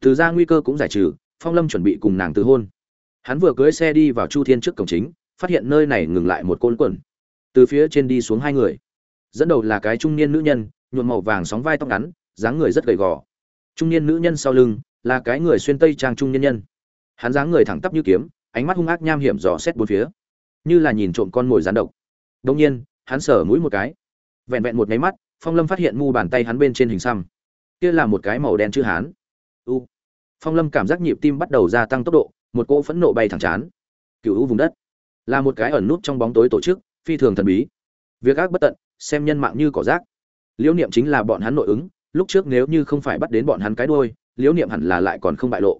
Từ ra nguy cơ cũng giải trừ phong lâm chuẩn bị cùng nàng từ hôn. Hắn vừa cưới xe đi vào chu thiên trước cổng chính, phát hiện nơi này ngừng lại một côn quần. Từ phía trên đi xuống hai người. Dẫn đầu là cái trung niên nữ nhân, nhuộm màu vàng sóng vai tóc ngắn, dáng người rất gầy gò. Trung niên nữ nhân sau lưng, là cái người xuyên tây trang trung niên nhân. Hắn dáng người thẳng tắp như kiếm, ánh mắt hung ác nham hiểm dò xét bốn phía. Như là nhìn trộm con mồi rán độc. Đông nhiên, hắn sờ mũi một cái. Vẹn vẹn một nháy mắt, phong lâm phát hiện mu bàn tay hắn bên trên hình xăm. Kia là một cái màu đen chữ hán. U phong lâm cảm giác nhịp tim bắt đầu gia tăng tốc độ, một cỗ phẫn nộ bay thẳng chán. Cựu u vùng đất là một cái ẩn nút trong bóng tối tổ chức, phi thường thần bí. Việc ác bất tận, xem nhân mạng như cỏ rác. Liễu niệm chính là bọn hắn nội ứng, lúc trước nếu như không phải bắt đến bọn hắn cái đôi liễu niệm hẳn là lại còn không bại lộ.